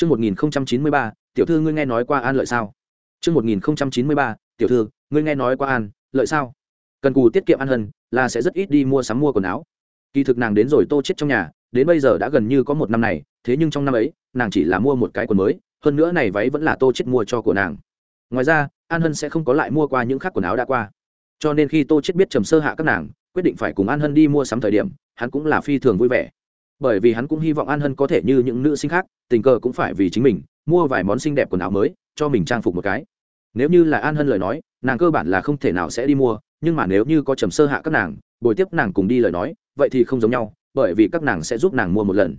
Chương 1093, tiểu thư ngươi nghe nói qua An Lợi sao? Chương 1093, tiểu thư, ngươi nghe nói qua An, Lợi sao? Cần cù tiết kiệm ăn hân, là sẽ rất ít đi mua sắm mua quần áo. Kỳ thực nàng đến rồi Tô chết trong nhà, đến bây giờ đã gần như có một năm này, thế nhưng trong năm ấy, nàng chỉ là mua một cái quần mới, hơn nữa này váy vẫn là Tô chết mua cho của nàng. Ngoài ra, An Hân sẽ không có lại mua qua những khác quần áo đã qua. Cho nên khi Tô chết biết trầm sơ hạ các nàng, quyết định phải cùng An Hân đi mua sắm thời điểm, hắn cũng là phi thường vui vẻ bởi vì hắn cũng hy vọng an hân có thể như những nữ sinh khác, tình cờ cũng phải vì chính mình, mua vài món xinh đẹp quần áo mới, cho mình trang phục một cái. Nếu như là an hân lời nói, nàng cơ bản là không thể nào sẽ đi mua, nhưng mà nếu như có trầm sơ hạ các nàng, bồi tiếp nàng cùng đi lời nói, vậy thì không giống nhau, bởi vì các nàng sẽ giúp nàng mua một lần.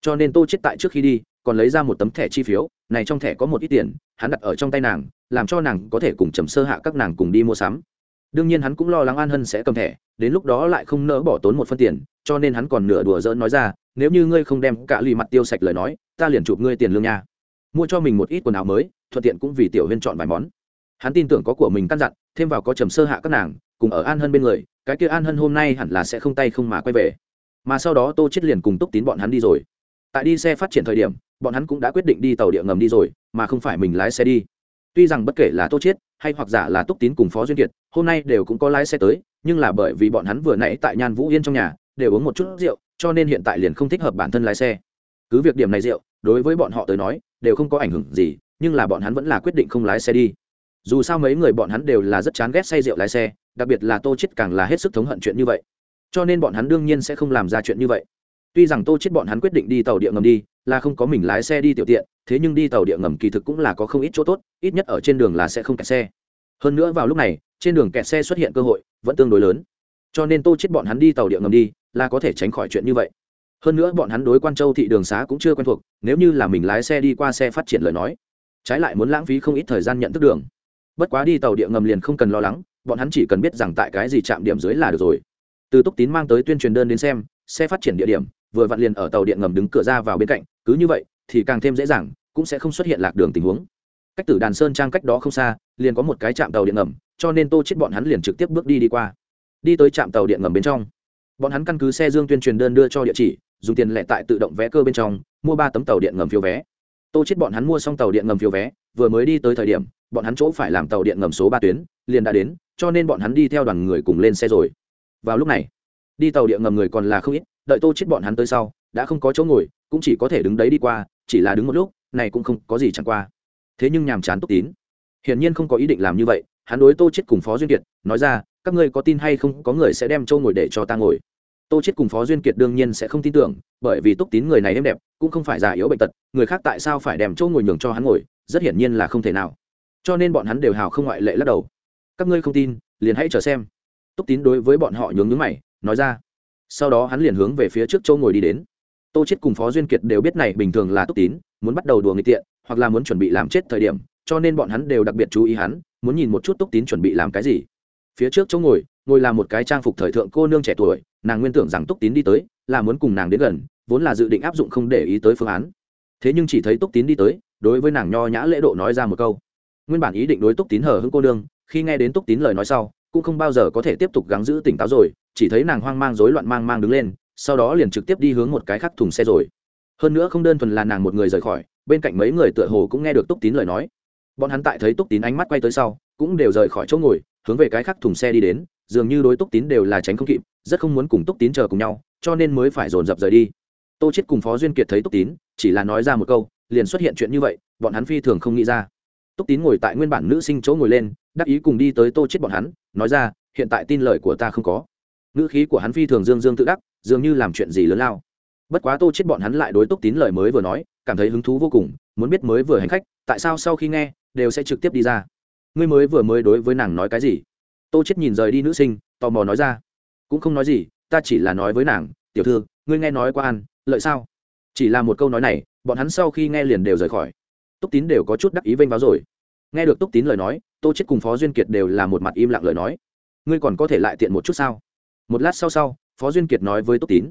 Cho nên tô chết tại trước khi đi, còn lấy ra một tấm thẻ chi phiếu, này trong thẻ có một ít tiền, hắn đặt ở trong tay nàng, làm cho nàng có thể cùng trầm sơ hạ các nàng cùng đi mua sắm. Đương nhiên hắn cũng lo lắng an hân sẽ cầm thẻ, đến lúc đó lại không nỡ bỏ tốn một phân tiền cho nên hắn còn nửa đùa giỡn nói ra, nếu như ngươi không đem cả lì mặt tiêu sạch lời nói, ta liền chụp ngươi tiền lương nha. Mua cho mình một ít quần áo mới, thuận tiện cũng vì tiểu huyên chọn vài món. Hắn tin tưởng có của mình căn dặn, thêm vào có trầm sơ hạ các nàng, cùng ở an hân bên người, cái kia an hân hôm nay hẳn là sẽ không tay không mà quay về. Mà sau đó tô chết liền cùng túc tín bọn hắn đi rồi. Tại đi xe phát triển thời điểm, bọn hắn cũng đã quyết định đi tàu địa ngầm đi rồi, mà không phải mình lái xe đi. Tuy rằng bất kể là tô chết hay hoặc giả là túc tín cùng phó duyên kiệt, hôm nay đều cũng có lái xe tới, nhưng là bởi vì bọn hắn vừa nãy tại nhan vũ yên trong nhà đều uống một chút rượu, cho nên hiện tại liền không thích hợp bản thân lái xe. Cứ việc điểm này rượu, đối với bọn họ tới nói, đều không có ảnh hưởng gì, nhưng là bọn hắn vẫn là quyết định không lái xe đi. Dù sao mấy người bọn hắn đều là rất chán ghét say rượu lái xe, đặc biệt là tô chết càng là hết sức thống hận chuyện như vậy. Cho nên bọn hắn đương nhiên sẽ không làm ra chuyện như vậy. Tuy rằng tô chết bọn hắn quyết định đi tàu địa ngầm đi, là không có mình lái xe đi tiểu tiện, thế nhưng đi tàu địa ngầm kỳ thực cũng là có không ít chỗ tốt, ít nhất ở trên đường là sẽ không kẹt xe. Hơn nữa vào lúc này, trên đường kẹt xe xuất hiện cơ hội, vẫn tương đối lớn. Cho nên tô chết bọn hắn đi tàu địa ngầm đi là có thể tránh khỏi chuyện như vậy. Hơn nữa bọn hắn đối quan châu thị đường xá cũng chưa quen thuộc, nếu như là mình lái xe đi qua xe phát triển lời nói, trái lại muốn lãng phí không ít thời gian nhận thức đường. Bất quá đi tàu địa ngầm liền không cần lo lắng, bọn hắn chỉ cần biết rằng tại cái gì chạm điểm dưới là được rồi. Từ túc tín mang tới tuyên truyền đơn đến xem, xe phát triển địa điểm, vừa vặn liền ở tàu điện ngầm đứng cửa ra vào bên cạnh, cứ như vậy, thì càng thêm dễ dàng, cũng sẽ không xuất hiện lạc đường tình huống. Cách tử đàn sơn trang cách đó không xa, liền có một cái trạm tàu điện ngầm, cho nên tô chết bọn hắn liền trực tiếp bước đi đi qua. Đi tới trạm tàu điện ngầm bên trong bọn hắn căn cứ xe dương tuyên truyền đơn đưa cho địa chỉ, dùng tiền lẻ tại tự động vé cơ bên trong, mua ba tấm tàu điện ngầm phiếu vé. Tô chết bọn hắn mua xong tàu điện ngầm phiếu vé, vừa mới đi tới thời điểm, bọn hắn chỗ phải làm tàu điện ngầm số ba tuyến, liền đã đến, cho nên bọn hắn đi theo đoàn người cùng lên xe rồi. Vào lúc này, đi tàu điện ngầm người còn là không ít, đợi tô chết bọn hắn tới sau, đã không có chỗ ngồi, cũng chỉ có thể đứng đấy đi qua, chỉ là đứng một lúc, này cũng không có gì chẳng qua. Thế nhưng nhàm chán túc tín. Hiển nhiên không có ý định làm như vậy, hắn đối tô chết cùng phó duyên kiệt, nói ra, các ngươi có tin hay không, có người sẽ đem châu ngồi để cho ta ngồi tô chết cùng phó duyên kiệt đương nhiên sẽ không tin tưởng, bởi vì túc tín người này êm đẹp, cũng không phải già yếu bệnh tật, người khác tại sao phải đem châu ngồi nhường cho hắn ngồi, rất hiển nhiên là không thể nào. Cho nên bọn hắn đều hào không ngoại lệ lắc đầu. Các ngươi không tin, liền hãy chờ xem. Túc tín đối với bọn họ nhướng nhướng mày, nói ra. Sau đó hắn liền hướng về phía trước châu ngồi đi đến. Tô chết cùng phó duyên kiệt đều biết này bình thường là túc tín, muốn bắt đầu đùa người tiện, hoặc là muốn chuẩn bị làm chết thời điểm, cho nên bọn hắn đều đặc biệt chú ý hắn, muốn nhìn một chút túc tín chuẩn bị làm cái gì phía trước chỗ ngồi ngồi là một cái trang phục thời thượng cô nương trẻ tuổi, nàng nguyên tưởng rằng túc tín đi tới, là muốn cùng nàng đến gần, vốn là dự định áp dụng không để ý tới phương án. Thế nhưng chỉ thấy túc tín đi tới, đối với nàng nho nhã lễ độ nói ra một câu. Nguyên bản ý định đối túc tín hờ hững cô nương, khi nghe đến túc tín lời nói sau, cũng không bao giờ có thể tiếp tục gắng giữ tỉnh táo rồi, chỉ thấy nàng hoang mang rối loạn mang mang đứng lên, sau đó liền trực tiếp đi hướng một cái khắc thùng xe rồi. Hơn nữa không đơn thuần là nàng một người rời khỏi, bên cạnh mấy người tựa hồ cũng nghe được túc tín lời nói. Bọn hắn tại thấy túc tín ánh mắt quay tới sau, cũng đều rời khỏi chỗ ngồi hướng về cái khác thùng xe đi đến, dường như đối túc tín đều là tránh không kịp, rất không muốn cùng túc tín chờ cùng nhau, cho nên mới phải dồn dập rời đi. Tô chết cùng phó duyên kiệt thấy túc tín, chỉ là nói ra một câu, liền xuất hiện chuyện như vậy, bọn hắn phi thường không nghĩ ra. Túc tín ngồi tại nguyên bản nữ sinh chỗ ngồi lên, đắc ý cùng đi tới tô chết bọn hắn, nói ra, hiện tại tin lời của ta không có. Ngữ khí của hắn phi thường dương dương tự đắc, dường như làm chuyện gì lớn lao. Bất quá tô chết bọn hắn lại đối túc tín lời mới vừa nói, cảm thấy hứng thú vô cùng, muốn biết mới vừa hành khách, tại sao sau khi nghe, đều sẽ trực tiếp đi ra ngươi mới vừa mới đối với nàng nói cái gì? Tô chết nhìn rời đi nữ sinh, tò mò nói ra. Cũng không nói gì, ta chỉ là nói với nàng, tiểu thư, ngươi nghe nói qua ăn, lợi sao? Chỉ là một câu nói này, bọn hắn sau khi nghe liền đều rời khỏi. Túc tín đều có chút đắc ý vênh báo rồi. Nghe được túc tín lời nói, tô chết cùng phó duyên kiệt đều là một mặt im lặng lời nói. Ngươi còn có thể lại tiện một chút sao? Một lát sau sau, phó duyên kiệt nói với túc tín.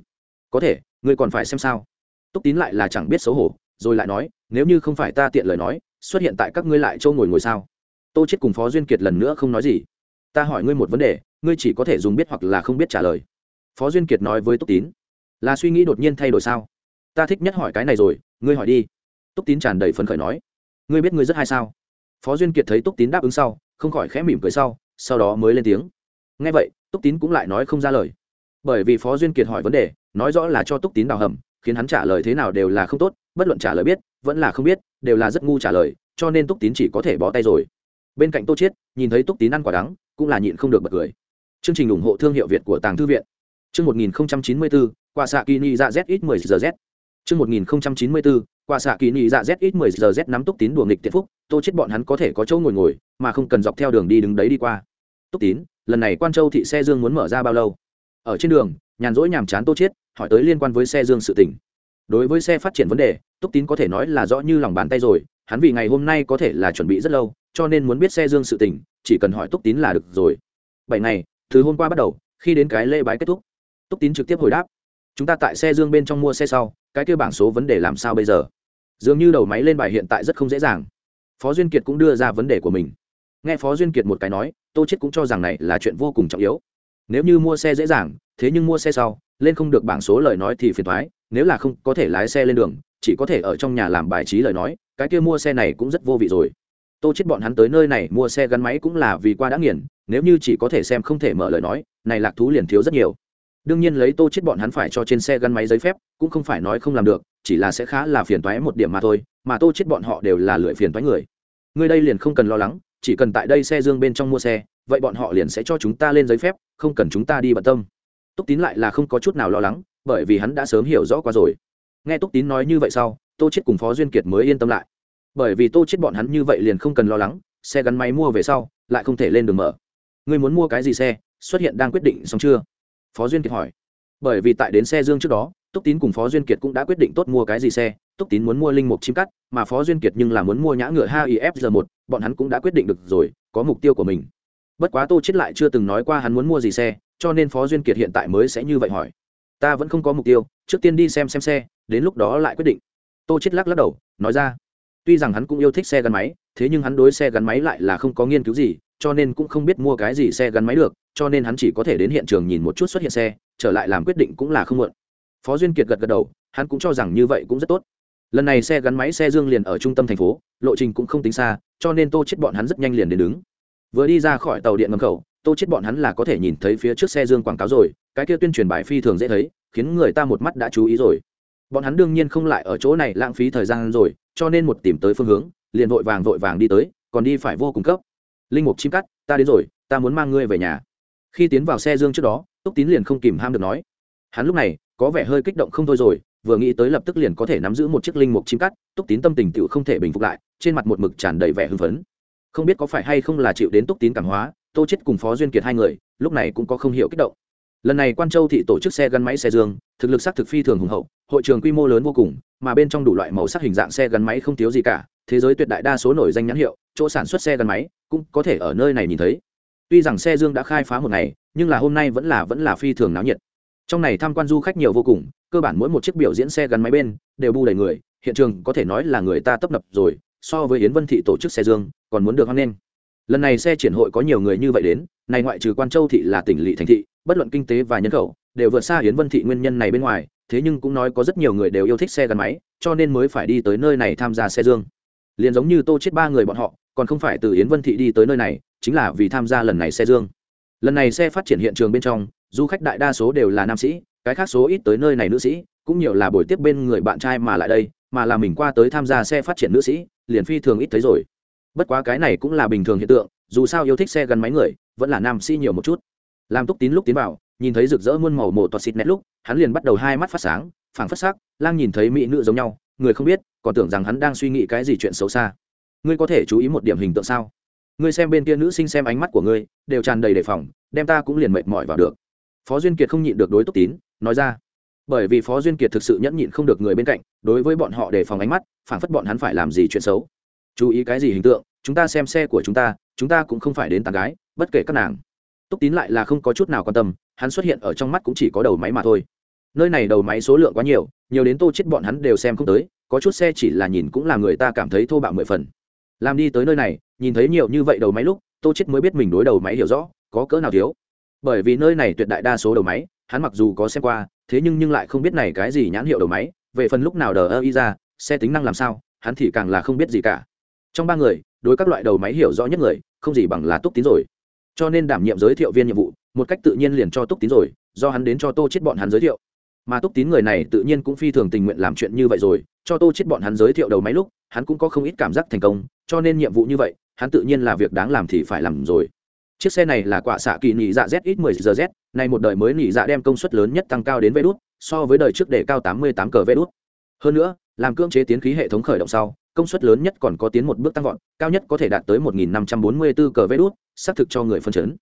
Có thể, ngươi còn phải xem sao. Túc tín lại là chẳng biết xấu hổ, rồi lại nói, nếu như không phải ta tiện lời nói, xuất hiện tại các ngươi lại châu ngồi ngồi sao? Tô chết cùng phó duyên kiệt lần nữa không nói gì. Ta hỏi ngươi một vấn đề, ngươi chỉ có thể dùng biết hoặc là không biết trả lời. Phó duyên kiệt nói với túc tín. Là suy nghĩ đột nhiên thay đổi sao? Ta thích nhất hỏi cái này rồi, ngươi hỏi đi. Túc tín tràn đầy phấn khởi nói. Ngươi biết ngươi rất hay sao? Phó duyên kiệt thấy túc tín đáp ứng sau, không khỏi khẽ mỉm cười sau sau đó mới lên tiếng. Nghe vậy, túc tín cũng lại nói không ra lời. Bởi vì phó duyên kiệt hỏi vấn đề, nói rõ là cho túc tín đào hầm, khiến hắn trả lời thế nào đều là không tốt, bất luận trả lời biết, vẫn là không biết, đều là rất ngu trả lời, cho nên túc tín chỉ có thể bó tay rồi bên cạnh tô chiết, nhìn thấy túc tín ăn quả đắng, cũng là nhịn không được bật cười. Chương trình ủng hộ thương hiệu việt của tàng thư viện. Chương 1094 qua xạ kỳ nhị dạ zx 10 giờ z. Chương 1094 qua xạ kỳ nhị dạ zx 10 giờ z nắm túc tín đùa nghịch tiện phúc, tô chết bọn hắn có thể có chỗ ngồi ngồi, mà không cần dọc theo đường đi đứng đấy đi qua. Túc tín, lần này quan châu thị xe dương muốn mở ra bao lâu? Ở trên đường, nhàn rỗi nhàm chán tô chết hỏi tới liên quan với xe dương sự tình. Đối với xe phát triển vấn đề, túc tín có thể nói là rõ như lòng bàn tay rồi hắn vì ngày hôm nay có thể là chuẩn bị rất lâu, cho nên muốn biết xe dương sự tình, chỉ cần hỏi túc tín là được rồi. Bảy ngày, từ hôm qua bắt đầu, khi đến cái lễ bái kết thúc, túc tín trực tiếp hồi đáp. Chúng ta tại xe dương bên trong mua xe sau, cái kêu bảng số vấn đề làm sao bây giờ? Dường như đầu máy lên bài hiện tại rất không dễ dàng. Phó duyên kiệt cũng đưa ra vấn đề của mình. Nghe phó duyên kiệt một cái nói, tô chết cũng cho rằng này là chuyện vô cùng trọng yếu. Nếu như mua xe dễ dàng, thế nhưng mua xe sau, lên không được bảng số lời nói thì phiền thoái nếu là không có thể lái xe lên đường, chỉ có thể ở trong nhà làm bài trí lời nói cái kia mua xe này cũng rất vô vị rồi. Tô chết bọn hắn tới nơi này mua xe gắn máy cũng là vì qua đã nghiền, nếu như chỉ có thể xem không thể mở lời nói, này lạc thú liền thiếu rất nhiều. Đương nhiên lấy tô chết bọn hắn phải cho trên xe gắn máy giấy phép, cũng không phải nói không làm được, chỉ là sẽ khá là phiền toái một điểm mà thôi, mà tô chết bọn họ đều là lười phiền toái người. Người đây liền không cần lo lắng, chỉ cần tại đây xe dương bên trong mua xe, vậy bọn họ liền sẽ cho chúng ta lên giấy phép, không cần chúng ta đi bận tâm. Túc tín lại là không có chút nào lo lắng, bởi vì hắn đã sớm hiểu rõ qua rồi. Nghe túc tín nói như vậy sau tô chết cùng phó duyên kiệt mới yên tâm lại. Bởi vì tô chết bọn hắn như vậy liền không cần lo lắng, xe gắn máy mua về sau, lại không thể lên đường mở. Ngươi muốn mua cái gì xe, xuất hiện đang quyết định xong chưa? Phó duyên kiệt hỏi. Bởi vì tại đến xe dương trước đó, túc tín cùng phó duyên kiệt cũng đã quyết định tốt mua cái gì xe, túc tín muốn mua linh mục chim cắt, mà phó duyên kiệt nhưng là muốn mua nhã ngựa hifg một, bọn hắn cũng đã quyết định được rồi, có mục tiêu của mình. Bất quá tô chết lại chưa từng nói qua hắn muốn mua gì xe, cho nên phó duyên kiệt hiện tại mới sẽ như vậy hỏi. Ta vẫn không có mục tiêu, trước tiên đi xem xem xe, đến lúc đó lại quyết định tô chết lắc lắc đầu, nói ra, tuy rằng hắn cũng yêu thích xe gắn máy, thế nhưng hắn đối xe gắn máy lại là không có nghiên cứu gì, cho nên cũng không biết mua cái gì xe gắn máy được, cho nên hắn chỉ có thể đến hiện trường nhìn một chút xuất hiện xe, trở lại làm quyết định cũng là không muộn. Phó duyên kiệt gật gật đầu, hắn cũng cho rằng như vậy cũng rất tốt. Lần này xe gắn máy xe dương liền ở trung tâm thành phố, lộ trình cũng không tính xa, cho nên tô chết bọn hắn rất nhanh liền đến đứng. Vừa đi ra khỏi tàu điện ngầm khẩu, tô chết bọn hắn là có thể nhìn thấy phía trước xe dương quảng cáo rồi, cái kia tuyên truyền bài phi thường dễ thấy, khiến người ta một mắt đã chú ý rồi bọn hắn đương nhiên không lại ở chỗ này lãng phí thời gian rồi, cho nên một tìm tới phương hướng, liền vội vàng vội vàng đi tới, còn đi phải vô cùng cấp. Linh mục chim cắt, ta đến rồi, ta muốn mang ngươi về nhà. Khi tiến vào xe dương trước đó, túc tín liền không kìm ham được nói. Hắn lúc này có vẻ hơi kích động không thôi rồi, vừa nghĩ tới lập tức liền có thể nắm giữ một chiếc linh mục chim cắt, túc tín tâm tình tựu không thể bình phục lại, trên mặt một mực tràn đầy vẻ hưng phấn. Không biết có phải hay không là chịu đến túc tín cảm hóa, tô chết cùng phó duyên kiệt hai người, lúc này cũng có không hiểu kích động. Lần này quan châu thị tổ chức xe gắn máy xe dương, thực lực sắc thực phi thường hùng hậu hội trường quy mô lớn vô cùng, mà bên trong đủ loại màu sắc hình dạng xe gắn máy không thiếu gì cả, thế giới tuyệt đại đa số nổi danh nhãn hiệu, chỗ sản xuất xe gắn máy cũng có thể ở nơi này nhìn thấy. Tuy rằng xe dương đã khai phá một ngày, nhưng là hôm nay vẫn là vẫn là phi thường náo nhiệt. Trong này tham quan du khách nhiều vô cùng, cơ bản mỗi một chiếc biểu diễn xe gắn máy bên đều bu đầy người, hiện trường có thể nói là người ta tấp nập rồi, so với yến vân thị tổ chức xe dương, còn muốn được hoan nghênh. Lần này xe triển hội có nhiều người như vậy đến, này ngoại trừ quan châu thị là tỉnh lỵ thành thị, bất luận kinh tế và nhân khẩu, đều vượt xa yến vân thị nguyên nhân này bên ngoài thế nhưng cũng nói có rất nhiều người đều yêu thích xe gắn máy, cho nên mới phải đi tới nơi này tham gia xe dương. Liền giống như tô chết ba người bọn họ, còn không phải từ yến vân thị đi tới nơi này, chính là vì tham gia lần này xe dương. Lần này xe phát triển hiện trường bên trong, du khách đại đa số đều là nam sĩ, cái khác số ít tới nơi này nữ sĩ, cũng nhiều là buổi tiếp bên người bạn trai mà lại đây, mà là mình qua tới tham gia xe phát triển nữ sĩ, liền phi thường ít thấy rồi. Bất quá cái này cũng là bình thường hiện tượng, dù sao yêu thích xe gắn máy người, vẫn là nam sĩ nhiều một chút. Làm túc tín lúc tiến vào nhìn thấy rực rỡ muôn màu mổ toạt xịt nét lúc, hắn liền bắt đầu hai mắt phát sáng, phảng phất sắc, lang nhìn thấy mỹ nữ giống nhau, người không biết, còn tưởng rằng hắn đang suy nghĩ cái gì chuyện xấu xa. Ngươi có thể chú ý một điểm hình tượng sao? Ngươi xem bên kia nữ sinh xem ánh mắt của ngươi, đều tràn đầy đề phòng, đem ta cũng liền mệt mỏi vào được. Phó duyên kiệt không nhịn được đối túc tín, nói ra. Bởi vì phó duyên kiệt thực sự nhẫn nhịn không được người bên cạnh, đối với bọn họ đề phòng ánh mắt, phảng phất bọn hắn phải làm gì chuyện xấu. Chú ý cái gì hình tượng, chúng ta xem xe của chúng ta chúng ta cũng không phải đến tàn gái, bất kể các nàng. Túc tín lại là không có chút nào quan tâm hắn xuất hiện ở trong mắt cũng chỉ có đầu máy mà thôi. Nơi này đầu máy số lượng quá nhiều nhiều đến tô chết bọn hắn đều xem không tới, có chút xe chỉ là nhìn cũng là người ta cảm thấy thô bạo mười phần. Làm đi tới nơi này, nhìn thấy nhiều như vậy đầu máy lúc, tô chết mới biết mình đối đầu máy hiểu rõ, có cỡ nào thiếu. Bởi vì nơi này tuyệt đại đa số đầu máy, hắn mặc dù có xem qua, thế nhưng nhưng lại không biết này cái gì nhãn hiệu đầu máy, về phần lúc nào đờ ơ y ra, xe tính năng làm sao, hắn thì càng là không biết gì cả. Trong ba người, đối các loại đầu máy hiểu rõ nhất người, không gì bằng là túc tín rồi. Cho nên đảm nhiệm giới thiệu viên nhiệm vụ một cách tự nhiên liền cho túc tín rồi, do hắn đến cho tô chết bọn hắn giới thiệu. Mà túc tín người này tự nhiên cũng phi thường tình nguyện làm chuyện như vậy rồi, cho tô chết bọn hắn giới thiệu đầu máy lúc, hắn cũng có không ít cảm giác thành công, cho nên nhiệm vụ như vậy, hắn tự nhiên là việc đáng làm thì phải làm rồi. Chiếc xe này là quả xạ kỳ nhị dạ z ít 10 giờ z này một đời mới nhị dạ đem công suất lớn nhất tăng cao đến vê đút, so với đời trước để cao 88 cờ vê đút. Hơn nữa, làm cưỡng chế tiến khí hệ thống khởi động sau, công suất lớn nhất còn có tiến một bước tăng vọt, cao nhất có thể đạt tới 1544 cờ vê đút, xác thực cho người phân chấn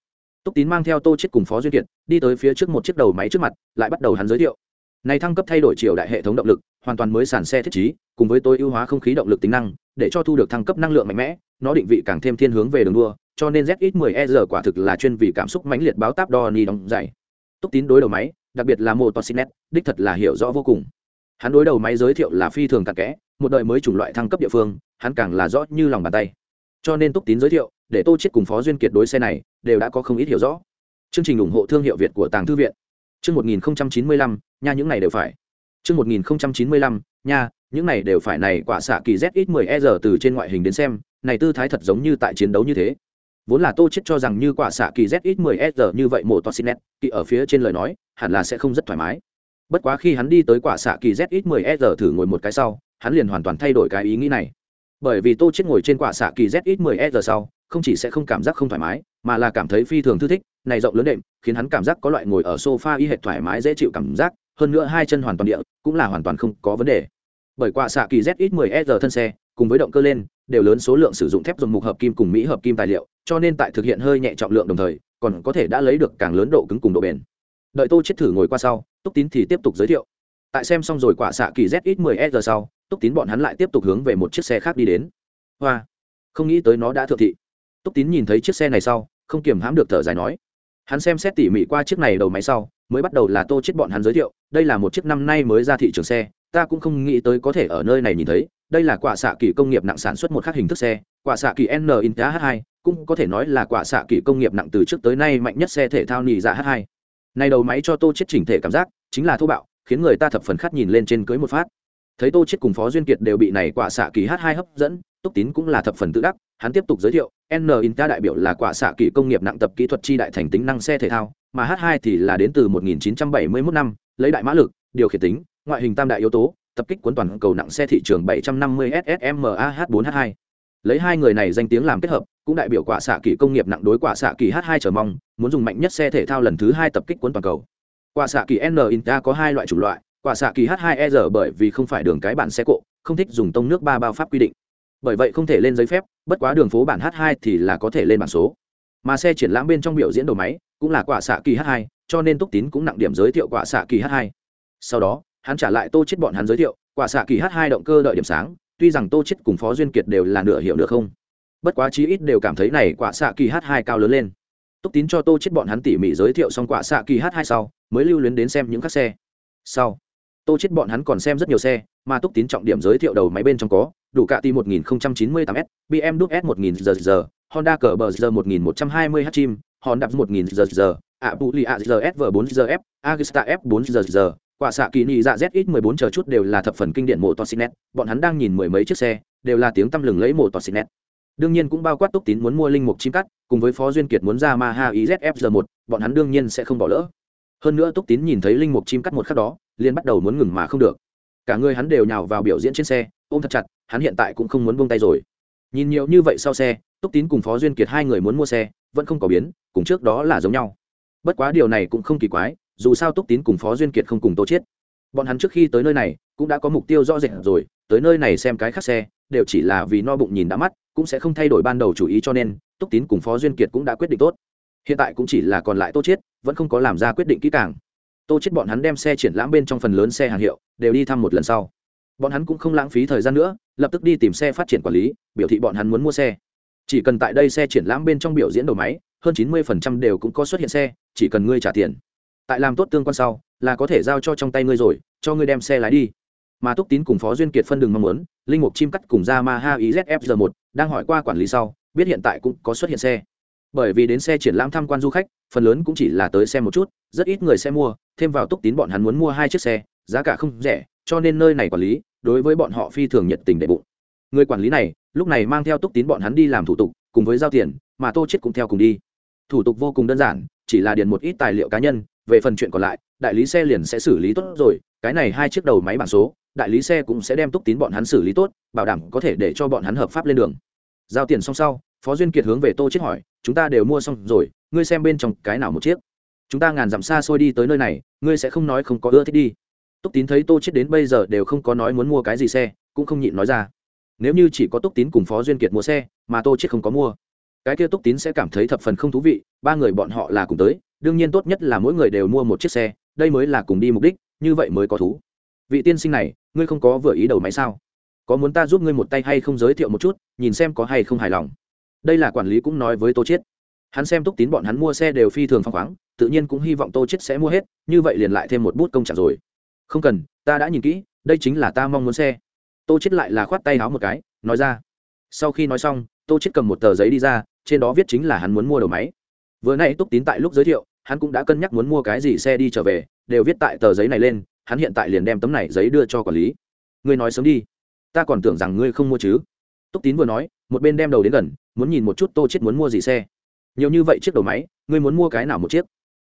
túc tín mang theo tô chết cùng phó duyên kiệt đi tới phía trước một chiếc đầu máy trước mặt lại bắt đầu hắn giới thiệu này thăng cấp thay đổi chiều đại hệ thống động lực hoàn toàn mới sản xe thiết trí cùng với tối ưu hóa không khí động lực tính năng để cho thu được thăng cấp năng lượng mạnh mẽ nó định vị càng thêm thiên hướng về đường đua cho nên ZX10E quả thực là chuyên vì cảm xúc mãnh liệt báo táp đo ni đóng dày. Túc tín đối đầu máy, đặc biệt là mô tosinet đích thật là hiểu rõ vô cùng. Hắn đối đầu máy giới thiệu là phi thường tạc kẽ, một đời mới chủng loại thăng cấp địa phương, hắn càng là rõ như lòng bàn tay. Cho nên Túc tín giới thiệu, để Tô chết cùng Phó Duyên Kiệt đối xe này, đều đã có không ít hiểu rõ. Chương trình ủng hộ thương hiệu Việt của Tàng Thư viện. Chương 1095, nha những này đều phải. Chương 1095, nha, những này đều phải này quả xạ kỳ ZX10E từ trên ngoại hình đến xem, này tư thái thật giống như tại chiến đấu như thế vốn là tô chết cho rằng như quả xạ kỳ z x mười 10 giờ như vậy mổ toxinet kỳ ở phía trên lời nói hẳn là sẽ không rất thoải mái bất quá khi hắn đi tới quả xạ kỳ z x mười 10 giờ thử ngồi một cái sau hắn liền hoàn toàn thay đổi cái ý nghĩ này bởi vì tô chết ngồi trên quả xạ kỳ z x mười 10 giờ sau không chỉ sẽ không cảm giác không thoải mái, mà là cảm thấy phi thường thư thích, này rộng lớn đệm, khiến hắn cảm giác có loại ngồi ở sofa y hệt thoải mái dễ chịu cảm giác, hơn nữa hai chân hoàn toàn địa, cũng là hoàn toàn không có vấn đề. Bởi quả xạ kỳ zx 10 s thân xe, cùng với động cơ lên, đều lớn số lượng sử dụng thép dùng mục hợp kim cùng mỹ hợp kim tài liệu, cho nên tại thực hiện hơi nhẹ trọng lượng đồng thời, còn có thể đã lấy được càng lớn độ cứng cùng độ bền. Đợi tô chết thử ngồi qua sau, túc tín thì tiếp tục giới thiệu. Tại xem xong rồi quả xạ kỳ zx 10 s sau, túc tín bọn hắn lại tiếp tục hướng về một chiếc xe khác đi đến. Hoa, không nghĩ tới nó đã thượng thị túc tín nhìn thấy chiếc xe này sau, không kiềm hãm được thở dài nói, hắn xem xét tỉ mỉ qua chiếc này đầu máy sau, mới bắt đầu là tô chết bọn hắn giới thiệu, đây là một chiếc năm nay mới ra thị trường xe, ta cũng không nghĩ tới có thể ở nơi này nhìn thấy, đây là quả xạ kỳ công nghiệp nặng sản xuất một khác hình thức xe, quả xạ kỳ n in h 2 cũng có thể nói là quả xạ kỳ công nghiệp nặng từ trước tới nay mạnh nhất xe thể thao nỉ dạ h 2 này đầu máy cho tô chết chỉnh thể cảm giác, chính là thô bạo, khiến người ta thập phần khát nhìn lên trên cưới một phát. Thấy tô chết cùng phó duyên kiệt đều bị này quả xạ kỳ h 2 hấp dẫn, túc tín cũng là thập phần tự đắc, hắn tiếp tục giới thiệu n in đại biểu là quả xạ kỳ công nghiệp nặng tập kỹ thuật chi đại thành tính năng xe thể thao mà h 2 thì là đến từ 1971 năm lấy đại mã lực điều khiển tính ngoại hình tam đại yếu tố tập kích cuốn toàn cầu nặng xe thị trường 750 SSMAH 4H2. Lấy hai người này danh tiếng làm kết hợp, cũng đại biểu quả xạ kỳ công nghiệp nặng đối quả xạ kỳ H2 chờ mong, muốn dùng mạnh nhất xe thể thao lần thứ hai tập kích cuốn toàn cầu. Quả xạ kỳ N Inta có hai loại chủng loại, quả xạ kỳ H2E R bởi vì không phải đường cái bản xe cộ, không thích dùng tông nước ba bao pháp quy định. Bởi vậy không thể lên giấy phép, bất quá đường phố bản H2 thì là có thể lên bản số. Mà xe triển lãm bên trong biểu diễn đầu máy, cũng là quả xạ kỳ H2, cho nên Túc Tín cũng nặng điểm giới thiệu quả xạ kỳ H2. Sau đó, hắn trả lại tô chết bọn hắn giới thiệu quả xạ kỳ H2 động cơ đợi điểm sáng tuy rằng tô chết cùng phó duyên kiệt đều là nửa hiểu được không bất quá chí ít đều cảm thấy này quả xạ kỳ H2 cao lớn lên túc tín cho tô chết bọn hắn tỉ mỉ giới thiệu xong quả xạ kỳ H2 sau mới lưu luyến đến xem những các xe sau tô chết bọn hắn còn xem rất nhiều xe mà túc tín trọng điểm giới thiệu đầu máy bên trong có đủ cả ti 1098 s bmw s 1000 giờ honda cờ bờ giờ 1120 h chim honda 1000 giờ giờ Apulia GSV 4 GF, Agista F 4 giờ quả xạ kỳ nị dạ zx 14 chờ chút đều là thập phần kinh điển mộ toxinet bọn hắn đang nhìn mười mấy chiếc xe đều là tiếng tăm lừng lấy mộ toxinet đương nhiên cũng bao quát túc tín muốn mua linh mục chim cắt cùng với phó duyên kiệt muốn ra ma ha izfg một bọn hắn đương nhiên sẽ không bỏ lỡ. Hơn nữa túc tín nhìn thấy linh mục chim cắt một khắc đó liền bắt đầu muốn ngừng mà không được. Cả người hắn đều nhào vào biểu diễn trên xe ôm thật chặt hắn hiện tại cũng không muốn buông tay rồi. Nhìn nhiều như vậy sau xe, túc tín cùng phó duyên kiệt hai người muốn mua xe, vẫn không có biến, cùng trước đó là giống nhau. Bất quá điều này cũng không kỳ quái, dù sao túc tín cùng phó duyên kiệt không cùng tô chiết bọn hắn trước khi tới nơi này, cũng đã có mục tiêu rõ rệt rồi, tới nơi này xem cái khác xe, đều chỉ là vì no bụng nhìn đã mắt, cũng sẽ không thay đổi ban đầu chủ ý cho nên, túc tín cùng phó duyên kiệt cũng đã quyết định tốt. Hiện tại cũng chỉ là còn lại tô chiết vẫn không có làm ra quyết định kỹ càng. Tô chiết bọn hắn đem xe triển lãm bên trong phần lớn xe hàng hiệu, đều đi thăm một lần sau bọn hắn cũng không lãng phí thời gian nữa, lập tức đi tìm xe phát triển quản lý, biểu thị bọn hắn muốn mua xe. Chỉ cần tại đây xe triển lãm bên trong biểu diễn đầu máy, hơn chín mươi đều cũng có xuất hiện xe, chỉ cần ngươi trả tiền. Tại làm tốt tương quan sau, là có thể giao cho trong tay ngươi rồi, cho ngươi đem xe lái đi. Mà túc tín cùng phó duyên kiệt phân đường mong muốn, linh mục chim cắt cùng ra ma ha izfg một đang hỏi qua quản lý sau, biết hiện tại cũng có xuất hiện xe. Bởi vì đến xe triển lãm tham quan du khách, phần lớn cũng chỉ là tới xem một chút, rất ít người sẽ mua, thêm vào túc tín bọn hắn muốn mua hai chiếc xe giá cả không rẻ, cho nên nơi này quản lý đối với bọn họ phi thường nhiệt tình đệ bụng. Người quản lý này, lúc này mang theo túc tín bọn hắn đi làm thủ tục, cùng với giao tiền, mà tô chết cũng theo cùng đi. Thủ tục vô cùng đơn giản, chỉ là điền một ít tài liệu cá nhân, về phần chuyện còn lại, đại lý xe liền sẽ xử lý tốt rồi, cái này hai chiếc đầu máy bản số, đại lý xe cũng sẽ đem túc tín bọn hắn xử lý tốt, bảo đảm có thể để cho bọn hắn hợp pháp lên đường. Giao tiền xong sau, phó duyên kiệt hướng về tô chết hỏi, chúng ta đều mua xong rồi, ngươi xem bên trong cái nào một chiếc? Chúng ta ngàn dặm xa xôi đi tới nơi này, ngươi sẽ không nói không có ưa thích đi túc tín thấy tô chết đến bây giờ đều không có nói muốn mua cái gì xe, cũng không nhịn nói ra. Nếu như chỉ có túc tín cùng phó duyên kiệt mua xe, mà tô chết không có mua, cái kia túc tín sẽ cảm thấy thập phần không thú vị, ba người bọn họ là cùng tới, đương nhiên tốt nhất là mỗi người đều mua một chiếc xe, đây mới là cùng đi mục đích, như vậy mới có thú. Vị tiên sinh này, ngươi không có vừa ý đầu máy sao? Có muốn ta giúp ngươi một tay hay không giới thiệu một chút, nhìn xem có hay không hài lòng. Đây là quản lý cũng nói với tô chiết. Hắn xem túc tín bọn hắn mua xe đều phi thường phong khoáng, tự nhiên cũng hy vọng tô chiết sẽ mua hết, như vậy liền lại thêm một bút công trả rồi không cần, ta đã nhìn kỹ, đây chính là ta mong muốn xe. Tô chiết lại là khoát tay háo một cái, nói ra. Sau khi nói xong, tô chiết cầm một tờ giấy đi ra, trên đó viết chính là hắn muốn mua đầu máy. Vừa nãy túc tín tại lúc giới thiệu, hắn cũng đã cân nhắc muốn mua cái gì xe đi trở về, đều viết tại tờ giấy này lên, hắn hiện tại liền đem tấm này giấy đưa cho quản lý. Ngươi nói sớm đi. Ta còn tưởng rằng ngươi không mua chứ. Túc tín vừa nói, một bên đem đầu đến gần, muốn nhìn một chút tô chết muốn mua gì xe. Nhiều như vậy chiếc đầu máy, ngươi muốn mua cái nào một chiếc?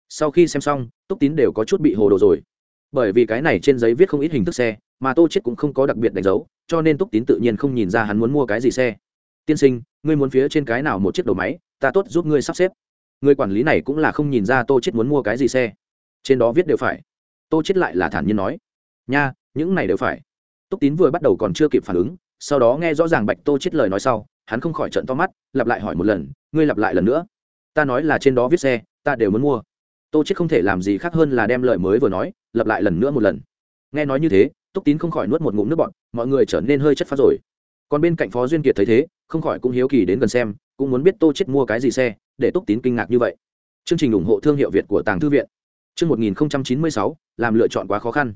Sau khi xem xong, túc tín đều có chút bị hồ đồ rồi bởi vì cái này trên giấy viết không ít hình thức xe, mà tô chết cũng không có đặc biệt đánh dấu, cho nên túc tín tự nhiên không nhìn ra hắn muốn mua cái gì xe. Tiên sinh, ngươi muốn phía trên cái nào một chiếc đầu máy, ta tốt giúp ngươi sắp xếp. Người quản lý này cũng là không nhìn ra tô chết muốn mua cái gì xe. Trên đó viết đều phải. Tô chết lại là thản nhiên nói, nha, những này đều phải. Túc tín vừa bắt đầu còn chưa kịp phản ứng, sau đó nghe rõ ràng bạch tô chết lời nói sau, hắn không khỏi trận to mắt, lặp lại hỏi một lần, ngươi lặp lại lần nữa? Ta nói là trên đó viết xe, ta đều muốn mua tô chết không thể làm gì khác hơn là đem lời mới vừa nói, lặp lại lần nữa một lần. Nghe nói như thế, túc tín không khỏi nuốt một ngụm nước bọt, mọi người trở nên hơi chất phát rồi. Còn bên cạnh phó duyên kiệt thấy thế, không khỏi cũng hiếu kỳ đến gần xem, cũng muốn biết tô chết mua cái gì xe, để túc tín kinh ngạc như vậy. Chương trình ủng hộ thương hiệu việt của tàng thư viện. Chương 1096 làm lựa chọn quá khó khăn.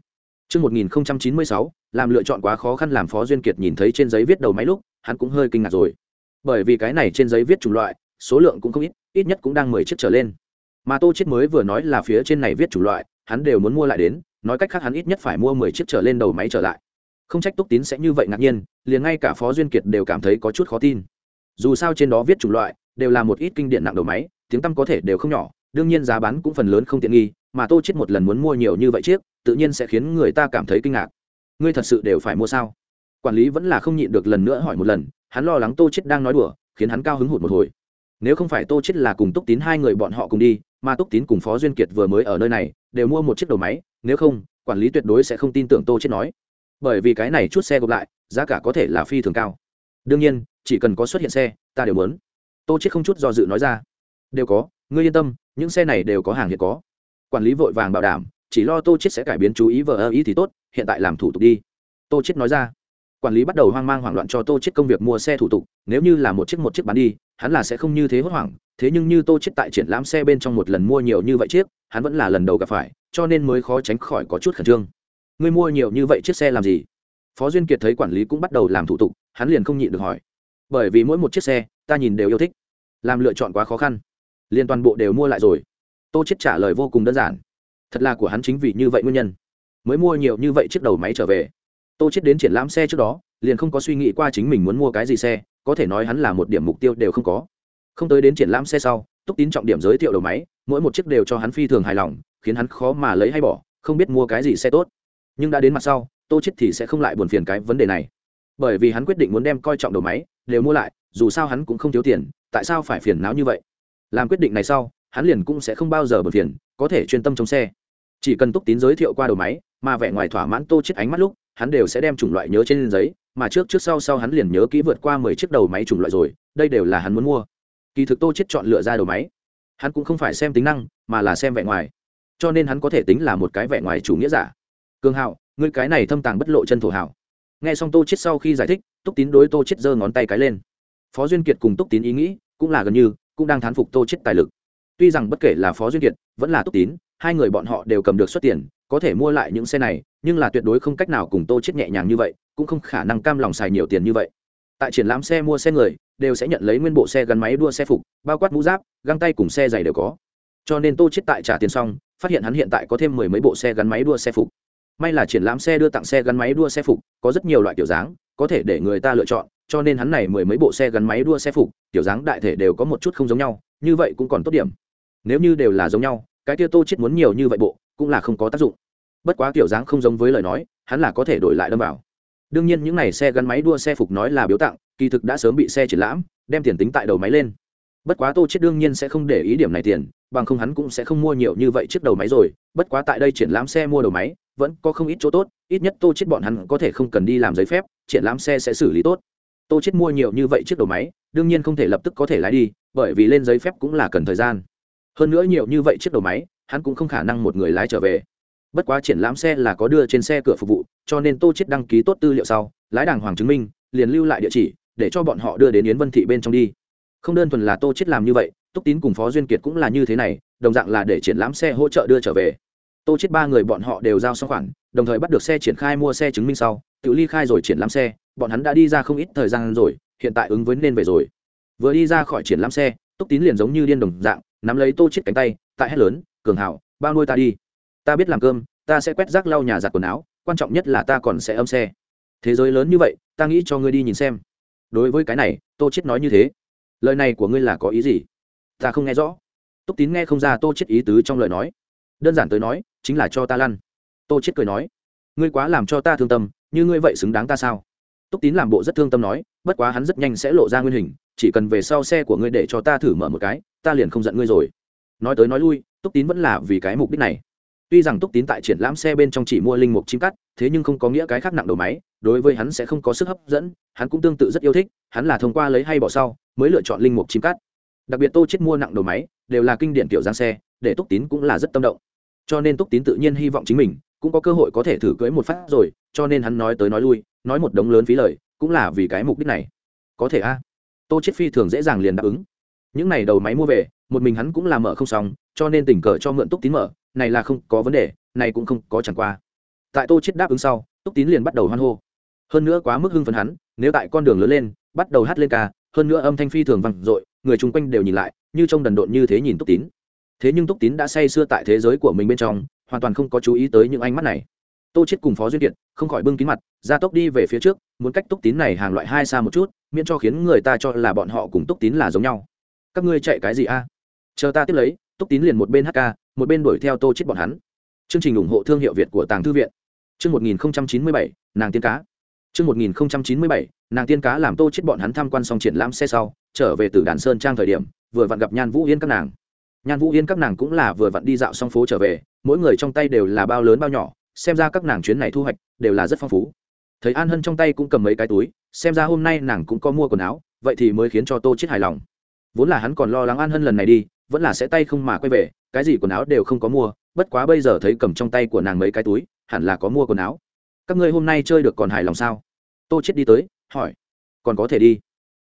Chương 1096 làm lựa chọn quá khó khăn làm phó duyên kiệt nhìn thấy trên giấy viết đầu máy lúc, hắn cũng hơi kinh ngạc rồi. Bởi vì cái này trên giấy viết chủng loại, số lượng cũng không ít ít nhất cũng đang mười chiếc trở lên mà tô chết mới vừa nói là phía trên này viết chủ loại, hắn đều muốn mua lại đến, nói cách khác hắn ít nhất phải mua mười chiếc trở lên đầu máy trở lại. Không trách túc tín sẽ như vậy ngạc nhiên, liền ngay cả phó duyên kiệt đều cảm thấy có chút khó tin. Dù sao trên đó viết chủng loại, đều là một ít kinh điển nặng đầu máy, tiếng tăm có thể đều không nhỏ, đương nhiên giá bán cũng phần lớn không tiện nghi, mà tô chết một lần muốn mua nhiều như vậy chiếc, tự nhiên sẽ khiến người ta cảm thấy kinh ngạc. Ngươi thật sự đều phải mua sao? Quản lý vẫn là không nhịn được lần nữa hỏi một lần, hắn lo lắng tô chết đang nói đùa, khiến hắn cao hứng hụt một hồi. Nếu không phải tô chết là cùng túc tín hai người bọn họ cùng đi mà túc tín cùng phó duyên kiệt vừa mới ở nơi này, đều mua một chiếc đầu máy, nếu không, quản lý tuyệt đối sẽ không tin tưởng tô chết nói. Bởi vì cái này chút xe gộp lại, giá cả có thể là phi thường cao. Đương nhiên, chỉ cần có xuất hiện xe, ta đều muốn. Tô chết không chút do dự nói ra. Đều có, ngươi yên tâm, những xe này đều có hàng hiện có. Quản lý vội vàng bảo đảm, chỉ lo tô chết sẽ cải biến chú ý vờ ơ ý thì tốt, hiện tại làm thủ tục đi. Tô chết nói ra. Quản lý bắt đầu hoang mang hoảng loạn cho tô chết công việc mua xe thủ tục, nếu như là một chiếc một chiếc bán đi, hắn là sẽ không như thế hốt hoảng thế nhưng như tô chết tại triển lãm xe bên trong một lần mua nhiều như vậy chiếc, hắn vẫn là lần đầu gặp phải, cho nên mới khó tránh khỏi có chút khẩn trương. Ngươi mua nhiều như vậy chiếc xe làm gì? Phó duyên kiệt thấy quản lý cũng bắt đầu làm thủ tục, hắn liền không nhịn được hỏi. Bởi vì mỗi một chiếc xe, ta nhìn đều yêu thích. Làm lựa chọn quá khó khăn. Liền toàn bộ đều mua lại rồi. Tô chết trả lời vô cùng đơn giản. Thật là của hắn chính vì như vậy nguyên nhân. Mới mua nhiều như vậy chiếc đầu máy trở về. Tô chết đến triển lãm xe trước đó, liền không có suy nghĩ qua chính mình muốn mua cái gì xe, có thể nói hắn là một điểm mục tiêu đều không có không tới đến triển lãm xe sau, túc tín trọng điểm giới thiệu đầu máy, mỗi một chiếc đều cho hắn phi thường hài lòng, khiến hắn khó mà lấy hay bỏ, không biết mua cái gì xe tốt. Nhưng đã đến mặt sau, tô chết thì sẽ không lại buồn phiền cái vấn đề này. Bởi vì hắn quyết định muốn đem coi trọng đầu máy, đều mua lại, dù sao hắn cũng không thiếu tiền, tại sao phải phiền não như vậy? Làm quyết định này sau, hắn liền cũng sẽ không bao giờ buồn phiền, có thể chuyên tâm trong xe. Chỉ cần túc tín giới thiệu qua đầu máy, mà vẻ ngoài thỏa mãn tô chết ánh mắt lúc, hắn đều sẽ đem chủng loại nhớ trên giấy, mà trước trước sau sau hắn liền nhớ kỹ vượt qua mười chiếc đầu máy chủng loại rồi, đây đều là hắn muốn mua kỳ thực tô chết chọn lựa ra đầu máy. Hắn cũng không phải xem tính năng, mà là xem vẻ ngoài. Cho nên hắn có thể tính là một cái vẻ ngoài chủ nghĩa giả. Cường hạo, ngươi cái này thâm tàng bất lộ chân thổ hảo. Nghe xong tô chết sau khi giải thích, túc tín đối tô chết giơ ngón tay cái lên. Phó duyên kiệt cùng túc tín ý nghĩ, cũng là gần như, cũng đang thán phục tô chết tài lực. Tuy rằng bất kể là phó duyên kiệt, vẫn là túc tín, hai người bọn họ đều cầm được xuất tiền, có thể mua lại những xe này, nhưng là tuyệt đối không cách nào cùng tô chết nhẹ nhàng như vậy, cũng không khả năng cam lòng xài nhiều tiền như vậy. Tại triển lãm xe mua xe người đều sẽ nhận lấy nguyên bộ xe gắn máy đua xe phục, bao quát mũ giáp, găng tay cùng xe giày đều có. Cho nên tô chết tại trả tiền xong, phát hiện hắn hiện tại có thêm mười mấy bộ xe gắn máy đua xe phục. May là triển lãm xe đưa tặng xe gắn máy đua xe phục, có rất nhiều loại kiểu dáng, có thể để người ta lựa chọn, cho nên hắn này mười mấy bộ xe gắn máy đua xe phục, kiểu dáng đại thể đều có một chút không giống nhau, như vậy cũng còn tốt điểm. Nếu như đều là giống nhau, cái kia tô chết muốn nhiều như vậy bộ, cũng là không có tác dụng. Bất quá kiểu dáng không giống với lời nói, hắn là có thể đổi lại đâm vào. Đương nhiên những n à y xe gắn máy đua xe phục nói là biếu tặng kỳ thực đã sớm bị xe triển lãm, đem tiền tính tại đầu máy lên. Bất quá tô chết đương nhiên sẽ không để ý điểm này tiền, bằng không hắn cũng sẽ không mua nhiều như vậy chiếc đầu máy rồi. Bất quá tại đây triển lãm xe mua đầu máy, vẫn có không ít chỗ tốt, ít nhất tô chết bọn hắn có thể không cần đi làm giấy phép, triển lãm xe sẽ xử lý tốt. Tô chết mua nhiều như vậy chiếc đầu máy, đương nhiên không thể lập tức có thể lái đi, bởi vì lên giấy phép cũng là cần thời gian. Hơn nữa nhiều như vậy chiếc đầu máy, hắn cũng không khả năng một người lái trở về. Bất quá triển lãm xe là có đưa trên xe cửa phục vụ, cho nên tô chết đăng ký tốt tư liệu sau, lái đàng hoàng chứng minh, liền lưu lại địa chỉ để cho bọn họ đưa đến yến vân thị bên trong đi. Không đơn thuần là tô chết làm như vậy, túc tín cùng phó duyên kiệt cũng là như thế này, đồng dạng là để triển lãm xe hỗ trợ đưa trở về. Tô chết ba người bọn họ đều giao xong khoản, đồng thời bắt được xe triển khai mua xe chứng minh sau, tự ly khai rồi triển lãm xe, bọn hắn đã đi ra không ít thời gian rồi, hiện tại ứng với nên về rồi. Vừa đi ra khỏi triển lãm xe, túc tín liền giống như điên đồng dạng, nắm lấy tô chết cánh tay, tại hét lớn, cường hảo bao nuôi ta đi. Ta biết làm cơm, ta sẽ quét rác lau nhà giặt quần áo, quan trọng nhất là ta còn sẽ âm xe. Thế giới lớn như vậy, ta nghĩ cho ngươi đi nhìn xem đối với cái này, tô chết nói như thế. Lời này của ngươi là có ý gì? Ta không nghe rõ. Túc tín nghe không ra tô chết ý tứ trong lời nói. Đơn giản tới nói, chính là cho ta lăn. Tô chết cười nói, ngươi quá làm cho ta thương tâm, như ngươi vậy xứng đáng ta sao? Túc tín làm bộ rất thương tâm nói, bất quá hắn rất nhanh sẽ lộ ra nguyên hình, chỉ cần về sau xe của ngươi để cho ta thử mở một cái, ta liền không giận ngươi rồi. Nói tới nói lui, túc tín vẫn là vì cái mục đích này tuy rằng túc tín tại triển lãm xe bên trong chỉ mua linh mục chim cắt, thế nhưng không có nghĩa cái khác nặng đầu máy, đối với hắn sẽ không có sức hấp dẫn, hắn cũng tương tự rất yêu thích, hắn là thông qua lấy hay bỏ sau, mới lựa chọn linh mục chim cắt. Đặc biệt tô chết mua nặng đầu máy, đều là kinh điển tiểu giang xe, để túc tín cũng là rất tâm động. Cho nên túc tín tự nhiên hy vọng chính mình cũng có cơ hội có thể thử cưới một phát rồi, cho nên hắn nói tới nói lui, nói một đống lớn phí lời, cũng là vì cái mục đích này. Có thể a. Tô chết phi thường dễ dàng liền đáp ứng. Những này đầu máy mua về, một mình hắn cũng làm mở không xong, cho nên tình cờ cho mượn túc tín mở này là không có vấn đề, này cũng không có chẳng qua. Tại tô chết đáp ứng sau, túc tín liền bắt đầu hoan hô. Hơn nữa quá mức hưng phấn hắn, nếu tại con đường lớn lên, bắt đầu hát lên ca, hơn nữa âm thanh phi thường vang dội, người chung quanh đều nhìn lại, như trông đần độn như thế nhìn túc tín. Thế nhưng túc tín đã say sưa tại thế giới của mình bên trong, hoàn toàn không có chú ý tới những ánh mắt này. Tô chết cùng phó duyên kiệt, không khỏi bưng kín mặt, ra tốc đi về phía trước, muốn cách túc tín này hàng loại hai xa một chút, miễn cho khiến người ta cho là bọn họ cùng túc tín là giống nhau. Các ngươi chạy cái gì a? Chờ ta tiếp lấy, túc tín liền một bên hát ca một bên đuổi theo tô chết bọn hắn. Chương trình ủng hộ thương hiệu việt của tàng thư viện. Chương một nghìn chín mươi bảy, nàng tiên cá. Chương một nghìn chín mươi bảy, nàng tiên cá làm tô chết bọn hắn tham quan xong triển lãm xe sau, trở về từ đàn sơn trang thời điểm, vừa vặn gặp nhan vũ yên các nàng. Nhan vũ yên các nàng cũng là vừa vặn đi dạo xong phố trở về, mỗi người trong tay đều là bao lớn bao nhỏ, xem ra các nàng chuyến này thu hoạch đều là rất phong phú. Thấy an hân trong tay cũng cầm mấy cái túi, xem ra hôm nay nàng cũng có mua quần áo, vậy thì mới khiến cho tô chết hài lòng. Vốn là hắn còn lo lắng an hân lần này đi, vẫn là sẽ tay không mà quay về cái gì quần áo đều không có mua, bất quá bây giờ thấy cầm trong tay của nàng mấy cái túi, hẳn là có mua quần áo. Các ngươi hôm nay chơi được còn hài lòng sao? Tô chết đi tới, hỏi. Còn có thể đi.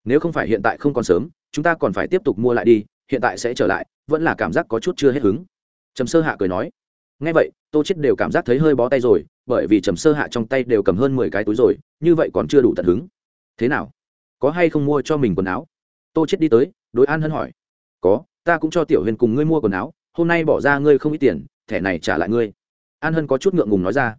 Nếu không phải hiện tại không còn sớm, chúng ta còn phải tiếp tục mua lại đi, hiện tại sẽ trở lại, vẫn là cảm giác có chút chưa hết hứng. Trầm sơ hạ cười nói. Ngay vậy, tô chết đều cảm giác thấy hơi bó tay rồi, bởi vì trầm sơ hạ trong tay đều cầm hơn mười cái túi rồi, như vậy còn chưa đủ tận hứng. Thế nào? Có hay không mua cho mình quần áo? Tô chết đi tới, đối an hân hỏi. Có, ta cũng cho tiểu huyền cùng ngươi mua quần áo hôm nay bỏ ra ngươi không ít tiền, thẻ này trả lại ngươi. An hân có chút ngượng ngùng nói ra.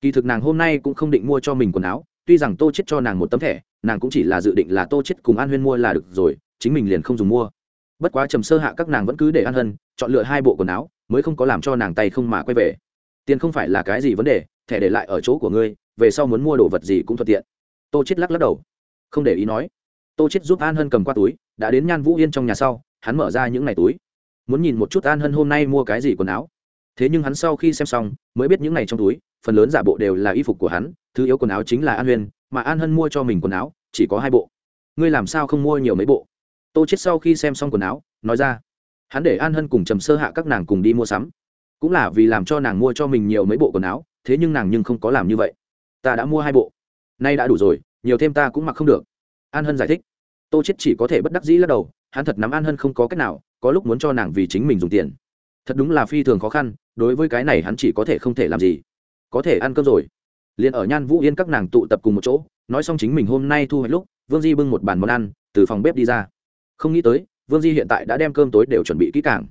Kỳ thực nàng hôm nay cũng không định mua cho mình quần áo, tuy rằng tô chết cho nàng một tấm thẻ, nàng cũng chỉ là dự định là tô chết cùng an huyên mua là được rồi, chính mình liền không dùng mua. Bất quá trầm sơ hạ các nàng vẫn cứ để an hân chọn lựa hai bộ quần áo, mới không có làm cho nàng tay không mà quay về. Tiền không phải là cái gì vấn đề, thẻ để lại ở chỗ của ngươi, về sau muốn mua đồ vật gì cũng thuận tiện. Tô chết lắc lắc đầu. Không để ý nói. Tô chết giúp an hân cầm qua túi, đã đến nhan vũ yên trong nhà sau, hắn mở ra những ngày túi muốn nhìn một chút an hân hôm nay mua cái gì quần áo. Thế nhưng hắn sau khi xem xong, mới biết những ngày trong túi, phần lớn giả bộ đều là y phục của hắn, thứ yếu quần áo chính là an huyên mà an hân mua cho mình quần áo, chỉ có hai bộ. Ngươi làm sao không mua nhiều mấy bộ? Tô chết sau khi xem xong quần áo, nói ra, hắn để an hân cùng trầm sơ hạ các nàng cùng đi mua sắm. Cũng là vì làm cho nàng mua cho mình nhiều mấy bộ quần áo, thế nhưng nàng nhưng không có làm như vậy. Ta đã mua hai bộ. Nay đã đủ rồi, nhiều thêm ta cũng mặc không được. An hân giải thích. Tô chết chỉ có thể bất đắc dĩ lắc đầu hắn thật nắm an hân không có cách nào, có lúc muốn cho nàng vì chính mình dùng tiền. Thật đúng là phi thường khó khăn, đối với cái này hắn chỉ có thể không thể làm gì. Có thể ăn cơm rồi. Liền ở nhan vũ yên các nàng tụ tập cùng một chỗ, nói xong chính mình hôm nay thu hoạch lúc, vương di bưng một bàn món ăn, từ phòng bếp đi ra. Không nghĩ tới, vương di hiện tại đã đem cơm tối đều chuẩn bị kỹ càng.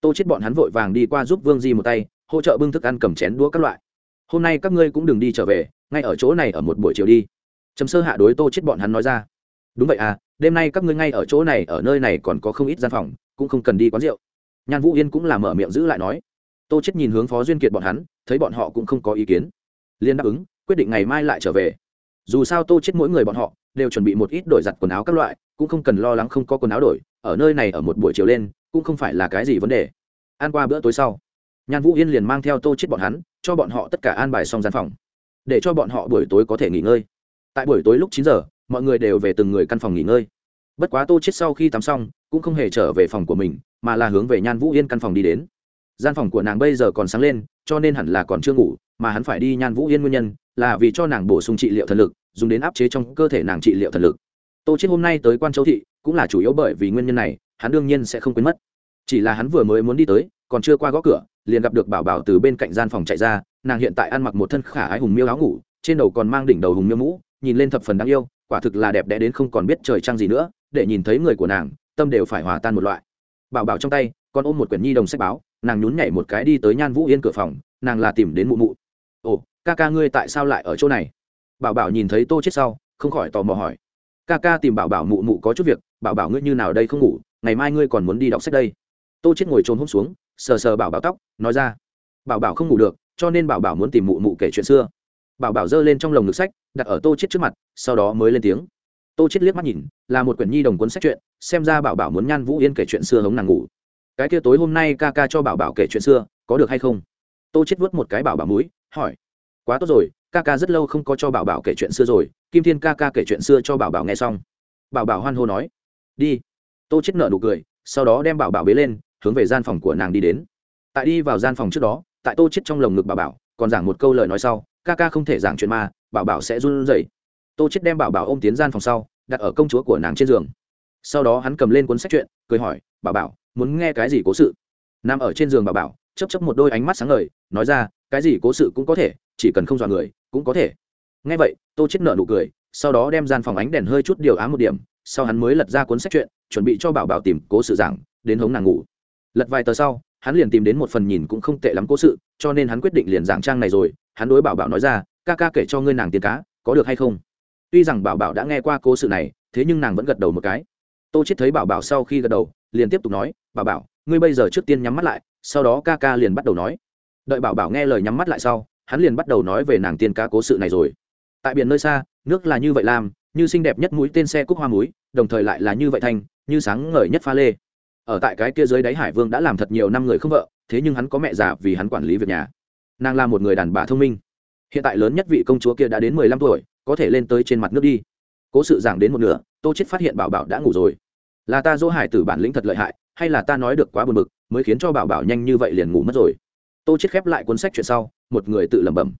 Tô chết bọn hắn vội vàng đi qua giúp vương di một tay, hỗ trợ bưng thức ăn cầm chén đũa các loại. Hôm nay các ngươi cũng đừng đi trở về, ngay ở chỗ này ở một buổi chiều đi. Trầm sơ hạ đối tô chết bọn hắn nói ra đúng vậy à đêm nay các ngươi ngay ở chỗ này, ở nơi này còn có không ít gian phòng, cũng không cần đi quán rượu. Nhan vũ yên cũng là mở miệng giữ lại nói. Tô chết nhìn hướng phó duyên kiệt bọn hắn, thấy bọn họ cũng không có ý kiến. Liên đáp ứng, quyết định ngày mai lại trở về. Dù sao tô chết mỗi người bọn họ đều chuẩn bị một ít đổi giặt quần áo các loại, cũng không cần lo lắng không có quần áo đổi, ở nơi này ở một buổi chiều lên, cũng không phải là cái gì vấn đề. Ăn qua bữa tối sau, nhan vũ yên liền mang theo tô chết bọn hắn, cho bọn họ tất cả an bài xong gian phòng, để cho bọn họ buổi tối có thể nghỉ ngơi. Tại buổi tối lúc chín giờ mọi người đều về từng người căn phòng nghỉ ngơi. Bất quá tô chết sau khi tắm xong, cũng không hề trở về phòng của mình, mà là hướng về nhan vũ yên căn phòng đi đến. Gian phòng của nàng bây giờ còn sáng lên, cho nên hẳn là còn chưa ngủ, mà hắn phải đi nhan vũ yên nguyên nhân là vì cho nàng bổ sung trị liệu thần lực, dùng đến áp chế trong cơ thể nàng trị liệu thần lực. Tô chết hôm nay tới quan châu thị, cũng là chủ yếu bởi vì nguyên nhân này, hắn đương nhiên sẽ không quên mất. Chỉ là hắn vừa mới muốn đi tới, còn chưa qua gõ cửa, liền gặp được bảo bảo từ bên cạnh gian phòng chạy ra, nàng hiện tại ăn mặc một thân khả ái hùng miêu áo ngủ, trên đầu còn mang đỉnh đầu hùng miêu mũ, nhìn lên thập phần đáng yêu quả thực là đẹp đẽ đến không còn biết trời trăng gì nữa, để nhìn thấy người của nàng, tâm đều phải hòa tan một loại. Bảo bảo trong tay, còn ôm một quyển nhi đồng sách báo, nàng nhún nhảy một cái đi tới nhan vũ yên cửa phòng, nàng là tìm đến mụ mụ. Ồ, ca ca ngươi tại sao lại ở chỗ này? Bảo bảo nhìn thấy tô chết sau, không khỏi tò mò hỏi. Ca ca tìm bảo bảo mụ mụ có chút việc, bảo bảo ngươi như nào đây không ngủ, ngày mai ngươi còn muốn đi đọc sách đây. Tô chết ngồi trôn hôm xuống, sờ sờ bảo bảo tóc, nói ra. Bảo bảo không ngủ được, cho nên bảo bảo muốn tìm mụ mụ kể chuyện xưa bảo bảo giơ lên trong lồng ngực sách, đặt ở tô chết trước mặt, sau đó mới lên tiếng. Tô chết liếc mắt nhìn, là một quyển nhi đồng cuốn sách chuyện xem ra bảo bảo muốn nhan vũ yên kể chuyện xưa hống nàng ngủ. Cái kia tối hôm nay ca ca cho bảo bảo kể chuyện xưa, có được hay không? Tô chết vớt một cái bảo bảo mũi, hỏi. Quá tốt rồi, ca ca rất lâu không có cho bảo bảo kể chuyện xưa rồi, kim thiên ca ca kể chuyện xưa cho bảo bảo nghe xong. Bảo bảo hoan hô nói. Đi. Tô chết nở nụ cười, sau đó đem bảo bảo bế lên, hướng về gian phòng của nàng đi đến. Tại đi vào gian phòng trước đó, tại tô chết trong lồng ngực bảo bảo, còn giảng một câu lời nói sau ca ca không thể giảng chuyện ma, bảo bảo sẽ run rẩy. Tô chết đem bảo bảo ôm tiến gian phòng sau, đặt ở công chúa của nàng trên giường. Sau đó hắn cầm lên cuốn sách chuyện, cười hỏi, bảo bảo, muốn nghe cái gì cố sự? Nằm ở trên giường bảo bảo chấp chấp một đôi ánh mắt sáng ngời, nói ra, cái gì cố sự cũng có thể, chỉ cần không dọa người, cũng có thể. Nghe vậy, tô chết nở nụ cười, sau đó đem gian phòng ánh đèn hơi chút điều ám một điểm, sau hắn mới lật ra cuốn sách chuyện, chuẩn bị cho bảo bảo tìm cố sự giảng, đến hống nàng ngủ. Lật vài tờ sau hắn liền tìm đến một phần nhìn cũng không tệ lắm cố sự, cho nên hắn quyết định liền giảng trang này rồi, hắn đối bảo bảo nói ra, ca ca kể cho ngươi nàng tiền cá, có được hay không? Tuy rằng bảo bảo đã nghe qua cố sự này, thế nhưng nàng vẫn gật đầu một cái. Tô chết thấy bảo bảo sau khi gật đầu, liền tiếp tục nói, bảo bảo, ngươi bây giờ trước tiên nhắm mắt lại, sau đó ca ca liền bắt đầu nói. Đợi bảo bảo nghe lời nhắm mắt lại sau, hắn liền bắt đầu nói về nàng tiên cá cố sự này rồi. Tại biển nơi xa, nước là như vậy làm, như xinh đẹp nhất mũi tên xe cúc hoa múi đồng thời lại là như vậy thanh như sáng ngời nhất pha lê ở tại cái kia dưới đáy hải vương đã làm thật nhiều năm người không vợ, thế nhưng hắn có mẹ già vì hắn quản lý việc nhà. Nàng là một người đàn bà thông minh. Hiện tại lớn nhất vị công chúa kia đã đến mười lăm tuổi, có thể lên tới trên mặt nước đi. Cố sự giảng đến một nửa, tô chết phát hiện bảo bảo đã ngủ rồi. Là ta dỗ hải tử bản lĩnh thật lợi hại, hay là ta nói được quá buồn bực, mới khiến cho bảo bảo nhanh như vậy liền ngủ mất rồi? Tô chết khép lại cuốn sách chuyện sau, một người tự lẩm bẩm.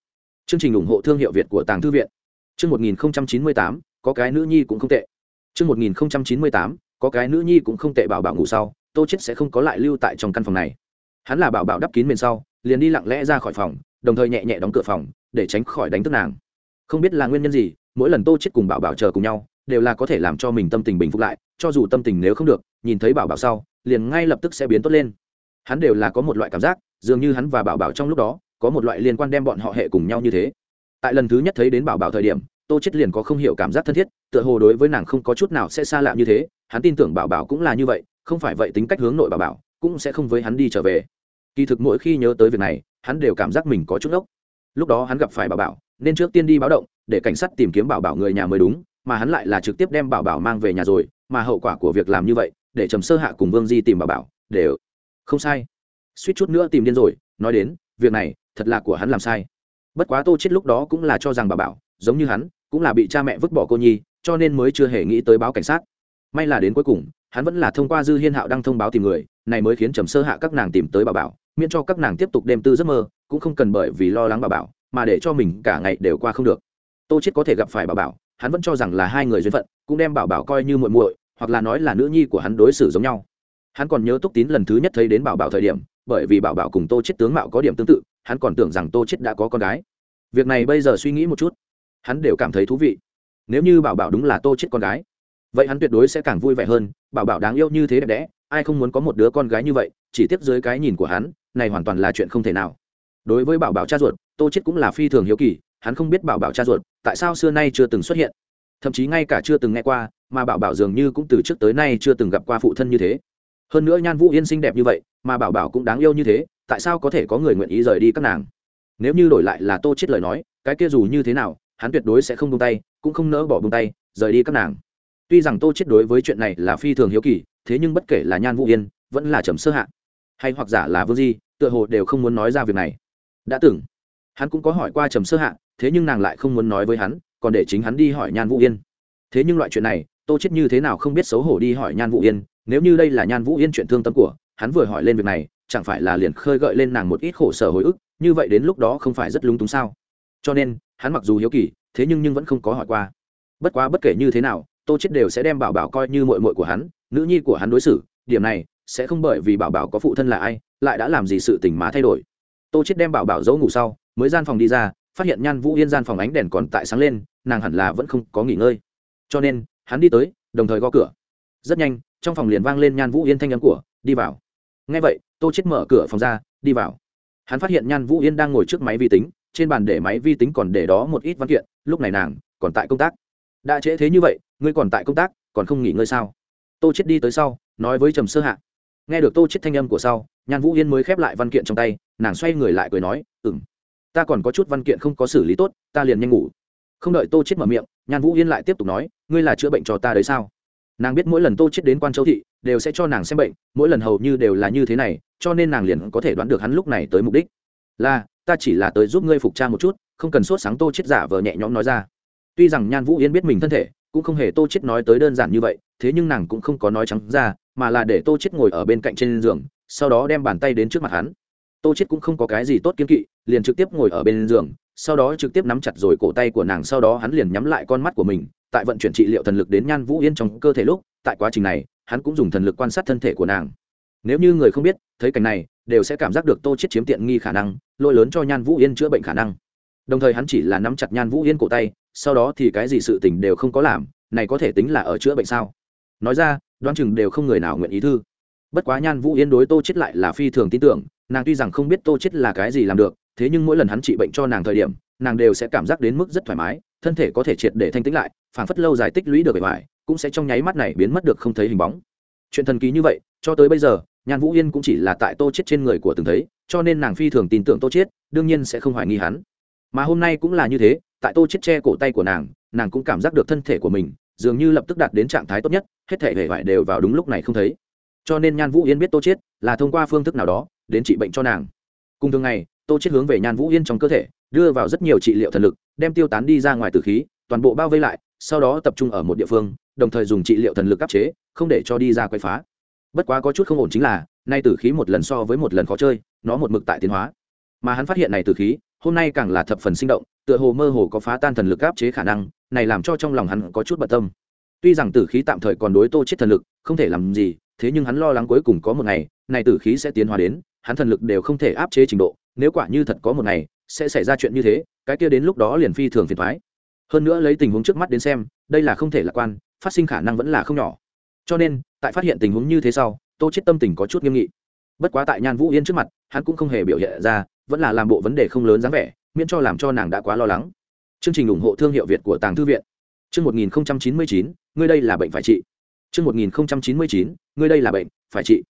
Chương trình ủng hộ thương hiệu việt của tàng thư viện. Chương một nghìn chín mươi tám, có cái nữ nhi cũng không tệ. Chương một nghìn chín mươi tám có cái nữ nhi cũng không tệ bảo bảo ngủ sau, tô chết sẽ không có lại lưu tại trong căn phòng này. Hắn là bảo bảo đắp kín bên sau, liền đi lặng lẽ ra khỏi phòng, đồng thời nhẹ nhẹ đóng cửa phòng, để tránh khỏi đánh thức nàng. Không biết là nguyên nhân gì, mỗi lần tô chết cùng bảo bảo chờ cùng nhau, đều là có thể làm cho mình tâm tình bình phục lại, cho dù tâm tình nếu không được, nhìn thấy bảo bảo sau, liền ngay lập tức sẽ biến tốt lên. Hắn đều là có một loại cảm giác, dường như hắn và bảo bảo trong lúc đó, có một loại liên quan đem bọn họ hệ cùng nhau như thế. Tại lần thứ nhất thấy đến bảo bảo thời điểm, tô chết liền có không hiểu cảm giác thân thiết, tựa hồ đối với nàng không có chút nào sẽ xa lạ như thế hắn tin tưởng bảo bảo cũng là như vậy, không phải vậy tính cách hướng nội bảo bảo cũng sẽ không với hắn đi trở về. Kỳ thực mỗi khi nhớ tới việc này, hắn đều cảm giác mình có chút ốc lúc đó hắn gặp phải bảo bảo, nên trước tiên đi báo động, để cảnh sát tìm kiếm bảo bảo người nhà mới đúng, mà hắn lại là trực tiếp đem bảo bảo mang về nhà rồi, mà hậu quả của việc làm như vậy, để trầm sơ hạ cùng vương di tìm bảo bảo, để không sai. Suýt chút nữa tìm điên rồi, nói đến, việc này, thật là của hắn làm sai. Bất quá tô chết lúc đó cũng là cho rằng bảo bảo, giống như hắn, cũng là bị cha mẹ vứt bỏ cô nhi, cho nên mới chưa hề nghĩ tới báo cảnh sát may là đến cuối cùng, hắn vẫn là thông qua dư hiên hạo đang thông báo tìm người, này mới khiến trầm sơ hạ các nàng tìm tới bảo bảo, miễn cho các nàng tiếp tục đêm tư giấc mơ, cũng không cần bởi vì lo lắng bảo bảo, mà để cho mình cả ngày đều qua không được. Tô chết có thể gặp phải bảo bảo, hắn vẫn cho rằng là hai người duyên phận, cũng đem bảo bảo coi như muội muội, hoặc là nói là nữ nhi của hắn đối xử giống nhau. Hắn còn nhớ túc tín lần thứ nhất thấy đến bảo bảo thời điểm, bởi vì bảo bảo cùng tô chết tướng mạo có điểm tương tự, hắn còn tưởng rằng tô chết đã có con gái. Việc này bây giờ suy nghĩ một chút, hắn đều cảm thấy thú vị. Nếu như bảo bảo đúng là tô chết con gái vậy hắn tuyệt đối sẽ càng vui vẻ hơn, bảo bảo đáng yêu như thế đẹp đẽ, ai không muốn có một đứa con gái như vậy, chỉ tiếp dưới cái nhìn của hắn, này hoàn toàn là chuyện không thể nào. Đối với bảo bảo cha ruột, tô chết cũng là phi thường hiếu kỳ, hắn không biết bảo bảo cha ruột tại sao xưa nay chưa từng xuất hiện. Thậm chí ngay cả chưa từng nghe qua, mà bảo bảo dường như cũng từ trước tới nay chưa từng gặp qua phụ thân như thế. Hơn nữa nhan vũ yên xinh đẹp như vậy, mà bảo bảo cũng đáng yêu như thế, tại sao có thể có người nguyện ý rời đi các nàng? Nếu như đổi lại là tô chết lời nói, cái kia dù như thế nào, hắn tuyệt đối sẽ không buông tay, cũng không nỡ bỏ buông tay, rời đi các nàng tuy rằng tô chết đối với chuyện này là phi thường hiếu kỳ, thế nhưng bất kể là nhan vũ yên, vẫn là trầm sơ hạ, hay hoặc giả là vương di, tựa hồ đều không muốn nói ra việc này. Đã từng, hắn cũng có hỏi qua trầm sơ hạ, thế nhưng nàng lại không muốn nói với hắn, còn để chính hắn đi hỏi nhan vũ yên. Thế nhưng loại chuyện này, tô chết như thế nào không biết xấu hổ đi hỏi nhan vũ yên, nếu như đây là nhan vũ yên chuyện thương tâm của, hắn vừa hỏi lên việc này, chẳng phải là liền khơi gợi lên nàng một ít khổ sở hồi ức, như vậy đến lúc đó không phải rất lúng túng sao? Cho nên, hắn mặc dù hiếu kỳ, thế nhưng nhưng vẫn không có hỏi qua. Bất quá bất kể như thế nào tô chết đều sẽ đem bảo bảo coi như muội muội của hắn, nữ nhi của hắn đối xử, điểm này sẽ không bởi vì bảo bảo có phụ thân là ai, lại đã làm gì sự tình mà thay đổi. Tô chết đem bảo bảo giấu ngủ sau, mới gian phòng đi ra, phát hiện nhan vũ yên gian phòng ánh đèn còn tại sáng lên, nàng hẳn là vẫn không có nghỉ ngơi. Cho nên, hắn đi tới, đồng thời gõ cửa. Rất nhanh, trong phòng liền vang lên nhan vũ yên thanh âm của, đi vào. Ngay vậy, tô chết mở cửa phòng ra, đi vào. Hắn phát hiện nhan vũ yên đang ngồi trước máy vi tính, trên bàn để máy vi tính còn để đó một ít văn kiện, lúc này nàng còn tại công tác đã trễ thế như vậy, ngươi còn tại công tác, còn không nghỉ ngơi sao? Tô chết đi tới sau, nói với trầm sơ hạ. Nghe được tô chết thanh âm của sau, nhan vũ yên mới khép lại văn kiện trong tay, nàng xoay người lại cười nói, ừm, ta còn có chút văn kiện không có xử lý tốt, ta liền nhanh ngủ. Không đợi tô chết mở miệng, nhan vũ yên lại tiếp tục nói, ngươi là chữa bệnh cho ta đấy sao? Nàng biết mỗi lần tô chết đến quan châu thị, đều sẽ cho nàng xem bệnh, mỗi lần hầu như đều là như thế này, cho nên nàng liền có thể đoán được hắn lúc này tới mục đích. Là, ta chỉ là tới giúp ngươi phục tra một chút, không cần sốt sáng tô chết giả vờ nhẹ nhõm nói ra tuy rằng nhan vũ yên biết mình thân thể, cũng không hề tô chết nói tới đơn giản như vậy, thế nhưng nàng cũng không có nói trắng ra, mà là để tô chết ngồi ở bên cạnh trên giường, sau đó đem bàn tay đến trước mặt hắn. Tô chết cũng không có cái gì tốt kiên kỵ, liền trực tiếp ngồi ở bên giường, sau đó trực tiếp nắm chặt rồi cổ tay của nàng, sau đó hắn liền nhắm lại con mắt của mình, tại vận chuyển trị liệu thần lực đến nhan vũ yên trong cơ thể lúc, tại quá trình này, hắn cũng dùng thần lực quan sát thân thể của nàng. Nếu như người không biết, thấy cảnh này, đều sẽ cảm giác được tô chết chiếm tiện nghi khả năng lôi lớn cho nhan vũ yên chữa bệnh khả năng. Đồng thời hắn chỉ là nắm chặt nhan vũ yên cổ tay sau đó thì cái gì sự tình đều không có làm, này có thể tính là ở chữa bệnh sao? Nói ra, đoán chừng đều không người nào nguyện ý thư. Bất quá nhan vũ yên đối tô chết lại là phi thường tin tưởng, nàng tuy rằng không biết tô chết là cái gì làm được, thế nhưng mỗi lần hắn trị bệnh cho nàng thời điểm, nàng đều sẽ cảm giác đến mức rất thoải mái, thân thể có thể triệt để thanh tĩnh lại phản phất lâu dài tích lũy được bề ngoài, cũng sẽ trong nháy mắt này biến mất được không thấy hình bóng. Chuyện thần kỳ như vậy, cho tới bây giờ, nhan vũ yên cũng chỉ là tại tô chết trên người của từng thấy, cho nên nàng phi thường tin tưởng tô chết đương nhiên sẽ không hoài nghi hắn. Mà hôm nay cũng là như thế tại tô chết che cổ tay của nàng nàng cũng cảm giác được thân thể của mình dường như lập tức đạt đến trạng thái tốt nhất, hết thể hệ vải đều vào đúng lúc này không thấy. Cho nên nhan vũ yên biết tô chết là thông qua phương thức nào đó đến trị bệnh cho nàng. Cùng thường ngày, tô chết hướng về nhan vũ yên trong cơ thể, đưa vào rất nhiều trị liệu thần lực, đem tiêu tán đi ra ngoài từ khí, toàn bộ bao vây lại, sau đó tập trung ở một địa phương, đồng thời dùng trị liệu thần lực áp chế, không để cho đi ra quay phá. Bất quá có chút không ổn chính là, nay tử khí một lần so với một lần khó chơi, nó một mực tại tiến hóa. Mà hắn phát hiện này tử khí hôm nay càng là thập phần sinh động, tựa hồ mơ hồ có phá tan thần lực áp chế khả năng, này làm cho trong lòng hắn có chút bận tâm. Tuy rằng tử khí tạm thời còn đối tô chết thần lực, không thể làm gì, thế nhưng hắn lo lắng cuối cùng có một ngày, này tử khí sẽ tiến hóa đến, hắn thần lực đều không thể áp chế trình độ, nếu quả như thật có một ngày, sẽ xảy ra chuyện như thế, cái kia đến lúc đó liền phi thường phiền thoái hơn nữa lấy tình huống trước mắt đến xem, đây là không thể lạc quan, phát sinh khả năng vẫn là không nhỏ. Cho nên, tại phát hiện tình huống như thế sau, tô chết tâm tình có chút nghiêm nghị bất quá tại nhan vũ yên trước mặt hắn cũng không hề biểu hiện ra vẫn là làm bộ vấn đề không lớn dáng vẻ miễn cho làm cho nàng đã quá lo lắng. Chương trình ủng hộ thương hiệu việt của tàng thư viện. Chương 1099, ngươi đây là bệnh phải trị. Chương 1099, ngươi đây là bệnh phải trị.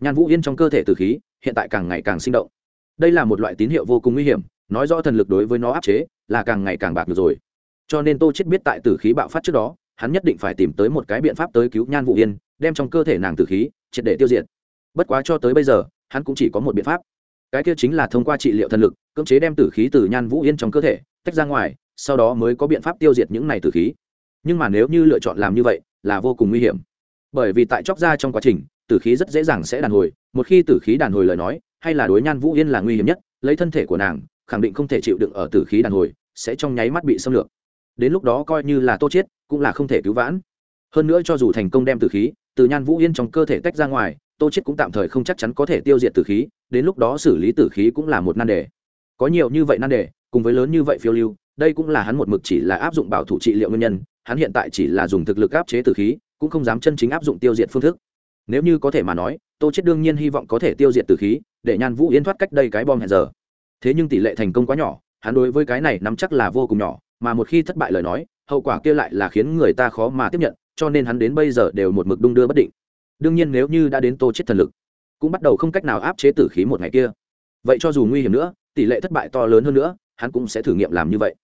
Nhan vũ yên trong cơ thể tử khí hiện tại càng ngày càng sinh động. Đây là một loại tín hiệu vô cùng nguy hiểm nói rõ thần lực đối với nó áp chế là càng ngày càng bạc được rồi. Cho nên tô chết biết tại tử khí bạo phát trước đó hắn nhất định phải tìm tới một cái biện pháp tới cứu nhan vũ yên đem trong cơ thể nàng tử khí triệt để tiêu diệt bất quá cho tới bây giờ, hắn cũng chỉ có một biện pháp. Cái kia chính là thông qua trị liệu thần lực, cưỡng chế đem tử khí từ nhan vũ yên trong cơ thể tách ra ngoài, sau đó mới có biện pháp tiêu diệt những này tử khí. Nhưng mà nếu như lựa chọn làm như vậy, là vô cùng nguy hiểm. Bởi vì tại chóc ra trong quá trình, tử khí rất dễ dàng sẽ đàn hồi, một khi tử khí đàn hồi lời nói, hay là đối nhan vũ yên là nguy hiểm nhất, lấy thân thể của nàng, khẳng định không thể chịu đựng ở tử khí đàn hồi, sẽ trong nháy mắt bị xâm lược. Đến lúc đó coi như là tô chết, cũng là không thể cứu vãn. Hơn nữa cho dù thành công đem tử khí từ nhan vũ yên trong cơ thể tách ra ngoài tô chết cũng tạm thời không chắc chắn có thể tiêu diệt tử khí, đến lúc đó xử lý tử khí cũng là một nan đề. Có nhiều như vậy nan đề, cùng với lớn như vậy phiêu lưu, đây cũng là hắn một mực chỉ là áp dụng bảo thủ trị liệu nguyên nhân, hắn hiện tại chỉ là dùng thực lực áp chế tử khí, cũng không dám chân chính áp dụng tiêu diệt phương thức. Nếu như có thể mà nói, tô chết đương nhiên hy vọng có thể tiêu diệt tử khí, để nhan vũ yên thoát cách đây cái bom hẹn giờ. Thế nhưng tỷ lệ thành công quá nhỏ, hắn đối với cái này nắm chắc là vô cùng nhỏ, mà một khi thất bại lời nói, hậu quả kia lại là khiến người ta khó mà tiếp nhận, cho nên hắn đến bây giờ đều một mực đung đưa bất định đương nhiên nếu như đã đến tô chết thần lực, cũng bắt đầu không cách nào áp chế tử khí một ngày kia. Vậy cho dù nguy hiểm nữa, tỷ lệ thất bại to lớn hơn nữa, hắn cũng sẽ thử nghiệm làm như vậy.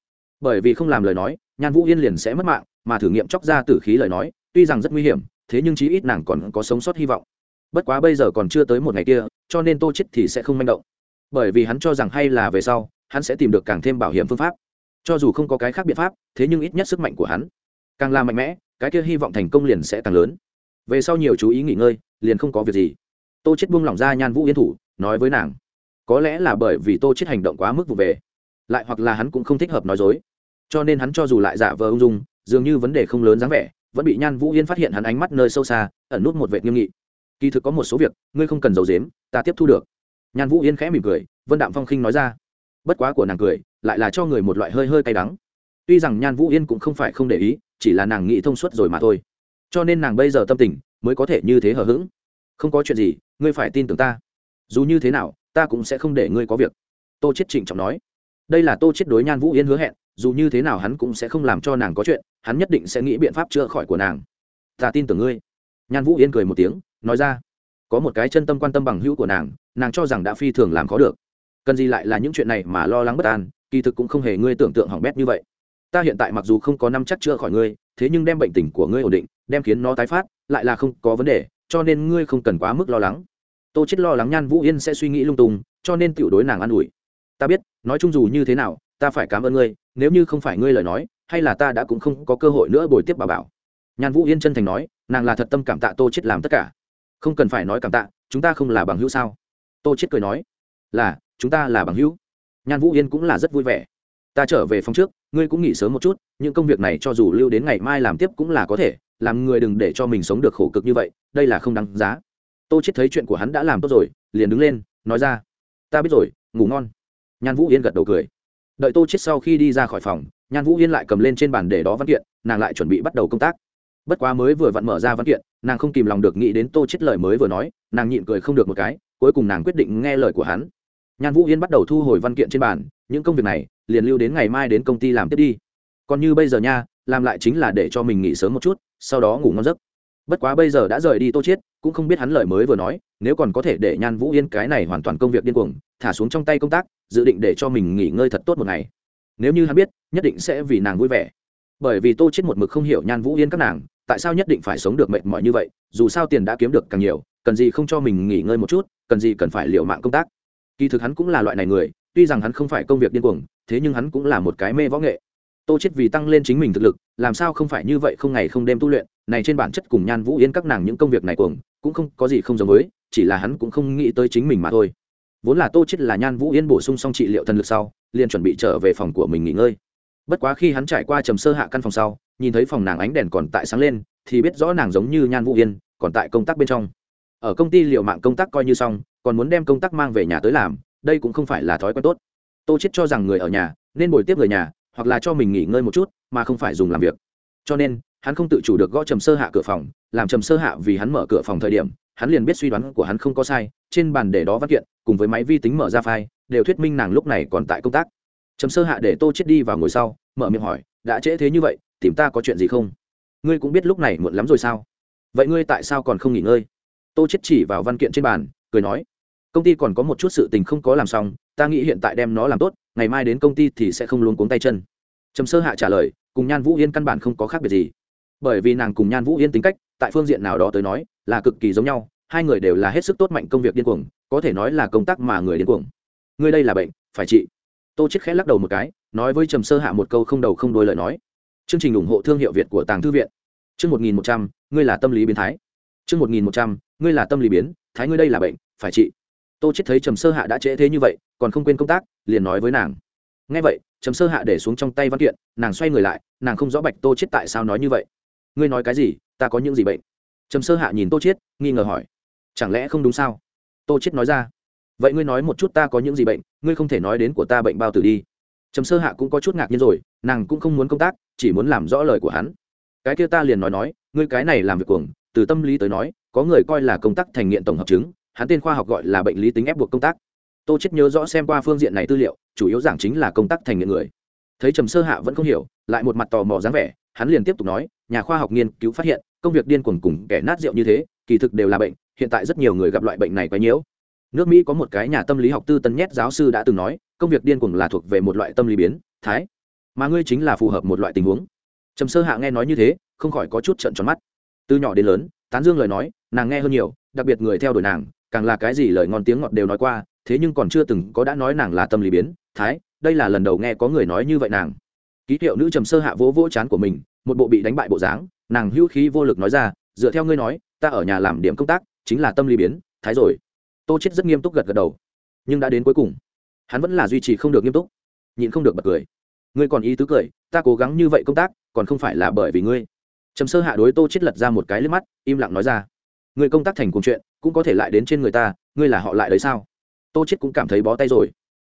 Bởi vì không làm lời nói, nhan vũ yên liền sẽ mất mạng, mà thử nghiệm chóc ra tử khí lời nói, tuy rằng rất nguy hiểm, thế nhưng chí ít nàng còn có sống sót hy vọng. Bất quá bây giờ còn chưa tới một ngày kia, cho nên tô chết thì sẽ không manh động. Bởi vì hắn cho rằng hay là về sau, hắn sẽ tìm được càng thêm bảo hiểm phương pháp. Cho dù không có cái khác biện pháp, thế nhưng ít nhất sức mạnh của hắn càng là mạnh mẽ, cái kia hy vọng thành công liền sẽ càng lớn về sau nhiều chú ý nghỉ ngơi, liền không có việc gì. Tô chết buông lỏng ra nhan vũ yên thủ, nói với nàng, có lẽ là bởi vì tô chết hành động quá mức vụ về, lại hoặc là hắn cũng không thích hợp nói dối. Cho nên hắn cho dù lại giả vờ ung dung, dường như vấn đề không lớn dáng vẻ, vẫn bị nhan vũ yên phát hiện hắn ánh mắt nơi sâu xa, ẩn nút một vệ nghiêm nghị. Kỳ thực có một số việc, ngươi không cần giấu dếm ta tiếp thu được. Nhan vũ yên khẽ mỉm cười, vân đạm phong khinh nói ra, bất quá của nàng cười, lại là cho người một loại hơi hơi cay đắng. Tuy rằng nhan vũ yên cũng không phải không để ý, chỉ là nàng nghĩ thông suốt rồi mà thôi cho nên nàng bây giờ tâm tình mới có thể như thế hờ hững. Không có chuyện gì, ngươi phải tin tưởng ta. Dù như thế nào, ta cũng sẽ không để ngươi có việc. Tô chết trịnh trọng nói. Đây là tô chết đối nhan vũ yên hứa hẹn, dù như thế nào hắn cũng sẽ không làm cho nàng có chuyện, hắn nhất định sẽ nghĩ biện pháp chữa khỏi của nàng. Ta tin tưởng ngươi. Nhan vũ yên cười một tiếng, nói ra. Có một cái chân tâm quan tâm bằng hữu của nàng nàng cho rằng đã phi thường làm khó được. Cần gì lại là những chuyện này mà lo lắng bất an, kỳ thực cũng không hề ngươi tưởng tượng hỏng bét như vậy. Ta hiện tại mặc dù không có năm chắc chữa khỏi ngươi, thế nhưng đem bệnh tình của ngươi ổn định đem khiến nó tái phát, lại là không có vấn đề, cho nên ngươi không cần quá mức lo lắng. Tô chết lo lắng nhan vũ yên sẽ suy nghĩ lung tung, cho nên tiểu đối nàng an ủi. Ta biết, nói chung dù như thế nào, ta phải cảm ơn ngươi, nếu như không phải ngươi lời nói, hay là ta đã cũng không có cơ hội nữa bồi tiếp bà bảo. Nhan vũ yên chân thành nói, nàng là thật tâm cảm tạ tô chết làm tất cả. Không cần phải nói cảm tạ, chúng ta không là bằng hữu sao? Tô chết cười nói, là, chúng ta là bằng hữu. Nhan vũ yên cũng là rất vui vẻ. Ta trở về phòng trước, ngươi cũng nghỉ sớm một chút, những công việc này cho dù lưu đến ngày mai làm tiếp cũng là có thể làm người đừng để cho mình sống được khổ cực như vậy, đây là không đáng giá. Tô chết thấy chuyện của hắn đã làm tốt rồi, liền đứng lên, nói ra, ta biết rồi, ngủ ngon. Nhan vũ yên gật đầu cười. Đợi tô chết sau khi đi ra khỏi phòng, nhan vũ yên lại cầm lên trên bàn để đó văn kiện, nàng lại chuẩn bị bắt đầu công tác. Bất quá mới vừa vặn mở ra văn kiện, nàng không kìm lòng được nghĩ đến tô chết lời mới vừa nói, nàng nhịn cười không được một cái, cuối cùng nàng quyết định nghe lời của hắn. Nhan vũ yên bắt đầu thu hồi văn kiện trên bàn, những công việc này liền lưu đến ngày mai đến công ty làm tiếp đi. Còn như bây giờ nha làm lại chính là để cho mình nghỉ sớm một chút, sau đó ngủ ngon giấc. Bất quá bây giờ đã rời đi tô chiết, cũng không biết hắn lời mới vừa nói, nếu còn có thể để nhan vũ yên cái này hoàn toàn công việc điên cuồng, thả xuống trong tay công tác, dự định để cho mình nghỉ ngơi thật tốt một ngày. Nếu như hắn biết, nhất định sẽ vì nàng vui vẻ. Bởi vì tô chết một mực không hiểu nhan vũ yên các nàng, tại sao nhất định phải sống được mệt mỏi như vậy, dù sao tiền đã kiếm được càng nhiều, cần gì không cho mình nghỉ ngơi một chút, cần gì cần phải liều mạng công tác. Kỳ thực hắn cũng là loại này người, tuy rằng hắn không phải công việc điên cuồng, thế nhưng hắn cũng là một cái mê võ nghệ tô chết vì tăng lên chính mình thực lực, làm sao không phải như vậy không ngày không đêm tu luyện, này trên bản chất cùng nhan vũ yên các nàng những công việc này cuồng, cũng không có gì không giống với, chỉ là hắn cũng không nghĩ tới chính mình mà thôi. Vốn là tô chết là nhan vũ yên bổ sung xong trị liệu thần lực sau, liền chuẩn bị trở về phòng của mình nghỉ ngơi. Bất quá khi hắn trải qua trầm sơ hạ căn phòng sau, nhìn thấy phòng nàng ánh đèn còn tại sáng lên, thì biết rõ nàng giống như nhan vũ yên còn tại công tác bên trong. Ở công ty liệu mạng công tác coi như xong, còn muốn đem công tác mang về nhà tới làm, đây cũng không phải là thói quen tốt. Tô chết cho rằng người ở nhà, nên bồi tiếp người nhà hoặc là cho mình nghỉ ngơi một chút, mà không phải dùng làm việc. Cho nên, hắn không tự chủ được gõ trầm sơ hạ cửa phòng, làm trầm sơ hạ vì hắn mở cửa phòng thời điểm, hắn liền biết suy đoán của hắn không có sai, trên bàn để đó văn kiện, cùng với máy vi tính mở ra file, đều thuyết minh nàng lúc này còn tại công tác. Trầm sơ hạ để tô chết đi vào ngồi sau, mở miệng hỏi, đã trễ thế như vậy, tìm ta có chuyện gì không? Ngươi cũng biết lúc này muộn lắm rồi sao? Vậy ngươi tại sao còn không nghỉ ngơi? Tô chết chỉ vào văn kiện trên bàn, cười nói, công ty còn có một chút sự tình không có làm xong, ta nghĩ hiện tại đem nó làm tốt ngày mai đến công ty thì sẽ không luôn cuống tay chân. Trầm sơ hạ trả lời, cùng nhan vũ yên căn bản không có khác biệt gì. Bởi vì nàng cùng nhan vũ yên tính cách, tại phương diện nào đó tới nói, là cực kỳ giống nhau, hai người đều là hết sức tốt mạnh công việc điên cuồng, có thể nói là công tác mà người điên cuồng. Ngươi đây là bệnh, phải trị. Tô chết khẽ lắc đầu một cái, nói với trầm sơ hạ một câu không đầu không đôi lời nói. Chương trình ủng hộ thương hiệu việt của tàng thư viện. Chương một nghìn một trăm, ngươi là tâm lý biến thái. Chương một nghìn một trăm, ngươi là tâm lý biến, thái ngươi đây là bệnh, phải trị tô chết thấy trầm sơ hạ đã trễ thế như vậy, còn không quên công tác, liền nói với nàng. Nghe vậy, trầm sơ hạ để xuống trong tay văn kiện, nàng xoay người lại, nàng không rõ bạch tô chết tại sao nói như vậy. Ngươi nói cái gì, ta có những gì bệnh? Trầm sơ hạ nhìn tô chết nghi ngờ hỏi. Chẳng lẽ không đúng sao? Tô chết nói ra. Vậy ngươi nói một chút ta có những gì bệnh, ngươi không thể nói đến của ta bệnh bao tử đi. Trầm sơ hạ cũng có chút ngạc nhiên rồi, nàng cũng không muốn công tác, chỉ muốn làm rõ lời của hắn. Cái kia ta liền nói nói, ngươi cái này làm việc cuồng, từ tâm lý tới nói, có người coi là công tác thành nghiện tổng hợp chứng hắn tên khoa học gọi là bệnh lý tính ép buộc công tác. Tô chết nhớ rõ xem qua phương diện này tư liệu, chủ yếu giảng chính là công tác thành nghiện người. Thấy trầm sơ hạ vẫn không hiểu, lại một mặt tò mò dáng vẻ, hắn liền tiếp tục nói, nhà khoa học nghiên cứu phát hiện, công việc điên cuồng cùng kẻ nát rượu như thế, kỳ thực đều là bệnh, hiện tại rất nhiều người gặp loại bệnh này quấy nhiễu. Nước mỹ có một cái nhà tâm lý học tư tân nhét giáo sư đã từng nói, công việc điên cuồng là thuộc về một loại tâm lý biến, thái, mà ngươi chính là phù hợp một loại tình huống. Trầm sơ hạ nghe nói như thế, không khỏi có chút trận tròn mắt. Từ nhỏ đến lớn, tán dương lời nói, nàng nghe hơn nhiều, đặc biệt người theo đuổi nàng càng là cái gì lời ngon tiếng ngọt đều nói qua, thế nhưng còn chưa từng có đã nói nàng là tâm lý biến, thái, đây là lần đầu nghe có người nói như vậy nàng. Ký hiệu nữ trầm sơ hạ vỗ vỗ chán của mình, một bộ bị đánh bại bộ dáng, nàng hữu khí vô lực nói ra, dựa theo ngươi nói, ta ở nhà làm điểm công tác, chính là tâm lý biến, thái rồi. Tô chết rất nghiêm túc gật gật đầu, nhưng đã đến cuối cùng, hắn vẫn là duy trì không được nghiêm túc, nhịn không được bật cười. Ngươi còn ý tứ cười, ta cố gắng như vậy công tác, còn không phải là bởi vì ngươi. Trầm sơ hạ đối tô chết lật ra một cái lên mắt, im lặng nói ra, ngươi công tác thành cùng chuyện cũng có thể lại đến trên người ta, ngươi là họ lại đấy sao? Tô chết cũng cảm thấy bó tay rồi.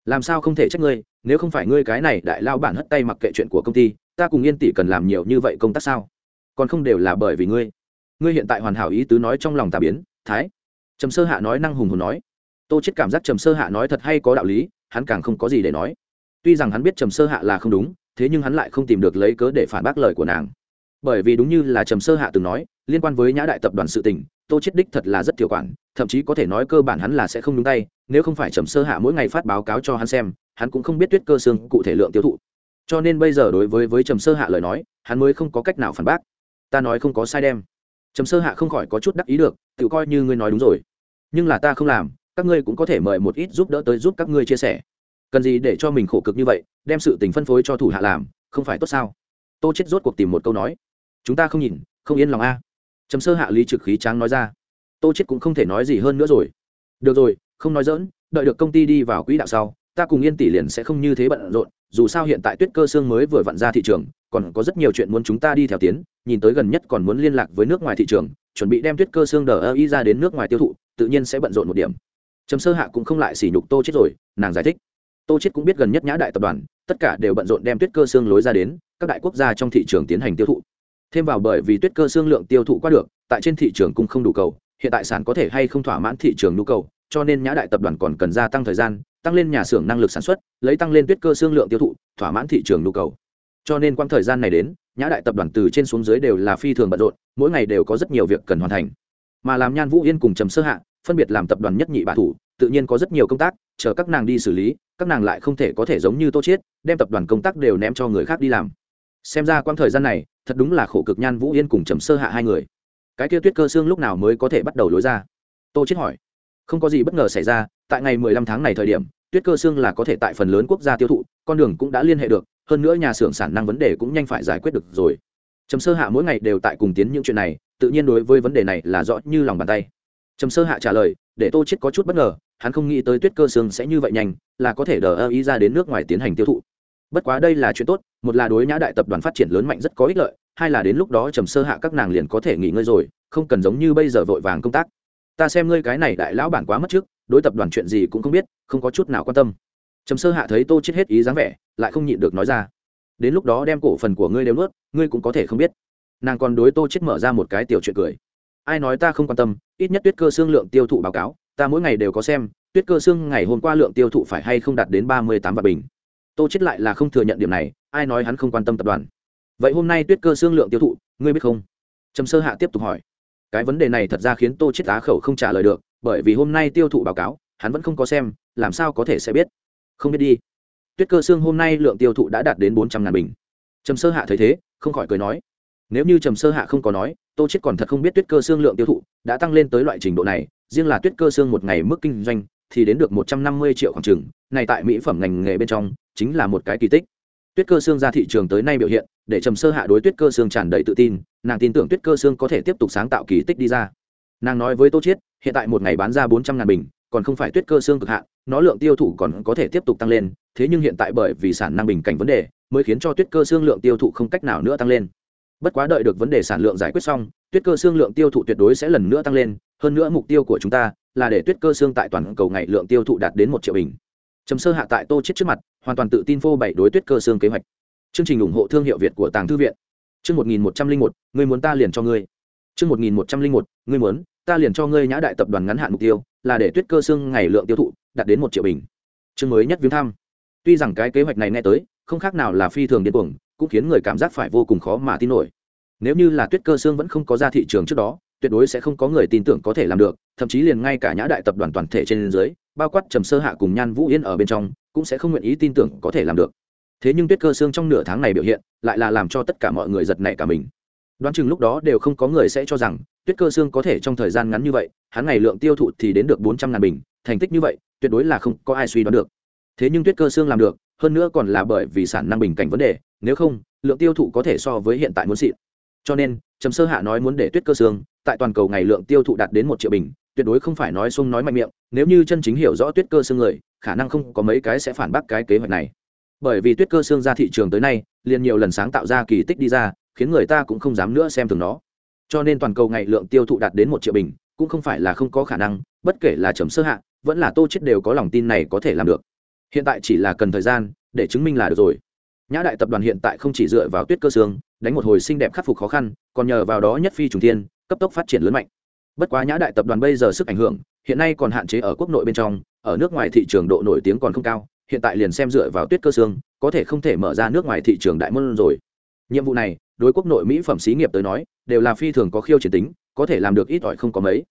Làm sao không thể trách ngươi, nếu không phải ngươi cái này đại lao bản hất tay mặc kệ chuyện của công ty, ta cùng yên tỷ cần làm nhiều như vậy công tác sao? Còn không đều là bởi vì ngươi. Ngươi hiện tại hoàn hảo ý tứ nói trong lòng tà biến, thái. Trầm sơ hạ nói năng hùng hồn nói. Tô chết cảm giác trầm sơ hạ nói thật hay có đạo lý, hắn càng không có gì để nói. Tuy rằng hắn biết trầm sơ hạ là không đúng, thế nhưng hắn lại không tìm được lấy cớ để phản bác lời của nàng bởi vì đúng như là trầm sơ hạ từng nói, liên quan với nhã đại tập đoàn sự tình, tô chết đích thật là rất thiểu quản, thậm chí có thể nói cơ bản hắn là sẽ không đúng tay, nếu không phải trầm sơ hạ mỗi ngày phát báo cáo cho hắn xem, hắn cũng không biết tuyết cơ xương cụ thể lượng tiêu thụ. Cho nên bây giờ đối với với trầm sơ hạ lời nói, hắn mới không có cách nào phản bác. Ta nói không có sai đem. Trầm sơ hạ không khỏi có chút đắc ý được, tự coi như ngươi nói đúng rồi. Nhưng là ta không làm, các ngươi cũng có thể mời một ít giúp đỡ tới giúp các ngươi chia sẻ. Cần gì để cho mình khổ cực như vậy, đem sự tình phân phối cho thủ hạ làm, không phải tốt sao? Tô chết rốt cuộc tìm một câu nói chúng ta không nhìn, không yên lòng a. Trầm sơ hạ lý trực khí tráng nói ra. Tô chết cũng không thể nói gì hơn nữa rồi. Được rồi, không nói dỡn đợi được công ty đi vào quỹ đạo sau, ta cùng yên tỷ liền sẽ không như thế bận rộn, dù sao hiện tại tuyết cơ xương mới vừa vặn ra thị trường, còn có rất nhiều chuyện muốn chúng ta đi theo tiến, nhìn tới gần nhất còn muốn liên lạc với nước ngoài thị trường, chuẩn bị đem tuyết cơ xương đờ ơ y ra đến nước ngoài tiêu thụ, tự nhiên sẽ bận rộn một điểm. Trầm sơ hạ cũng không lại sỉ nhục tô chết rồi, nàng giải thích. Tô chết cũng biết gần nhất nhã đại tập đoàn, tất cả đều bận rộn đem tuyết cơ xương lối ra đến, các đại quốc gia trong thị trường tiến hành tiêu thụ thêm vào bởi vì tuyết cơ xương lượng tiêu thụ qua được, tại trên thị trường cũng không đủ cầu, hiện tại sản có thể hay không thỏa mãn thị trường nhu cầu, cho nên nhã đại tập đoàn còn cần gia tăng thời gian, tăng lên nhà xưởng năng lực sản xuất, lấy tăng lên tuyết cơ xương lượng tiêu thụ, thỏa mãn thị trường nhu cầu. Cho nên quãng thời gian này đến, nhã đại tập đoàn từ trên xuống dưới đều là phi thường bận rộn, mỗi ngày đều có rất nhiều việc cần hoàn thành. Mà làm nhan vũ yên cùng trầm sơ hạ, phân biệt làm tập đoàn nhất nhị bạ thủ, tự nhiên có rất nhiều công tác, chờ các nàng đi xử lý, các nàng lại không thể có thể giống như tô chiết, đem tập đoàn công tác đều ném cho người khác đi làm xem ra quãng thời gian này, thật đúng là khổ cực nhan vũ yên cùng trầm sơ hạ hai người. Cái kia tuyết cơ xương lúc nào mới có thể bắt đầu lối ra? Tô chiết hỏi. Không có gì bất ngờ xảy ra, tại ngày 15 tháng này thời điểm, tuyết cơ xương là có thể tại phần lớn quốc gia tiêu thụ, con đường cũng đã liên hệ được, hơn nữa nhà xưởng sản năng vấn đề cũng nhanh phải giải quyết được rồi. Trầm sơ hạ mỗi ngày đều tại cùng tiến những chuyện này, tự nhiên đối với vấn đề này là rõ như lòng bàn tay. Trầm sơ hạ trả lời, để tô chết có chút bất ngờ, hắn không nghĩ tới tuyết cơ xương sẽ như vậy nhanh, là có thể đờ ơ ý ra đến nước ngoài tiến hành tiêu thụ. Bất quá đây là chuyện tốt một là đối nhã đại tập đoàn phát triển lớn mạnh rất có ích lợi, hai là đến lúc đó trầm sơ hạ các nàng liền có thể nghỉ ngơi rồi, không cần giống như bây giờ vội vàng công tác. Ta xem ngươi cái này đại lão bản quá mất trước, đối tập đoàn chuyện gì cũng không biết, không có chút nào quan tâm. Trầm sơ hạ thấy tô chết hết ý dáng vẻ, lại không nhịn được nói ra. Đến lúc đó đem cổ phần của ngươi đều nuốt, ngươi cũng có thể không biết. Nàng còn đối tô chết mở ra một cái tiểu chuyện cười. Ai nói ta không quan tâm, ít nhất tuyết cơ xương lượng tiêu thụ báo cáo, ta mỗi ngày đều có xem, tuyết cơ xương ngày hôm qua lượng tiêu thụ phải hay không đạt đến ba mươi tám vạn bình tô chết lại là không thừa nhận điểm này, ai nói hắn không quan tâm tập đoàn. Vậy hôm nay tuyết cơ xương lượng tiêu thụ, ngươi biết không? Trầm sơ hạ tiếp tục hỏi. Cái vấn đề này thật ra khiến tô chết á khẩu không trả lời được, bởi vì hôm nay tiêu thụ báo cáo, hắn vẫn không có xem, làm sao có thể sẽ biết? Không biết đi. Tuyết cơ xương hôm nay lượng tiêu thụ đã đạt đến bốn trăm ngàn bình. Trầm sơ hạ thấy thế, không khỏi cười nói. Nếu như trầm sơ hạ không có nói, tô chết còn thật không biết tuyết cơ xương lượng tiêu thụ đã tăng lên tới loại trình độ này, riêng là tuyết cơ xương một ngày mức kinh doanh thì đến được một trăm năm mươi triệu khoảng chừng này tại mỹ phẩm ngành nghề bên trong chính là một cái kỳ tích. Tuyết cơ xương ra thị trường tới nay biểu hiện, để trầm sơ hạ đối tuyết cơ xương tràn đầy tự tin, nàng tin tưởng tuyết cơ xương có thể tiếp tục sáng tạo kỳ tích đi ra. Nàng nói với tô chiết, hiện tại một ngày bán ra bốn trăm ngàn bình, còn không phải tuyết cơ xương cực hạn, nó lượng tiêu thụ còn có thể tiếp tục tăng lên, thế nhưng hiện tại bởi vì sản năng bình cảnh vấn đề, mới khiến cho tuyết cơ xương lượng tiêu thụ không cách nào nữa tăng lên. Bất quá đợi được vấn đề sản lượng giải quyết xong, tuyết cơ xương lượng tiêu thụ tuyệt đối sẽ lần nữa tăng lên, hơn nữa mục tiêu của chúng ta là để tuyết cơ xương tại toàn cầu ngày lượng tiêu thụ đạt đến một triệu bình trầm sơ hạ tại tô chết trước mặt, hoàn toàn tự tin phô bày đối tuyết cơ xương kế hoạch. Chương trình ủng hộ thương hiệu việt của tàng thư viện. Chương một nghìn một trăm linh một người muốn ta liền cho ngươi. Chương một nghìn một trăm linh một, ngươi muốn ta liền cho ngươi nhã đại tập đoàn ngắn hạn mục tiêu, là để tuyết cơ xương ngày lượng tiêu thụ, đạt đến một triệu bình. Chương mới nhất viếng thăm. Tuy rằng cái kế hoạch này nghe tới, không khác nào là phi thường điên cuồng, cũng khiến người cảm giác phải vô cùng khó mà tin nổi. Nếu như là tuyết cơ xương vẫn không có ra thị trường trước đó, tuyệt đối sẽ không có người tin tưởng có thể làm được, thậm chí liền ngay cả nhã đại tập đoàn toàn thể trên dưới bao quát trầm sơ hạ cùng nhan vũ yên ở bên trong, cũng sẽ không nguyện ý tin tưởng có thể làm được. Thế nhưng tuyết cơ xương trong nửa tháng này biểu hiện, lại là làm cho tất cả mọi người giật nảy cả mình. Đoán chừng lúc đó đều không có người sẽ cho rằng, tuyết cơ xương có thể trong thời gian ngắn như vậy, hắn ngày lượng tiêu thụ thì đến được bốn trăm ngàn bình, thành tích như vậy, tuyệt đối là không có ai suy đoán được. Thế nhưng tuyết cơ xương làm được, hơn nữa còn là bởi vì sản năng bình cảnh vấn đề, nếu không, lượng tiêu thụ có thể so với hiện tại muốn xịn. Cho nên, trầm sơ hạ nói muốn để tuyết cơ xương tại toàn cầu ngày lượng tiêu thụ đạt đến một triệu bình, tuyệt đối không phải nói xung nói mạnh miệng, nếu như chân chính hiểu rõ tuyết cơ xương người, khả năng không có mấy cái sẽ phản bác cái kế hoạch này. Bởi vì tuyết cơ xương ra thị trường tới nay, liền nhiều lần sáng tạo ra kỳ tích đi ra, khiến người ta cũng không dám nữa xem thường nó. Cho nên toàn cầu ngày lượng tiêu thụ đạt đến một triệu bình, cũng không phải là không có khả năng, bất kể là trầm sơ hạ, vẫn là tô chết đều có lòng tin này có thể làm được. Hiện tại chỉ là cần thời gian, để chứng minh là được rồi. Nhã đại tập đoàn hiện tại không chỉ dựa vào tuyết cơ xương đánh một hồi xinh đẹp khắc phục khó khăn, còn nhờ vào đó nhất phi trùng thiên cấp tốc phát triển lớn mạnh. Bất quá nhã đại tập đoàn bây giờ sức ảnh hưởng, hiện nay còn hạn chế ở quốc nội bên trong, ở nước ngoài thị trường độ nổi tiếng còn không cao, hiện tại liền xem dựa vào tuyết cơ xương, có thể không thể mở ra nước ngoài thị trường đại môn rồi. Nhiệm vụ này, đối quốc nội mỹ phẩm xí nghiệp tới nói, đều là phi thường có khiêu chiến tính, có thể làm được ít ỏi không có mấy.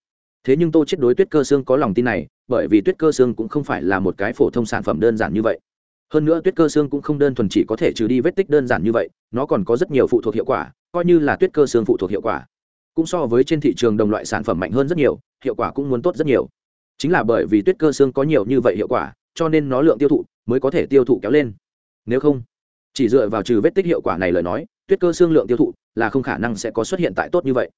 Thế nhưng tô chết đối tuyết cơ xương có lòng tin này, bởi vì tuyết cơ xương cũng không phải là một cái phổ thông sản phẩm đơn giản như vậy. Hơn nữa tuyết cơ xương cũng không đơn thuần chỉ có thể trừ đi vết tích đơn giản như vậy, nó còn có rất nhiều phụ thuộc hiệu quả, coi như là tuyết cơ xương phụ thuộc hiệu quả cũng so với trên thị trường đồng loại sản phẩm mạnh hơn rất nhiều, hiệu quả cũng muốn tốt rất nhiều. Chính là bởi vì tuyết cơ xương có nhiều như vậy hiệu quả, cho nên nó lượng tiêu thụ mới có thể tiêu thụ kéo lên. Nếu không, chỉ dựa vào trừ vết tích hiệu quả này lời nói, tuyết cơ xương lượng tiêu thụ là không khả năng sẽ có xuất hiện tại tốt như vậy.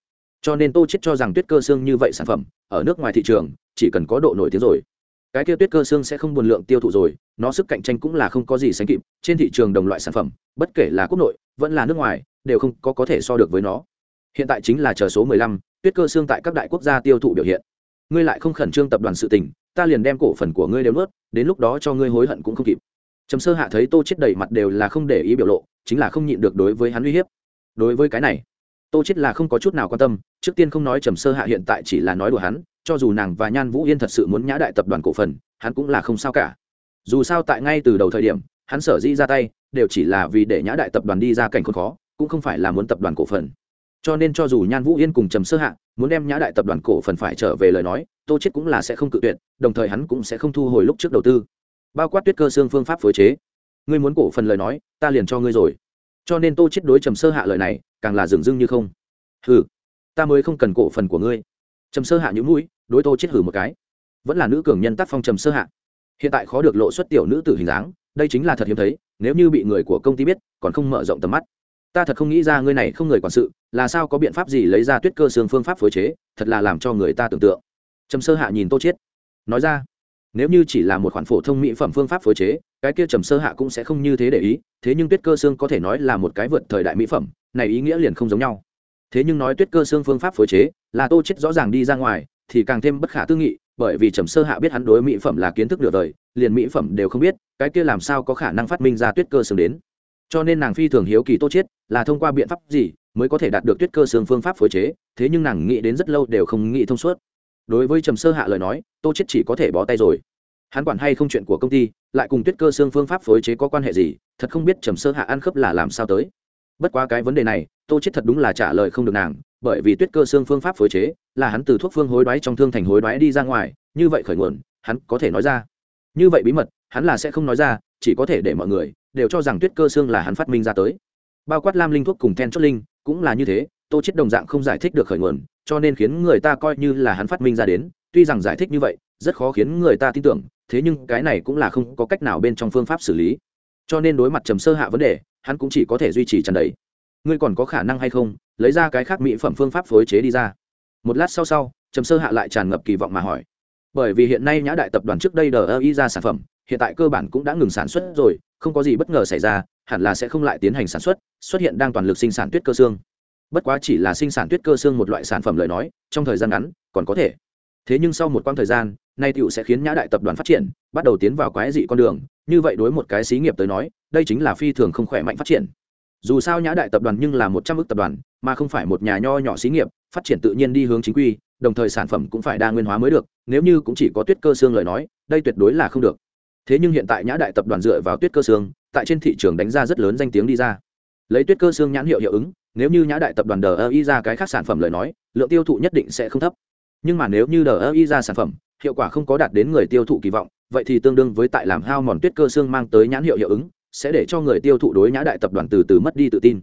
Cho nên tô chết cho rằng tuyết cơ xương như vậy sản phẩm, ở nước ngoài thị trường, chỉ cần có độ nổi tiếng rồi, cái kia tuyết cơ xương sẽ không buồn lượng tiêu thụ rồi, nó sức cạnh tranh cũng là không có gì sánh kịp. Trên thị trường đồng loại sản phẩm, bất kể là quốc nội, vẫn là nước ngoài, đều không có có thể so được với nó hiện tại chính là chờ số 15, tuyết cơ xương tại các đại quốc gia tiêu thụ biểu hiện. Ngươi lại không khẩn trương tập đoàn sự tình ta liền đem cổ phần của ngươi đều nuốt đến lúc đó cho ngươi hối hận cũng không kịp. Trầm sơ hạ thấy tô chết đầy mặt đều là không để ý biểu lộ chính là không nhịn được đối với hắn uy hiếp. Đối với cái này tô chết là không có chút nào quan tâm trước tiên không nói trầm sơ hạ hiện tại chỉ là nói đùa hắn cho dù nàng và nhan vũ yên thật sự muốn nhã đại tập đoàn cổ phần hắn cũng là không sao cả. Dù sao tại ngay từ đầu thời điểm hắn sở dĩ ra tay đều chỉ là vì để nhã đại tập đoàn đi ra cảnh khốn khó cũng không phải là muốn tập đoàn cổ phần cho nên cho dù nhan vũ yên cùng trầm sơ hạ muốn đem nhã đại tập đoàn cổ phần phải trở về lời nói, tô chết cũng là sẽ không cự tuyệt, đồng thời hắn cũng sẽ không thu hồi lúc trước đầu tư. Bao quát tuyết cơ xương phương pháp phối chế. Ngươi muốn cổ phần lời nói, ta liền cho ngươi rồi. Cho nên tô chết đối trầm sơ hạ lời này, càng là dừng dưng như không. Hừ, ta mới không cần cổ phần của ngươi. Trầm sơ hạ nhũ mũi, đối tô chết hử một cái. Vẫn là nữ cường nhân tác phong trầm sơ hạ. Hiện tại khó được lộ xuất tiểu nữ tử hình dáng, đây chính là thật hiếm thấy, nếu như bị người của công ty biết, còn không mở rộng tầm mắt ta thật không nghĩ ra ngươi này không người quản sự, là sao có biện pháp gì lấy ra tuyết cơ xương phương pháp phối chế, thật là làm cho người ta tưởng tượng. Trầm sơ hạ nhìn tô chiết. Nói ra, nếu như chỉ là một khoản phổ thông mỹ phẩm phương pháp phối chế, cái kia trầm sơ hạ cũng sẽ không như thế để ý, thế nhưng tuyết cơ xương có thể nói là một cái vượt thời đại mỹ phẩm, này ý nghĩa liền không giống nhau. Thế nhưng nói tuyết cơ xương phương pháp phối chế, là tô chết rõ ràng đi ra ngoài, thì càng thêm bất khả tư nghị, bởi vì trầm sơ hạ biết hắn đối mỹ phẩm là kiến thức nửa đời, liền mỹ phẩm đều không biết, cái kia làm sao có khả năng phát minh ra tuyết cơ xương đến cho nên nàng phi thường hiếu kỳ tô chết là thông qua biện pháp gì mới có thể đạt được tuyết cơ xương phương pháp phối chế, thế nhưng nàng nghĩ đến rất lâu đều không nghĩ thông suốt. Đối với trầm sơ hạ lời nói, tô chết chỉ có thể bó tay rồi. Hắn quản hay không chuyện của công ty, lại cùng tuyết cơ xương phương pháp phối chế có quan hệ gì, thật không biết trầm sơ hạ ăn khớp là làm sao tới. Bất quá cái vấn đề này, tô chết thật đúng là trả lời không được nàng, bởi vì tuyết cơ xương phương pháp phối chế là hắn từ thuốc phương hối đoái trong thương thành hối đoái đi ra ngoài, như vậy khởi nguồn, hắn có thể nói ra. Như vậy bí mật, hắn là sẽ không nói ra, chỉ có thể để mọi người đều cho rằng tuyết cơ xương là hắn phát minh ra tới. Bao quát lam linh thuốc cùng then chốt linh, cũng là như thế, tô chết đồng dạng không giải thích được khởi nguồn, cho nên khiến người ta coi như là hắn phát minh ra đến, tuy rằng giải thích như vậy, rất khó khiến người ta tin tưởng, thế nhưng cái này cũng là không có cách nào bên trong phương pháp xử lý. Cho nên đối mặt trầm sơ hạ vấn đề, hắn cũng chỉ có thể duy trì trần đấy ngươi còn có khả năng hay không, lấy ra cái khác mỹ phẩm phương pháp phối chế đi ra. Một lát sau sau, trầm sơ hạ lại tràn ngập kỳ vọng mà hỏi. Bởi vì hiện nay nhã đại tập đoàn trước đây đờ ơ y ra sản phẩm, hiện tại cơ bản cũng đã ngừng sản xuất rồi không có gì bất ngờ xảy ra, hẳn là sẽ không lại tiến hành sản xuất xuất hiện đang toàn lực sinh sản tuyết cơ xương. Bất quá chỉ là sinh sản tuyết cơ xương một loại sản phẩm lời nói, trong thời gian ngắn, còn có thể. Thế nhưng sau một quãng thời gian, nay tựu sẽ khiến nhã đại tập đoàn phát triển, bắt đầu tiến vào quái dị con đường. Như vậy đối một cái xí nghiệp tới nói, đây chính là phi thường không khỏe mạnh phát triển. Dù sao nhã đại tập đoàn nhưng là một trăm ước tập đoàn, mà không phải một nhà nho nhỏ xí nghiệp, phát triển tự nhiên đi hướng chính quy, đồng thời sản phẩm cũng phải đa nguyên hóa mới được. Nếu như cũng chỉ có tuyết cơ xương lời nói, đây tuyệt đối là không được thế nhưng hiện tại nhã đại tập đoàn dựa vào tuyết cơ xương tại trên thị trường đánh ra rất lớn danh tiếng đi ra. Lấy tuyết cơ xương nhãn hiệu hiệu ứng, nếu như nhã đại tập đoàn đờ ơ y ra cái khác sản phẩm lời nói, lượng tiêu thụ nhất định sẽ không thấp. Nhưng mà nếu như đờ ơ y ra sản phẩm, hiệu quả không có đạt đến người tiêu thụ kỳ vọng, vậy thì tương đương với tại làm hao mòn tuyết cơ xương mang tới nhãn hiệu hiệu ứng, sẽ để cho người tiêu thụ đối nhã đại tập đoàn từ từ mất đi tự tin.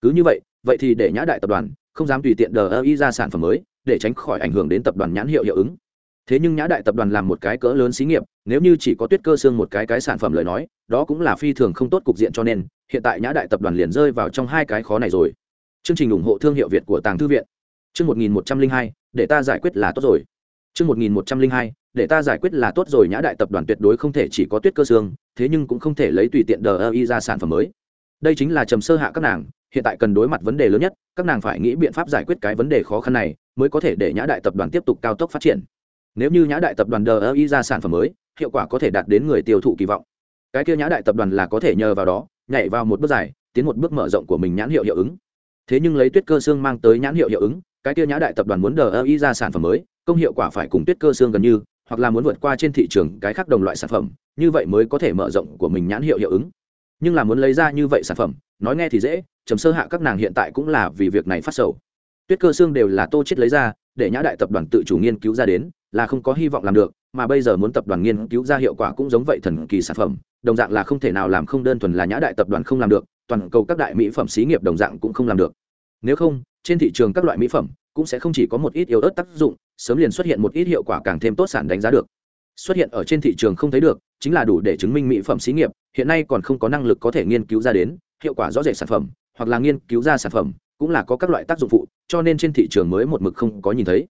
Cứ như vậy vậy thì để nhã đại tập đoàn không dám tùy tiện đờ ơ y ra sản phẩm mới, để tránh khỏi ảnh hưởng đến tập đoàn nhãn hiệu hiệu ứng thế nhưng nhã đại tập đoàn làm một cái cỡ lớn xí nghiệp, nếu như chỉ có tuyết cơ xương một cái cái sản phẩm lời nói, đó cũng là phi thường không tốt cục diện cho nên, hiện tại nhã đại tập đoàn liền rơi vào trong hai cái khó này rồi. Chương trình ủng hộ thương hiệu việt của tàng thư viện. Chương một nghìn một trăm linh hai, để ta giải quyết là tốt rồi. Chương một nghìn một trăm linh hai, để ta giải quyết là tốt rồi. Nhã đại tập đoàn tuyệt đối không thể chỉ có tuyết cơ xương thế nhưng cũng không thể lấy tùy tiện đờ ơ y ra sản phẩm mới. Đây chính là trầm sơ hạ các nàng, hiện tại cần đối mặt vấn đề lớn nhất, các nàng phải nghĩ biện pháp giải quyết cái vấn đề khó khăn này, mới có thể để nhã đại tập đoàn tiếp tục cao tốc phát triển nếu như nhã đại tập đoàn đờ y ra sản phẩm mới, hiệu quả có thể đạt đến người tiêu thụ kỳ vọng. Cái kia nhã đại tập đoàn là có thể nhờ vào đó, nhảy vào một bước dài, tiến một bước mở rộng của mình nhãn hiệu hiệu ứng. Thế nhưng lấy tuyết cơ xương mang tới nhãn hiệu hiệu ứng, cái kia nhã đại tập đoàn muốn đờ y ra sản phẩm mới, công hiệu quả phải cùng tuyết cơ xương gần như, hoặc là muốn vượt qua trên thị trường cái khác đồng loại sản phẩm, như vậy mới có thể mở rộng của mình nhãn hiệu hiệu ứng. Nhưng là muốn lấy ra như vậy sản phẩm, nói nghe thì dễ chấm sơ hạ các nàng hiện tại cũng là vì việc này phát sầu. Tuyết cơ xương đều là tô chết lấy ra, để nhã đại tập đoàn tự chủ nghiên cứu ra đến là không có hy vọng làm được, mà bây giờ muốn tập đoàn nghiên cứu ra hiệu quả cũng giống vậy thần kỳ sản phẩm, đồng dạng là không thể nào làm không đơn thuần là nhã đại tập đoàn không làm được, toàn cầu các đại mỹ phẩm xí nghiệp đồng dạng cũng không làm được. Nếu không, trên thị trường các loại mỹ phẩm cũng sẽ không chỉ có một ít yếu ớt tác dụng, sớm liền xuất hiện một ít hiệu quả càng thêm tốt sản đánh giá được. Xuất hiện ở trên thị trường không thấy được, chính là đủ để chứng minh mỹ phẩm xí nghiệp hiện nay còn không có năng lực có thể nghiên cứu ra đến hiệu quả rõ rệt sản phẩm, hoặc là nghiên cứu ra sản phẩm cũng là có các loại tác dụng phụ, cho nên trên thị trường mới một mực không có nhìn thấy.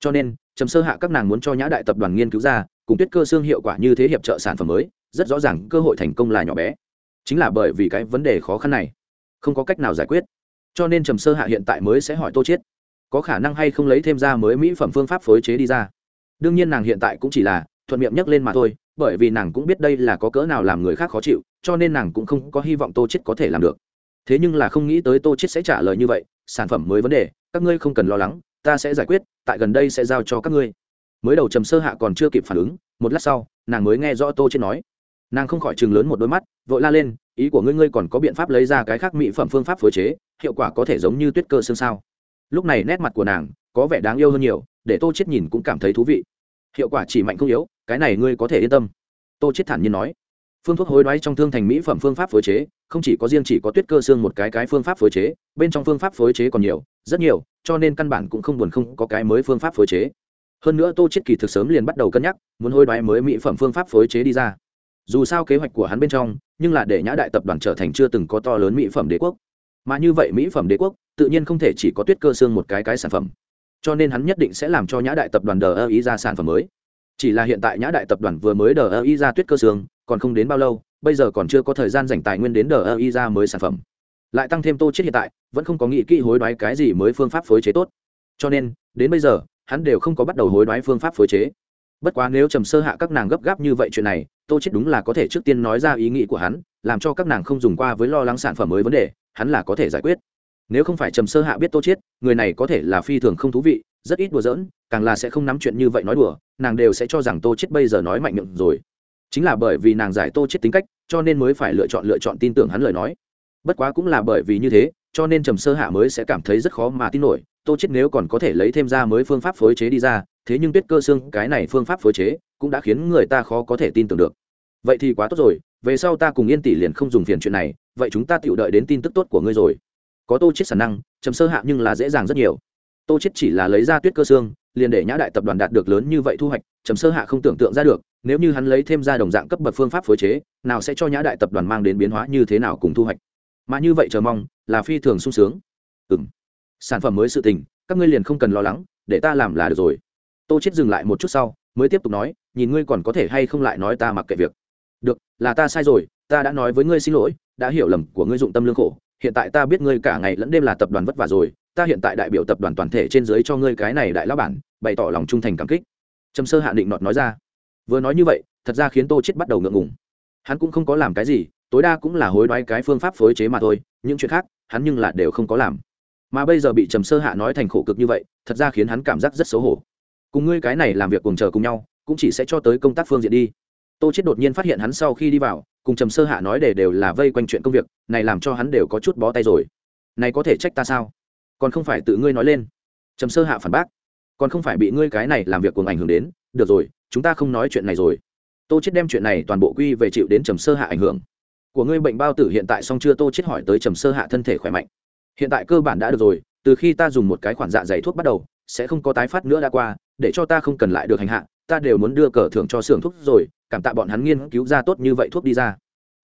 Cho nên trầm sơ hạ các nàng muốn cho nhã đại tập đoàn nghiên cứu ra, cùng tuyết cơ xương hiệu quả như thế hiệp trợ sản phẩm mới, rất rõ ràng cơ hội thành công là nhỏ bé. Chính là bởi vì cái vấn đề khó khăn này, không có cách nào giải quyết. Cho nên trầm sơ hạ hiện tại mới sẽ hỏi tô chiết, có khả năng hay không lấy thêm ra mới mỹ phẩm phương pháp phối chế đi ra. Đương nhiên nàng hiện tại cũng chỉ là thuận miệng nhắc lên mà thôi, bởi vì nàng cũng biết đây là có cỡ nào làm người khác khó chịu, cho nên nàng cũng không có hy vọng tô chết có thể làm được. Thế nhưng là không nghĩ tới tô chết sẽ trả lời như vậy, sản phẩm mới vấn đề, các ngươi không cần lo lắng ta sẽ giải quyết, tại gần đây sẽ giao cho các ngươi. Mới đầu trầm sơ hạ còn chưa kịp phản ứng, một lát sau, nàng mới nghe rõ tô chết nói. Nàng không khỏi chừng lớn một đôi mắt, vội la lên, ý của ngươi ngươi còn có biện pháp lấy ra cái khác mỹ phẩm phương pháp phối chế, hiệu quả có thể giống như tuyết cơ xương sao? Lúc này nét mặt của nàng có vẻ đáng yêu hơn nhiều, để tô chết nhìn cũng cảm thấy thú vị. Hiệu quả chỉ mạnh không yếu, cái này ngươi có thể yên tâm. Tô chết thản nhiên nói phương thuốc hối đoái trong thương thành mỹ phẩm phương pháp phối chế, không chỉ có riêng chỉ có tuyết cơ xương một cái cái phương pháp phối chế, bên trong phương pháp phối chế còn nhiều, rất nhiều, cho nên căn bản cũng không buồn không có cái mới phương pháp phối chế. Hơn nữa tô chết kỳ thực sớm liền bắt đầu cân nhắc, muốn hối đoái mới mỹ phẩm phương pháp phối chế đi ra. Dù sao kế hoạch của hắn bên trong, nhưng là để nhã đại tập đoàn trở thành chưa từng có to lớn mỹ phẩm đế quốc. Mà như vậy mỹ phẩm đế quốc, tự nhiên không thể chỉ có tuyết cơ xương một cái cái sản phẩm. Cho nên hắn nhất định sẽ làm cho nhã đại tập đoàn đờ ơ ý ra sản phẩm mới. Chỉ là hiện tại nhã đại tập đoàn vừa mới đờ ơ ý ra tuyết cơ xương còn không đến bao lâu, bây giờ còn chưa có thời gian dành tài nguyên đến đờ ơ y ra mới sản phẩm. Lại tăng thêm tô chết hiện tại, vẫn không có nghĩ kỹ hối đoái cái gì mới phương pháp phối chế tốt. Cho nên, đến bây giờ, hắn đều không có bắt đầu hối đoái phương pháp phối chế. Bất quá nếu trầm sơ hạ các nàng gấp gáp như vậy chuyện này, tô chết đúng là có thể trước tiên nói ra ý nghĩ của hắn, làm cho các nàng không dùng qua với lo lắng sản phẩm mới vấn đề, hắn là có thể giải quyết. Nếu không phải trầm sơ hạ biết tô chết, người này có thể là phi thường không thú vị, rất ít đùa giỡn, càng là sẽ không nắm chuyện như vậy nói đùa, nàng đều sẽ cho rằng tô chết bây giờ nói mạnh miệng rồi chính là bởi vì nàng giải tô chết tính cách, cho nên mới phải lựa chọn lựa chọn tin tưởng hắn lời nói. Bất quá cũng là bởi vì như thế, cho nên trầm sơ hạ mới sẽ cảm thấy rất khó mà tin nổi, tô chết nếu còn có thể lấy thêm ra mới phương pháp phối chế đi ra, thế nhưng tuyết cơ xương cái này phương pháp phối chế cũng đã khiến người ta khó có thể tin tưởng được. Vậy thì quá tốt rồi, về sau ta cùng yên tỷ liền không dùng phiền chuyện này, vậy chúng ta tự đợi đến tin tức tốt của ngươi rồi. Có tô chết sản năng, trầm sơ hạ nhưng là dễ dàng rất nhiều. Tô chết chỉ là lấy ra tuyết cơ xương, liền để nhã đại tập đoàn đạt được lớn như vậy thu hoạch, trầm sơ hạ không tưởng tượng ra được nếu như hắn lấy thêm ra đồng dạng cấp bậc phương pháp phối chế, nào sẽ cho nhã đại tập đoàn mang đến biến hóa như thế nào cùng thu hoạch? Mà như vậy chờ mong, là phi thường sung sướng. Ừ sản phẩm mới sự tình, các ngươi liền không cần lo lắng, để ta làm là được rồi. Tô chết dừng lại một chút sau, mới tiếp tục nói, nhìn ngươi còn có thể hay không lại nói ta mặc kệ việc. Được, là ta sai rồi, ta đã nói với ngươi xin lỗi, đã hiểu lầm của ngươi dụng tâm lương khổ. Hiện tại ta biết ngươi cả ngày lẫn đêm là tập đoàn vất vả rồi, ta hiện tại đại biểu tập đoàn toàn thể trên dưới cho ngươi cái này đại lão bản, bày tỏ lòng trung thành cảm kích. Trầm sơ hạ định nọt nói ra vừa nói như vậy, thật ra khiến tô chết bắt đầu ngượng ngùng. Hắn cũng không có làm cái gì, tối đa cũng là hối đoái cái phương pháp phối chế mà thôi, những chuyện khác, hắn nhưng là đều không có làm. Mà bây giờ bị trầm sơ hạ nói thành khổ cực như vậy, thật ra khiến hắn cảm giác rất xấu hổ. Cùng ngươi cái này làm việc cùng chờ cùng nhau, cũng chỉ sẽ cho tới công tác phương diện đi. Tô chết đột nhiên phát hiện hắn sau khi đi vào, cùng trầm sơ hạ nói để đều là vây quanh chuyện công việc, này làm cho hắn đều có chút bó tay rồi. Này có thể trách ta sao? Còn không phải tự ngươi nói lên. Trầm sơ hạ phản bác. Còn không phải bị ngươi cái này làm việc cùng ảnh hưởng đến, được rồi chúng ta không nói chuyện này rồi. Tô chết đem chuyện này toàn bộ quy về chịu đến trầm sơ hạ ảnh hưởng. Của ngươi bệnh bao tử hiện tại xong chưa? Tô chết hỏi tới trầm sơ hạ thân thể khỏe mạnh. Hiện tại cơ bản đã được rồi, từ khi ta dùng một cái khoản dạ dày thuốc bắt đầu, sẽ không có tái phát nữa đã qua, để cho ta không cần lại được hành hạ, ta đều muốn đưa cờ thưởng cho xưởng thuốc rồi, cảm tạ bọn hắn nghiên cứu ra tốt như vậy thuốc đi ra.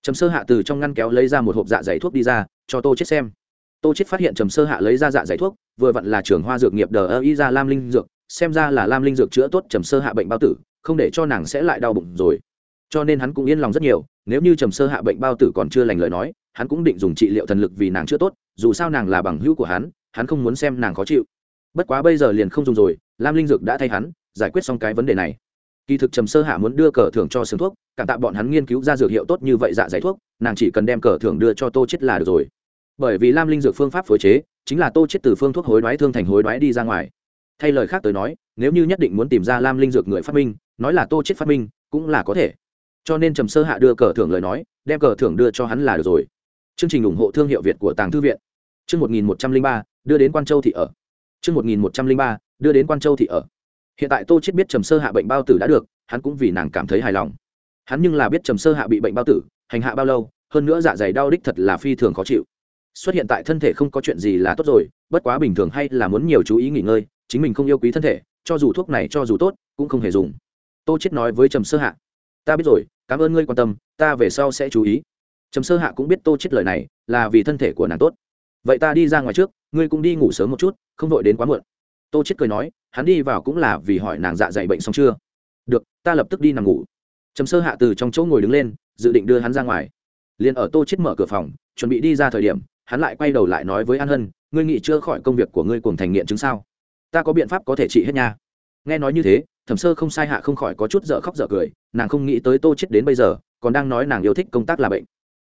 Trầm sơ hạ từ trong ngăn kéo lấy ra một hộp dạ dày thuốc đi ra, cho tô chết xem. Tô chết phát hiện trầm sơ hạ lấy ra dạ dày thuốc, vừa vặn là trưởng hoa dược nghiệp đờ ơ y ra lam linh dược xem ra là lam linh dược chữa tốt trầm sơ hạ bệnh bao tử, không để cho nàng sẽ lại đau bụng rồi. Cho nên hắn cũng yên lòng rất nhiều, nếu như trầm sơ hạ bệnh bao tử còn chưa lành lời nói, hắn cũng định dùng trị liệu thần lực vì nàng chữa tốt, dù sao nàng là bằng hữu của hắn hắn không muốn xem nàng khó chịu. Bất quá bây giờ liền không dùng rồi, lam linh dược đã thay hắn, giải quyết xong cái vấn đề này. Kỳ thực trầm sơ hạ muốn đưa cờ thưởng cho xương thuốc, cảm tạ bọn hắn nghiên cứu ra dược hiệu tốt như vậy dạ dày thuốc, nàng chỉ cần đem cờ thưởng đưa cho tô chết là được rồi. Bởi vì lam linh dược phương pháp phối chế, chính là tô chết từ phương thuốc hối đoái thương thành hối đoái đi ra ngoài thay lời khác tới nói, nếu như nhất định muốn tìm ra lam linh dược người phát minh, nói là tô chết phát minh, cũng là có thể. Cho nên trầm sơ hạ đưa cờ thưởng lời nói, đem cờ thưởng đưa cho hắn là được rồi. Chương trình ủng hộ thương hiệu việt của tàng thư viện. Chương một nghìn một trăm linh ba, đưa đến quan châu thị ở. Chương một nghìn một trăm linh ba, đưa đến quan châu thị ở. Hiện tại tô chết biết trầm sơ hạ bệnh bao tử đã được, hắn cũng vì nàng cảm thấy hài lòng. Hắn nhưng là biết trầm sơ hạ bị bệnh bao tử, hành hạ bao lâu, hơn nữa dạ dày đau đích thật là phi thường khó chịu xuất hiện tại thân thể không có chuyện gì là tốt rồi, bất quá bình thường hay là muốn nhiều chú ý nghỉ ngơi, chính mình không yêu quý thân thể, cho dù thuốc này cho dù tốt, cũng không hề dùng. Tô chết nói với trầm sơ hạ, ta biết rồi, cảm ơn ngươi quan tâm, ta về sau sẽ chú ý. Trầm sơ hạ cũng biết tô chết lời này, là vì thân thể của nàng tốt. Vậy ta đi ra ngoài trước, ngươi cũng đi ngủ sớm một chút, không đội đến quá muộn. Tô chết cười nói, hắn đi vào cũng là vì hỏi nàng dạ dày bệnh xong chưa? Được, ta lập tức đi nằm ngủ. Trầm sơ hạ từ trong chỗ ngồi đứng lên, dự định đưa hắn ra ngoài. Liền ở tô chết mở cửa phòng, chuẩn bị đi ra thời điểm hắn lại quay đầu lại nói với an hân, ngươi nghĩ chưa khỏi công việc của ngươi cùng thành nghiện chứng sao? Ta có biện pháp có thể trị hết nha. Nghe nói như thế, thẩm sơ không sai hạ không khỏi có chút dở khóc dở cười, nàng không nghĩ tới tô chết đến bây giờ, còn đang nói nàng yêu thích công tác là bệnh.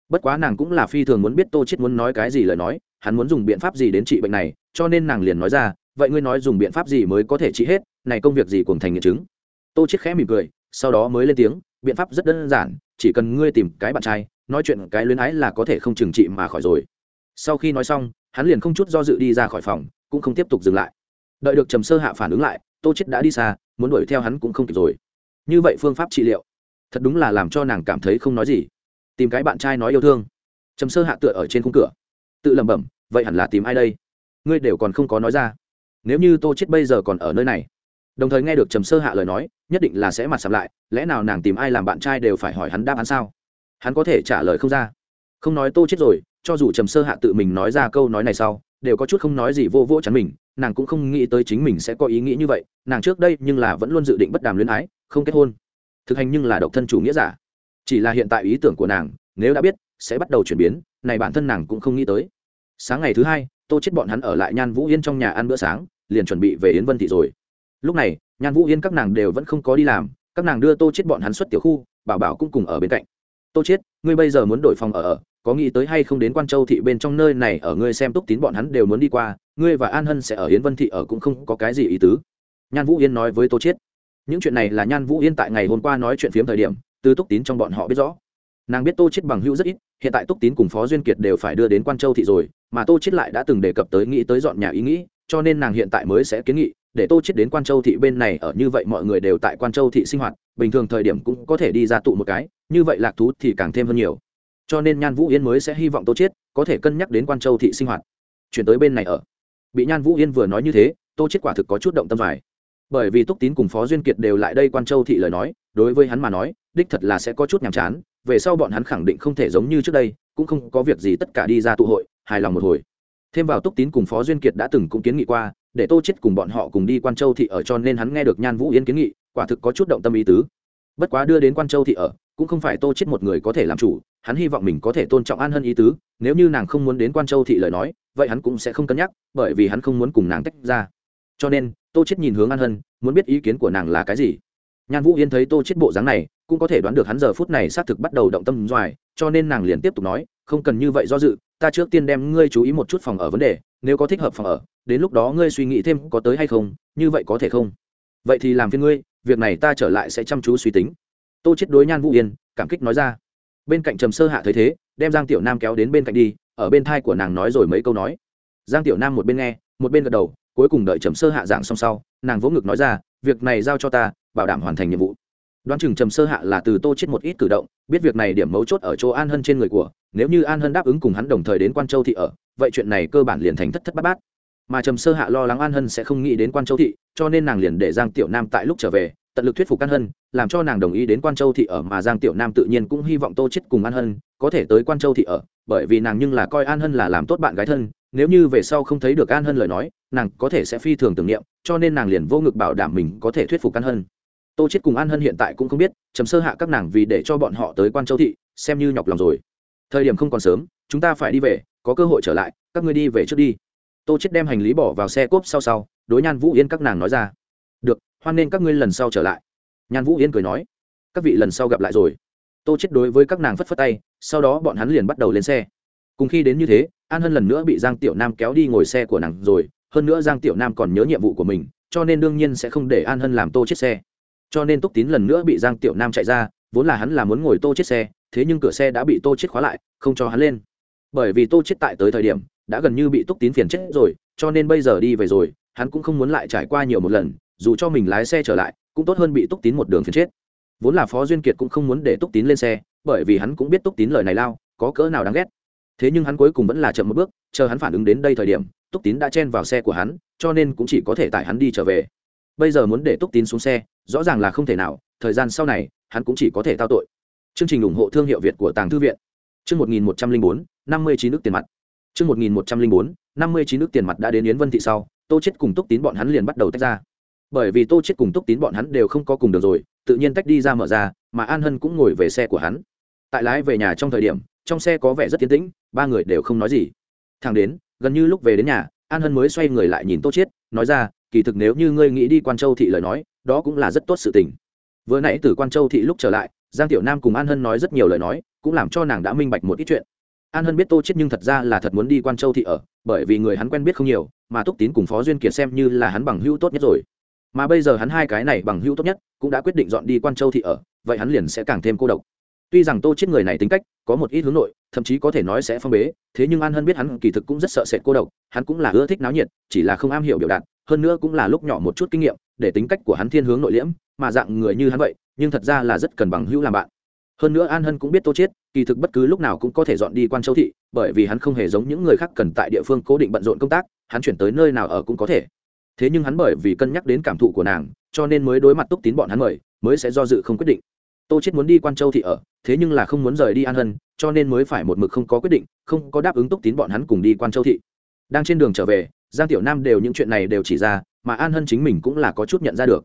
Bất quá nàng cũng là phi thường muốn biết tô chết muốn nói cái gì lời nói, hắn muốn dùng biện pháp gì đến trị bệnh này, cho nên nàng liền nói ra, vậy ngươi nói dùng biện pháp gì mới có thể trị hết? Này công việc gì cùng thành nghiện chứng? Tô chết khẽ mỉm cười, sau đó mới lên tiếng, biện pháp rất đơn giản, chỉ cần ngươi tìm cái bạn trai, nói chuyện cái luyến ái là có thể không trừng trị mà khỏi rồi sau khi nói xong, hắn liền không chút do dự đi ra khỏi phòng, cũng không tiếp tục dừng lại. Đợi được trầm sơ hạ phản ứng lại, tô chết đã đi xa, muốn đuổi theo hắn cũng không kịp rồi. Như vậy phương pháp trị liệu, thật đúng là làm cho nàng cảm thấy không nói gì. Tìm cái bạn trai nói yêu thương. Trầm sơ hạ tựa ở trên khung cửa. Tự lẩm bẩm, vậy hẳn là tìm ai đây? Ngươi đều còn không có nói ra. Nếu như tô chết bây giờ còn ở nơi này. Đồng thời nghe được trầm sơ hạ lời nói, nhất định là sẽ mặt sầm lại, lẽ nào nàng tìm ai làm bạn trai đều phải hỏi hắn đáp án sao? Hắn có thể trả lời không ra. Không nói tô chết rồi cho dù trầm sơ hạ tự mình nói ra câu nói này sau, đều có chút không nói gì vô vô chắn mình, nàng cũng không nghĩ tới chính mình sẽ có ý nghĩ như vậy, nàng trước đây nhưng là vẫn luôn dự định bất đàm luyến ái, không kết hôn. Thực hành nhưng là độc thân chủ nghĩa giả. Chỉ là hiện tại ý tưởng của nàng, nếu đã biết, sẽ bắt đầu chuyển biến, này bản thân nàng cũng không nghĩ tới. Sáng ngày thứ hai, tô chết bọn hắn ở lại nhan vũ yên trong nhà ăn bữa sáng, liền chuẩn bị về yến vân thị rồi. Lúc này, nhan vũ yên các nàng đều vẫn không có đi làm, các nàng đưa tô chết bọn hắn xuất tiểu khu, bảo bảo cũng cùng ở bên cạnh. Tô chết, ngươi bây giờ muốn đổi phòng ở ở có nghĩ tới hay không đến quan châu thị bên trong nơi này ở ngươi xem túc tín bọn hắn đều muốn đi qua, ngươi và an hân sẽ ở yến vân thị ở cũng không có cái gì ý tứ. Nhan vũ yên nói với tô chiết. Những chuyện này là nhan vũ yên tại ngày hôm qua nói chuyện phiếm thời điểm, từ túc tín trong bọn họ biết rõ. Nàng biết tô chiết bằng hữu rất ít, hiện tại túc tín cùng phó duyên kiệt đều phải đưa đến quan châu thị rồi, mà tô chiết lại đã từng đề cập tới nghĩ tới dọn nhà ý nghĩ, cho nên nàng hiện tại mới sẽ kiến nghị, để tô chiết đến quan châu thị bên này ở như vậy mọi người đều tại quan châu thị sinh hoạt, bình thường thời điểm cũng có thể đi ra tụ một cái, như vậy lạc thú thì càng thêm hơn nhiều cho nên nhan vũ yên mới sẽ hy vọng tô chiết có thể cân nhắc đến quan châu thị sinh hoạt. chuyển tới bên này ở. Bị nhan vũ yên vừa nói như thế, tô chiết quả thực có chút động tâm vải bởi vì túc tín cùng phó duyên kiệt đều lại đây quan châu thị lời nói, đối với hắn mà nói, đích thật là sẽ có chút nhàm chán, về sau bọn hắn khẳng định không thể giống như trước đây, cũng không có việc gì tất cả đi ra tụ hội, hài lòng một hồi. Thêm vào túc tín cùng phó duyên kiệt đã từng cũng kiến nghị qua, để tô chết cùng bọn họ cùng đi quan châu thị ở cho nên hắn nghe được nhan vũ yên kiến nghị, quả thực có chút động tâm ý tứ. Bất quá đưa đến quan châu thị ở cũng không phải tô chết một người có thể làm chủ, hắn hy vọng mình có thể tôn trọng an hân ý tứ, nếu như nàng không muốn đến quan châu thị lời nói, vậy hắn cũng sẽ không cân nhắc, bởi vì hắn không muốn cùng nàng tách ra. Cho nên, tô chết nhìn hướng an hân, muốn biết ý kiến của nàng là cái gì. Nhan vũ yên thấy tô chết bộ dáng này, cũng có thể đoán được hắn giờ phút này xác thực bắt đầu động tâm doài, cho nên nàng liền tiếp tục nói, không cần như vậy do dự, ta trước tiên đem ngươi chú ý một chút phòng ở vấn đề, nếu có thích hợp phòng ở, đến lúc đó ngươi suy nghĩ thêm có tới hay không, như vậy có thể không? Vậy thì làm phiên ngươi, việc này ta trở lại sẽ chăm chú suy tính tô chết đối nhan vũ yên, cảm kích nói ra. Bên cạnh trầm sơ hạ thấy thế, đem giang tiểu nam kéo đến bên cạnh đi, ở bên thai của nàng nói rồi mấy câu nói. Giang tiểu nam một bên nghe, một bên gật đầu, cuối cùng đợi trầm sơ hạ dạng xong sau, nàng vỗ ngực nói ra, việc này giao cho ta, bảo đảm hoàn thành nhiệm vụ. Đoán chừng trầm sơ hạ là từ tô chết một ít cử động, biết việc này điểm mấu chốt ở chỗ an hân trên người của, nếu như an hân đáp ứng cùng hắn đồng thời đến quan châu thị ở, vậy chuyện này cơ bản liền thành thất thất bát bát. Mà trầm sơ hạ lo lắng an hân sẽ không nghĩ đến quan châu thị, cho nên nàng liền để giang tiểu nam tại lúc trở về tận lực thuyết phục an hân, làm cho nàng đồng ý đến quan châu thị ở mà giang tiểu nam tự nhiên cũng hy vọng tô chết cùng an hân có thể tới quan châu thị ở, bởi vì nàng nhưng là coi an hân là làm tốt bạn gái thân, nếu như về sau không thấy được an hân lời nói, nàng có thể sẽ phi thường tưởng niệm, cho nên nàng liền vô ngực bảo đảm mình có thể thuyết phục an hân. Tô chết cùng an hân hiện tại cũng không biết chấm sơ hạ các nàng vì để cho bọn họ tới quan châu thị, xem như nhọc lòng rồi. Thời điểm không còn sớm, chúng ta phải đi về, có cơ hội trở lại, các ngươi đi về trước đi. Tô chết đem hành lý bỏ vào xe cốp sau sau, đối nhan vũ yên các nàng nói ra. Được hoan nên các ngươi lần sau trở lại. Nhan vũ yên cười nói, các vị lần sau gặp lại rồi. Tô chết đối với các nàng phất phất tay, sau đó bọn hắn liền bắt đầu lên xe. Cùng khi đến như thế, an hân lần nữa bị giang tiểu nam kéo đi ngồi xe của nàng rồi, hơn nữa giang tiểu nam còn nhớ nhiệm vụ của mình, cho nên đương nhiên sẽ không để an hân làm tô chết xe. Cho nên túc tín lần nữa bị giang tiểu nam chạy ra, vốn là hắn là muốn ngồi tô chết xe, thế nhưng cửa xe đã bị tô chết khóa lại, không cho hắn lên. Bởi vì tô chết tại tới thời điểm, đã gần như bị túc tín phiền chết rồi, cho nên bây giờ đi về rồi, hắn cũng không muốn lại trải qua nhiều một lần dù cho mình lái xe trở lại, cũng tốt hơn bị túc tín một đường phiền chết. Vốn là phó duyên kiệt cũng không muốn để túc tín lên xe, bởi vì hắn cũng biết túc tín lời này lao, có cỡ nào đáng ghét. Thế nhưng hắn cuối cùng vẫn là chậm một bước, chờ hắn phản ứng đến đây thời điểm, túc tín đã chen vào xe của hắn, cho nên cũng chỉ có thể tải hắn đi trở về. Bây giờ muốn để túc tín xuống xe, rõ ràng là không thể nào, thời gian sau này, hắn cũng chỉ có thể tao tội. Chương trình ủng hộ thương hiệu việt của tàng thư viện. Chương một nghìn một trăm linh bốn, năm mươi chín nước tiền mặt. Chương một nghìn một trăm linh bốn, năm mươi chín nước tiền mặt đã đến yến vân thị sau, tô chết cùng túc tín bọn hắn liền bắt đầu tách ra bởi vì tô chết cùng túc tín bọn hắn đều không có cùng được rồi, tự nhiên tách đi ra mở ra, mà an hân cũng ngồi về xe của hắn. Tại lái về nhà trong thời điểm, trong xe có vẻ rất tiến tĩnh, ba người đều không nói gì. Thằng đến, gần như lúc về đến nhà, an hân mới xoay người lại nhìn tô chết, nói ra, kỳ thực nếu như ngươi nghĩ đi quan châu thị lời nói, đó cũng là rất tốt sự tình. Vừa nãy từ quan châu thị lúc trở lại, giang tiểu nam cùng an hân nói rất nhiều lời nói, cũng làm cho nàng đã minh bạch một ít chuyện. An hân biết tô chết nhưng thật ra là thật muốn đi quan châu thị ở, bởi vì người hắn quen biết không nhiều, mà túc tín cùng phó duyên kiệt xem như là hắn bằng hữu tốt nhất rồi mà bây giờ hắn hai cái này bằng hữu tốt nhất cũng đã quyết định dọn đi quan châu thị ở, vậy hắn liền sẽ càng thêm cô độc. Tuy rằng tô chết người này tính cách có một ít hướng nội, thậm chí có thể nói sẽ phong bế, thế nhưng an hân biết hắn kỳ thực cũng rất sợ sệt cô độc, hắn cũng là ưa thích náo nhiệt, chỉ là không am hiểu biểu đạt, hơn nữa cũng là lúc nhỏ một chút kinh nghiệm, để tính cách của hắn thiên hướng nội liễm, mà dạng người như hắn vậy, nhưng thật ra là rất cần bằng hữu làm bạn. Hơn nữa an hân cũng biết tô chết, kỳ thực bất cứ lúc nào cũng có thể dọn đi quan châu thị, bởi vì hắn không hề giống những người khác cần tại địa phương cố định bận rộn công tác, hắn chuyển tới nơi nào ở cũng có thể thế nhưng hắn bởi vì cân nhắc đến cảm thụ của nàng, cho nên mới đối mặt túc tín bọn hắn mời, mới sẽ do dự không quyết định. Tô chết muốn đi quan châu thị ở, thế nhưng là không muốn rời đi an hân, cho nên mới phải một mực không có quyết định, không có đáp ứng túc tín bọn hắn cùng đi quan châu thị. Đang trên đường trở về, giang tiểu nam đều những chuyện này đều chỉ ra, mà an hân chính mình cũng là có chút nhận ra được.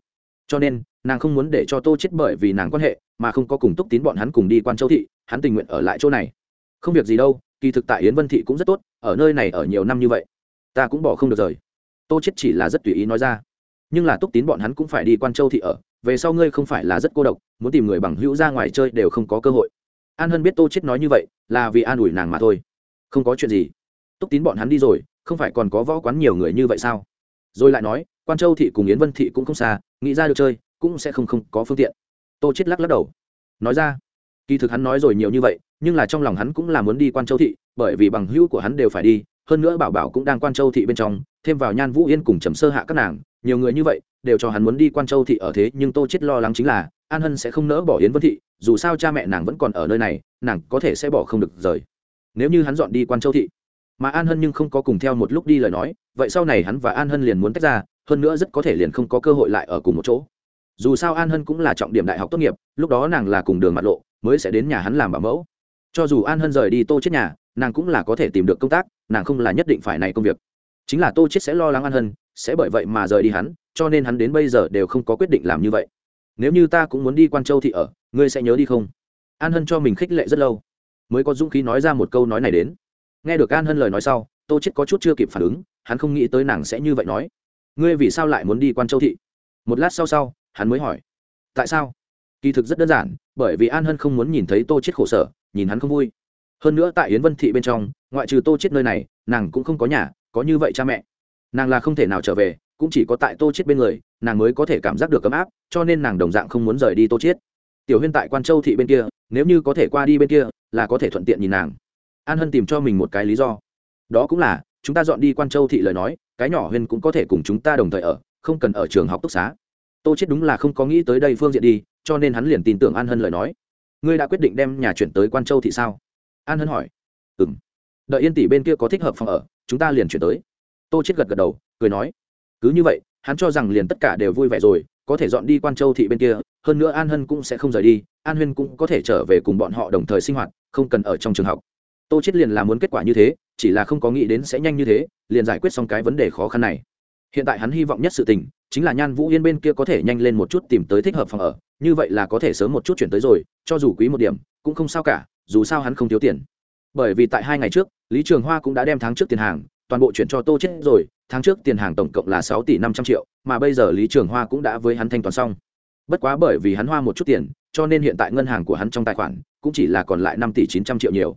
Cho nên, nàng không muốn để cho tô chết bởi vì nàng quan hệ, mà không có cùng túc tín bọn hắn cùng đi quan châu thị, hắn tình nguyện ở lại chỗ này. Không việc gì đâu, kỳ thực tại yến vân thị cũng rất tốt, ở nơi này ở nhiều năm như vậy, ta cũng bỏ không được rời tô chết chỉ là rất tùy ý nói ra. Nhưng là túc tín bọn hắn cũng phải đi quan châu thị ở, về sau ngươi không phải là rất cô độc, muốn tìm người bằng hữu ra ngoài chơi đều không có cơ hội. An hân biết tô chết nói như vậy, là vì an ủi nàng mà thôi. Không có chuyện gì. Túc tín bọn hắn đi rồi, không phải còn có võ quán nhiều người như vậy sao? Rồi lại nói, quan châu thị cùng yến vân thị cũng không xa, nghĩ ra được chơi, cũng sẽ không không có phương tiện. Tô chết lắc lắc đầu. Nói ra. Kỳ thực hắn nói rồi nhiều như vậy, nhưng là trong lòng hắn cũng là muốn đi quan châu thị, bởi vì bằng hữu của hắn đều phải đi, hơn nữa bảo bảo cũng đang quan châu thị bên trong thêm vào nhan vũ yên cùng trầm sơ hạ các nàng, nhiều người như vậy, đều cho hắn muốn đi quan châu thị ở thế, nhưng tô chết lo lắng chính là, an hân sẽ không nỡ bỏ yến vân thị, dù sao cha mẹ nàng vẫn còn ở nơi này, nàng có thể sẽ bỏ không được rời. Nếu như hắn dọn đi quan châu thị, mà an hân nhưng không có cùng theo một lúc đi lời nói, vậy sau này hắn và an hân liền muốn tách ra, hơn nữa rất có thể liền không có cơ hội lại ở cùng một chỗ. Dù sao an hân cũng là trọng điểm đại học tốt nghiệp, lúc đó nàng là cùng đường mặt lộ, mới sẽ đến nhà hắn làm bảo mẫu. Cho dù an hân rời đi tô chết nhà, nàng cũng là có thể tìm được công tác, nàng không là nhất định phải này công việc chính là tô chết sẽ lo lắng an hân, sẽ bởi vậy mà rời đi hắn, cho nên hắn đến bây giờ đều không có quyết định làm như vậy. Nếu như ta cũng muốn đi quan châu thị ở, ngươi sẽ nhớ đi không? An hân cho mình khích lệ rất lâu, mới có dũng khí nói ra một câu nói này đến. Nghe được an hân lời nói sau, tô chết có chút chưa kịp phản ứng, hắn không nghĩ tới nàng sẽ như vậy nói. Ngươi vì sao lại muốn đi quan châu thị? Một lát sau sau, hắn mới hỏi. Tại sao? Kỳ thực rất đơn giản, bởi vì an hân không muốn nhìn thấy tô chết khổ sở, nhìn hắn không vui. Hơn nữa tại yến vân thị bên trong, ngoại trừ tô chết nơi này, nàng cũng không có nhà có như vậy cha mẹ. Nàng là không thể nào trở về, cũng chỉ có tại tô chết bên người, nàng mới có thể cảm giác được ấm áp, cho nên nàng đồng dạng không muốn rời đi tô chết tiểu huyên tại quan châu thị bên kia, nếu như có thể qua đi bên kia, là có thể thuận tiện nhìn nàng. An hân tìm cho mình một cái lý do. Đó cũng là, chúng ta dọn đi quan châu thị lời nói, cái nhỏ huyên cũng có thể cùng chúng ta đồng thời ở, không cần ở trường học túc xá. Tô chết đúng là không có nghĩ tới đây phương diện đi, cho nên hắn liền tin tưởng an hân lời nói. Ngươi đã quyết định đem nhà chuyển tới quan châu thị sao? An hân hỏi. Ừng đợi yên tỷ bên kia có thích hợp phòng ở, chúng ta liền chuyển tới. Tô chết gật gật đầu, cười nói, cứ như vậy, hắn cho rằng liền tất cả đều vui vẻ rồi, có thể dọn đi quan châu thị bên kia, hơn nữa an hân cũng sẽ không rời đi, an huyên cũng có thể trở về cùng bọn họ đồng thời sinh hoạt, không cần ở trong trường học. Tô chết liền là muốn kết quả như thế, chỉ là không có nghĩ đến sẽ nhanh như thế, liền giải quyết xong cái vấn đề khó khăn này. Hiện tại hắn hy vọng nhất sự tình, chính là nhan vũ yên bên kia có thể nhanh lên một chút tìm tới thích hợp phòng ở, như vậy là có thể sớm một chút chuyển tới rồi, cho dù quý một điểm, cũng không sao cả, dù sao hắn không thiếu tiền bởi vì tại hai ngày trước, lý trường hoa cũng đã đem tháng trước tiền hàng, toàn bộ chuyển cho tô chết rồi, tháng trước tiền hàng tổng cộng là sáu tỷ năm trăm triệu, mà bây giờ lý trường hoa cũng đã với hắn thanh toán xong. Bất quá bởi vì hắn hoa một chút tiền, cho nên hiện tại ngân hàng của hắn trong tài khoản cũng chỉ là còn lại năm tỷ chín trăm triệu nhiều.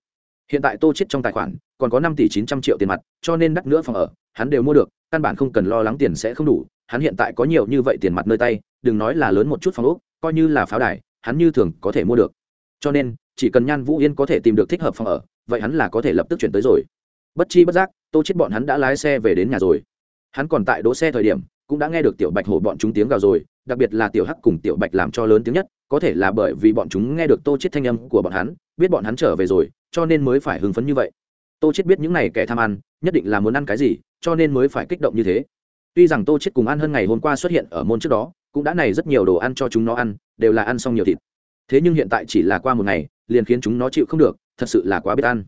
Hiện tại tô chết trong tài khoản còn có năm tỷ chín trăm triệu tiền mặt, cho nên đắt nữa phòng ở, hắn đều mua được, căn bản không cần lo lắng tiền sẽ không đủ, hắn hiện tại có nhiều như vậy tiền mặt nơi tay, đừng nói là lớn một chút phòng ốc, coi như là pháo đài, hắn như thường có thể mua được. Cho nên chỉ cần nhan vũ yên có thể tìm được thích hợp phòng ở, vậy hắn là có thể lập tức chuyển tới rồi. Bất chi bất giác, tô chết bọn hắn đã lái xe về đến nhà rồi. Hắn còn tại đỗ xe thời điểm, cũng đã nghe được tiểu bạch hổ bọn chúng tiếng gào rồi, đặc biệt là tiểu hắc cùng tiểu bạch làm cho lớn tiếng nhất, có thể là bởi vì bọn chúng nghe được tô chết thanh âm của bọn hắn, biết bọn hắn trở về rồi, cho nên mới phải hưng phấn như vậy. Tô chết biết những này kẻ tham ăn, nhất định là muốn ăn cái gì, cho nên mới phải kích động như thế. Tuy rằng tô chết cùng ăn hơn ngày hôm qua xuất hiện ở môn trước đó, cũng đã này rất nhiều đồ ăn cho chúng nó ăn, đều là ăn xong nhiều thịt. Thế nhưng hiện tại chỉ là qua một ngày liền khiến chúng nó chịu không được, thật sự là quá biết ăn.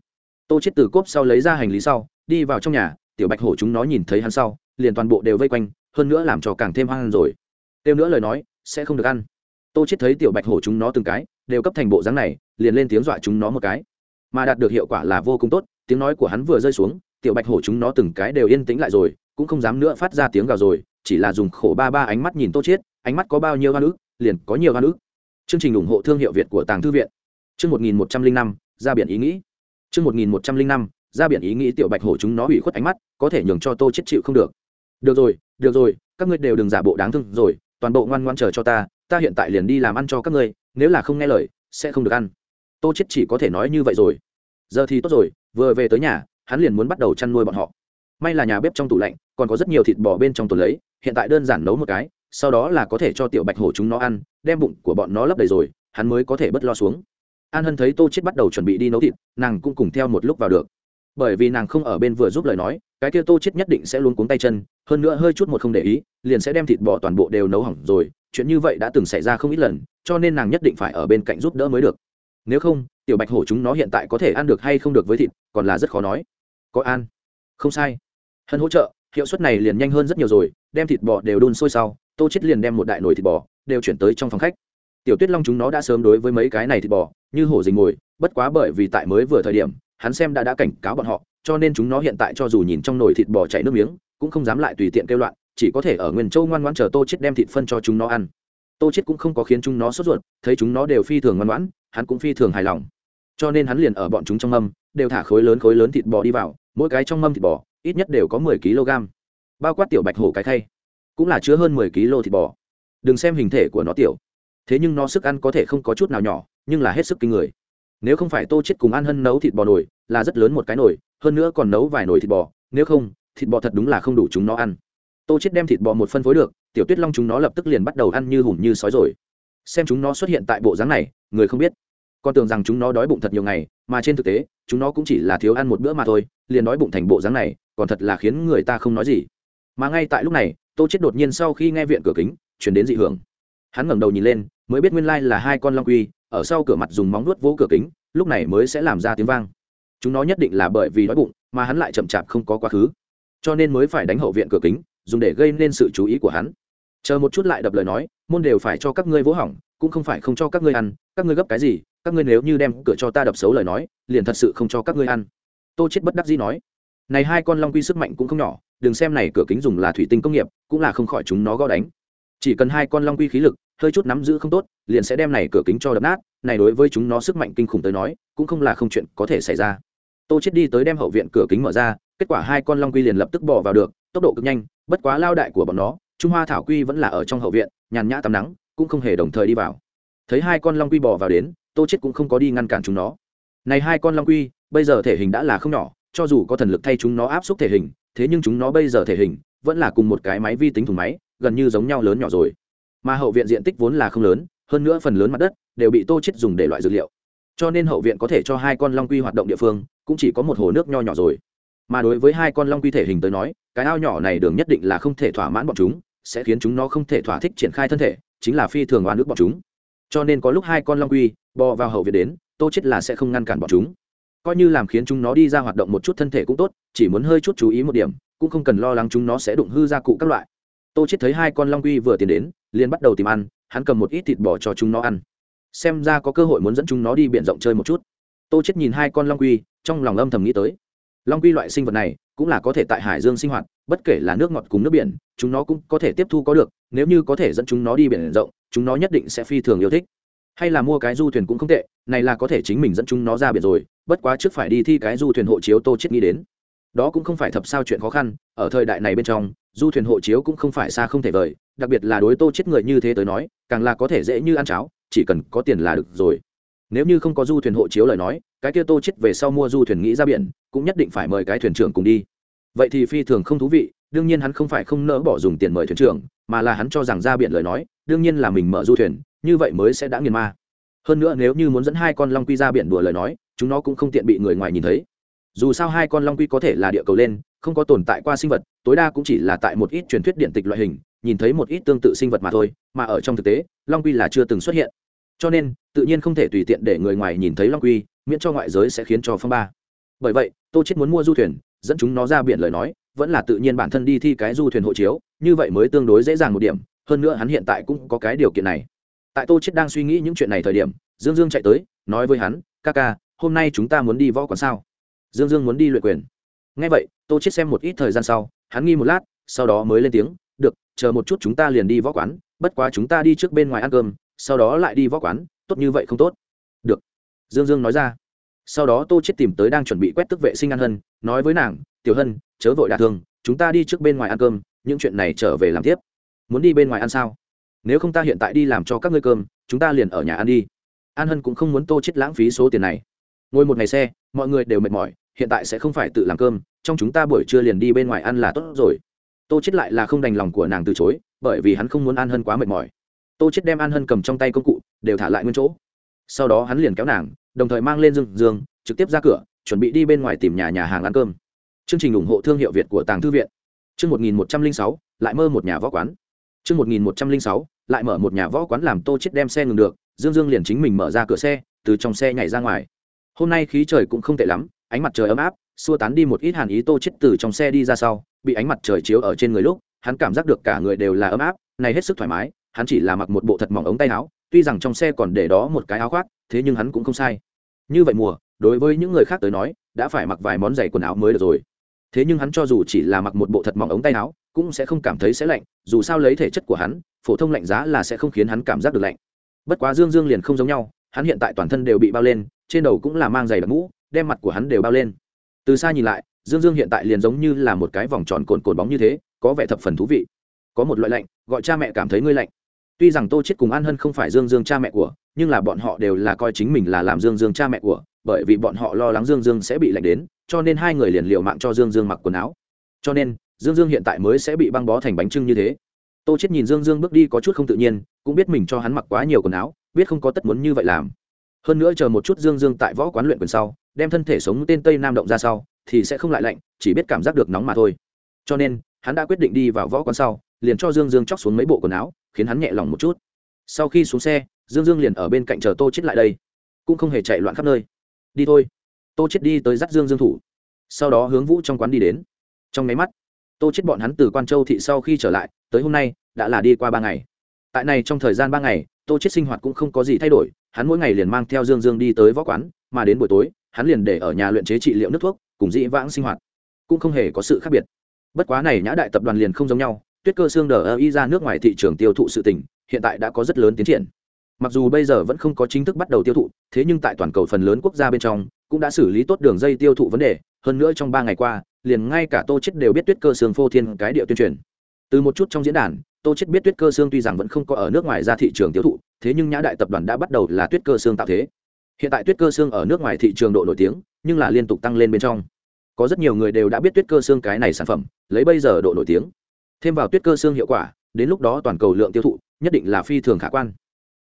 Tô chết từ cốp sau lấy ra hành lý sau, đi vào trong nhà, tiểu bạch hổ chúng nó nhìn thấy hắn sau, liền toàn bộ đều vây quanh, hơn nữa làm cho càng thêm hoang rồi. Tiêu nữa lời nói, sẽ không được ăn. Tô chết thấy tiểu bạch hổ chúng nó từng cái, đều cấp thành bộ dáng này, liền lên tiếng dọa chúng nó một cái. Mà đạt được hiệu quả là vô cùng tốt, tiếng nói của hắn vừa rơi xuống, tiểu bạch hổ chúng nó từng cái đều yên tĩnh lại rồi, cũng không dám nữa phát ra tiếng gào rồi, chỉ là dùng khổ ba ba ánh mắt nhìn tô chết ánh mắt có bao nhiêu hoa nữ liền có nhiều hoa nữ chương trình ủng hộ thương hiệu việt của tàng thư viện chương một nghìn một trăm linh năm, ra biển ý nghĩ. Chương một nghìn một trăm linh năm, ra biển ý nghĩ tiểu bạch hổ chúng nó hủy khuất ánh mắt, có thể nhường cho tô chết chịu không được. Được rồi được rồi, các ngươi đều đừng giả bộ đáng thương rồi, toàn bộ ngoan ngoãn chờ cho ta ta hiện tại liền đi làm ăn cho các ngươi, nếu là không nghe lời, sẽ không được ăn. Tô chết chỉ có thể nói như vậy rồi. Giờ thì tốt rồi, vừa về tới nhà, hắn liền muốn bắt đầu chăn nuôi bọn họ. May là nhà bếp trong tủ lạnh, còn có rất nhiều thịt bò bên trong tủ lấy, hiện tại đơn giản nấu một cái, sau đó là có thể cho tiểu bạch hổ chúng nó ăn, đem bụng của bọn nó lấp đầy rồi, hắn mới có thể bất lo xuống an hân thấy tô chết bắt đầu chuẩn bị đi nấu thịt, nàng cũng cùng theo một lúc vào được. Bởi vì nàng không ở bên vừa giúp lời nói, cái kia tô chết nhất định sẽ luôn cuống tay chân, hơn nữa hơi chút một không để ý, liền sẽ đem thịt bò toàn bộ đều nấu hỏng rồi, chuyện như vậy đã từng xảy ra không ít lần, cho nên nàng nhất định phải ở bên cạnh giúp đỡ mới được. Nếu không, tiểu bạch hổ chúng nó hiện tại có thể ăn được hay không được với thịt, còn là rất khó nói. Có an không sai. Hân hỗ trợ, hiệu suất này liền nhanh hơn rất nhiều rồi, đem thịt bò đều đun sôi sau, tô chết liền đem một đại nồi thịt bò, đều chuyển tới trong phòng khách tiểu tuyết long chúng nó đã sớm đối với mấy cái này thịt bò, như hổ dình ngồi bất quá bởi vì tại mới vừa thời điểm, hắn xem đã đã cảnh cáo bọn họ, cho nên chúng nó hiện tại cho dù nhìn trong nồi thịt bò chảy nước miếng, cũng không dám lại tùy tiện kêu loạn, chỉ có thể ở nguyên châu ngoan ngoãn chờ tô chết đem thịt phân cho chúng nó ăn. Tô chết cũng không có khiến chúng nó sốt ruột, thấy chúng nó đều phi thường ngoan ngoãn, hắn cũng phi thường hài lòng. Cho nên hắn liền ở bọn chúng trong mâm, đều thả khối lớn khối lớn thịt bò đi vào, mỗi cái trong mâm thịt bò, ít nhất đều có mười kg bao quát tiểu bạch hổ cái thay cũng là chứa hơn mười kg thịt bò. Đừng xem hình thể của nó tiểu thế nhưng nó sức ăn có thể không có chút nào nhỏ, nhưng là hết sức kinh người. Nếu không phải tô chết cùng ăn hân nấu thịt bò nồi, là rất lớn một cái nồi, hơn nữa còn nấu vài nồi thịt bò, nếu không, thịt bò thật đúng là không đủ chúng nó ăn. Tô chết đem thịt bò một phân phối được, tiểu tuyết long chúng nó lập tức liền bắt đầu ăn như hùm như sói rồi. Xem chúng nó xuất hiện tại bộ dáng này, người không biết. Con tưởng rằng chúng nó đói bụng thật nhiều ngày, mà trên thực tế, chúng nó cũng chỉ là thiếu ăn một bữa mà thôi, liền đói bụng thành bộ dáng này, còn thật là khiến người ta không nói gì. Mà ngay tại lúc này, tô chết đột nhiên sau khi nghe viện cửa kính, chuyển đến dị hưởng hắn ngẩng đầu nhìn lên, mới biết nguyên lai là hai con long quy, ở sau cửa mặt dùng móng nuốt vỗ cửa kính, lúc này mới sẽ làm ra tiếng vang. Chúng nó nhất định là bởi vì đói bụng, mà hắn lại chậm chạp không có quá khứ. Cho nên mới phải đánh hậu viện cửa kính, dùng để gây nên sự chú ý của hắn. Chờ một chút lại đập lời nói, môn đều phải cho các ngươi vỗ hỏng, cũng không phải không cho các ngươi ăn, các ngươi gấp cái gì, các ngươi nếu như đem cửa cho ta đập xấu lời nói, liền thật sự không cho các ngươi ăn. Tô chết bất đắc dĩ nói, này hai con long quy sức mạnh cũng không nhỏ, đừng xem này cửa kính dùng là thủy tinh công nghiệp, cũng là không khỏi chúng nó gõ đánh. Chỉ cần hai con long quy khí lực hơi chút nắm giữ không tốt, liền sẽ đem này cửa kính cho đập nát, này đối với chúng nó sức mạnh kinh khủng tới nói, cũng không là không chuyện có thể xảy ra. Tô chết đi tới đem hậu viện cửa kính mở ra, kết quả hai con long quy liền lập tức bỏ vào được, tốc độ cực nhanh, bất quá lao đại của bọn nó, trung hoa thảo quy vẫn là ở trong hậu viện, nhàn nhã tắm nắng, cũng không hề đồng thời đi vào. Thấy hai con long quy bò vào đến, tô chết cũng không có đi ngăn cản chúng nó. Này hai con long quy, bây giờ thể hình đã là không nhỏ, cho dù có thần lực thay chúng nó áp suất thể hình, thế nhưng chúng nó bây giờ thể hình vẫn là cùng một cái máy vi tính thùng máy, gần như giống nhau lớn nhỏ rồi mà hậu viện diện tích vốn là không lớn, hơn nữa phần lớn mặt đất đều bị tô chết dùng để loại dược liệu. Cho nên hậu viện có thể cho hai con long quy hoạt động địa phương, cũng chỉ có một hồ nước nho nhỏ rồi. Mà đối với hai con long quy thể hình tới nói, cái ao nhỏ này đường nhất định là không thể thỏa mãn bọn chúng, sẽ khiến chúng nó không thể thỏa thích triển khai thân thể, chính là phi thường oan ức bọn chúng. Cho nên có lúc hai con long quy bò vào hậu viện đến, tô chết là sẽ không ngăn cản bọn chúng. Coi như làm khiến chúng nó đi ra hoạt động một chút thân thể cũng tốt, chỉ muốn hơi chút chú ý một điểm, cũng không cần lo lắng chúng nó sẽ đụng hư gia cụ các loại. Tô chết thấy hai con long quy vừa tiến đến liền bắt đầu tìm ăn, hắn cầm một ít thịt bò cho chúng nó ăn. Xem ra có cơ hội muốn dẫn chúng nó đi biển rộng chơi một chút. Tô chết nhìn hai con long quy, trong lòng âm thầm nghĩ tới. Long quy loại sinh vật này cũng là có thể tại hải dương sinh hoạt, bất kể là nước ngọt cùng nước biển, chúng nó cũng có thể tiếp thu có được, nếu như có thể dẫn chúng nó đi biển rộng, chúng nó nhất định sẽ phi thường yêu thích. Hay là mua cái du thuyền cũng không tệ, này là có thể chính mình dẫn chúng nó ra biển rồi, bất quá trước phải đi thi cái du thuyền hộ chiếu tô chết nghĩ đến. Đó cũng không phải thập sao chuyện khó khăn, ở thời đại này bên trong du thuyền hộ chiếu cũng không phải xa không thể vời, đặc biệt là đối tô chết người như thế tới nói, càng là có thể dễ như ăn cháo, chỉ cần có tiền là được rồi. Nếu như không có du thuyền hộ chiếu lời nói, cái kia tô chết về sau mua du thuyền nghĩ ra biển, cũng nhất định phải mời cái thuyền trưởng cùng đi. Vậy thì phi thường không thú vị, đương nhiên hắn không phải không nỡ bỏ dùng tiền mời thuyền trưởng, mà là hắn cho rằng ra biển lời nói, đương nhiên là mình mở du thuyền, như vậy mới sẽ đã nghiền ma. Hơn nữa nếu như muốn dẫn hai con long quy ra biển đùa lời nói, chúng nó cũng không tiện bị người ngoài nhìn thấy dù sao hai con long quy có thể là địa cầu lên, không có tồn tại qua sinh vật, tối đa cũng chỉ là tại một ít truyền thuyết điện tịch loại hình, nhìn thấy một ít tương tự sinh vật mà thôi, mà ở trong thực tế, long quy là chưa từng xuất hiện. Cho nên, tự nhiên không thể tùy tiện để người ngoài nhìn thấy long quy, miễn cho ngoại giới sẽ khiến cho phong ba. Bởi vậy, tô chết muốn mua du thuyền, dẫn chúng nó ra biển lời nói, vẫn là tự nhiên bản thân đi thi cái du thuyền hộ chiếu, như vậy mới tương đối dễ dàng một điểm, hơn nữa hắn hiện tại cũng có cái điều kiện này. Tại tô chết đang suy nghĩ những chuyện này thời điểm, dương dương chạy tới, nói với hắn, ca ca, hôm nay chúng ta muốn đi võ quán sao? Dương dương muốn đi luyện quyền. Ngay vậy, tô chết xem một ít thời gian sau, hắn nghi một lát, sau đó mới lên tiếng, được, chờ một chút chúng ta liền đi võ quán, bất quá chúng ta đi trước bên ngoài ăn cơm, sau đó lại đi võ quán, tốt như vậy không tốt. Được. Dương dương nói ra. Sau đó tô chết tìm tới đang chuẩn bị quét tức vệ sinh ăn hân, nói với nàng, tiểu hân, chớ vội đả thương, chúng ta đi trước bên ngoài ăn cơm, những chuyện này trở về làm tiếp. Muốn đi bên ngoài ăn sao? Nếu không ta hiện tại đi làm cho các ngươi cơm, chúng ta liền ở nhà ăn đi. An hân cũng không muốn tô chết lãng phí số tiền này ngồi một ngày xe, mọi người đều mệt mỏi, hiện tại sẽ không phải tự làm cơm, trong chúng ta buổi trưa liền đi bên ngoài ăn là tốt rồi. Tô chết lại là không đành lòng của nàng từ chối, bởi vì hắn không muốn an hân quá mệt mỏi. Tô chết đem an hân cầm trong tay công cụ, đều thả lại nguyên chỗ. Sau đó hắn liền kéo nàng, đồng thời mang lên dương dương, trực tiếp ra cửa, chuẩn bị đi bên ngoài tìm nhà nhà hàng ăn cơm. Chương trình ủng hộ thương hiệu việt của tàng thư viện. Chương một nghìn một trăm linh sáu, lại mơ một nhà võ quán. Chương một nghìn một trăm linh sáu, lại mở một nhà võ quán làm tô chết đem xe ngừng được, dương dương liền chính mình mở ra cửa xe, từ trong xe nhảy ra ngoài hôm nay khí trời cũng không tệ lắm, ánh mặt trời ấm áp, xua tán đi một ít hàn ý tô chết từ trong xe đi ra sau, bị ánh mặt trời chiếu ở trên người lúc, hắn cảm giác được cả người đều là ấm áp, này hết sức thoải mái, hắn chỉ là mặc một bộ thật mỏng ống tay áo, tuy rằng trong xe còn để đó một cái áo khoác, thế nhưng hắn cũng không sai. Như vậy mùa, đối với những người khác tới nói, đã phải mặc vài món giày quần áo mới được rồi. Thế nhưng hắn cho dù chỉ là mặc một bộ thật mỏng ống tay áo, cũng sẽ không cảm thấy sẽ lạnh, dù sao lấy thể chất của hắn, phổ thông lạnh giá là sẽ không khiến hắn cảm giác được lạnh. Bất quá dương dương liền không giống nhau, hắn hiện tại toàn thân đều bị bao lên trên đầu cũng là mang giày đặc mũ, đem mặt của hắn đều bao lên. Từ xa nhìn lại, dương dương hiện tại liền giống như là một cái vòng tròn cồn cồn bóng như thế, có vẻ thập phần thú vị. Có một loại lạnh, gọi cha mẹ cảm thấy ngươi lạnh. Tuy rằng tô chết cùng an hân không phải dương dương cha mẹ của, nhưng là bọn họ đều là coi chính mình là làm dương dương cha mẹ của, bởi vì bọn họ lo lắng dương dương sẽ bị lạnh đến, cho nên hai người liền liều mạng cho dương dương mặc quần áo. Cho nên, dương dương hiện tại mới sẽ bị băng bó thành bánh trưng như thế. Tô chết nhìn dương dương bước đi có chút không tự nhiên, cũng biết mình cho hắn mặc quá nhiều quần áo, biết không có tất muốn như vậy làm hơn nữa chờ một chút dương dương tại võ quán luyện quyền sau, đem thân thể sống tên tây nam động ra sau, thì sẽ không lại lạnh, chỉ biết cảm giác được nóng mà thôi. Cho nên, hắn đã quyết định đi vào võ quán sau, liền cho dương dương chóc xuống mấy bộ quần áo, khiến hắn nhẹ lòng một chút. Sau khi xuống xe, dương dương liền ở bên cạnh chờ tô chết lại đây. Cũng không hề chạy loạn khắp nơi. Đi thôi. Tô chết đi tới dắt dương dương thủ. Sau đó hướng vũ trong quán đi đến. Trong máy mắt, tô chết bọn hắn từ quan châu thị sau khi trở lại, tới hôm nay, đã là đi qua ba ngày. Tại này trong thời gian ba ngày, tô chết sinh hoạt cũng không có gì thay đổi hắn mỗi ngày liền mang theo dương dương đi tới võ quán, mà đến buổi tối, hắn liền để ở nhà luyện chế trị liệu nước thuốc, cùng dĩ vãng sinh hoạt. Cũng không hề có sự khác biệt. Bất quá này nhã đại tập đoàn liền không giống nhau, tuyết cơ xương đờ ơ y ra nước ngoài thị trường tiêu thụ sự tỉnh hiện tại đã có rất lớn tiến triển. Mặc dù bây giờ vẫn không có chính thức bắt đầu tiêu thụ, thế nhưng tại toàn cầu phần lớn quốc gia bên trong, cũng đã xử lý tốt đường dây tiêu thụ vấn đề. Hơn nữa trong ba ngày qua, liền ngay cả tô chết đều biết tuyết cơ xương phô thiên cái địa tuyên truyền. Từ một chút trong diễn đàn, tô chết biết tuyết cơ xương tuy rằng vẫn không có ở nước ngoài ra thị trường tiêu thụ thế nhưng nhã đại tập đoàn đã bắt đầu là tuyết cơ xương tạo thế. Hiện tại tuyết cơ xương ở nước ngoài thị trường độ nổi tiếng nhưng là liên tục tăng lên bên trong. Có rất nhiều người đều đã biết tuyết cơ xương cái này sản phẩm lấy bây giờ độ nổi tiếng. Thêm vào tuyết cơ xương hiệu quả đến lúc đó toàn cầu lượng tiêu thụ nhất định là phi thường khả quan.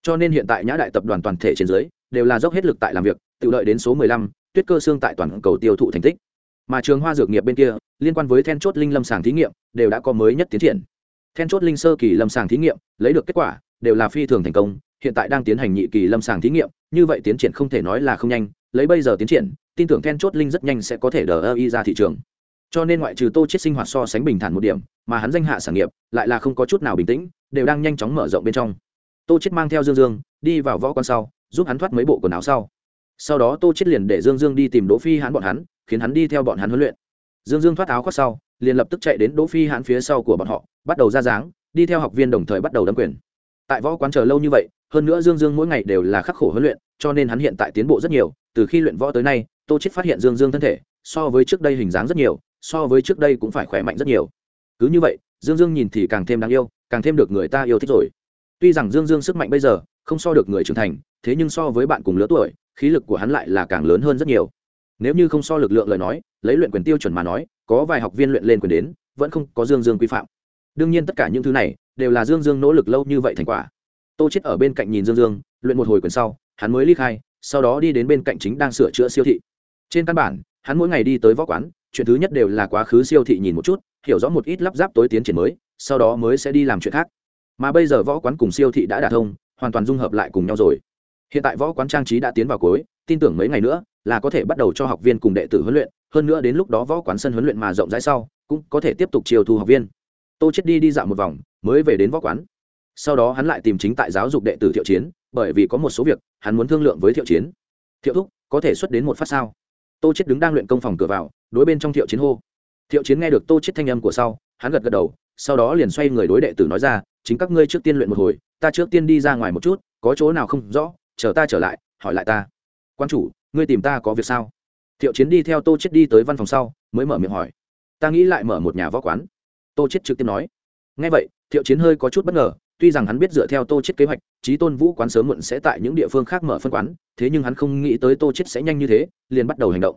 Cho nên hiện tại nhã đại tập đoàn toàn thể trên dưới đều là dốc hết lực tại làm việc tự lợi đến số 15, tuyết cơ xương tại toàn cầu tiêu thụ thành tích. Mà trường hoa dược nghiệp bên kia liên quan với then chốt linh lâm sàng thí nghiệm đều đã có mới nhất tiến triển. Then chốt linh sơ kỳ lâm sàng thí nghiệm lấy được kết quả đều là phi thường thành công, hiện tại đang tiến hành nhị kỳ lâm sàng thí nghiệm, như vậy tiến triển không thể nói là không nhanh, lấy bây giờ tiến triển, tin tưởng then chốt linh rất nhanh sẽ có thể đờ ơ y ra thị trường. Cho nên ngoại trừ tô chết sinh hoạt so sánh bình thản một điểm, mà hắn danh hạ sản nghiệp, lại là không có chút nào bình tĩnh, đều đang nhanh chóng mở rộng bên trong. Tô chết mang theo dương dương, đi vào võ quan sau, giúp hắn thoát mấy bộ quần áo sau. Sau đó tô chết liền để dương dương đi tìm đỗ phi hãn bọn hắn, khiến hắn đi theo bọn hắn huấn luyện. Dương dương thoát áo khoác sau, liền lập tức chạy đến đỗ phi hãn phía sau của bọn họ, bắt đầu ra dáng, đi theo học viên đồng thời bắt đầu đấm quyền tại võ quán chờ lâu như vậy, hơn nữa dương dương mỗi ngày đều là khắc khổ huấn luyện, cho nên hắn hiện tại tiến bộ rất nhiều, từ khi luyện võ tới nay, tô chết phát hiện dương dương thân thể, so với trước đây hình dáng rất nhiều, so với trước đây cũng phải khỏe mạnh rất nhiều. Cứ như vậy, dương dương nhìn thì càng thêm đáng yêu, càng thêm được người ta yêu thích rồi. Tuy rằng dương dương sức mạnh bây giờ không so được người trưởng thành, thế nhưng so với bạn cùng lứa tuổi, khí lực của hắn lại là càng lớn hơn rất nhiều. Nếu như không so lực lượng lời nói, lấy luyện quyền tiêu chuẩn mà nói, có vài học viên luyện lên quyền đến, vẫn không có dương dương quy phạm. Đương nhiên tất cả những thứ này đều là dương dương nỗ lực lâu như vậy thành quả. Tô chết ở bên cạnh nhìn dương dương, luyện một hồi quyền sau, hắn mới ly khai, sau đó đi đến bên cạnh chính đang sửa chữa siêu thị. Trên căn bản, hắn mỗi ngày đi tới võ quán, chuyện thứ nhất đều là quá khứ siêu thị nhìn một chút, hiểu rõ một ít lắp ráp tối tiến triển mới, sau đó mới sẽ đi làm chuyện khác. Mà bây giờ võ quán cùng siêu thị đã đả thông, hoàn toàn dung hợp lại cùng nhau rồi. Hiện tại võ quán trang trí đã tiến vào cuối, tin tưởng mấy ngày nữa là có thể bắt đầu cho học viên cùng đệ tử huấn luyện, hơn nữa đến lúc đó võ quán sân huấn luyện mà rộng rãi sau, cũng có thể tiếp tục chiều thu học viên. Tô chết đi đi dạo một vòng mới về đến võ quán. Sau đó hắn lại tìm chính tại giáo dục đệ tử thiệu chiến, bởi vì có một số việc, hắn muốn thương lượng với thiệu chiến. Thiệu thúc, có thể xuất đến một phát sao? Tô chết đứng đang luyện công phòng cửa vào, đối bên trong thiệu chiến hô. Thiệu chiến nghe được tô chết thanh âm của sau, hắn gật gật đầu, sau đó liền xoay người đối đệ tử nói ra, chính các ngươi trước tiên luyện một hồi, ta trước tiên đi ra ngoài một chút, có chỗ nào không rõ, chờ ta trở lại, hỏi lại ta. Quan chủ, ngươi tìm ta có việc sao? Thiệu chiến đi theo tô chết đi tới văn phòng sau, mới mở miệng hỏi. Ta nghĩ lại mở một nhà võ quán. Tô chết trực tiếp nói ngay vậy, thiệu chiến hơi có chút bất ngờ, tuy rằng hắn biết dựa theo tô chết kế hoạch trí tôn vũ quán sớm muộn sẽ tại những địa phương khác mở phân quán, thế nhưng hắn không nghĩ tới tô chết sẽ nhanh như thế, liền bắt đầu hành động.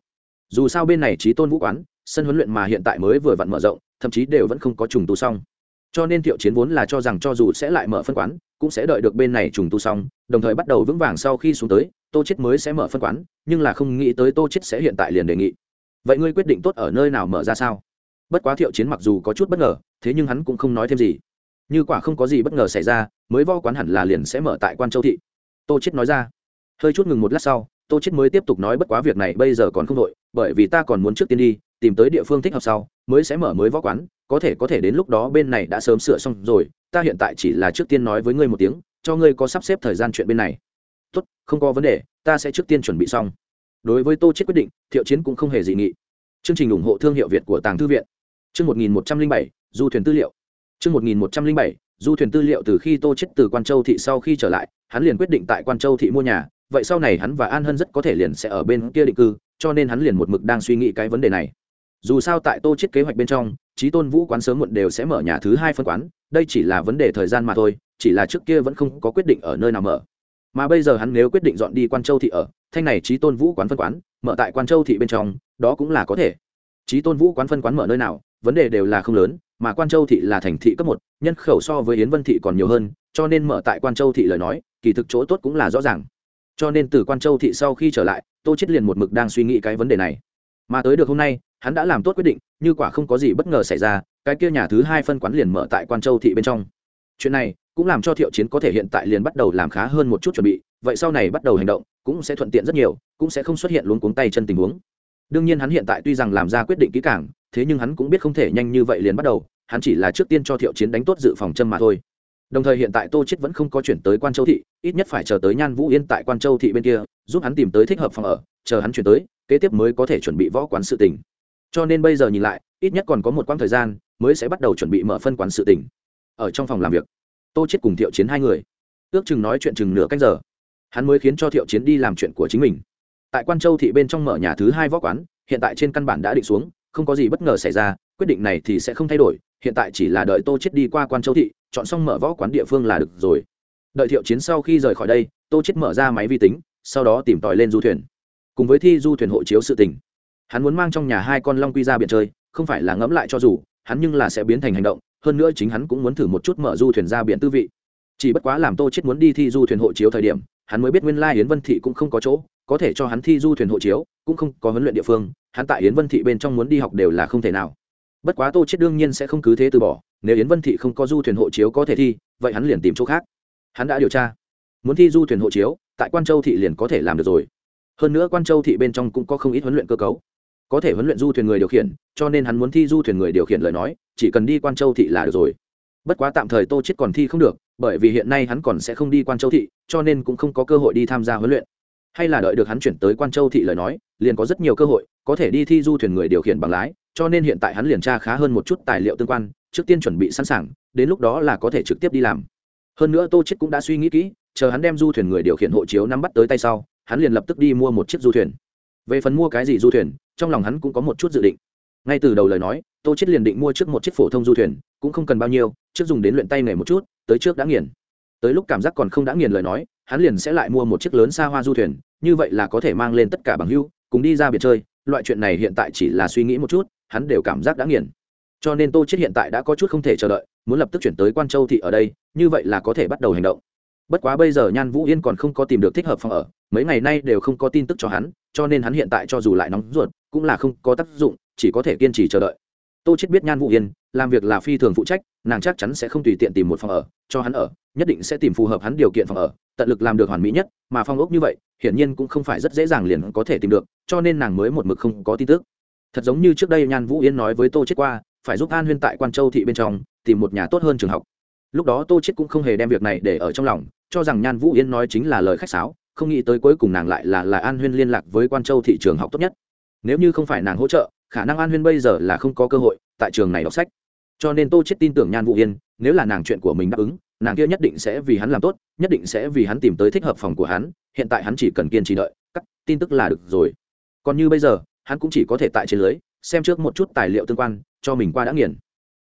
Dù sao bên này trí tôn vũ quán, sân huấn luyện mà hiện tại mới vừa vặn mở rộng, thậm chí đều vẫn không có trùng tu xong. Cho nên thiệu chiến vốn là cho rằng cho dù sẽ lại mở phân quán, cũng sẽ đợi được bên này trùng tu xong, đồng thời bắt đầu vững vàng sau khi xuống tới, tô chết mới sẽ mở phân quán, nhưng là không nghĩ tới tô chết sẽ hiện tại liền đề nghị. Vậy ngươi quyết định tốt ở nơi nào mở ra sao? Bất quá thiệu chiến mặc dù có chút bất ngờ, thế nhưng hắn cũng không nói thêm gì. Như quả không có gì bất ngờ xảy ra, mới vo quán hẳn là liền sẽ mở tại quan châu thị. Tô chết nói ra. Hơi chút ngừng một lát sau, tô chết mới tiếp tục nói bất quá việc này bây giờ còn không đội, bởi vì ta còn muốn trước tiên đi, tìm tới địa phương thích hợp sau, mới sẽ mở mới võ quán, có thể có thể đến lúc đó bên này đã sớm sửa xong rồi, ta hiện tại chỉ là trước tiên nói với ngươi một tiếng, cho ngươi có sắp xếp thời gian chuyện bên này. Tốt, không có vấn đề, ta sẽ trước tiên chuẩn bị xong. Đối với tô chết quyết định, thiệu chiến cũng không hề dị nghị. Chương trình ủng hộ thương hiệu việt của tàng thư viện chương một nghìn một trăm linh bảy, du thuyền tư liệu. Chương một nghìn một trăm linh bảy, du thuyền tư liệu từ khi tô chết từ quan châu thị sau khi trở lại, hắn liền quyết định tại quan châu thị mua nhà. Vậy sau này hắn và an hân rất có thể liền sẽ ở bên kia định cư, cho nên hắn liền một mực đang suy nghĩ cái vấn đề này. Dù sao tại tô chết kế hoạch bên trong, chí tôn vũ quán sớm muộn đều sẽ mở nhà thứ hai phân quán. Đây chỉ là vấn đề thời gian mà thôi, chỉ là trước kia vẫn không có quyết định ở nơi nào mở. Mà bây giờ hắn nếu quyết định dọn đi quan châu thị ở, thanh này chí tôn vũ quán phân quán, mở tại quan châu thị bên trong, đó cũng là có thể. Chí tôn vũ quán phân quán mở nơi nào vấn đề đều là không lớn, mà quan châu thị là thành thị cấp một, nhân khẩu so với yến vân thị còn nhiều hơn, cho nên mở tại quan châu thị lời nói, kỳ thực chỗ tốt cũng là rõ ràng. Cho nên từ quan châu thị sau khi trở lại, tô chết liền một mực đang suy nghĩ cái vấn đề này. Mà tới được hôm nay, hắn đã làm tốt quyết định, như quả không có gì bất ngờ xảy ra, cái kia nhà thứ hai phân quán liền mở tại quan châu thị bên trong. Chuyện này cũng làm cho thiệu chiến có thể hiện tại liền bắt đầu làm khá hơn một chút chuẩn bị, vậy sau này bắt đầu hành động cũng sẽ thuận tiện rất nhiều, cũng sẽ không xuất hiện luống cuống tay chân tình huống. Đương nhiên hắn hiện tại tuy rằng làm ra quyết định kỹ càng thế nhưng hắn cũng biết không thể nhanh như vậy liền bắt đầu, hắn chỉ là trước tiên cho thiệu chiến đánh tốt dự phòng châm mà thôi. Đồng thời hiện tại tô chết vẫn không có chuyển tới quan châu thị, ít nhất phải chờ tới nhan vũ yên tại quan châu thị bên kia, giúp hắn tìm tới thích hợp phòng ở, chờ hắn chuyển tới, kế tiếp mới có thể chuẩn bị võ quán sự tình. Cho nên bây giờ nhìn lại, ít nhất còn có một quãng thời gian mới sẽ bắt đầu chuẩn bị mở phân quán sự tình. Ở trong phòng làm việc, tô chết cùng thiệu chiến hai người, ước chừng nói chuyện chừng nửa canh giờ. Hắn mới khiến cho thiệu chiến đi làm chuyện của chính mình. Tại quan châu thị bên trong mở nhà thứ hai võ quán, hiện tại trên căn bản đã định xuống không có gì bất ngờ xảy ra, quyết định này thì sẽ không thay đổi, hiện tại chỉ là đợi tô chết đi qua quan châu thị, chọn xong mở võ quán địa phương là được rồi. Đợi thiệu chiến sau khi rời khỏi đây, tô chết mở ra máy vi tính, sau đó tìm tòi lên du thuyền. Cùng với thi du thuyền hộ chiếu sự tình, hắn muốn mang trong nhà hai con long quy ra biển chơi, không phải là ngẫm lại cho dù, hắn nhưng là sẽ biến thành hành động, hơn nữa chính hắn cũng muốn thử một chút mở du thuyền ra biển tư vị. Chỉ bất quá làm tô chết muốn đi thi du thuyền hộ chiếu thời điểm, hắn mới biết nguyên lai yến vân thị cũng không có chỗ, có thể cho hắn thi du thuyền hộ chiếu, cũng không có huấn luyện địa phương hắn tại yến vân thị bên trong muốn đi học đều là không thể nào. Bất quá tô chết đương nhiên sẽ không cứ thế từ bỏ, nếu yến vân thị không có du thuyền hộ chiếu có thể thi, vậy hắn liền tìm chỗ khác. Hắn đã điều tra. Muốn thi du thuyền hộ chiếu, tại quan châu thị liền có thể làm được rồi. Hơn nữa quan châu thị bên trong cũng có không ít huấn luyện cơ cấu. Có thể huấn luyện du thuyền người điều khiển, cho nên hắn muốn thi du thuyền người điều khiển lời nói, chỉ cần đi quan châu thị là được rồi. Bất quá tạm thời tô chết còn thi không được, bởi vì hiện nay hắn còn sẽ không đi quan châu thị, cho nên cũng không có cơ hội đi tham gia huấn luyện. Hay là đợi được hắn chuyển tới quan châu thị lời nói liền có rất nhiều cơ hội, có thể đi thi du thuyền người điều khiển bằng lái, cho nên hiện tại hắn liền tra khá hơn một chút tài liệu tương quan, trước tiên chuẩn bị sẵn sàng, đến lúc đó là có thể trực tiếp đi làm. Hơn nữa tô chết cũng đã suy nghĩ kỹ, chờ hắn đem du thuyền người điều khiển hộ chiếu nắm bắt tới tay sau, hắn liền lập tức đi mua một chiếc du thuyền. Về phần mua cái gì du thuyền, trong lòng hắn cũng có một chút dự định. Ngay từ đầu lời nói, tô chết liền định mua trước một chiếc phổ thông du thuyền, cũng không cần bao nhiêu, trước dùng đến luyện tay nghề một chút, tới trước đã nghiền. Tới lúc cảm giác còn không đã nghiền lời nói, hắn liền sẽ lại mua một chiếc lớn xa hoa du thuyền, như vậy là có thể mang lên tất cả bằng hưu cùng đi ra biệt chơi, loại chuyện này hiện tại chỉ là suy nghĩ một chút, hắn đều cảm giác đã nghiền. Cho nên tô chết hiện tại đã có chút không thể chờ đợi, muốn lập tức chuyển tới quan châu thị ở đây, như vậy là có thể bắt đầu hành động. Bất quá bây giờ nhan vũ yên còn không có tìm được thích hợp phòng ở, mấy ngày nay đều không có tin tức cho hắn, cho nên hắn hiện tại cho dù lại nóng ruột, cũng là không có tác dụng, chỉ có thể kiên trì chờ đợi. Tô chết biết nhan vũ yên làm việc là phi thường phụ trách, nàng chắc chắn sẽ không tùy tiện tìm một phòng ở, cho hắn ở, nhất định sẽ tìm phù hợp hắn điều kiện phòng ở, tận lực làm được hoàn mỹ nhất, mà phong ốc như vậy, hiển nhiên cũng không phải rất dễ dàng liền có thể tìm được, cho nên nàng mới một mực không có tin tức. Thật giống như trước đây nhan vũ yên nói với tô chết qua, phải giúp an huyên tại quan châu thị bên trong, tìm một nhà tốt hơn trường học. Lúc đó tô chết cũng không hề đem việc này để ở trong lòng, cho rằng nhan vũ yên nói chính là lời khách sáo, không nghĩ tới cuối cùng nàng lại là là an huyên liên lạc với quan châu thị trường học tốt nhất. Nếu như không phải nàng hỗ trợ, khả năng an huyên bây giờ là không có cơ hội tại trường này đọc sách. Cho nên tô chết tin tưởng nhan vũ yên, nếu là nàng chuyện của mình đáp ứng, nàng kia nhất định sẽ vì hắn làm tốt, nhất định sẽ vì hắn tìm tới thích hợp phòng của hắn, hiện tại hắn chỉ cần kiên trì đợi, cắt, tin tức là được rồi. Còn như bây giờ, hắn cũng chỉ có thể tại trên lưới, xem trước một chút tài liệu tương quan, cho mình qua đã nghiền.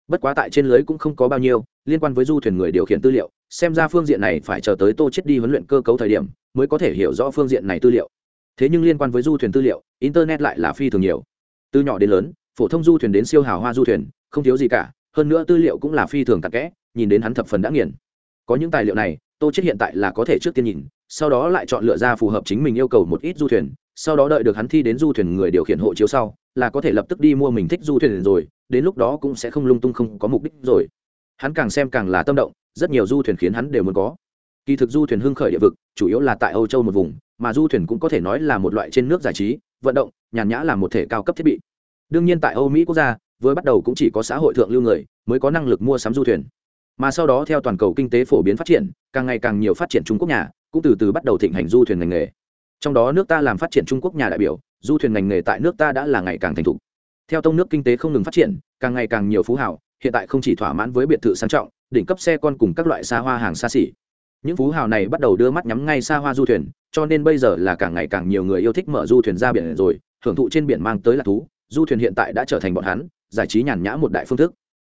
Bất quá tại trên lưới cũng không có bao nhiêu, liên quan với du thuyền người điều khiển tư liệu, xem ra phương diện này phải chờ tới tô chết đi huấn luyện cơ cấu thời điểm, mới có thể hiểu rõ phương diện này tư liệu. Thế nhưng liên quan với du thuyền tư liệu, internet lại là phi thường nhiều. Từ nhỏ đến lớn phổ thông du thuyền đến siêu hào hoa du thuyền, không thiếu gì cả, hơn nữa tư liệu cũng là phi thường tạc kẽ, nhìn đến hắn thập phần đã nghiền. Có những tài liệu này, tô chết hiện tại là có thể trước tiên nhìn, sau đó lại chọn lựa ra phù hợp chính mình yêu cầu một ít du thuyền, sau đó đợi được hắn thi đến du thuyền người điều khiển hộ chiếu sau, là có thể lập tức đi mua mình thích du thuyền rồi, đến lúc đó cũng sẽ không lung tung không có mục đích rồi. Hắn càng xem càng là tâm động, rất nhiều du thuyền khiến hắn đều muốn có. Kỳ thực du thuyền hưng khởi địa vực, chủ yếu là tại âu châu một vùng, mà du thuyền cũng có thể nói là một loại trên nước giải trí, vận động, nhàn nhã là một thể cao cấp thiết bị đương nhiên tại âu mỹ quốc gia với bắt đầu cũng chỉ có xã hội thượng lưu người mới có năng lực mua sắm du thuyền. Mà sau đó theo toàn cầu kinh tế phổ biến phát triển, càng ngày càng nhiều phát triển trung quốc nhà cũng từ từ bắt đầu thịnh hành du thuyền ngành nghề. Trong đó nước ta làm phát triển trung quốc nhà đại biểu, du thuyền ngành nghề tại nước ta đã là ngày càng thành thục. Theo tông nước kinh tế không ngừng phát triển, càng ngày càng nhiều phú hào, hiện tại không chỉ thỏa mãn với biệt thự sang trọng, đỉnh cấp xe con cùng các loại xa hoa hàng xa xỉ. Những phú hào này bắt đầu đưa mắt nhắm ngay xa hoa du thuyền, cho nên bây giờ là càng ngày càng nhiều người yêu thích mở du thuyền ra biển rồi, hưởng thụ trên biển mang tới là thú du thuyền hiện tại đã trở thành bọn hắn, giải trí nhàn nhã một đại phương thức.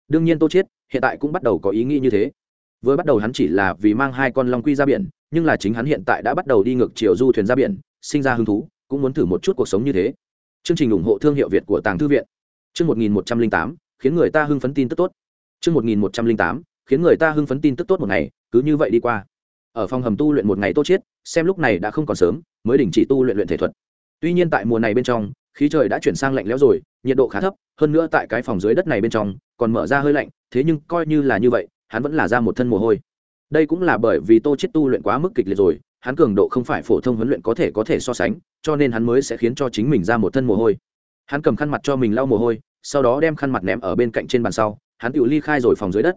Đương nhiên tô chiết, hiện tại cũng bắt đầu có ý nghĩ như thế. Vừa bắt đầu hắn chỉ là vì mang hai con long quy ra biển, nhưng là chính hắn hiện tại đã bắt đầu đi ngược chiều du thuyền ra biển, sinh ra hứng thú, cũng muốn thử một chút cuộc sống như thế. Chương trình ủng hộ thương hiệu việt của tàng thư viện. Chương một nghìn một trăm linh tám, khiến người ta hưng phấn tin tức tốt. Chương một nghìn một trăm linh tám, khiến người ta hưng phấn tin tức tốt một ngày, cứ như vậy đi qua. Ở phòng hầm tu luyện một ngày tô chiết, xem lúc này đã không còn sớm, mới đình chỉ tu luyện luyện thể thuật. Tuy nhiên tại mùa này bên trong khí trời đã chuyển sang lạnh lẽo rồi, nhiệt độ khá thấp, hơn nữa tại cái phòng dưới đất này bên trong, còn mở ra hơi lạnh, thế nhưng coi như là như vậy, hắn vẫn là ra một thân mồ hôi. Đây cũng là bởi vì tô chết tu luyện quá mức kịch liệt rồi, hắn cường độ không phải phổ thông huấn luyện có thể có thể so sánh, cho nên hắn mới sẽ khiến cho chính mình ra một thân mồ hôi. Hắn cầm khăn mặt cho mình lau mồ hôi, sau đó đem khăn mặt ném ở bên cạnh trên bàn sau, hắn tự ly khai rồi phòng dưới đất.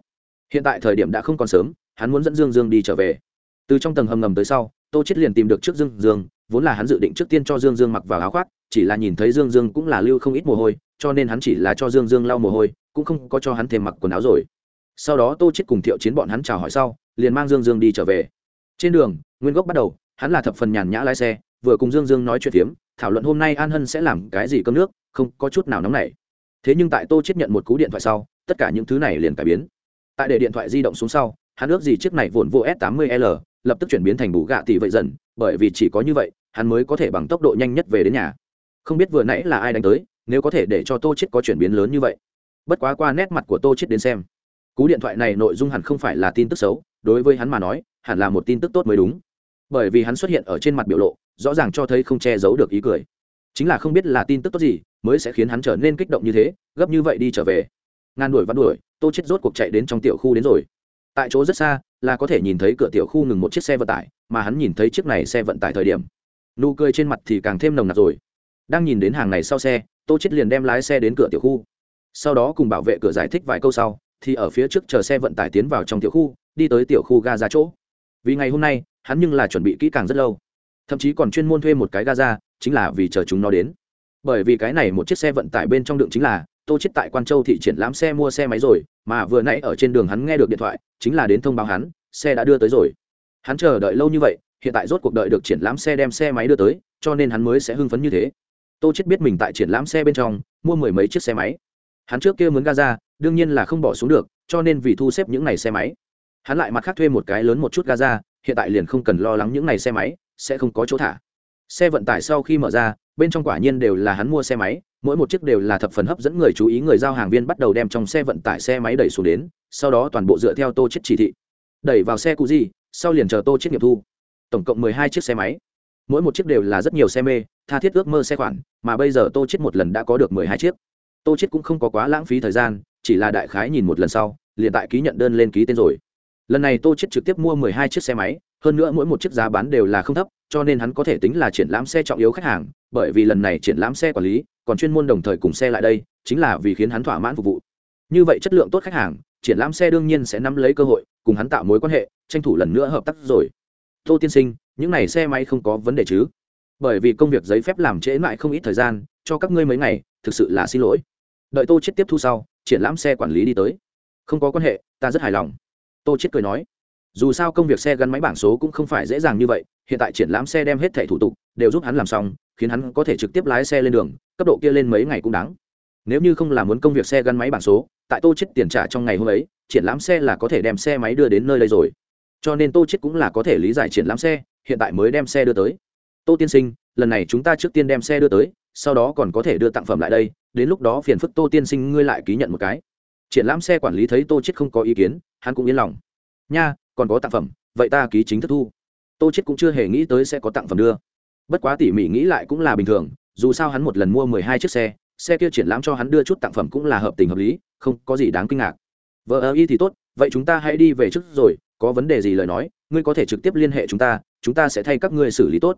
Hiện tại thời điểm đã không còn sớm, hắn muốn dẫn dương dương đi trở về. Từ trong tầng hầm ngầm tới sau, tô chết liền tìm được trước dương dương, vốn là hắn dự định trước tiên cho dương dương mặc vào áo khoác chỉ là nhìn thấy dương dương cũng là lưu không ít mồ hôi, cho nên hắn chỉ là cho dương dương lau mồ hôi, cũng không có cho hắn thêm mặc quần áo rồi. Sau đó tô chết cùng thiệu chiến bọn hắn chào hỏi sau, liền mang dương dương đi trở về. Trên đường, nguyên gốc bắt đầu, hắn là thập phần nhàn nhã lái xe, vừa cùng dương dương nói chuyện phiếm, thảo luận hôm nay an hân sẽ làm cái gì cơm nước, không có chút nào nóng nảy. Thế nhưng tại tô chết nhận một cú điện thoại sau, tất cả những thứ này liền cải biến. Tại để điện thoại di động xuống sau, hắn ước gì chiếc này vồn vô s 80 l, lập tức chuyển biến thành bù gạ tỷ vậy dần, bởi vì chỉ có như vậy, hắn mới có thể bằng tốc độ nhanh nhất về đến nhà không biết vừa nãy là ai đánh tới, nếu có thể để cho tô chết có chuyển biến lớn như vậy. Bất quá qua nét mặt của tô chết đến xem, cú điện thoại này nội dung hẳn không phải là tin tức xấu, đối với hắn mà nói, hẳn là một tin tức tốt mới đúng. Bởi vì hắn xuất hiện ở trên mặt biểu lộ, rõ ràng cho thấy không che giấu được ý cười. Chính là không biết là tin tức tốt gì, mới sẽ khiến hắn trở nên kích động như thế, gấp như vậy đi trở về. Ngàn đuổi vắt đuổi, tô chết rốt cuộc chạy đến trong tiểu khu đến rồi. Tại chỗ rất xa, là có thể nhìn thấy cửa tiểu khu ngừng một chiếc xe vận tải, mà hắn nhìn thấy chiếc này xe vận tải thời điểm. Nụ cười trên mặt thì càng thêm nồng nặc rồi đang nhìn đến hàng này sau xe, tô chết liền đem lái xe đến cửa tiểu khu. Sau đó cùng bảo vệ cửa giải thích vài câu sau, thì ở phía trước chờ xe vận tải tiến vào trong tiểu khu, đi tới tiểu khu ga ra chỗ. Vì ngày hôm nay, hắn nhưng là chuẩn bị kỹ càng rất lâu. Thậm chí còn chuyên môn thuê một cái ga ra, chính là vì chờ chúng nó đến. Bởi vì cái này một chiếc xe vận tải bên trong đường chính là, tô chết tại quan châu thị triển lãm xe mua xe máy rồi, mà vừa nãy ở trên đường hắn nghe được điện thoại, chính là đến thông báo hắn, xe đã đưa tới rồi. Hắn chờ đợi lâu như vậy, hiện tại rốt cuộc đợi được triển lãm xe đem xe máy đưa tới, cho nên hắn mới sẽ hưng phấn như thế tô chết biết mình tại triển lãm xe bên trong, mua mười mấy chiếc xe máy. Hắn trước kia muốn gaza đương nhiên là không bỏ xuống được, cho nên vì thu xếp những ngày xe máy. Hắn lại mặt khác thuê một cái lớn một chút gaza hiện tại liền không cần lo lắng những ngày xe máy, sẽ không có chỗ thả. Xe vận tải sau khi mở ra, bên trong quả nhiên đều là hắn mua xe máy, mỗi một chiếc đều là thập phần hấp dẫn người chú ý người giao hàng viên bắt đầu đem trong xe vận tải xe máy đẩy xuống đến, sau đó toàn bộ dựa theo tô chết chỉ thị. Đẩy vào xe cụ gì, sau liền chờ tô chết nghiệm thu. Tổng cộng mười hai chiếc xe máy mỗi một chiếc đều là rất nhiều xe mê, tha thiết ước mơ xe khoản, mà bây giờ tô chết một lần đã có được mười hai chiếc. Tô chết cũng không có quá lãng phí thời gian, chỉ là đại khái nhìn một lần sau, liền tại ký nhận đơn lên ký tên rồi. Lần này tô chết trực tiếp mua mười hai chiếc xe máy, hơn nữa mỗi một chiếc giá bán đều là không thấp, cho nên hắn có thể tính là triển lãm xe trọng yếu khách hàng, bởi vì lần này triển lãm xe quản lý còn chuyên môn đồng thời cùng xe lại đây, chính là vì khiến hắn thỏa mãn phục vụ. Như vậy chất lượng tốt khách hàng, triển lãm xe đương nhiên sẽ nắm lấy cơ hội, cùng hắn tạo mối quan hệ, tranh thủ lần nữa hợp tác rồi. Tô tiên sinh những này xe máy không có vấn đề chứ? Bởi vì công việc giấy phép làm trễ mãi không ít thời gian, cho các ngươi mấy ngày, thực sự là xin lỗi. Đợi tô chết tiếp thu sau, triển lãm xe quản lý đi tới. Không có quan hệ, ta rất hài lòng. Tô chết cười nói, dù sao công việc xe gắn máy bảng số cũng không phải dễ dàng như vậy, hiện tại triển lãm xe đem hết thẻ thủ tục, đều giúp hắn làm xong, khiến hắn có thể trực tiếp lái xe lên đường, cấp độ kia lên mấy ngày cũng đáng. Nếu như không làm muốn công việc xe gắn máy bảng số, tại tô chết tiền trả trong ngày hôm ấy, triển lãm xe là có thể đem xe máy đưa đến nơi đây rồi. Cho nên tô chết cũng là có thể lý giải triển lãm xe hiện tại mới đem xe đưa tới. Tô tiên sinh, lần này chúng ta trước tiên đem xe đưa tới, sau đó còn có thể đưa tặng phẩm lại đây, đến lúc đó phiền phức tô tiên sinh ngươi lại ký nhận một cái. Triển lãm xe quản lý thấy tô chết không có ý kiến, hắn cũng yên lòng. Nha, còn có tặng phẩm, vậy ta ký chính thức thu. Tô chết cũng chưa hề nghĩ tới sẽ có tặng phẩm đưa. Bất quá tỉ mỉ nghĩ lại cũng là bình thường, dù sao hắn một lần mua mười hai chiếc xe xe kia triển lãm cho hắn đưa chút tặng phẩm cũng là hợp tình hợp lý, không có gì đáng kinh ngạc. Vợ ơ y thì tốt, vậy chúng ta hãy đi về trước rồi, có vấn đề gì lời nói ngươi có thể trực tiếp liên hệ chúng ta chúng ta sẽ thay các ngươi xử lý tốt.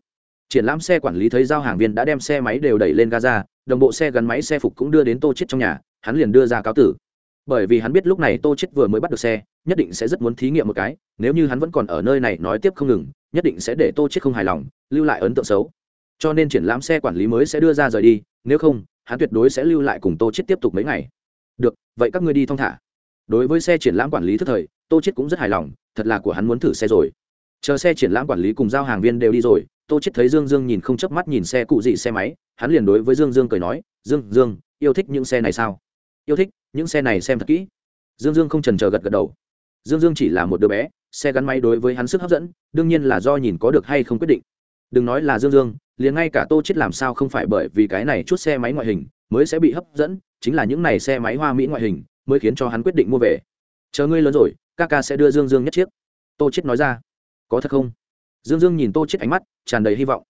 Triển lãm xe quản lý thấy giao hàng viên đã đem xe máy đều đẩy lên gaza, đồng bộ xe gắn máy xe phục cũng đưa đến tô chết trong nhà, hắn liền đưa ra cáo tử. Bởi vì hắn biết lúc này tô chết vừa mới bắt được xe, nhất định sẽ rất muốn thí nghiệm một cái, nếu như hắn vẫn còn ở nơi này nói tiếp không ngừng, nhất định sẽ để tô chết không hài lòng, lưu lại ấn tượng xấu. Cho nên triển lãm xe quản lý mới sẽ đưa ra rời đi, nếu không, hắn tuyệt đối sẽ lưu lại cùng tô chết tiếp tục mấy ngày. Được, vậy các ngươi đi thong thả. Đối với xe triển lãm quản lý thức thời tô chết cũng rất hài lòng, thật là của hắn muốn thử xe rồi. Chờ xe triển lãm quản lý cùng giao hàng viên đều đi rồi, tô chết thấy dương dương nhìn không chớp mắt nhìn xe cụ gì xe máy, hắn liền đối với dương dương cười nói, dương dương, yêu thích những xe này sao? Yêu thích, những xe này xem thật kỹ. Dương dương không trần chờ gật gật đầu. Dương dương chỉ là một đứa bé, xe gắn máy đối với hắn sức hấp dẫn, đương nhiên là do nhìn có được hay không quyết định. Đừng nói là dương dương, liền ngay cả tô chết làm sao không phải bởi vì cái này chút xe máy ngoại hình mới sẽ bị hấp dẫn, chính là những này xe máy hoa mỹ ngoại hình mới khiến cho hắn quyết định mua về. Chờ ngươi lớn rồi ca ca sẽ đưa dương dương nhất chiếc. Tô chết nói ra. Có thật không? Dương dương nhìn tô chết ánh mắt, tràn đầy hy vọng.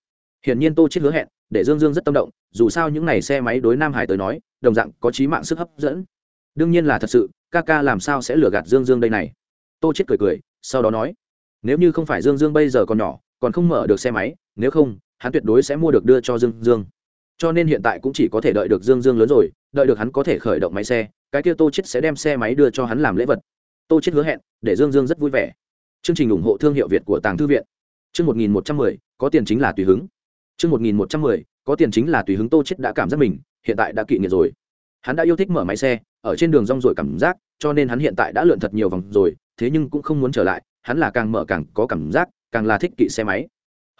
Hiển nhiên tô chết hứa hẹn, để dương dương rất tâm động, dù sao những này xe máy đối nam hải tới nói, đồng dạng có trí mạng sức hấp dẫn. Đương nhiên là thật sự, ca ca làm sao sẽ lừa gạt dương dương đây này? Tô chết cười cười, sau đó nói, nếu như không phải dương dương bây giờ còn nhỏ, còn không mở được xe máy, nếu không, hắn tuyệt đối sẽ mua được đưa cho dương dương. Cho nên hiện tại cũng chỉ có thể đợi được dương dương lớn rồi, đợi được hắn có thể khởi động máy xe, cái kia tô chết sẽ đem xe máy đưa cho hắn làm lễ vật tô chết hứa hẹn, để dương dương rất vui vẻ. Chương trình ủng hộ thương hiệu việt của tàng thư viện. Chương một nghìn một trăm mười, có tiền chính là tùy hứng. Chương một nghìn một trăm mười, có tiền chính là tùy hứng tô chết đã cảm giác mình, hiện tại đã kỵ nghiệt rồi. Hắn đã yêu thích mở máy xe, ở trên đường rong rồi cảm giác, cho nên hắn hiện tại đã lượn thật nhiều vòng rồi, thế nhưng cũng không muốn trở lại, hắn là càng mở càng có cảm giác, càng là thích kỵ xe máy.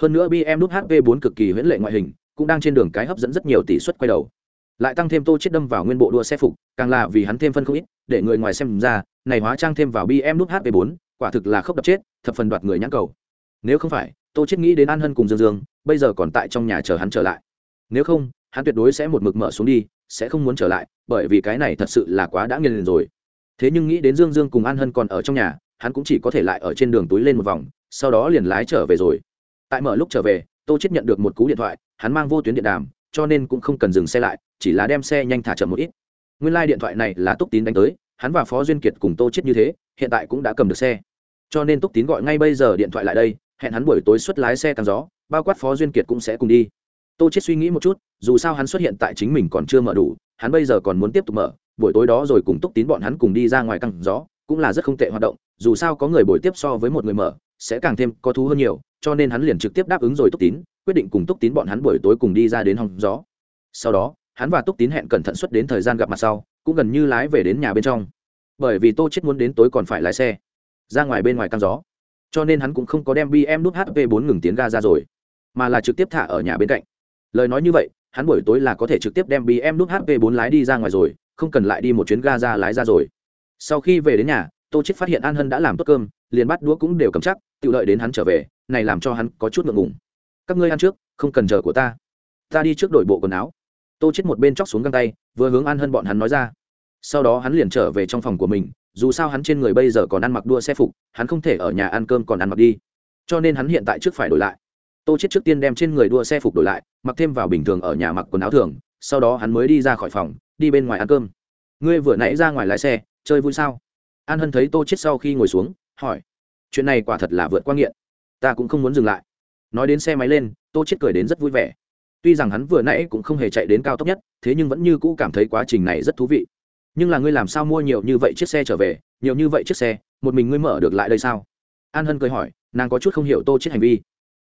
Hơn nữa BMW hv 4 cực kỳ huyễn lệ ngoại hình, cũng đang trên đường cái hấp dẫn rất nhiều tỷ suất quay đầu lại tăng thêm tô chết đâm vào nguyên bộ đua xe phục, càng là vì hắn thêm phân không ít, để người ngoài xem ra, này hóa trang thêm vào bm nút hp 4 quả thực là khốc đập chết, thập phần đoạt người nhãn cầu. Nếu không phải, tô chết nghĩ đến an hân cùng dương dương, bây giờ còn tại trong nhà chờ hắn trở lại. Nếu không, hắn tuyệt đối sẽ một mực mở xuống đi, sẽ không muốn trở lại, bởi vì cái này thật sự là quá đã nghiền rồi. Thế nhưng nghĩ đến dương dương cùng an hân còn ở trong nhà, hắn cũng chỉ có thể lại ở trên đường túi lên một vòng, sau đó liền lái trở về rồi. Tại mở lúc trở về, tô chết nhận được một cú điện thoại, hắn mang vô tuyến điện đàm cho nên cũng không cần dừng xe lại, chỉ là đem xe nhanh thả chậm một ít. Nguyên lai、like、điện thoại này là túc tín đánh tới, hắn và phó duyên kiệt cùng tô chết như thế, hiện tại cũng đã cầm được xe. Cho nên túc tín gọi ngay bây giờ điện thoại lại đây, hẹn hắn buổi tối xuất lái xe càng gió, bao quát phó duyên kiệt cũng sẽ cùng đi. Tô chết suy nghĩ một chút, dù sao hắn xuất hiện tại chính mình còn chưa mở đủ, hắn bây giờ còn muốn tiếp tục mở, buổi tối đó rồi cùng túc tín bọn hắn cùng đi ra ngoài căng gió, cũng là rất không tệ hoạt động, dù sao có người buổi tiếp so với một người mở, sẽ càng thêm có thú hơn nhiều, cho nên hắn liền trực tiếp đáp ứng rồi túc tín quyết định cùng túc tín bọn hắn buổi tối cùng đi ra đến hòng gió. Sau đó, hắn và túc tín hẹn cẩn thận xuất đến thời gian gặp mặt sau, cũng gần như lái về đến nhà bên trong. Bởi vì tô chết muốn đến tối còn phải lái xe, ra ngoài bên ngoài căng gió. Cho nên hắn cũng không có đem bm nút hp 4 ngừng tiến ga ra rồi, mà là trực tiếp thả ở nhà bên cạnh. Lời nói như vậy, hắn buổi tối là có thể trực tiếp đem bm nút hp 4 lái đi ra ngoài rồi, không cần lại đi một chuyến ga ra lái ra rồi. Sau khi về đến nhà, tô chết phát hiện an hân đã làm tốt cơm, liền bắt đũa cũng đều cầm chắc, tự đợi đến hắn trở về, này làm cho hắn có chút ngượng ngùng các ngươi ăn trước, không cần chờ của ta. Ta đi trước đổi bộ quần áo. Tô chết một bên chóc xuống găng tay, vừa hướng an hân bọn hắn nói ra. Sau đó hắn liền trở về trong phòng của mình, dù sao hắn trên người bây giờ còn ăn mặc đua xe phục, hắn không thể ở nhà ăn cơm còn ăn mặc đi. Cho nên hắn hiện tại trước phải đổi lại. Tô chết trước tiên đem trên người đua xe phục đổi lại, mặc thêm vào bình thường ở nhà mặc quần áo thường, sau đó hắn mới đi ra khỏi phòng, đi bên ngoài ăn cơm. Ngươi vừa nãy ra ngoài lái xe, chơi vui sao? An hân thấy tô chết sau khi ngồi xuống, hỏi. Chuyện này quả thật là vượt qua nghiện. Ta cũng không muốn dừng lại nói đến xe máy lên, tô chết cười đến rất vui vẻ. Tuy rằng hắn vừa nãy cũng không hề chạy đến cao tốc nhất, thế nhưng vẫn như cũ cảm thấy quá trình này rất thú vị. Nhưng là ngươi làm sao mua nhiều như vậy chiếc xe trở về, nhiều như vậy chiếc xe, một mình ngươi mở được lại đây sao? An hân cười hỏi, nàng có chút không hiểu tô chết hành vi.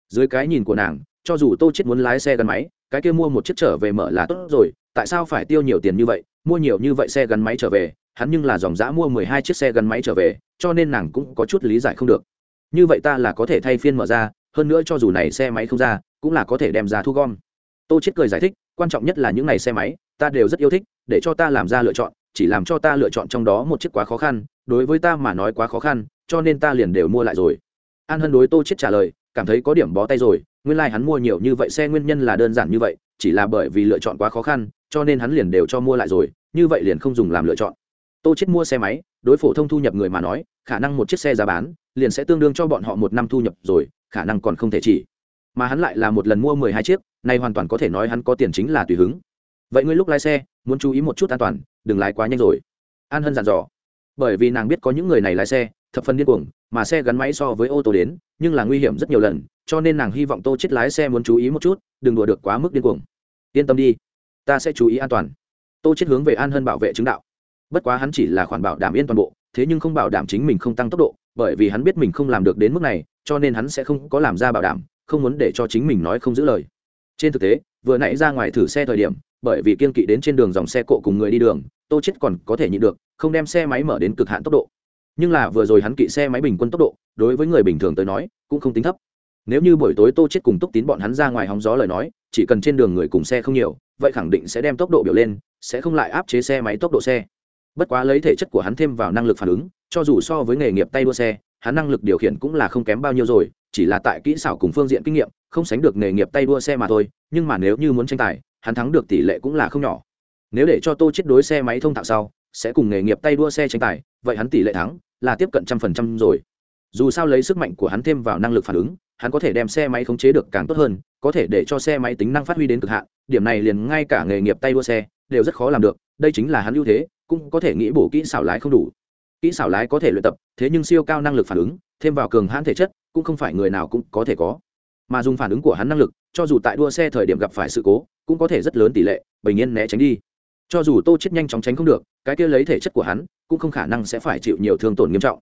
Dưới cái nhìn của nàng, cho dù tô chết muốn lái xe gắn máy, cái kia mua một chiếc trở về mở là tốt rồi, tại sao phải tiêu nhiều tiền như vậy, mua nhiều như vậy xe gắn máy trở về, hắn nhưng là dòng dã mua mười hai chiếc xe gắn máy trở về, cho nên nàng cũng có chút lý giải không được. Như vậy ta là có thể thay phiên mở ra hơn nữa cho dù này xe máy không ra, cũng là có thể đem ra thu gom. Tô chết cười giải thích, quan trọng nhất là những này xe máy, ta đều rất yêu thích, để cho ta làm ra lựa chọn, chỉ làm cho ta lựa chọn trong đó một chiếc quá khó khăn, đối với ta mà nói quá khó khăn, cho nên ta liền đều mua lại rồi. An hân đối tô chết trả lời, cảm thấy có điểm bó tay rồi, nguyên lai like hắn mua nhiều như vậy xe nguyên nhân là đơn giản như vậy, chỉ là bởi vì lựa chọn quá khó khăn, cho nên hắn liền đều cho mua lại rồi, như vậy liền không dùng làm lựa chọn. Tô chết mua xe máy, đối phổ thông thu nhập người mà nói, khả năng một chiếc xe giá bán, liền sẽ tương đương cho bọn họ một năm thu nhập rồi khả năng còn không thể chỉ. Mà hắn lại là một lần mua mười hai chiếc, nay hoàn toàn có thể nói hắn có tiền chính là tùy hứng. Vậy ngươi lúc lái xe, muốn chú ý một chút an toàn, đừng lái quá nhanh rồi. An hân dặn dò. Bởi vì nàng biết có những người này lái xe, thập phần điên cuồng, mà xe gắn máy so với ô tô đến, nhưng là nguy hiểm rất nhiều lần, cho nên nàng hy vọng tô chết lái xe muốn chú ý một chút, đừng đùa được quá mức điên cuồng. Yên tâm đi, ta sẽ chú ý an toàn. Tô chết hướng về an hân bảo vệ chứng đạo. Bất quá hắn chỉ là khoản bảo đảm yên toàn bộ, thế nhưng không bảo đảm chính mình không tăng tốc độ, bởi vì hắn biết mình không làm được đến mức này cho nên hắn sẽ không có làm ra bảo đảm, không muốn để cho chính mình nói không giữ lời. Trên thực tế, vừa nãy ra ngoài thử xe thời điểm, bởi vì kiên kỵ đến trên đường dòng xe cộ cùng người đi đường, tô chết còn có thể nhịn được, không đem xe máy mở đến cực hạn tốc độ. Nhưng là vừa rồi hắn kỵ xe máy bình quân tốc độ, đối với người bình thường tới nói, cũng không tính thấp. Nếu như buổi tối tô chết cùng túc tín bọn hắn ra ngoài hóng gió lời nói, chỉ cần trên đường người cùng xe không nhiều, vậy khẳng định sẽ đem tốc độ biểu lên, sẽ không lại áp chế xe máy tốc độ xe. Bất quá lấy thể chất của hắn thêm vào năng lực phản ứng, cho dù so với nghề nghiệp tay đua xe hắn năng lực điều khiển cũng là không kém bao nhiêu rồi, chỉ là tại kỹ xảo cùng phương diện kinh nghiệm, không sánh được nghề nghiệp tay đua xe mà thôi, nhưng mà nếu như muốn tranh tài, hắn thắng được tỷ lệ cũng là không nhỏ. Nếu để cho tô chết đối xe máy thông thạo sau, sẽ cùng nghề nghiệp tay đua xe tranh tài, vậy hắn tỷ lệ thắng là tiếp cận trăm phần trăm rồi. Dù sao lấy sức mạnh của hắn thêm vào năng lực phản ứng, hắn có thể đem xe máy khống chế được càng tốt hơn, có thể để cho xe máy tính năng phát huy đến cực hạn, điểm này liền ngay cả nghề nghiệp tay đua xe đều rất khó làm được, đây chính là hắn ưu thế, cũng có thể nghĩ bổ kỹ xảo lái không đủ kỹ xảo lái có thể luyện tập, thế nhưng siêu cao năng lực phản ứng, thêm vào cường hãn thể chất, cũng không phải người nào cũng có thể có. Mà dùng phản ứng của hắn năng lực, cho dù tại đua xe thời điểm gặp phải sự cố, cũng có thể rất lớn tỷ lệ bình yên né tránh đi. Cho dù tô chết nhanh chóng tránh không được, cái kia lấy thể chất của hắn, cũng không khả năng sẽ phải chịu nhiều thương tổn nghiêm trọng.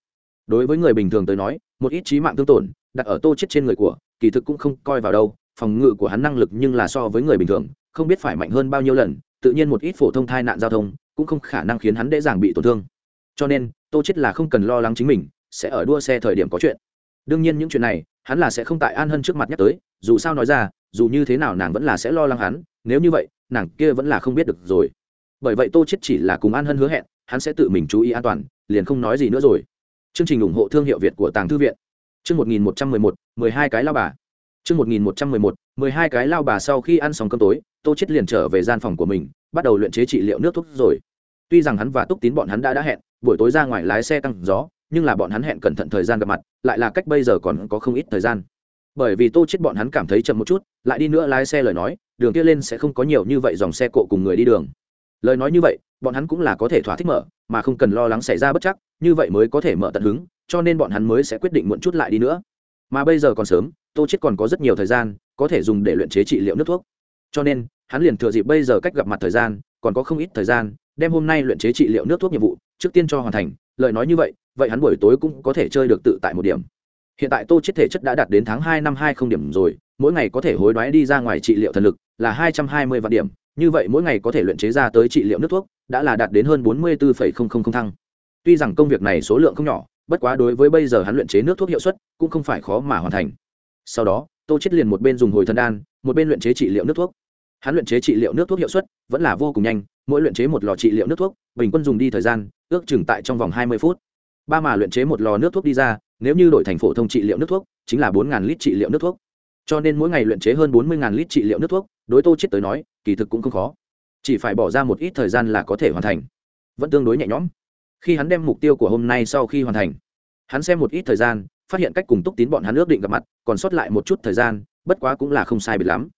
Đối với người bình thường tới nói, một ít trí mạng thương tổn, đặt ở tô chết trên người của, kỳ thực cũng không coi vào đâu, phòng ngự của hắn năng lực nhưng là so với người bình thường, không biết phải mạnh hơn bao nhiêu lần, tự nhiên một ít phổ thông tai nạn giao thông, cũng không khả năng khiến hắn dễ dàng bị tổn thương. Cho nên tô chết là không cần lo lắng chính mình sẽ ở đua xe thời điểm có chuyện đương nhiên những chuyện này hắn là sẽ không tại an hân trước mặt nhắc tới dù sao nói ra dù như thế nào nàng vẫn là sẽ lo lắng hắn nếu như vậy nàng kia vẫn là không biết được rồi bởi vậy tô chết chỉ là cùng an hân hứa hẹn hắn sẽ tự mình chú ý an toàn liền không nói gì nữa rồi chương trình ủng hộ thương hiệu việt của tàng thư viện Chương 1111, 12 cái lao bà. Chương 1111, 12 cái lao bà sau khi ăn xong cơm tối, Tô chết liền trở về gian phòng của mình, bắt đầu luyện chế trị liệu nước thuốc rồi. Tuy rằng hắn và Túc Tín bọn hắn đã đã hẹn, buổi tối ra ngoài lái xe tăng gió, nhưng là bọn hắn hẹn cẩn thận thời gian gặp mặt, lại là cách bây giờ còn có không ít thời gian. Bởi vì Tô chết bọn hắn cảm thấy chậm một chút, lại đi nữa lái xe lời nói, đường kia lên sẽ không có nhiều như vậy dòng xe cộ cùng người đi đường. Lời nói như vậy, bọn hắn cũng là có thể thỏa thích mở, mà không cần lo lắng xảy ra bất chắc, như vậy mới có thể mở tận hứng, cho nên bọn hắn mới sẽ quyết định muộn chút lại đi nữa. Mà bây giờ còn sớm, Tô chết còn có rất nhiều thời gian, có thể dùng để luyện chế trị liệu nước thuốc. Cho nên, hắn liền thừa dịp bây giờ cách gặp mặt thời gian, còn có không ít thời gian, đem hôm nay luyện chế trị liệu nước thuốc nhiệm vụ trước tiên cho hoàn thành, lời nói như vậy vậy hắn buổi tối cũng có thể chơi được tự tại một điểm. Hiện tại tô chết thể chất đã đạt đến tháng hai năm hai không điểm rồi, mỗi ngày có thể hối đoái đi ra ngoài trị liệu thần lực là hai trăm hai mươi vạn điểm, như vậy mỗi ngày có thể luyện chế ra tới trị liệu nước thuốc đã là đạt đến hơn bốn mươi bốn không thăng. Tuy rằng công việc này số lượng không nhỏ, bất quá đối với bây giờ hắn luyện chế nước thuốc hiệu suất cũng không phải khó mà hoàn thành. Sau đó, tô chết liền một bên dùng hồi thần đan, một bên luyện chế trị liệu nước thuốc hắn luyện chế trị liệu nước thuốc hiệu suất vẫn là vô cùng nhanh, mỗi luyện chế một lò trị liệu nước thuốc, bình quân dùng đi thời gian ước chừng tại trong vòng hai mươi phút. Ba mà luyện chế một lò nước thuốc đi ra, nếu như đổi thành phổ thông trị liệu nước thuốc, chính là bốn lít trị liệu nước thuốc. Cho nên mỗi ngày luyện chế hơn bốn mươi lít trị liệu nước thuốc, đối tô chết tới nói, kỳ thực cũng không khó. Chỉ phải bỏ ra một ít thời gian là có thể hoàn thành. Vẫn tương đối nhẹ nhõm. Khi hắn đem mục tiêu của hôm nay sau khi hoàn thành, hắn xem một ít thời gian, phát hiện cách cùng túc tín bọn hắn ước định gặp mặt, còn sót lại một chút thời gian, bất quá cũng là không sai biệt lắm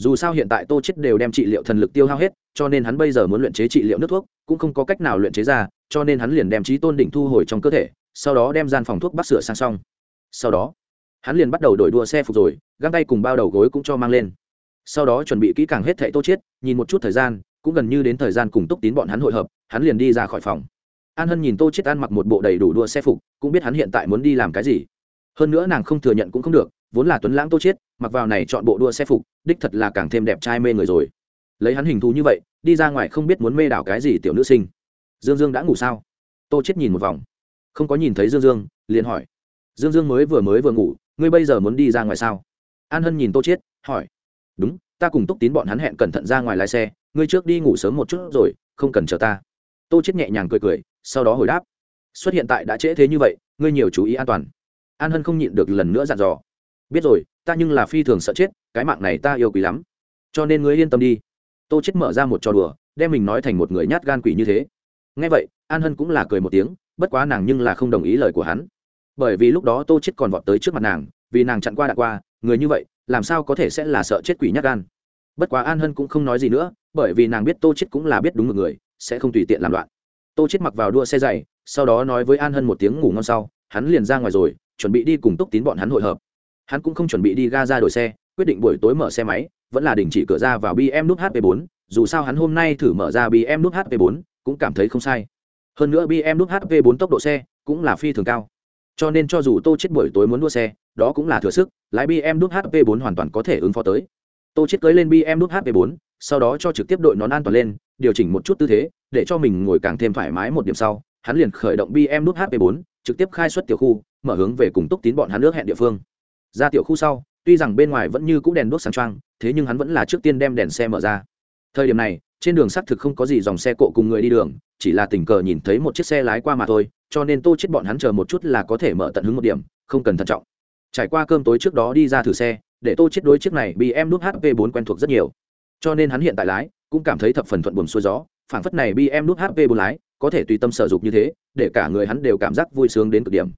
dù sao hiện tại tô chết đều đem trị liệu thần lực tiêu hao hết, cho nên hắn bây giờ muốn luyện chế trị liệu nước thuốc, cũng không có cách nào luyện chế ra, cho nên hắn liền đem trí tôn đỉnh thu hồi trong cơ thể, sau đó đem gian phòng thuốc bắt sửa sang xong. Sau đó, hắn liền bắt đầu đổi đua xe phục rồi, găng tay cùng bao đầu gối cũng cho mang lên. Sau đó chuẩn bị kỹ càng hết thệ tô chết, nhìn một chút thời gian, cũng gần như đến thời gian cùng túc tín bọn hắn hội hợp, hắn liền đi ra khỏi phòng. An hân nhìn tô chết ăn mặc một bộ đầy đủ đua xe phục, cũng biết hắn hiện tại muốn đi làm cái gì. Hơn nữa nàng không thừa nhận cũng không được vốn là tuấn lãng tô chết mặc vào này chọn bộ đua xe phục, đích thật là càng thêm đẹp trai mê người rồi. Lấy hắn hình thù như vậy, đi ra ngoài không biết muốn mê đảo cái gì tiểu nữ sinh. Dương dương đã ngủ sao? Tô chết nhìn một vòng. Không có nhìn thấy dương dương, liền hỏi. Dương dương mới vừa mới vừa ngủ, ngươi bây giờ muốn đi ra ngoài sao? An hân nhìn tô chết hỏi. Đúng, ta cùng túc tín bọn hắn hẹn cẩn thận ra ngoài lái xe, ngươi trước đi ngủ sớm một chút rồi, không cần chờ ta. Tô chết nhẹ nhàng cười cười, sau đó hồi đáp. Xuất hiện tại đã trễ thế như vậy, ngươi nhiều chú ý an toàn. An hân không nhịn được lần nữa dặn dò biết rồi, ta nhưng là phi thường sợ chết, cái mạng này ta yêu quý lắm. Cho nên ngươi yên tâm đi. Tô chết mở ra một trò đùa, đem mình nói thành một người nhát gan quỷ như thế. Nghe vậy, an hân cũng là cười một tiếng, bất quá nàng nhưng là không đồng ý lời của hắn. Bởi vì lúc đó tô chết còn vọt tới trước mặt nàng, vì nàng chặn qua đã qua, người như vậy, làm sao có thể sẽ là sợ chết quỷ nhát gan? Bất quá an hân cũng không nói gì nữa, bởi vì nàng biết tô chết cũng là biết đúng một người, sẽ không tùy tiện làm loạn. Tô chết mặc vào đua xe dày, sau đó nói với an hân một tiếng ngủ ngon sau, hắn liền ra ngoài rồi, chuẩn bị đi cùng túc tín bọn hắn hội hợp hắn cũng không chuẩn bị đi ga ra đổi xe, quyết định buổi tối mở xe máy, vẫn là đình chỉ cửa ra vào bm nút hp 4 dù sao hắn hôm nay thử mở ra bm nút hp 4 cũng cảm thấy không sai. Hơn nữa bm nút hp 4 tốc độ xe cũng là phi thường cao. Cho nên cho dù tô chết buổi tối muốn đua xe, đó cũng là thừa sức, lái bm nút hp 4 hoàn toàn có thể ứng phó tới. Tô chết cưới lên bm nút hp 4 sau đó cho trực tiếp đội nón an toàn lên, điều chỉnh một chút tư thế, để cho mình ngồi càng thêm thoải mái một điểm sau, hắn liền khởi động bm nút hp 4 trực tiếp khai xuất tiểu khu, mở hướng về cùng túc tín bọn hắn nước hẹn địa phương ra tiểu khu sau, tuy rằng bên ngoài vẫn như cũ đèn đuốc sáng trăng thế nhưng hắn vẫn là trước tiên đem đèn xe mở ra. Thời điểm này, trên đường xác thực không có gì dòng xe cộ cùng người đi đường, chỉ là tình cờ nhìn thấy một chiếc xe lái qua mà thôi, cho nên tô chết bọn hắn chờ một chút là có thể mở tận hứng một điểm, không cần thận trọng. Trải qua cơm tối trước đó đi ra thử xe, để tô chết đối chiếc này bị em nút hp 4 quen thuộc rất nhiều. Cho nên hắn hiện tại lái, cũng cảm thấy thập phần thuận buồm xuôi gió, phảng phất này bm nút hp 4 lái, có thể tùy tâm sở dục như thế, để cả người hắn đều cảm giác vui sướng đến cực điểm.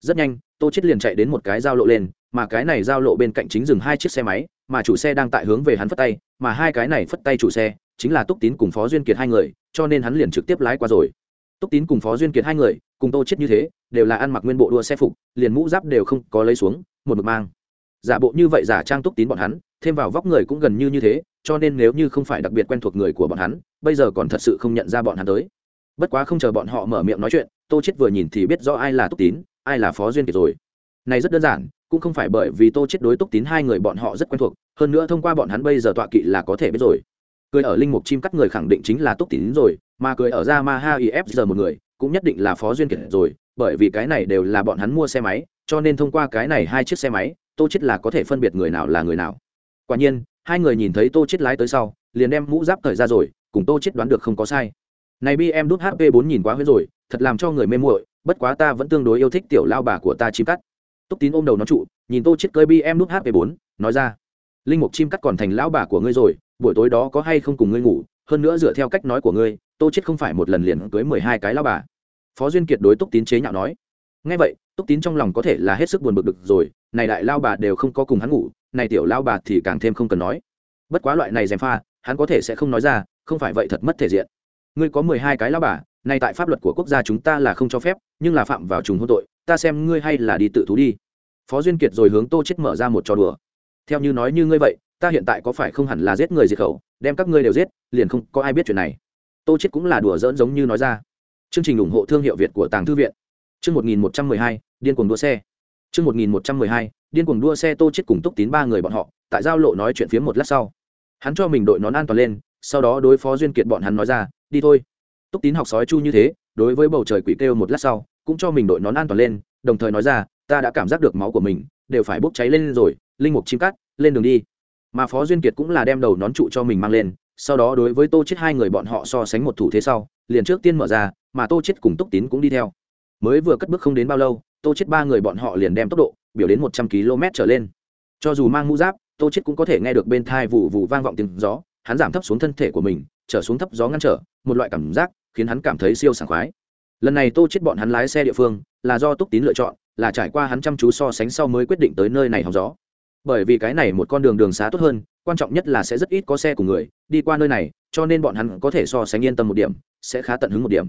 Rất nhanh, tô chết liền chạy đến một cái giao lộ lên mà cái này giao lộ bên cạnh chính dừng hai chiếc xe máy, mà chủ xe đang tại hướng về hắn phất tay, mà hai cái này phất tay chủ xe chính là túc tín cùng phó duyên kiệt hai người, cho nên hắn liền trực tiếp lái qua rồi. Túc tín cùng phó duyên kiệt hai người, cùng tô chết như thế, đều là ăn mặc nguyên bộ đua xe phục, liền mũ giáp đều không có lấy xuống, một mực mang. Giả bộ như vậy giả trang túc tín bọn hắn, thêm vào vóc người cũng gần như như thế, cho nên nếu như không phải đặc biệt quen thuộc người của bọn hắn, bây giờ còn thật sự không nhận ra bọn hắn tới. Bất quá không chờ bọn họ mở miệng nói chuyện, tô chết vừa nhìn thì biết rõ ai là túc tín, ai là phó duyên kiệt rồi. Này rất đơn giản cũng không phải bởi vì tô chết đối túc tín hai người bọn họ rất quen thuộc, hơn nữa thông qua bọn hắn bây giờ tọa kỵ là có thể biết rồi. Cười ở linh mục chim cắt người khẳng định chính là túc tín rồi, mà cười ở ra ma ha if giờ một người cũng nhất định là phó duyên kiệt rồi, bởi vì cái này đều là bọn hắn mua xe máy, cho nên thông qua cái này hai chiếc xe máy, tô chết là có thể phân biệt người nào là người nào. Quả nhiên, hai người nhìn thấy tô chết lái tới sau, liền đem mũ giáp thời ra rồi, cùng tô chết đoán được không có sai. Này bm đút hp bốn nhìn quá huyết rồi, thật làm cho người mê muội, bất quá ta vẫn tương đối yêu thích tiểu lao bà của ta chim cắt túc tín ôm đầu nó trụ, nhìn tô chết cơi bi em nút hp bốn, nói ra, linh mục chim cắt còn thành lão bà của ngươi rồi, buổi tối đó có hay không cùng ngươi ngủ? Hơn nữa dựa theo cách nói của ngươi, tô chết không phải một lần liền cưới mười hai cái lão bà. Phó duyên kiệt đối túc tín chế nhạo nói ngay vậy, túc tín trong lòng có thể là hết sức buồn bực được rồi, này đại lao bà đều không có cùng hắn ngủ, này tiểu lao bà thì càng thêm không cần nói. Bất quá loại này dèm pha, hắn có thể sẽ không nói ra, không phải vậy thật mất thể diện. Ngươi có mười hai cái lao bà, này tại pháp luật của quốc gia chúng ta là không cho phép, nhưng là phạm vào trùng hôn tội ta xem ngươi hay là đi tự thú đi. Phó duyên kiệt rồi hướng tô chết mở ra một trò đùa. Theo như nói như ngươi vậy, ta hiện tại có phải không hẳn là giết người diệt khẩu, đem các ngươi đều giết, liền không có ai biết chuyện này. Tô chết cũng là đùa dỡn giống như nói ra. Chương trình ủng hộ thương hiệu việt của tàng thư viện. Chương một nghìn một trăm mười hai, điên cuồng đua xe. Chương một nghìn một trăm mười hai, điên cuồng đua xe tô chết cùng túc tín ba người bọn họ, tại giao lộ nói chuyện phía một lát sau. Hắn cho mình đội nón an toàn lên, sau đó đối phó duyên kiệt bọn hắn nói ra, đi thôi. Túc tín học sói chu như thế, đối với bầu trời quỷ kêu một lát sau cũng cho mình đội nón an toàn lên, đồng thời nói ra, ta đã cảm giác được máu của mình, đều phải bốc cháy lên rồi, linh mục chim cắt, lên đường đi. Mà phó duyên kiệt cũng là đem đầu nón trụ cho mình mang lên, sau đó đối với tô chết hai người bọn họ so sánh một thủ thế sau, liền trước tiên mở ra, mà tô chết cùng túc tín cũng đi theo. Mới vừa cất bước không đến bao lâu, tô chết ba người bọn họ liền đem tốc độ, biểu đến một trăm km trở lên. Cho dù mang mũ giáp, tô chết cũng có thể nghe được bên thai vụ vụ vang vọng tiếng gió, hắn giảm thấp xuống thân thể của mình, trở xuống thấp gió ngăn trở, một loại cảm giác khiến hắn cảm thấy siêu sảng khoái lần này tô chết bọn hắn lái xe địa phương, là do túc tín lựa chọn, là trải qua hắn chăm chú so sánh sau mới quyết định tới nơi này hóng gió. Bởi vì cái này một con đường đường xá tốt hơn, quan trọng nhất là sẽ rất ít có xe của người đi qua nơi này, cho nên bọn hắn có thể so sánh yên tâm một điểm, sẽ khá tận hứng một điểm.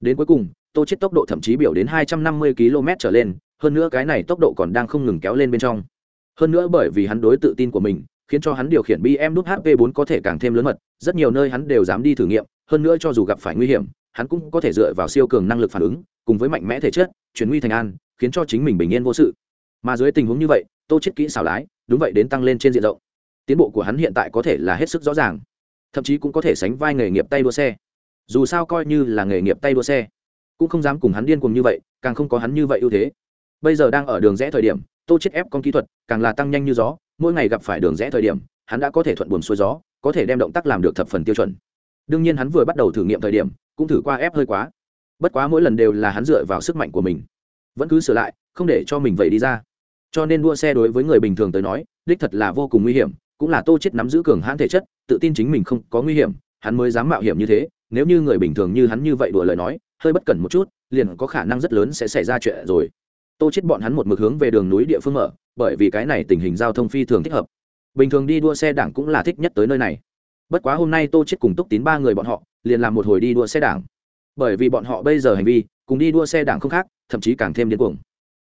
Đến cuối cùng, tô chết tốc độ thậm chí biểu đến 250 km trở lên, hơn nữa cái này tốc độ còn đang không ngừng kéo lên bên trong. Hơn nữa bởi vì hắn đối tự tin của mình, khiến cho hắn điều khiển bm nút hp 4 có thể càng thêm lớn mật, rất nhiều nơi hắn đều dám đi thử nghiệm, hơn nữa cho dù gặp phải nguy hiểm hắn cũng có thể dựa vào siêu cường năng lực phản ứng, cùng với mạnh mẽ thể chất, chuyển nguy thành an, khiến cho chính mình bình yên vô sự. Mà dưới tình huống như vậy, tô chết kỹ xảo lái, đúng vậy đến tăng lên trên diện rộng. Tiến bộ của hắn hiện tại có thể là hết sức rõ ràng, thậm chí cũng có thể sánh vai nghề nghiệp tay đua xe. Dù sao coi như là nghề nghiệp tay đua xe, cũng không dám cùng hắn điên cuồng như vậy, càng không có hắn như vậy ưu thế. Bây giờ đang ở đường rẽ thời điểm, tô chết ép con kỹ thuật càng là tăng nhanh như gió, mỗi ngày gặp phải đường rẽ thời điểm, hắn đã có thể thuận buồm xuôi gió, có thể đem động tác làm được thập phần tiêu chuẩn. Đương nhiên hắn vừa bắt đầu thử nghiệm thời điểm cũng thử qua ép hơi quá. Bất quá mỗi lần đều là hắn dựa vào sức mạnh của mình. Vẫn cứ sửa lại, không để cho mình vậy đi ra. Cho nên đua xe đối với người bình thường tới nói, đích thật là vô cùng nguy hiểm, cũng là tô chết nắm giữ cường hãn thể chất, tự tin chính mình không có nguy hiểm, hắn mới dám mạo hiểm như thế, nếu như người bình thường như hắn như vậy đùa lời nói, hơi bất cẩn một chút, liền có khả năng rất lớn sẽ xảy ra chuyện rồi. Tô chết bọn hắn một mực hướng về đường núi địa phương mở, bởi vì cái này tình hình giao thông phi thường thích hợp. Bình thường đi đua xe đảng cũng là thích nhất tới nơi này. Bất quá hôm nay tô chết cùng túc tín ba người bọn họ liền làm một hồi đi đua xe đảng. Bởi vì bọn họ bây giờ hành vi, cùng đi đua xe đảng không khác, thậm chí càng thêm điên cuồng.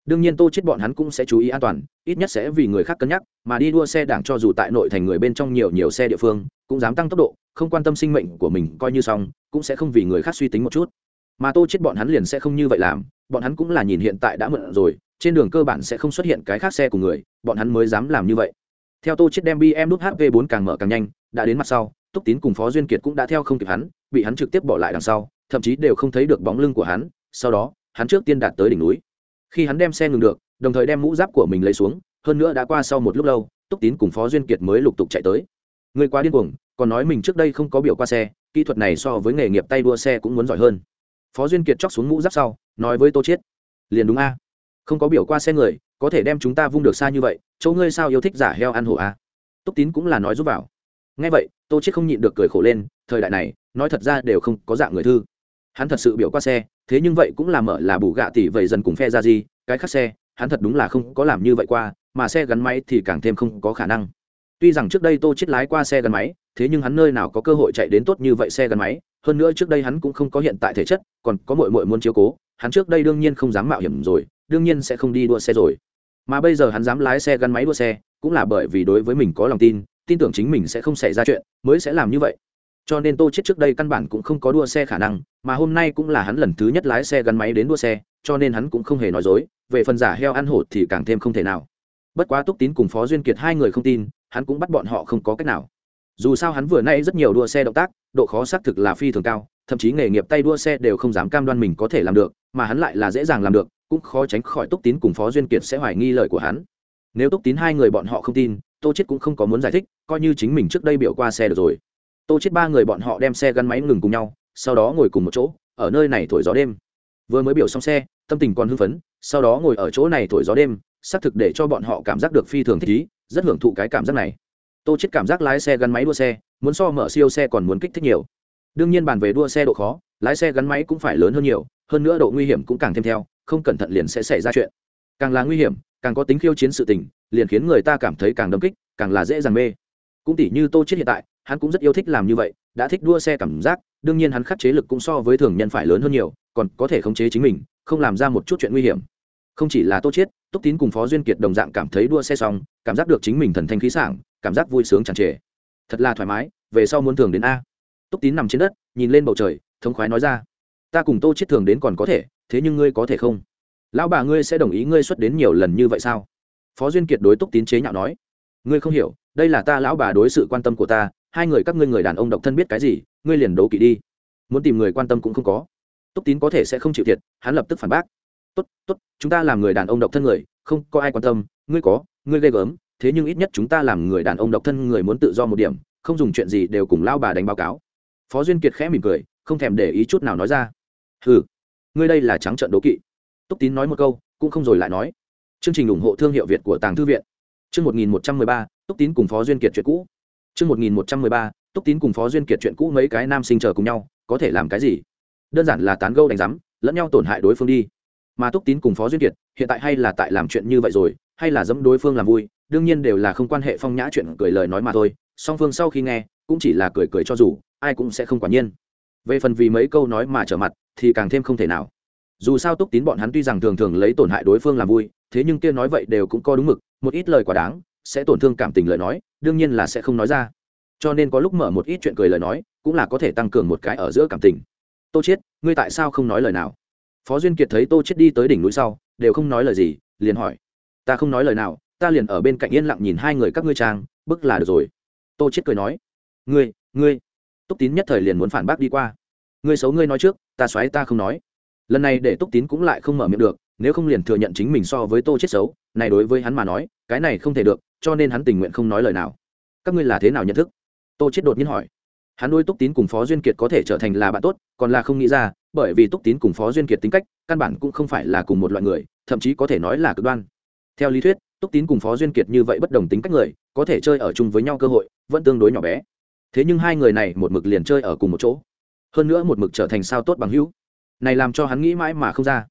Đương nhiên tô chết bọn hắn cũng sẽ chú ý an toàn, ít nhất sẽ vì người khác cân nhắc, mà đi đua xe đảng cho dù tại nội thành người bên trong nhiều nhiều xe địa phương, cũng dám tăng tốc độ, không quan tâm sinh mệnh của mình, coi như xong, cũng sẽ không vì người khác suy tính một chút. Mà tô chết bọn hắn liền sẽ không như vậy làm, bọn hắn cũng là nhìn hiện tại đã mượn rồi, trên đường cơ bản sẽ không xuất hiện cái khác xe của người, bọn hắn mới dám làm như vậy. Theo tô chết đem bm nút hv 4 càng mở càng nhanh, đã đến mặt sau túc tín cùng phó duyên kiệt cũng đã theo không kịp hắn, bị hắn trực tiếp bỏ lại đằng sau, thậm chí đều không thấy được bóng lưng của hắn. Sau đó, hắn trước tiên đạt tới đỉnh núi. Khi hắn đem xe ngừng được, đồng thời đem mũ giáp của mình lấy xuống, hơn nữa đã qua sau một lúc lâu, túc tín cùng phó duyên kiệt mới lục tục chạy tới. Người quá điên cuồng, còn nói mình trước đây không có biểu qua xe, kỹ thuật này so với nghề nghiệp tay đua xe cũng muốn giỏi hơn. Phó duyên kiệt chóc xuống mũ giáp sau, nói với tô chiết, liền đúng a. Không có biểu qua xe người, có thể đem chúng ta vung được xa như vậy, chỗ ngươi sao yêu thích giả heo ăn hổ a? Túc tín cũng là nói giúp vào ngay vậy, tô chiết không nhịn được cười khổ lên, thời đại này, nói thật ra đều không có dạng người thư. Hắn thật sự biểu qua xe, thế nhưng vậy cũng là mở là bù gạ tỷ vậy dần cùng phe ra gì, cái khác xe, hắn thật đúng là không có làm như vậy qua, mà xe gắn máy thì càng thêm không có khả năng. Tuy rằng trước đây tô chết lái qua xe gắn máy, thế nhưng hắn nơi nào có cơ hội chạy đến tốt như vậy xe gắn máy, hơn nữa trước đây hắn cũng không có hiện tại thể chất, còn có muội muội muốn chiếu cố, hắn trước đây đương nhiên không dám mạo hiểm rồi, đương nhiên sẽ không đi đua xe rồi. Mà bây giờ hắn dám lái xe gắn máy đua xe, cũng là bởi vì đối với mình có lòng tin tin tưởng chính mình sẽ không xảy ra chuyện, mới sẽ làm như vậy. Cho nên tô chết trước đây căn bản cũng không có đua xe khả năng, mà hôm nay cũng là hắn lần thứ nhất lái xe gắn máy đến đua xe, cho nên hắn cũng không hề nói dối, về phần giả heo ăn hổ thì càng thêm không thể nào. Bất quá túc tín cùng phó duyên kiệt hai người không tin, hắn cũng bắt bọn họ không có cách nào. Dù sao hắn vừa nay rất nhiều đua xe động tác, độ khó xác thực là phi thường cao, thậm chí nghề nghiệp tay đua xe đều không dám cam đoan mình có thể làm được, mà hắn lại là dễ dàng làm được, cũng khó tránh khỏi túc tín cùng phó duyên kiệt sẽ hoài nghi lời của hắn. Nếu túc tín hai người bọn họ không tin tô chết cũng không có muốn giải thích, coi như chính mình trước đây biểu qua xe được rồi. Tô chết ba người bọn họ đem xe gắn máy ngừng cùng nhau, sau đó ngồi cùng một chỗ, ở nơi này thổi gió đêm. Vừa mới biểu xong xe, tâm tình còn hưng phấn, sau đó ngồi ở chỗ này thổi gió đêm, xác thực để cho bọn họ cảm giác được phi thường thích ý, rất hưởng thụ cái cảm giác này. Tô chết cảm giác lái xe gắn máy đua xe, muốn so mở siêu xe còn muốn kích thích nhiều. Đương nhiên bàn về đua xe độ khó, lái xe gắn máy cũng phải lớn hơn nhiều, hơn nữa độ nguy hiểm cũng càng thêm theo, không cẩn thận liền sẽ xảy ra chuyện càng là nguy hiểm, càng có tính khiêu chiến sự tình, liền khiến người ta cảm thấy càng đâm kích, càng là dễ dàng mê. Cũng tỉ như tô chết hiện tại, hắn cũng rất yêu thích làm như vậy, đã thích đua xe cảm giác, đương nhiên hắn khắc chế lực cũng so với thường nhân phải lớn hơn nhiều, còn có thể khống chế chính mình, không làm ra một chút chuyện nguy hiểm. Không chỉ là tô chết túc tín cùng phó duyên kiệt đồng dạng cảm thấy đua xe xong, cảm giác được chính mình thần thanh khí sảng, cảm giác vui sướng tràn trề. Thật là thoải mái, về sau muốn thường đến a. Túc tín nằm trên đất, nhìn lên bầu trời, thống khoái nói ra, ta cùng tô chết thường đến còn có thể, thế nhưng ngươi có thể không? Lão bà ngươi sẽ đồng ý ngươi xuất đến nhiều lần như vậy sao? Phó duyên kiệt đối túc tín chế nhạo nói. Ngươi không hiểu, đây là ta lão bà đối sự quan tâm của ta, hai người các ngươi người đàn ông độc thân biết cái gì, ngươi liền đố kỵ đi. Muốn tìm người quan tâm cũng không có. Túc tín có thể sẽ không chịu thiệt, hắn lập tức phản bác. Tốt tốt, chúng ta làm người đàn ông độc thân người, không có ai quan tâm, ngươi có, ngươi ghê gớm, thế nhưng ít nhất chúng ta làm người đàn ông độc thân người muốn tự do một điểm, không dùng chuyện gì đều cùng lao bà đánh báo cáo. Phó duyên kiệt khẽ mỉm cười, không thèm để ý chút nào nói ra. Ừ ngươi đây là trắng trợn đố kỵ túc tín nói một câu, cũng không rồi lại nói. Chương trình ủng hộ thương hiệu việt của tàng thư viện. Chương một nghìn một trăm mười ba, túc tín cùng phó duyên kiệt chuyện cũ. Chương một nghìn một trăm mười ba, túc tín cùng phó duyên kiệt chuyện cũ mấy cái nam sinh chờ cùng nhau, có thể làm cái gì? Đơn giản là tán gâu đánh giám, lẫn nhau tổn hại đối phương đi. Mà túc tín cùng phó duyên kiệt, hiện tại hay là tại làm chuyện như vậy rồi, hay là dẫm đối phương làm vui, đương nhiên đều là không quan hệ phong nhã chuyện cười lời nói mà thôi. Song phương sau khi nghe, cũng chỉ là cười cười cho dù, ai cũng sẽ không quả nhiên. Về phần vì mấy câu nói mà trở mặt, thì càng thêm không thể nào dù sao túc tín bọn hắn tuy rằng thường thường lấy tổn hại đối phương làm vui, thế nhưng kia nói vậy đều cũng có đúng mực, một ít lời quá đáng, sẽ tổn thương cảm tình lời nói, đương nhiên là sẽ không nói ra. Cho nên có lúc mở một ít chuyện cười lời nói, cũng là có thể tăng cường một cái ở giữa cảm tình. Tô chết ngươi tại sao không nói lời nào? Phó duyên kiệt thấy tô chết đi tới đỉnh núi sau, đều không nói lời gì, liền hỏi. Ta không nói lời nào, ta liền ở bên cạnh yên lặng nhìn hai người các ngươi trang, bức là được rồi. Tô chết cười nói. Ngươi ngươi. Túc tín nhất thời liền muốn phản bác đi qua. Ngươi xấu ngươi nói trước, ta xoáy ta không nói lần này để túc tín cũng lại không mở miệng được, nếu không liền thừa nhận chính mình so với tô chết xấu, này đối với hắn mà nói, cái này không thể được, cho nên hắn tình nguyện không nói lời nào. Các ngươi là thế nào nhận thức? Tô chết đột nhiên hỏi. Hắn đôi túc tín cùng phó duyên kiệt có thể trở thành là bạn tốt, còn là không nghĩ ra, bởi vì túc tín cùng phó duyên kiệt tính cách, căn bản cũng không phải là cùng một loại người, thậm chí có thể nói là cực đoan. Theo lý thuyết, túc tín cùng phó duyên kiệt như vậy bất đồng tính cách người, có thể chơi ở chung với nhau cơ hội, vẫn tương đối nhỏ bé. Thế nhưng hai người này một mực liền chơi ở cùng một chỗ. Hơn nữa một mực trở thành sao tốt bằng hữu này làm cho hắn nghĩ mãi mà không ra.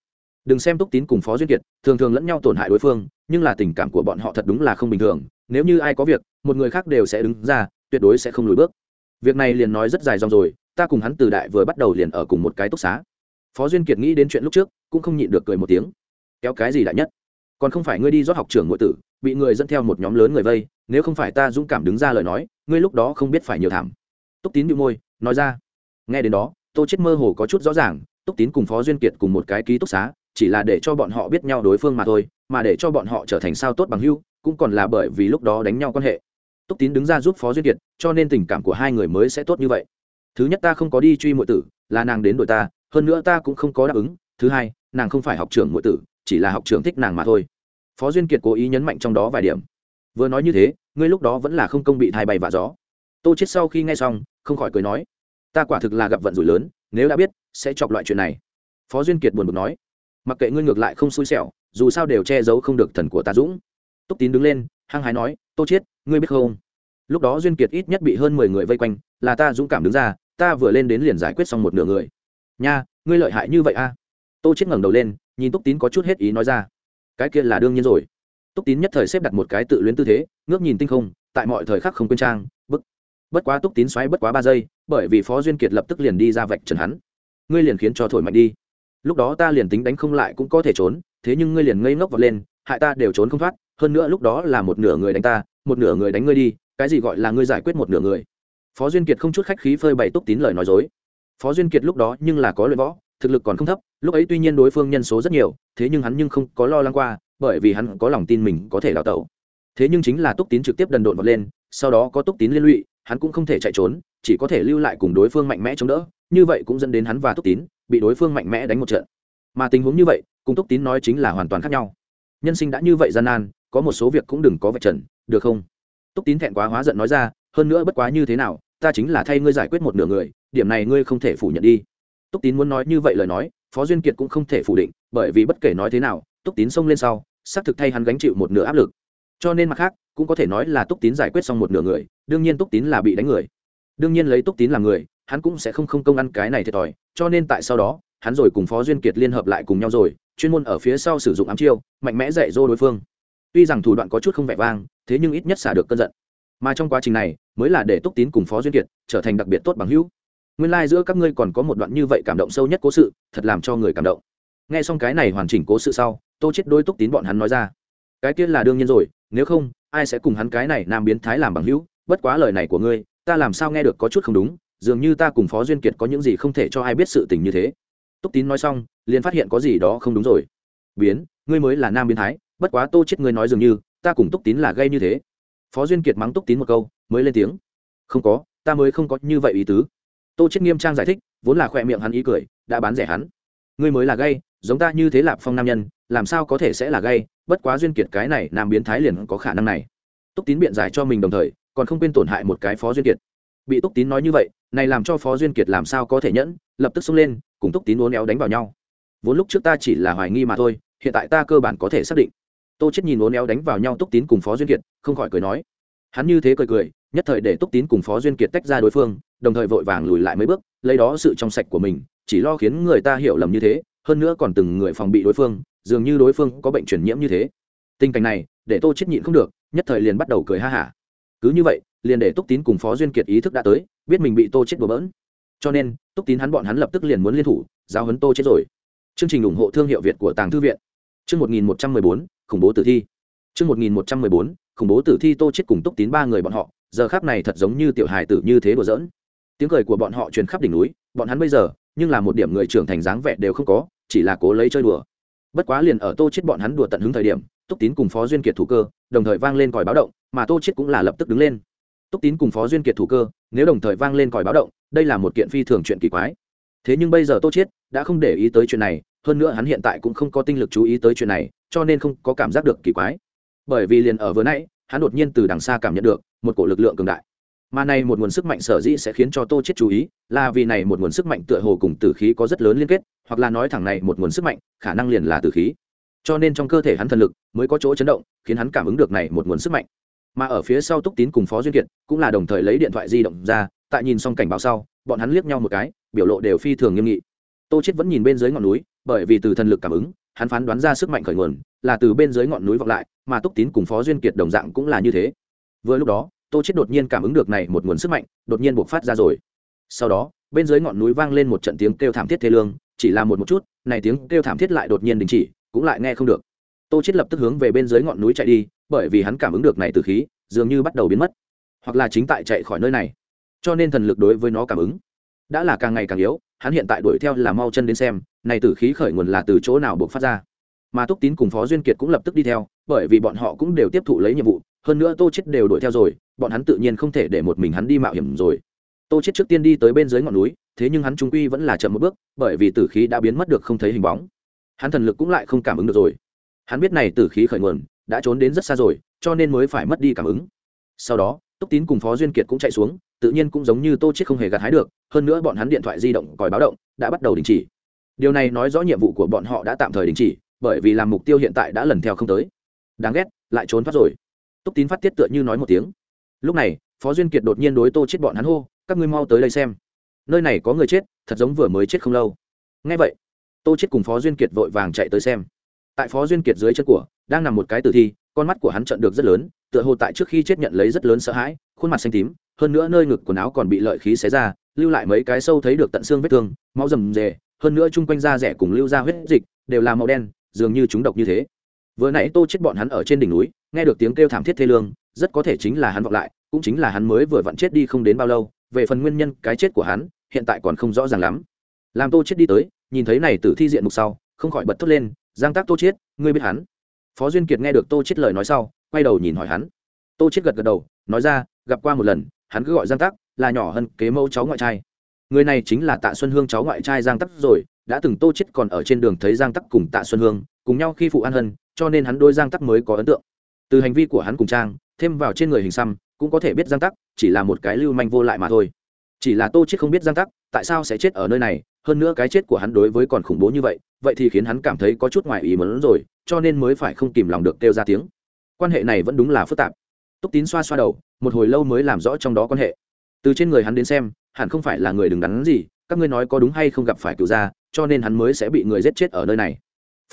Đừng xem túc tín cùng phó duyên kiệt, thường thường lẫn nhau tổn hại đối phương, nhưng là tình cảm của bọn họ thật đúng là không bình thường. Nếu như ai có việc, một người khác đều sẽ đứng ra, tuyệt đối sẽ không lùi bước. Việc này liền nói rất dài dòng rồi, ta cùng hắn từ đại vừa bắt đầu liền ở cùng một cái túc xá. Phó duyên kiệt nghĩ đến chuyện lúc trước, cũng không nhịn được cười một tiếng. Kéo cái gì đại nhất? Còn không phải ngươi đi rót học trường ngụy tử, bị người dẫn theo một nhóm lớn người vây, nếu không phải ta dũng cảm đứng ra lời nói, ngươi lúc đó không biết phải nhiều thảm. Túc tín bị môi, nói ra. Nghe đến đó, tô chết mơ hồ có chút rõ ràng túc tín cùng phó duyên kiệt cùng một cái ký túc xá, chỉ là để cho bọn họ biết nhau đối phương mà thôi, mà để cho bọn họ trở thành sao tốt bằng hưu, cũng còn là bởi vì lúc đó đánh nhau quan hệ. Túc tín đứng ra giúp phó duyên kiệt, cho nên tình cảm của hai người mới sẽ tốt như vậy. Thứ nhất ta không có đi truy muội tử, là nàng đến đội ta, hơn nữa ta cũng không có đáp ứng. Thứ hai, nàng không phải học trưởng muội tử, chỉ là học trưởng thích nàng mà thôi. Phó duyên kiệt cố ý nhấn mạnh trong đó vài điểm. Vừa nói như thế, ngươi lúc đó vẫn là không công bị thai bay và gió. Tô chết sau khi nghe xong, không khỏi cười nói, ta quả thực là gặp vận rủi lớn nếu đã biết, sẽ chọc loại chuyện này. Phó duyên kiệt buồn bực nói, mặc kệ ngươi ngược lại không xui xẻo, dù sao đều che giấu không được thần của ta dũng. Túc tín đứng lên, hăng hái nói, tô chết, ngươi biết không? Lúc đó duyên kiệt ít nhất bị hơn mười người vây quanh, là ta dũng cảm đứng ra, ta vừa lên đến liền giải quyết xong một nửa người. Nha, ngươi lợi hại như vậy a? À? tô chết ngẩng đầu lên, nhìn túc tín có chút hết ý nói ra, cái kia là đương nhiên rồi. Túc tín nhất thời xếp đặt một cái tự luyến tư thế, ngước nhìn tinh không, tại mọi thời khắc không quên trang, bức. Bất quá túc tín xoáy bất quá ba giây bởi vì phó duyên kiệt lập tức liền đi ra vạch trần hắn. Ngươi liền khiến cho thổi mạnh đi. Lúc đó ta liền tính đánh không lại cũng có thể trốn, thế nhưng ngươi liền ngây ngốc vào lên, hại ta đều trốn không thoát, hơn nữa lúc đó là một nửa người đánh ta, một nửa người đánh ngươi đi, cái gì gọi là ngươi giải quyết một nửa người? Phó duyên kiệt không chút khách khí phơi bày túc tín lời nói dối. Phó duyên kiệt lúc đó nhưng là có luyện võ, thực lực còn không thấp, lúc ấy tuy nhiên đối phương nhân số rất nhiều, thế nhưng hắn nhưng không có lo lắng qua, bởi vì hắn có lòng tin mình có thể đào tẩu. Thế nhưng chính là túc tín trực tiếp đần độn vọt lên, sau đó có túc tín liên lụy, hắn cũng không thể chạy trốn chỉ có thể lưu lại cùng đối phương mạnh mẽ chống đỡ, như vậy cũng dẫn đến hắn và túc tín bị đối phương mạnh mẽ đánh một trận. Mà tình huống như vậy, cùng túc tín nói chính là hoàn toàn khác nhau. Nhân sinh đã như vậy gian nan, có một số việc cũng đừng có vạch trần, được không? Túc tín thẹn quá hóa giận nói ra, hơn nữa bất quá như thế nào, ta chính là thay ngươi giải quyết một nửa người, điểm này ngươi không thể phủ nhận đi. Túc tín muốn nói như vậy lời nói, phó duyên kiệt cũng không thể phủ định, bởi vì bất kể nói thế nào, túc tín xông lên sau, xác thực thay hắn gánh chịu một nửa áp lực. Cho nên mặt khác, cũng có thể nói là túc tín giải quyết xong một nửa người, đương nhiên túc tín là bị đánh người đương nhiên lấy túc tín làm người, hắn cũng sẽ không không công ăn cái này thiệt thòi, cho nên tại sau đó, hắn rồi cùng phó duyên kiệt liên hợp lại cùng nhau rồi, chuyên môn ở phía sau sử dụng ám chiêu, mạnh mẽ dạy dỗ đối phương. Tuy rằng thủ đoạn có chút không vẻ vang, thế nhưng ít nhất xả được cơn giận. Mà trong quá trình này, mới là để túc tín cùng phó duyên kiệt trở thành đặc biệt tốt bằng hữu. Nguyên lai、like、giữa các ngươi còn có một đoạn như vậy cảm động sâu nhất cố sự, thật làm cho người cảm động. N g h e xong cái này hoàn chỉnh cố sự sau, tô chết đôi túc tín bọn hắn nói ra. Cái tiên là đương nhiên rồi, nếu không, ai sẽ cùng hắn cái này nam biến thái làm bằng hữu? Bất quá lời này của ngươi ta làm sao nghe được có chút không đúng dường như ta cùng phó duyên kiệt có những gì không thể cho ai biết sự tình như thế. Túc tín nói xong liền phát hiện có gì đó không đúng rồi. Biến ngươi mới là nam biến thái bất quá tô chết ngươi nói dường như ta cùng túc tín là gây như thế. Phó duyên kiệt mắng túc tín một câu mới lên tiếng. Không có ta mới không có như vậy ý tứ. Tô chết nghiêm trang giải thích vốn là khoe miệng hắn ý cười đã bán rẻ hắn. Ngươi mới là gây, giống ta như thế lạp phong nam nhân làm sao có thể sẽ là gây, bất quá duyên kiệt cái này nam biến thái liền có khả năng này. Túc tín biện giải cho mình đồng thời còn không quên tổn hại một cái phó duyên kiệt. Bị túc tín nói như vậy, này làm cho phó duyên kiệt làm sao có thể nhẫn, lập tức xông lên, cùng túc tín uốn éo đánh vào nhau. Vốn lúc trước ta chỉ là hoài nghi mà thôi, hiện tại ta cơ bản có thể xác định. Tô chết nhìn uốn éo đánh vào nhau túc tín cùng phó duyên kiệt, không khỏi cười nói. Hắn như thế cười cười, nhất thời để túc tín cùng phó duyên kiệt tách ra đối phương, đồng thời vội vàng lùi lại mấy bước, lấy đó sự trong sạch của mình, chỉ lo khiến người ta hiểu lầm như thế, hơn nữa còn từng người phòng bị đối phương, dường như đối phương có bệnh truyền nhiễm như thế. Tình cảnh này, để tô chết nhịn không được, nhất thời liền bắt đầu cười ha hả cứ như vậy, liền để túc tín cùng phó duyên kiệt ý thức đã tới, biết mình bị tô chết bừa bỡn. Cho nên, túc tín hắn bọn hắn lập tức liền muốn liên thủ giao hấn tô chết rồi. Chương trình ủng hộ thương hiệu việt của tàng thư viện. Chương một nghìn một trăm mười bốn, khủng bố tử thi. Chương một nghìn một trăm mười bốn, khủng bố tử thi tô chết cùng túc tín ba người bọn họ, giờ khác này thật giống như tiểu hài tử như thế đùa giỡn. Tiếng cười của bọn họ truyền khắp đỉnh núi, bọn hắn bây giờ, nhưng là một điểm người trưởng thành dáng vẻ đều không có, chỉ là cố lấy chơi đùa. Bất quá liền ở tô chết bọn hắn đùa tận hứng thời điểm túc tín cùng phó duyên kiệt thủ cơ, đồng thời vang lên còi báo động, mà tô chết cũng là lập tức đứng lên. Túc tín cùng phó duyên kiệt thủ cơ, nếu đồng thời vang lên còi báo động, đây là một kiện phi thường chuyện kỳ quái. Thế nhưng bây giờ tô chết đã không để ý tới chuyện này, hơn nữa hắn hiện tại cũng không có tinh lực chú ý tới chuyện này, cho nên không có cảm giác được kỳ quái. Bởi vì liền ở vừa nãy, hắn đột nhiên từ đằng xa cảm nhận được một cổ lực lượng cường đại. Mà này một nguồn sức mạnh sở dĩ sẽ khiến cho tô chết chú ý, là vì này một nguồn sức mạnh tựa hồ cùng tử khí có rất lớn liên kết, hoặc là nói thẳng này một nguồn sức mạnh, khả năng liền là tử khí cho nên trong cơ thể hắn thần lực mới có chỗ chấn động, khiến hắn cảm ứng được này một nguồn sức mạnh. Mà ở phía sau túc tín cùng phó duyên kiệt cũng là đồng thời lấy điện thoại di động ra, tại nhìn xong cảnh báo sau, bọn hắn liếc nhau một cái, biểu lộ đều phi thường nghiêm nghị. Tô chết vẫn nhìn bên dưới ngọn núi, bởi vì từ thần lực cảm ứng, hắn phán đoán ra sức mạnh khởi nguồn, là từ bên dưới ngọn núi vọng lại, mà túc tín cùng phó duyên kiệt đồng dạng cũng là như thế. Vừa lúc đó, tô chết đột nhiên cảm ứng được này một nguồn sức mạnh, đột nhiên bộc phát ra rồi. Sau đó, bên dưới ngọn núi vang lên một trận tiếng kêu thảm thiết thê lương, chỉ là một một chút, này tiếng kêu thảm thiết lại đột nhiên đình chỉ cũng lại nghe không được. Tô chết lập tức hướng về bên dưới ngọn núi chạy đi, bởi vì hắn cảm ứng được này từ khí, dường như bắt đầu biến mất, hoặc là chính tại chạy khỏi nơi này. Cho nên thần lực đối với nó cảm ứng đã là càng ngày càng yếu, hắn hiện tại đuổi theo là mau chân đến xem, này tử khí khởi nguồn là từ chỗ nào buộc phát ra. Mà túc tín cùng phó duyên kiệt cũng lập tức đi theo, bởi vì bọn họ cũng đều tiếp thụ lấy nhiệm vụ, hơn nữa tô chết đều đuổi theo rồi, bọn hắn tự nhiên không thể để một mình hắn đi mạo hiểm rồi. Tô chết trước tiên đi tới bên dưới ngọn núi, thế nhưng hắn trung quy vẫn là chậm một bước, bởi vì tử khí đã biến mất được không thấy hình bóng hắn thần lực cũng lại không cảm ứng được rồi. Hắn biết này tử khí khởi nguồn, đã trốn đến rất xa rồi, cho nên mới phải mất đi cảm ứng. Sau đó, túc tín cùng phó duyên kiệt cũng chạy xuống, tự nhiên cũng giống như tô chết không hề gặt hái được, hơn nữa bọn hắn điện thoại di động còi báo động, đã bắt đầu đình chỉ. Điều này nói rõ nhiệm vụ của bọn họ đã tạm thời đình chỉ, bởi vì làm mục tiêu hiện tại đã lần theo không tới. Đáng ghét, lại trốn thoát rồi. Túc tín phát tiết tựa như nói một tiếng. Lúc này, phó duyên kiệt đột nhiên đối tô chết bọn hắn hô, các ngươi mau tới đây xem. Nơi này có người chết, thật giống vừa mới chết không lâu. Ngay vậy tô chết cùng phó duyên kiệt vội vàng chạy tới xem. Tại phó duyên kiệt dưới chân của, đang nằm một cái tử thi, con mắt của hắn trận được rất lớn, tựa hồ tại trước khi chết nhận lấy rất lớn sợ hãi, khuôn mặt xanh tím, hơn nữa nơi ngực quần áo còn bị lợi khí xé ra, lưu lại mấy cái sâu thấy được tận xương vết thương, máu rầm rề, hơn nữa chung quanh da rẻ cùng lưu ra huyết dịch đều là màu đen, dường như chúng độc như thế. Vừa nãy tô chết bọn hắn ở trên đỉnh núi, nghe được tiếng kêu thảm thiết thê lương, rất có thể chính là hắn vọng lại, cũng chính là hắn mới vừa vặn chết đi không đến bao lâu, về phần nguyên nhân cái chết của hắn, hiện tại còn không rõ ràng lắm. Làm tô chết đi tới nhìn thấy này tử thi diện mục sau, không khỏi bật thốt lên, giang tác tô chiết, ngươi biết hắn? Phó duyên kiệt nghe được tô chiết lời nói sau, quay đầu nhìn hỏi hắn. Tô chiết gật gật đầu, nói ra, gặp qua một lần, hắn cứ gọi giang tắc, là nhỏ hơn kế mẫu cháu ngoại trai. Người này chính là tạ xuân hương cháu ngoại trai giang tắc rồi, đã từng tô chết còn ở trên đường thấy giang tắc cùng tạ xuân hương, cùng nhau khi phụ an hân, cho nên hắn đôi giang tắc mới có ấn tượng. Từ hành vi của hắn cùng trang, thêm vào trên người hình xăm, cũng có thể biết giang tắc chỉ là một cái lưu manh vô lại mà thôi. Chỉ là tô chết không biết giang tắc, tại sao sẽ chết ở nơi này hơn nữa cái chết của hắn đối với còn khủng bố như vậy vậy thì khiến hắn cảm thấy có chút ngoài ý mớn rồi, cho nên mới phải không kìm lòng được kêu ra tiếng. Quan hệ này vẫn đúng là phức tạp. Túc tín xoa xoa đầu, một hồi lâu mới làm rõ trong đó quan hệ. Từ trên người hắn đến xem, hẳn không phải là người đứng đắn gì, các ngươi nói có đúng hay không gặp phải cựu gia, cho nên hắn mới sẽ bị người giết chết ở nơi này.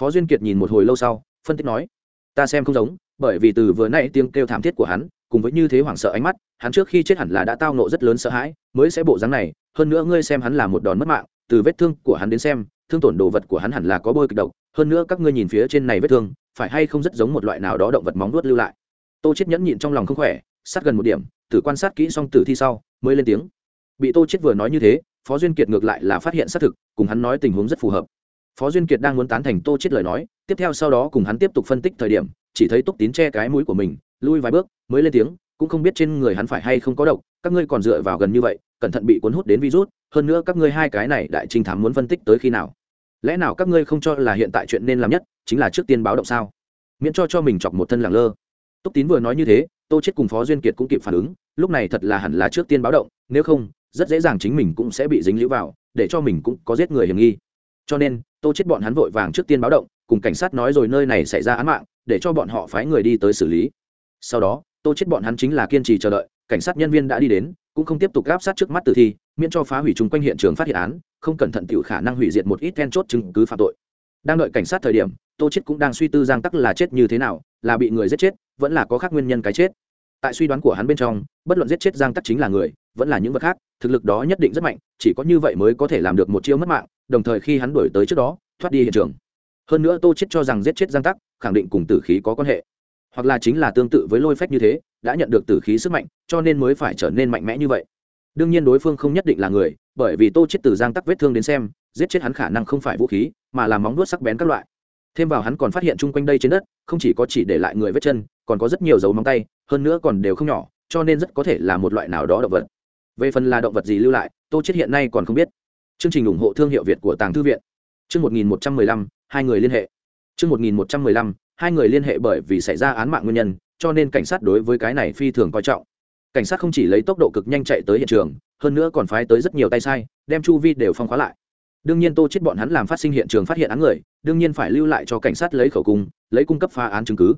Phó duyên kiệt nhìn một hồi lâu sau, phân tích nói, ta xem không giống, bởi vì từ vừa nãy tiếng kêu thảm thiết của hắn, cùng với như thế hoảng sợ ánh mắt, hắn trước khi chết hẳn là đã tao nộ rất lớn sợ hãi, mới sẽ bộ dáng này, hơn nữa ngươi xem hắn là một đòn mất mạng từ vết thương của hắn đến xem, thương tổn đồ vật của hắn hẳn là có bôi kịch độc, hơn nữa các ngươi nhìn phía trên này vết thương, phải hay không rất giống một loại nào đó động vật móng nuốt lưu lại. Tô chết nhẫn nhịn trong lòng không khỏe, sát gần một điểm thử quan sát kỹ xong tử thi sau, mới lên tiếng. Bị tô chết vừa nói như thế, phó duyên kiệt ngược lại là phát hiện xác thực, cùng hắn nói tình huống rất phù hợp. Phó duyên kiệt đang muốn tán thành tô chết lời nói, tiếp theo sau đó cùng hắn tiếp tục phân tích thời điểm, chỉ thấy túc tín che cái mũi của mình, lui vài bước, mới lên tiếng, cũng không biết trên người hắn phải hay không có độc, các ngươi còn dựa vào gần như vậy cẩn thận bị cuốn hút đến virus, hơn nữa các ngươi hai cái này đại trinh thám muốn phân tích tới khi nào? Lẽ nào các ngươi không cho là hiện tại chuyện nên làm nhất chính là trước tiên báo động sao? Miễn cho cho mình chọc một thân làng lơ. Túc tín vừa nói như thế, tô chết cùng phó duyên kiệt cũng kịp phản ứng, lúc này thật là hẳn là trước tiên báo động, nếu không, rất dễ dàng chính mình cũng sẽ bị dính lũ vào, để cho mình cũng có giết người hiểm nghi. Cho nên, tô chết bọn hắn vội vàng trước tiên báo động, cùng cảnh sát nói rồi nơi này xảy ra án mạng, để cho bọn họ phái người đi tới xử lý. Sau đó, tô chết bọn hắn chính là kiên trì chờ đợi cảnh sát nhân viên đã đi đến, cũng không tiếp tục gáp sát trước mắt tử thi, miễn cho phá hủy chung quanh hiện trường phát hiện án, không cẩn thận tiểu khả năng hủy diệt một ít then chốt chứng cứ phạm tội. Đang đợi cảnh sát thời điểm, tô chết cũng đang suy tư giang tắc là chết như thế nào, là bị người giết chết, vẫn là có khác nguyên nhân cái chết. Tại suy đoán của hắn bên trong, bất luận giết chết giang tắc chính là người, vẫn là những vật khác, thực lực đó nhất định rất mạnh, chỉ có như vậy mới có thể làm được một chiêu mất mạng, đồng thời khi hắn đuổi tới trước đó, thoát đi hiện trường. Hơn nữa tô chết cho rằng giết chết giang tắc, khẳng định cùng tử khí có quan hệ hoặc là chính là tương tự với lôi phách như thế đã nhận được tử khí sức mạnh cho nên mới phải trở nên mạnh mẽ như vậy. Đương nhiên đối phương không nhất định là người bởi vì tô chết từ giang tắc vết thương đến xem giết chết hắn khả năng không phải vũ khí mà là móng nuốt sắc bén các loại. Thêm vào hắn còn phát hiện chung quanh đây trên đất không chỉ có chỉ để lại người vết chân còn có rất nhiều dấu móng tay hơn nữa còn đều không nhỏ cho nên rất có thể là một loại nào đó động vật. Về phần là động vật gì lưu lại tô chết hiện nay còn không biết. Chương trình ủng hộ thương hiệu việt của tàng thư viện. Chương 1115, hai người liên hệ. Chương 1115, hai người liên hệ bởi vì xảy ra án mạng nguyên nhân, cho nên cảnh sát đối với cái này phi thường coi trọng. Cảnh sát không chỉ lấy tốc độ cực nhanh chạy tới hiện trường, hơn nữa còn phái tới rất nhiều tay sai, đem chu vi đều phong khóa lại. Đương nhiên tô chết bọn hắn làm phát sinh hiện trường phát hiện án người, đương nhiên phải lưu lại cho cảnh sát lấy khẩu cung, lấy cung cấp phá án chứng cứ.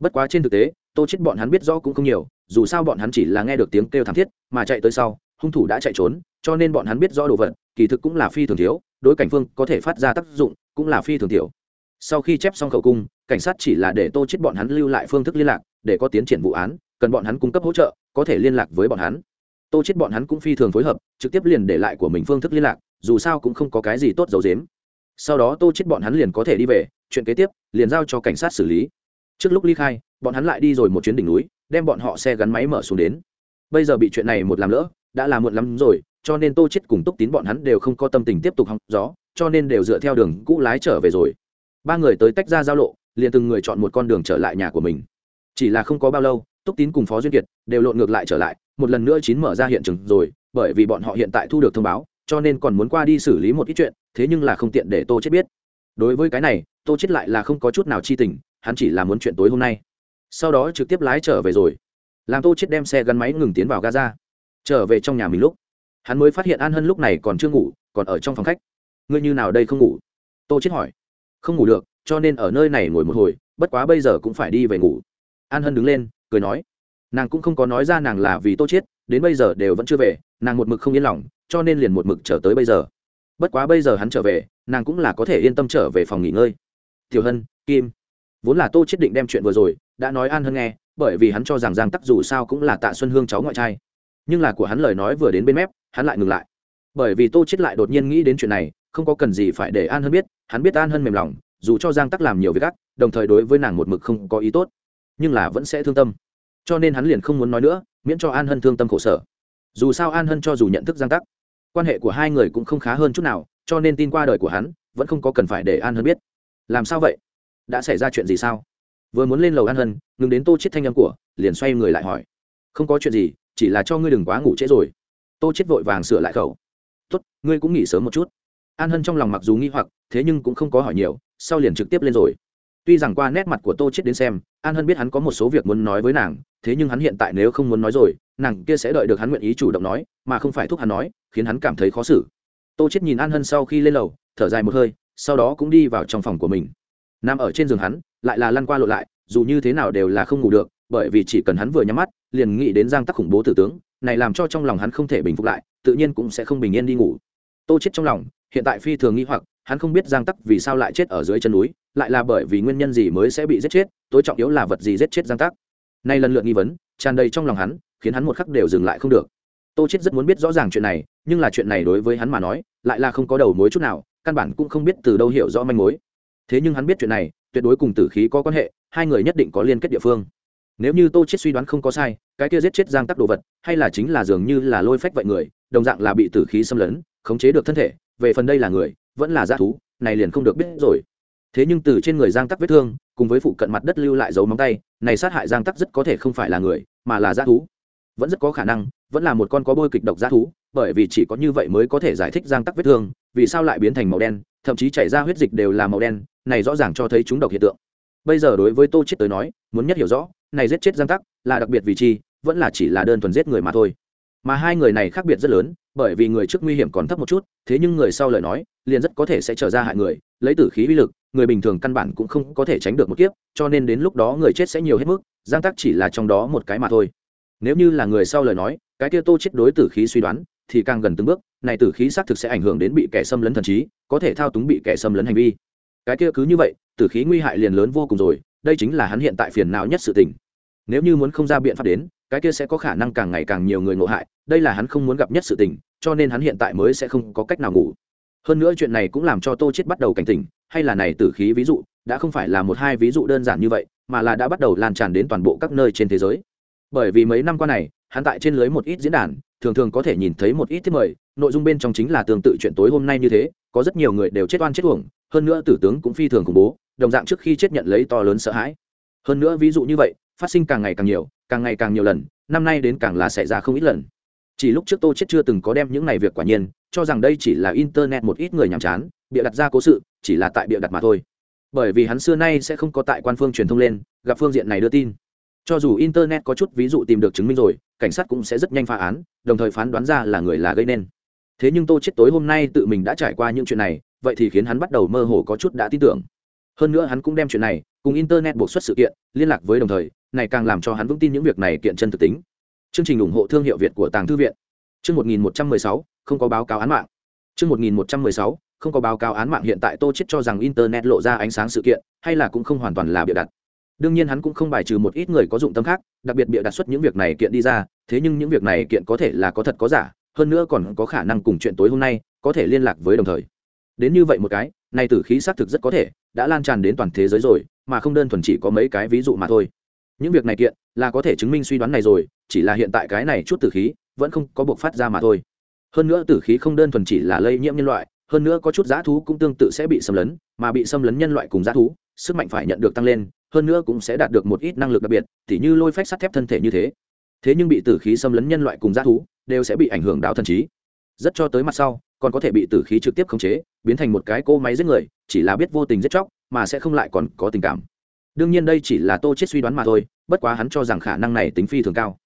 Bất quá trên thực tế, tô chết bọn hắn biết rõ cũng không nhiều, dù sao bọn hắn chỉ là nghe được tiếng kêu thảm thiết, mà chạy tới sau, hung thủ đã chạy trốn, cho nên bọn hắn biết rõ đồ vật, kỳ thực cũng là phi thường thiếu, đối cảnh phương có thể phát ra tác dụng cũng là phi thường tiểu. Sau khi chép xong khẩu cung cảnh sát chỉ là để tô chết bọn hắn lưu lại phương thức liên lạc, để có tiến triển vụ án, cần bọn hắn cung cấp hỗ trợ, có thể liên lạc với bọn hắn. Tô chết bọn hắn cũng phi thường phối hợp, trực tiếp liền để lại của mình phương thức liên lạc, dù sao cũng không có cái gì tốt giấu giếm. sau đó tô chết bọn hắn liền có thể đi về, chuyện kế tiếp, liền giao cho cảnh sát xử lý. Trước lúc ly khai, bọn hắn lại đi rồi một chuyến đỉnh núi, đem bọn họ xe gắn máy mở xuống đến. Bây giờ bị chuyện này một làm lỡ, đã là muộn lắm rồi, cho nên tô chết cùng túc tín bọn hắn đều không có tâm tình tiếp tục hóng gió, cho nên đều dựa theo đường cũ lái trở về rồi. Ba người tới tách ra giao lộ liền từng người chọn một con đường trở lại nhà của mình. Chỉ là không có bao lâu, túc tín cùng phó duyên kiệt đều lộn ngược lại trở lại, một lần nữa chín mở ra hiện trường rồi, bởi vì bọn họ hiện tại thu được thông báo, cho nên còn muốn qua đi xử lý một ít chuyện, thế nhưng là không tiện để tô chết biết. Đối với cái này, tô chết lại là không có chút nào chi tình, hắn chỉ là muốn chuyện tối hôm nay. Sau đó trực tiếp lái trở về rồi. Làm tô chết đem xe gắn máy ngừng tiến vào gaza. Trở về trong nhà mình lúc, hắn mới phát hiện an hân lúc này còn chưa ngủ, còn ở trong phòng khách. Ngươi như nào đây không ngủ? Tô chết hỏi không ngủ được, cho nên ở nơi này ngồi một hồi, bất quá bây giờ cũng phải đi về ngủ. An hân đứng lên, cười nói, nàng cũng không có nói ra nàng là vì tô chết, đến bây giờ đều vẫn chưa về, nàng một mực không yên lòng, cho nên liền một mực trở tới bây giờ. Bất quá bây giờ hắn trở về, nàng cũng là có thể yên tâm trở về phòng nghỉ ngơi. Tiểu hân, kim, vốn là tô chết định đem chuyện vừa rồi, đã nói an hân nghe, bởi vì hắn cho rằng giang tắc dù sao cũng là tạ xuân hương cháu ngoại trai. Nhưng là của hắn lời nói vừa đến bên mép, hắn lại ngừng lại bởi vì tô chết lại đột nhiên nghĩ đến chuyện này, không có cần gì phải để an hân biết, hắn biết an hân mềm lòng, dù cho giang tắc làm nhiều việc gắt đồng thời đối với nàng một mực không có ý tốt, nhưng là vẫn sẽ thương tâm. Cho nên hắn liền không muốn nói nữa, miễn cho an hân thương tâm khổ sở. Dù sao an hân cho dù nhận thức giang tắc, quan hệ của hai người cũng không khá hơn chút nào, cho nên tin qua đời của hắn, vẫn không có cần phải để an hân biết. Làm sao vậy? Đã xảy ra chuyện gì sao? Vừa muốn lên lầu an hân, ngừng đến tô chết thanh âm của, liền xoay người lại hỏi. Không có chuyện gì, chỉ là cho ngươi đừng quá ngủ trễ rồi. Tô chết vội vàng sửa lại khẩu ngươi cũng nghỉ sớm một chút. An hân trong lòng mặc dù nghi hoặc, thế nhưng cũng không có hỏi nhiều, sau liền trực tiếp lên rồi. Tuy rằng qua nét mặt của tô chết đến xem, an hân biết hắn có một số việc muốn nói với nàng, thế nhưng hắn hiện tại nếu không muốn nói rồi, nàng kia sẽ đợi được hắn nguyện ý chủ động nói, mà không phải thúc hắn nói, khiến hắn cảm thấy khó xử. Tô chết nhìn an hân sau khi lên lầu, thở dài một hơi, sau đó cũng đi vào trong phòng của mình. Nằm ở trên giường hắn, lại là lăn qua lộ lại, dù như thế nào đều là không ngủ được, bởi vì chỉ cần hắn vừa nhắm mắt, liền nghĩ đến giang tắc khủng bố tử tướng, này làm cho trong lòng hắn không thể bình phục lại, tự nhiên cũng sẽ không bình yên đi ngủ tô chết trong lòng, hiện tại phi thường nghi hoặc, hắn không biết giang tắc vì sao lại chết ở dưới chân núi, lại là bởi vì nguyên nhân gì mới sẽ bị giết chết, tối trọng yếu là vật gì giết chết giang tắc. Nay lần lượt nghi vấn, tràn đầy trong lòng hắn, khiến hắn một khắc đều dừng lại không được. Tô chết rất muốn biết rõ ràng chuyện này, nhưng là chuyện này đối với hắn mà nói, lại là không có đầu mối chút nào, căn bản cũng không biết từ đâu hiểu rõ manh mối. Thế nhưng hắn biết chuyện này, tuyệt đối cùng tử khí có quan hệ, hai người nhất định có liên kết địa phương. Nếu như tô chết suy đoán không có sai, cái kia giết chết giang tắc đồ vật, hay là chính là dường như là lôi phách vậy người, đồng dạng là bị tử khí xâm lấn khống chế được thân thể, về phần đây là người, vẫn là g thú, này liền không được biết rồi. Thế nhưng từ trên người giang tắc vết thương, cùng với phụ cận mặt đất lưu lại dấu móng tay, này sát hại giang tắc rất có thể không phải là người, mà là g thú. Vẫn rất có khả năng, vẫn là một con có bôi kịch độc g thú, bởi vì chỉ có như vậy mới có thể giải thích giang tắc vết thương, vì sao lại biến thành màu đen, thậm chí chảy ra huyết dịch đều là màu đen, này rõ ràng cho thấy chúng độc hiện tượng. Bây giờ đối với tô chết tới nói, muốn nhất hiểu rõ, này giết chết giang tắc là đặc biệt vì chi, vẫn là chỉ là đơn thuần giết người mà thôi mà hai người này khác biệt rất lớn, bởi vì người trước nguy hiểm còn thấp một chút, thế nhưng người sau lời nói, liền rất có thể sẽ trở ra hại người, lấy tử khí uy lực, người bình thường căn bản cũng không có thể tránh được một kiếp, cho nên đến lúc đó người chết sẽ nhiều hết mức, giang tắc chỉ là trong đó một cái mà thôi. Nếu như là người sau lời nói, cái kia tô chết đối tử khí suy đoán, thì càng gần từng bước, này tử khí xác thực sẽ ảnh hưởng đến bị kẻ xâm lấn thần trí, có thể thao túng bị kẻ xâm lấn hành vi. Cái kia cứ như vậy, tử khí nguy hại liền lớn vô cùng rồi, đây chính là hắn hiện tại phiền não nhất sự tình. Nếu như muốn không ra biện pháp đến cái kia sẽ có khả năng càng ngày càng nhiều người ngộ hại, đây là hắn không muốn gặp nhất sự tình, cho nên hắn hiện tại mới sẽ không có cách nào ngủ. Hơn nữa chuyện này cũng làm cho tô chết bắt đầu cảnh tỉnh, hay là này tử khí ví dụ, đã không phải là một hai ví dụ đơn giản như vậy, mà là đã bắt đầu lan tràn đến toàn bộ các nơi trên thế giới. Bởi vì mấy năm qua này, hắn tại trên lưới một ít diễn đàn, thường thường có thể nhìn thấy một ít thiết mời, nội dung bên trong chính là tương tự chuyện tối hôm nay như thế, có rất nhiều người đều chết oan chết uổng, hơn nữa tử tướng cũng phi thường khủng bố, đồng dạng trước khi chết nhận lấy to lớn sợ hãi. Hơn nữa ví dụ như vậy, phát sinh càng ngày càng nhiều càng ngày càng nhiều lần, năm nay đến càng là xảy ra không ít lần. Chỉ lúc trước tô chết chưa từng có đem những này việc quả nhiên, cho rằng đây chỉ là internet một ít người nhàm chán, bịa đặt ra cố sự, chỉ là tại bịa đặt mà thôi. Bởi vì hắn xưa nay sẽ không có tại quan phương truyền thông lên, gặp phương diện này đưa tin. Cho dù internet có chút ví dụ tìm được chứng minh rồi, cảnh sát cũng sẽ rất nhanh phá án, đồng thời phán đoán ra là người là gây nên. Thế nhưng tô chết tối hôm nay tự mình đã trải qua những chuyện này, vậy thì khiến hắn bắt đầu mơ hồ có chút đã tin tưởng. Hơn nữa hắn cũng đem chuyện này cùng internet buộc xuất sự kiện, liên lạc với đồng thời này càng làm cho hắn vững tin những việc này kiện chân thực tính. Chương trình ủng hộ thương hiệu việt của tàng thư viện. Chương 1116, không có báo cáo án mạng. Chương 1116, không có báo cáo án mạng hiện tại tô chết cho rằng internet lộ ra ánh sáng sự kiện hay là cũng không hoàn toàn là bịa đặt. Đương nhiên hắn cũng không bài trừ một ít người có dụng tâm khác đặc biệt bịa đặt xuất những việc này kiện đi ra thế nhưng những việc này kiện có thể là có thật có giả hơn nữa còn có khả năng cùng chuyện tối hôm nay có thể liên lạc với đồng thời. Đến như vậy một cái này tử khí xác thực rất có thể đã lan tràn đến toàn thế giới rồi mà không đơn thuần chỉ có mấy cái ví dụ mà thôi những việc này kiện là có thể chứng minh suy đoán này rồi, chỉ là hiện tại cái này chút tử khí vẫn không có buộc phát ra mà thôi. Hơn nữa tử khí không đơn thuần chỉ là lây nhiễm nhân loại, hơn nữa có chút g thú cũng tương tự sẽ bị xâm lấn, mà bị xâm lấn nhân loại cùng g thú, sức mạnh phải nhận được tăng lên, hơn nữa cũng sẽ đạt được một ít năng lực đặc biệt t h như lôi phách sắt thép thân thể như thế. Thế nhưng bị tử khí xâm lấn nhân loại cùng g thú đều sẽ bị ảnh hưởng đạo thần trí. Rất cho tới mặt sau, còn có thể bị tử khí trực tiếp khống chế, biến thành một cái cô máy giết người, chỉ là biết vô tình giết chóc, mà sẽ không lại còn có tình cảm đương nhiên đây chỉ là tô chết suy đoán mà thôi, bất quá hắn cho rằng khả năng này tính phi thường cao.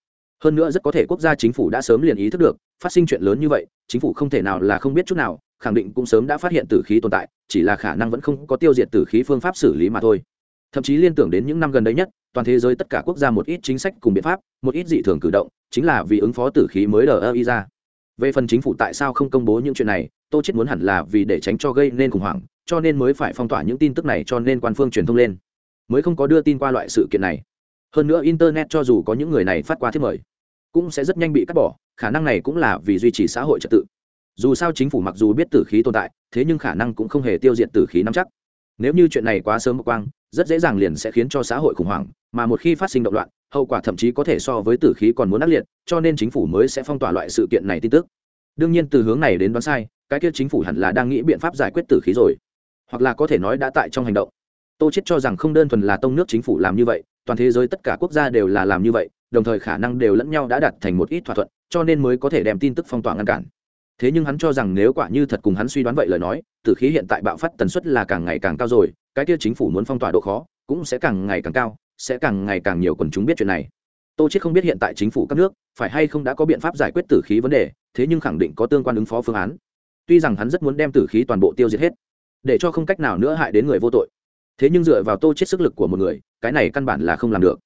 Hơn nữa rất có thể quốc gia chính phủ đã sớm liền ý thức được, phát sinh chuyện lớn như vậy, chính phủ không thể nào là không biết chút nào, khẳng định cũng sớm đã phát hiện tử khí tồn tại, chỉ là khả năng vẫn không có tiêu diệt tử khí phương pháp xử lý mà thôi. Thậm chí liên tưởng đến những năm gần đây nhất, toàn thế giới tất cả quốc gia một ít chính sách cùng biện pháp, một ít dị thường cử động, chính là vì ứng phó tử khí mới đờ ơ y ra. Về phần chính phủ tại sao không công bố những chuyện này, tô chết muốn hẳn là vì để tránh cho gây nên khủng hoảng, cho nên mới phải phong tỏa những tin tức này cho nên quan phương truyền thông lên mới không có đưa tin qua loại sự kiện này. Hơn nữa internet cho dù có những người này phát qua thiết mời, cũng sẽ rất nhanh bị cắt bỏ, khả năng này cũng là vì duy trì xã hội trật tự. Dù sao chính phủ mặc dù biết tử khí tồn tại, thế nhưng khả năng cũng không hề tiêu diệt tử khí nắm chắc. Nếu như chuyện này quá sớm một quang, rất dễ dàng liền sẽ khiến cho xã hội khủng hoảng, mà một khi phát sinh động loạn, hậu quả thậm chí có thể so với tử khí còn muốn ác liệt, cho nên chính phủ mới sẽ phong tỏa loại sự kiện này tin tức. Đương nhiên từ hướng này đến đoán sai, cái kia chính phủ hẳn là đang nghĩ biện pháp giải quyết tử khí rồi, hoặc là có thể nói đã tại trong hành động tô chết cho rằng không đơn thuần là tông nước chính phủ làm như vậy, toàn thế giới tất cả quốc gia đều là làm như vậy, đồng thời khả năng đều lẫn nhau đã đạt thành một ít thỏa thuận, cho nên mới có thể đem tin tức phong tỏa ngăn cản. Thế nhưng hắn cho rằng nếu quả như thật cùng hắn suy đoán vậy lời nói, tử khí hiện tại bạo phát tần suất là càng ngày càng cao rồi, cái kia chính phủ muốn phong tỏa độ khó cũng sẽ càng ngày càng cao, sẽ càng ngày càng nhiều quần chúng biết chuyện này. Tô chết không biết hiện tại chính phủ các nước phải hay không đã có biện pháp giải quyết tử khí vấn đề, thế nhưng khẳng định có tương quan ứng phó phương án. Tuy rằng hắn rất muốn đem tử khí toàn bộ tiêu diệt hết, để cho không cách nào nữa hại đến người vô tội thế nhưng dựa vào tô chết sức lực của một người, cái này căn bản là không làm được.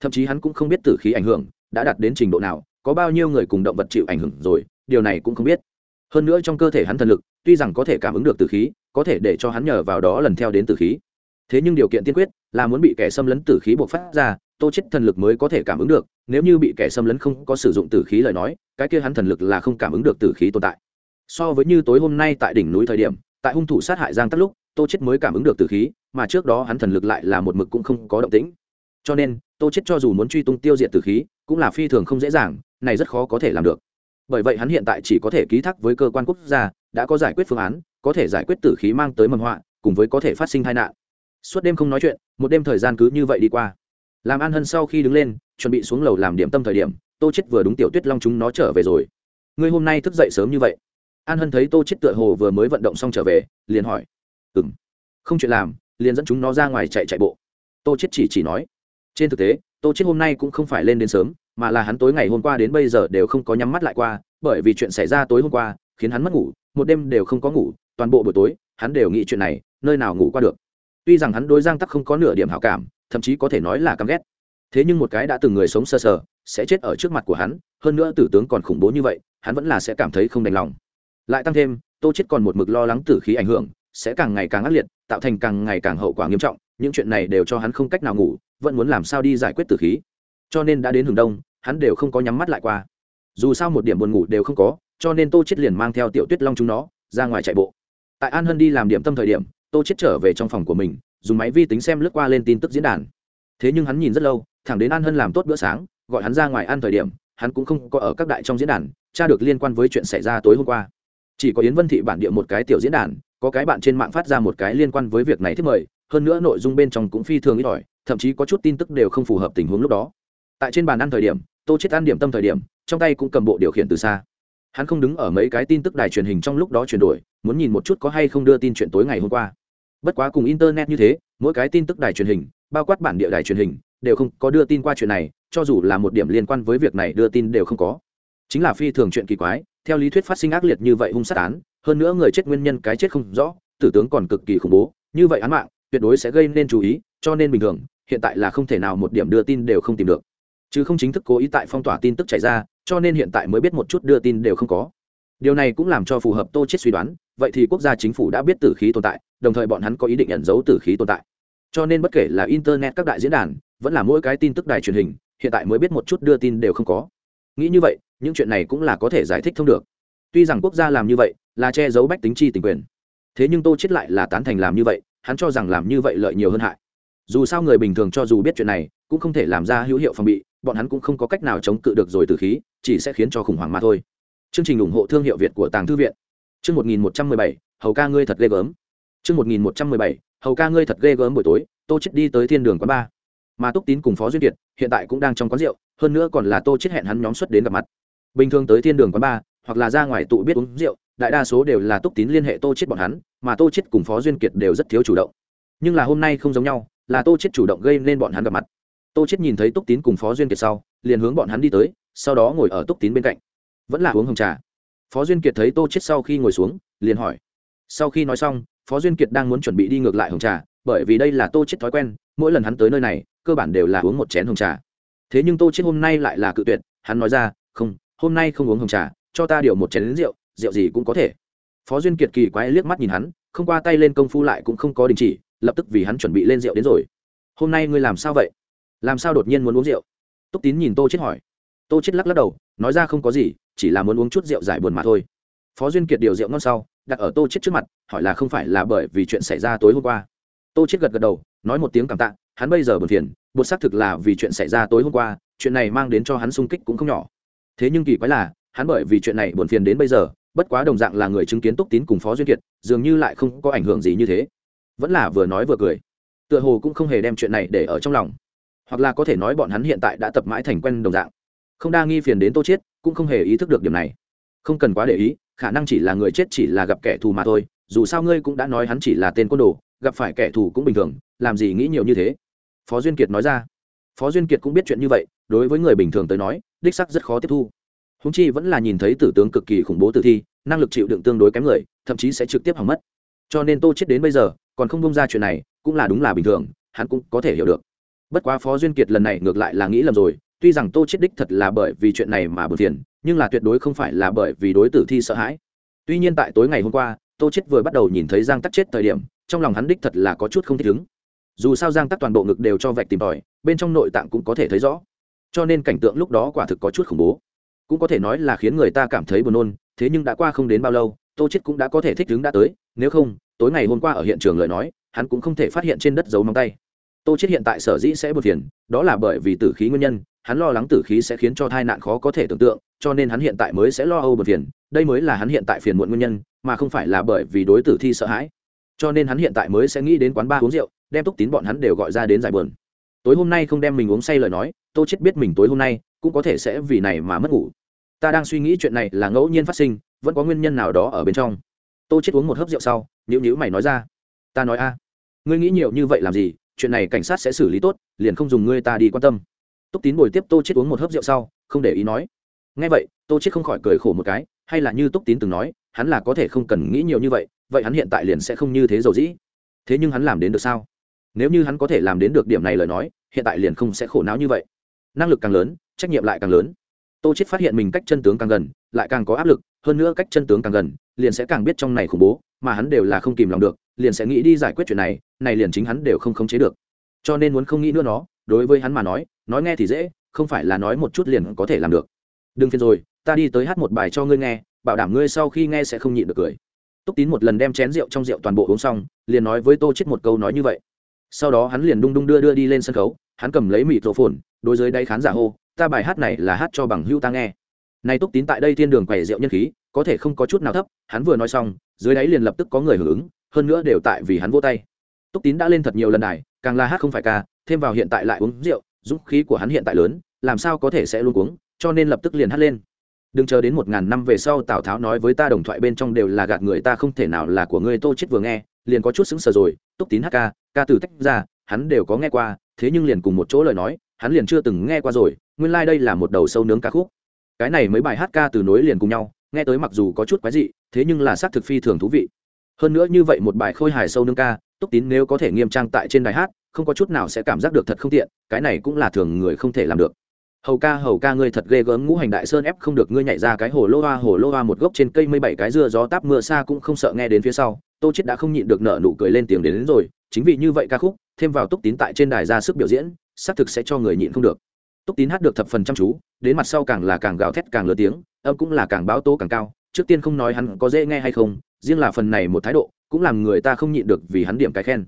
Thậm chí hắn cũng không biết tử khí ảnh hưởng đã đạt đến trình độ nào, có bao nhiêu người cùng động vật chịu ảnh hưởng rồi, điều này cũng không biết. Hơn nữa trong cơ thể hắn thần lực, tuy rằng có thể cảm ứng được tử khí, có thể để cho hắn nhờ vào đó lần theo đến tử khí. Thế nhưng điều kiện tiên quyết là muốn bị kẻ xâm lấn tử khí buộc phát ra, tô chết thần lực mới có thể cảm ứng được, nếu như bị kẻ xâm lấn không có sử dụng tử khí lời nói, cái kia hắn thần lực là không cảm ứng được tử khí tồn tại. So với như tối hôm nay tại đỉnh núi thời điểm, tại hung thủ sát hại giang tắt lúc tô chết mới cảm ứng được tử khí, mà trước đó hắn thần lực lại là một mực cũng không có động tĩnh. Cho nên, tô chết cho dù muốn truy tung tiêu diệt tử khí, cũng là phi thường không dễ dàng, này rất khó có thể làm được. Bởi vậy hắn hiện tại chỉ có thể ký thác với cơ quan quốc gia, đã có giải quyết phương án, có thể giải quyết tử khí mang tới mầm họa, cùng với có thể phát sinh tai nạn. Suốt đêm không nói chuyện, một đêm thời gian cứ như vậy đi qua. Làm an hân sau khi đứng lên, chuẩn bị xuống lầu làm điểm tâm thời điểm, tô chết vừa đúng tiểu tuyết long chúng nó trở về rồi. Ngươi hôm nay thức dậy sớm như vậy? An hân thấy tô chết tựa hồ vừa mới vận động xong trở về, liền hỏi ừm. Không chuyện làm liền dẫn chúng nó ra ngoài chạy chạy bộ. Tô chết chỉ chỉ nói. Trên thực tế tô chết hôm nay cũng không phải lên đến sớm mà là hắn tối ngày hôm qua đến bây giờ đều không có nhắm mắt lại qua bởi vì chuyện xảy ra tối hôm qua khiến hắn mất ngủ một đêm đều không có ngủ toàn bộ buổi tối hắn đều nghĩ chuyện này nơi nào ngủ qua được. Tuy rằng hắn đối giang tắc không có nửa điểm hảo cảm thậm chí có thể nói là căm ghét. Thế nhưng một cái đã từng người sống sơ sờ, sờ sẽ chết ở trước mặt của hắn hơn nữa tử tướng còn khủng bố như vậy hắn vẫn là sẽ cảm thấy không đành lòng. Lại tăng thêm tô chết còn một mực lo lắng tử khí ảnh hưởng sẽ càng ngày càng ác liệt, tạo thành càng ngày càng hậu quả nghiêm trọng, những chuyện này đều cho hắn không cách nào ngủ, vẫn muốn làm sao đi giải quyết tử khí. Cho nên đã đến hừng đông, hắn đều không có nhắm mắt lại qua. Dù sao một điểm buồn ngủ đều không có, cho nên tô chết liền mang theo tiểu tuyết long chúng nó, ra ngoài chạy bộ. Tại an hân đi làm điểm tâm thời điểm, tô chết trở về trong phòng của mình, dùng máy vi tính xem lướt qua lên tin tức diễn đàn. Thế nhưng hắn nhìn rất lâu, thẳng đến an hân làm tốt bữa sáng, gọi hắn ra ngoài ăn thời điểm, hắn cũng không có ở các đại trong diễn đàn, tra được liên quan với chuyện xảy ra tối hôm qua. Chỉ có yến vân thị bản địa một cái tiểu diễn đàn có cái bạn trên mạng phát ra một cái liên quan với việc này thiết mời, hơn nữa nội dung bên trong cũng phi thường ít ỏi, thậm chí có chút tin tức đều không phù hợp tình huống lúc đó. Tại trên bàn ăn thời điểm, tô chết ăn điểm tâm thời điểm, trong tay cũng cầm bộ điều khiển từ xa. Hắn không đứng ở mấy cái tin tức đài truyền hình trong lúc đó chuyển đổi, muốn nhìn một chút có hay không đưa tin chuyện tối ngày hôm qua. Bất quá cùng internet như thế, mỗi cái tin tức đài truyền hình, bao quát bản địa đài truyền hình, đều không có đưa tin qua chuyện này, cho dù là một điểm liên quan với việc này đưa tin đều không có. Chính là phi thường chuyện kỳ quái, theo lý thuyết phát sinh ác liệt như vậy hung sát án hơn nữa người chết nguyên nhân cái chết không rõ, tử tướng còn cực kỳ khủng bố, như vậy án mạng tuyệt đối sẽ gây nên chú ý, cho nên bình thường, hiện tại là không thể nào một điểm đưa tin đều không tìm được. Chứ không chính thức cố ý tại phong tỏa tin tức chạy ra, cho nên hiện tại mới biết một chút đưa tin đều không có. Điều này cũng làm cho phù hợp tô chết suy đoán, vậy thì quốc gia chính phủ đã biết tử khí tồn tại, đồng thời bọn hắn có ý định ẩn giấu tử khí tồn tại. Cho nên bất kể là internet các đại diễn đàn, vẫn là mỗi cái tin tức đài truyền hình, hiện tại mới biết một chút đưa tin đều không có. Nghĩ như vậy, những chuyện này cũng là có thể giải thích thông được. Tuy rằng quốc gia làm như vậy là che giấu bách tính chi tình quyền. Thế nhưng tô chết lại là tán thành làm như vậy, hắn cho rằng làm như vậy lợi nhiều hơn hại. Dù sao người bình thường cho dù biết chuyện này, cũng không thể làm ra hữu hiệu phòng bị, bọn hắn cũng không có cách nào chống cự được rồi từ khí, chỉ sẽ khiến cho khủng hoảng mà thôi. Chương trình ủng hộ thương hiệu việt của tàng thư viện. Chương một nghìn một trăm mười bảy, hầu ca ngươi thật ghê gớm. Chương một nghìn một trăm mười bảy, hầu ca ngươi thật ghê gớm buổi tối, tô chết đi tới thiên đường quán ba. Mà túc tín cùng phó duyên kiệt, hiện tại cũng đang trong quán rượu, hơn nữa còn là tô chết hẹn hắn nhóm xuất đến gặp mặt. Bình thường tới thiên đường quán ba, hoặc là ra ngoài tụ biết uống rượu đại đa số đều là túc tín liên hệ tô chết bọn hắn, mà tô chết cùng phó duyên kiệt đều rất thiếu chủ động. Nhưng là hôm nay không giống nhau, là tô chết chủ động gây nên bọn hắn gặp mặt. Tô chết nhìn thấy túc tín cùng phó duyên kiệt sau, liền hướng bọn hắn đi tới, sau đó ngồi ở túc tín bên cạnh. Vẫn là uống hồng trà. Phó duyên kiệt thấy tô chết sau khi ngồi xuống, liền hỏi. Sau khi nói xong, phó duyên kiệt đang muốn chuẩn bị đi ngược lại hồng trà, bởi vì đây là tô chết thói quen, mỗi lần hắn tới nơi này, cơ bản đều là uống một chén hồng trà. Thế nhưng tô chết hôm nay lại là cự tuyệt, hắn nói ra, không, hôm nay không uống hồng trà, cho ta điều một chén rượu rượu gì cũng có thể. Phó duyên kiệt kỳ quái liếc mắt nhìn hắn, không qua tay lên công phu lại cũng không có đình chỉ, lập tức vì hắn chuẩn bị lên rượu đến rồi. Hôm nay ngươi làm sao vậy? Làm sao đột nhiên muốn uống rượu? Túc tín nhìn tô chết hỏi. Tô chết lắc lắc đầu, nói ra không có gì, chỉ là muốn uống chút rượu giải buồn mà thôi. Phó duyên kiệt điều rượu ngon sau, đặt ở tô chết trước mặt, hỏi là không phải là bởi vì chuyện xảy ra tối hôm qua. Tô chết gật gật đầu, nói một tiếng cảm tạ, hắn bây giờ buồn phiền, buồn xác thực là vì chuyện xảy ra tối hôm qua, chuyện này mang đến cho hắn sung kích cũng không nhỏ. Thế nhưng kỳ quái là, hắn bởi vì chuyện này buồn phiền đến bây giờ bất quá đồng dạng là người chứng kiến túc tín cùng phó duyên kiệt, dường như lại không có ảnh hưởng gì như thế. Vẫn là vừa nói vừa cười. Tựa hồ cũng không hề đem chuyện này để ở trong lòng. Hoặc là có thể nói bọn hắn hiện tại đã tập mãi thành quen đồng dạng. Không đa nghi phiền đến tô chết cũng không hề ý thức được điểm này. Không cần quá để ý, khả năng chỉ là người chết chỉ là gặp kẻ thù mà thôi, dù sao ngươi cũng đã nói hắn chỉ là tên côn đồ, gặp phải kẻ thù cũng bình thường, làm gì nghĩ nhiều như thế? Phó duyên kiệt nói ra. Phó duyên kiệt cũng biết chuyện như vậy, đối với người bình thường tới nói, đích sắc rất khó tiếp thu húng chi vẫn là nhìn thấy tử tướng cực kỳ khủng bố tử thi, năng lực chịu đựng tương đối kém người, thậm chí sẽ trực tiếp hỏng mất. Cho nên tô chết đến bây giờ, còn không bông ra chuyện này, cũng là đúng là bình thường, hắn cũng có thể hiểu được. Bất quá phó duyên kiệt lần này ngược lại là nghĩ lầm rồi, tuy rằng tô chết đích thật là bởi vì chuyện này mà buồn phiền, nhưng là tuyệt đối không phải là bởi vì đối tử thi sợ hãi. Tuy nhiên tại tối ngày hôm qua, tô chết vừa bắt đầu nhìn thấy giang tắc chết thời điểm, trong lòng hắn đích thật là có chút không thích ứng. Dù sao giang tắc toàn bộ ngực đều cho vạch tìm tòi, bên trong nội tạng cũng có thể thấy rõ. Cho nên cảnh tượng lúc đó quả thực có chút khủng bố cũng có thể nói là khiến người ta cảm thấy buồn nôn, thế nhưng đã qua không đến bao lâu, tô chết cũng đã có thể thích đứng đã tới, nếu không, tối ngày hôm qua ở hiện trường lời nói, hắn cũng không thể phát hiện trên đất dấu móng tay. Tô chết hiện tại sở dĩ sẽ buồn phiền, đó là bởi vì tử khí nguyên nhân, hắn lo lắng tử khí sẽ khiến cho tai nạn khó có thể tưởng tượng, cho nên hắn hiện tại mới sẽ lo âu buồn phiền, đây mới là hắn hiện tại phiền muộn nguyên nhân, mà không phải là bởi vì đối tử thi sợ hãi. Cho nên hắn hiện tại mới sẽ nghĩ đến quán ba uống rượu, đem túc tín bọn hắn đều gọi ra đến giải buồn. Tối hôm nay không đem mình uống say lời nói, tô chết biết mình tối hôm nay cũng có thể sẽ vì này mà mất ngủ ta đang suy nghĩ chuyện này là ngẫu nhiên phát sinh, vẫn có nguyên nhân nào đó ở bên trong. Tô chết uống một hớp rượu sau nhữ nhữ mày nói ra. Ta nói a. Ngươi nghĩ nhiều như vậy làm gì? Chuyện này cảnh sát sẽ xử lý tốt, liền không dùng ngươi ta đi quan tâm. Túc tín bồi tiếp tô chết uống một hớp rượu sau, không để ý nói. Ngay vậy, tô chết không khỏi cười khổ một cái, hay là như túc tín từng nói, hắn là có thể không cần nghĩ nhiều như vậy vậy hắn hiện tại liền sẽ không như thế dầu dĩ. Thế nhưng hắn làm đến được sao? Nếu như hắn có thể làm đến được điểm này lời nói, hiện tại liền không sẽ khổ não như vậy. Năng lực càng lớn, trách nhiệm lại càng lớn tô chết phát hiện mình cách chân tướng càng gần, lại càng có áp lực, hơn nữa cách chân tướng càng gần, liền sẽ càng biết trong này khủng bố, mà hắn đều là không kìm lòng được, liền sẽ nghĩ đi giải quyết chuyện này này liền chính hắn đều không khống chế được. Cho nên muốn không nghĩ nữa nó, đối với hắn mà nói nói nghe thì dễ, không phải là nói một chút liền có thể làm được. Đừng phiền rồi, ta đi tới hát một bài cho ngươi nghe, bảo đảm ngươi sau khi nghe sẽ không nhịn được cười. Túc tín một lần đem chén rượu trong rượu toàn bộ uống xong, liền nói với tô chết một câu nói như vậy. Sau đó hắn liền đung đung đưa đưa đi lên sân khấu, hắn cầm lấy mịt rổ phồn đối với đáy khán giả hô ta bài hát này là hát cho bằng hữu ta nghe. Này túc tín tại đây thiên đường quầy rượu nhân khí, có thể không có chút nào thấp, hắn vừa nói xong, dưới đáy liền lập tức có người hưởng ứng, hơn nữa đều tại vì hắn vô tay. Túc tín đã lên thật nhiều lần đài, càng là hát không phải ca, thêm vào hiện tại lại uống rượu, dũng khí của hắn hiện tại lớn, làm sao có thể sẽ luôn uống cho nên lập tức liền hát lên. Đừng chờ đến một ngàn năm về sau tào tháo nói với ta đồng thoại bên trong đều là gạt người ta không thể nào là của ngươi tô chết vừa nghe, liền có chút sững sờ rồi, túc tín hát ca ca từ tách ra, hắn đều có nghe qua, thế nhưng liền cùng một chỗ lời nói, hắn liền chưa từng nghe qua rồi nguyên lai đây là một đầu sâu nướng ca khúc. Cái này mấy bài hát ca từ nối liền cùng nhau nghe tới mặc dù có chút quái dị thế nhưng là xác thực phi thường thú vị. Hơn nữa như vậy một bài khôi hài sâu nướng ca túc tín nếu có thể nghiêm trang tại trên đài hát không có chút nào sẽ cảm giác được thật không tiện cái này cũng là thường người không thể làm được. Hầu ca hầu ca ngươi thật ghê gớm ngũ hành đại sơn ép không được ngươi nhảy ra cái hồ lô hoa hồ lô hoa một gốc trên cây mây bảy cái dưa gió táp mưa xa cũng không sợ nghe đến phía sau. Tô chết đã không nhịn được nở nụ cười lên tiếng đến, đến rồi chính vì như vậy ca khúc thêm vào túc tín tại trên đài ra sức biểu diễn xác thực sẽ cho người nhịn không được túc tín hát được thập phần chăm chú, đến mặt sau càng là càng gào thét càng lớn tiếng, âm cũng là càng báo tố càng cao, trước tiên không nói hắn có dễ nghe hay không, riêng là phần này một thái độ, cũng làm người ta không nhịn được vì hắn điểm cái khen.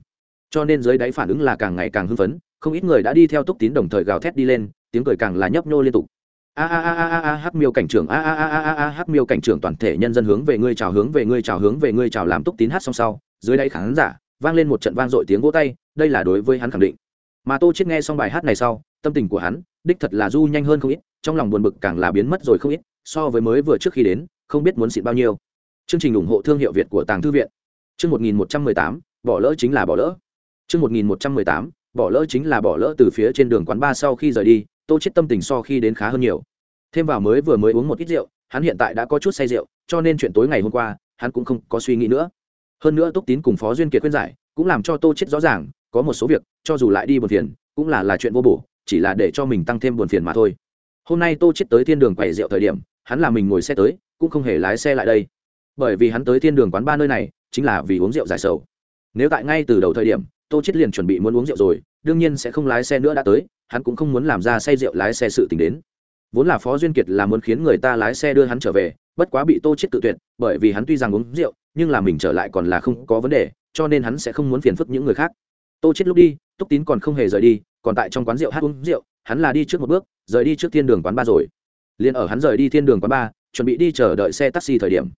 Cho nên dưới đáy phản ứng là càng ngày càng hưng phấn, không ít người đã đi theo túc tín đồng thời gào thét đi lên, tiếng cười càng là nhấp nhô liên tục. A a a a a hát miêu cảnh trưởng, a a a a a hát miêu cảnh trưởng toàn thể nhân dân hướng về ngươi chào, hướng về ngươi chào, hướng về ngươi chào làm túc tín hát xong sau, dưới đáy khán giả, vang lên một trận vang dội tiếng vỗ tay, đây là đối với hắn khẳng định. Mà tô chết nghe xong bài hát này sau, tâm tình của hắn đích thật là du nhanh hơn không ít, trong lòng buồn bực càng là biến mất rồi không ít, so với mới vừa trước khi đến, không biết muốn xịn bao nhiêu. Chương trình ủng hộ thương hiệu việt của tàng thư viện. Chương một nghìn một trăm mười tám, bỏ lỡ chính là bỏ lỡ. Chương một nghìn một trăm mười tám, bỏ lỡ chính là bỏ lỡ từ phía trên đường quán ba sau khi rời đi, tô chết tâm tình so khi đến khá hơn nhiều. Thêm vào mới vừa mới uống một ít rượu, hắn hiện tại đã có chút say rượu, cho nên chuyện tối ngày hôm qua, hắn cũng không có suy nghĩ nữa. Hơn nữa túc tín cùng phó duyên kiệt khuyên giải, cũng làm cho tô chết rõ ràng, có một số việc, cho dù lại đi buồn phiền, cũng là là chuyện vô bổ chỉ là để cho mình tăng thêm buồn phiền mà thôi. Hôm nay tô chết tới thiên đường quầy rượu thời điểm, hắn là mình ngồi xe tới, cũng không hề lái xe lại đây. Bởi vì hắn tới thiên đường quán ba nơi này, chính là vì uống rượu giải sầu. Nếu tại ngay từ đầu thời điểm, tô chết liền chuẩn bị muốn uống rượu rồi, đương nhiên sẽ không lái xe nữa đã tới, hắn cũng không muốn làm ra say rượu lái xe sự tình đến. Vốn là phó duyên kiệt là muốn khiến người ta lái xe đưa hắn trở về, bất quá bị tô chết tự tuyệt, bởi vì hắn tuy rằng uống rượu, nhưng là mình trở lại còn là không có vấn đề, cho nên hắn sẽ không muốn phiền phức những người khác tô chết lúc đi, túc tín còn không hề rời đi, còn tại trong quán rượu hát uống rượu, hắn là đi trước một bước, rời đi trước thiên đường quán ba rồi. Liền ở hắn rời đi thiên đường quán ba, chuẩn bị đi chờ đợi xe taxi thời điểm.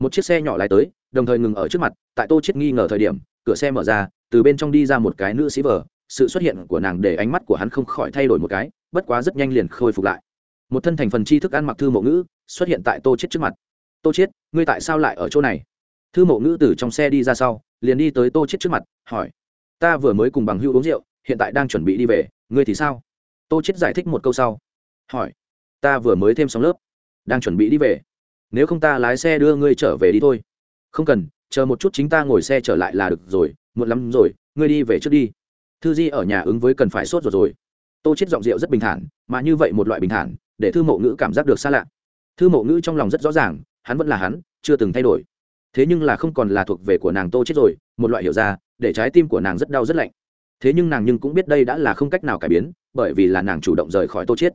Một chiếc xe nhỏ lái tới, đồng thời ngừng ở trước mặt, tại tô chết nghi ngờ thời điểm, cửa xe mở ra, từ bên trong đi ra một cái nữ sĩ vờ sự xuất hiện của nàng để ánh mắt của hắn không khỏi thay đổi một cái, bất quá rất nhanh liền khôi phục lại. Một thân thành phần tri thức ăn mặc thư mộ ngữ, xuất hiện tại tô chết trước mặt. Tô chết, ngươi tại sao lại ở chỗ này? Thư mộ ngữ từ trong xe đi ra sau, liền đi tới tô chết trước mặt, hỏi ta vừa mới cùng bằng hữu uống rượu, hiện tại đang chuẩn bị đi về, ngươi thì sao? Tô chết giải thích một câu sau. Hỏi. Ta vừa mới thêm xong lớp, đang chuẩn bị đi về. Nếu không ta lái xe đưa ngươi trở về đi thôi. Không cần, chờ một chút chính ta ngồi xe trở lại là được rồi, muộn lắm rồi, ngươi đi về trước đi. Thư di ở nhà ứng với cần phải sốt rồi rồi. Tô chết giọng rượu rất bình thản, mà như vậy một loại bình thản, để thư mộ ngữ cảm giác được xa lạ. Thư mộ ngữ trong lòng rất rõ ràng, hắn vẫn là hắn, chưa từng thay đổi. Thế nhưng là không còn là thuộc về của nàng tô chết rồi, một loại hiểu ra để trái tim của nàng rất đau rất lạnh. Thế nhưng nàng nhưng cũng biết đây đã là không cách nào cải biến bởi vì là nàng chủ động rời khỏi tô chiết.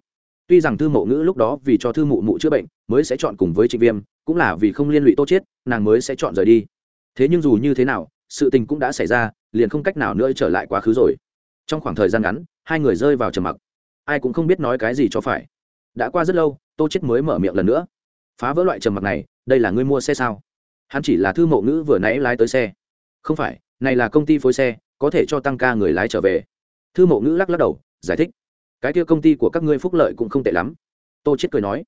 tuy rằng thư mộ ngữ lúc đó vì cho thư mụ mụ chữa bệnh mới sẽ chọn cùng với trịnh viêm cũng là vì không liên lụy tô chiết, nàng mới sẽ chọn rời đi. Thế nhưng dù như thế nào sự tình cũng đã xảy ra liền không cách nào nữa trở lại quá khứ rồi. Trong khoảng thời gian ngắn hai người rơi vào trầm mặc. Ai cũng không biết nói cái gì cho phải. Đã qua rất lâu tô chết mới mở miệng lần nữa. Phá vỡ loại trầm mặc này đây là ngươi mua xe sao? Hắn chỉ là thư mộ ngữ vừa nãy lái tới xe. Không phải này là công ty phối xe có thể cho tăng ca người lái trở về. Thư mộ ngữ lắc lắc đầu giải thích. Cái kia công ty của các ngươi phúc lợi cũng không tệ lắm. Tô chết cười nói.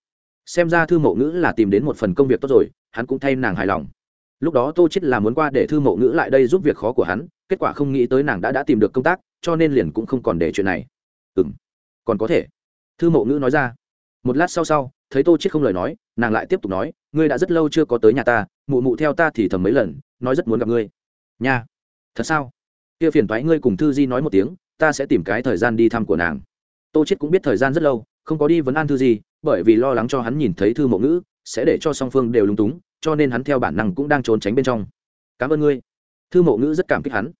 Xem ra thư mộ ngữ là tìm đến một phần công việc tốt rồi hắn cũng thay nàng hài lòng. Lúc đó tô chết là muốn qua để thư mộ ngữ lại đây giúp việc khó của hắn kết quả không nghĩ tới nàng đã đã tìm được công tác cho nên liền cũng không còn để chuyện này. Ừm, còn có thể. Thư mộ ngữ nói ra. Một lát sau sau thấy tô chết không lời nói nàng lại tiếp tục nói ngươi đã rất lâu chưa có tới nhà ta mụ mụ theo ta thì thầm mấy lần nói rất muốn gặp ngươi. Nha thật sao? Kia phiền thoái ngươi cùng thư di nói một tiếng, ta sẽ tìm cái thời gian đi thăm của nàng. Tô chết cũng biết thời gian rất lâu, không có đi vấn an thư di, bởi vì lo lắng cho hắn nhìn thấy thư mộ ngữ, sẽ để cho song phương đều lúng túng, cho nên hắn theo bản năng cũng đang trốn tránh bên trong. Cảm ơn ngươi. Thư mộ ngữ rất cảm kích hắn.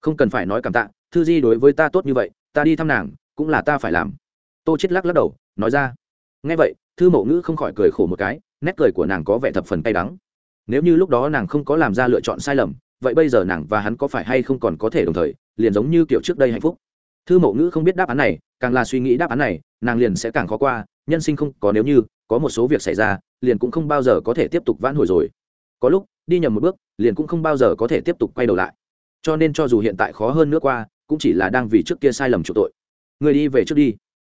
Không cần phải nói cảm tạ, thư di đối với ta tốt như vậy, ta đi thăm nàng, cũng là ta phải làm. Tô chết lắc lắc đầu, nói ra. Nghe vậy, thư mộ ngữ không khỏi cười khổ một cái, nét cười của nàng có vẻ thập phần cay đắng. Nếu như lúc đó nàng không có làm ra lựa chọn sai lầm vậy bây giờ nàng và hắn có phải hay không còn có thể đồng thời, liền giống như kiểu trước đây hạnh phúc? Thư mộ ngữ không biết đáp án này, càng là suy nghĩ đáp án này, nàng liền sẽ càng khó qua, nhân sinh không có nếu như, có một số việc xảy ra, liền cũng không bao giờ có thể tiếp tục vãn hồi rồi. Có lúc, đi nhầm một bước, liền cũng không bao giờ có thể tiếp tục quay đầu lại. Cho nên cho dù hiện tại khó hơn nữa qua, cũng chỉ là đang vì trước kia sai lầm chủ tội. Người đi về trước đi.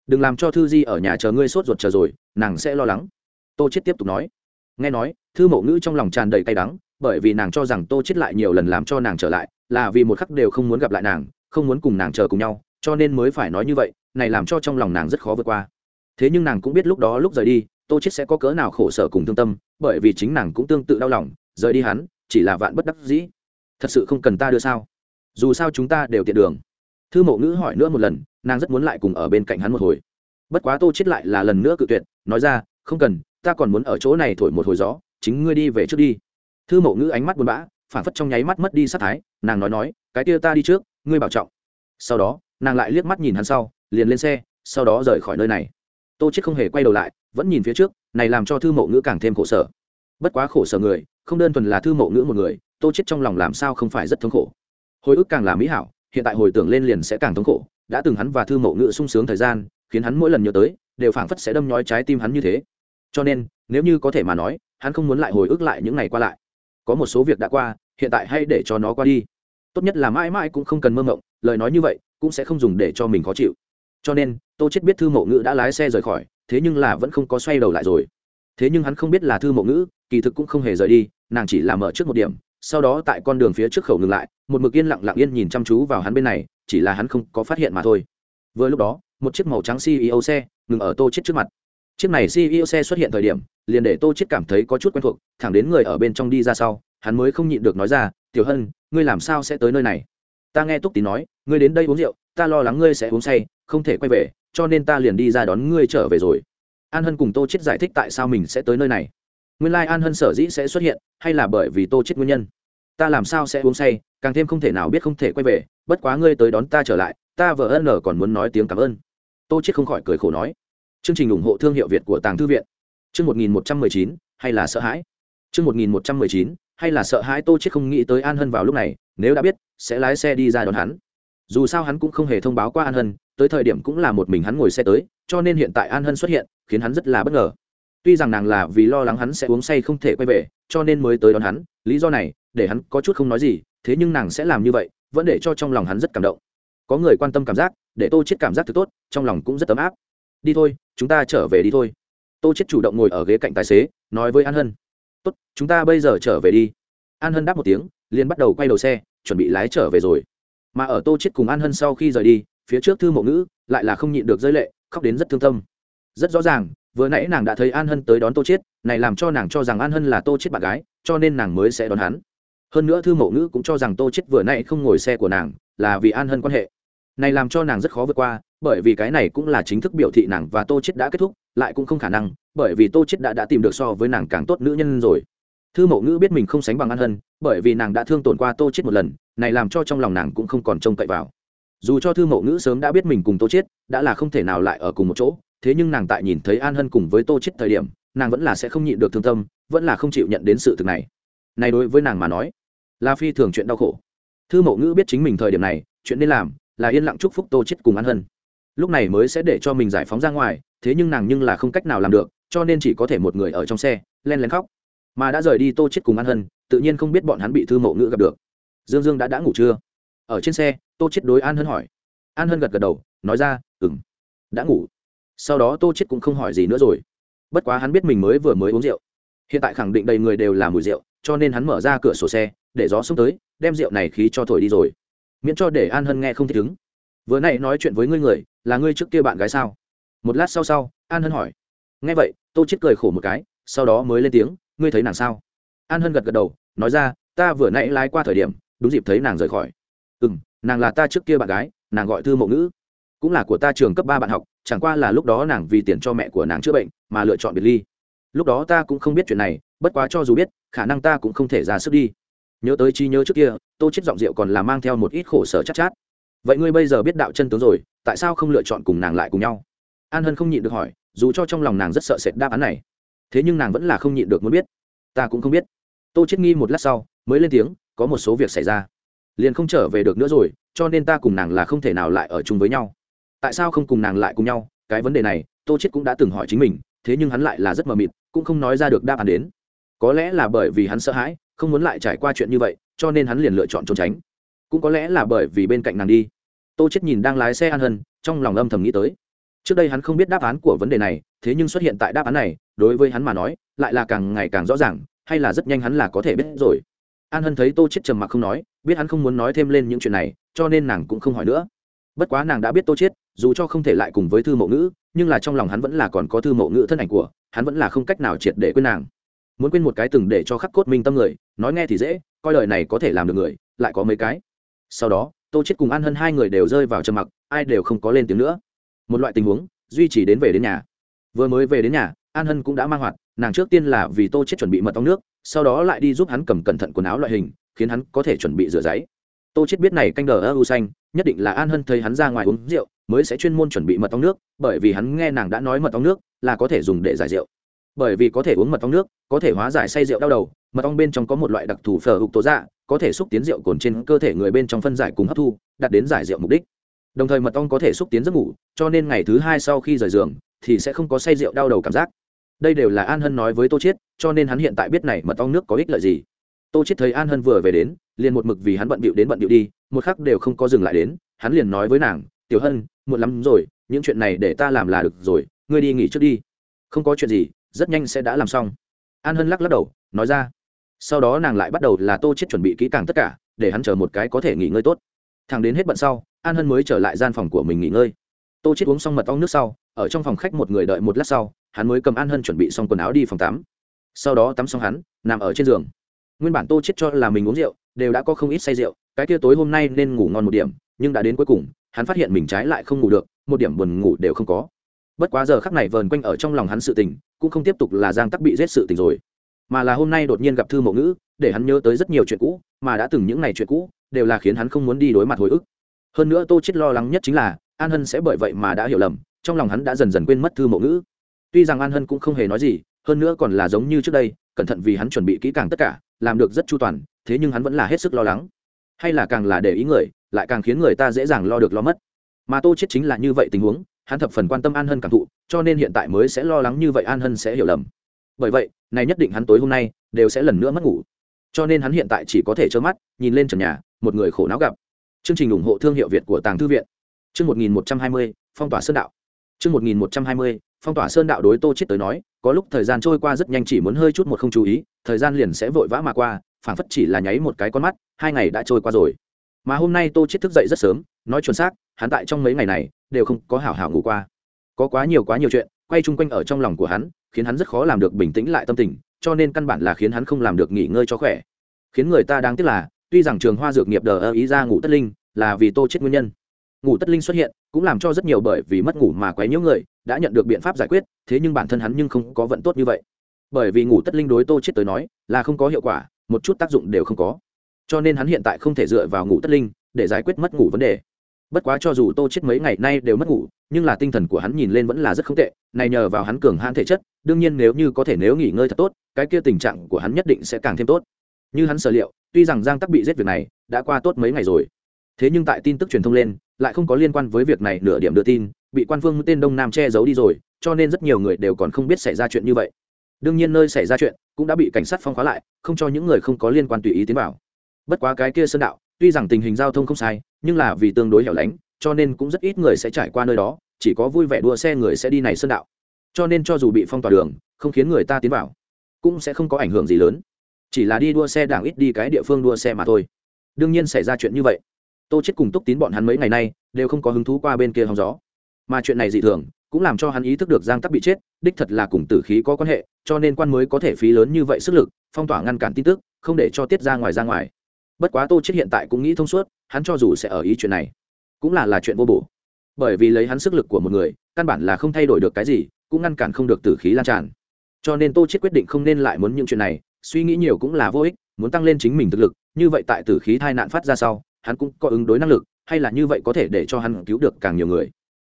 Đừng làm cho thư di ở nhà chờ ngươi sốt ruột chờ rồi, nàng sẽ lo lắng. Tô chết tiếp tục nói. Nghe nói, thư mộ ngữ trong lòng tràn đầy cay đắng bởi vì nàng cho rằng tô chết lại nhiều lần làm cho nàng trở lại, là vì một khắc đều không muốn gặp lại nàng, không muốn cùng nàng chờ cùng nhau, cho nên mới phải nói như vậy, này làm cho trong lòng nàng rất khó vượt qua. Thế nhưng nàng cũng biết lúc đó lúc rời đi, tô chết sẽ có cỡ nào khổ sở cùng thương tâm, bởi vì chính nàng cũng tương tự đau lòng, rời đi hắn, chỉ là vạn bất đắc dĩ. Thật sự không cần ta đưa sao? Dù sao chúng ta đều tiện đường. Thư mộ ngữ hỏi nữa một lần, nàng rất muốn lại cùng ở bên cạnh hắn một hồi. Bất quá tô chết lại là lần nữa cự tuyệt, nói ra, không cần, ta còn muốn ở chỗ này thổi một hồi gió, chính ngươi đi về trước đi thư mộ ngữ ánh mắt buồn bã phản phất trong nháy mắt mất đi sát thái, nàng nói nói, cái kia ta đi trước, ngươi bảo trọng. Sau đó, nàng lại liếc mắt nhìn hắn sau, liền lên xe, sau đó rời khỏi nơi này. Tô chết không hề quay đầu lại, vẫn nhìn phía trước, này làm cho thư mộ ngữ càng thêm khổ sở. Bất quá khổ sở người, không đơn thuần là thư mộ ngữ một người, tô chết trong lòng làm sao không phải rất thống khổ. Hồi ức càng là mỹ hảo, hiện tại hồi tưởng lên liền sẽ càng thống khổ, đã từng hắn và thư mộ ngữ sung sướng thời gian, khiến hắn mỗi lần nhớ tới, đều phảng phất sẽ đâm nhói trái tim hắn như thế. Cho nên, nếu như có thể mà nói, hắn không muốn lại hồi ức lại những ngày qua lại có một số việc đã qua, hiện tại hay để cho nó qua đi. Tốt nhất là mãi mãi cũng không cần mơ mộng, lời nói như vậy cũng sẽ không dùng để cho mình khó chịu. Cho nên, tô chết biết thư mộ ngữ đã lái xe rời khỏi, thế nhưng là vẫn không có xoay đầu lại rồi. Thế nhưng hắn không biết là thư mộ ngữ, kỳ thực cũng không hề rời đi, nàng chỉ làm mở trước một điểm, sau đó tại con đường phía trước khẩu ngừng lại, một mực yên lặng lặng yên nhìn chăm chú vào hắn bên này, chỉ là hắn không có phát hiện mà thôi. Vừa lúc đó, một chiếc màu trắng ceo xe ngừng ở tô chết trước mặt. Chiếc này ceo xe xuất hiện thời điểm liền để tô chết cảm thấy có chút quen thuộc, thẳng đến người ở bên trong đi ra sau, hắn mới không nhịn được nói ra, tiểu hân, ngươi làm sao sẽ tới nơi này? Ta nghe túc tín nói, ngươi đến đây uống rượu, ta lo lắng ngươi sẽ uống say, không thể quay về, cho nên ta liền đi ra đón ngươi trở về rồi. An hân cùng tô chết giải thích tại sao mình sẽ tới nơi này. Nguyên lai an hân sở dĩ sẽ xuất hiện, hay là bởi vì tô chết nguyên nhân. Ta làm sao sẽ uống say, càng thêm không thể nào biết không thể quay về, bất quá ngươi tới đón ta trở lại, ta vợ ân nở còn muốn nói tiếng cảm ơn. Tô chết không khỏi cười khổ nói. Chương trình ủng hộ thương hiệu việt của tàng thư viện chương 1119, hay là sợ hãi? Chương 1119, hay là sợ hãi tô chết không nghĩ tới an hân vào lúc này nếu đã biết sẽ lái xe đi ra đón hắn. Dù sao hắn cũng không hề thông báo qua an hân tới thời điểm cũng là một mình hắn ngồi xe tới cho nên hiện tại an hân xuất hiện khiến hắn rất là bất ngờ. Tuy rằng nàng là vì lo lắng hắn sẽ uống say không thể quay về cho nên mới tới đón hắn lý do này để hắn có chút không nói gì thế nhưng nàng sẽ làm như vậy vẫn để cho trong lòng hắn rất cảm động. Có người quan tâm cảm giác để tô chết cảm giác thật tốt trong lòng cũng rất ấm áp. Đi thôi chúng ta trở về đi thôi tô chết chủ động ngồi ở ghế cạnh tài xế, nói với an hân, tốt, chúng ta bây giờ trở về đi. An hân đáp một tiếng, liền bắt đầu quay đầu xe, chuẩn bị lái trở về rồi. Mà ở tô chết cùng an hân sau khi rời đi, phía trước thư mộ ngữ lại là không nhịn được rơi lệ, khóc đến rất thương tâm. Rất rõ ràng, vừa nãy nàng đã thấy an hân tới đón tô chết này làm cho nàng cho rằng an hân là tô chết bạn gái, cho nên nàng mới sẽ đón hắn. Hơn nữa thư mộ ngữ cũng cho rằng tô chết vừa nãy không ngồi xe của nàng, là vì an hân quan hệ này làm cho nàng rất khó vượt qua, bởi vì cái này cũng là chính thức biểu thị nàng và tô chết đã kết thúc, lại cũng không khả năng, bởi vì tô chết đã đã tìm được so với nàng càng tốt nữ nhân rồi. Thư mộ ngữ biết mình không sánh bằng an hân, bởi vì nàng đã thương tổn qua tô chết một lần, này làm cho trong lòng nàng cũng không còn trông cậy vào. Dù cho thư mộ ngữ sớm đã biết mình cùng tô chết đã là không thể nào lại ở cùng một chỗ, thế nhưng nàng tại nhìn thấy an hân cùng với tô chết thời điểm, nàng vẫn là sẽ không nhịn được thương tâm, vẫn là không chịu nhận đến sự thực này. Này đối với nàng mà nói, là phi thường chuyện đau khổ. Thư mộ ngữ biết chính mình thời điểm này, chuyện nên làm là yên lặng chúc phúc tô chết cùng an hân. Lúc này mới sẽ để cho mình giải phóng ra ngoài, thế nhưng nàng nhưng là không cách nào làm được, cho nên chỉ có thể một người ở trong xe, len lén khóc. Mà đã rời đi tô chết cùng an hân, tự nhiên không biết bọn hắn bị thư mộ ngữ gặp được. Dương dương đã đã ngủ chưa? Ở trên xe, tô chết đối an hân hỏi. An hân gật gật đầu, nói ra ừng đã ngủ. Sau đó tô chết cũng không hỏi gì nữa rồi. Bất quá hắn biết mình mới vừa mới uống rượu. Hiện tại khẳng định đầy người đều là mùi rượu, cho nên hắn mở ra cửa sổ xe, để gió xông tới, đem rượu này khí cho thổi đi rồi miễn cho để an hân nghe không thích ứng. Vừa nãy nói chuyện với ngươi người, là ngươi trước kia bạn gái sao? Một lát sau sau, an hân hỏi. Nghe vậy, tô chết cười khổ một cái, sau đó mới lên tiếng, ngươi thấy nàng sao? An hân gật gật đầu, nói ra, ta vừa nãy lái qua thời điểm, đúng dịp thấy nàng rời khỏi. Ừ m nàng là ta trước kia bạn gái, nàng gọi thư mộ ngữ. Cũng là của ta trường cấp ba bạn học, chẳng qua là lúc đó nàng vì tiền cho mẹ của nàng chữa bệnh mà lựa chọn biệt ly. Lúc đó ta cũng không biết chuyện này, bất quá cho dù biết, khả năng ta cũng không thể ra sức đi nhớ tới chi nhớ trước kia tô chết giọng rượu còn là mang theo một ít khổ sở chắc chát, chát. Vậy ngươi bây giờ biết đạo chân tướng rồi tại sao không lựa chọn cùng nàng lại cùng nhau? An hân không nhịn được hỏi dù cho trong lòng nàng rất sợ sệt đáp án này thế nhưng nàng vẫn là không nhịn được muốn biết. Ta cũng không biết. Tô chết nghi một lát sau mới lên tiếng có một số việc xảy ra. Liền không trở về được nữa rồi cho nên ta cùng nàng là không thể nào lại ở chung với nhau. Tại sao không cùng nàng lại cùng nhau? Cái vấn đề này tô chết cũng đã từng hỏi chính mình thế nhưng hắn lại là rất mờ mịt cũng không nói ra được đáp án đến. Có lẽ là bởi vì hắn sợ hãi không muốn lại trải qua chuyện như vậy, cho nên hắn liền lựa chọn trốn tránh. Cũng có lẽ là bởi vì bên cạnh nàng đi. Tô chết nhìn đang lái xe an hân, trong lòng âm thầm nghĩ tới. Trước đây hắn không biết đáp án của vấn đề này, thế nhưng xuất hiện tại đáp án này, đối với hắn mà nói, lại là càng ngày càng rõ ràng, hay là rất nhanh hắn là có thể biết rồi. An hân thấy tô chết trầm mặc không nói, biết hắn không muốn nói thêm lên những chuyện này, cho nên nàng cũng không hỏi nữa. Bất quá nàng đã biết tô chết, dù cho không thể lại cùng với thư mộ ngữ, nhưng là trong lòng hắn vẫn là còn có thư mộ ngữ thân ảnh của, hắn vẫn là không cách nào triệt để quên nàng muốn quên một cái từng để cho khắc cốt minh tâm người, nói nghe thì dễ, coi lời này có thể làm được người, lại có mấy cái. Sau đó, tô chết cùng an hân hai người đều rơi vào trầm mặc, ai đều không có lên tiếng nữa. Một loại tình huống, duy trì đến về đến nhà. Vừa mới về đến nhà, an hân cũng đã mang hoạt, nàng trước tiên là vì tô chết chuẩn bị mật ong nước, sau đó lại đi giúp hắn cầm cẩn thận quần áo loại hình, khiến hắn có thể chuẩn bị rửa giấy. Tô chết biết này canh đờ ơ u xanh, nhất định là an hân thấy hắn ra ngoài uống rượu, mới sẽ chuyên môn chuẩn bị mật ong nước, bởi vì hắn nghe nàng đã nói mật ong nước là có thể dùng để giải rượu bởi vì có thể uống mật ong nước, có thể hóa giải say rượu đau đầu, mật ong bên trong có một loại đặc thù phở hục tố dạ có thể xúc tiến rượu cồn trên cơ thể người bên trong phân giải cùng hấp thu, đạt đến giải rượu mục đích. Đồng thời mật ong có thể xúc tiến giấc ngủ, cho nên ngày thứ hai sau khi rời giường, thì sẽ không có say rượu đau đầu cảm giác. Đây đều là an hân nói với tô chiết, cho nên hắn hiện tại biết này mật ong nước có ích lợi gì. Tô chiết thấy an hân vừa về đến, liền một mực vì hắn bận bịu đến bận bịu đi, một khắc đều không có dừng lại đến, hắn liền nói với nàng, tiểu hân, muộn lắm rồi, những chuyện này để ta làm là được rồi, ngươi đi nghỉ trước đi. Không có chuyện gì rất nhanh sẽ đã làm xong. An hân lắc lắc đầu, nói ra. Sau đó nàng lại bắt đầu là tô chết chuẩn bị kỹ càng tất cả, để hắn chờ một cái có thể nghỉ ngơi tốt. Thằng đến hết bận sau, an hân mới trở lại gian phòng của mình nghỉ ngơi. Tô chết uống xong mật ong nước sau, ở trong phòng khách một người đợi một lát sau, hắn mới cầm an hân chuẩn bị xong quần áo đi phòng tắm. Sau đó tắm xong hắn, nằm ở trên giường. Nguyên bản tô chết cho là mình uống rượu, đều đã có không ít say rượu, cái kia tối hôm nay nên ngủ ngon một điểm, nhưng đã đến cuối cùng, hắn phát hiện mình trái lại không ngủ được, một điểm buồn ngủ đều không có bất quá giờ khắc này vờn quanh ở trong lòng hắn sự tình, cũng không tiếp tục là giang tắc bị giết sự tình rồi. Mà là hôm nay đột nhiên gặp thư mộ ngữ, để hắn nhớ tới rất nhiều chuyện cũ, mà đã từng những ngày chuyện cũ, đều là khiến hắn không muốn đi đối mặt hồi ức. Hơn nữa tô chết lo lắng nhất chính là, an hân sẽ bởi vậy mà đã hiểu lầm, trong lòng hắn đã dần dần quên mất thư mộ ngữ. Tuy rằng an hân cũng không hề nói gì, hơn nữa còn là giống như trước đây, cẩn thận vì hắn chuẩn bị kỹ càng tất cả, làm được rất chu toàn, thế nhưng hắn vẫn là hết sức lo lắng. Hay là càng là để ý người, lại càng khiến người ta dễ dàng lo được lo mất. Mà tô chết chính là như vậy tình huống hắn thập phần quan tâm an hân cảm thụ, cho nên hiện tại mới sẽ lo lắng như vậy an hân sẽ hiểu lầm. Bởi vậy, này nhất định hắn tối hôm nay đều sẽ lần nữa mất ngủ. Cho nên hắn hiện tại chỉ có thể trơ mắt, nhìn lên trần nhà, một người khổ não gặp. Chương trình ủng hộ thương hiệu việt của tàng thư viện. Chương một nghìn một trăm hai mươi, phong tỏa sơn đạo. Chương một nghìn một trăm hai mươi, phong tỏa sơn đạo đối tô chết tới nói, có lúc thời gian trôi qua rất nhanh chỉ muốn hơi chút một không chú ý, thời gian liền sẽ vội vã mà qua, phảng phất chỉ là nháy một cái con mắt, hai ngày đã trôi qua rồi. Mà hôm nay tô chết thức dậy rất sớm nói chuẩn xác, hắn tại trong mấy ngày này đều không có hảo hảo ngủ qua. Có quá nhiều quá nhiều chuyện quay chung quanh ở trong lòng của hắn, khiến hắn rất khó làm được bình tĩnh lại tâm tình, cho nên căn bản là khiến hắn không làm được nghỉ ngơi cho khỏe. Khiến người ta đáng tiếc là, tuy rằng trường hoa dược nghiệp đờ ơ ý ra ngủ tất linh là vì tô chết nguyên nhân. Ngủ tất linh xuất hiện cũng làm cho rất nhiều bởi vì mất ngủ mà quấy nhiễu người, đã nhận được biện pháp giải quyết, thế nhưng bản thân hắn nhưng không có vận tốt như vậy. Bởi vì ngủ tất linh đối tô chết tới nói là không có hiệu quả, một chút tác dụng đều không có. Cho nên hắn hiện tại không thể dựa vào ngủ tất linh để giải quyết mất ngủ vấn đề bất quá cho dù tô chết mấy ngày nay đều mất ngủ, nhưng là tinh thần của hắn nhìn lên vẫn là rất không tệ, này nhờ vào hắn cường hãn thể chất, đương nhiên nếu như có thể nếu nghỉ ngơi thật tốt, cái kia tình trạng của hắn nhất định sẽ càng thêm tốt. Như hắn sở liệu, tuy rằng giang tắc bị giết việc này, đã qua tốt mấy ngày rồi. Thế nhưng tại tin tức truyền thông lên, lại không có liên quan với việc này nửa điểm đưa tin, bị quan phương tên đông nam che giấu đi rồi, cho nên rất nhiều người đều còn không biết xảy ra chuyện như vậy. Đương nhiên nơi xảy ra chuyện cũng đã bị cảnh sát phong khóa lại, không cho những người không có liên quan tùy ý tiến vào. Bất quá cái kia sơn đạo, tuy rằng tình hình giao thông không sai nhưng là vì tương đối hẻo lánh, cho nên cũng rất ít người sẽ trải qua nơi đó, chỉ có vui vẻ đua xe người sẽ đi này sơn đạo. Cho nên cho dù bị phong tỏa đường, không khiến người ta tiến vào, cũng sẽ không có ảnh hưởng gì lớn. Chỉ là đi đua xe đảng ít đi cái địa phương đua xe mà thôi. Đương nhiên xảy ra chuyện như vậy. Tô chết cùng túc tín bọn hắn mấy ngày nay, đều không có hứng thú qua bên kia hóng gió. Mà chuyện này dị thường, cũng làm cho hắn ý thức được giang tắc bị chết, đích thật là cùng tử khí có quan hệ, cho nên quan mới có thể phí lớn như vậy sức lực, phong tỏa ngăn cản tin tức, không để cho tiết ra ngoài ra ngoài bất quá tô chết hiện tại cũng nghĩ thông suốt, hắn cho dù sẽ ở ý chuyện này, cũng là là chuyện vô bổ. Bởi vì lấy hắn sức lực của một người, căn bản là không thay đổi được cái gì, cũng ngăn cản không được tử khí lan tràn. Cho nên tô chết quyết định không nên lại muốn những chuyện này, suy nghĩ nhiều cũng là vô ích, muốn tăng lên chính mình thực lực, như vậy tại tử khí tai nạn phát ra sau, hắn cũng có ứng đối năng lực, hay là như vậy có thể để cho hắn cứu được càng nhiều người.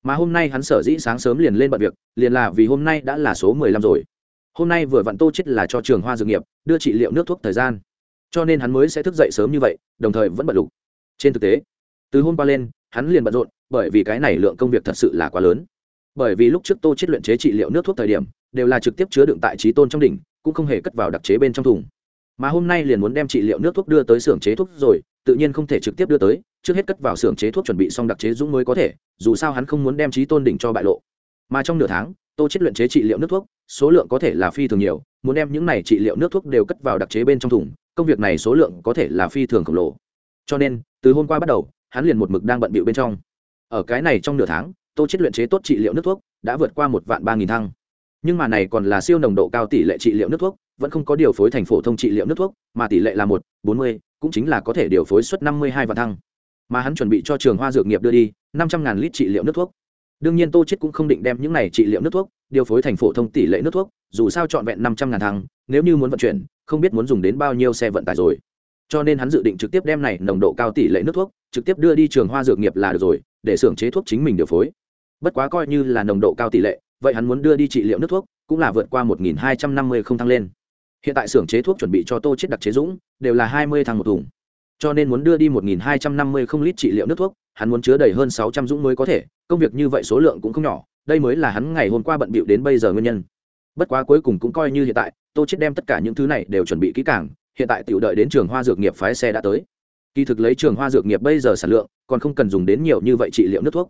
Mà hôm nay hắn sở dĩ sáng sớm liền lên bận việc, liền là vì hôm nay đã là số mười lăm rồi. Hôm nay vừa vặn tô chết là cho trường hoa dược nghiệp, đưa trị liệu nước thuốc thời gian cho nên hắn mới sẽ thức dậy sớm như vậy, đồng thời vẫn bận lục. Trên thực tế, từ hôm qua lên, hắn liền bận rộn, bởi vì cái này lượng công việc thật sự là quá lớn. Bởi vì lúc trước tô chết luyện chế trị liệu nước thuốc thời điểm, đều là trực tiếp chứa đựng tại trí tôn trong đỉnh, cũng không hề cất vào đặc chế bên trong thùng. Mà hôm nay liền muốn đem trị liệu nước thuốc đưa tới xưởng chế thuốc rồi, tự nhiên không thể trực tiếp đưa tới, trước hết cất vào xưởng chế thuốc chuẩn bị xong đặc chế dũng mới có thể, dù sao hắn không muốn đem trí tôn đỉnh cho bại lộ. Mà trong nửa tháng, tô chết luyện chế trị liệu nước thuốc, số lượng có thể là phi thường nhiều, muốn đem những này trị liệu nước thuốc đều cất vào đặc chế bên trong thùng công việc này số lượng có thể là phi thường khổng lồ. Cho nên, từ hôm qua bắt đầu, hắn liền một mực đang bận bịu bên trong. Ở cái này trong nửa tháng, tô chết luyện chế tốt trị liệu nước thuốc, đã vượt qua một vạn ba nghìn thăng. Nhưng mà này còn là siêu nồng độ cao tỷ lệ trị liệu nước thuốc, vẫn không có điều phối thành phổ thông trị liệu nước thuốc, mà tỷ lệ là một, bốn mươi, cũng chính là có thể điều phối suất năm mươi hai vạn thăng. Mà hắn chuẩn bị cho trường hoa dược nghiệp đưa đi, năm trăm ngàn lít trị liệu nước thuốc. Đương nhiên tô chết cũng không định đem những này trị liệu nước thuốc, điều phối thành phổ thông tỷ lệ nước thuốc, dù sao trọn vẹn năm trăm ngàn thăng, nếu như muốn vận chuyển không biết muốn dùng đến bao nhiêu xe vận tải rồi. Cho nên hắn dự định trực tiếp đem này nồng độ cao tỷ lệ nước thuốc, trực tiếp đưa đi trường hoa dược nghiệp là được rồi, để xưởng chế thuốc chính mình điều phối. Bất quá coi như là nồng độ cao tỷ lệ, vậy hắn muốn đưa đi trị liệu nước thuốc, cũng là vượt qua một nghìn hai trăm năm mươi không thăng lên. Hiện tại xưởng chế thuốc chuẩn bị cho tô chết đặc chế dũng, đều là hai mươi thằng một thùng. Cho nên muốn đưa đi một nghìn hai trăm năm mươi không lít trị liệu nước thuốc, hắn muốn chứa đầy hơn sáu trăm dũng mới có thể, công việc như vậy số lượng cũng không nhỏ, đây mới là hắn ngày hôm qua bận bịu đến bây giờ nguyên nhân. Bất quá cuối cùng cũng coi như hiện tại tô chết đem tất cả những thứ này đều chuẩn bị kỹ càng, hiện tại tiểu đợi đến trường hoa dược nghiệp phái xe đã tới. Kỳ thực lấy trường hoa dược nghiệp bây giờ sản lượng, còn không cần dùng đến nhiều như vậy trị liệu nước thuốc.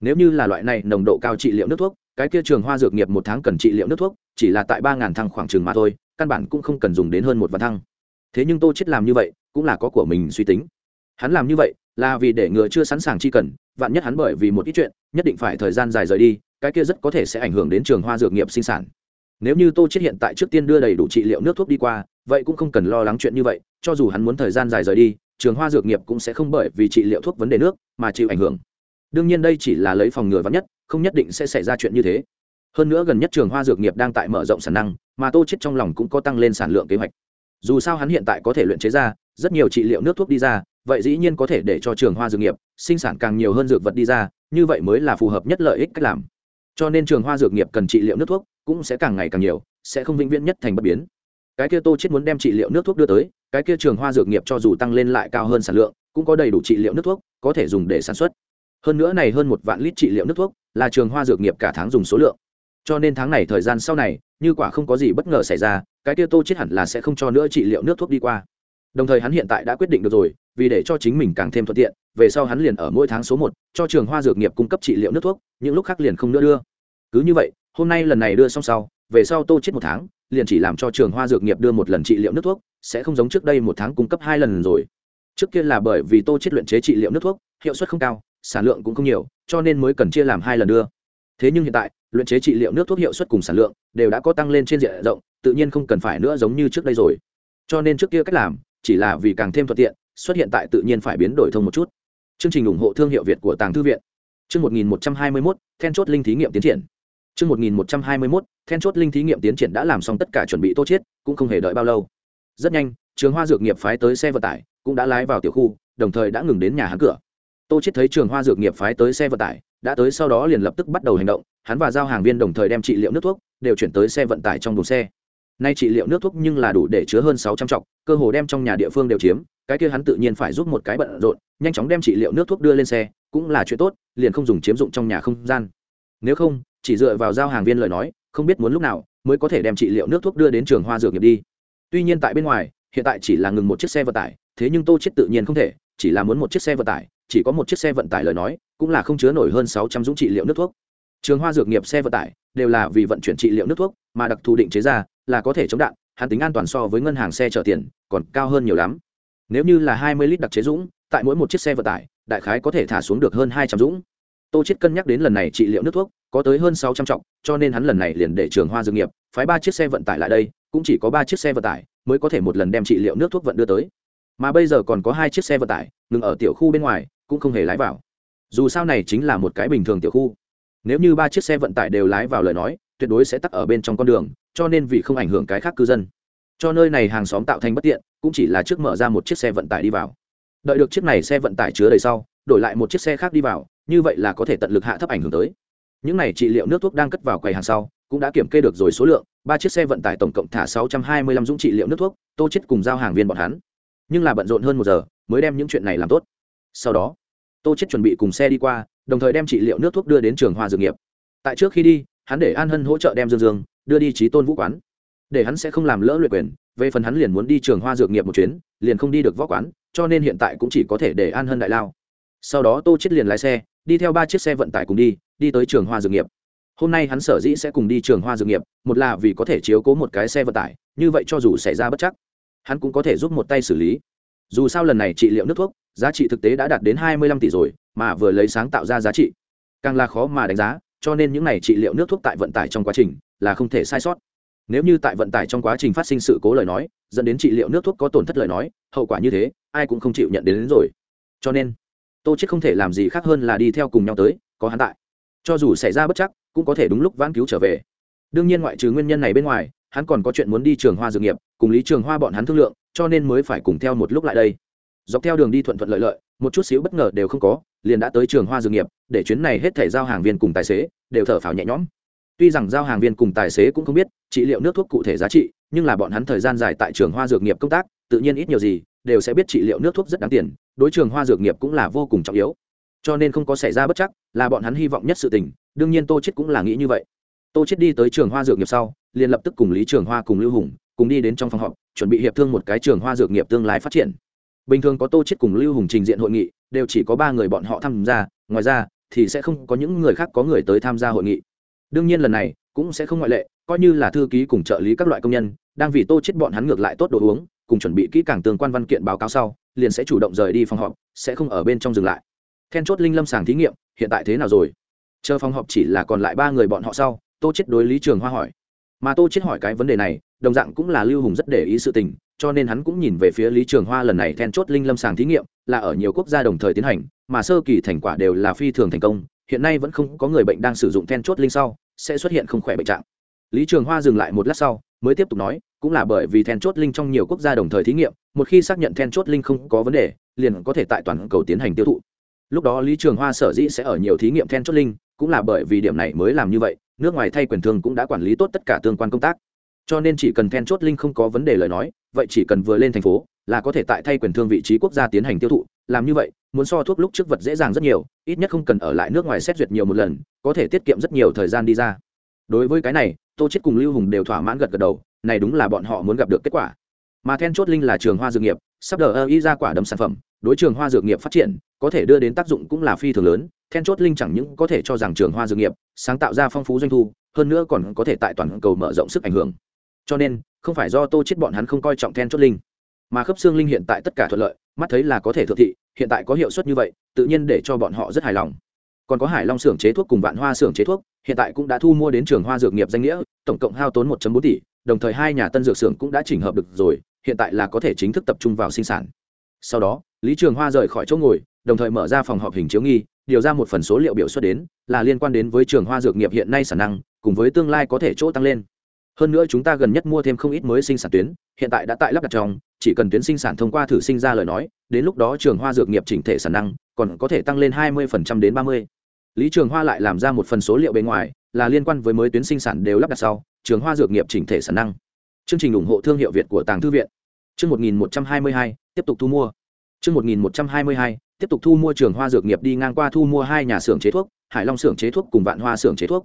Nếu như là loại này nồng độ cao trị liệu nước thuốc, cái kia trường hoa dược nghiệp một tháng cần trị liệu nước thuốc, chỉ là tại ba ngàn thăng khoảng trường mà thôi, căn bản cũng không cần dùng đến hơn một vạn thăng. Thế nhưng tô chết làm như vậy, cũng là có của mình suy tính. Hắn làm như vậy, là vì để ngừa chưa sẵn sàng chi cần, vạn nhất hắn bởi vì một ít chuyện, nhất định phải thời gian dài rời đi, cái kia rất có thể sẽ ảnh hưởng đến trường hoa dược nghiệp sinh sản nếu như tô chết hiện tại trước tiên đưa đầy đủ trị liệu nước thuốc đi qua, vậy cũng không cần lo lắng chuyện như vậy, cho dù hắn muốn thời gian dài rời đi, trường hoa dược nghiệp cũng sẽ không bởi vì trị liệu thuốc vấn đề nước mà chịu ảnh hưởng. Đương nhiên đây chỉ là lấy phòng ngừa vắn nhất, không nhất định sẽ xảy ra chuyện như thế. Hơn nữa gần nhất trường hoa dược nghiệp đang tại mở rộng sản năng, mà tô chết trong lòng cũng có tăng lên sản lượng kế hoạch. Dù sao hắn hiện tại có thể luyện chế ra rất nhiều trị liệu nước thuốc đi ra, vậy dĩ nhiên có thể để cho trường hoa dược nghiệp sinh sản càng nhiều hơn dược vật đi ra, như vậy mới là phù hợp nhất lợi ích cách làm cho nên trường hoa dược nghiệp cần trị liệu nước thuốc cũng sẽ càng ngày càng nhiều, sẽ không vĩnh viễn nhất thành bất biến. Cái kia tô chết muốn đem trị liệu nước thuốc đưa tới, cái kia trường hoa dược nghiệp cho dù tăng lên lại cao hơn sản lượng, cũng có đầy đủ trị liệu nước thuốc có thể dùng để sản xuất. Hơn nữa này hơn một vạn lít trị liệu nước thuốc là trường hoa dược nghiệp cả tháng dùng số lượng. Cho nên tháng này thời gian sau này, như quả không có gì bất ngờ xảy ra, cái kia tô chết hẳn là sẽ không cho nữa trị liệu nước thuốc đi qua. Đồng thời hắn hiện tại đã quyết định được rồi vì để cho chính mình càng thêm thuận tiện, về sau hắn liền ở mỗi tháng số một cho trường hoa dược nghiệp cung cấp trị liệu nước thuốc, những lúc khác liền không nữa đưa. Cứ như vậy, hôm nay lần này đưa xong sau, về sau tô chết một tháng, liền chỉ làm cho trường hoa dược nghiệp đưa một lần trị liệu nước thuốc, sẽ không giống trước đây một tháng cung cấp hai lần rồi. Trước kia là bởi vì tô chết luyện chế trị liệu nước thuốc, hiệu suất không cao, sản lượng cũng không nhiều, cho nên mới cần chia làm hai lần đưa. Thế nhưng hiện tại, luyện chế trị liệu nước thuốc hiệu suất cùng sản lượng đều đã có tăng lên trên diện rộng, tự nhiên không cần phải nữa giống như trước đây rồi. Cho nên trước kia cách làm, chỉ là vì càng thêm thuận tiện xuất hiện tại tự nhiên phải biến đổi thông một chút. Chương trình ủng hộ thương hiệu việt của tàng thư viện. Chương 1121, then chốt linh thí nghiệm tiến triển. Chương 1121, then chốt linh thí nghiệm tiến triển đã làm xong tất cả chuẩn bị tốt chiết cũng không hề đợi bao lâu. Rất nhanh trường hoa dược nghiệp phái tới xe vận tải cũng đã lái vào tiểu khu đồng thời đã ngừng đến nhà hắn cửa. Tô chết thấy trường hoa dược nghiệp phái tới xe vận tải đã tới sau đó liền lập tức bắt đầu hành động. Hắn và giao hàng viên đồng thời đem trị liệu nước thuốc đều chuyển tới xe vận tải trong đồn xe. Nay trị liệu nước thuốc nhưng là đủ để chứa hơn sáu trăm trọc cơ hồ đem trong nhà địa phương đều chiếm cái kia hắn tự nhiên phải giúp một cái bận rộn, nhanh chóng đem trị liệu nước thuốc đưa lên xe, cũng là chuyện tốt, liền không dùng chiếm dụng trong nhà không gian. Nếu không, chỉ dựa vào giao hàng viên lời nói, không biết muốn lúc nào mới có thể đem trị liệu nước thuốc đưa đến trường hoa dược nghiệp đi. Tuy nhiên tại bên ngoài, hiện tại chỉ là ngừng một chiếc xe vận tải, thế nhưng tô chết tự nhiên không thể, chỉ là muốn một chiếc xe vận tải, chỉ có một chiếc xe vận tải lời nói, cũng là không chứa nổi hơn sáu trăm dũng trị liệu nước thuốc. Trường hoa dược nghiệp xe vận tải đều là vì vận chuyển trị liệu nước thuốc, mà đặc thù định chế ra là có thể chống đạn hạn tính an toàn so với ngân hàng xe chở tiền còn cao hơn nhiều lắm nếu như là hai mươi lít đặc chế dũng, tại mỗi một chiếc xe vận tải, đại khái có thể thả xuống được hơn hai trăm dũng. Tô chết cân nhắc đến lần này trị liệu nước thuốc, có tới hơn sáu trăm trọng, cho nên hắn lần này liền để trường hoa dược nghiệp phái ba chiếc xe vận tải lại đây, cũng chỉ có ba chiếc xe vận tải mới có thể một lần đem trị liệu nước thuốc vận đưa tới. Mà bây giờ còn có hai chiếc xe vận tải, ngừng ở tiểu khu bên ngoài, cũng không hề lái vào. Dù sao này chính là một cái bình thường tiểu khu. Nếu như ba chiếc xe vận tải đều lái vào lời nói, tuyệt đối sẽ tắc ở bên trong con đường, cho nên vì không ảnh hưởng cái khác cư dân cho nơi này hàng xóm tạo thành bất tiện, cũng chỉ là trước mở ra một chiếc xe vận tải đi vào. Đợi được chiếc này xe vận tải chứa đầy sau, đổi lại một chiếc xe khác đi vào, như vậy là có thể tận lực hạ thấp ảnh hưởng tới. Những này trị liệu nước thuốc đang cất vào quầy hàng sau, cũng đã kiểm kê được rồi số lượng, ba chiếc xe vận tải tổng cộng thả sáu trăm hai mươi lăm dũng trị liệu nước thuốc, tô chết cùng giao hàng viên bọn hắn. Nhưng là bận rộn hơn một giờ, mới đem những chuyện này làm tốt. Sau đó, tô chết chuẩn bị cùng xe đi qua, đồng thời đem trị liệu nước thuốc đưa đến trường hoa dược nghiệp. Tại trước khi đi, hắn để an hân hỗ trợ đem dương dương đưa đi trí tôn vũ quán để hắn sẽ không làm lỡ luyện quyền, về phần hắn liền muốn đi trường hoa dược nghiệp một chuyến, liền không đi được võ quán, cho nên hiện tại cũng chỉ có thể để an hân đại lao. Sau đó tô chết liền lái xe, đi theo ba chiếc xe vận tải cùng đi đi tới trường hoa dược nghiệp. Hôm nay hắn sở dĩ sẽ cùng đi trường hoa dược nghiệp, một là vì có thể chiếu cố một cái xe vận tải, như vậy cho dù xảy ra bất chắc, hắn cũng có thể giúp một tay xử lý. Dù sao lần này trị liệu nước thuốc, giá trị thực tế đã đạt đến hai mươi lăm tỷ rồi, mà vừa lấy sáng tạo ra giá trị, càng là khó mà đánh giá, cho nên những này trị liệu nước thuốc tại vận tải trong quá trình là không thể sai sót nếu như tại vận tải trong quá trình phát sinh sự cố lời nói dẫn đến trị liệu nước thuốc có tổn thất lời nói hậu quả như thế ai cũng không chịu nhận đến, đến rồi. Cho nên tô chết không thể làm gì khác hơn là đi theo cùng nhau tới có hắn tại. Cho dù xảy ra bất chắc cũng có thể đúng lúc vãn cứu trở về. Đương nhiên ngoại trừ nguyên nhân này bên ngoài hắn còn có chuyện muốn đi trường hoa dược nghiệp cùng lý trường hoa bọn hắn thương lượng cho nên mới phải cùng theo một lúc lại đây. Dọc theo đường đi thuận thuận lợi lợi một chút xíu bất ngờ đều không có liền đã tới trường hoa dược nghiệp để chuyến này hết thể giao hàng viên cùng tài xế đều thở phào nhẹ nhõm tuy rằng giao hàng viên cùng tài xế cũng không biết trị liệu nước thuốc cụ thể giá trị, nhưng là bọn hắn thời gian dài tại trường hoa dược nghiệp công tác, tự nhiên ít nhiều gì đều sẽ biết trị liệu nước thuốc rất đáng tiền, đối trường hoa dược nghiệp cũng là vô cùng trọng yếu. Cho nên không có xảy ra bất chắc, là bọn hắn hy vọng nhất sự tình, đương nhiên tô chết cũng là nghĩ như vậy. Tô chết đi tới trường hoa dược nghiệp sau, liền lập tức cùng lý trường hoa cùng lưu hùng cùng đi đến trong phòng họp, chuẩn bị hiệp thương một cái trường hoa dược nghiệp tương lai phát triển. Bình thường có tô chết cùng lưu hùng trình diện hội nghị, đều chỉ có ba người bọn họ tham gia, ngoài ra thì sẽ không có những người khác có người tới tham gia hội nghị đương nhiên lần này cũng sẽ không ngoại lệ, coi như là thư ký cùng trợ lý các loại công nhân, đang vì tô chết bọn hắn ngược lại tốt đồ uống, cùng chuẩn bị kỹ càng tương quan văn kiện báo cáo sau, liền sẽ chủ động rời đi phòng họp, sẽ không ở bên trong dừng lại. Then chốt linh lâm sàng thí nghiệm, hiện tại thế nào rồi? Chờ phòng họp chỉ là còn lại ba người bọn họ sau, tô chết đối lý trường hoa hỏi. Mà tô chết hỏi cái vấn đề này, đồng dạng cũng là lưu hùng rất để ý sự tình, cho nên hắn cũng nhìn về phía lý trường hoa lần này then chốt linh lâm sàng thí nghiệm, là ở nhiều quốc gia đồng thời tiến hành, mà sơ kỳ thành quả đều là phi thường thành công, hiện nay vẫn không có người bệnh đang sử dụng then chốt linh sau sẽ xuất hiện không khỏe bệnh trạng. Lý trường hoa dừng lại một lát sau, mới tiếp tục nói, cũng là bởi vì then chốt linh trong nhiều quốc gia đồng thời thí nghiệm, một khi xác nhận then chốt linh không có vấn đề, liền có thể tại toàn cầu tiến hành tiêu thụ. Lúc đó lý trường hoa sở dĩ sẽ ở nhiều thí nghiệm then chốt linh, cũng là bởi vì điểm này mới làm như vậy, nước ngoài thay quyền thương cũng đã quản lý tốt tất cả tương quan công tác. Cho nên chỉ cần then chốt linh không có vấn đề lời nói, vậy chỉ cần vừa lên thành phố, là có thể tại thay quyền thương vị trí quốc gia tiến hành tiêu thụ làm như vậy, muốn so thuốc lúc trước vật dễ dàng rất nhiều, ít nhất không cần ở lại nước ngoài xét duyệt nhiều một lần, có thể tiết kiệm rất nhiều thời gian đi ra. Đối với cái này, tô chết cùng lưu hùng đều thỏa mãn gật gật đầu, này đúng là bọn họ muốn gặp được kết quả. Mà then chốt linh là trường hoa dược nghiệp, sắp đờ y ra quả đấm sản phẩm, đối trường hoa dược nghiệp phát triển, có thể đưa đến tác dụng cũng là phi thường lớn, then chốt linh chẳng những có thể cho rằng trường hoa dược nghiệp sáng tạo ra phong phú doanh thu, hơn nữa còn có thể tại toàn cầu mở rộng sức ảnh hưởng. Cho nên, không phải do tô chết bọn hắn không coi trọng then chốt linh, mà khớp xương linh hiện tại tất cả thuận lợi mắt thấy là có thể thượng thị, hiện tại có hiệu suất như vậy, tự nhiên để cho bọn họ rất hài lòng. Còn có hải long xưởng chế thuốc cùng vạn hoa xưởng chế thuốc, hiện tại cũng đã thu mua đến trường hoa dược nghiệp danh nghĩa, tổng cộng hao tốn 1 bốn tỷ, đồng thời hai nhà tân dược xưởng cũng đã chỉnh hợp được rồi, hiện tại là có thể chính thức tập trung vào sinh sản. Sau đó, lý trường hoa rời khỏi chỗ ngồi, đồng thời mở ra phòng họp hình chiếu nghi, điều ra một phần số liệu biểu xuất đến, là liên quan đến với trường hoa dược nghiệp hiện nay sản năng, cùng với tương lai có thể chỗ tăng lên hơn nữa chúng ta gần nhất mua thêm không ít mới sinh sản tuyến hiện tại đã tại lắp đặt trong chỉ cần tuyến sinh sản thông qua thử sinh ra lời nói đến lúc đó trường hoa dược nghiệp chỉnh thể sản năng còn có thể tăng lên 20% đến 30. lý trường hoa lại làm ra một phần số liệu bên ngoài là liên quan với mới tuyến sinh sản đều lắp đặt sau trường hoa dược nghiệp chỉnh thể sản năng. Chương trình ủng hộ thương hiệu việt của tàng thư viện. Chương 1122, tiếp tục thu mua. Chương 1122, tiếp tục thu mua trường hoa dược nghiệp đi ngang qua thu mua hai nhà xưởng chế thuốc hải long xưởng chế thuốc cùng vạn hoa xưởng chế thuốc.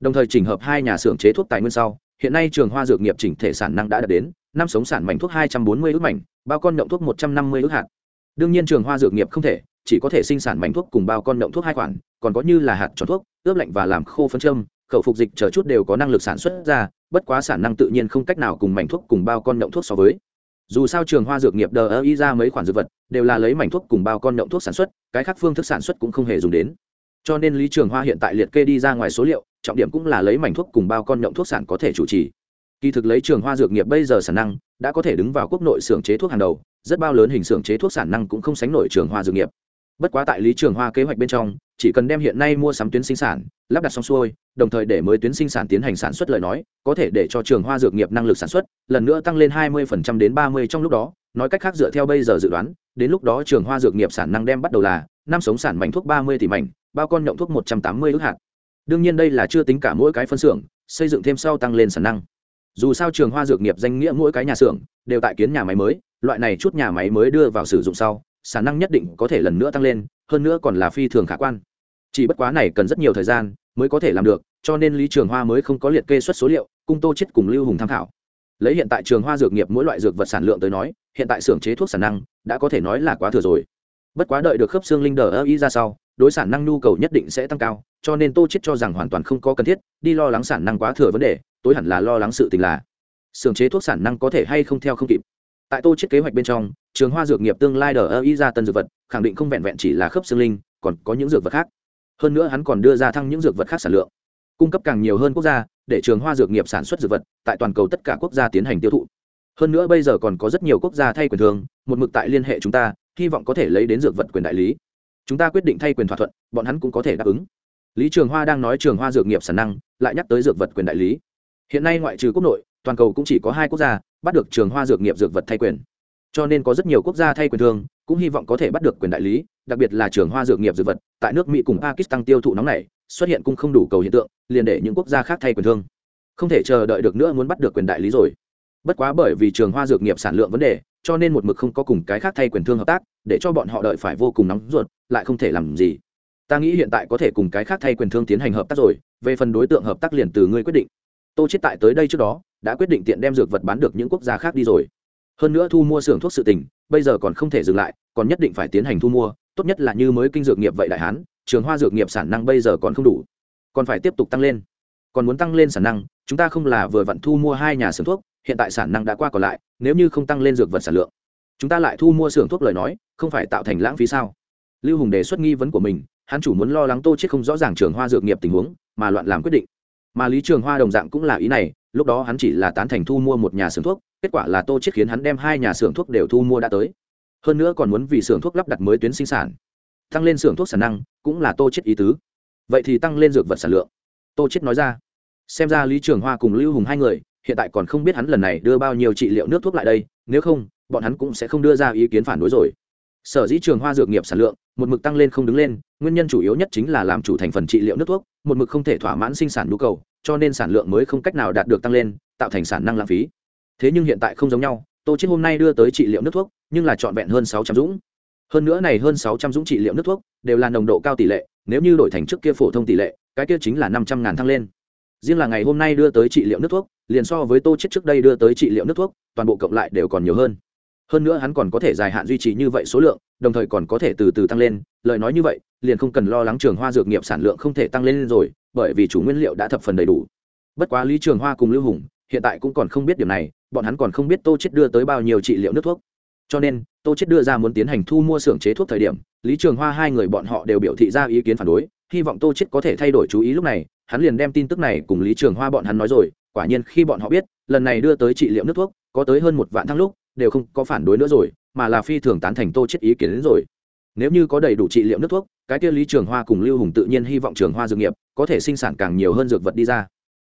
Đồng thời chỉnh hợp hai nhà xưởng chế thuốc tài nguyên sau hiện nay trường hoa dược nghiệp chỉnh thể sản năng đã đạt đến năm sống sản mảnh thuốc hai trăm bốn mươi ước mảnh, bao con nhộng thuốc một trăm năm mươi ước hạt. Đương nhiên trường hoa dược nghiệp không thể, chỉ có thể sinh sản mảnh thuốc cùng bao con nhộng thuốc hai khoản, còn có như là hạt tròn thuốc, ướp lạnh và làm khô phân châm, khẩu phục dịch chờ chút đều có năng lực sản xuất ra, bất quá sản năng tự nhiên không cách nào cùng mảnh thuốc cùng bao con nhộng thuốc so với. Dù sao trường hoa dược nghiệp đờ ơ y ra mấy khoản dược vật, đều là lấy mảnh thuốc cùng bao con nhộng thuốc sản xuất, cái khác phương thức sản xuất cũng không hề dùng đến. Cho nên lý trường hoa hiện tại liệt kê đi ra ngoài số liệu trọng điểm cũng là lấy mảnh thuốc cùng bao con nhộng thuốc sản có thể chủ trì. Kỳ thực lấy trường hoa dược nghiệp bây giờ sản năng, đã có thể đứng vào quốc nội xưởng chế thuốc hàng đầu, rất bao lớn hình xưởng chế thuốc sản năng cũng không sánh nổi trường hoa dược nghiệp. Bất quá tại lý trường hoa kế hoạch bên trong, chỉ cần đem hiện nay mua sắm tuyến sinh sản, lắp đặt xong xuôi, đồng thời để mới tuyến sinh sản tiến hành sản xuất lời nói, có thể để cho trường hoa dược nghiệp năng lực sản xuất lần nữa tăng lên 20% đến 30 trong lúc đó, nói cách khác dựa theo bây giờ dự đoán, đến lúc đó trường hoa dược nghiệp sản năng đem bắt đầu là năm sống sản mảnh thuốc 30 tỷ mảnh, bao con nhộng thuốc 180 ước hạt đương nhiên đây là chưa tính cả mỗi cái phân xưởng, xây dựng thêm sau tăng lên sản năng. Dù sao trường hoa dược nghiệp danh nghĩa mỗi cái nhà xưởng đều tại kiến nhà máy mới, loại này chút nhà máy mới đưa vào sử dụng sau, sản năng nhất định có thể lần nữa tăng lên, hơn nữa còn là phi thường khả quan. Chỉ bất quá này cần rất nhiều thời gian mới có thể làm được, cho nên lý trường hoa mới không có liệt kê xuất số liệu, cung tô chết cùng lưu hùng tham khảo. Lấy hiện tại trường hoa dược nghiệp mỗi loại dược vật sản lượng tới nói, hiện tại xưởng chế thuốc sản năng đã có thể nói là quá thừa rồi. Bất quá đợi được khớp xương linh đờ ơ y ra sau, đối sản năng nhu cầu nhất định sẽ tăng cao cho nên tô chết cho rằng hoàn toàn không có cần thiết, đi lo lắng sản năng quá thừa vấn đề, tối hẳn là lo lắng sự tình là sưởng chế thuốc sản năng có thể hay không theo không kịp. Tại tô chết kế hoạch bên trong, trường hoa dược nghiệp tương lai đờ ơ y ra tân dược vật, khẳng định không vẹn vẹn chỉ là khớp xương linh, còn có những dược vật khác. Hơn nữa hắn còn đưa ra thăng những dược vật khác sản lượng, cung cấp càng nhiều hơn quốc gia, để trường hoa dược nghiệp sản xuất dược vật tại toàn cầu tất cả quốc gia tiến hành tiêu thụ. Hơn nữa bây giờ còn có rất nhiều quốc gia thay quyền thường, một mực tại liên hệ chúng ta, hy vọng có thể lấy đến dược vật quyền đại lý. Chúng ta quyết định thay quyền thỏa thuận, bọn hắn cũng có thể đáp ứng lý trường hoa đang nói trường hoa dược nghiệp sản năng, lại nhắc tới dược vật quyền đại lý. Hiện nay ngoại trừ quốc nội, toàn cầu cũng chỉ có hai quốc gia bắt được trường hoa dược nghiệp dược vật thay quyền. Cho nên có rất nhiều quốc gia thay quyền thương cũng hy vọng có thể bắt được quyền đại lý, đặc biệt là trường hoa dược nghiệp dược vật, tại nước mỹ cùng pakistan tiêu thụ nóng này, xuất hiện cũng không đủ cầu hiện tượng, liền để những quốc gia khác thay quyền thương không thể chờ đợi được nữa muốn bắt được quyền đại lý rồi. Bất quá bởi vì trường hoa dược nghiệp sản lượng vấn đề, cho nên một mực không có cùng cái khác thay quyền thương hợp tác, để cho bọn họ đợi phải vô cùng nóng ruột, lại không thể làm gì ta nghĩ hiện tại có thể cùng cái khác thay quyền thương tiến hành hợp tác rồi, về phần đối tượng hợp tác liền từ ngươi quyết định. Tô chết tại tới đây trước đó, đã quyết định tiện đem dược vật bán được những quốc gia khác đi rồi. Hơn nữa thu mua xưởng thuốc sự tình, bây giờ còn không thể dừng lại, còn nhất định phải tiến hành thu mua, tốt nhất là như mới kinh dược nghiệp vậy đại hán, trường hoa dược nghiệp sản năng bây giờ còn không đủ. Còn phải tiếp tục tăng lên. Còn muốn tăng lên sản năng, chúng ta không là vừa vặn thu mua hai nhà xưởng thuốc, hiện tại sản năng đã qua còn lại, nếu như không tăng lên dược vật sản lượng, chúng ta lại thu mua xưởng thuốc lời nói, không phải tạo thành lãng phí sao? Lưu hùng đề xuất nghi vấn của mình hắn chủ muốn lo lắng tô chết không rõ ràng trường hoa dược nghiệp tình huống, mà loạn làm quyết định. Mà lý trường hoa đồng dạng cũng là ý này, lúc đó hắn chỉ là tán thành thu mua một nhà xưởng thuốc, kết quả là tô chết khiến hắn đem hai nhà xưởng thuốc đều thu mua đã tới. Hơn nữa còn muốn vì xưởng thuốc lắp đặt mới tuyến sinh sản. Tăng lên xưởng thuốc sản năng, cũng là tô chết ý tứ. Vậy thì tăng lên dược vật sản lượng. Tô chết nói ra. Xem ra lý trường hoa cùng lưu hùng hai người, hiện tại còn không biết hắn lần này đưa bao nhiêu trị liệu nước thuốc lại đây, nếu không, bọn hắn cũng sẽ không đưa ra ý kiến phản đối rồi sở dĩ trường hoa dược nghiệp sản lượng một mực tăng lên không đứng lên, nguyên nhân chủ yếu nhất chính là làm chủ thành phần trị liệu nước thuốc, một mực không thể thỏa mãn sinh sản nhu cầu, cho nên sản lượng mới không cách nào đạt được tăng lên, tạo thành sản năng lãng phí. Thế nhưng hiện tại không giống nhau, tô chết hôm nay đưa tới trị liệu nước thuốc, nhưng là trọn vẹn hơn sáu trăm dũng. Hơn nữa này hơn sáu trăm dũng trị liệu nước thuốc đều là nồng độ cao tỷ lệ, nếu như đổi thành trước kia phổ thông tỷ lệ, cái kia chính là năm trăm ngàn thăng lên. Riêng là ngày hôm nay đưa tới trị liệu nước thuốc, liền so với tô chết trước đây đưa tới trị liệu nước thuốc, toàn bộ cộng lại đều còn nhiều hơn hơn nữa hắn còn có thể dài hạn duy trì như vậy số lượng, đồng thời còn có thể từ từ tăng lên. Lời nói như vậy, liền không cần lo lắng trường hoa dược nghiệp sản lượng không thể tăng lên rồi, bởi vì chủ nguyên liệu đã thập phần đầy đủ. Bất quá lý trường hoa cùng lưu hùng, hiện tại cũng còn không biết điều này, bọn hắn còn không biết tô chết đưa tới bao nhiêu trị liệu nước thuốc. Cho nên, tô chết đưa ra muốn tiến hành thu mua xưởng chế thuốc thời điểm, lý trường hoa hai người bọn họ đều biểu thị ra ý kiến phản đối, hy vọng tô chết có thể thay đổi chú ý lúc này. Hắn liền đem tin tức này cùng lý trường hoa bọn hắn nói rồi, quả nhiên khi bọn họ biết, lần này đưa tới trị liệu nước thuốc, có tới hơn một vạn thăng lúc đều không có phản đối nữa rồi, mà là phi thường tán thành tô chết ý kiến đến rồi. Nếu như có đầy đủ trị liệu nước thuốc, cái kia lý trường hoa cùng lưu hùng tự nhiên hy vọng trường hoa dược nghiệp, có thể sinh sản càng nhiều hơn dược vật đi ra.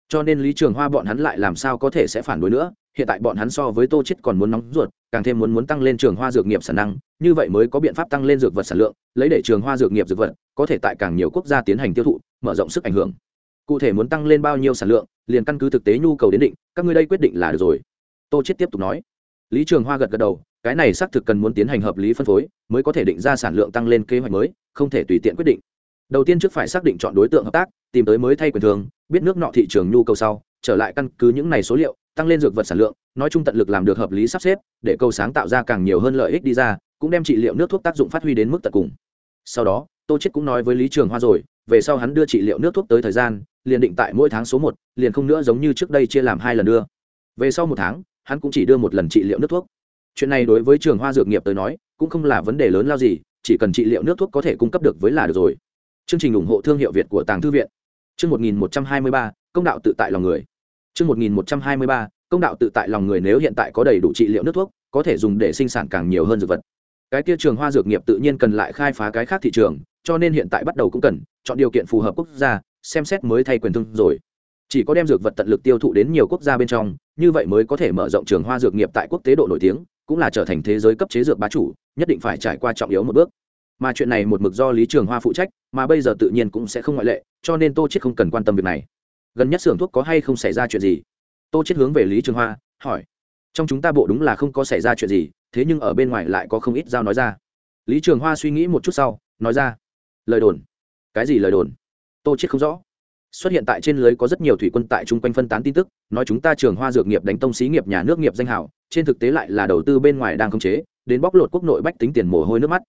Cho nên lý trường hoa bọn hắn lại làm sao có thể sẽ phản đối nữa, hiện tại bọn hắn so với tô chết còn muốn nóng ruột, càng thêm muốn muốn tăng lên trường hoa dược nghiệp sản năng, như vậy mới có biện pháp tăng lên dược vật sản lượng, lấy để trường hoa dược nghiệp dược vật, có thể tại càng nhiều quốc gia tiến hành tiêu thụ, mở rộng sức ảnh hưởng. Cụ thể muốn tăng lên bao nhiêu sản lượng, liền căn cứ thực tế nhu cầu đến định, các ngươi đây quyết định là được rồi. Tô chết tiếp tục nói lý trường hoa gật gật đầu, cái này xác thực cần muốn tiến hành hợp lý phân phối, mới có thể định ra sản lượng tăng lên kế hoạch mới, không thể tùy tiện quyết định. Đầu tiên trước phải xác định chọn đối tượng hợp tác, tìm tới mới thay quyền thường, biết nước nọ thị trường nhu cầu sau, trở lại căn cứ những này số liệu, tăng lên dược vật sản lượng, nói chung tận lực làm được hợp lý sắp xếp, để câu sáng tạo ra càng nhiều hơn lợi ích đi ra, cũng đem trị liệu nước thuốc tác dụng phát huy đến mức tận cùng. Sau đó, tô chết cũng nói với lý trường hoa rồi, về sau hắn đưa trị liệu nước thuốc tới thời gian, liền định tại mỗi tháng số một, liền không nữa giống như trước đây chia làm hai lần đưa. Về sau một tháng hắn cũng chỉ đưa một lần trị liệu nước thuốc. Chuyện này đối với trường hoa dược nghiệp tới nói, cũng không là vấn đề lớn lao gì, chỉ cần trị liệu nước thuốc có thể cung cấp được với là được rồi. Chương trình ủng hộ thương hiệu việt của tàng thư viện. Chương một nghìn một trăm hai mươi ba, công đạo tự tại lòng người. Chương một nghìn một trăm hai mươi ba, công đạo tự tại lòng người nếu hiện tại có đầy đủ trị liệu nước thuốc, có thể dùng để sinh sản càng nhiều hơn dược vật. Cái kia trường hoa dược nghiệp tự nhiên cần lại khai phá cái khác thị trường, cho nên hiện tại bắt đầu cũng cần chọn điều kiện phù hợp quốc gia, xem xét mới thay quyền thương rồi chỉ có đem dược vật tận lực tiêu thụ đến nhiều quốc gia bên trong, như vậy mới có thể mở rộng trường hoa dược nghiệp tại quốc tế độ nổi tiếng, cũng là trở thành thế giới cấp chế dược bá chủ, nhất định phải trải qua trọng yếu một bước. Mà chuyện này một mực do lý trường hoa phụ trách, mà bây giờ tự nhiên cũng sẽ không ngoại lệ, cho nên tô chết không cần quan tâm việc này. Gần nhất xưởng thuốc có hay không xảy ra chuyện gì? Tô chết hướng về lý trường hoa, hỏi. Trong chúng ta bộ đúng là không có xảy ra chuyện gì, thế nhưng ở bên ngoài lại có không ít giao nói ra. Lý trường hoa suy nghĩ một chút sau, nói ra. Lời đồn. Cái gì lời đồn? Tô chết không rõ xuất hiện tại trên lưới có rất nhiều thủy quân tại chung quanh phân tán tin tức, nói chúng ta trường hoa dược nghiệp đánh tông xí nghiệp nhà nước nghiệp danh hảo, trên thực tế lại là đầu tư bên ngoài đang khống chế, đến bóc lột quốc nội bách tính tiền mồ hôi nước mắt.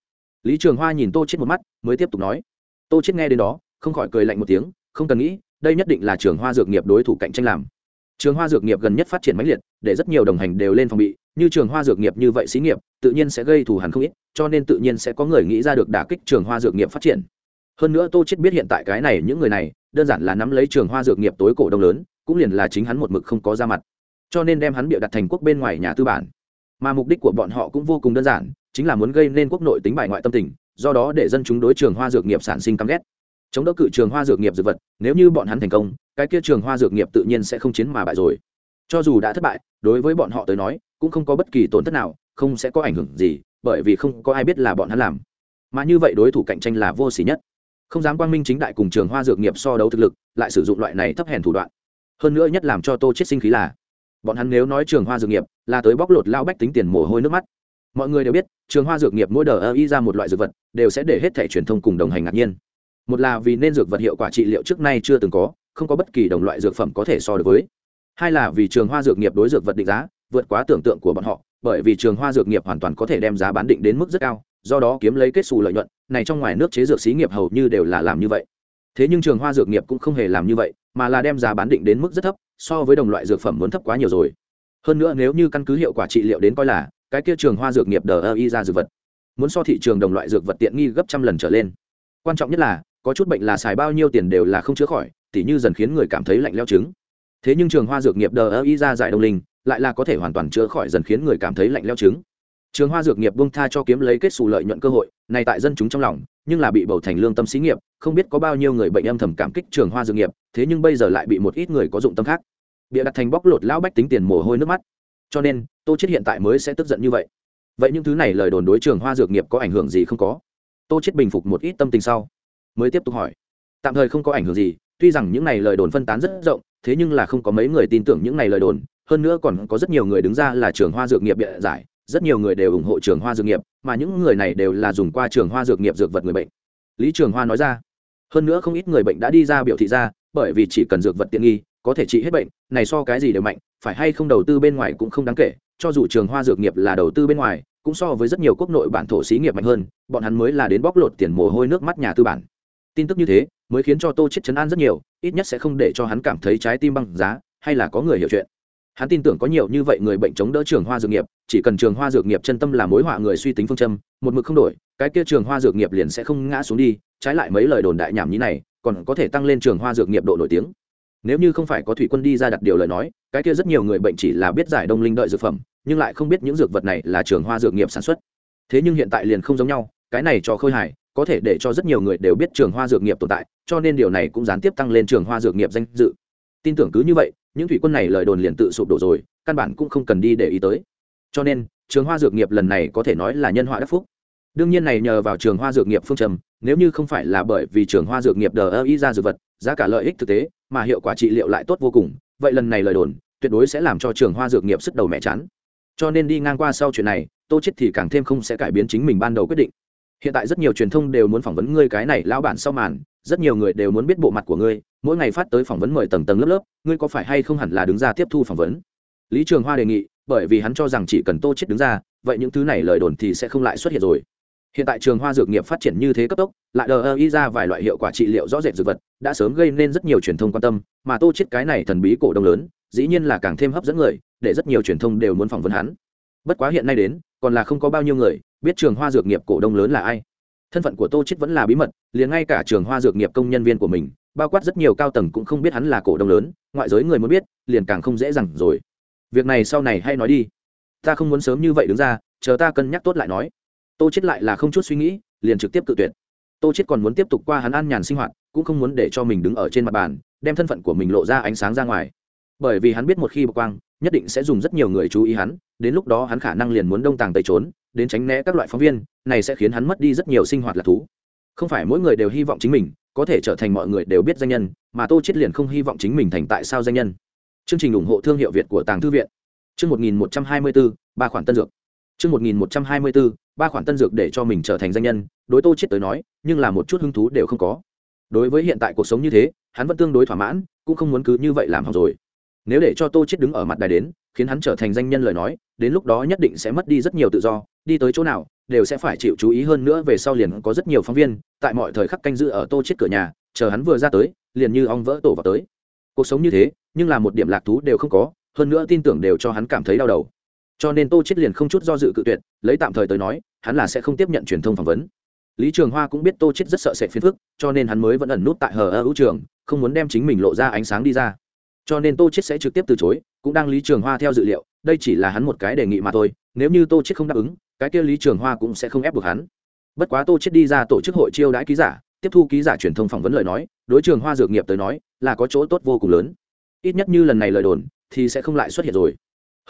Lý trường hoa nhìn tô chết một mắt, mới tiếp tục nói. Tô chết nghe đến đó, không khỏi cười lạnh một tiếng, không cần nghĩ, đây nhất định là trường hoa dược nghiệp đối thủ cạnh tranh làm. Trường hoa dược nghiệp gần nhất phát triển mãnh liệt, để rất nhiều đồng hành đều lên phòng bị, như trường hoa dược nghiệp như vậy xí nghiệp, tự nhiên sẽ gây thù hằn không ít, cho nên tự nhiên sẽ có người nghĩ ra được đả kích trường hoa dược nghiệp phát triển hơn nữa tô chết biết hiện tại cái này những người này, đơn giản là nắm lấy trường hoa dược nghiệp tối cổ đông lớn, cũng liền là chính hắn một mực không có ra mặt. Cho nên đem hắn bịa đặt thành quốc bên ngoài nhà tư bản. Mà mục đích của bọn họ cũng vô cùng đơn giản, chính là muốn gây nên quốc nội tính bài ngoại tâm tình, do đó để dân chúng đối trường hoa dược nghiệp sản sinh căm ghét. Chống đỡ cự trường hoa dược nghiệp dược vật, nếu như bọn hắn thành công, cái kia trường hoa dược nghiệp tự nhiên sẽ không chiến mà bại rồi. Cho dù đã thất bại, đối với bọn họ tới nói, cũng không có bất kỳ tổn thất nào, không sẽ có ảnh hưởng gì, bởi vì không có ai biết là bọn hắn làm. Mà như vậy đối thủ cạnh tranh là vô xỉ nhất không dám quang minh chính đại cùng trường hoa dược nghiệp so đấu thực lực, lại sử dụng loại này thấp hèn thủ đoạn. Hơn nữa nhất làm cho tô chết sinh khí là, bọn hắn nếu nói trường hoa dược nghiệp là tới bóc lột lao bách tính tiền mồ hôi nước mắt. Mọi người đều biết, trường hoa dược nghiệp mỗi đờ ơ y ra một loại dược vật, đều sẽ để hết thẻ truyền thông cùng đồng hành ngạc nhiên. Một là vì nên dược vật hiệu quả trị liệu trước nay chưa từng có, không có bất kỳ đồng loại dược phẩm có thể so được với. Hai là vì trường hoa dược nghiệp đối dược vật định giá, vượt quá tưởng tượng của bọn họ, bởi vì trường hoa dược nghiệp hoàn toàn có thể đem giá bán định đến mức rất cao do đó kiếm lấy kết xù lợi nhuận, này trong ngoài nước chế dược xí nghiệp hầu như đều là làm như vậy. Thế nhưng trường hoa dược nghiệp cũng không hề làm như vậy, mà là đem giá bán định đến mức rất thấp, so với đồng loại dược phẩm muốn thấp quá nhiều rồi. Hơn nữa nếu như căn cứ hiệu quả trị liệu đến coi là, cái kia trường hoa dược nghiệp đờ ơ y ra dược vật, muốn so thị trường đồng loại dược vật tiện nghi gấp trăm lần trở lên. Quan trọng nhất là, có chút bệnh là xài bao nhiêu tiền đều là không chữa khỏi, tỉ như dần khiến người cảm thấy lạnh leo trứng thế nhưng trường hoa dược nghiệp đờ ơ y ra giải đông linh, lại là có thể hoàn toàn chữa khỏi dần khiến người cảm thấy lạnh leo trứng trường hoa dược nghiệp bông tha cho kiếm lấy kết xù lợi nhuận cơ hội, này tại dân chúng trong lòng, nhưng là bị bầu thành lương tâm xí nghiệp, không biết có bao nhiêu người bệnh âm thầm cảm kích trường hoa dược nghiệp, thế nhưng bây giờ lại bị một ít người có dụng tâm khác. Bịa đặt thành bóc lột lão bách tính tiền mồ hôi nước mắt. Cho nên, tô chết hiện tại mới sẽ tức giận như vậy. Vậy những thứ này lời đồn đối trường hoa dược nghiệp có ảnh hưởng gì không có? Tô chết bình phục một ít tâm tình sau, mới tiếp tục hỏi. Tạm thời không có ảnh hưởng gì, tuy rằng những này lời đồn phân tán rất rộng, thế nhưng là không có mấy người tin tưởng những này lời đồn, hơn nữa còn có rất nhiều người đứng ra là trường hoa dược nghiệp bịa giải rất nhiều người đều ủng hộ trường hoa dược nghiệp, mà những người này đều là dùng qua trường hoa dược nghiệp dược vật người bệnh. Lý trường hoa nói ra, hơn nữa không ít người bệnh đã đi ra biểu thị ra, bởi vì chỉ cần dược vật tiện nghi, có thể trị hết bệnh, này so cái gì đều mạnh, phải hay không đầu tư bên ngoài cũng không đáng kể, cho dù trường hoa dược nghiệp là đầu tư bên ngoài, cũng so với rất nhiều quốc nội bản thổ xí nghiệp mạnh hơn, bọn hắn mới là đến bóc lột tiền mồ hôi nước mắt nhà tư bản. Tin tức như thế, mới khiến cho tô chết chấn an rất nhiều, ít nhất sẽ không để cho hắn cảm thấy trái tim băng giá, hay là có người hiểu chuyện hắn tin tưởng có nhiều như vậy người bệnh chống đỡ trường hoa dược nghiệp, chỉ cần trường hoa dược nghiệp chân tâm là mối họa người suy tính phương châm, một mực không đổi, cái kia trường hoa dược nghiệp liền sẽ không ngã xuống đi, trái lại mấy lời đồn đại nhảm nhí này, còn có thể tăng lên trường hoa dược nghiệp độ nổi tiếng. Nếu như không phải có thủy quân đi ra đặt điều lời nói, cái kia rất nhiều người bệnh chỉ là biết giải đông linh đợi dược phẩm, nhưng lại không biết những dược vật này là trường hoa dược nghiệp sản xuất. Thế nhưng hiện tại liền không giống nhau, cái này cho khôi hài, có thể để cho rất nhiều người đều biết trường hoa dược nghiệp tồn tại, cho nên điều này cũng gián tiếp tăng lên trường hoa dược nghiệp danh dự. Tin tưởng cứ như vậy những thủy quân này lời đồn liền tự sụp đổ rồi, căn bản cũng không cần đi để ý tới. Cho nên, trường hoa dược nghiệp lần này có thể nói là nhân họa đắc phúc. Đương nhiên này nhờ vào trường hoa dược nghiệp phương trầm nếu như không phải là bởi vì trường hoa dược nghiệp đờ ơ ý ra dược vật, giá cả lợi ích thực tế, mà hiệu quả trị liệu lại tốt vô cùng, vậy lần này lời đồn, tuyệt đối sẽ làm cho trường hoa dược nghiệp sức đầu mẹ chán. Cho nên đi ngang qua sau chuyện này, tô chết thì càng thêm không sẽ cải biến chính mình ban đầu quyết định. Hiện tại rất nhiều truyền thông đều muốn phỏng vấn ngươi cái này lão bản sau màn rất nhiều người đều muốn biết bộ mặt của ngươi, mỗi ngày phát tới phỏng vấn mời tầng tầng lớp lớp, ngươi có phải hay không hẳn là đứng ra tiếp thu phỏng vấn? Lý trường hoa đề nghị, bởi vì hắn cho rằng chỉ cần tô chết đứng ra, vậy những thứ này lời đồn thì sẽ không lại xuất hiện rồi. Hiện tại trường hoa dược nghiệp phát triển như thế cấp tốc, lại đờ ơ y ra vài loại hiệu quả trị liệu rõ rệt dược vật, đã sớm gây nên rất nhiều truyền thông quan tâm, mà tô chết cái này thần bí cổ đông lớn, dĩ nhiên là càng thêm hấp dẫn người, để rất nhiều truyền thông đều muốn phỏng vấn hắn. Bất quá hiện nay đến, còn là không có bao nhiêu người, biết trường hoa dược nghiệp cổ đông lớn là ai thân phận của tô chết vẫn là bí mật, liền ngay cả trường hoa dược nghiệp công nhân viên của mình, bao quát rất nhiều cao tầng cũng không biết hắn là cổ đông lớn, ngoại giới người muốn biết, liền càng không dễ dàng rồi. Việc này sau này hay nói đi. Ta không muốn sớm như vậy đứng ra, chờ ta cân nhắc tốt lại nói. Tô chết lại là không chút suy nghĩ, liền trực tiếp tự tuyệt. Tô chết còn muốn tiếp tục qua hắn an nhàn sinh hoạt, cũng không muốn để cho mình đứng ở trên mặt bàn, đem thân phận của mình lộ ra ánh sáng ra ngoài. Bởi vì hắn biết một khi bộc quang, nhất định sẽ dùng rất nhiều người chú ý hắn, đến lúc đó hắn khả năng liền muốn đông tàng tây trốn đến tránh né các loại phóng viên này sẽ khiến hắn mất đi rất nhiều sinh hoạt lạc thú. Không phải mỗi người đều hy vọng chính mình có thể trở thành mọi người đều biết danh nhân mà tô chết liền không hy vọng chính mình thành tại sao danh nhân. Chương trình ủng hộ thương hiệu việt của tàng thư viện. Chương 1124, ba khoản tân dược. Chương 1124, ba khoản tân dược để cho mình trở thành danh nhân đối tô chết tới nói nhưng là một chút hứng thú đều không có. Đối với hiện tại cuộc sống như thế hắn vẫn tương đối thỏa mãn cũng không muốn cứ như vậy làm hỏng rồi. Nếu để cho tô chết đứng ở mặt đài đến khiến hắn trở thành danh nhân lời nói đến lúc đó nhất định sẽ mất đi rất nhiều tự do đi tới chỗ nào, đều sẽ phải chịu chú ý hơn nữa, về sau liền có rất nhiều phóng viên, tại mọi thời khắc canh giữ ở tô chết cửa nhà, chờ hắn vừa ra tới, liền như ong vỡ tổ vào tới. Cuộc sống như thế, nhưng là một điểm lạc thú đều không có, hơn nữa tin tưởng đều cho hắn cảm thấy đau đầu. Cho nên tô chết liền không chút do dự cự tuyệt, lấy tạm thời tới nói, hắn là sẽ không tiếp nhận truyền thông phỏng vấn. Lý trường hoa cũng biết tô chết rất sợ sệt phiền phức, cho nên hắn mới vẫn ẩn nút tại hờ ơ hữu trường, không muốn đem chính mình lộ ra ánh sáng đi ra. Cho nên tô chết sẽ trực tiếp từ chối, cũng đang lý trường hoa theo dự liệu, đây chỉ là hắn một cái đề nghị mà thôi, nếu như tô chết không đáp ứng cái kia lý trường hoa cũng sẽ không ép buộc hắn. Bất quá tô chết đi ra tổ chức hội chiêu đãi ký giả, tiếp thu ký giả truyền thông phỏng vấn lời nói, đối trường hoa dược nghiệp tới nói, là có chỗ tốt vô cùng lớn. Ít nhất như lần này lời đồn, thì sẽ không lại xuất hiện rồi.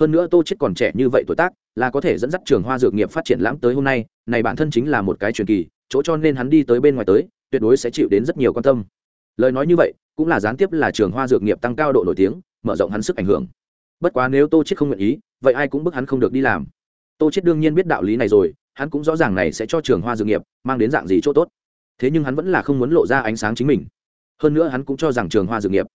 Hơn nữa tô chết còn trẻ như vậy tuổi tác, là có thể dẫn dắt trường hoa dược nghiệp phát triển lãng tới hôm nay, này bản thân chính là một cái truyền kỳ, chỗ cho nên hắn đi tới bên ngoài tới, tuyệt đối sẽ chịu đến rất nhiều quan tâm. Lời nói như vậy, cũng là gián tiếp là trường hoa dược nghiệp tăng cao độ nổi tiếng, mở rộng hắn sức ảnh hưởng. Bất quá nếu tô chết không nguyện ý, vậy ai cũng bức hắn không được đi làm tô chết đương nhiên biết đạo lý này rồi, hắn cũng rõ ràng này sẽ cho trường hoa dược nghiệp, mang đến dạng gì chỗ tốt. Thế nhưng hắn vẫn là không muốn lộ ra ánh sáng chính mình. Hơn nữa hắn cũng cho rằng trường hoa dược nghiệp,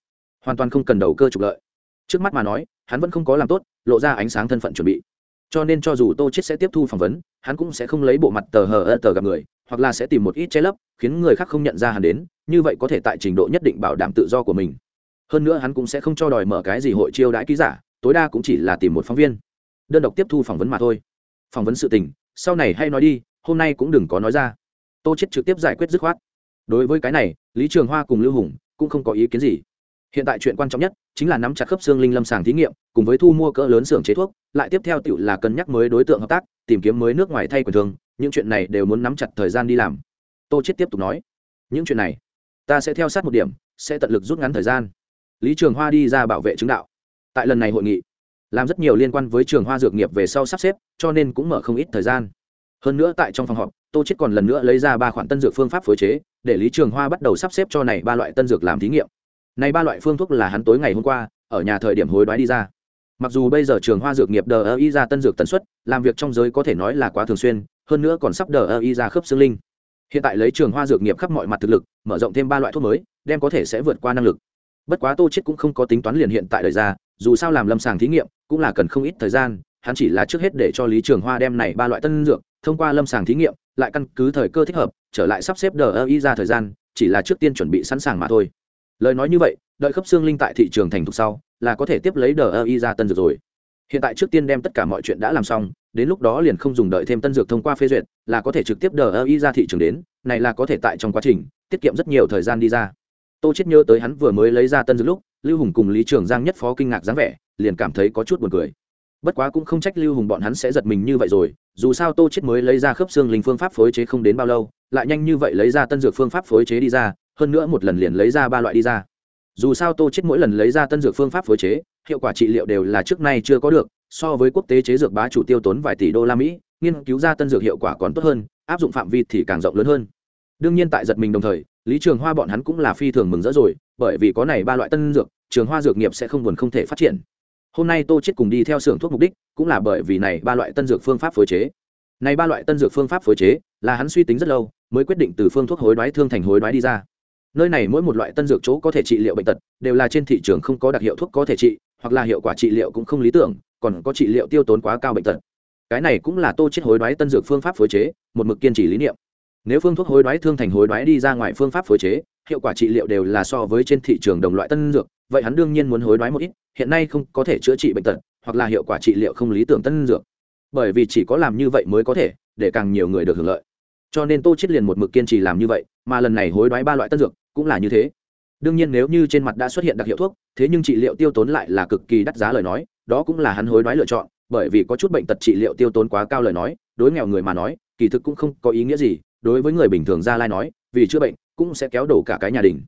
hoàn toàn không cần đầu cơ trục lợi. Trước mắt mà nói, hắn vẫn không có làm tốt, lộ ra ánh sáng thân phận chuẩn bị. Cho nên cho dù tô chết sẽ tiếp thu phỏng vấn, hắn cũng sẽ không lấy bộ mặt tờ hờ ơ tờ gặp người, hoặc là sẽ tìm một ít che lấp, khiến người khác không nhận ra hắn đến, như vậy có thể tại trình độ nhất định bảo đảm tự do của mình. Hơn nữa hắn cũng sẽ không cho đòi mở cái gì hội chiêu đãi ký giả, tối đa cũng chỉ là tìm một phóng viên, đơn độc tiếp thu phỏng vấn mà thôi phỏng vấn sự tình, sau này hay nói đi, hôm nay cũng đừng có nói ra. Tô chết trực tiếp giải quyết dứt khoát. Đối với cái này, lý trường hoa cùng lưu hùng cũng không có ý kiến gì. Hiện tại chuyện quan trọng nhất chính là nắm chặt khớp xương linh lâm sàng thí nghiệm, cùng với thu mua cỡ lớn xưởng chế thuốc, lại tiếp theo tiểu là cân nhắc mới đối tượng hợp tác, tìm kiếm mới nước ngoài thay quyền thương, những chuyện này đều muốn nắm chặt thời gian đi làm. Tô chết tiếp tục nói, những chuyện này, ta sẽ theo sát một điểm, sẽ tận lực rút ngắn thời gian. Lý trường hoa đi ra bảo vệ chứng đạo. Tại lần này hội nghị làm rất nhiều liên quan với trường hoa dược nghiệp về sau sắp xếp, cho nên cũng mở không ít thời gian. Hơn nữa tại trong phòng họp, tô chết còn lần nữa lấy ra ba khoản tân dược phương pháp phối chế, để lý trường hoa bắt đầu sắp xếp cho này ba loại tân dược làm thí nghiệm. Này ba loại phương thuốc là hắn tối ngày hôm qua, ở nhà thời điểm hối đoái đi ra. Mặc dù bây giờ trường hoa dược nghiệp đờ ơ y ra tân dược tần suất, làm việc trong giới có thể nói là quá thường xuyên, hơn nữa còn sắp đờ ơ y ra khớp xương linh. Hiện tại lấy trường hoa dược nghiệp khắp mọi mặt thực lực, mở rộng thêm ba loại thuốc mới, đem có thể sẽ vượt qua năng lực bất quá tô chết cũng không có tính toán liền hiện tại đời ra, dù sao làm lâm sàng thí nghiệm cũng là cần không ít thời gian, hắn chỉ là trước hết để cho lý trường hoa đem này ba loại tân dược thông qua lâm sàng thí nghiệm, lại căn cứ thời cơ thích hợp, trở lại sắp xếp đờ ơ y ra thời gian, chỉ là trước tiên chuẩn bị sẵn sàng mà thôi. Lời nói như vậy, đợi khớp xương linh tại thị trường thành thục sau, là có thể tiếp lấy đờ ơ y ra tân dược rồi. Hiện tại trước tiên đem tất cả mọi chuyện đã làm xong, đến lúc đó liền không dùng đợi thêm tân dược thông qua phê duyệt, là có thể trực tiếp đờ ơ y ra thị trường đến, này là có thể tại trong quá trình, tiết kiệm rất nhiều thời gian đi ra tô chết nhớ tới hắn vừa mới lấy ra tân dược lúc, lưu hùng cùng lý trường giang nhất phó kinh ngạc dáng vẻ, liền cảm thấy có chút buồn cười. Bất quá cũng không trách lưu hùng bọn hắn sẽ giật mình như vậy rồi, dù sao tô chết mới lấy ra khớp xương linh phương pháp phối chế không đến bao lâu, lại nhanh như vậy lấy ra tân dược phương pháp phối chế đi ra, hơn nữa một lần liền lấy ra ba loại đi ra. Dù sao tô chết mỗi lần lấy ra tân dược phương pháp phối chế, hiệu quả trị liệu đều là trước nay chưa có được, so với quốc tế chế dược bá chủ tiêu tốn vài tỷ đô la mỹ, nghiên cứu ra tân dược hiệu quả còn tốt hơn, áp dụng phạm vi thì càng rộng lớn hơn. Đương nhiên tại giật mình đồng thời lý trường hoa bọn hắn cũng là phi thường mừng rỡ rồi, bởi vì có này ba loại tân dược, trường hoa dược nghiệp sẽ không buồn không thể phát triển. Hôm nay tô chết cùng đi theo xưởng thuốc mục đích, cũng là bởi vì này ba loại tân dược phương pháp phối chế. Này ba loại tân dược phương pháp phối chế, là hắn suy tính rất lâu, mới quyết định từ phương thuốc hối đoái thương thành hối đoái đi ra. Nơi này mỗi một loại tân dược chỗ có thể trị liệu bệnh tật, đều là trên thị trường không có đặc hiệu thuốc có thể trị, hoặc là hiệu quả trị liệu cũng không lý tưởng, còn có trị liệu tiêu tốn quá cao bệnh tật. Cái này cũng là tô chết hối đoái tân dược phương pháp phối chế, một mực kiên trì lý niệm nếu phương thuốc hối đoái thương thành hối đoái đi ra ngoài phương pháp phối chế, hiệu quả trị liệu đều là so với trên thị trường đồng loại tân dược, vậy hắn đương nhiên muốn hối đoái một ít, hiện nay không có thể chữa trị bệnh tật, hoặc là hiệu quả trị liệu không lý tưởng tân dược. Bởi vì chỉ có làm như vậy mới có thể, để càng nhiều người được hưởng lợi. Cho nên tô chết liền một mực kiên trì làm như vậy, mà lần này hối đoái ba loại tân dược cũng là như thế. Đương nhiên nếu như trên mặt đã xuất hiện đặc hiệu thuốc, thế nhưng trị liệu tiêu tốn lại là cực kỳ đắt giá lời nói, đó cũng là hắn hối đoái lựa chọn, bởi vì có chút bệnh tật trị liệu tiêu tốn quá cao lời nói, đối nghèo người mà nói, kỳ thực cũng không có ý nghĩa gì đối với người bình thường ra lai nói, vì chữa bệnh, cũng sẽ kéo đổ cả cái nhà đình.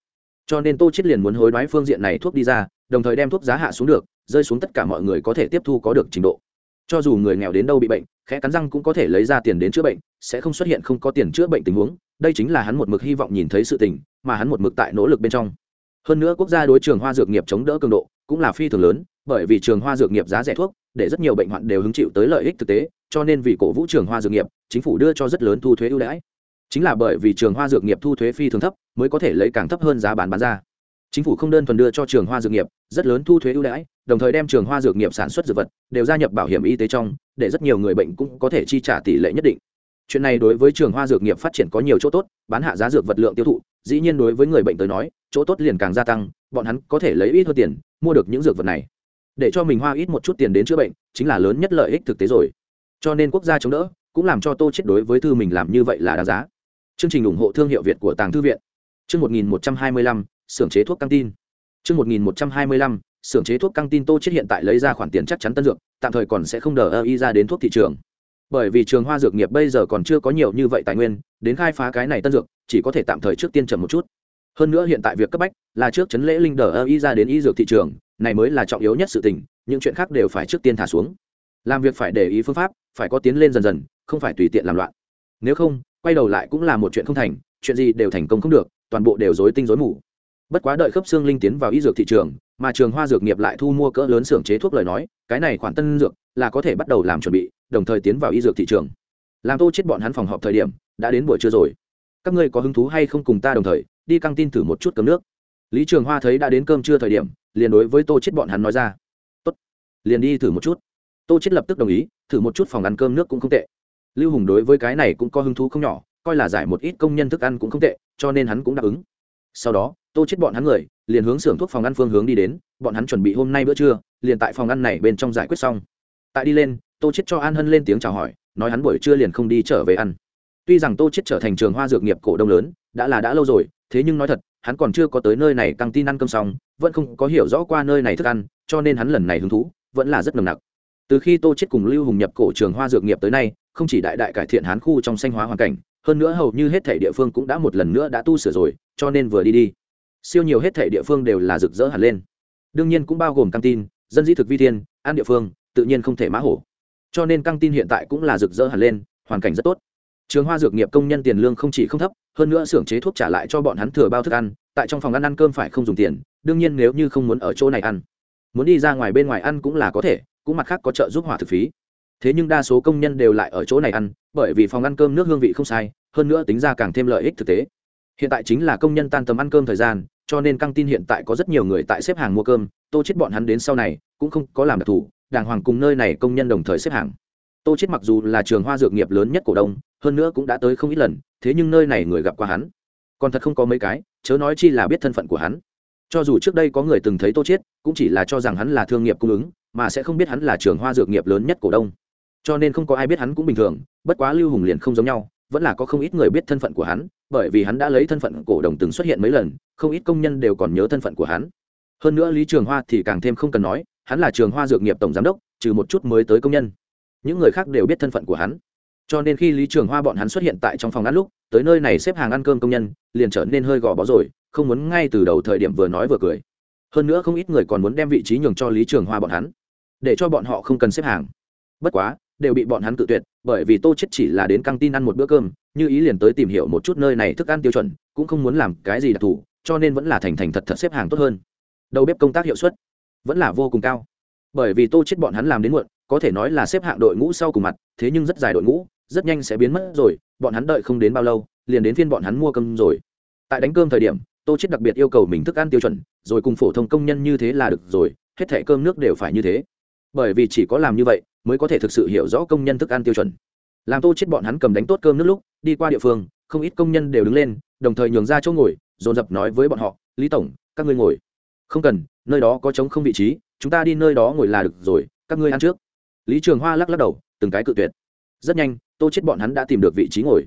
Cho nên tô chết liền muốn hối đoái phương diện này thuốc đi ra, đồng thời đem thuốc giá hạ xuống được, rơi xuống tất cả mọi người có thể tiếp thu có được trình độ. Cho dù người nghèo đến đâu bị bệnh, khẽ cắn răng cũng có thể lấy ra tiền đến chữa bệnh, sẽ không xuất hiện không có tiền chữa bệnh tình huống, đây chính là hắn một mực hy vọng nhìn thấy sự tình, mà hắn một mực tại nỗ lực bên trong. Hơn nữa quốc gia đối trường hoa dược nghiệp chống đỡ cường độ, cũng là phi thường lớn, bởi vì trường hoa dược nghiệp giá rẻ thuốc, để rất nhiều bệnh hoạn đều hứng chịu tới lợi ích thực tế, cho nên vì cổ vũ trường hoa dược nghiệp, chính phủ đưa cho rất lớn thu thuế ưu đãi chính là bởi vì trường hoa dược nghiệp thu thuế phi thường thấp, mới có thể lấy càng thấp hơn giá bán bán ra. Chính phủ không đơn thuần đưa cho trường hoa dược nghiệp rất lớn thu thuế ưu đãi, đồng thời đem trường hoa dược nghiệp sản xuất dược vật đều gia nhập bảo hiểm y tế trong, để rất nhiều người bệnh cũng có thể chi trả tỷ lệ nhất định. Chuyện này đối với trường hoa dược nghiệp phát triển có nhiều chỗ tốt, bán hạ giá dược vật lượng tiêu thụ, dĩ nhiên đối với người bệnh tới nói, chỗ tốt liền càng gia tăng, bọn hắn có thể lấy ít hơn tiền mua được những dược vật này. Để cho mình hoa ít một chút tiền đến chữa bệnh, chính là lớn nhất lợi ích thực tế rồi. Cho nên quốc gia chống đỡ cũng làm cho tô chết đối với thư mình làm như vậy là đáng giá chương trình ủng hộ thương hiệu việt của tàng thư viện. Chương 1125, xưởng chế thuốc căng tin. Chương 1125, xưởng chế thuốc căng tin tô chết hiện tại lấy ra khoản tiền chắc chắn tân dược tạm thời còn sẽ không đờ ơ y ra đến thuốc thị trường. Bởi vì trường hoa dược nghiệp bây giờ còn chưa có nhiều như vậy tài nguyên đến khai phá cái này tân dược chỉ có thể tạm thời trước tiên chậm một chút. Hơn nữa hiện tại việc cấp bách là trước chấn lễ linh đờ ơ y ra đến y dược thị trường này mới là trọng yếu nhất sự tình những chuyện khác đều phải trước tiên thả xuống. Làm việc phải để ý phương pháp phải có tiến lên dần dần không phải tùy tiện làm loạn. Nếu không quay đầu lại cũng là một chuyện không thành, chuyện gì đều thành công không được, toàn bộ đều dối tinh dối mù. Bất quá đợi khớp xương linh tiến vào y dược thị trường, mà trường hoa dược nghiệp lại thu mua cỡ lớn xưởng chế thuốc lời nói, cái này khoản tân dược là có thể bắt đầu làm chuẩn bị, đồng thời tiến vào y dược thị trường. Làm tô chết bọn hắn phòng họp thời điểm, đã đến buổi trưa rồi. Các ngươi có hứng thú hay không cùng ta đồng thời, đi căng tin thử một chút cơm nước. Lý trường hoa thấy đã đến cơm trưa thời điểm, liền đối với tô chết bọn hắn nói ra. Tốt, liền đi thử một chút. Tô chết lập tức đồng ý, thử một chút phòng ăn cơm nước cũng không tệ lưu hùng đối với cái này cũng có hứng thú không nhỏ, coi là giải một ít công nhân thức ăn cũng không tệ, cho nên hắn cũng đáp ứng. Sau đó, tô chết bọn hắn người, liền hướng xưởng thuốc phòng ăn phương hướng đi đến, bọn hắn chuẩn bị hôm nay bữa trưa, liền tại phòng ăn này bên trong giải quyết xong. Tại đi lên, tô chết cho an hân lên tiếng chào hỏi, nói hắn buổi trưa liền không đi trở về ăn. Tuy rằng tô chết trở thành trường hoa dược nghiệp cổ đông lớn, đã là đã lâu rồi, thế nhưng nói thật, hắn còn chưa có tới nơi này căng tin ăn cơm xong, vẫn không có hiểu rõ qua nơi này thức ăn, cho nên hắn lần này hứng thú, vẫn là rất nồng nặc. Từ khi tô chết cùng lưu hùng nhập cổ trường hoa dược nghiệp tới nay không chỉ đại đại cải thiện hán khu trong xanh hóa hoàn cảnh, hơn nữa hầu như hết thể địa phương cũng đã một lần nữa đã tu sửa rồi, cho nên vừa đi đi. Siêu nhiều hết thể địa phương đều là rực rỡ hẳn lên. Đương nhiên cũng bao gồm căng tin, dân di thực vi thiên, an địa phương, tự nhiên không thể mã hổ. Cho nên căng tin hiện tại cũng là rực rỡ hẳn lên, hoàn cảnh rất tốt. Trường hoa dược nghiệp công nhân tiền lương không chỉ không thấp, hơn nữa xưởng chế thuốc trả lại cho bọn hắn thừa bao thức ăn, tại trong phòng ăn ăn cơm phải không dùng tiền, đương nhiên nếu như không muốn ở chỗ này ăn. Muốn đi ra ngoài bên ngoài ăn cũng là có thể, cũng mặt khác có trợ giúp hỏa thực phí thế nhưng đa số công nhân đều lại ở chỗ này ăn, bởi vì phòng ăn cơm nước hương vị không sai, hơn nữa tính ra càng thêm lợi ích thực tế. Hiện tại chính là công nhân tan tầm ăn cơm thời gian, cho nên căng tin hiện tại có rất nhiều người tại xếp hàng mua cơm, tô chết bọn hắn đến sau này, cũng không có làm đặc thù, đàng hoàng cùng nơi này công nhân đồng thời xếp hàng. Tô chết mặc dù là trường hoa dược nghiệp lớn nhất cổ đông, hơn nữa cũng đã tới không ít lần, thế nhưng nơi này người gặp qua hắn. Còn thật không có mấy cái, chớ nói chi là biết thân phận của hắn. Cho dù trước đây có người từng thấy tô chết cũng chỉ là cho rằng hắn là thương nghiệp cung ứng, mà sẽ không biết hắn là trường hoa dược nghiệp lớn nhất cổ đông cho nên không có ai biết hắn cũng bình thường, bất quá lưu hùng liền không giống nhau, vẫn là có không ít người biết thân phận của hắn, bởi vì hắn đã lấy thân phận cổ đồng từng xuất hiện mấy lần, không ít công nhân đều còn nhớ thân phận của hắn. Hơn nữa lý trường hoa thì càng thêm không cần nói, hắn là trường hoa dược nghiệp tổng giám đốc, trừ một chút mới tới công nhân. Những người khác đều biết thân phận của hắn. Cho nên khi lý trường hoa bọn hắn xuất hiện tại trong phòng ăn lúc, tới nơi này xếp hàng ăn cơm công nhân, liền trở nên hơi gò bó rồi, không muốn ngay từ đầu thời điểm vừa nói vừa cười. Hơn nữa không ít người còn muốn đem vị trí nhường cho lý trường hoa bọn hắn, để cho bọn họ không cần xếp hàng. Bất quá đều bị bọn hắn tự tuyệt, bởi vì tô chết chỉ là đến căng tin ăn một bữa cơm, như ý liền tới tìm hiểu một chút nơi này thức ăn tiêu chuẩn, cũng không muốn làm cái gì đặc thù, cho nên vẫn là thành thành thật thật xếp hàng tốt hơn. Đầu bếp công tác hiệu suất vẫn là vô cùng cao. Bởi vì tô chết bọn hắn làm đến muộn, có thể nói là xếp hạng đội ngũ sau cùng mặt, thế nhưng rất dài đội ngũ, rất nhanh sẽ biến mất rồi, bọn hắn đợi không đến bao lâu, liền đến phiên bọn hắn mua cơm rồi. Tại đánh cơm thời điểm, tô chết đặc biệt yêu cầu mình thức ăn tiêu chuẩn, rồi cùng phổ thông công nhân như thế là được rồi, hết thẻ cơm nước đều phải như thế. Bởi vì chỉ có làm như vậy mới có thể thực sự hiểu rõ công nhân thức ăn tiêu chuẩn. Làm tô chết bọn hắn cầm đánh tốt cơm nước lúc, đi qua địa phương, không ít công nhân đều đứng lên, đồng thời nhường ra chỗ ngồi, dồn dập nói với bọn họ, lý tổng, các ngươi ngồi. Không cần, nơi đó có trống không vị trí, chúng ta đi nơi đó ngồi là được rồi, các ngươi ăn trước. Lý trường hoa lắc lắc đầu, từng cái cự tuyệt. Rất nhanh, tô chết bọn hắn đã tìm được vị trí ngồi.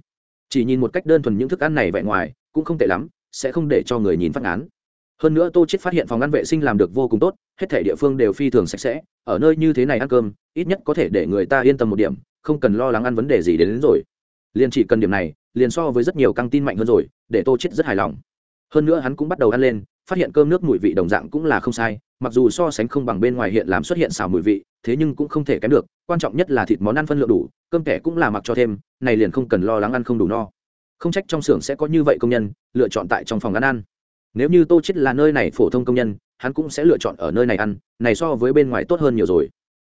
Chỉ nhìn một cách đơn thuần những thức ăn này vẻ ngoài, cũng không tệ lắm, sẽ không để cho người nhìn phát án hơn nữa tô chết phát hiện phòng ăn vệ sinh làm được vô cùng tốt hết thể địa phương đều phi thường sạch sẽ ở nơi như thế này ăn cơm ít nhất có thể để người ta yên tâm một điểm không cần lo lắng ăn vấn đề gì đến, đến rồi. Liền chỉ cần điểm này liền so với rất nhiều căng tin mạnh hơn rồi để tô chết rất hài lòng. Hơn nữa hắn cũng bắt đầu ăn lên phát hiện cơm nước mùi vị đồng dạng cũng là không sai mặc dù so sánh không bằng bên ngoài hiện làm xuất hiện xào mùi vị thế nhưng cũng không thể kém được quan trọng nhất là thịt món ăn phân lượng đủ cơm kẻ cũng là mặc cho thêm này liền không cần lo lắng ăn không đủ no. Không trách trong xưởng sẽ có như vậy công nhân lựa chọn tại trong phòng ăn ăn nếu như tô chết là nơi này phổ thông công nhân, hắn cũng sẽ lựa chọn ở nơi này ăn, này so với bên ngoài tốt hơn nhiều rồi.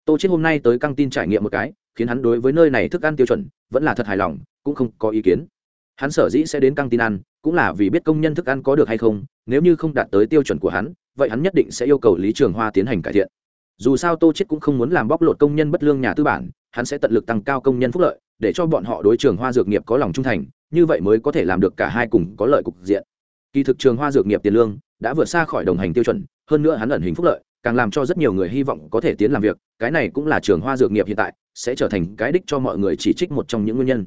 Tô chết hôm nay tới căng tin trải nghiệm một cái, khiến hắn đối với nơi này thức ăn tiêu chuẩn, vẫn là thật hài lòng, cũng không có ý kiến. Hắn sở dĩ sẽ đến căng tin ăn, cũng là vì biết công nhân thức ăn có được hay không, nếu như không đạt tới tiêu chuẩn của hắn, vậy hắn nhất định sẽ yêu cầu lý trường hoa tiến hành cải thiện. Dù sao tô chết cũng không muốn làm bóc lột công nhân bất lương nhà tư bản, hắn sẽ tận lực tăng cao công nhân phúc lợi, để cho bọn họ đối trường hoa dược nghiệp có lòng trung thành, như vậy mới có thể làm được cả hai cùng có lợi cục diện kỳ thực trường hoa dược nghiệp tiền lương đã vượt xa khỏi đồng hành tiêu chuẩn, hơn nữa hắn ẩn hình phúc lợi, càng làm cho rất nhiều người hy vọng có thể tiến làm việc, cái này cũng là trường hoa dược nghiệp hiện tại sẽ trở thành cái đích cho mọi người chỉ trích một trong những nguyên nhân.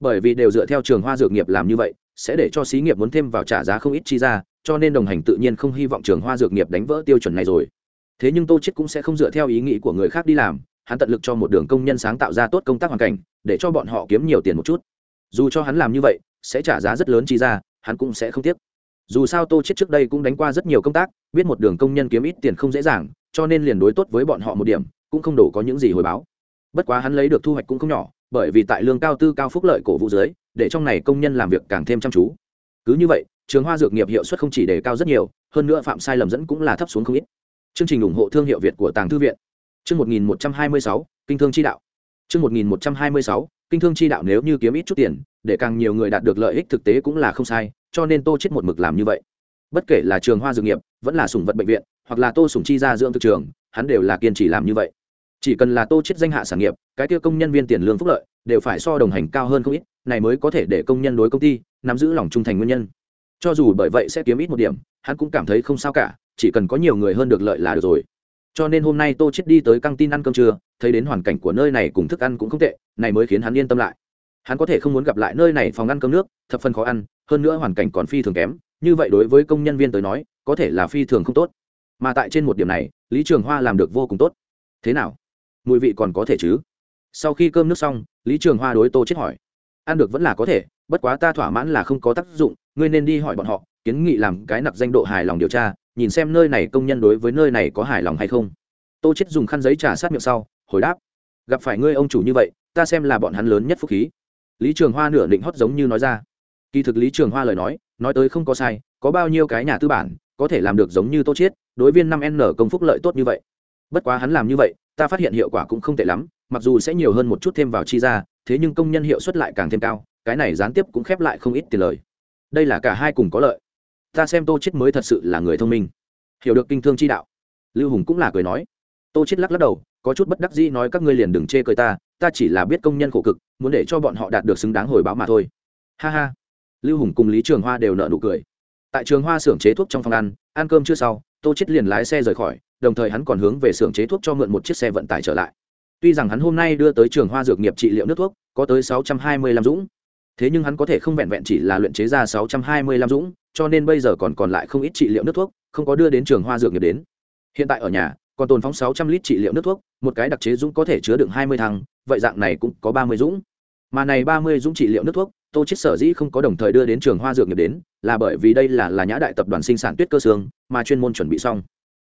Bởi vì đều dựa theo trường hoa dược nghiệp làm như vậy, sẽ để cho xí nghiệp muốn thêm vào trả giá không ít chi ra, cho nên đồng hành tự nhiên không hy vọng trường hoa dược nghiệp đánh vỡ tiêu chuẩn này rồi. Thế nhưng tô chết cũng sẽ không dựa theo ý nghĩ của người khác đi làm, hắn tận lực cho một đường công nhân sáng tạo ra tốt công tác hoàn cảnh, để cho bọn họ kiếm nhiều tiền một chút. Dù cho hắn làm như vậy, sẽ trả giá rất lớn chi ra, hắn cũng sẽ không tiếc dù sao tô chết trước đây cũng đánh qua rất nhiều công tác biết một đường công nhân kiếm ít tiền không dễ dàng cho nên liền đối tốt với bọn họ một điểm cũng không đủ có những gì hồi báo. Bất quá hắn lấy được thu hoạch cũng không nhỏ bởi vì tại lương cao tư cao phúc lợi cổ vũ dưới để trong này công nhân làm việc càng thêm chăm chú. Cứ như vậy trường hoa dược nghiệp hiệu suất không chỉ đề cao rất nhiều hơn nữa phạm sai lầm dẫn cũng là thấp xuống không ít. Chương trình ủng hộ thương hiệu việt của tàng thư viện. Chương 1126, kinh thương chi đạo. Chương 1126, kinh thương chi đạo nếu như kiếm ít chút tiền để càng nhiều người đạt được lợi ích thực tế cũng là không sai cho nên tô chết một mực làm như vậy. Bất kể là trường hoa dược nghiệp, vẫn là sủng vật bệnh viện, hoặc là tô sủng chi ra dưỡng thực trường, hắn đều là kiên trì làm như vậy. Chỉ cần là tô chết danh hạ sản nghiệp, cái tiêu công nhân viên tiền lương phúc lợi đều phải so đồng hành cao hơn không ít, này mới có thể để công nhân đối công ty nắm giữ lòng trung thành nguyên nhân. Cho dù bởi vậy sẽ kiếm ít một điểm, hắn cũng cảm thấy không sao cả, chỉ cần có nhiều người hơn được lợi là được rồi. Cho nên hôm nay tô chết đi tới căng tin ăn cơm trưa, thấy đến hoàn cảnh của nơi này cùng thức ăn cũng không tệ, này mới khiến hắn yên tâm lại hắn có thể không muốn gặp lại nơi này phòng ăn cơm nước, thập phần khó ăn, hơn nữa hoàn cảnh còn phi thường kém, như vậy đối với công nhân viên tới nói, có thể là phi thường không tốt. Mà tại trên một điểm này, lý trường hoa làm được vô cùng tốt. Thế nào? Mùi vị còn có thể chứ? Sau khi cơm nước xong, lý trường hoa đối tô chết hỏi. Ăn được vẫn là có thể, bất quá ta thỏa mãn là không có tác dụng, ngươi nên đi hỏi bọn họ, kiến nghị làm cái nặc danh độ hài lòng điều tra, nhìn xem nơi này công nhân đối với nơi này có hài lòng hay không. Tô chết dùng khăn giấy trà sát miệng sau, hồi đáp. Gặp phải ngươi ông chủ như vậy, ta xem là bọn hắn lớn nhất phúc khí lý trường hoa nửa định hót giống như nói ra. Kỳ thực lý trường hoa lời nói nói tới không có sai, có bao nhiêu cái nhà tư bản, có thể làm được giống như tô chiết, đối viên năm n công phúc lợi tốt như vậy. Bất quá hắn làm như vậy, ta phát hiện hiệu quả cũng không tệ lắm, mặc dù sẽ nhiều hơn một chút thêm vào chi ra, thế nhưng công nhân hiệu suất lại càng thêm cao, cái này gián tiếp cũng khép lại không ít tiền lời. Đây là cả hai cùng có lợi. Ta xem tô chết mới thật sự là người thông minh. Hiểu được kinh thương chi đạo. Lưu hùng cũng là cười nói. Tô chết lắc lắc đầu, có chút bất đắc dĩ nói các ngươi liền đừng chê cười ta ta chỉ là biết công nhân khổ cực, muốn để cho bọn họ đạt được xứng đáng hồi báo mà thôi. Ha ha. Lưu hùng cùng lý trường hoa đều nợ nụ cười. Tại trường hoa xưởng chế thuốc trong phòng ăn ăn cơm chưa sau, tô chết liền lái xe rời khỏi, đồng thời hắn còn hướng về xưởng chế thuốc cho mượn một chiếc xe vận tải trở lại. Tuy rằng hắn hôm nay đưa tới trường hoa dược nghiệp trị liệu nước thuốc, có tới sáu trăm hai mươi lăm dũng, thế nhưng hắn có thể không vẹn vẹn chỉ là luyện chế ra sáu trăm hai mươi lăm dũng, cho nên bây giờ còn còn lại không ít trị liệu nước thuốc, không có đưa đến trường hoa dược nghiệp đến. Hiện tại ở nhà, còn tồn phóng sáu trăm lít trị liệu nước thuốc, một cái đặc chế dũng có thể chứa đựng hai mươi thang vậy dạng này cũng có ba mươi dũng. Mà này ba mươi dũng trị liệu nước thuốc, tô chết sở dĩ không có đồng thời đưa đến trường hoa dược nghiệp đến, là bởi vì đây là là nhã đại tập đoàn sinh sản tuyết cơ xương, mà chuyên môn chuẩn bị xong.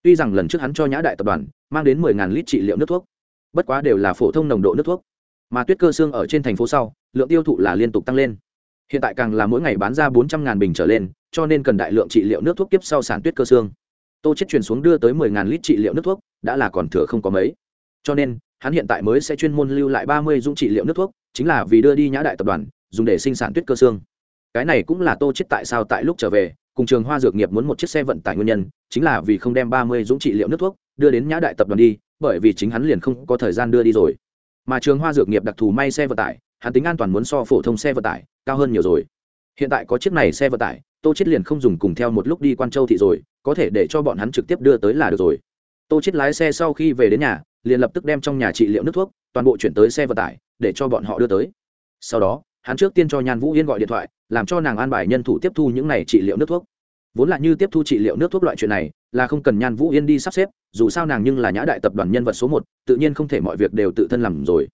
Tuy rằng lần trước hắn cho nhã đại tập đoàn, mang đến mười ngàn lít trị liệu nước thuốc, bất quá đều là phổ thông nồng độ nước thuốc. Mà tuyết cơ xương ở trên thành phố sau, lượng tiêu thụ là liên tục tăng lên. Hiện tại càng là mỗi ngày bán ra bốn trăm ngàn bình trở lên, cho nên cần đại lượng trị liệu nước thuốc tiếp sau sản tuyết cơ xương. Tô chết truyền xuống đưa tới mười ngàn lít trị liệu nước thuốc, đã là còn thừa không có mấy. Cho nên hắn hiện tại mới sẽ chuyên môn lưu lại ba mươi dũng trị liệu nước thuốc, chính là vì đưa đi nhã đại tập đoàn, dùng để sinh sản tuyết cơ xương. Cái này cũng là tô chết tại sao tại lúc trở về, cùng trường hoa dược nghiệp muốn một chiếc xe vận tải nguyên nhân, chính là vì không đem ba mươi dũng trị liệu nước thuốc đưa đến nhã đại tập đoàn đi, bởi vì chính hắn liền không có thời gian đưa đi rồi. Mà trường hoa dược nghiệp đặc thù may xe vận tải, hắn tính an toàn muốn so phổ thông xe vận tải cao hơn nhiều rồi. Hiện tại có chiếc này xe vận tải, tô chết liền không dùng cùng theo một lúc đi quan châu thị rồi, có thể để cho bọn hắn trực tiếp đưa tới là được rồi. Tô chết lái xe sau khi về đến nhà liền lập tức đem trong nhà trị liệu nước thuốc, toàn bộ chuyển tới xe vận tải, để cho bọn họ đưa tới. Sau đó, hắn trước tiên cho nhan vũ yên gọi điện thoại, làm cho nàng an bài nhân thủ tiếp thu những này trị liệu nước thuốc. Vốn là như tiếp thu trị liệu nước thuốc loại chuyện này, là không cần nhan vũ yên đi sắp xếp, dù sao nàng nhưng là nhã đại tập đoàn nhân vật số một, tự nhiên không thể mọi việc đều tự thân làm rồi.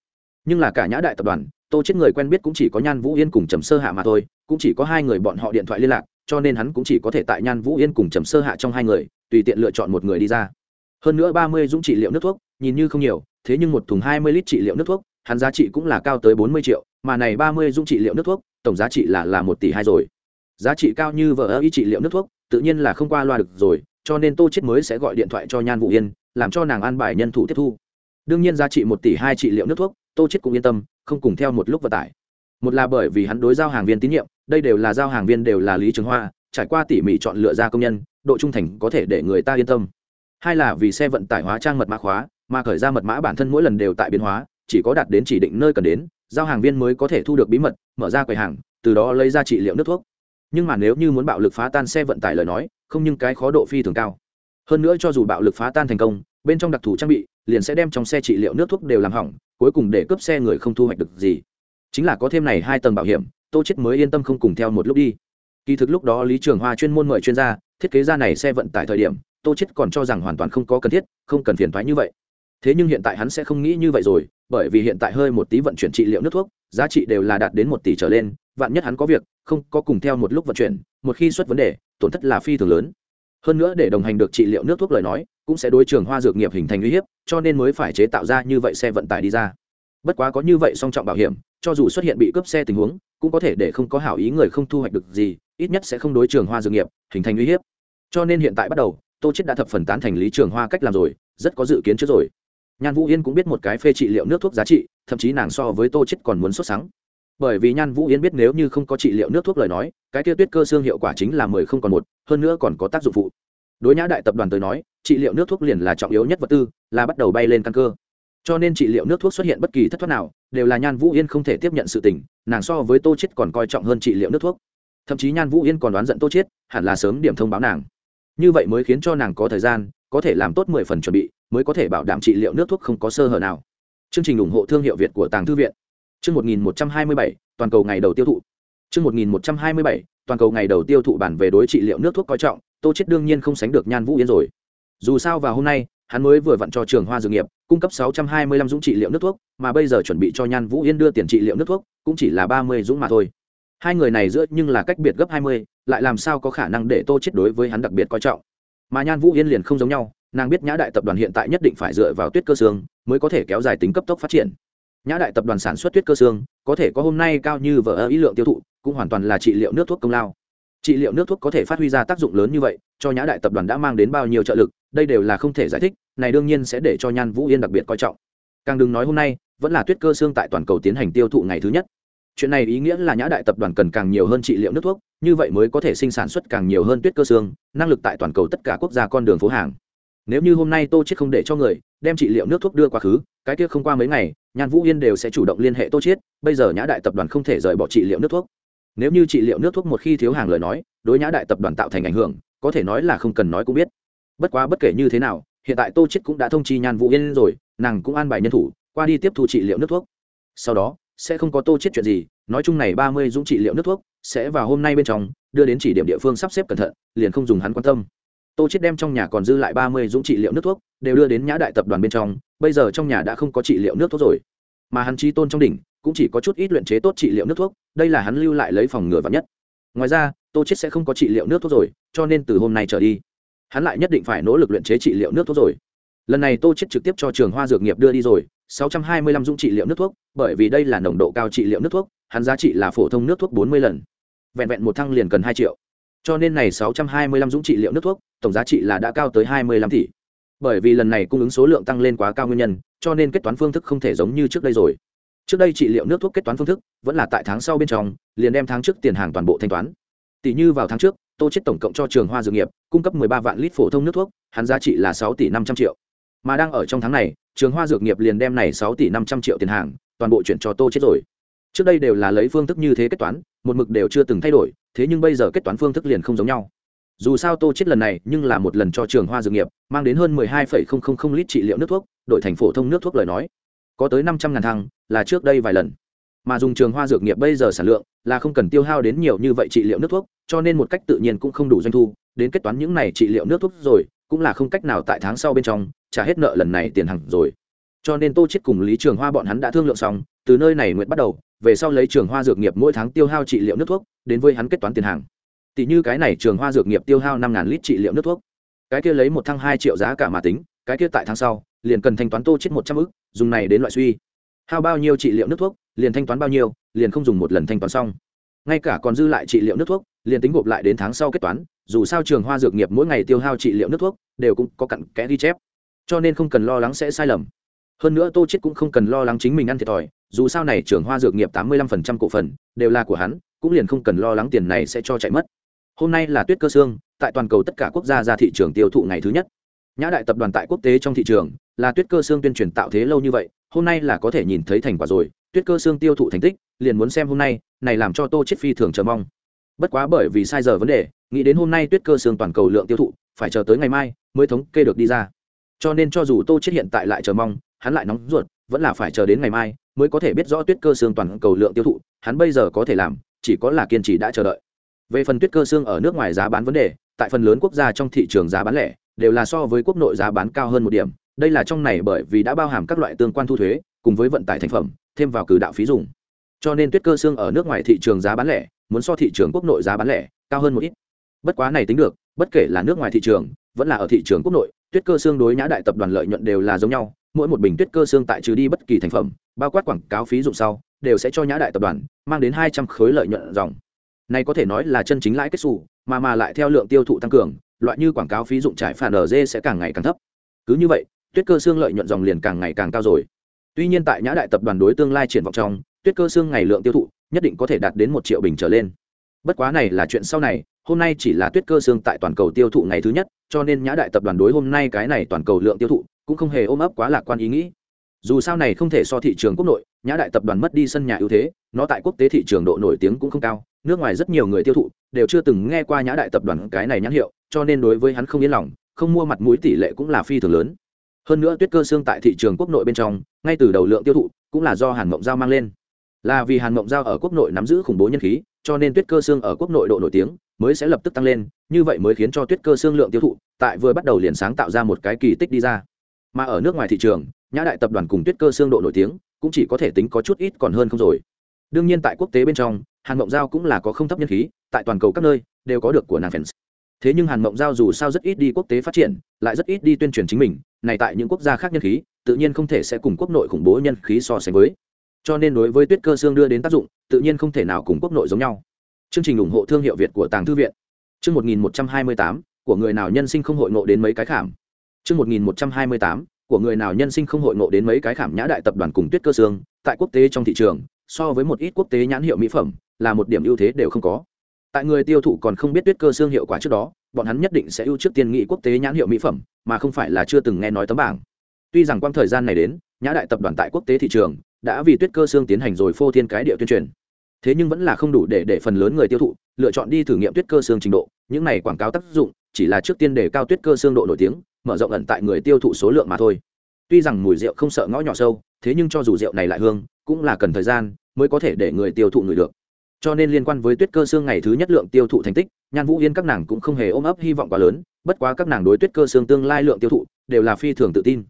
Nhưng là cả nhã đại tập đoàn, tô chết người quen biết cũng chỉ có nhan vũ yên cùng trầm sơ hạ mà thôi, cũng chỉ có hai người bọn họ điện thoại liên lạc, cho nên hắn cũng chỉ có thể tại nhan vũ yên cùng trầm sơ hạ trong hai người, tùy tiện lựa chọn một người đi ra. Hơn nữa ba mươi dũng trị liệu nước thuốc nhìn như không nhiều, thế nhưng một thùng hai mươi lít trị liệu nước thuốc, hắn giá trị cũng là cao tới bốn mươi triệu, mà này ba mươi dung trị liệu nước thuốc, tổng giá trị là là một tỷ hai rồi. Giá trị cao như vợ ơ ý trị liệu nước thuốc, tự nhiên là không qua loa được rồi, cho nên tô chết mới sẽ gọi điện thoại cho nhan vũ yên, làm cho nàng an bài nhân thủ tiếp thu. Đương nhiên giá trị một tỷ hai trị liệu nước thuốc, tô chết cũng yên tâm, không cùng theo một lúc vận tải. Một là bởi vì hắn đối giao hàng viên tín nhiệm, đây đều là giao hàng viên đều là lý trường hoa, trải qua tỉ mỉ chọn lựa ra công nhân, độ trung thành có thể để người ta yên tâm. Hai là vì xe vận tải hóa trang mật mã khóa mà khởi ra mật mã bản thân mỗi lần đều tại biến hóa, chỉ có đạt đến chỉ định nơi cần đến, giao hàng viên mới có thể thu được bí mật, mở ra quầy hàng, từ đó lấy ra trị liệu nước thuốc. Nhưng mà nếu như muốn bạo lực phá tan xe vận tải lời nói, không nhưng cái khó độ phi thường cao. Hơn nữa cho dù bạo lực phá tan thành công, bên trong đặc thù trang bị liền sẽ đem trong xe trị liệu nước thuốc đều làm hỏng, cuối cùng để cướp xe người không thu hoạch được gì. Chính là có thêm này hai tầng bảo hiểm, tô chết mới yên tâm không cùng theo một lúc đi. Kỳ thực lúc đó lý trường hoa chuyên môn mời chuyên gia, thiết kế ra này xe vận tải thời điểm, tô chết còn cho rằng hoàn toàn không có cần thiết, không cần phiền thoái như vậy thế nhưng hiện tại hắn sẽ không nghĩ như vậy rồi, bởi vì hiện tại hơi một tí vận chuyển trị liệu nước thuốc, giá trị đều là đạt đến một tỷ trở lên, vạn nhất hắn có việc, không có cùng theo một lúc vận chuyển, một khi xuất vấn đề, tổn thất là phi thường lớn. Hơn nữa để đồng hành được trị liệu nước thuốc lời nói, cũng sẽ đối trường hoa dược nghiệp hình thành uy hiếp, cho nên mới phải chế tạo ra như vậy xe vận tải đi ra. Bất quá có như vậy song trọng bảo hiểm, cho dù xuất hiện bị cướp xe tình huống, cũng có thể để không có hảo ý người không thu hoạch được gì, ít nhất sẽ không đối trường hoa dược nghiệp hình thành uy hiếp. Cho nên hiện tại bắt đầu, tô chết đã thập phần tán thành lý trường hoa cách làm rồi, rất có dự kiến trước rồi nhan vũ yên cũng biết một cái phê trị liệu nước thuốc giá trị, thậm chí nàng so với tô chết còn muốn xuất sáng bởi vì nhan vũ yên biết nếu như không có trị liệu nước thuốc lời nói, cái tiêu tuyết cơ xương hiệu quả chính là mười không còn một, hơn nữa còn có tác dụng phụ. Đối nhã đại tập đoàn tới nói, trị liệu nước thuốc liền là trọng yếu nhất vật tư, là bắt đầu bay lên căn cơ. Cho nên trị liệu nước thuốc xuất hiện bất kỳ thất thoát nào, đều là nhan vũ yên không thể tiếp nhận sự tình, nàng so với tô chết còn coi trọng hơn trị liệu nước thuốc. Thậm chí nhan vũ yên còn đoán giận tô chết, hẳn là sớm điểm thông báo nàng. Như vậy mới khiến cho nàng có thời gian có thể làm tốt mười phần chuẩn bị, mới có thể bảo đảm trị liệu nước thuốc không có sơ hở nào. Chương trình ủng hộ thương hiệu việt của tàng thư viện. Chương một nghìn một trăm hai mươi bảy, toàn cầu ngày đầu tiêu thụ. Chương một nghìn một trăm hai mươi bảy, toàn cầu ngày đầu tiêu thụ bản về đối trị liệu nước thuốc coi trọng, tô chết đương nhiên không sánh được nhan vũ yên rồi. Dù sao vào hôm nay, hắn mới vừa vặn cho trường hoa dược nghiệp cung cấp sáu trăm hai mươi lăm dũng trị liệu nước thuốc, mà bây giờ chuẩn bị cho nhan vũ yên đưa tiền trị liệu nước thuốc, cũng chỉ là ba mươi dũng mà thôi. Hai người này giữa nhưng là cách biệt gấp hai mươi, lại làm sao có khả năng để tô chết đối với hắn đặc biệt coi trọng mà nhan vũ yên liền không giống nhau nàng biết nhã đại tập đoàn hiện tại nhất định phải dựa vào tuyết cơ xương mới có thể kéo dài tính cấp tốc phát triển nhã đại tập đoàn sản xuất tuyết cơ xương có thể có hôm nay cao như vở ơ ý lượng tiêu thụ cũng hoàn toàn là trị liệu nước thuốc công lao trị liệu nước thuốc có thể phát huy ra tác dụng lớn như vậy cho nhã đại tập đoàn đã mang đến bao nhiêu trợ lực đây đều là không thể giải thích này đương nhiên sẽ để cho nhan vũ yên đặc biệt coi trọng càng đừng nói hôm nay vẫn là tuyết cơ xương tại toàn cầu tiến hành tiêu thụ ngày thứ nhất chuyện này ý nghĩa là nhã đại tập đoàn cần càng nhiều hơn trị liệu nước thuốc, như vậy mới có thể sinh sản xuất càng nhiều hơn tuyết cơ xương, năng lực tại toàn cầu tất cả quốc gia con đường phố hàng. Nếu như hôm nay tô chết không để cho người đem trị liệu nước thuốc đưa quá khứ, cái kia không qua mấy ngày, nhan vũ yên đều sẽ chủ động liên hệ tô chết bây giờ nhã đại tập đoàn không thể rời bỏ trị liệu nước thuốc. Nếu như trị liệu nước thuốc một khi thiếu hàng lời nói, đối nhã đại tập đoàn tạo thành ảnh hưởng, có thể nói là không cần nói cũng biết. Bất quá bất kể như thế nào, hiện tại tô chết cũng đã thông chi nhan vũ yên rồi, nàng cũng an bài nhân thủ, qua đi tiếp thu trị liệu nước thuốc. Sau đó sẽ không có tô chết chuyện gì, nói chung này ba mươi dũng trị liệu nước thuốc sẽ vào hôm nay bên trong, đưa đến chỉ điểm địa phương sắp xếp cẩn thận, liền không dùng hắn quan tâm. Tô chết đem trong nhà còn dư lại ba mươi dũng trị liệu nước thuốc, đều đưa đến nhã đại tập đoàn bên trong, bây giờ trong nhà đã không có trị liệu nước thuốc rồi. Mà hắn chi tôn trong đỉnh, cũng chỉ có chút ít luyện chế tốt trị liệu nước thuốc, đây là hắn lưu lại lấy phòng ngừa vắn nhất. Ngoài ra, tô chết sẽ không có trị liệu nước thuốc rồi, cho nên từ hôm nay trở đi, hắn lại nhất định phải nỗ lực luyện chế trị liệu nước thuốc rồi. Lần này tô chết trực tiếp cho trường hoa dược nghiệp đưa đi rồi 625 dung trị liệu nước thuốc, bởi vì đây là nồng độ cao trị liệu nước thuốc, hắn giá trị là phổ thông nước thuốc 40 lần. Vẹn vẹn một thăng liền cần 2 triệu. Cho nên này 625 dung trị liệu nước thuốc, tổng giá trị là đã cao tới 25 tỷ. Bởi vì lần này cung ứng số lượng tăng lên quá cao nguyên nhân, cho nên kết toán phương thức không thể giống như trước đây rồi. Trước đây trị liệu nước thuốc kết toán phương thức, vẫn là tại tháng sau bên trong, liền đem tháng trước tiền hàng toàn bộ thanh toán. Tỷ như vào tháng trước, tô chết tổng cộng cho trường hoa dược nghiệp, cung cấp 13 vạn lít phổ thông nước thuốc, hắn giá trị là 6 tỷ 500 triệu. Mà đang ở trong tháng này trường hoa dược nghiệp liền đem này sáu tỷ 500 triệu tiền hàng toàn bộ chuyển cho tô chết rồi. Trước đây đều là lấy phương thức như thế kết toán một mực đều chưa từng thay đổi thế nhưng bây giờ kết toán phương thức liền không giống nhau. Dù sao tô chết lần này nhưng là một lần cho trường hoa dược nghiệp mang đến hơn 12,000 lít trị liệu nước thuốc đổi thành phổ thông nước thuốc lời nói. Có tới 500 ngàn thăng là trước đây vài lần. Mà dùng trường hoa dược nghiệp bây giờ sản lượng là không cần tiêu hao đến nhiều như vậy trị liệu nước thuốc cho nên một cách tự nhiên cũng không đủ doanh thu đến kết toán những này trị liệu nước thuốc rồi cũng là không cách nào tại tháng sau bên trong trả hết nợ lần này tiền hàng rồi. Cho nên tô chết cùng lý trường hoa bọn hắn đã thương lượng xong, từ nơi này nguyện bắt đầu, về sau lấy trường hoa dược nghiệp mỗi tháng tiêu hao trị liệu nước thuốc, đến với hắn kết toán tiền hàng. Tỷ như cái này trường hoa dược nghiệp tiêu hao năm lít trị liệu nước thuốc. Cái kia lấy một thăng hai triệu giá cả mà tính, cái kia tại tháng sau, liền cần thanh toán tô chết một trăm ức, dùng này đến loại suy. Hao bao nhiêu trị liệu nước thuốc, liền thanh toán bao nhiêu, liền không dùng một lần thanh toán xong ngay cả còn dư lại trị liệu nước thuốc, liền tính gộp lại đến tháng sau kết toán, dù sao trường hoa dược nghiệp mỗi ngày tiêu hao trị liệu nước thuốc, đều cũng có cặn kẽ ghi chép. Cho nên không cần lo lắng sẽ sai lầm. Hơn nữa tô chết cũng không cần lo lắng chính mình ăn thiệt thòi, dù sao này trường hoa dược nghiệp tám mươi lăm phần trăm cổ phần, đều là của hắn, cũng liền không cần lo lắng tiền này sẽ cho chạy mất. Hôm nay là tuyết cơ xương tại toàn cầu tất cả quốc gia ra thị trường tiêu thụ ngày thứ nhất. Nhã đại tập đoàn tại quốc tế trong thị trường, là tuyết cơ xương tuyên truyền tạo thế lâu như vậy, hôm nay là có thể nhìn thấy thành quả rồi. Tuyết cơ xương tiêu thụ thành tích, liền muốn xem hôm nay này làm cho tô chết phi thường chờ mong. Bất quá bởi vì sai giờ vấn đề, nghĩ đến hôm nay tuyết cơ xương toàn cầu lượng tiêu thụ, phải chờ tới ngày mai mới thống kê được đi ra. Cho nên cho dù tô chết hiện tại lại chờ mong, hắn lại nóng ruột, vẫn là phải chờ đến ngày mai mới có thể biết rõ tuyết cơ xương toàn cầu lượng tiêu thụ, hắn bây giờ có thể làm, chỉ có là kiên trì đã chờ đợi. Về phần tuyết cơ xương ở nước ngoài giá bán vấn đề, tại phần lớn quốc gia trong thị trường giá bán lẻ đều là so với quốc nội giá bán cao hơn một điểm, đây là trong này bởi vì đã bao hàm các loại tương quan thu thuế, cùng với vận tải thành phẩm, thêm vào cử đạo phí dùng cho nên tuyết cơ xương ở nước ngoài thị trường giá bán lẻ, muốn so thị trường quốc nội giá bán lẻ, cao hơn một ít. Bất quá này tính được, bất kể là nước ngoài thị trường, vẫn là ở thị trường quốc nội, tuyết cơ xương đối nhã đại tập đoàn lợi nhuận đều là giống nhau. Mỗi một bình tuyết cơ xương tại trừ đi bất kỳ thành phẩm, bao quát quảng cáo phí dụng sau, đều sẽ cho nhã đại tập đoàn mang đến hai trăm khối lợi nhuận dòng. Này có thể nói là chân chính lãi kết xù, mà mà lại theo lượng tiêu thụ tăng cường, loại như quảng cáo phí dụng trải phản ở dê sẽ càng ngày càng thấp. Cứ như vậy, tuyết cơ xương lợi nhuận dòng liền càng ngày càng cao rồi. Tuy nhiên tại nhã đại tập đoàn đối tương lai triển vọng trong tuyết cơ xương ngày lượng tiêu thụ, nhất định có thể đạt đến một triệu bình trở lên. Bất quá này là chuyện sau này, hôm nay chỉ là tuyết cơ xương tại toàn cầu tiêu thụ ngày thứ nhất, cho nên nhã đại tập đoàn đối hôm nay cái này toàn cầu lượng tiêu thụ, cũng không hề ôm ấp quá lạc quan ý nghĩ. Dù sao này không thể so thị trường quốc nội, nhã đại tập đoàn mất đi sân nhà ưu thế, nó tại quốc tế thị trường độ nổi tiếng cũng không cao, nước ngoài rất nhiều người tiêu thụ, đều chưa từng nghe qua nhã đại tập đoàn cái này nhãn hiệu, cho nên đối với hắn không yên lòng, không mua mặt mũi tỷ lệ cũng là phi thường lớn. Hơn nữa tuyết cơ xương tại thị trường quốc nội bên trong, ngay từ đầu lượng tiêu thụ, cũng là do hàn mộng giao mang lên là vì hàn mộng giao ở quốc nội nắm giữ khủng bố nhân khí, cho nên tuyết cơ xương ở quốc nội độ nổi tiếng, mới sẽ lập tức tăng lên, như vậy mới khiến cho tuyết cơ xương lượng tiêu thụ, tại vừa bắt đầu liền sáng tạo ra một cái kỳ tích đi ra. Mà ở nước ngoài thị trường, nhã đại tập đoàn cùng tuyết cơ xương độ nổi tiếng, cũng chỉ có thể tính có chút ít còn hơn không rồi. Đương nhiên tại quốc tế bên trong, hàn mộng giao cũng là có không thấp nhân khí, tại toàn cầu các nơi, đều có được của nàng fans. Thế nhưng hàn mộng giao dù sao rất ít đi quốc tế phát triển, lại rất ít đi tuyên truyền chính mình, này tại những quốc gia khác nhân khí, tự nhiên không thể sẽ cùng quốc nội khủng bố nhân khí so sánh với cho nên đối với tuyết cơ xương đưa đến tác dụng, tự nhiên không thể nào cùng quốc nội giống nhau. Chương trình ủng hộ thương hiệu việt của tàng thư viện. Chương một nghìn một trăm hai mươi tám, của người nào nhân sinh không hội ngộ đến mấy cái khảm. Chương một nghìn một trăm hai mươi tám, của người nào nhân sinh không hội ngộ đến mấy cái khảm nhã đại tập đoàn cùng tuyết cơ xương tại quốc tế trong thị trường, so với một ít quốc tế nhãn hiệu mỹ phẩm, là một điểm ưu thế đều không có. Tại người tiêu thụ còn không biết tuyết cơ xương hiệu quả trước đó, bọn hắn nhất định sẽ ưu trước tiên nghị quốc tế nhãn hiệu mỹ phẩm, mà không phải là chưa từng nghe nói tấm bảng. Tuy rằng quang thời gian này đến, nhã đại tập đoàn tại quốc tế thị trường đã vì tuyết cơ xương tiến hành rồi phô thiên cái địa tuyên truyền. Thế nhưng vẫn là không đủ để để phần lớn người tiêu thụ, lựa chọn đi thử nghiệm tuyết cơ xương trình độ. Những này quảng cáo tác dụng, chỉ là trước tiên để cao tuyết cơ xương độ nổi tiếng, mở rộng ẩn tại người tiêu thụ số lượng mà thôi. Tuy rằng mùi rượu không sợ ngõ nhỏ sâu, thế nhưng cho dù rượu này lại hương, cũng là cần thời gian mới có thể để người tiêu thụ người được. Cho nên liên quan với tuyết cơ xương ngày thứ nhất lượng tiêu thụ thành tích, nhan vũ yên các nàng cũng không hề ôm ấp hy vọng quá lớn, bất quá các nàng đối tuyết cơ xương tương lai lượng tiêu thụ đều là phi thường tự tin.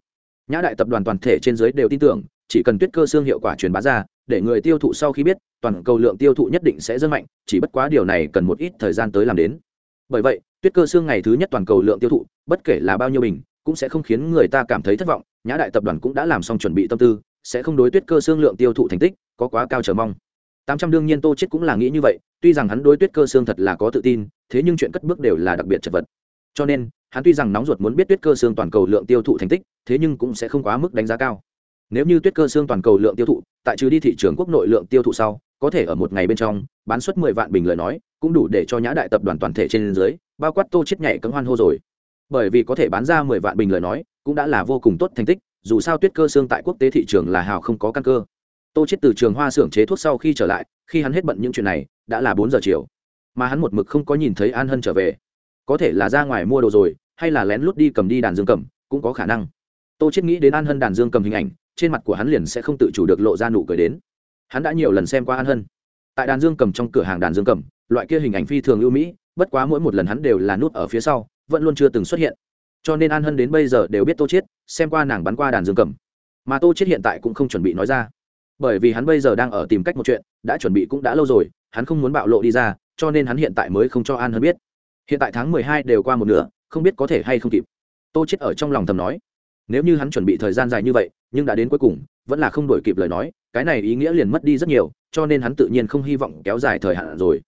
Nhã đại tập đoàn toàn thể trên giới đều tin tưởng chỉ cần tuyết cơ xương hiệu quả truyền bá ra, để người tiêu thụ sau khi biết, toàn cầu lượng tiêu thụ nhất định sẽ rất mạnh, chỉ bất quá điều này cần một ít thời gian tới làm đến. Bởi vậy, tuyết cơ xương ngày thứ nhất toàn cầu lượng tiêu thụ, bất kể là bao nhiêu bình, cũng sẽ không khiến người ta cảm thấy thất vọng, nhã đại tập đoàn cũng đã làm xong chuẩn bị tâm tư, sẽ không đối tuyết cơ xương lượng tiêu thụ thành tích có quá cao chờ mong. Tám trăm đương nhiên tô chết cũng là nghĩ như vậy, tuy rằng hắn đối tuyết cơ xương thật là có tự tin, thế nhưng chuyện cất bước đều là đặc biệt chật vật. Cho nên, hắn tuy rằng nóng ruột muốn biết tuyết cơ xương toàn cầu lượng tiêu thụ thành tích, thế nhưng cũng sẽ không quá mức đánh giá cao nếu như tuyết cơ xương toàn cầu lượng tiêu thụ, tại trừ đi thị trường quốc nội lượng tiêu thụ sau, có thể ở một ngày bên trong, bán suất mười vạn bình lời nói, cũng đủ để cho nhã đại tập đoàn toàn thể trên dưới, bao quát tô chết nhảy cấm hoan hô rồi. Bởi vì có thể bán ra mười vạn bình lời nói, cũng đã là vô cùng tốt thành tích, dù sao tuyết cơ xương tại quốc tế thị trường là hào không có căn cơ. Tô chết từ trường hoa xưởng chế thuốc sau khi trở lại, khi hắn hết bận những chuyện này, đã là bốn giờ chiều. Mà hắn một mực không có nhìn thấy an hân trở về. Có thể là ra ngoài mua đồ rồi, hay là lén lút đi cầm đi đàn dương cầm, cũng có khả năng. Tô chết nghĩ đến an hân đàn dương cầm hình ảnh trên mặt của hắn liền sẽ không tự chủ được lộ ra nụ cười đến. Hắn đã nhiều lần xem qua an hân. Tại đàn dương cầm trong cửa hàng đàn dương cầm, loại kia hình ảnh phi thường ưu mỹ, bất quá mỗi một lần hắn đều là nút ở phía sau, vẫn luôn chưa từng xuất hiện. Cho nên an hân đến bây giờ đều biết tô chết xem qua nàng bắn qua đàn dương cầm. Mà tô chết hiện tại cũng không chuẩn bị nói ra. Bởi vì hắn bây giờ đang ở tìm cách một chuyện, đã chuẩn bị cũng đã lâu rồi, hắn không muốn bạo lộ đi ra, cho nên hắn hiện tại mới không cho an hân biết. Hiện tại tháng mười hai đều qua một nửa, không biết có thể hay không kịp. Tô chết ở trong lòng thầm nói, nếu như hắn chuẩn bị thời gian dài như vậy nhưng đã đến cuối cùng, vẫn là không đổi kịp lời nói, cái này ý nghĩa liền mất đi rất nhiều, cho nên hắn tự nhiên không hy vọng kéo dài thời hạn rồi.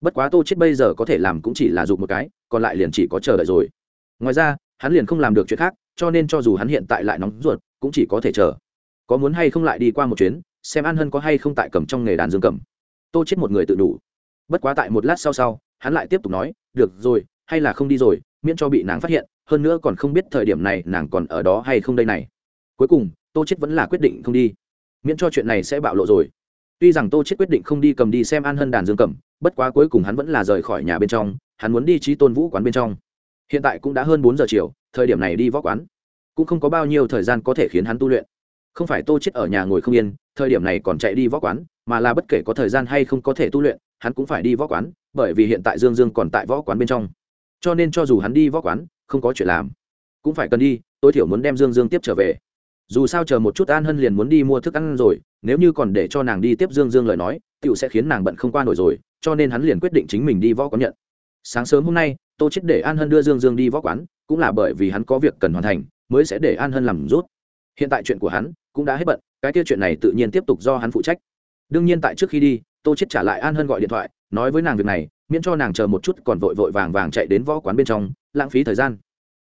Bất quá tô chết bây giờ có thể làm cũng chỉ là dụ một cái, còn lại liền chỉ có chờ đợi rồi. Ngoài ra, hắn liền không làm được chuyện khác, cho nên cho dù hắn hiện tại lại nóng ruột, cũng chỉ có thể chờ. Có muốn hay không lại đi qua một chuyến, xem an hân có hay không tại cầm trong nghề đàn dương cầm. Tô chết một người tự đủ. Bất quá tại một lát sau sau, hắn lại tiếp tục nói, được rồi, hay là không đi rồi, miễn cho bị nàng phát hiện, hơn nữa còn không biết thời điểm này nàng còn ở đó hay không đây này. Cuối cùng tô chết vẫn là quyết định không đi. Miễn cho chuyện này sẽ bạo lộ rồi. Tuy rằng tô chết quyết định không đi cầm đi xem an hân đàn dương cầm bất quá cuối cùng hắn vẫn là rời khỏi nhà bên trong, hắn muốn đi trí tôn vũ quán bên trong. Hiện tại cũng đã hơn bốn giờ chiều, thời điểm này đi võ quán. Cũng không có bao nhiêu thời gian có thể khiến hắn tu luyện. Không phải tô chết ở nhà ngồi không yên, thời điểm này còn chạy đi võ quán, mà là bất kể có thời gian hay không có thể tu luyện, hắn cũng phải đi võ quán, bởi vì hiện tại dương dương còn tại võ quán bên trong. Cho nên cho dù hắn đi võ quán, không có chuyện làm. Cũng phải cần đi, tối thiểu muốn đem dương dương tiếp trở về dù sao chờ một chút an hân liền muốn đi mua thức ăn rồi, nếu như còn để cho nàng đi tiếp dương dương lời nói tựu sẽ khiến nàng bận không qua nổi rồi, cho nên hắn liền quyết định chính mình đi võ quán nhận. Sáng sớm hôm nay, tô chết để an hân đưa dương dương đi võ quán, cũng là bởi vì hắn có việc cần hoàn thành, mới sẽ để an hân làm rút. Hiện tại chuyện của hắn cũng đã hết bận, cái kia chuyện này tự nhiên tiếp tục do hắn phụ trách. Đương nhiên tại trước khi đi, tô chết trả lại an hân gọi điện thoại, nói với nàng việc này, miễn cho nàng chờ một chút còn vội vội vàng vàng chạy đến võ quán bên trong, lãng phí thời gian.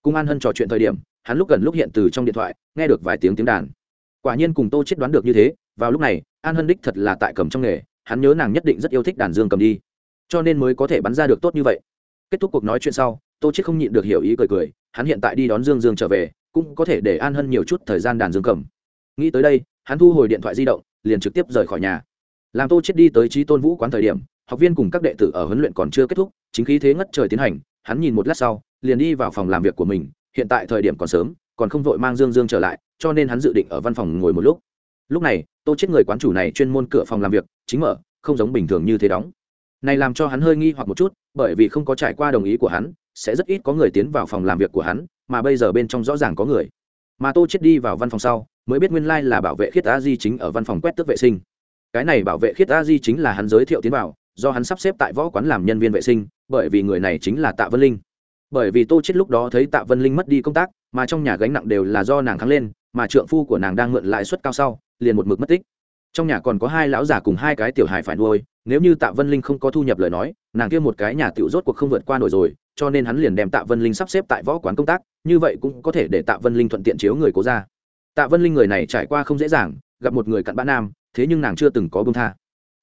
Cùng an hân trò chuyện thời điểm hắn lúc gần lúc hiện từ trong điện thoại, nghe được vài tiếng tiếng đàn. Quả nhiên cùng tô chết đoán được như thế, vào lúc này, an hân đích thật là tại cầm trong nghề, hắn nhớ nàng nhất định rất yêu thích đàn dương cầm đi. Cho nên mới có thể bắn ra được tốt như vậy. Kết thúc cuộc nói chuyện sau, tô chết không nhịn được hiểu ý cười cười, hắn hiện tại đi đón dương dương trở về, cũng có thể để an hân nhiều chút thời gian đàn dương cầm. Nghĩ tới đây, hắn thu hồi điện thoại di động, liền trực tiếp rời khỏi nhà. Làm tô chết đi tới trí tôn vũ quán thời điểm, học viên cùng các đệ tử ở huấn luyện còn chưa kết thúc, chính khí thế ngất trời tiến hành, hắn nhìn một lát sau, liền đi vào phòng làm việc của mình hiện tại thời điểm còn sớm, còn không vội mang dương dương trở lại, cho nên hắn dự định ở văn phòng ngồi một lúc. Lúc này, tô chết người quán chủ này chuyên môn cửa phòng làm việc, chính mở, không giống bình thường như thế đóng. Này làm cho hắn hơi nghi hoặc một chút, bởi vì không có trải qua đồng ý của hắn, sẽ rất ít có người tiến vào phòng làm việc của hắn, mà bây giờ bên trong rõ ràng có người. Mà tô chết đi vào văn phòng sau, mới biết nguyên lai like là bảo vệ khiết a di chính ở văn phòng quét tước vệ sinh. Cái này bảo vệ khiết a di chính là hắn giới thiệu tiến vào, do hắn sắp xếp tại võ quán làm nhân viên vệ sinh, bởi vì người này chính là tạ vân linh bởi vì tô chết lúc đó thấy tạ vân linh mất đi công tác, mà trong nhà gánh nặng đều là do nàng kháng lên, mà trượng phu của nàng đang mượn lãi suất cao sau, liền một mực mất tích. Trong nhà còn có hai lão già cùng hai cái tiểu hài phải nuôi, nếu như tạ vân linh không có thu nhập lời nói, nàng kia một cái nhà tiểu rốt cuộc không vượt qua nổi rồi, cho nên hắn liền đem tạ vân linh sắp xếp tại võ quán công tác, như vậy cũng có thể để tạ vân linh thuận tiện chiếu người cố ra. Tạ vân linh người này trải qua không dễ dàng, gặp một người cặn bã nam, thế nhưng nàng chưa từng có bông tha.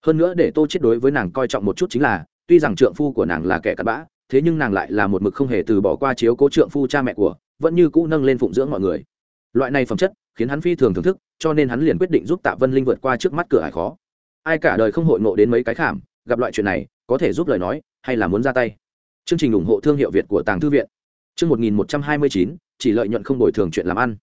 Hơn nữa để tô chết đối với nàng coi trọng một chút chính là, tuy rằng trượng phu của nàng là kẻ cặn bã thế nhưng nàng lại là một mực không hề từ bỏ qua chiếu cố trượng phu cha mẹ của, vẫn như cũ nâng lên phụng dưỡng mọi người. Loại này phẩm chất, khiến hắn phi thường thưởng thức, cho nên hắn liền quyết định giúp tạ vân linh vượt qua trước mắt cửa hải khó. Ai cả đời không hội ngộ đến mấy cái khảm, gặp loại chuyện này, có thể giúp lời nói, hay là muốn ra tay? Chương trình ủng hộ thương hiệu việt của tàng thư viện. Chương một nghìn một trăm hai mươi chín, chỉ lợi nhuận không bồi thường chuyện làm ăn.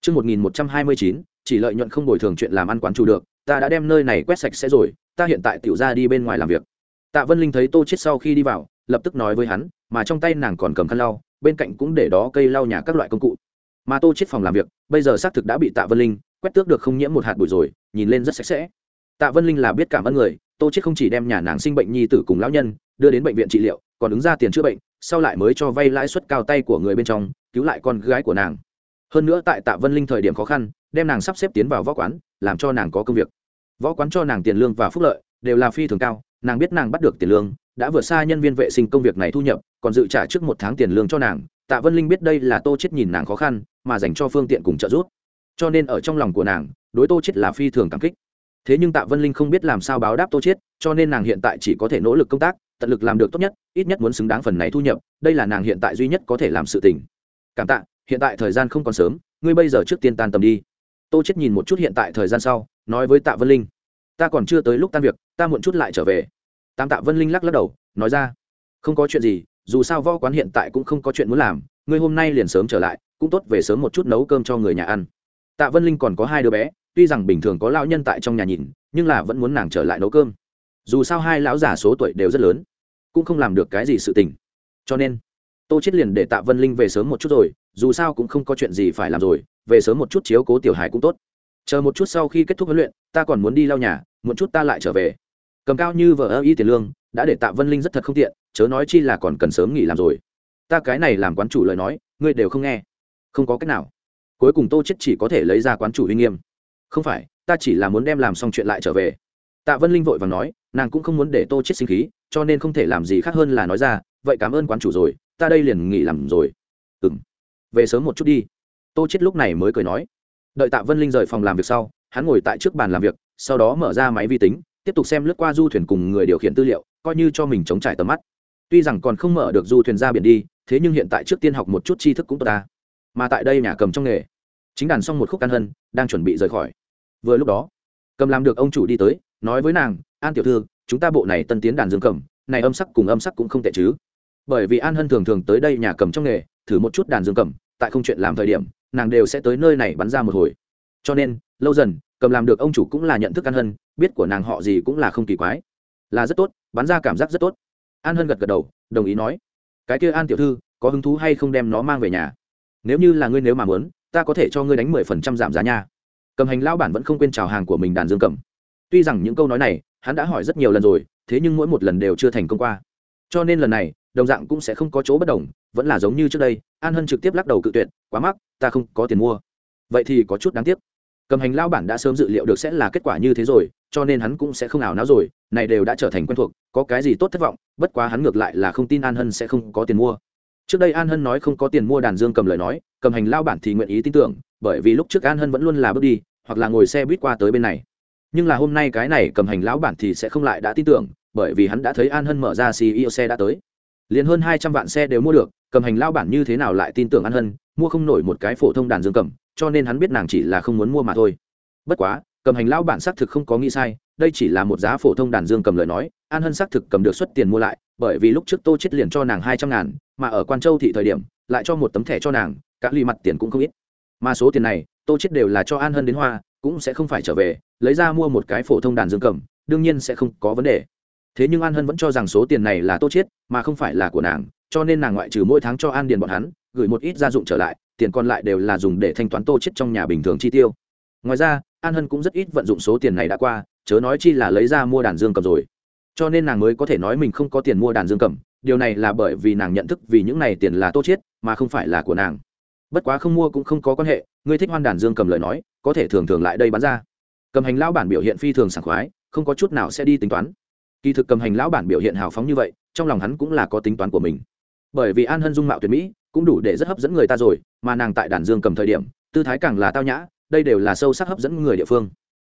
Chương một nghìn một trăm hai mươi chín, chỉ lợi nhuận không bồi thường chuyện làm ăn quán chủ được, ta đã đem nơi này quét sạch sẽ rồi, ta hiện tại tiểu ra đi bên ngoài làm việc. Tạ vân linh thấy tô chết sau khi đi vào lập tức nói với hắn, mà trong tay nàng còn cầm khăn lau, bên cạnh cũng để đó cây lau nhà các loại công cụ. Mà tô chết phòng làm việc, bây giờ xác thực đã bị tạ vân linh quét tước được không nhiễm một hạt bụi rồi, nhìn lên rất sạch sẽ. Tạ vân linh là biết cảm ơn người, tô chết không chỉ đem nhà nàng sinh bệnh nhi tử cùng lão nhân đưa đến bệnh viện trị liệu, còn ứng ra tiền chữa bệnh, sau lại mới cho vay lãi suất cao tay của người bên trong, cứu lại con gái của nàng. Hơn nữa tại tạ vân linh thời điểm khó khăn, đem nàng sắp xếp tiến vào võ quán, làm cho nàng có công việc. Võ quán cho nàng tiền lương và phúc lợi đều là phi thường cao, nàng biết nàng bắt được tiền lương đã vượt xa nhân viên vệ sinh công việc này thu nhập, còn dự trả trước một tháng tiền lương cho nàng. Tạ vân linh biết đây là tô chết nhìn nàng khó khăn, mà dành cho phương tiện cùng trợ giúp. Cho nên ở trong lòng của nàng, đối tô chết là phi thường cảm kích. Thế nhưng tạ vân linh không biết làm sao báo đáp tô chết, cho nên nàng hiện tại chỉ có thể nỗ lực công tác, tận lực làm được tốt nhất, ít nhất muốn xứng đáng phần này thu nhập, đây là nàng hiện tại duy nhất có thể làm sự tình. Cảm tạ, hiện tại thời gian không còn sớm, ngươi bây giờ trước tiên tan tầm đi. Tô chết nhìn một chút hiện tại thời gian sau, nói với tạ vân linh, ta còn chưa tới lúc tan việc, ta muộn chút lại trở về tam tạ vân linh lắc lắc đầu, nói ra, không có chuyện gì, dù sao võ quán hiện tại cũng không có chuyện muốn làm, ngươi hôm nay liền sớm trở lại, cũng tốt về sớm một chút nấu cơm cho người nhà ăn. Tạ vân linh còn có hai đứa bé, tuy rằng bình thường có lão nhân tại trong nhà nhìn, nhưng là vẫn muốn nàng trở lại nấu cơm. Dù sao hai lão già số tuổi đều rất lớn, cũng không làm được cái gì sự tình. Cho nên, tô chết liền để tạ vân linh về sớm một chút rồi, dù sao cũng không có chuyện gì phải làm rồi, về sớm một chút chiếu cố tiểu hải cũng tốt. Chờ một chút sau khi kết thúc huấn luyện, ta còn muốn đi lau nhà một chút ta lại trở về cầm cao như vợ ơ y tiền lương, đã để tạ vân linh rất thật không tiện, chớ nói chi là còn cần sớm nghỉ làm rồi. Ta cái này làm quán chủ lời nói, ngươi đều không nghe. Không có cách nào. Cuối cùng tô chết chỉ có thể lấy ra quán chủ uy nghiêm. Không phải, ta chỉ là muốn đem làm xong chuyện lại trở về. Tạ vân linh vội vàng nói, nàng cũng không muốn để tô chết sinh khí, cho nên không thể làm gì khác hơn là nói ra, vậy cảm ơn quán chủ rồi, ta đây liền nghỉ làm rồi. Ừ m về sớm một chút đi. Tô chết lúc này mới cười nói. Đợi tạ vân linh rời phòng làm việc sau, hắn ngồi tại trước bàn làm việc, sau đó mở ra máy vi tính tiếp tục xem lướt qua du thuyền cùng người điều khiển tư liệu, coi như cho mình chống trải tầm mắt. Tuy rằng còn không mở được du thuyền ra biển đi, thế nhưng hiện tại trước tiên học một chút tri thức cũng tốt ta. Mà tại đây nhà cầm trong nghề, chính đàn xong một khúc căn hân, đang chuẩn bị rời khỏi. Vừa lúc đó, cầm làm được ông chủ đi tới, nói với nàng, an tiểu thư, chúng ta bộ này tân tiến đàn dương cầm, này âm sắc cùng âm sắc cũng không tệ chứ. Bởi vì an hân thường thường tới đây nhà cầm trong nghề, thử một chút đàn dương cầm, tại không chuyện làm thời điểm, nàng đều sẽ tới nơi này bắn ra một hồi cho nên, lâu dần, cầm làm được ông chủ cũng là nhận thức an hân, biết của nàng họ gì cũng là không kỳ quái. Là rất tốt, bán ra cảm giác rất tốt. An hân gật gật đầu, đồng ý nói, cái kia an tiểu thư, có hứng thú hay không đem nó mang về nhà? Nếu như là ngươi nếu mà muốn, ta có thể cho ngươi đánh mười phần trăm giảm giá nha. Cầm hành lao bản vẫn không quên chào hàng của mình đàn dương cầm. Tuy rằng những câu nói này, hắn đã hỏi rất nhiều lần rồi, thế nhưng mỗi một lần đều chưa thành công qua. Cho nên lần này, đồng dạng cũng sẽ không có chỗ bất đồng, vẫn là giống như trước đây, an hân trực tiếp lắc đầu cự tuyệt, quá mắc, ta không có tiền mua vậy thì có chút đáng tiếc. Cầm hành lao bản đã sớm dự liệu được sẽ là kết quả như thế rồi, cho nên hắn cũng sẽ không ảo não rồi, này đều đã trở thành quen thuộc, có cái gì tốt thất vọng, bất quá hắn ngược lại là không tin an hân sẽ không có tiền mua. Trước đây an hân nói không có tiền mua đàn dương cầm lời nói, cầm hành lao bản thì nguyện ý tin tưởng, bởi vì lúc trước an hân vẫn luôn là bước đi, hoặc là ngồi xe buýt qua tới bên này. Nhưng là hôm nay cái này cầm hành lão bản thì sẽ không lại đã tin tưởng, bởi vì hắn đã thấy an hân mở ra ceo xe đã tới. Liền hơn hai trăm vạn xe đều mua được, cầm hành lao bản như thế nào lại tin tưởng an hân, mua không nổi một cái phổ thông đàn dương cầm cho nên hắn biết nàng chỉ là không muốn mua mà thôi. Bất quá, cầm hành lao bản xác thực không có nghĩ sai, đây chỉ là một giá phổ thông đàn dương cầm lời nói, an hân xác thực cầm được xuất tiền mua lại, bởi vì lúc trước tô chết liền cho nàng hai trăm ngàn, mà ở quan châu thị thời điểm, lại cho một tấm thẻ cho nàng, cả ly mặt tiền cũng không ít. Mà số tiền này, tô chết đều là cho an hân đến hoa, cũng sẽ không phải trở về, lấy ra mua một cái phổ thông đàn dương cầm, đương nhiên sẽ không có vấn đề. Thế nhưng an hân vẫn cho rằng số tiền này là tô chết mà không phải là của nàng, cho nên nàng ngoại trừ mỗi tháng cho an điền bọn hắn, gửi một ít gia dụng trở lại tiền còn lại đều là dùng để thanh toán tô chết trong nhà bình thường chi tiêu. Ngoài ra, an hân cũng rất ít vận dụng số tiền này đã qua, chớ nói chi là lấy ra mua đàn dương cầm rồi. Cho nên nàng mới có thể nói mình không có tiền mua đàn dương cầm, điều này là bởi vì nàng nhận thức vì những này tiền là tô chết, mà không phải là của nàng. Bất quá không mua cũng không có quan hệ, ngươi thích hoan đàn dương cầm lời nói, có thể thường thường lại đây bán ra. Cầm hành lão bản biểu hiện phi thường sảng khoái, không có chút nào sẽ đi tính toán. Kỳ thực cầm hành lão bản biểu hiện hào phóng như vậy, trong lòng hắn cũng là có tính toán của mình. Bởi vì an hân dung mạo tuyệt mỹ cũng đủ để rất hấp dẫn người ta rồi, mà nàng tại đàn dương cầm thời điểm, tư thái càng là tao nhã, đây đều là sâu sắc hấp dẫn người địa phương.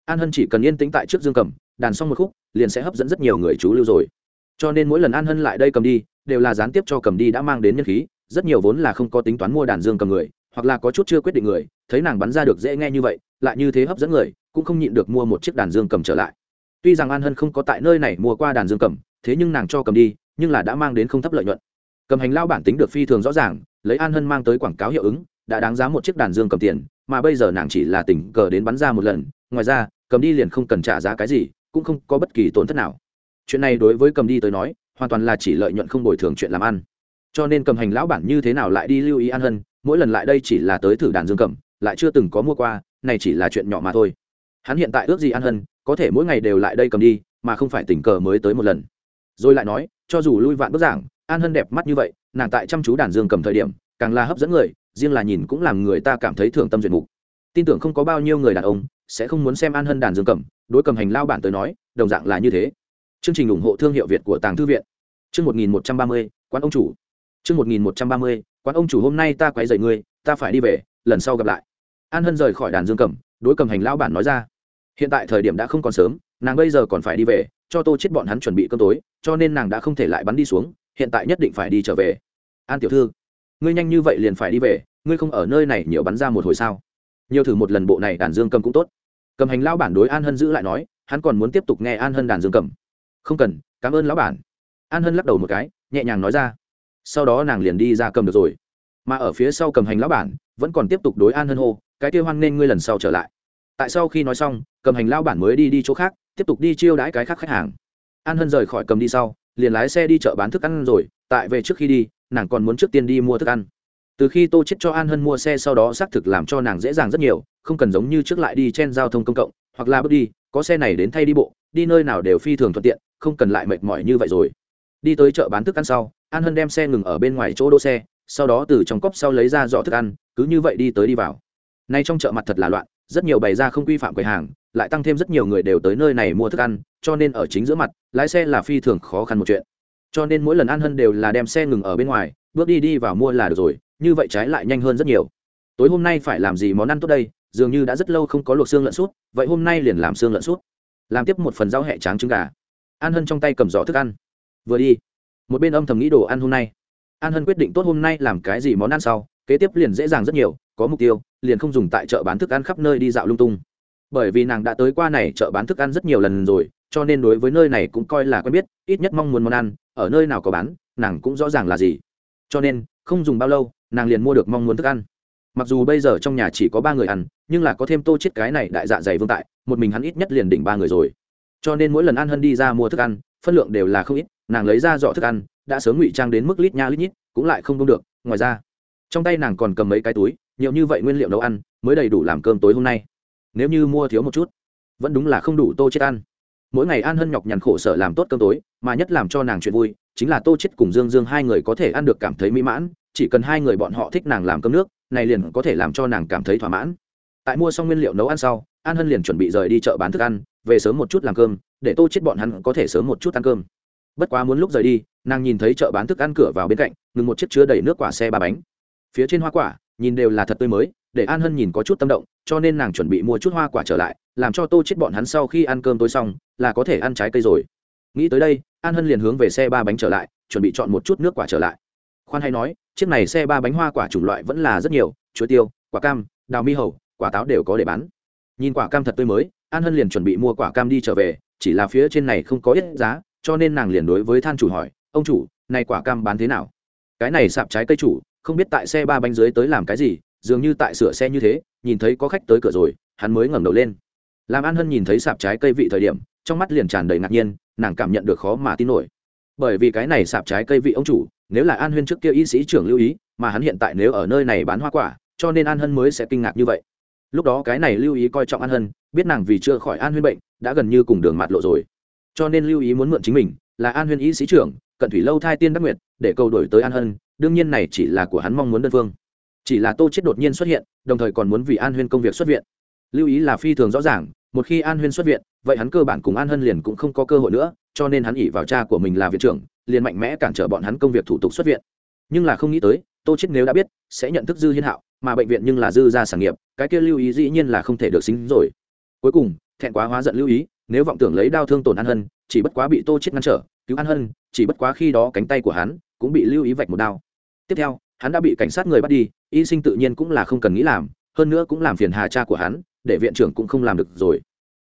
An hân chỉ cần yên tĩnh tại trước dương cầm, đàn xong một khúc, liền sẽ hấp dẫn rất nhiều người chú lưu rồi. Cho nên mỗi lần an hân lại đây cầm đi, đều là gián tiếp cho cầm đi đã mang đến nhân khí, rất nhiều vốn là không có tính toán mua đàn dương cầm người, hoặc là có chút chưa quyết định người, thấy nàng bắn ra được dễ nghe như vậy, lại như thế hấp dẫn người, cũng không nhịn được mua một chiếc đàn dương cầm trở lại. Tuy rằng an hân không có tại nơi này mua qua đàn dương cầm, thế nhưng nàng cho cầm đi, nhưng là đã mang đến không thấp lợi nhuận cầm hành lao bản tính được phi thường rõ ràng, lấy an hân mang tới quảng cáo hiệu ứng, đã đáng giá một chiếc đàn dương cầm tiền, mà bây giờ nàng chỉ là tình cờ đến bắn ra một lần, ngoài ra, cầm đi liền không cần trả giá cái gì, cũng không có bất kỳ tổn thất nào. Chuyện này đối với cầm đi tới nói, hoàn toàn là chỉ lợi nhuận không bồi thường chuyện làm ăn. Cho nên cầm hành lão bản như thế nào lại đi lưu ý an hân, mỗi lần lại đây chỉ là tới thử đàn dương cầm, lại chưa từng có mua qua, này chỉ là chuyện nhỏ mà thôi. Hắn hiện tại ước gì an hân, có thể mỗi ngày đều lại đây cầm đi, mà không phải tình cờ mới tới một lần. Rồi lại nói, cho dù lui vạn bức giảng an hân đẹp mắt như vậy, nàng tại chăm chú đàn dương cầm thời điểm, càng là hấp dẫn người, riêng là nhìn cũng làm người ta cảm thấy thường tâm duyệt mục. Tin tưởng không có bao nhiêu người đàn ông sẽ không muốn xem an hân đàn dương cầm, đối cầm hành lao bản tới nói, đồng dạng là như thế. Chương trình ủng hộ thương hiệu việt của tàng thư viện. Chương một nghìn một trăm ba mươi, quán ông chủ. Chương một nghìn một trăm ba mươi, quán ông chủ hôm nay ta quay dậy ngươi, ta phải đi về, lần sau gặp lại. An hân rời khỏi đàn dương cầm, đối cầm hành lao bản nói ra. Hiện tại thời điểm đã không còn sớm, nàng bây giờ còn phải đi về, cho tô chết bọn hắn chuẩn bị cơm tối, cho nên nàng đã không thể lại bắn đi xuống hiện tại nhất định phải đi trở về. An tiểu thư, ngươi nhanh như vậy liền phải đi về, ngươi không ở nơi này nhiều bắn ra một hồi sao? Nhiều thử một lần bộ này đàn dương cầm cũng tốt. Cầm hành lão bản đối an hân giữ lại nói, hắn còn muốn tiếp tục nghe an hân đàn dương cầm. Không cần, cảm ơn lão bản. An hân lắc đầu một cái, nhẹ nhàng nói ra. Sau đó nàng liền đi ra cầm được rồi. Mà ở phía sau cầm hành lão bản, vẫn còn tiếp tục đối an hân hô, cái kêu hoan nên ngươi lần sau trở lại. Tại sau khi nói xong, cầm hành lão bản mới đi đi chỗ khác, tiếp tục đi chiêu đãi cái khác khách hàng. An hân rời khỏi cầm đi sau liền lái xe đi chợ bán thức ăn rồi, tại về trước khi đi, nàng còn muốn trước tiên đi mua thức ăn. Từ khi tô chết cho an hân mua xe sau đó xác thực làm cho nàng dễ dàng rất nhiều, không cần giống như trước lại đi trên giao thông công cộng, hoặc là bước đi, có xe này đến thay đi bộ, đi nơi nào đều phi thường thuận tiện, không cần lại mệt mỏi như vậy rồi. Đi tới chợ bán thức ăn sau, an hân đem xe ngừng ở bên ngoài chỗ đỗ xe, sau đó từ trong cốc sau lấy ra giỏ thức ăn, cứ như vậy đi tới đi vào. Nay trong chợ mặt thật là loạn, rất nhiều bày ra không quy phạm quầy hàng lại tăng thêm rất nhiều người đều tới nơi này mua thức ăn, cho nên ở chính giữa mặt, lái xe là phi thường khó khăn một chuyện. Cho nên mỗi lần an hân đều là đem xe ngừng ở bên ngoài, bước đi đi vào mua là được rồi, như vậy trái lại nhanh hơn rất nhiều. Tối hôm nay phải làm gì món ăn tốt đây? Dường như đã rất lâu không có luộc xương lợn sút vậy hôm nay liền làm xương lợn sút làm tiếp một phần rau hẹ tráng trứng gà. An hân trong tay cầm giỏ thức ăn. Vừa đi, một bên âm thầm nghĩ đồ ăn hôm nay. An hân quyết định tốt hôm nay làm cái gì món ăn sau, kế tiếp liền dễ dàng rất nhiều, có mục tiêu, liền không dùng tại chợ bán thức ăn khắp nơi đi dạo lung tung bởi vì nàng đã tới qua này chợ bán thức ăn rất nhiều lần rồi, cho nên đối với nơi này cũng coi là quen biết, ít nhất mong muốn món ăn, ở nơi nào có bán, nàng cũng rõ ràng là gì. Cho nên, không dùng bao lâu, nàng liền mua được mong muốn thức ăn. Mặc dù bây giờ trong nhà chỉ có ba người ăn, nhưng là có thêm tô chết cái này đại dạ dày vương tại, một mình hắn ít nhất liền đỉnh ba người rồi. Cho nên mỗi lần ăn hân đi ra mua thức ăn, phân lượng đều là không ít, nàng lấy ra dọ thức ăn, đã sớm ngụy trang đến mức lít nha lít nhít, cũng lại không đông được. Ngoài ra, trong tay nàng còn cầm mấy cái túi, nhiều như vậy nguyên liệu nấu ăn, mới đầy đủ làm cơm tối hôm nay nếu như mua thiếu một chút, vẫn đúng là không đủ tô chết ăn. Mỗi ngày an hân nhọc nhằn khổ sở làm tốt cơm tối, mà nhất làm cho nàng chuyện vui, chính là tô chết cùng dương dương hai người có thể ăn được cảm thấy mỹ mãn, chỉ cần hai người bọn họ thích nàng làm cơm nước, này liền có thể làm cho nàng cảm thấy thỏa mãn. Tại mua xong nguyên liệu nấu ăn sau, an hân liền chuẩn bị rời đi chợ bán thức ăn, về sớm một chút làm cơm, để tô chết bọn hắn có thể sớm một chút ăn cơm. Bất quá muốn lúc rời đi, nàng nhìn thấy chợ bán thức ăn cửa vào bên cạnh, ngừng một chiếc chứa đầy nước quả xe ba bánh. Phía trên hoa quả, nhìn đều là thật tươi mới, để an hân nhìn có chút tâm động cho nên nàng chuẩn bị mua chút hoa quả trở lại, làm cho tô chết bọn hắn sau khi ăn cơm tối xong, là có thể ăn trái cây rồi. Nghĩ tới đây, an hân liền hướng về xe ba bánh trở lại, chuẩn bị chọn một chút nước quả trở lại. Khoan hay nói, chiếc này xe ba bánh hoa quả chủng loại vẫn là rất nhiều, chuối tiêu, quả cam, đào mi hầu, quả táo đều có để bán. Nhìn quả cam thật tươi mới, an hân liền chuẩn bị mua quả cam đi trở về, chỉ là phía trên này không có ít giá, cho nên nàng liền đối với than chủ hỏi, ông chủ, này quả cam bán thế nào? Cái này sạp trái cây chủ, không biết tại xe ba bánh dưới tới làm cái gì, dường như tại sửa xe như thế nhìn thấy có khách tới cửa rồi, hắn mới ngẩng đầu lên. Làm an hân nhìn thấy sạp trái cây vị thời điểm, trong mắt liền tràn đầy ngạc nhiên, nàng cảm nhận được khó mà tin nổi. Bởi vì cái này sạp trái cây vị ông chủ, nếu là an huyên trước kia y sĩ trưởng lưu ý, mà hắn hiện tại nếu ở nơi này bán hoa quả, cho nên an hân mới sẽ kinh ngạc như vậy. Lúc đó cái này lưu ý coi trọng an hân, biết nàng vì chưa khỏi an huyên bệnh, đã gần như cùng đường mặt lộ rồi. Cho nên lưu ý muốn mượn chính mình, là an huyên y sĩ trưởng, cận thủy lâu thai tiên đắc nguyệt, để cầu đổi tới an hân, đương nhiên này chỉ là của hắn mong muốn đơn phương. Chỉ là tô chết đột nhiên xuất hiện đồng thời còn muốn vì an huyên công việc xuất viện. Lưu ý là phi thường rõ ràng, một khi an huyên xuất viện, vậy hắn cơ bản cùng an hân liền cũng không có cơ hội nữa, cho nên hắn ỉ vào cha của mình là viện trưởng, liền mạnh mẽ cản trở bọn hắn công việc thủ tục xuất viện. Nhưng là không nghĩ tới, tô chết nếu đã biết, sẽ nhận thức dư hiên hạo, mà bệnh viện nhưng là dư gia sản nghiệp, cái kia lưu ý dĩ nhiên là không thể được xính rồi. Cuối cùng, thẹn quá hóa giận lưu ý, nếu vọng tưởng lấy đau thương tổn an hân, chỉ bất quá bị tô chết ngăn trở, cứu an hân, chỉ bất quá khi đó cánh tay của hắn cũng bị lưu ý vạch một đao. Tiếp theo hắn đã bị cảnh sát người bắt đi, y sinh tự nhiên cũng là không cần nghĩ làm, hơn nữa cũng làm phiền hà cha của hắn, để viện trưởng cũng không làm được rồi.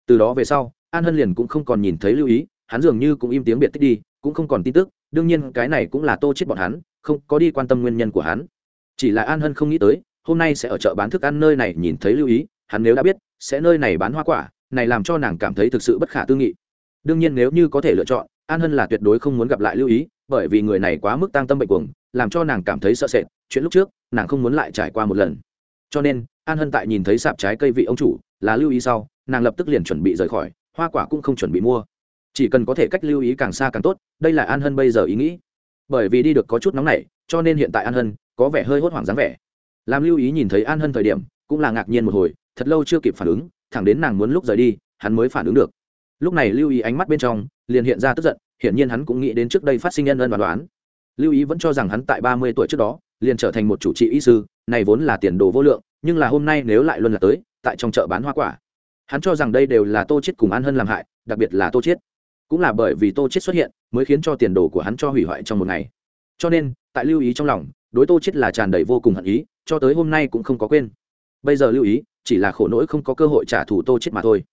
Từ đó về sau, an hân liền cũng không còn nhìn thấy lưu ý, hắn dường như cũng im tiếng biệt tích đi, cũng không còn tin tức, đương nhiên cái này cũng là tô chết bọn hắn, không có đi quan tâm nguyên nhân của hắn. Chỉ là an hân không nghĩ tới, hôm nay sẽ ở chợ bán thức ăn nơi này nhìn thấy lưu ý, hắn nếu đã biết, sẽ nơi này bán hoa quả, này làm cho nàng cảm thấy thực sự bất khả tư nghị. Đương nhiên nếu như có thể lựa chọn, an hân là tuyệt đối không muốn gặp lại lưu ý bởi vì người này quá mức tăng tâm bệnh cuồng, làm cho nàng cảm thấy sợ sệt, chuyện lúc trước, nàng không muốn lại trải qua một lần. Cho nên, an hân tại nhìn thấy sạp trái cây vị ông chủ, là lưu ý sau, nàng lập tức liền chuẩn bị rời khỏi, hoa quả cũng không chuẩn bị mua. Chỉ cần có thể cách lưu ý càng xa càng tốt, đây là an hân bây giờ ý nghĩ. Bởi vì đi được có chút nóng nảy, cho nên hiện tại an hân có vẻ hơi hốt hoảng dáng vẻ. Làm lưu ý nhìn thấy an hân thời điểm, cũng là ngạc nhiên một hồi, thật lâu chưa kịp phản ứng, thẳng đến nàng muốn lúc rời đi, hắn mới phản ứng được. Lúc này lưu ý ánh mắt bên trong liền hiện ra tức giận, hiển nhiên hắn cũng nghĩ đến trước đây phát sinh nhân ân đoán đoán. Lưu ý vẫn cho rằng hắn tại ba mươi tuổi trước đó, liền trở thành một chủ trị y sư, này vốn là tiền đồ vô lượng, nhưng là hôm nay nếu lại luân lạc tới, tại trong chợ bán hoa quả. Hắn cho rằng đây đều là tô chết cùng an hân làm hại, đặc biệt là tô chết cũng là bởi vì tô chết xuất hiện, mới khiến cho tiền đồ của hắn cho hủy hoại trong một ngày. Cho nên, tại lưu ý trong lòng, đối tô chết là tràn đầy vô cùng hận ý, cho tới hôm nay cũng không có quên. Bây giờ lưu ý, chỉ là khổ nỗi không có cơ hội trả thù tô chết mà thôi.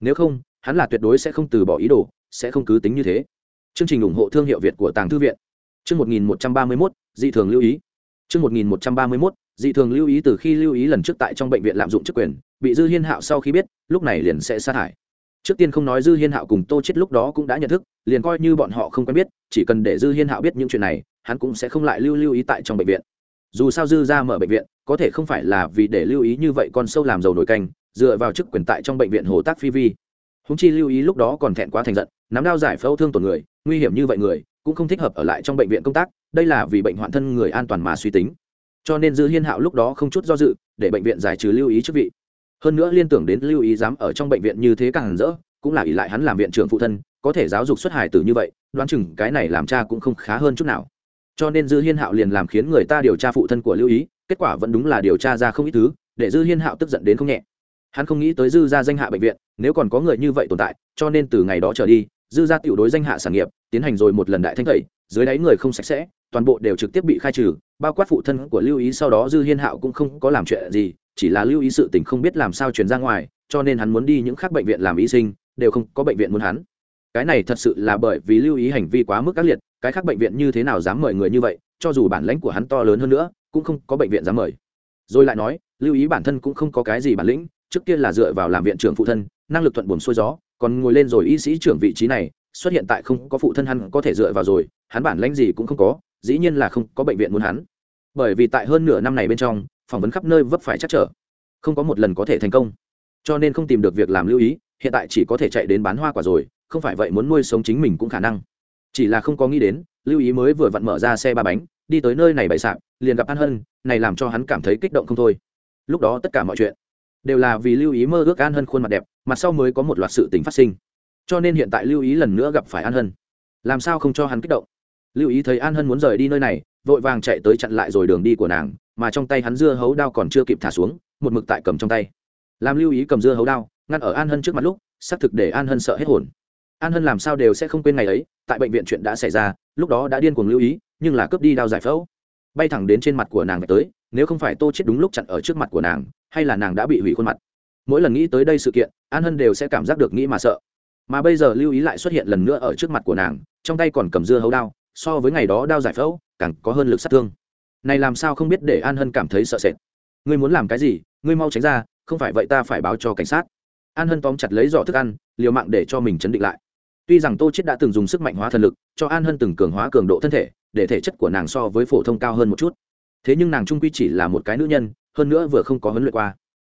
Nếu không, hắn là tuyệt đối sẽ không từ bỏ ý đồ sẽ không cứ tính như thế. Chương trình ủng hộ thương hiệu việt của tàng thư viện. Chương 1131, dị thường lưu ý. Chương 1131, dị thường lưu ý từ khi lưu ý lần trước tại trong bệnh viện lạm dụng chức quyền bị dư hiên hạo sau khi biết lúc này liền sẽ sa thải. Trước tiên không nói dư hiên hạo cùng tô chết lúc đó cũng đã nhận thức liền coi như bọn họ không quen biết chỉ cần để dư hiên hạo biết những chuyện này hắn cũng sẽ không lại lưu lưu ý tại trong bệnh viện. Dù sao dư ra mở bệnh viện có thể không phải là vì để lưu ý như vậy con sâu làm dầu nổi canh dựa vào chức quyền tại trong bệnh viện hồ tác phi vi. Húng chi lưu ý lúc đó còn thẹn quá thành giận nắm đao giải phẫu thương tổn người, nguy hiểm như vậy người cũng không thích hợp ở lại trong bệnh viện công tác, đây là vì bệnh hoạn thân người an toàn mà suy tính. Cho nên dư hiên hạo lúc đó không chút do dự, để bệnh viện giải trừ lưu ý chức vị. Hơn nữa liên tưởng đến lưu ý dám ở trong bệnh viện như thế càng rỡ, cũng là ỷ lại hắn làm viện trưởng phụ thân, có thể giáo dục xuất hải tử như vậy, đoán chừng cái này làm cha cũng không khá hơn chút nào. Cho nên dư hiên hạo liền làm khiến người ta điều tra phụ thân của lưu ý, kết quả vẫn đúng là điều tra ra không ít thứ, để dư hiên hạo tức giận đến không nhẹ. Hắn không nghĩ tới dư ra danh hạ bệnh viện, nếu còn có người như vậy tồn tại, cho nên từ ngày đó trở đi dư gia tiểu đối danh hạ sản nghiệp, tiến hành rồi một lần đại thanh tẩy, dưới đáy người không sạch sẽ, toàn bộ đều trực tiếp bị khai trừ, bao quát phụ thân của lưu ý sau đó dư hiên hạo cũng không có làm chuyện gì, chỉ là lưu ý sự tình không biết làm sao truyền ra ngoài, cho nên hắn muốn đi những khác bệnh viện làm y sinh, đều không có bệnh viện muốn hắn. Cái này thật sự là bởi vì lưu ý hành vi quá mức ác liệt, cái khác bệnh viện như thế nào dám mời người như vậy, cho dù bản lãnh của hắn to lớn hơn nữa, cũng không có bệnh viện dám mời. Rồi lại nói, lưu ý bản thân cũng không có cái gì bản lĩnh, trước kia là dựa vào làm viện trưởng phụ thân, năng lực thuận buồm xuôi gió còn ngồi lên rồi y sĩ trưởng vị trí này, xuất hiện tại không có phụ thân hắn có thể dựa vào rồi, hắn bản lãnh gì cũng không có, dĩ nhiên là không có bệnh viện muốn hắn. Bởi vì tại hơn nửa năm này bên trong, phỏng vấn khắp nơi vấp phải chắc trở. Không có một lần có thể thành công. Cho nên không tìm được việc làm lưu ý, hiện tại chỉ có thể chạy đến bán hoa quả rồi, không phải vậy muốn nuôi sống chính mình cũng khả năng. Chỉ là không có nghĩ đến, lưu ý mới vừa vặn mở ra xe ba bánh, đi tới nơi này bày sạp, liền gặp an hân, này làm cho hắn cảm thấy kích động không thôi. Lúc đó tất cả mọi chuyện đều là vì lưu ý mơ ước an hân khuôn mặt đẹp mặt sau mới có một loạt sự tình phát sinh. Cho nên hiện tại lưu ý lần nữa gặp phải an hân. Làm sao không cho hắn kích động? Lưu ý thấy an hân muốn rời đi nơi này, vội vàng chạy tới chặn lại rồi đường đi của nàng, mà trong tay hắn dưa hấu đao còn chưa kịp thả xuống, một mực tại cầm trong tay. Làm lưu ý cầm dưa hấu đao, ngăn ở an hân trước mặt lúc, xác thực để an hân sợ hết hồn. An hân làm sao đều sẽ không quên ngày ấy, tại bệnh viện chuyện đã xảy ra, lúc đó đã điên cuồng lưu ý, nhưng là cướp đi đao giải phẫu. Bay thẳng đến trên mặt của nàng tới, nếu không phải tô chết đúng lúc chặn ở trước mặt của nàng, hay là nàng đã bị hủy khuôn mặt mỗi lần nghĩ tới đây sự kiện, an hân đều sẽ cảm giác được nghĩ mà sợ. Mà bây giờ lưu ý lại xuất hiện lần nữa ở trước mặt của nàng, trong tay còn cầm dưa hấu đao, so với ngày đó đao giải phẫu, càng có hơn lực sát thương. Này làm sao không biết để an hân cảm thấy sợ sệt. Ngươi muốn làm cái gì, ngươi mau tránh ra, không phải vậy ta phải báo cho cảnh sát. An hân tóm chặt lấy giỏ thức ăn, liều mạng để cho mình chấn định lại. Tuy rằng tô chết đã từng dùng sức mạnh hóa thần lực, cho an hân từng cường hóa cường độ thân thể, để thể chất của nàng so với phổ thông cao hơn một chút. Thế nhưng nàng trung quy chỉ là một cái nữ nhân, hơn nữa vừa không có huấn luyện qua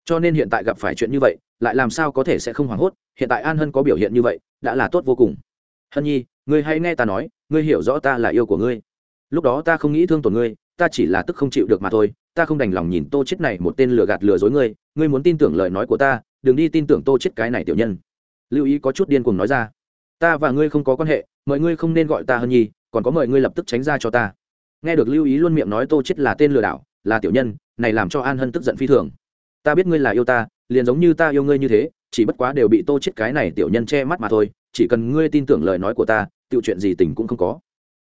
cho nên hiện tại gặp phải chuyện như vậy, lại làm sao có thể sẽ không hoảng hốt, hiện tại an hân có biểu hiện như vậy, đã là tốt vô cùng. Hân nhi, ngươi hãy nghe ta nói, ngươi hiểu rõ ta là yêu của ngươi. Lúc đó ta không nghĩ thương tổn ngươi, ta chỉ là tức không chịu được mà thôi, ta không đành lòng nhìn tô chết này một tên lừa gạt lừa dối ngươi ngươi muốn tin tưởng lời nói của ta, đừng đi tin tưởng tô chết cái này tiểu nhân. Lưu ý có chút điên cuồng nói ra. Ta và ngươi không có quan hệ, mọi ngươi không nên gọi ta Hân nhi, còn có mời ngươi lập tức tránh ra cho ta. Nghe được lưu ý luôn miệng nói tô chết là tên lừa đảo, là tiểu nhân, này làm cho an hân tức giận phi thường ta biết ngươi là yêu ta, liền giống như ta yêu ngươi như thế, chỉ bất quá đều bị tô chết cái này tiểu nhân che mắt mà thôi, chỉ cần ngươi tin tưởng lời nói của ta tự chuyện gì tình cũng không có.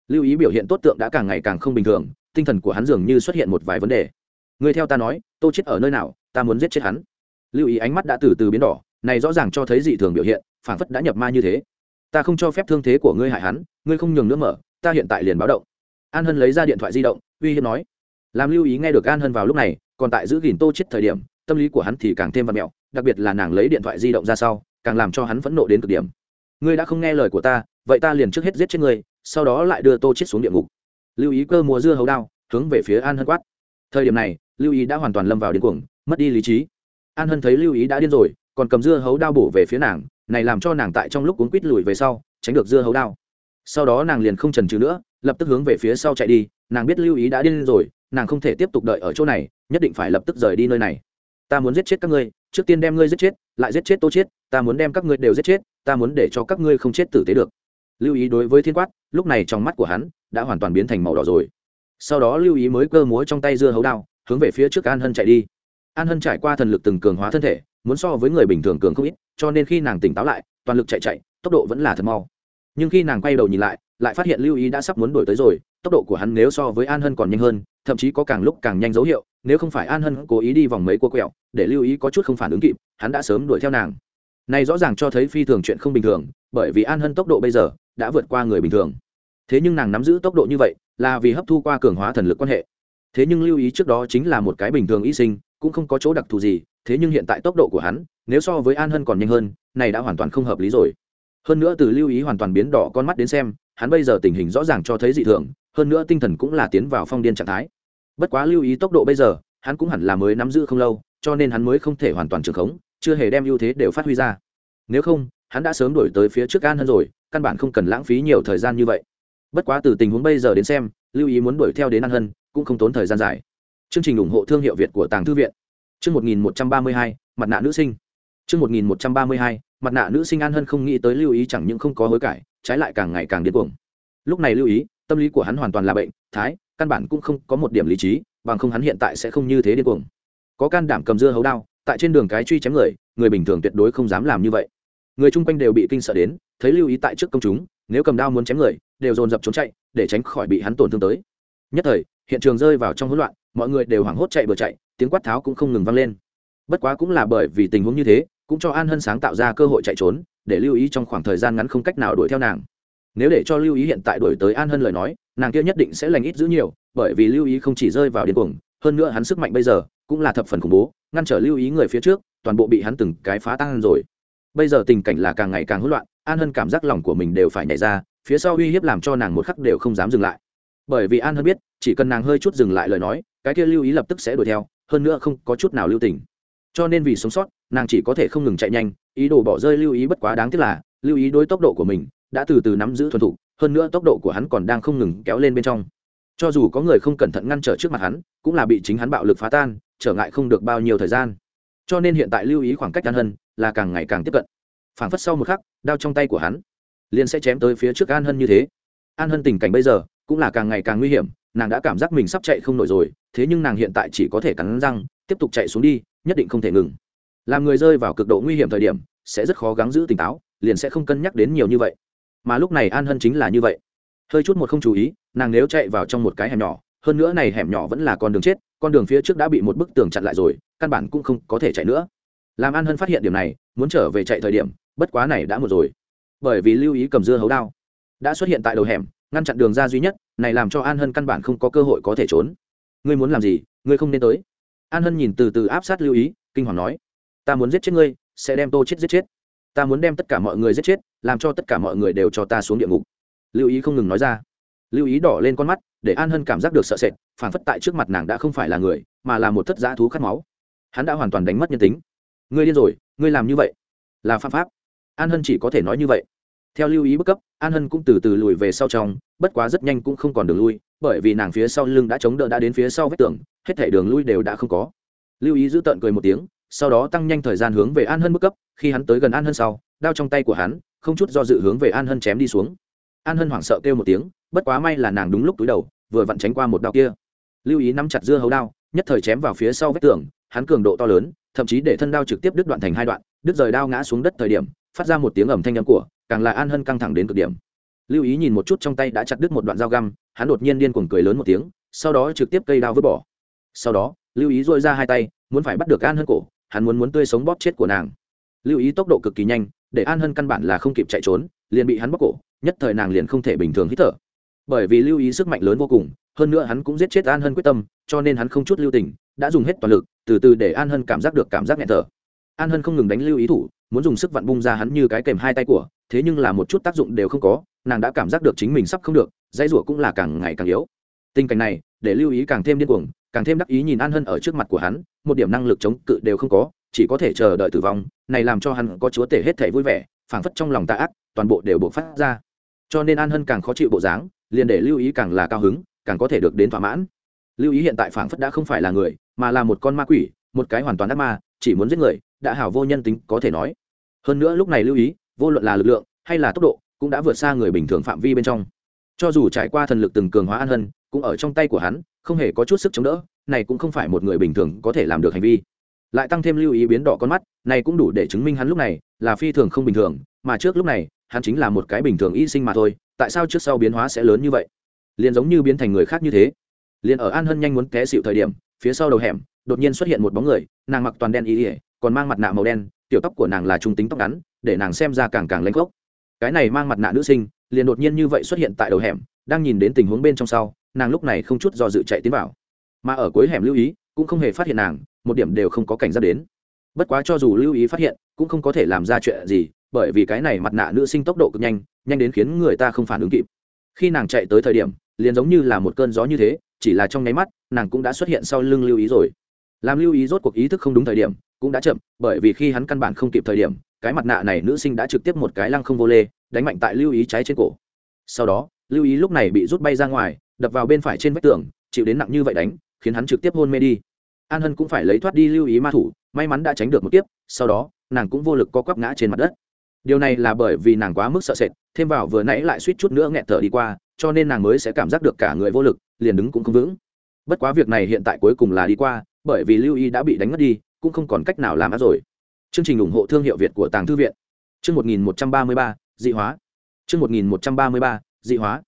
Lưu ý biểu hiện tốt tượng đã càng ngày càng không bình thường, tinh thần của hắn dường như xuất hiện một vài vấn đề. Ngươi theo ta nói, tô chết ở nơi nào, ta muốn giết chết hắn. Lưu ý ánh mắt đã từ từ biến đỏ, này rõ ràng cho thấy dị thường biểu hiện phản phất đã nhập ma như thế. Ta không cho phép thương thế của ngươi hại hắn, ngươi không nhường nữa mở, ta hiện tại liền báo động. An hân lấy ra điện thoại di động, uy hiếp nói. Làm lưu ý nghe được an hân vào lúc này, còn tại giữ gìn tô chết thời điểm tâm lý của hắn thì càng thêm vật mẹo, đặc biệt là nàng lấy điện thoại di động ra sau, càng làm cho hắn phẫn nộ đến cực điểm. Ngươi đã không nghe lời của ta, vậy ta liền trước hết giết chết ngươi, sau đó lại đưa tô chết xuống địa ngục. Lưu ý cơ mùa dưa hấu đao, hướng về phía an hân quát. Thời điểm này, lưu ý đã hoàn toàn lâm vào điên cuồng, mất đi lý trí. An hân thấy lưu ý đã điên rồi, còn cầm dưa hấu đao bổ về phía nàng, này làm cho nàng tại trong lúc cuốn quít lùi về sau, tránh được dưa hấu đao. Sau đó nàng liền không trần trừ nữa, lập tức hướng về phía sau chạy đi, nàng biết lưu ý đã điên rồi, nàng không thể tiếp tục đợi ở chỗ này, nhất định phải lập tức rời đi nơi này ta muốn giết chết các ngươi, trước tiên đem ngươi giết chết, lại giết chết tô chết ta muốn đem các ngươi đều giết chết, ta muốn để cho các ngươi không chết tử tế được. Lưu ý đối với thiên quát, lúc này trong mắt của hắn đã hoàn toàn biến thành màu đỏ rồi. Sau đó lưu ý mới cơ múa trong tay dưa hấu đao, hướng về phía trước an hân chạy đi. An hân trải qua thần lực từng cường hóa thân thể, muốn so với người bình thường cường không ít, cho nên khi nàng tỉnh táo lại, toàn lực chạy chạy, tốc độ vẫn là thật mau. Nhưng khi nàng quay đầu nhìn lại lại phát hiện lưu ý đã sắp muốn đổi tới rồi, tốc độ của hắn nếu so với an hân còn nhanh hơn thậm chí có càng lúc càng nhanh dấu hiệu, nếu không phải an hân cố ý đi vòng mấy cua quẹo, để lưu ý có chút không phản ứng kịp, hắn đã sớm đuổi theo nàng. Này rõ ràng cho thấy phi thường chuyện không bình thường, bởi vì an hân tốc độ bây giờ đã vượt qua người bình thường. Thế nhưng nàng nắm giữ tốc độ như vậy, là vì hấp thu qua cường hóa thần lực quan hệ. Thế nhưng lưu ý trước đó chính là một cái bình thường y sinh, cũng không có chỗ đặc thù gì, thế nhưng hiện tại tốc độ của hắn, nếu so với an hân còn nhanh hơn, này đã hoàn toàn không hợp lý rồi. Hơn nữa từ lưu ý hoàn toàn biến đỏ con mắt đến xem, hắn bây giờ tình hình rõ ràng cho thấy dị thường, hơn nữa tinh thần cũng là tiến vào phong điên trạng thái bất quá lưu ý tốc độ bây giờ, hắn cũng hẳn là mới nắm giữ không lâu, cho nên hắn mới không thể hoàn toàn trường khống, chưa hề đem ưu thế đều phát huy ra. Nếu không, hắn đã sớm đổi tới phía trước an hơn rồi, căn bản không cần lãng phí nhiều thời gian như vậy. Bất quá từ tình huống bây giờ đến xem, lưu ý muốn đuổi theo đến an hân, cũng không tốn thời gian dài. Chương trình ủng hộ thương hiệu việt của tàng thư viện. Chương một nghìn một trăm ba mươi hai, mặt nạ nữ sinh. Chương một nghìn một trăm ba mươi hai, mặt nạ nữ sinh an hân không nghĩ tới lưu ý chẳng những không có hối cải, trái lại càng ngày càng điên cuồng. Lúc này lưu ý, tâm lý của hắn hoàn toàn là bệnh, thái căn bản cũng không có một điểm lý trí, bằng không hắn hiện tại sẽ không như thế điên cuồng. Có can đảm cầm dưa hấu đao, tại trên đường cái truy chém người người bình thường tuyệt đối không dám làm như vậy. Người chung quanh đều bị kinh sợ đến, thấy lưu ý tại trước công chúng, nếu cầm đao muốn chém người, đều dồn dập trốn chạy, để tránh khỏi bị hắn tổn thương tới. Nhất thời, hiện trường rơi vào trong hỗn loạn, mọi người đều hoảng hốt chạy bừa chạy, tiếng quát tháo cũng không ngừng vang lên. Bất quá cũng là bởi vì tình huống như thế, cũng cho an hân sáng tạo ra cơ hội chạy trốn, để lưu ý trong khoảng thời gian ngắn không cách nào đuổi theo nàng. Nếu để cho lưu ý hiện tại đuổi tới an hân lời nói nàng kia nhất định sẽ lành ít giữ nhiều, bởi vì lưu ý không chỉ rơi vào điên cuồng, hơn nữa hắn sức mạnh bây giờ cũng là thập phần khủng bố, ngăn trở lưu ý người phía trước, toàn bộ bị hắn từng cái phá tan rồi. Bây giờ tình cảnh là càng ngày càng hỗn loạn, an hân cảm giác lòng của mình đều phải nhảy ra, phía sau uy hiếp làm cho nàng một khắc đều không dám dừng lại. Bởi vì an hân biết, chỉ cần nàng hơi chút dừng lại lời nói, cái kia lưu ý lập tức sẽ đuổi theo, hơn nữa không có chút nào lưu tình. Cho nên vì sống sót, nàng chỉ có thể không ngừng chạy nhanh, ý đồ bỏ rơi lưu ý bất quá đáng tiếc là, lưu ý đối tốc độ của mình đã từ từ nắm giữ thuần thục hơn nữa tốc độ của hắn còn đang không ngừng kéo lên bên trong. Cho dù có người không cẩn thận ngăn trở trước mặt hắn, cũng là bị chính hắn bạo lực phá tan, trở ngại không được bao nhiêu thời gian. Cho nên hiện tại lưu ý khoảng cách an hân là càng ngày càng tiếp cận. Phảng phất sau một khắc, đao trong tay của hắn liền sẽ chém tới phía trước an hân như thế. An hân tình cảnh bây giờ cũng là càng ngày càng nguy hiểm, nàng đã cảm giác mình sắp chạy không nổi rồi, thế nhưng nàng hiện tại chỉ có thể cắn răng, tiếp tục chạy xuống đi, nhất định không thể ngừng. Làm người rơi vào cực độ nguy hiểm thời điểm, sẽ rất khó gắng giữ tỉnh táo, liền sẽ không cân nhắc đến nhiều như vậy mà lúc này an hân chính là như vậy. Hơi chút một không chú ý, nàng nếu chạy vào trong một cái hẻm nhỏ, hơn nữa này hẻm nhỏ vẫn là con đường chết, con đường phía trước đã bị một bức tường chặn lại rồi, căn bản cũng không có thể chạy nữa. Làm an hân phát hiện điểm này, muốn trở về chạy thời điểm, bất quá này đã một rồi. Bởi vì lưu ý cầm dưa hấu đao. Đã xuất hiện tại đầu hẻm, ngăn chặn đường ra duy nhất, này làm cho an hân căn bản không có cơ hội có thể trốn. Ngươi muốn làm gì, ngươi không nên tới. An hân nhìn từ từ áp sát lưu ý, kinh hoàng nói, ta muốn giết chết ngươi, sẽ đem tô chết giết chết ta muốn đem tất cả mọi người giết chết, làm cho tất cả mọi người đều cho ta xuống địa ngục. Lưu ý không ngừng nói ra. Lưu ý đỏ lên con mắt, để an hân cảm giác được sợ sệt, phản phất tại trước mặt nàng đã không phải là người, mà là một thất giã thú khát máu. Hắn đã hoàn toàn đánh mất nhân tính. Ngươi điên rồi, ngươi làm như vậy là phạm pháp. An hân chỉ có thể nói như vậy. Theo lưu ý bất cấp, an hân cũng từ từ lùi về sau trong, bất quá rất nhanh cũng không còn đường lui, bởi vì nàng phía sau lưng đã chống đỡ đã đến phía sau vách tường, hết thảy đường lui đều đã không có. Lưu ý giữ tợn cười một tiếng sau đó tăng nhanh thời gian hướng về an hân mức cấp, khi hắn tới gần an hân sau, đao trong tay của hắn, không chút do dự hướng về an hân chém đi xuống. An hân hoảng sợ kêu một tiếng, bất quá may là nàng đúng lúc túi đầu, vừa vặn tránh qua một đao kia. Lưu ý nắm chặt dưa hấu đao, nhất thời chém vào phía sau vách tường, hắn cường độ to lớn, thậm chí để thân đao trực tiếp đứt đoạn thành hai đoạn, đứt rời đao ngã xuống đất thời điểm, phát ra một tiếng ẩm thanh âm của, càng là an hân căng thẳng đến cực điểm. Lưu ý nhìn một chút trong tay đã chặt đứt một đoạn dao găm, hắn đột nhiên điên cuồng cười lớn một tiếng, sau đó trực tiếp cây đao vứt bỏ. Sau đó, lưu ý dôi ra hai tay, muốn phải bắt được an hân cổ hắn muốn muốn tươi sống bóp chết của nàng. Lưu ý tốc độ cực kỳ nhanh, để an hân căn bản là không kịp chạy trốn, liền bị hắn bóp cổ, nhất thời nàng liền không thể bình thường hít thở. Bởi vì lưu ý sức mạnh lớn vô cùng, hơn nữa hắn cũng giết chết an hân quyết tâm, cho nên hắn không chút lưu tình, đã dùng hết toàn lực, từ từ để an hân cảm giác được cảm giác nghẹn thở. An hân không ngừng đánh lưu ý thủ, muốn dùng sức vặn bung ra hắn như cái kèm hai tay của, thế nhưng là một chút tác dụng đều không có, nàng đã cảm giác được chính mình sắp không được, dãy rủa cũng là càng ngày càng yếu. Tình cảnh này, để lưu ý càng thêm điên cuồng càng thêm đắc ý nhìn an hân ở trước mặt của hắn, một điểm năng lực chống cự đều không có, chỉ có thể chờ đợi tử vong, này làm cho hắn có chúa tể hết thể vui vẻ, phảng phất trong lòng tạ ác, toàn bộ đều buộc phát ra. Cho nên an hân càng khó chịu bộ dáng, liền để lưu ý càng là cao hứng, càng có thể được đến thỏa mãn. Lưu ý hiện tại phảng phất đã không phải là người, mà là một con ma quỷ, một cái hoàn toàn ác ma, chỉ muốn giết người, đã hảo vô nhân tính có thể nói. Hơn nữa lúc này lưu ý, vô luận là lực lượng, hay là tốc độ, cũng đã vượt xa người bình thường phạm vi bên trong. Cho dù trải qua thần lực từng cường hóa an hân, cũng ở trong tay của hắn không hề có chút sức chống đỡ, này cũng không phải một người bình thường có thể làm được hành vi. Lại tăng thêm lưu ý biến đỏ con mắt, này cũng đủ để chứng minh hắn lúc này là phi thường không bình thường, mà trước lúc này, hắn chính là một cái bình thường y sinh mà thôi, tại sao trước sau biến hóa sẽ lớn như vậy? Liền giống như biến thành người khác như thế. Liền ở an hân nhanh muốn té xịu thời điểm, phía sau đầu hẻm, đột nhiên xuất hiện một bóng người, nàng mặc toàn đen y ỉa còn mang mặt nạ màu đen, tiểu tóc của nàng là trung tính tóc ngắn, để nàng xem ra càng càng lanh gốc cái này mang mặt nạ nữ sinh, liền đột nhiên như vậy xuất hiện tại đầu hẻm, đang nhìn đến tình huống bên trong sau nàng lúc này không chút do dự chạy tiến vào. Mà ở cuối hẻm lưu ý, cũng không hề phát hiện nàng, một điểm đều không có cảnh giác đến. Bất quá cho dù lưu ý phát hiện, cũng không có thể làm ra chuyện gì, bởi vì cái này mặt nạ nữ sinh tốc độ cực nhanh nhanh đến khiến người ta không phản ứng kịp. Khi nàng chạy tới thời điểm, liền giống như là một cơn gió như thế, chỉ là trong nháy mắt, nàng cũng đã xuất hiện sau lưng lưu ý rồi. Làm lưu ý rốt cuộc ý thức không đúng thời điểm, cũng đã chậm, bởi vì khi hắn căn bản không kịp thời điểm, cái mặt nạ này nữ sinh đã trực tiếp một cái lăng không vô lê, đánh mạnh tại lưu ý cháy trên cổ. Sau đó, lưu ý lúc này bị rút bay ra ngoài đập vào bên phải trên vách tường, chịu đến nặng như vậy đánh, khiến hắn trực tiếp hôn mê đi. An hân cũng phải lấy thoát đi lưu ý ma thủ, may mắn đã tránh được một tiếp sau đó, nàng cũng vô lực co quắp ngã trên mặt đất. Điều này là bởi vì nàng quá mức sợ sệt, thêm vào vừa nãy lại suýt chút nữa nghẹt thở đi qua, cho nên nàng mới sẽ cảm giác được cả người vô lực, liền đứng cũng không vững. Bất quá việc này hiện tại cuối cùng là đi qua, bởi vì lưu ý đã bị đánh mất đi, cũng không còn cách nào làm ác rồi. Chương trình ủng hộ thương hiệu việt của tàng thư viện. Chương một nghìn một trăm ba mươi ba, dị hóa. Chương một nghìn một trăm ba mươi ba, dị hóa.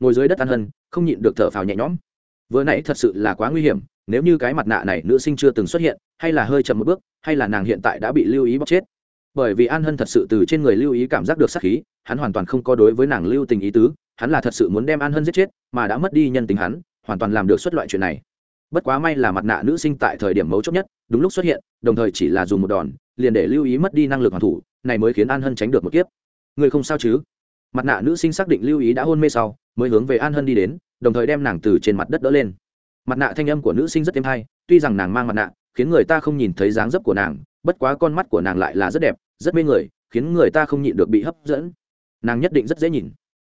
Ngồi dưới đất An hân không nhịn được thở phào nhẹ nhõm. Vừa nãy thật sự là quá nguy hiểm, nếu như cái mặt nạ này nữ sinh chưa từng xuất hiện, hay là hơi chậm một bước, hay là nàng hiện tại đã bị lưu ý bóc chết. Bởi vì an hân thật sự từ trên người lưu ý cảm giác được sát khí, hắn hoàn toàn không có đối với nàng lưu tình ý tứ, hắn là thật sự muốn đem an hân giết chết, mà đã mất đi nhân tình hắn, hoàn toàn làm được xuất loại chuyện này. Bất quá may là mặt nạ nữ sinh tại thời điểm mấu chốt nhất, đúng lúc xuất hiện, đồng thời chỉ là dùng một đòn, liền để lưu ý mất đi năng lực hoàn thủ, này mới khiến an hân tránh được một kiếp. Người không sao chứ? Mặt nạ nữ sinh xác định lưu ý đã hôn mê sau, mới hướng về an hân đi đến đồng thời đem nàng từ trên mặt đất đỡ lên. Mặt nạ thanh âm của nữ sinh rất êm hay, tuy rằng nàng mang mặt nạ, khiến người ta không nhìn thấy dáng dấp của nàng, bất quá con mắt của nàng lại là rất đẹp, rất mê người, khiến người ta không nhịn được bị hấp dẫn. Nàng nhất định rất dễ nhìn.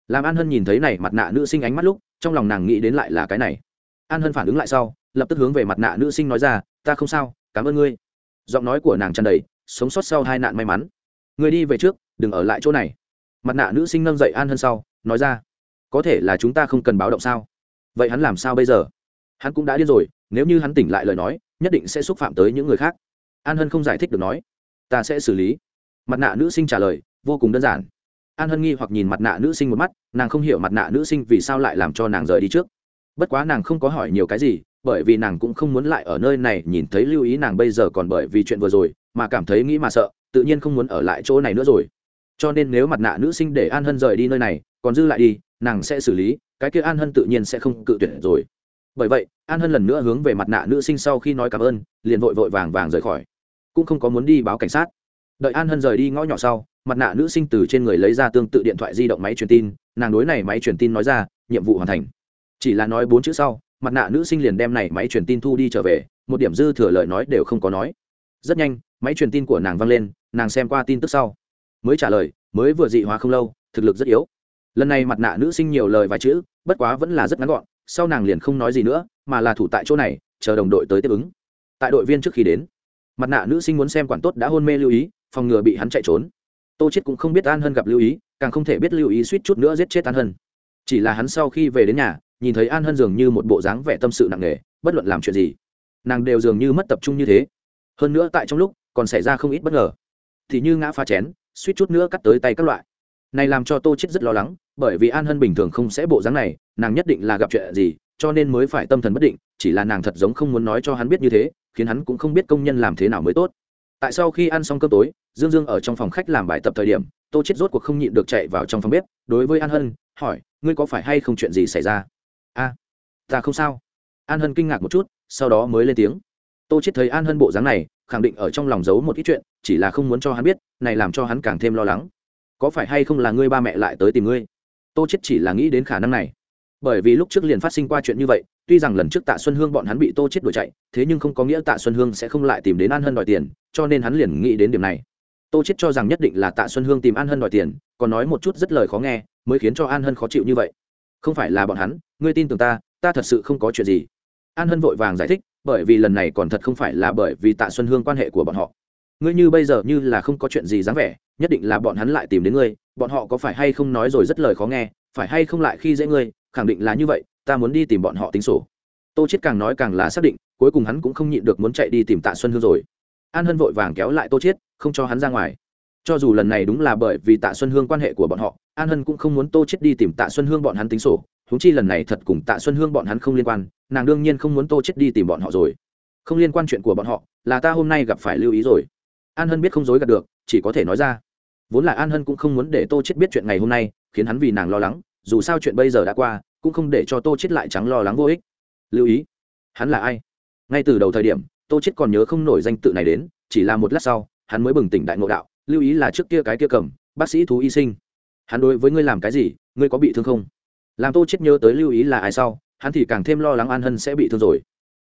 Làm an hân nhìn thấy này mặt nạ nữ sinh ánh mắt lúc, trong lòng nàng nghĩ đến lại là cái này. An hân phản ứng lại sau, lập tức hướng về mặt nạ nữ sinh nói ra, ta không sao, cảm ơn ngươi. Giọng nói của nàng tràn đầy, sống sót sau hai nạn may mắn. Người đi về trước, đừng ở lại chỗ này. Mặt nạ nữ sinh nâng dậy an hân sau, nói ra có thể là chúng ta không cần báo động sao? Vậy hắn làm sao bây giờ? Hắn cũng đã điên rồi, nếu như hắn tỉnh lại lời nói, nhất định sẽ xúc phạm tới những người khác. An hân không giải thích được nói. Ta sẽ xử lý. Mặt nạ nữ sinh trả lời, vô cùng đơn giản. An hân nghi hoặc nhìn mặt nạ nữ sinh một mắt, nàng không hiểu mặt nạ nữ sinh vì sao lại làm cho nàng rời đi trước. Bất quá nàng không có hỏi nhiều cái gì, bởi vì nàng cũng không muốn lại ở nơi này nhìn thấy lưu ý nàng bây giờ còn bởi vì chuyện vừa rồi, mà cảm thấy nghĩ mà sợ, tự nhiên không muốn ở lại chỗ này nữa rồi. Cho nên nếu mặt nạ nữ sinh để an hân rời đi nơi này, còn dư lại đi nàng sẽ xử lý, cái kia an hân tự nhiên sẽ không cự tuyệt rồi. Bởi vậy, an hân lần nữa hướng về mặt nạ nữ sinh sau khi nói cảm ơn, liền vội vội vàng vàng rời khỏi. Cũng không có muốn đi báo cảnh sát. Đợi an hân rời đi ngõ nhỏ sau, mặt nạ nữ sinh từ trên người lấy ra tương tự điện thoại di động máy truyền tin, nàng đối này máy truyền tin nói ra, nhiệm vụ hoàn thành. Chỉ là nói bốn chữ sau, mặt nạ nữ sinh liền đem này máy truyền tin thu đi trở về, một điểm dư thừa lời nói đều không có nói. Rất nhanh, máy truyền tin của nàng văng lên, nàng xem qua tin tức sau. Mới trả lời, mới vừa dị hóa không lâu, thực lực rất yếu lần này mặt nạ nữ sinh nhiều lời vài chữ, bất quá vẫn là rất ngắn gọn, sau nàng liền không nói gì nữa, mà là thủ tại chỗ này, chờ đồng đội tới tiếp ứng. Tại đội viên trước khi đến, mặt nạ nữ sinh muốn xem quản tốt đã hôn mê lưu ý, phòng ngừa bị hắn chạy trốn. Tô chết cũng không biết an hân gặp lưu ý, càng không thể biết lưu ý suýt chút nữa giết chết an hân. Chỉ là hắn sau khi về đến nhà, nhìn thấy an hân dường như một bộ dáng vẻ tâm sự nặng nề, bất luận làm chuyện gì, nàng đều dường như mất tập trung như thế. Hơn nữa tại trong lúc còn xảy ra không ít bất ngờ. Thì như ngã pha chén, suýt chút nữa cắt tới tay các loại này làm cho tô chết rất lo lắng, bởi vì an hân bình thường không sẽ bộ dáng này, nàng nhất định là gặp chuyện gì, cho nên mới phải tâm thần bất định, chỉ là nàng thật giống không muốn nói cho hắn biết như thế, khiến hắn cũng không biết công nhân làm thế nào mới tốt. Tại sau khi ăn xong cơm tối, dương dương ở trong phòng khách làm bài tập thời điểm, tô chết rốt cuộc không nhịn được chạy vào trong phòng bếp, đối với an hân, hỏi, ngươi có phải hay không chuyện gì xảy ra? A, ta không sao. An hân kinh ngạc một chút, sau đó mới lên tiếng. Tô chết thấy an hân bộ dáng này, khẳng định ở trong lòng giấu một ít chuyện, chỉ là không muốn cho hắn biết, này làm cho hắn càng thêm lo lắng có phải hay không là ngươi ba mẹ lại tới tìm ngươi? Tô chết chỉ là nghĩ đến khả năng này. Bởi vì lúc trước liền phát sinh qua chuyện như vậy, tuy rằng lần trước tạ xuân hương bọn hắn bị tô chết đuổi chạy, thế nhưng không có nghĩa tạ xuân hương sẽ không lại tìm đến an hân đòi tiền, cho nên hắn liền nghĩ đến điểm này. Tô chết cho rằng nhất định là tạ xuân hương tìm an hân đòi tiền, còn nói một chút rất lời khó nghe, mới khiến cho an hân khó chịu như vậy. Không phải là bọn hắn, ngươi tin tưởng ta ta thật sự không có chuyện gì. An hân vội vàng giải thích, bởi vì lần này còn thật không phải là bởi vì tạ xuân hương quan hệ của bọn họ ngươi như bây giờ như là không có chuyện gì dáng vẻ, nhất định là bọn hắn lại tìm đến ngươi, bọn họ có phải hay không nói rồi rất lời khó nghe, phải hay không lại khi dễ ngươi, khẳng định là như vậy, ta muốn đi tìm bọn họ tính sổ. Tô chết càng nói càng là xác định, cuối cùng hắn cũng không nhịn được muốn chạy đi tìm tạ xuân hương rồi. An hân vội vàng kéo lại tô chết không cho hắn ra ngoài. Cho dù lần này đúng là bởi vì tạ xuân hương quan hệ của bọn họ, an hân cũng không muốn tô chết đi tìm tạ xuân hương bọn hắn tính sổ húng chi lần này thật cùng tạ xuân hương bọn hắn không liên quan, nàng đương nhiên không muốn tô chết đi tìm bọn họ rồi. Không liên quan chuyện của bọn họ, là ta hôm nay gặp phải lưu ý rồi an hân biết không dối gạt được, chỉ có thể nói ra. Vốn là an hân cũng không muốn để tô chết biết chuyện ngày hôm nay, khiến hắn vì nàng lo lắng, dù sao chuyện bây giờ đã qua, cũng không để cho tô chết lại trắng lo lắng vô ích. Lưu ý, hắn là ai? Ngay từ đầu thời điểm, tô chết còn nhớ không nổi danh tự này đến, chỉ là một lát sau, hắn mới bừng tỉnh đại ngộ đạo, lưu ý là trước kia cái kia cầm, bác sĩ thú y sinh. Hắn đối với ngươi làm cái gì, ngươi có bị thương không? Làm tô chết nhớ tới lưu ý là ai sau, hắn thì càng thêm lo lắng an hân sẽ bị thương rồi.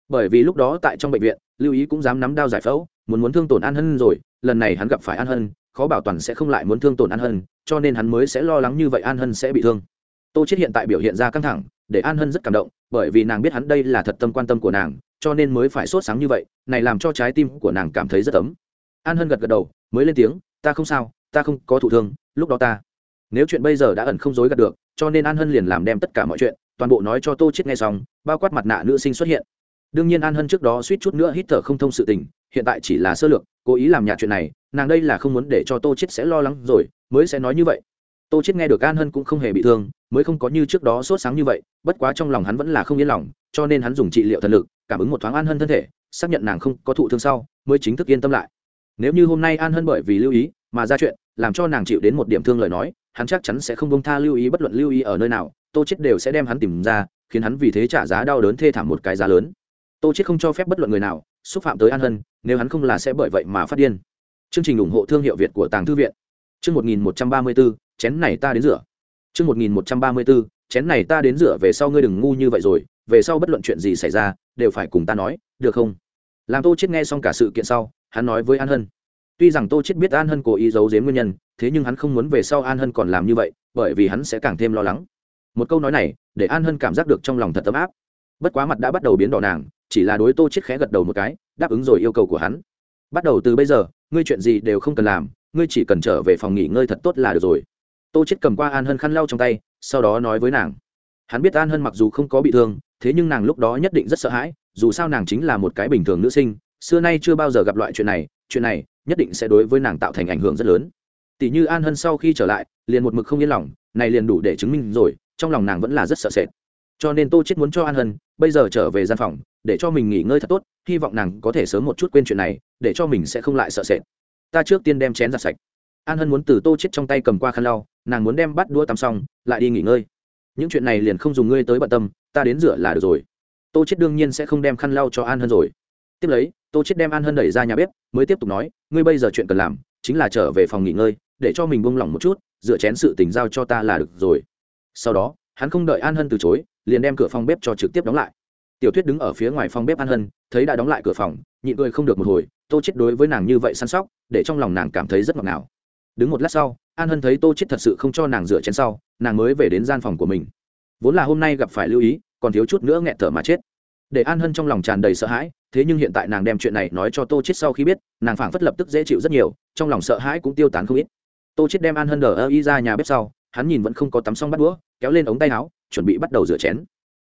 Bởi vì lúc đó tại trong bệnh viện, lưu ý cũng dám nắm đao giải phẫu muốn muốn thương tổn an hân rồi, lần này hắn gặp phải an hân, khó bảo toàn sẽ không lại muốn thương tổn an hân, cho nên hắn mới sẽ lo lắng như vậy an hân sẽ bị thương. Tô chết hiện tại biểu hiện ra căng thẳng, để an hân rất cảm động, bởi vì nàng biết hắn đây là thật tâm quan tâm của nàng, cho nên mới phải sốt sáng như vậy, này làm cho trái tim của nàng cảm thấy rất ấm. An hân gật gật đầu, mới lên tiếng, ta không sao, ta không có thụ thương, lúc đó ta, nếu chuyện bây giờ đã ẩn không dối gạt được, cho nên an hân liền làm đem tất cả mọi chuyện, toàn bộ nói cho tô chết nghe xong, bao quát mặt nạ nữ sinh xuất hiện. Đương nhiên an hân trước đó suýt chút nữa hít thở không thông sự tình hiện tại chỉ là sơ lược, cố ý làm nhạt chuyện này, nàng đây là không muốn để cho tô chết sẽ lo lắng rồi, mới sẽ nói như vậy. Tô chết nghe được an hân cũng không hề bị thương, mới không có như trước đó sốt sáng như vậy, bất quá trong lòng hắn vẫn là không yên lòng, cho nên hắn dùng trị liệu thần lực, cảm ứng một thoáng an hân thân thể, xác nhận nàng không có thụ thương sau, mới chính thức yên tâm lại. Nếu như hôm nay an hân bởi vì lưu ý mà ra chuyện, làm cho nàng chịu đến một điểm thương lời nói, hắn chắc chắn sẽ không bông tha lưu ý bất luận lưu ý ở nơi nào, tô chết đều sẽ đem hắn tìm ra, khiến hắn vì thế trả giá đau đớn thê thảm một cái giá lớn tô chết không cho phép bất luận người nào xúc phạm tới an hân nếu hắn không là sẽ bởi vậy mà phát điên. Chương trình ủng hộ thương hiệu việt của tàng thư viện. Chương 1134, chén này ta đến rửa. Chương 1134, chén này ta đến rửa về sau ngươi đừng ngu như vậy rồi về sau bất luận chuyện gì xảy ra đều phải cùng ta nói được không? Làm tô chết nghe xong cả sự kiện sau hắn nói với an hân. Tuy rằng tô chết biết an hân cố ý giấu giếm nguyên nhân thế nhưng hắn không muốn về sau an hân còn làm như vậy bởi vì hắn sẽ càng thêm lo lắng. Một câu nói này để an hân cảm giác được trong lòng thật ấm áp. Bất quá mặt đã bắt đầu biến đỏ nàng chỉ là đối tô chết khẽ gật đầu một cái, đáp ứng rồi yêu cầu của hắn. Bắt đầu từ bây giờ, ngươi chuyện gì đều không cần làm, ngươi chỉ cần trở về phòng nghỉ ngơi thật tốt là được rồi. Tô chết cầm qua an hân khăn lau trong tay, sau đó nói với nàng. Hắn biết an hân mặc dù không có bị thương, thế nhưng nàng lúc đó nhất định rất sợ hãi, dù sao nàng chính là một cái bình thường nữ sinh, xưa nay chưa bao giờ gặp loại chuyện này chuyện này nhất định sẽ đối với nàng tạo thành ảnh hưởng rất lớn. Tỷ như an hân sau khi trở lại, liền một mực không yên lòng, này liền đủ để chứng minh rồi, trong lòng nàng vẫn là rất sợ sệt. Cho nên tô chết muốn cho an hân, bây giờ trở về gian phòng để cho mình nghỉ ngơi thật tốt, hy vọng nàng có thể sớm một chút quên chuyện này, để cho mình sẽ không lại sợ sệt. Ta trước tiên đem chén giặt sạch. An hân muốn từ tô chết trong tay cầm qua khăn lau, nàng muốn đem bắt đũa tắm xong, lại đi nghỉ ngơi. Những chuyện này liền không dùng ngươi tới bận tâm, ta đến rửa là được rồi. Tô chết đương nhiên sẽ không đem khăn lau cho an hân rồi. Tiếp lấy, tô chết đem an hân đẩy ra nhà bếp, mới tiếp tục nói, ngươi bây giờ chuyện cần làm, chính là trở về phòng nghỉ ngơi, để cho mình buông lỏng một chút dựa chén sự tình giao cho ta là được rồi. Sau đó, hắn không đợi an hân từ chối, liền đem cửa phòng bếp cho trực tiếp đóng lại tiểu tuyết đứng ở phía ngoài phòng bếp an hân, thấy đã đóng lại cửa phòng, nhịn cười không được một hồi, tô chết đối với nàng như vậy săn sóc, để trong lòng nàng cảm thấy rất ngọt ngào. Đứng một lát sau, an hân thấy tô chết thật sự không cho nàng rửa chén sau, nàng mới về đến gian phòng của mình. Vốn là hôm nay gặp phải lưu ý, còn thiếu chút nữa nghẹn thở mà chết. Để an hân trong lòng tràn đầy sợ hãi, thế nhưng hiện tại nàng đem chuyện này nói cho tô chết sau khi biết, nàng phảng phất lập tức dễ chịu rất nhiều, trong lòng sợ hãi cũng tiêu tán không ít. Tô chết đem an hân đờ ơ y ra nhà bếp sau, hắn nhìn vẫn không có tắm xong bắt đũa, kéo lên ống tay áo, chuẩn bị bắt đầu rửa chén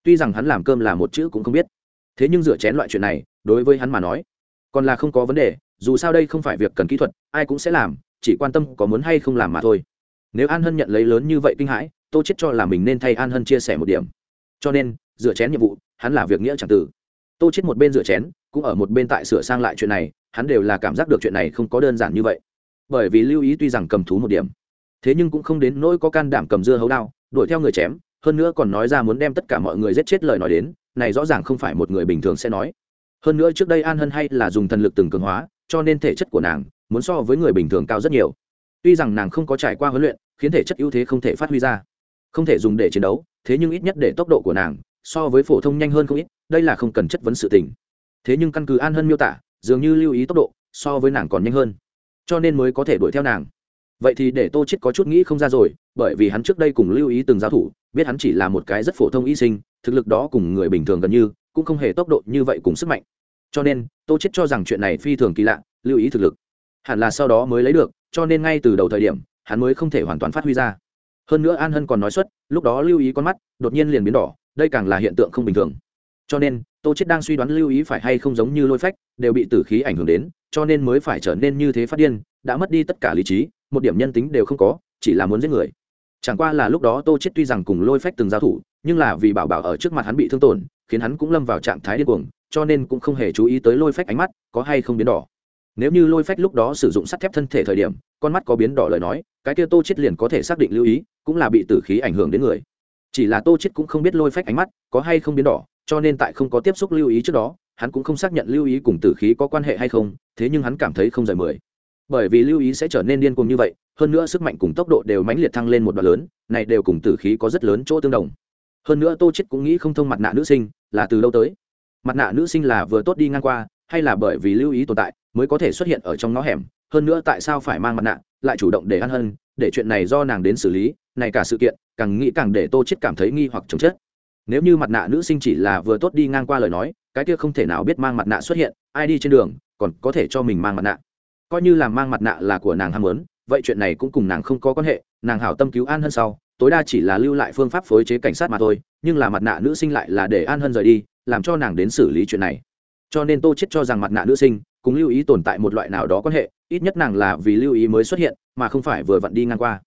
tuy rằng hắn làm cơm là một chữ cũng không biết. Thế nhưng rửa chén loại chuyện này, đối với hắn mà nói, còn là không có vấn đề, dù sao đây không phải việc cần kỹ thuật, ai cũng sẽ làm, chỉ quan tâm có muốn hay không làm mà thôi. Nếu an hân nhận lấy lớn như vậy kinh hãi, tô chết cho là mình nên thay an hân chia sẻ một điểm. Cho nên, rửa chén nhiệm vụ, hắn là việc nghĩa chẳng tử. Tô chết một bên rửa chén, cũng ở một bên tại sửa sang lại chuyện này, hắn đều là cảm giác được chuyện này không có đơn giản như vậy. Bởi vì lưu ý tuy rằng cầm thú một điểm, thế nhưng cũng không đến nỗi có can đảm cầm dưa hấu đao, đuổi theo người chém hơn nữa còn nói ra muốn đem tất cả mọi người giết chết lời nói đến, này rõ ràng không phải một người bình thường sẽ nói. Hơn nữa trước đây an hân hay là dùng thần lực từng cường hóa, cho nên thể chất của nàng muốn so với người bình thường cao rất nhiều. Tuy rằng nàng không có trải qua huấn luyện, khiến thể chất ưu thế không thể phát huy ra. Không thể dùng để chiến đấu, thế nhưng ít nhất để tốc độ của nàng so với phổ thông nhanh hơn không ít, đây là không cần chất vấn sự tình. Thế nhưng căn cứ an hơn miêu tả, dường như lưu ý tốc độ so với nàng còn nhanh hơn, cho nên mới có thể đuổi theo nàng vậy thì để tô chết có chút nghĩ không ra rồi, bởi vì hắn trước đây cùng lưu ý từng giao thủ, biết hắn chỉ là một cái rất phổ thông y sinh, thực lực đó cùng người bình thường gần như, cũng không hề tốc độ như vậy cùng sức mạnh. Cho nên, tô chết cho rằng chuyện này phi thường kỳ lạ, lưu ý thực lực hẳn là sau đó mới lấy được, cho nên ngay từ đầu thời điểm, hắn mới không thể hoàn toàn phát huy ra. Hơn nữa an hân còn nói xuất, lúc đó lưu ý con mắt đột nhiên liền biến đỏ, đây càng là hiện tượng không bình thường. Cho nên, tô chết đang suy đoán lưu ý phải hay không giống như lôi phách, đều bị tử khí ảnh hưởng đến, cho nên mới phải trở nên như thế phát điên, đã mất đi tất cả lý trí một điểm nhân tính đều không có, chỉ là muốn giết người. Chẳng qua là lúc đó tô chết tuy rằng cùng lôi phách từng giao thủ, nhưng là vì bảo bảo ở trước mặt hắn bị thương tổn, khiến hắn cũng lâm vào trạng thái điên cuồng, cho nên cũng không hề chú ý tới lôi phách ánh mắt, có hay không biến đỏ. Nếu như lôi phách lúc đó sử dụng sắt thép thân thể thời điểm, con mắt có biến đỏ lời nói, cái kia tô chết liền có thể xác định lưu ý, cũng là bị tử khí ảnh hưởng đến người. Chỉ là tô chết cũng không biết lôi phách ánh mắt có hay không biến đỏ, cho nên tại không có tiếp xúc lưu ý trước đó, hắn cũng không xác nhận lưu ý cùng tử khí có quan hệ hay không, thế nhưng hắn cảm thấy không rời mười bởi vì lưu ý sẽ trở nên điên cuồng như vậy, hơn nữa sức mạnh cùng tốc độ đều mãnh liệt thăng lên một đoạn lớn, này đều cùng tử khí có rất lớn chỗ tương đồng. Hơn nữa tô chết cũng nghĩ không thông mặt nạ nữ sinh là từ lâu tới. Mặt nạ nữ sinh là vừa tốt đi ngang qua, hay là bởi vì lưu ý tồn tại mới có thể xuất hiện ở trong ngõ hẻm, hơn nữa tại sao phải mang mặt nạ, lại chủ động để ăn hơn để chuyện này do nàng đến xử lý, này cả sự kiện, càng nghĩ càng để tô chết cảm thấy nghi hoặc chống chết nếu như mặt nạ nữ sinh chỉ là vừa tốt đi ngang qua lời nói, cái kia không thể nào biết mang mặt nạ xuất hiện, ai đi trên đường, còn có thể cho mình mang mặt nạ coi như là mang mặt nạ là của nàng ham muốn, vậy chuyện này cũng cùng nàng không có quan hệ, nàng hảo tâm cứu an hơn sau, tối đa chỉ là lưu lại phương pháp phối chế cảnh sát mà thôi, nhưng là mặt nạ nữ sinh lại là để an hơn rời đi, làm cho nàng đến xử lý chuyện này. Cho nên tô chết cho rằng mặt nạ nữ sinh cùng lưu ý tồn tại một loại nào đó quan hệ, ít nhất nàng là vì lưu ý mới xuất hiện, mà không phải vừa vặn đi ngang qua.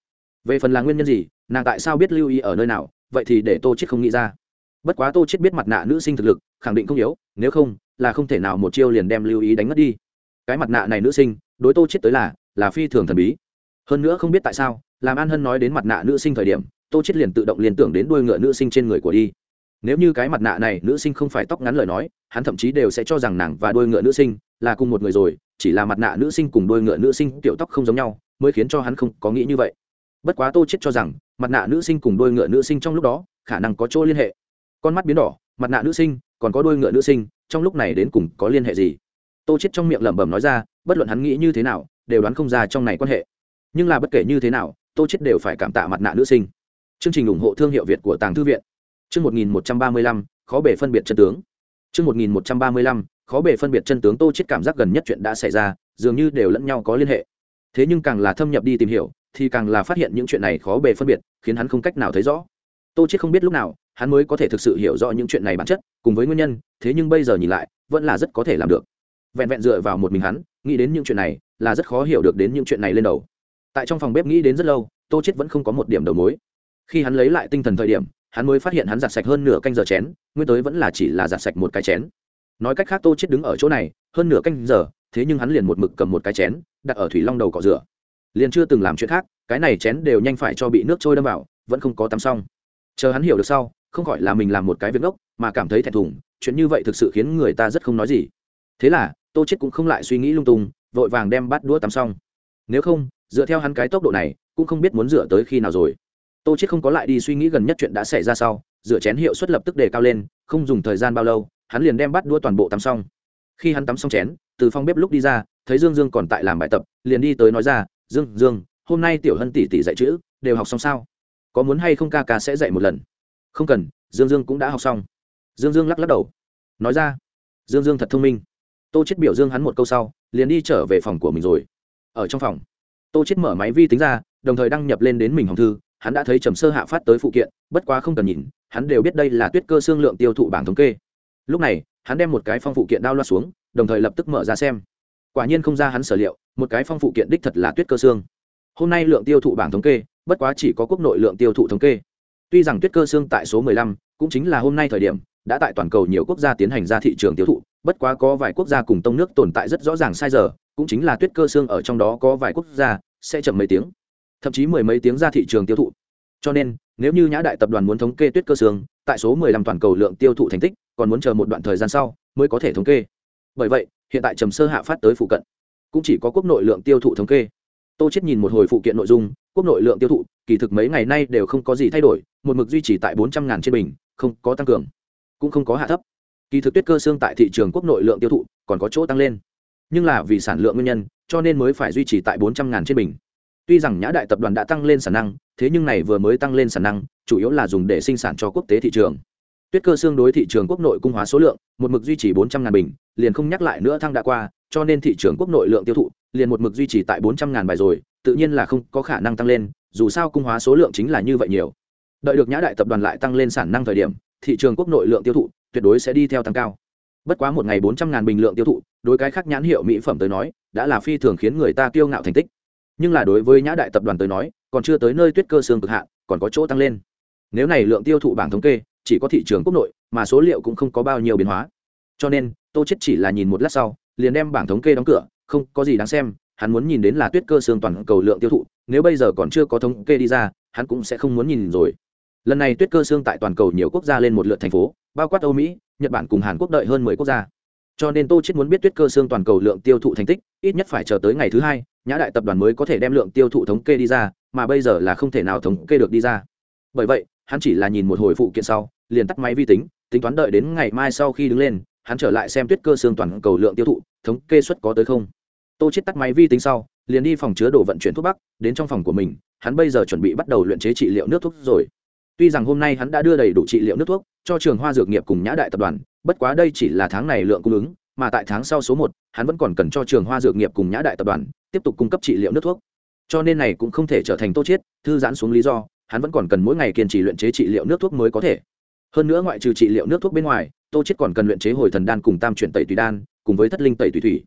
Về phần là nguyên nhân gì, nàng tại sao biết lưu ý ở nơi nào, vậy thì để tô chết không nghĩ ra. Bất quá tô chết biết mặt nạ nữ sinh thực lực, khẳng định không yếu, nếu không, là không thể nào một chiêu liền đem lưu ý đánh mất đi. Cái mặt nạ này nữ sinh đối tô chết tới là là phi thường thần bí. Hơn nữa không biết tại sao, làm an hân nói đến mặt nạ nữ sinh thời điểm, tô chết liền tự động liên tưởng đến đuôi ngựa nữ sinh trên người của đi. Nếu như cái mặt nạ này nữ sinh không phải tóc ngắn lời nói, hắn thậm chí đều sẽ cho rằng nàng và đuôi ngựa nữ sinh là cùng một người rồi, chỉ là mặt nạ nữ sinh cùng đuôi ngựa nữ sinh tiểu tóc không giống nhau, mới khiến cho hắn không có nghĩ như vậy. Bất quá tô chết cho rằng, mặt nạ nữ sinh cùng đuôi ngựa nữ sinh trong lúc đó, khả năng có chỗ liên hệ. Con mắt biến đỏ, mặt nạ nữ sinh, còn có đuôi ngựa nữ sinh, trong lúc này đến cùng có liên hệ gì? Tô chết trong miệng lẩm bẩm nói ra bất luận hắn nghĩ như thế nào đều đoán không ra trong này quan hệ. Nhưng là bất kể như thế nào tô chết đều phải cảm tạ mặt nạ nữ sinh. Chương trình ủng hộ thương hiệu việt của tàng thư viện. Chương 1135, khó bể phân biệt chân tướng. Chương 1135, khó bể phân biệt chân tướng tô chết cảm giác gần nhất chuyện đã xảy ra dường như đều lẫn nhau có liên hệ. Thế nhưng càng là thâm nhập đi tìm hiểu thì càng là phát hiện những chuyện này khó bề phân biệt khiến hắn không cách nào thấy rõ. Tô chết không biết lúc nào hắn mới có thể thực sự hiểu rõ những chuyện này bản chất cùng với nguyên nhân thế nhưng bây giờ nhìn lại vẫn là rất có thể làm được. Vẹn vẹn dựa vào một mình hắn nghĩ đến những chuyện này, là rất khó hiểu được đến những chuyện này lên đầu. Tại trong phòng bếp nghĩ đến rất lâu, tô chết vẫn không có một điểm đầu mối. Khi hắn lấy lại tinh thần thời điểm, hắn mới phát hiện hắn giặt sạch hơn nửa canh giờ chén, nguyên tới vẫn là chỉ là giặt sạch một cái chén. Nói cách khác tô chết đứng ở chỗ này, hơn nửa canh giờ, thế nhưng hắn liền một mực cầm một cái chén, đặt ở thủy long đầu cọ rửa. Liền chưa từng làm chuyện khác, cái này chén đều nhanh phải cho bị nước trôi đâm vào, vẫn không có tắm xong. Chờ hắn hiểu được sau, không gọi là mình làm một cái việc ngốc, mà cảm thấy thẹn thùng, chuyện như vậy thực sự khiến người ta rất không nói gì thế là, tô chết cũng không lại suy nghĩ lung tung, vội vàng đem bát đũa tắm xong. Nếu không, dựa theo hắn cái tốc độ này, cũng không biết muốn rửa tới khi nào rồi. Tô chết không có lại đi suy nghĩ gần nhất chuyện đã xảy ra sau rửa chén hiệu suất lập tức đề cao lên, không dùng thời gian bao lâu, hắn liền đem bát đũa toàn bộ tắm xong. Khi hắn tắm xong chén, từ phòng bếp lúc đi ra, thấy dương dương còn tại làm bài tập, liền đi tới nói ra, dương dương, hôm nay tiểu hân tỷ tỷ dạy chữ, đều học xong sao? Có muốn hay không ca ca sẽ dạy một lần? Không cần, dương dương cũng đã học xong. Dương dương lắc lắc đầu. Nói ra, dương dương thật thông minh tô chết biểu dương hắn một câu sau liền đi trở về phòng của mình rồi. Ở trong phòng tô chết mở máy vi tính ra đồng thời đăng nhập lên đến mình hồng thư hắn đã thấy trầm sơ hạ phát tới phụ kiện bất quá không cần nhìn hắn đều biết đây là tuyết cơ xương lượng tiêu thụ bảng thống kê. Lúc này hắn đem một cái phong phụ kiện đao loa xuống đồng thời lập tức mở ra xem. Quả nhiên không ra hắn sở liệu một cái phong phụ kiện đích thật là tuyết cơ xương. Hôm nay lượng tiêu thụ bảng thống kê bất quá chỉ có quốc nội lượng tiêu thụ thống kê. Tuy rằng tuyết cơ xương tại số 15, cũng chính là hôm nay thời điểm đã tại toàn cầu nhiều quốc gia tiến hành ra thị trường tiêu thụ, bất quá có vài quốc gia cùng tông nước tồn tại rất rõ ràng sai giờ, cũng chính là tuyết cơ xương ở trong đó có vài quốc gia sẽ chậm mấy tiếng, thậm chí mười mấy tiếng ra thị trường tiêu thụ. Cho nên, nếu như nhã đại tập đoàn muốn thống kê tuyết cơ xương, tại số 15 toàn cầu lượng tiêu thụ thành tích, còn muốn chờ một đoạn thời gian sau mới có thể thống kê. Bởi vậy, hiện tại trầm sơ hạ phát tới phụ cận, cũng chỉ có quốc nội lượng tiêu thụ thống kê. Tô chết nhìn một hồi phụ kiện nội dung, quốc nội lượng tiêu thụ, kỳ thực mấy ngày nay đều không có gì thay đổi, một mực duy trì tại bốn trăm ngàn trên bình, không có tăng cường cũng không có hạ thấp. Kỳ thực tuyết cơ xương tại thị trường quốc nội lượng tiêu thụ còn có chỗ tăng lên. Nhưng là vì sản lượng nguyên nhân, cho nên mới phải duy trì tại bốn trăm ngàn trên bình. Tuy rằng nhã đại tập đoàn đã tăng lên sản năng, thế nhưng này vừa mới tăng lên sản năng, chủ yếu là dùng để sinh sản cho quốc tế thị trường. Tuyết cơ xương đối thị trường quốc nội cung hóa số lượng, một mực duy trì bốn trăm ngàn bình, liền không nhắc lại nữa thăng đã qua, cho nên thị trường quốc nội lượng tiêu thụ liền một mực duy trì tại bốn trăm ngàn bài rồi, tự nhiên là không có khả năng tăng lên, dù sao cung hóa số lượng chính là như vậy nhiều. Đợi được nhã đại tập đoàn lại tăng lên sản năng thời điểm thị trường quốc nội lượng tiêu thụ tuyệt đối sẽ đi theo tăng cao. Bất quá một ngày bốn trăm ngàn bình lượng tiêu thụ, đối cái khác nhãn hiệu mỹ phẩm tới nói, đã là phi thường khiến người ta kiêu ngạo thành tích. Nhưng là đối với nhã đại tập đoàn tới nói, còn chưa tới nơi tuyết cơ xương cực hạn, còn có chỗ tăng lên. Nếu này lượng tiêu thụ bảng thống kê, chỉ có thị trường quốc nội, mà số liệu cũng không có bao nhiêu biến hóa. Cho nên, tô chết chỉ là nhìn một lát sau, liền đem bảng thống kê đóng cửa, không có gì đáng xem, hắn muốn nhìn đến là tuyết cơ xương toàn cầu lượng tiêu thụ, nếu bây giờ còn chưa có thống kê đi ra, hắn cũng sẽ không muốn nhìn rồi lần này tuyết cơ xương tại toàn cầu nhiều quốc gia lên một lượt thành phố, bao quát âu mỹ, nhật bản cùng hàn quốc đợi hơn mười quốc gia. Cho nên tô chết muốn biết tuyết cơ xương toàn cầu lượng tiêu thụ thành tích, ít nhất phải chờ tới ngày thứ hai, nhã đại tập đoàn mới có thể đem lượng tiêu thụ thống kê đi ra, mà bây giờ là không thể nào thống kê được đi ra. Bởi vậy, hắn chỉ là nhìn một hồi phụ kiện sau, liền tắt máy vi tính tính toán đợi đến ngày mai sau khi đứng lên, hắn trở lại xem tuyết cơ xương toàn cầu lượng tiêu thụ, thống kê suất có tới không. Tô chết tắt máy vi tính sau, liền đi phòng chứa đồ vận chuyển thuốc bắc, đến trong phòng của mình, hắn bây giờ chuẩn bị bắt đầu luyện chế trị liệu nước thuốc rồi tuy rằng hôm nay hắn đã đưa đầy đủ trị liệu nước thuốc cho trường hoa dược nghiệp cùng nhã đại tập đoàn, bất quá đây chỉ là tháng này lượng cung ứng, mà tại tháng sau số một, hắn vẫn còn cần cho trường hoa dược nghiệp cùng nhã đại tập đoàn tiếp tục cung cấp trị liệu nước thuốc. Cho nên này cũng không thể trở thành tô chiết, thư giãn xuống lý do, hắn vẫn còn cần mỗi ngày kiên trì luyện chế trị liệu nước thuốc mới có thể. Hơn nữa ngoại trừ trị liệu nước thuốc bên ngoài, tô chiết còn cần luyện chế hồi thần đan cùng tam chuyển tẩy tùy đan, cùng với thất linh tẩy tùy thủy.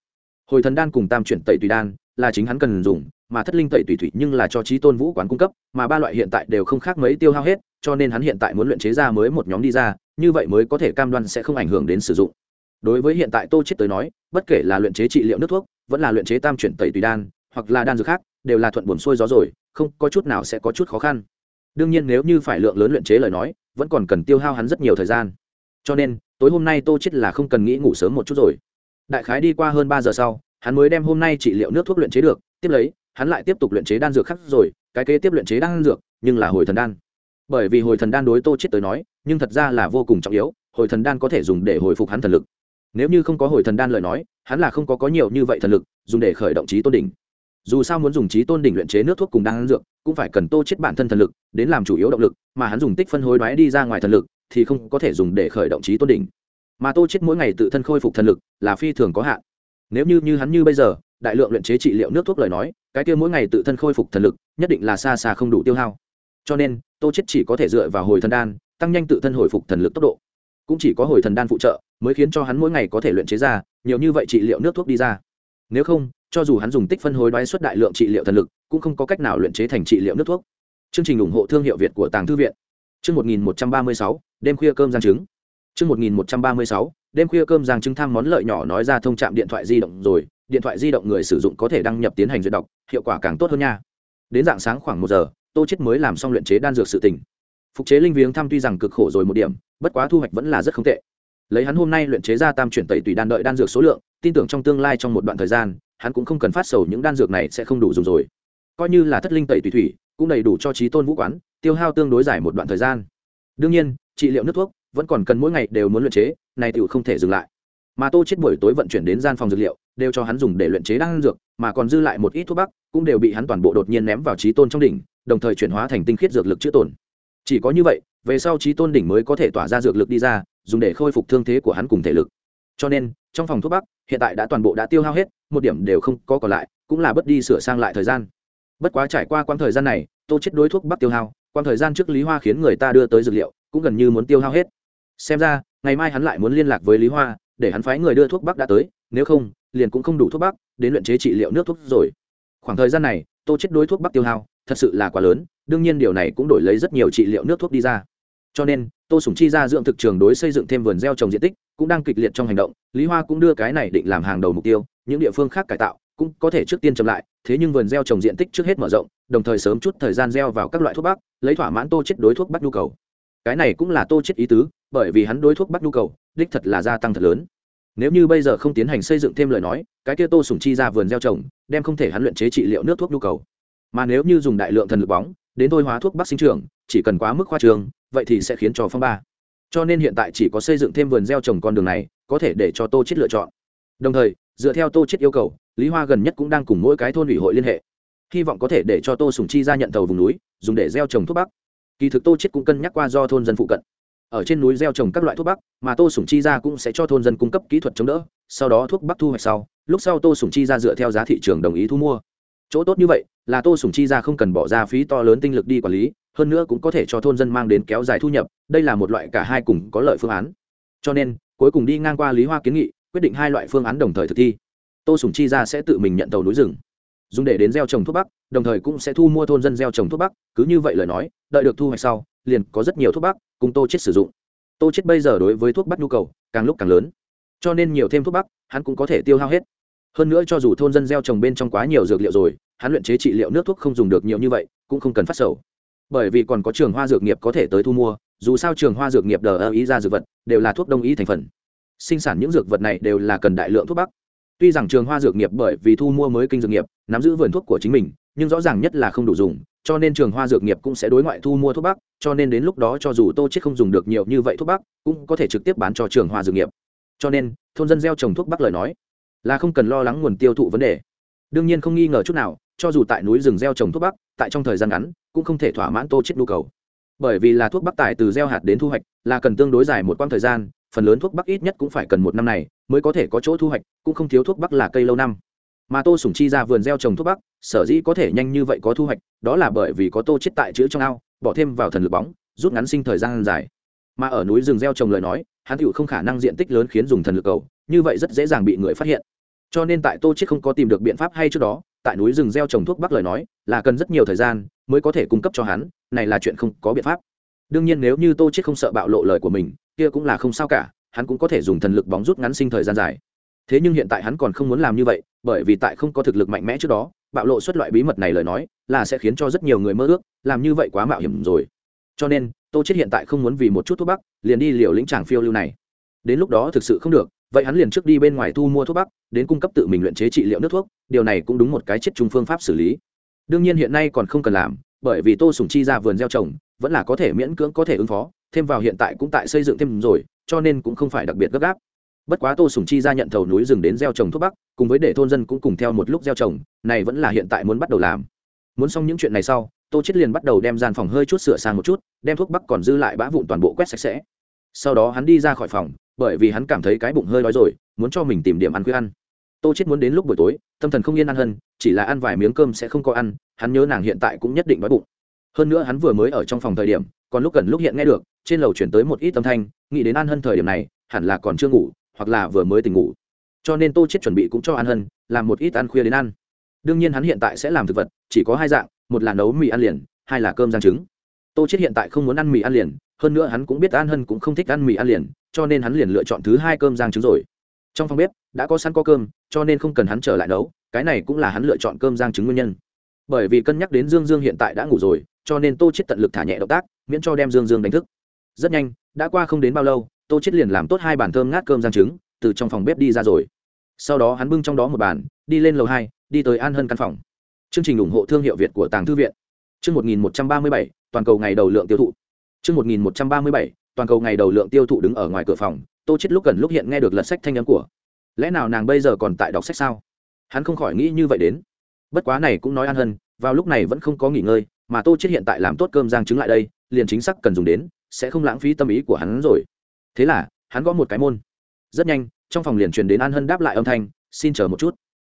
Hồi thần đan cùng tam chuyển tẩy tùy đan là chính hắn cần dùng, mà thất linh tẩy tùy thủy nhưng là cho trí tôn vũ quán cung cấp, mà ba loại hiện tại đều không khác mấy tiêu hao hết cho nên hắn hiện tại muốn luyện chế ra mới một nhóm đi ra, như vậy mới có thể cam đoan sẽ không ảnh hưởng đến sử dụng. Đối với hiện tại tô chết tới nói, bất kể là luyện chế trị liệu nước thuốc, vẫn là luyện chế tam chuyển tẩy tùy đan, hoặc là đan dược khác, đều là thuận buồn xuôi gió rồi, không có chút nào sẽ có chút khó khăn. Đương nhiên nếu như phải lượng lớn luyện chế lời nói, vẫn còn cần tiêu hao hắn rất nhiều thời gian. Cho nên, tối hôm nay tô chết là không cần nghĩ ngủ sớm một chút rồi. Đại khái đi qua hơn ba giờ sau, hắn mới đem hôm nay trị liệu nước thuốc luyện chế được, tiếp lấy, hắn lại tiếp tục luyện chế đan dược khác rồi, cái kế tiếp luyện chế đan dược, nhưng là hồi thần đan bởi vì hồi thần đan đối tô chết tới nói, nhưng thật ra là vô cùng trọng yếu, hồi thần đan có thể dùng để hồi phục hắn thần lực. Nếu như không có hồi thần đan lời nói, hắn là không có có nhiều như vậy thần lực, dùng để khởi động trí tôn đỉnh. Dù sao muốn dùng trí tôn đỉnh luyện chế nước thuốc cùng đan dược, cũng phải cần tô chết bản thân thần lực, đến làm chủ yếu động lực, mà hắn dùng tích phân hối đoái đi ra ngoài thần lực, thì không có thể dùng để khởi động trí tôn đỉnh. Mà tô chết mỗi ngày tự thân khôi phục thần lực, là phi thường có hạn. Nếu như như hắn như bây giờ, đại lượng luyện chế trị liệu nước thuốc lời nói, cái kia mỗi ngày tự thân khôi phục thần lực, nhất định là xa xa không đủ tiêu hao cho nên, tô chết chỉ có thể dựa vào hồi thần đan, tăng nhanh tự thân hồi phục thần lực tốc độ. Cũng chỉ có hồi thần đan phụ trợ mới khiến cho hắn mỗi ngày có thể luyện chế ra, nhiều như vậy trị liệu nước thuốc đi ra. Nếu không, cho dù hắn dùng tích phân hối đoái xuất đại lượng trị liệu thần lực, cũng không có cách nào luyện chế thành trị liệu nước thuốc. Chương trình ủng hộ thương hiệu việt của tàng thư viện. Chương một nghìn một trăm ba mươi sáu, đêm khuya cơm giang trứng. Chương một nghìn một trăm ba mươi sáu, đêm khuya cơm giang trứng tham món lợi nhỏ nói ra thông trạm điện thoại di động rồi, điện thoại di động người sử dụng có thể đăng nhập tiến hành duyệt đọc, hiệu quả càng tốt hơn nha. Đến dạng sáng khoảng một giờ tô chết mới làm xong luyện chế đan dược sự tình. Phục chế linh viếng thăm tuy rằng cực khổ rồi một điểm, bất quá thu hoạch vẫn là rất không tệ. Lấy hắn hôm nay luyện chế ra tam chuyển tẩy tùy đan đợi đan dược số lượng, tin tưởng trong tương lai trong một đoạn thời gian, hắn cũng không cần phát sầu những đan dược này sẽ không đủ dùng rồi. Coi như là thất linh tẩy tùy thủy, cũng đầy đủ cho trí tôn vũ quán, tiêu hao tương đối dài một đoạn thời gian. Đương nhiên, trị liệu nước thuốc vẫn còn cần mỗi ngày đều muốn luyện chế, này tựu không thể dừng lại mà tô chết buổi tối vận chuyển đến gian phòng dược liệu, đều cho hắn dùng để luyện chế đan dược, mà còn dư lại một ít thuốc bắc, cũng đều bị hắn toàn bộ đột nhiên ném vào trí tôn trong đỉnh, đồng thời chuyển hóa thành tinh khiết dược lực chữa tổn. Chỉ có như vậy, về sau trí tôn đỉnh mới có thể tỏa ra dược lực đi ra, dùng để khôi phục thương thế của hắn cùng thể lực. Cho nên, trong phòng thuốc bắc, hiện tại đã toàn bộ đã tiêu hao hết, một điểm đều không có còn lại, cũng là bất đi sửa sang lại thời gian. Bất quá trải qua quãng thời gian này, tô chết đối thuốc bắc tiêu hao, quãng thời gian trước lý hoa khiến người ta đưa tới dược liệu, cũng gần như muốn tiêu hao hết. Xem ra, ngày mai hắn lại muốn liên lạc với lý hoa để hắn phái người đưa thuốc bắc đã tới, nếu không, liền cũng không đủ thuốc bắc đến luyện chế trị liệu nước thuốc rồi. Khoảng thời gian này, tô chết đối thuốc bắc tiêu hao, thật sự là quá lớn, đương nhiên điều này cũng đổi lấy rất nhiều trị liệu nước thuốc đi ra. Cho nên, tô sùng chi ra dưỡng thực trường đối xây dựng thêm vườn gieo trồng diện tích, cũng đang kịch liệt trong hành động, lý hoa cũng đưa cái này định làm hàng đầu mục tiêu, những địa phương khác cải tạo cũng có thể trước tiên chậm lại, thế nhưng vườn gieo trồng diện tích trước hết mở rộng, đồng thời sớm chút thời gian gieo vào các loại thuốc bắc, lấy thỏa mãn tô chết đối thuốc bắc nhu cầu cái này cũng là tô chết ý tứ, bởi vì hắn đối thuốc bắc nhu cầu, đích thật là gia tăng thật lớn. Nếu như bây giờ không tiến hành xây dựng thêm lời nói, cái kia tô sùng chi ra vườn gieo trồng, đem không thể hắn luyện chế trị liệu nước thuốc nhu cầu. Mà nếu như dùng đại lượng thần lực bóng, đến thôi hóa thuốc bắc sinh trưởng, chỉ cần quá mức khoa trường, vậy thì sẽ khiến cho phong ba. Cho nên hiện tại chỉ có xây dựng thêm vườn gieo trồng con đường này, có thể để cho tô chết lựa chọn. Đồng thời, dựa theo tô chết yêu cầu, lý hoa gần nhất cũng đang cùng mỗi cái thôn ủy hội liên hệ. Hy vọng có thể để cho tô sùng chi ra nhận tàu vùng núi, dùng để gieo trồng thuốc bắc kỳ thực tô chết cũng cân nhắc qua do thôn dân phụ cận. Ở trên núi gieo trồng các loại thuốc bắc, mà tô sùng chi ra cũng sẽ cho thôn dân cung cấp kỹ thuật chống đỡ, sau đó thuốc bắc thu hoạch sau, lúc sau tô sùng chi ra dựa theo giá thị trường đồng ý thu mua. Chỗ tốt như vậy là tô sùng chi ra không cần bỏ ra phí to lớn tinh lực đi quản lý, hơn nữa cũng có thể cho thôn dân mang đến kéo dài thu nhập, đây là một loại cả hai cùng có lợi phương án. Cho nên, cuối cùng đi ngang qua lý hoa kiến nghị, quyết định hai loại phương án đồng thời thực thi. Tô sùng chi ra sẽ tự mình nhận tàu núi rừng dùng để đến gieo trồng thuốc bắc, đồng thời cũng sẽ thu mua thôn dân gieo trồng thuốc bắc, cứ như vậy lời nói, đợi được thu hoạch sau, liền có rất nhiều thuốc bắc cùng tô chết sử dụng. Tô chết bây giờ đối với thuốc bắc nhu cầu càng lúc càng lớn, cho nên nhiều thêm thuốc bắc, hắn cũng có thể tiêu hao hết. Hơn nữa cho dù thôn dân gieo trồng bên trong quá nhiều dược liệu rồi, hắn luyện chế trị liệu nước thuốc không dùng được nhiều như vậy, cũng không cần phát sầu. Bởi vì còn có trường hoa dược nghiệp có thể tới thu mua, dù sao trường hoa dược nghiệp đờ ơ ý ra dược vật, đều là thuốc đông y thành phần. Sinh sản những dược vật này đều là cần đại lượng thuốc bắc. Tuy rằng trường hoa dược nghiệp bởi vì thu mua mới kinh dược nghiệp nắm giữ vườn thuốc của chính mình, nhưng rõ ràng nhất là không đủ dùng, cho nên trường hoa dược nghiệp cũng sẽ đối ngoại thu mua thuốc bắc, cho nên đến lúc đó cho dù tô chết không dùng được nhiều như vậy thuốc bắc, cũng có thể trực tiếp bán cho trường hoa dược nghiệp. Cho nên, thôn dân gieo trồng thuốc bắc lời nói, là không cần lo lắng nguồn tiêu thụ vấn đề. Đương nhiên không nghi ngờ chút nào, cho dù tại núi rừng gieo trồng thuốc bắc, tại trong thời gian ngắn, cũng không thể thỏa mãn tô chết nhu cầu. Bởi vì là thuốc bắc tải từ gieo hạt đến thu hoạch, là cần tương đối dài một quãng thời gian, phần lớn thuốc bắc ít nhất cũng phải cần một năm này, mới có thể có chỗ thu hoạch, cũng không thiếu thuốc bắc là cây lâu năm mà tô sủng chi ra vườn gieo trồng thuốc bắc, sở dĩ có thể nhanh như vậy có thu hoạch, đó là bởi vì có tô chết tại chữ trong ao, bỏ thêm vào thần lực bóng, rút ngắn sinh thời gian dài. Mà ở núi rừng gieo trồng lời nói, hắn tựu không khả năng diện tích lớn khiến dùng thần lực cầu, như vậy rất dễ dàng bị người phát hiện. Cho nên tại tô chết không có tìm được biện pháp hay trước đó, tại núi rừng gieo trồng thuốc bắc lời nói, là cần rất nhiều thời gian mới có thể cung cấp cho hắn, này là chuyện không có biện pháp. Đương nhiên nếu như tô chết không sợ bạo lộ lời của mình, kia cũng là không sao cả, hắn cũng có thể dùng thần lực bóng rút ngắn sinh thời gian dài thế nhưng hiện tại hắn còn không muốn làm như vậy, bởi vì tại không có thực lực mạnh mẽ trước đó, bạo lộ xuất loại bí mật này lời nói, là sẽ khiến cho rất nhiều người mơ ước, làm như vậy quá mạo hiểm rồi. Cho nên, tô chết hiện tại không muốn vì một chút thuốc bắc, liền đi liều lĩnh tràng phiêu lưu này. Đến lúc đó thực sự không được, vậy hắn liền trước đi bên ngoài thu mua thuốc bắc, đến cung cấp tự mình luyện chế trị liệu nước thuốc, điều này cũng đúng một cái chết chung phương pháp xử lý. Đương nhiên hiện nay còn không cần làm, bởi vì tô sùng chi ra vườn gieo trồng, vẫn là có thể miễn cưỡng có thể ứng phó, thêm vào hiện tại cũng tại xây dựng thêm rồi, cho nên cũng không phải đặc biệt gấp gáp bất quá tô sùng chi ra nhận thầu núi rừng đến gieo trồng thuốc bắc, cùng với để thôn dân cũng cùng theo một lúc gieo trồng, này vẫn là hiện tại muốn bắt đầu làm. Muốn xong những chuyện này sau, tô chết liền bắt đầu đem gian phòng hơi chút sửa sang một chút, đem thuốc bắc còn dư lại bã vụn toàn bộ quét sạch sẽ. Sau đó hắn đi ra khỏi phòng, bởi vì hắn cảm thấy cái bụng hơi đói rồi, muốn cho mình tìm điểm ăn khuya ăn. Tô chết muốn đến lúc buổi tối, tâm thần không yên ăn hơn, chỉ là ăn vài miếng cơm sẽ không có ăn, hắn nhớ nàng hiện tại cũng nhất định đói bụng. Hơn nữa hắn vừa mới ở trong phòng thời điểm, còn lúc gần lúc hiện nghe được, trên lầu chuyển tới một ít âm thanh, nghĩ đến ăn hơn thời điểm này, hẳn là còn chưa ngủ hoặc là vừa mới tỉnh ngủ. Cho nên tô chết chuẩn bị cũng cho an hân, làm một ít ăn khuya đến ăn. Đương nhiên hắn hiện tại sẽ làm thực vật, chỉ có hai dạng, một là nấu mì ăn liền, hai là cơm rang trứng. Tô chết hiện tại không muốn ăn mì ăn liền, hơn nữa hắn cũng biết an hân cũng không thích ăn mì ăn liền, cho nên hắn liền lựa chọn thứ hai cơm rang trứng rồi. Trong phòng bếp, đã có sẵn có cơm, cho nên không cần hắn trở lại nấu, cái này cũng là hắn lựa chọn cơm rang trứng nguyên nhân. Bởi vì cân nhắc đến dương dương hiện tại đã ngủ rồi, cho nên tô chết tận lực thả nhẹ động tác, miễn cho đem dương dương đánh thức. Rất nhanh, đã qua không đến bao lâu tô chết liền làm tốt hai bàn thơm ngát cơm rang trứng, từ trong phòng bếp đi ra rồi. Sau đó hắn bưng trong đó một bàn, đi lên lầu hai, đi tới an hân căn phòng. Chương trình ủng hộ thương hiệu việt của tàng thư viện. Chương một nghìn một trăm ba mươi bảy, toàn cầu ngày đầu lượng tiêu thụ. Chương một nghìn một trăm ba mươi bảy, toàn cầu ngày đầu lượng tiêu thụ đứng ở ngoài cửa phòng, tô chết lúc gần lúc hiện nghe được lật sách thanh âm của. Lẽ nào nàng bây giờ còn tại đọc sách sao? Hắn không khỏi nghĩ như vậy đến. Bất quá này cũng nói an hân, vào lúc này vẫn không có nghỉ ngơi, mà tô chết hiện tại làm tốt cơm rang trứng lại đây, liền chính xác cần dùng đến, sẽ không lãng phí tâm ý của hắn rồi thế là, hắn gõ một cái môn. Rất nhanh, trong phòng liền truyền đến an hân đáp lại âm thanh, xin chờ một chút.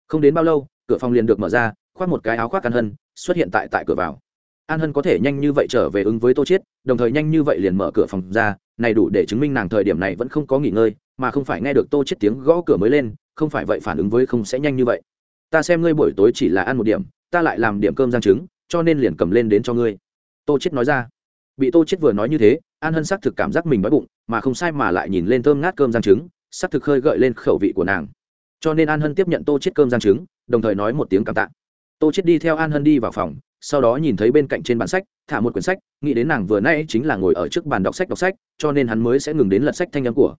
Không đến bao lâu, cửa phòng liền được mở ra, khoác một cái áo khoác an hân, xuất hiện tại tại cửa vào. An hân có thể nhanh như vậy trở về ứng với tô chiết, đồng thời nhanh như vậy liền mở cửa phòng ra, này đủ để chứng minh nàng thời điểm này vẫn không có nghỉ ngơi, mà không phải nghe được tô chiết tiếng gõ cửa mới lên, không phải vậy phản ứng với không sẽ nhanh như vậy. Ta xem ngươi buổi tối chỉ là ăn một điểm, ta lại làm điểm cơm giang trứng, cho nên liền cầm lên đến cho ngươi. Tô chiết nói ra bị tô chiết vừa nói như thế, an hân xác thực cảm giác mình đói bụng, mà không sai mà lại nhìn lên thơm ngát cơm giang trứng, xác thực khơi gợi lên khẩu vị của nàng. Cho nên an hân tiếp nhận tô chiết cơm giang trứng, đồng thời nói một tiếng cảm tạ. Tô chiết đi theo an hân đi vào phòng, sau đó nhìn thấy bên cạnh trên bản sách, thả một quyển sách, nghĩ đến nàng vừa nay chính là ngồi ở trước bàn đọc sách đọc sách, cho nên hắn mới sẽ ngừng đến lật sách thanh âm của.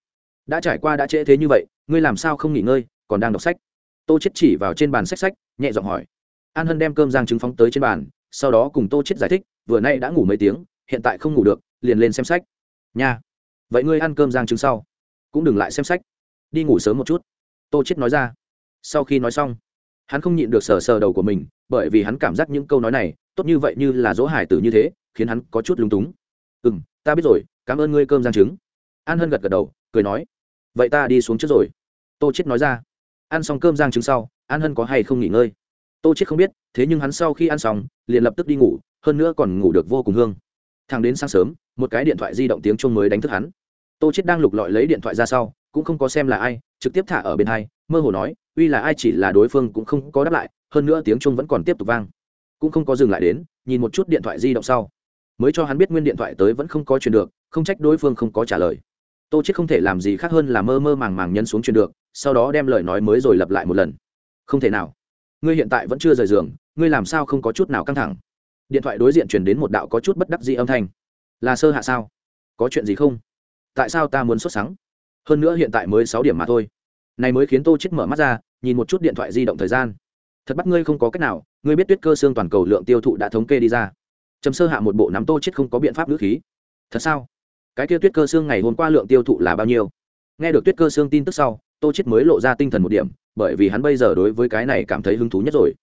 Đã trải qua đã trễ thế như vậy, ngươi làm sao không nghỉ ngơi, còn đang đọc sách? Tô chết chỉ vào trên bàn sách sách, nhẹ giọng hỏi. An hân đem cơm giang trứng phóng tới trên bàn, sau đó cùng tô chết giải thích, vừa nay đã ngủ mấy tiếng hiện tại không ngủ được, liền lên xem sách. Nha. Vậy ngươi ăn cơm giang trứng sau. Cũng đừng lại xem sách. Đi ngủ sớm một chút. Tô chết nói ra. Sau khi nói xong, hắn không nhịn được sờ sờ đầu của mình, bởi vì hắn cảm giác những câu nói này, tốt như vậy như là dỗ hải tử như thế, khiến hắn có chút lúng túng. Ừ m ta biết rồi, cảm ơn ngươi cơm giang trứng an hân gật gật đầu, cười nói. Vậy ta đi xuống trước rồi. Tô chết nói ra. Ăn xong cơm giang trứng sau, an hân có hay không nghỉ ngơi? Tô chết không biết, thế nhưng hắn sau khi ăn xong, liền lập tức đi ngủ, hơn nữa còn ngủ được vô cùng hương thằng đến sáng sớm, một cái điện thoại di động tiếng chuông mới đánh thức hắn. Tô chết đang lục lọi lấy điện thoại ra sau, cũng không có xem là ai, trực tiếp thả ở bên hai, mơ hồ nói, uy là ai chỉ là đối phương cũng không có đáp lại, hơn nữa tiếng chuông vẫn còn tiếp tục vang. Cũng không có dừng lại đến, nhìn một chút điện thoại di động sau. Mới cho hắn biết nguyên điện thoại tới vẫn không có truyền được, không trách đối phương không có trả lời. Tô chết không thể làm gì khác hơn là mơ mơ màng màng nhân xuống truyền được, sau đó đem lời nói mới rồi lặp lại một lần. Không thể nào. Ngươi hiện tại vẫn chưa rời giường, ngươi làm sao không có chút nào căng thẳng? Điện thoại đối diện truyền đến một đạo có chút bất đắc dĩ âm thanh. Là sơ hạ sao? Có chuyện gì không? Tại sao ta muốn xuất sáng hơn nữa hiện tại mới sáu điểm mà thôi. Này mới khiến tô chết mở mắt ra, nhìn một chút điện thoại di động thời gian. Thật bắt ngươi không có cách nào, ngươi biết tuyết cơ xương toàn cầu lượng tiêu thụ đã thống kê đi ra. Trầm sơ hạ một bộ nắm tô chết không có biện pháp ngữ khí. Thật sao? Cái kia tuyết cơ xương ngày hôm qua lượng tiêu thụ là bao nhiêu? Nghe được tuyết cơ xương tin tức sau, tô chết mới lộ ra tinh thần một điểm, bởi vì hắn bây giờ đối với cái này cảm thấy hứng thú nhất rồi.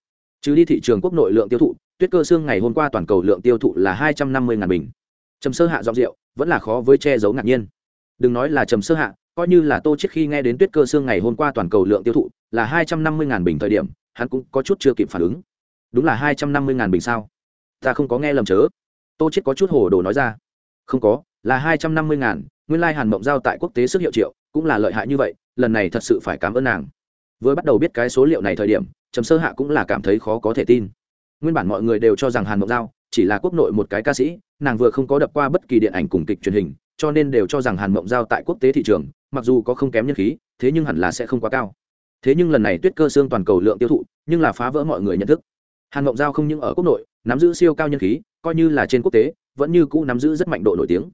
Chứ đi thị trường quốc nội lượng tiêu thụ tuyết cơ xương ngày hôm qua toàn cầu lượng tiêu thụ là hai trăm năm mươi ngàn bình. Trầm sơ hạ giọng rượu vẫn là khó với che giấu ngạc nhiên. Đừng nói là trầm sơ hạ, coi như là tô chết khi nghe đến tuyết cơ xương ngày hôm qua toàn cầu lượng tiêu thụ là hai trăm năm mươi ngàn bình thời điểm, hắn cũng có chút chưa kịp phản ứng. Đúng là hai trăm năm mươi ngàn bình sao? Ta không có nghe lầm chớ. Tô chết có chút hồ đồ nói ra. Không có, là hai trăm năm mươi ngàn, nguyên lai hàn mộng giao tại quốc tế sức hiệu triệu, cũng là lợi hại như vậy, lần này thật sự phải cảm ơn nàng. Vừa bắt đầu biết cái số liệu này thời điểm, trầm sơ hạ cũng là cảm thấy khó có thể tin nguyên bản mọi người đều cho rằng hàn mộng giao chỉ là quốc nội một cái ca sĩ, nàng vừa không có đập qua bất kỳ điện ảnh cùng kịch truyền hình, cho nên đều cho rằng hàn mộng giao tại quốc tế thị trường, mặc dù có không kém nhân khí, thế nhưng hẳn là sẽ không quá cao. Thế nhưng lần này tuyết cơ xương toàn cầu lượng tiêu thụ, nhưng là phá vỡ mọi người nhận thức. Hàn mộng giao không những ở quốc nội, nắm giữ siêu cao nhân khí, coi như là trên quốc tế, vẫn như cũ nắm giữ rất mạnh độ nổi tiếng.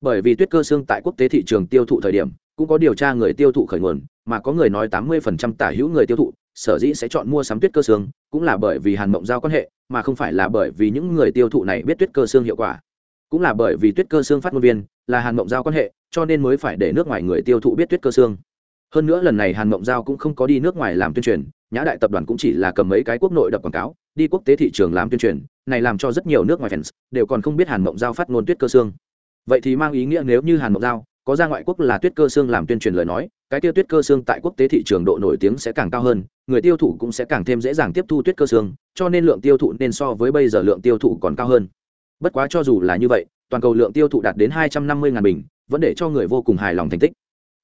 Bởi vì tuyết cơ xương tại quốc tế thị trường tiêu thụ thời điểm, cũng có điều tra người tiêu thụ khởi nguồn, mà có người nói tám mươi phần trăm tả hữu người tiêu thụ, sở dĩ sẽ chọn mua sắm tuyết cơ xương cũng là bởi vì hàn mộng giao quan hệ, mà không phải là bởi vì những người tiêu thụ này biết tuyết cơ xương hiệu quả. Cũng là bởi vì tuyết cơ xương phát ngôn viên là hàn mộng giao quan hệ, cho nên mới phải để nước ngoài người tiêu thụ biết tuyết cơ xương hơn nữa lần này hàn mộng giao cũng không có đi nước ngoài làm tuyên truyền, nhã đại tập đoàn cũng chỉ là cầm mấy cái quốc nội đập quảng cáo, đi quốc tế thị trường làm tuyên truyền, này làm cho rất nhiều nước ngoài fans đều còn không biết hàn mộng giao phát ngôn tuyết cơ xương vậy thì mang ý nghĩa nếu như hàn mộng giao có ra ngoại quốc là tuyết cơ xương làm tuyên truyền lời nói, cái tiêu tuyết cơ xương tại quốc tế thị trường độ nổi tiếng sẽ càng cao hơn, người tiêu thụ cũng sẽ càng thêm dễ dàng tiếp thu tuyết cơ xương, cho nên lượng tiêu thụ nên so với bây giờ lượng tiêu thụ còn cao hơn. Bất quá cho dù là như vậy, toàn cầu lượng tiêu thụ đạt đến hai trăm năm mươi ngàn bình, vẫn để cho người vô cùng hài lòng thành tích.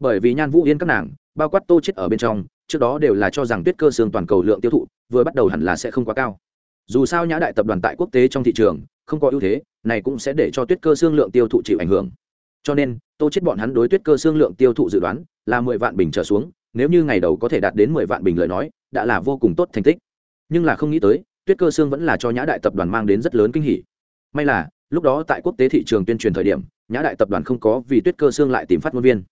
Bởi vì nhan vũ yên các nàng, bao quát tô chết ở bên trong, trước đó đều là cho rằng tuyết cơ xương toàn cầu lượng tiêu thụ, vừa bắt đầu hẳn là sẽ không quá cao. Dù sao nhã đại tập đoàn tại quốc tế trong thị trường, không có ưu thế, này cũng sẽ để cho tuyết cơ xương lượng tiêu thụ chịu ảnh hưởng cho nên, tô chết bọn hắn đối tuyết cơ xương lượng tiêu thụ dự đoán là mười vạn bình trở xuống, nếu như ngày đầu có thể đạt đến mười vạn bình lời nói, đã là vô cùng tốt thành tích. Nhưng là không nghĩ tới, tuyết cơ xương vẫn là cho nhã đại tập đoàn mang đến rất lớn kinh hỉ. May là, lúc đó tại quốc tế thị trường tuyên truyền thời điểm, nhã đại tập đoàn không có vì tuyết cơ xương lại tìm phát ngôn viên.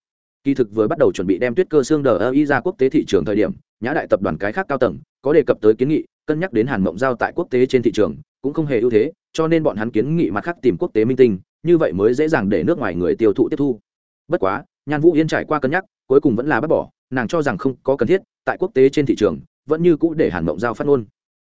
Kỳ thực vừa bắt đầu chuẩn bị đem tuyết cơ xương đờ ơ y ra quốc tế thị trường thời điểm, nhã đại tập đoàn cái khác cao tầng, có đề cập tới kiến nghị, cân nhắc đến hàn mộng giao tại quốc tế trên thị trường, cũng không hề ưu thế, cho nên bọn hắn kiến nghị mặt khác tìm quốc tế minh tinh như vậy mới dễ dàng để nước ngoài người tiêu thụ tiếp thu. Bất quá, nhan vũ yên trải qua cân nhắc, cuối cùng vẫn là bác bỏ, nàng cho rằng không có cần thiết, tại quốc tế trên thị trường, vẫn như cũ để hàn mộng giao phát ngôn.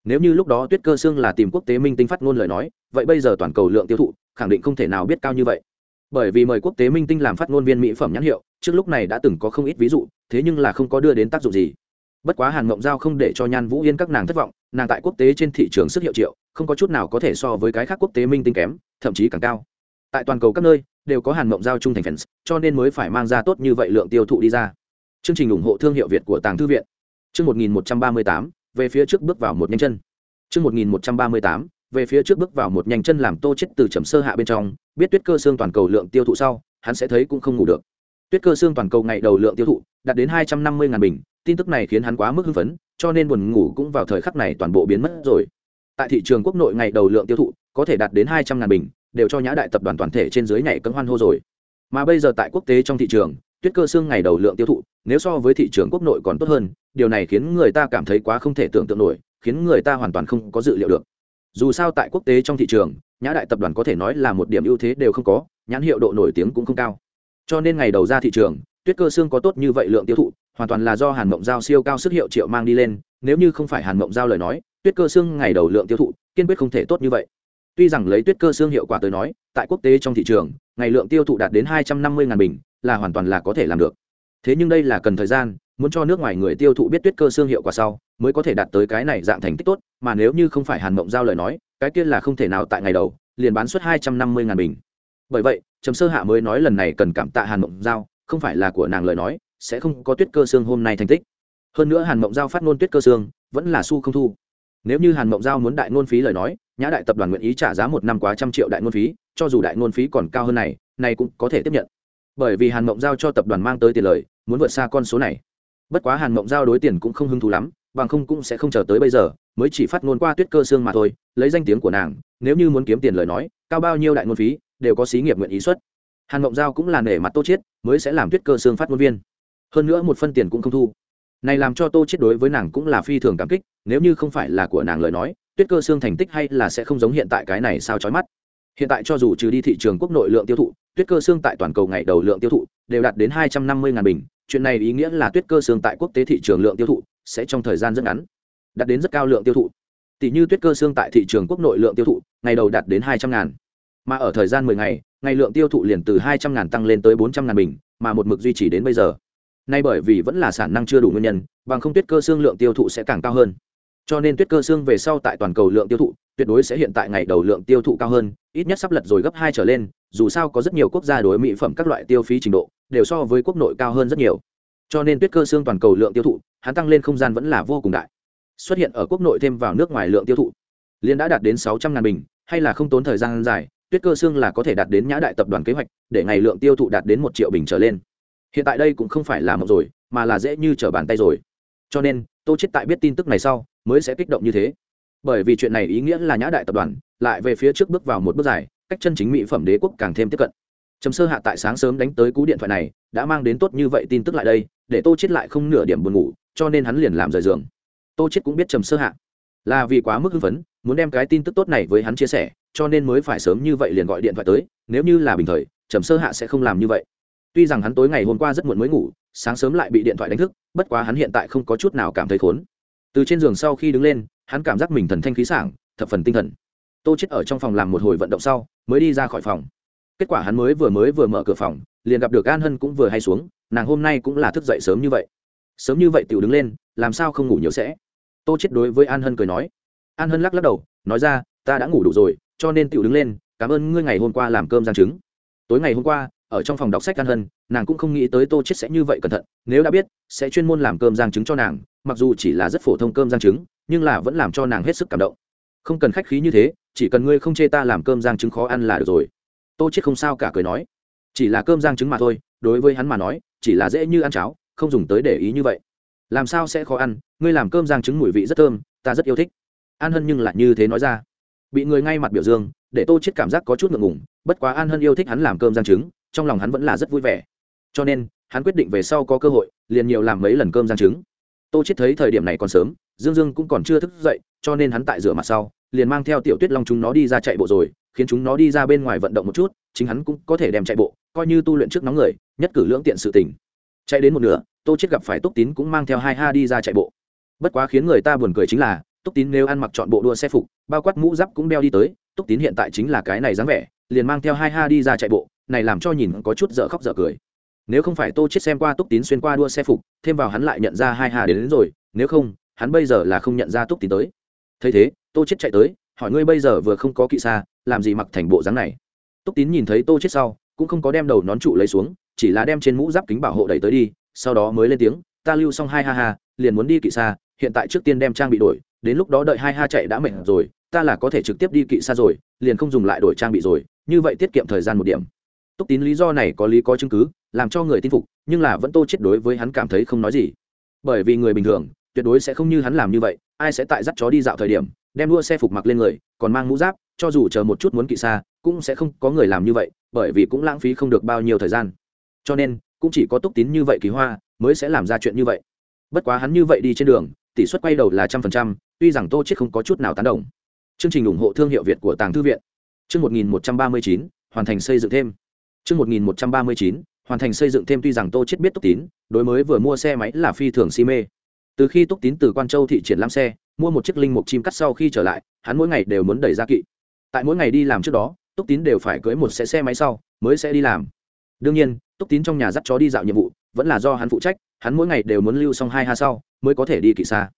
Nếu như lúc đó tuyết cơ xương là tìm quốc tế minh tinh phát ngôn lời nói, vậy bây giờ toàn cầu lượng tiêu thụ, khẳng định không thể nào biết cao như vậy. Bởi vì mời quốc tế minh tinh làm phát ngôn viên mỹ phẩm nhãn hiệu, trước lúc này đã từng có không ít ví dụ, thế nhưng là không có đưa đến tác dụng gì. Bất quá hàn mộng giao không để cho nhan vũ yên các nàng thất vọng, nàng tại quốc tế trên thị trường sức hiệu triệu, không có chút nào có thể so với cái khác quốc tế minh tinh kém, thậm chí càng cao tại toàn cầu các nơi đều có hàn mộng giao trung thành fans, cho nên mới phải mang ra tốt như vậy lượng tiêu thụ đi ra. Chương trình ủng hộ thương hiệu việt của tàng thư viện. Chương một nghìn một trăm ba mươi tám, về phía trước bước vào một nhanh chân. Chương một nghìn một trăm ba mươi tám, về phía trước bước vào một nhanh chân làm tô chết từ trầm sơ hạ bên trong, biết tuyết cơ xương toàn cầu lượng tiêu thụ sau, hắn sẽ thấy cũng không ngủ được. Tuyết cơ xương toàn cầu ngày đầu lượng tiêu thụ đạt đến hai trăm năm mươi ngàn bình, tin tức này khiến hắn quá mức hưng phấn, cho nên buồn ngủ cũng vào thời khắc này toàn bộ biến mất rồi. Tại thị trường quốc nội ngày đầu lượng tiêu thụ có thể đạt đến hai trăm ngàn bình đều cho nhã đại tập đoàn toàn thể trên dưới nhảy cấm hoan hô rồi. Mà bây giờ tại quốc tế trong thị trường, tuyết cơ xương ngày đầu lượng tiêu thụ, nếu so với thị trường quốc nội còn tốt hơn, điều này khiến người ta cảm thấy quá không thể tưởng tượng nổi, khiến người ta hoàn toàn không có dự liệu được. Dù sao tại quốc tế trong thị trường, nhã đại tập đoàn có thể nói là một điểm ưu thế đều không có, nhãn hiệu độ nổi tiếng cũng không cao. Cho nên ngày đầu ra thị trường, tuyết cơ xương có tốt như vậy lượng tiêu thụ, hoàn toàn là do hàn mộng giao siêu cao sức hiệu triệu mang đi lên, nếu như không phải hàn mộng giao lời nói, tuyết cơ xương ngày đầu lượng tiêu thụ, kiên quyết không thể tốt như vậy tuy rằng lấy tuyết cơ xương hiệu quả tới nói, tại quốc tế trong thị trường, ngày lượng tiêu thụ đạt đến hai trăm năm mươi bình, là hoàn toàn là có thể làm được. Thế nhưng đây là cần thời gian, muốn cho nước ngoài người tiêu thụ biết tuyết cơ xương hiệu quả sau, mới có thể đạt tới cái này dạng thành tích tốt, mà nếu như không phải hàn mộng giao lời nói, cái kia là không thể nào tại ngày đầu, liền bán suất hai trăm năm mươi bình. Bởi vậy, trầm sơ hạ mới nói lần này cần cảm tạ hàn mộng giao, không phải là của nàng lời nói, sẽ không có tuyết cơ xương hôm nay thành tích. Hơn nữa hàn mộng giao phát ngôn tuyết cơ xương, vẫn là su không thu nếu như hàn mộng giao muốn đại ngôn phí lời nói, nhã đại tập đoàn nguyện ý trả giá một năm quá trăm triệu đại ngôn phí, cho dù đại ngôn phí còn cao hơn này này cũng có thể tiếp nhận. Bởi vì hàn mộng giao cho tập đoàn mang tới tiền lời, muốn vượt xa con số này. Bất quá hàn mộng giao đối tiền cũng không hứng thú lắm, bằng không cũng sẽ không chờ tới bây giờ, mới chỉ phát ngôn qua tuyết cơ xương mà thôi, lấy danh tiếng của nàng, nếu như muốn kiếm tiền lời nói, cao bao nhiêu đại ngôn phí, đều có xí nghiệp nguyện ý xuất. Hàn mộng giao cũng là nể mặt tô chiết, mới sẽ làm tuyết cơ xương phát ngôn viên. Hơn nữa một phân tiền cũng không thu này làm cho tô chiết đối với nàng cũng là phi thường cảm kích, nếu như không phải là của nàng lời nói, tuyết cơ xương thành tích hay là sẽ không giống hiện tại cái này sao chói mắt. Hiện tại cho dù trừ đi thị trường quốc nội lượng tiêu thụ, tuyết cơ xương tại toàn cầu ngày đầu lượng tiêu thụ đều đạt đến hai trăm năm mươi bình, chuyện này ý nghĩa là tuyết cơ xương tại quốc tế thị trường lượng tiêu thụ sẽ trong thời gian rất ngắn, đạt đến rất cao lượng tiêu thụ. Tỷ như tuyết cơ xương tại thị trường quốc nội lượng tiêu thụ, ngày đầu đạt đến hai trăm ngàn. Mà ở thời gian mười ngày ngày lượng tiêu thụ liền từ hai trăm ngàn tăng lên tới bốn trăm ngàn bình, mà một mực duy trì đến bây giờ nay bởi vì vẫn là sản năng chưa đủ nguyên nhân, bằng không tuyết cơ xương lượng tiêu thụ sẽ càng cao hơn. Cho nên tuyết cơ xương về sau tại toàn cầu lượng tiêu thụ, tuyệt đối sẽ hiện tại ngày đầu lượng tiêu thụ cao hơn, ít nhất sắp lật rồi gấp hai trở lên, dù sao có rất nhiều quốc gia đối mỹ phẩm các loại tiêu phí trình độ, đều so với quốc nội cao hơn rất nhiều. Cho nên tuyết cơ xương toàn cầu lượng tiêu thụ, hắn tăng lên không gian vẫn là vô cùng đại. Xuất hiện ở quốc nội thêm vào nước ngoài lượng tiêu thụ liên đã đạt đến sáu trăm ngàn bình, hay là không tốn thời gian dài, tuyết cơ xương là có thể đạt đến nhã đại tập đoàn kế hoạch, để ngày lượng tiêu thụ đạt đến một triệu bình trở lên hiện tại đây cũng không phải là một rồi, mà là dễ như trở bàn tay rồi. Cho nên, tô chết tại biết tin tức này sau, mới sẽ kích động như thế. Bởi vì chuyện này ý nghĩa là nhã đại tập đoàn lại về phía trước bước vào một bước dài, cách chân chính mỹ phẩm đế quốc càng thêm tiếp cận. Trầm sơ hạ tại sáng sớm đánh tới cú điện thoại này, đã mang đến tốt như vậy tin tức lại đây, để tô chết lại không nửa điểm buồn ngủ, cho nên hắn liền làm rời giường. Tô chết cũng biết trầm sơ hạ là vì quá mức hưng phấn, muốn đem cái tin tức tốt này với hắn chia sẻ, cho nên mới phải sớm như vậy liền gọi điện thoại tới, nếu như là bình thời, trầm sơ hạ sẽ không làm như vậy tuy rằng hắn tối ngày hôm qua rất muộn mới ngủ, sáng sớm lại bị điện thoại đánh thức, bất quá hắn hiện tại không có chút nào cảm thấy khốn. Từ trên giường sau khi đứng lên, hắn cảm giác mình thần thanh khí sảng, thập phần tinh thần. Tô chết ở trong phòng làm một hồi vận động sau, mới đi ra khỏi phòng. Kết quả hắn mới vừa mới vừa mở cửa phòng, liền gặp được an hân cũng vừa hay xuống, nàng hôm nay cũng là thức dậy sớm như vậy. Sớm như vậy tiểu đứng lên, làm sao không ngủ nhiều sẽ? Tô chết đối với an hân cười nói. An hân lắc lắc đầu, nói ra, ta đã ngủ đủ rồi, cho nên tiểu đứng lên, cảm ơn ngươi ngày hôm qua làm cơm giang trứng. Tối ngày hôm qua ở trong phòng đọc sách căn hân, nàng cũng không nghĩ tới tô chết sẽ như vậy cẩn thận, nếu đã biết, sẽ chuyên môn làm cơm giang trứng cho nàng, mặc dù chỉ là rất phổ thông cơm giang trứng, nhưng là vẫn làm cho nàng hết sức cảm động. Không cần khách khí như thế, chỉ cần ngươi không chê ta làm cơm giang trứng khó ăn là được rồi. Tô chết không sao cả cười nói. Chỉ là cơm giang trứng mà thôi, đối với hắn mà nói, chỉ là dễ như ăn cháo, không dùng tới để ý như vậy. Làm sao sẽ khó ăn, ngươi làm cơm giang trứng mùi vị rất thơm, ta rất yêu thích. An hân nhưng lại như thế nói ra. Bị người ngay mặt biểu dương, để tô chết cảm giác có chút ngượng ngùng, bất quá an hân yêu thích hắn làm cơm giang trứng trong lòng hắn vẫn là rất vui vẻ. Cho nên, hắn quyết định về sau có cơ hội, liền nhiều làm mấy lần cơm giang trứng. Tô chết thấy thời điểm này còn sớm, dương dương cũng còn chưa thức dậy, cho nên hắn tại rửa mặt sau, liền mang theo tiểu tuyết long chúng nó đi ra chạy bộ rồi, khiến chúng nó đi ra bên ngoài vận động một chút, chính hắn cũng có thể đem chạy bộ, coi như tu luyện trước nóng người, nhất cử lưỡng tiện sự tình. Chạy đến một nửa, tô chết gặp phải túc tín cũng mang theo hai ha đi ra chạy bộ. Bất quá khiến người ta buồn cười chính là, túc tín nếu ăn mặc chọn bộ đua xe phục, bao quát mũ giáp cũng đeo đi tới, túc tín hiện tại chính là cái này dáng vẻ, liền mang theo hai ha đi ra chạy bộ này làm cho nhìn có chút dở khóc dở cười. Nếu không phải tô chết xem qua túc tín xuyên qua đua xe phục thêm vào hắn lại nhận ra hai hà đến, đến rồi nếu không hắn bây giờ là không nhận ra túc tín tới. Thấy thế tô chết chạy tới hỏi ngươi bây giờ vừa không có kỵ xa làm gì mặc thành bộ dáng này? Túc tín nhìn thấy tô chết sau cũng không có đem đầu nón trụ lấy xuống chỉ là đem trên mũ giáp kính bảo hộ đẩy tới đi sau đó mới lên tiếng ta lưu xong hai ha ha liền muốn đi kỵ xa hiện tại trước tiên đem trang bị đổi đến lúc đó đợi hai ha chạy đã mệt rồi ta là có thể trực tiếp đi kỵ xa rồi liền không dùng lại đổi trang bị rồi như vậy tiết kiệm thời gian một điểm túc tín lý do này có lý có chứng cứ, làm cho người tin phục, nhưng là vẫn tô chết đối với hắn cảm thấy không nói gì. Bởi vì người bình thường, tuyệt đối sẽ không như hắn làm như vậy, ai sẽ tại dắt chó đi dạo thời điểm, đem đua xe phục mặc lên người, còn mang mũ giáp, cho dù chờ một chút muốn kỵ xa, cũng sẽ không có người làm như vậy, bởi vì cũng lãng phí không được bao nhiêu thời gian. Cho nên, cũng chỉ có túc tín như vậy kỳ hoa, mới sẽ làm ra chuyện như vậy. Bất quá hắn như vậy đi trên đường, tỷ suất quay đầu là trăm phần trăm, tuy rằng tô chết không có chút nào tán đồng. Chương trình ủng hộ thương hiệu việt của tàng thư viện. Chương một nghìn một trăm ba mươi chín, hoàn thành xây dựng thêm. Trước 1139, hoàn thành xây dựng thêm tuy rằng tô chết biết túc tín đối mới vừa mua xe máy là phi thường si mê. Từ khi túc tín từ quan châu thị triển lãm xe mua một chiếc linh mục chim cắt sau khi trở lại hắn mỗi ngày đều muốn đẩy ra kỵ. Tại mỗi ngày đi làm trước đó túc tín đều phải cưới một xe xe máy sau mới sẽ đi làm. Đương nhiên túc tín trong nhà dắt chó đi dạo nhiệm vụ vẫn là do hắn phụ trách hắn mỗi ngày đều muốn lưu xong hai ha sau mới có thể đi kỵ xa.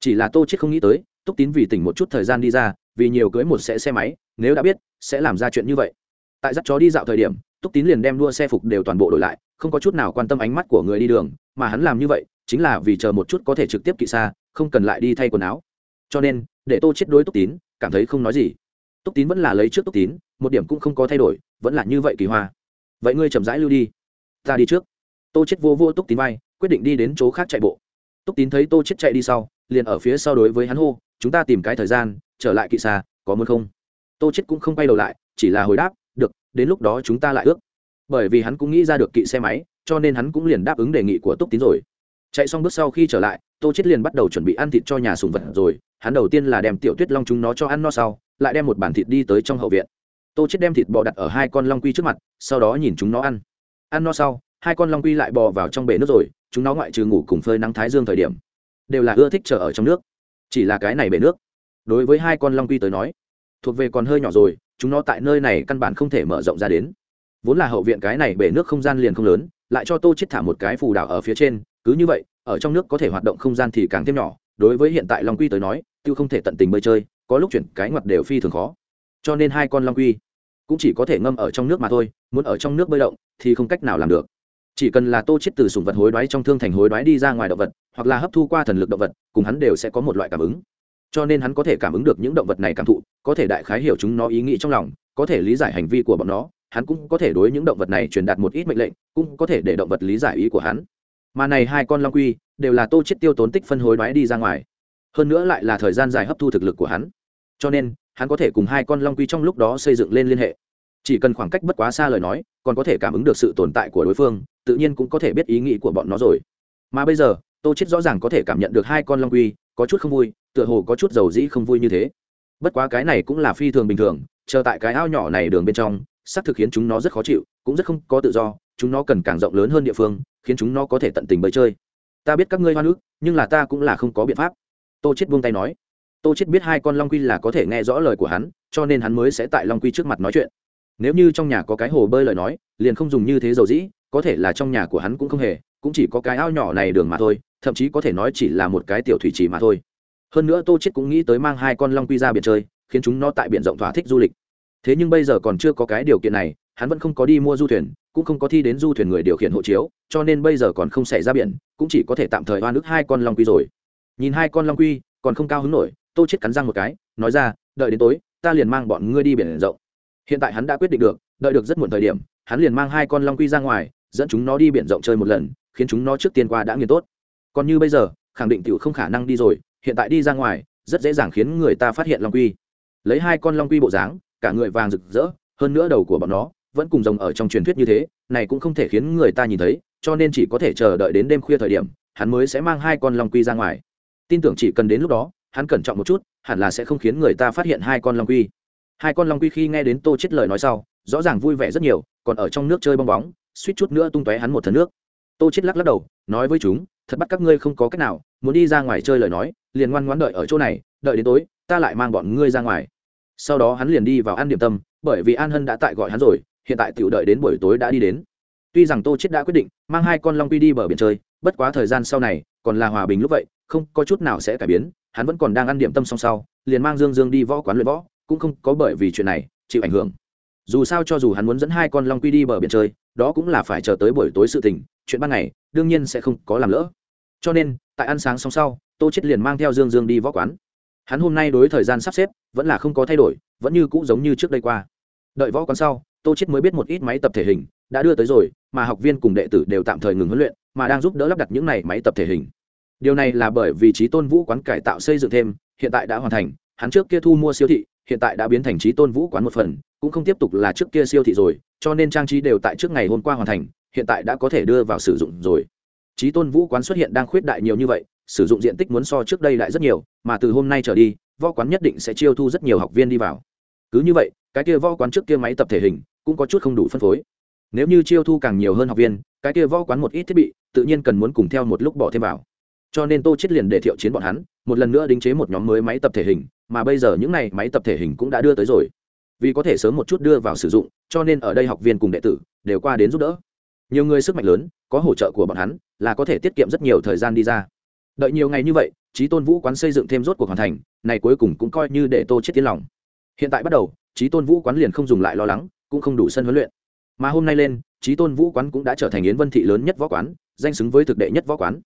Chỉ là tô chết không nghĩ tới túc tín vì tỉnh một chút thời gian đi ra vì nhiều cưới một xe xe máy nếu đã biết sẽ làm ra chuyện như vậy. Tại dắt chó đi dạo thời điểm túc tín liền đem đua xe phục đều toàn bộ đổi lại, không có chút nào quan tâm ánh mắt của người đi đường, mà hắn làm như vậy, chính là vì chờ một chút có thể trực tiếp kỵ xa, không cần lại đi thay quần áo. Cho nên, để tô chết đối túc tín, cảm thấy không nói gì. Túc tín vẫn là lấy trước túc tín, một điểm cũng không có thay đổi, vẫn là như vậy kỳ hoa. Vậy ngươi chậm rãi lưu đi. Ta đi trước. Tô chết vô vô túc tín vai, quyết định đi đến chỗ khác chạy bộ. Túc tín thấy tô chết chạy đi sau, liền ở phía sau đối với hắn hô, chúng ta tìm cái thời gian, trở lại kỵ xa, có muốn không? Tô chết cũng không quay đầu lại, chỉ là hồi đáp đến lúc đó chúng ta lại ước. Bởi vì hắn cũng nghĩ ra được kỵ xe máy, cho nên hắn cũng liền đáp ứng đề nghị của túc tín rồi. Chạy xong bước sau khi trở lại, tô chết liền bắt đầu chuẩn bị ăn thịt cho nhà sùng vật rồi. Hắn đầu tiên là đem tiểu tuyết long chúng nó cho ăn no sau, lại đem một bản thịt đi tới trong hậu viện. Tô chết đem thịt bò đặt ở hai con long quy trước mặt, sau đó nhìn chúng nó ăn. Ăn no sau, hai con long quy lại bò vào trong bể nước rồi, chúng nó ngoại trừ ngủ cùng phơi nắng thái dương thời điểm, đều là ưa thích chờ ở trong nước. Chỉ là cái này bể nước, đối với hai con long quy tới nói thuộc về còn hơi nhỏ rồi, chúng nó tại nơi này căn bản không thể mở rộng ra đến. Vốn là hậu viện cái này bể nước không gian liền không lớn, lại cho tô chết thả một cái phù đảo ở phía trên, cứ như vậy, ở trong nước có thể hoạt động không gian thì càng thêm nhỏ, đối với hiện tại long quy tới nói, tiêu không thể tận tình bơi chơi, có lúc chuyển cái ngoặt đều phi thường khó. Cho nên hai con long quy cũng chỉ có thể ngâm ở trong nước mà thôi, muốn ở trong nước bơi động thì không cách nào làm được. Chỉ cần là tô chết từ sùng vật hối đoái trong thương thành hối đoái đi ra ngoài động vật, hoặc là hấp thu qua thần lực động vật, cùng hắn đều sẽ có một loại cảm ứng cho nên hắn có thể cảm ứng được những động vật này cảm thụ, có thể đại khái hiểu chúng nó ý nghĩ trong lòng, có thể lý giải hành vi của bọn nó, hắn cũng có thể đối những động vật này truyền đạt một ít mệnh lệnh, cũng có thể để động vật lý giải ý của hắn. Mà này hai con long quy, đều là tô chết tiêu tốn tích phân hối đoái đi ra ngoài. Hơn nữa lại là thời gian dài hấp thu thực lực của hắn. Cho nên, hắn có thể cùng hai con long quy trong lúc đó xây dựng lên liên hệ. Chỉ cần khoảng cách bất quá xa lời nói, còn có thể cảm ứng được sự tồn tại của đối phương, tự nhiên cũng có thể biết ý nghĩ của bọn nó rồi. Mà bây giờ, tô chết rõ ràng có thể cảm nhận được hai con long quy có chút không vui, tựa hồ có chút dầu dĩ không vui như thế. Bất quá cái này cũng là phi thường bình thường, chờ tại cái ao nhỏ này đường bên trong, xác thực khiến chúng nó rất khó chịu, cũng rất không có tự do, chúng nó cần càng rộng lớn hơn địa phương, khiến chúng nó có thể tận tình bơi chơi. Ta biết các ngươi hoa nước nhưng là ta cũng là không có biện pháp. Tô chết buông tay nói. Tô chết biết hai con long quy là có thể nghe rõ lời của hắn, cho nên hắn mới sẽ tại long quy trước mặt nói chuyện. Nếu như trong nhà có cái hồ bơi lời nói, liền không dùng như thế dầu dĩ, có thể là trong nhà của hắn cũng không hề, cũng chỉ có cái ao nhỏ này đường mà thôi thậm chí có thể nói chỉ là một cái tiểu thủy trì mà thôi. Hơn nữa tô chết cũng nghĩ tới mang hai con long quy ra biển chơi, khiến chúng nó tại biển rộng thỏa thích du lịch. Thế nhưng bây giờ còn chưa có cái điều kiện này, hắn vẫn không có đi mua du thuyền, cũng không có thi đến du thuyền người điều khiển hộ chiếu, cho nên bây giờ còn không xảy ra biển, cũng chỉ có thể tạm thời oan ức hai con long quy rồi. Nhìn hai con long quy, còn không cao hứng nổi, tô chết cắn răng một cái, nói ra, đợi đến tối, ta liền mang bọn ngươi đi biển rộng. Hiện tại hắn đã quyết định được, đợi được rất muộn thời điểm, hắn liền mang hai con long quy ra ngoài, dẫn chúng nó đi biển rộng chơi một lần, khiến chúng nó trước tiên qua đã nghiền tốt còn như bây giờ, khẳng định tiểu không khả năng đi rồi, hiện tại đi ra ngoài, rất dễ dàng khiến người ta phát hiện long quy. Lấy hai con long quy bộ dáng, cả người vàng rực rỡ, hơn nữa đầu của bọn nó vẫn cùng rồng ở trong truyền thuyết như thế, này cũng không thể khiến người ta nhìn thấy, cho nên chỉ có thể chờ đợi đến đêm khuya thời điểm, hắn mới sẽ mang hai con long quy ra ngoài. Tin tưởng chỉ cần đến lúc đó, hắn cẩn trọng một chút, hẳn là sẽ không khiến người ta phát hiện hai con long quy. Hai con long quy khi nghe đến tô chết lời nói sau, rõ ràng vui vẻ rất nhiều, còn ở trong nước chơi bong bóng, suýt chút nữa tung tóe hắn một thần nước. Tô chết lắc lắc đầu, nói với chúng thật bắt các ngươi không có cách nào, muốn đi ra ngoài chơi lời nói, liền ngoan ngoãn đợi ở chỗ này, đợi đến tối, ta lại mang bọn ngươi ra ngoài. Sau đó hắn liền đi vào ăn điểm tâm, bởi vì an hân đã tại gọi hắn rồi, hiện tại tiểu đợi đến buổi tối đã đi đến. Tuy rằng tô chết đã quyết định mang hai con long quy đi bờ biển chơi, bất quá thời gian sau này còn là hòa bình lúc vậy, không có chút nào sẽ cải biến, hắn vẫn còn đang ăn điểm tâm song sau, liền mang dương dương đi võ quán luyện võ, cũng không có bởi vì chuyện này chịu ảnh hưởng. Dù sao cho dù hắn muốn dẫn hai con long quy đi bờ biển chơi đó cũng là phải chờ tới buổi tối sự tình, chuyện ban ngày, đương nhiên sẽ không có làm lỡ. Cho nên, tại ăn sáng xong sau, tô chết liền mang theo dương dương đi võ quán. Hắn hôm nay đối thời gian sắp xếp, vẫn là không có thay đổi, vẫn như cũ giống như trước đây qua. Đợi võ quán sau, tô chết mới biết một ít máy tập thể hình, đã đưa tới rồi, mà học viên cùng đệ tử đều tạm thời ngừng huấn luyện, mà đang giúp đỡ lắp đặt những này máy tập thể hình. Điều này là bởi vì trí tôn vũ quán cải tạo xây dựng thêm, hiện tại đã hoàn thành, hắn trước kia thu mua siêu thị hiện tại đã biến thành trí tôn vũ quán một phần, cũng không tiếp tục là trước kia siêu thị rồi, cho nên trang trí đều tại trước ngày hôm qua hoàn thành, hiện tại đã có thể đưa vào sử dụng rồi. Trí tôn vũ quán xuất hiện đang khuyết đại nhiều như vậy, sử dụng diện tích muốn so trước đây lại rất nhiều, mà từ hôm nay trở đi, võ quán nhất định sẽ chiêu thu rất nhiều học viên đi vào. Cứ như vậy, cái kia võ quán trước kia máy tập thể hình cũng có chút không đủ phân phối. Nếu như chiêu thu càng nhiều hơn học viên, cái kia võ quán một ít thiết bị, tự nhiên cần muốn cùng theo một lúc bỏ thêm vào. Cho nên tô chết liền để thiệu chiến bọn hắn, một lần nữa đính chế một nhóm mới máy tập thể hình mà bây giờ những này máy tập thể hình cũng đã đưa tới rồi. Vì có thể sớm một chút đưa vào sử dụng, cho nên ở đây học viên cùng đệ tử đều qua đến giúp đỡ. Nhiều người sức mạnh lớn, có hỗ trợ của bọn hắn, là có thể tiết kiệm rất nhiều thời gian đi ra. Đợi nhiều ngày như vậy trí tôn vũ quán xây dựng thêm rốt cuộc hoàn thành, này cuối cùng cũng coi như để tô chết tiến lòng. Hiện tại bắt đầu trí tôn vũ quán liền không dùng lại lo lắng, cũng không đủ sân huấn luyện. Mà hôm nay lên trí tôn vũ quán cũng đã trở thành yến vân thị lớn nhất võ quán, danh xứng với thực đệ nhất võ quán.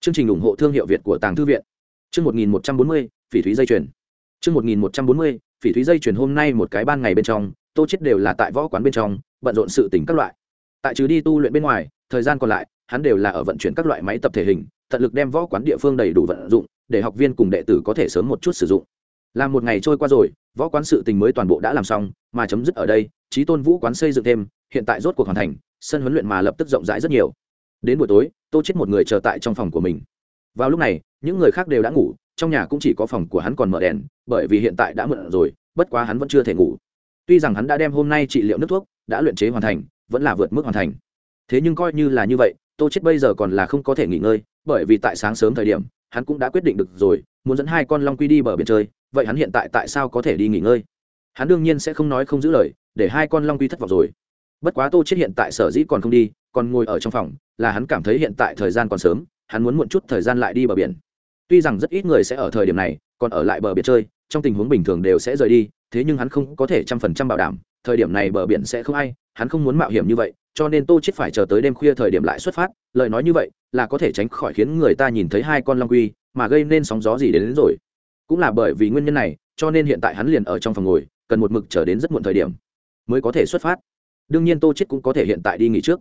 Chương trình ủng hộ thương hiệu việt của tàng thư viện. Chương một nghìn một trăm bốn mươi, phỉ thúy dây chuyền chương một nghìn một trăm bốn mươi, phỉ thúy dây chuyển hôm nay một cái ban ngày bên trong, tô chết đều là tại võ quán bên trong, bận rộn sự tình các loại. Tại trừ đi tu luyện bên ngoài, thời gian còn lại, hắn đều là ở vận chuyển các loại máy tập thể hình, tận lực đem võ quán địa phương đầy đủ vận dụng, để học viên cùng đệ tử có thể sớm một chút sử dụng. Làm một ngày trôi qua rồi, võ quán sự tình mới toàn bộ đã làm xong, mà chấm dứt ở đây, Chí tôn vũ quán xây dựng thêm, hiện tại rốt cuộc hoàn thành, sân huấn luyện mà lập tức rộng rãi rất nhiều. Đến buổi tối, tô chết một người chờ tại trong phòng của mình. Vào lúc này, những người khác đều đã ngủ trong nhà cũng chỉ có phòng của hắn còn mở đèn, bởi vì hiện tại đã mượn rồi, bất quá hắn vẫn chưa thể ngủ. Tuy rằng hắn đã đem hôm nay trị liệu nước thuốc đã luyện chế hoàn thành, vẫn là vượt mức hoàn thành. Thế nhưng coi như là như vậy, tô chết bây giờ còn là không có thể nghỉ ngơi, bởi vì tại sáng sớm thời điểm, hắn cũng đã quyết định được rồi, muốn dẫn hai con long quy đi bờ biển chơi, vậy hắn hiện tại tại sao có thể đi nghỉ ngơi? Hắn đương nhiên sẽ không nói không giữ lời, để hai con long quy thất vọng rồi. Bất quá tô chết hiện tại sở dĩ còn không đi, còn ngồi ở trong phòng, là hắn cảm thấy hiện tại thời gian còn sớm, hắn muốn muộn chút thời gian lại đi bờ biển tuy rằng rất ít người sẽ ở thời điểm này còn ở lại bờ biển chơi trong tình huống bình thường đều sẽ rời đi thế nhưng hắn không có thể trăm phần trăm bảo đảm thời điểm này bờ biển sẽ không ai hắn không muốn mạo hiểm như vậy cho nên tô chết phải chờ tới đêm khuya thời điểm lại xuất phát lời nói như vậy là có thể tránh khỏi khiến người ta nhìn thấy hai con long quy mà gây nên sóng gió gì đến, đến rồi. Cũng là bởi vì nguyên nhân này cho nên hiện tại hắn liền ở trong phòng ngồi cần một mực chờ đến rất muộn thời điểm mới có thể xuất phát. Đương nhiên tô chết cũng có thể hiện tại đi nghỉ trước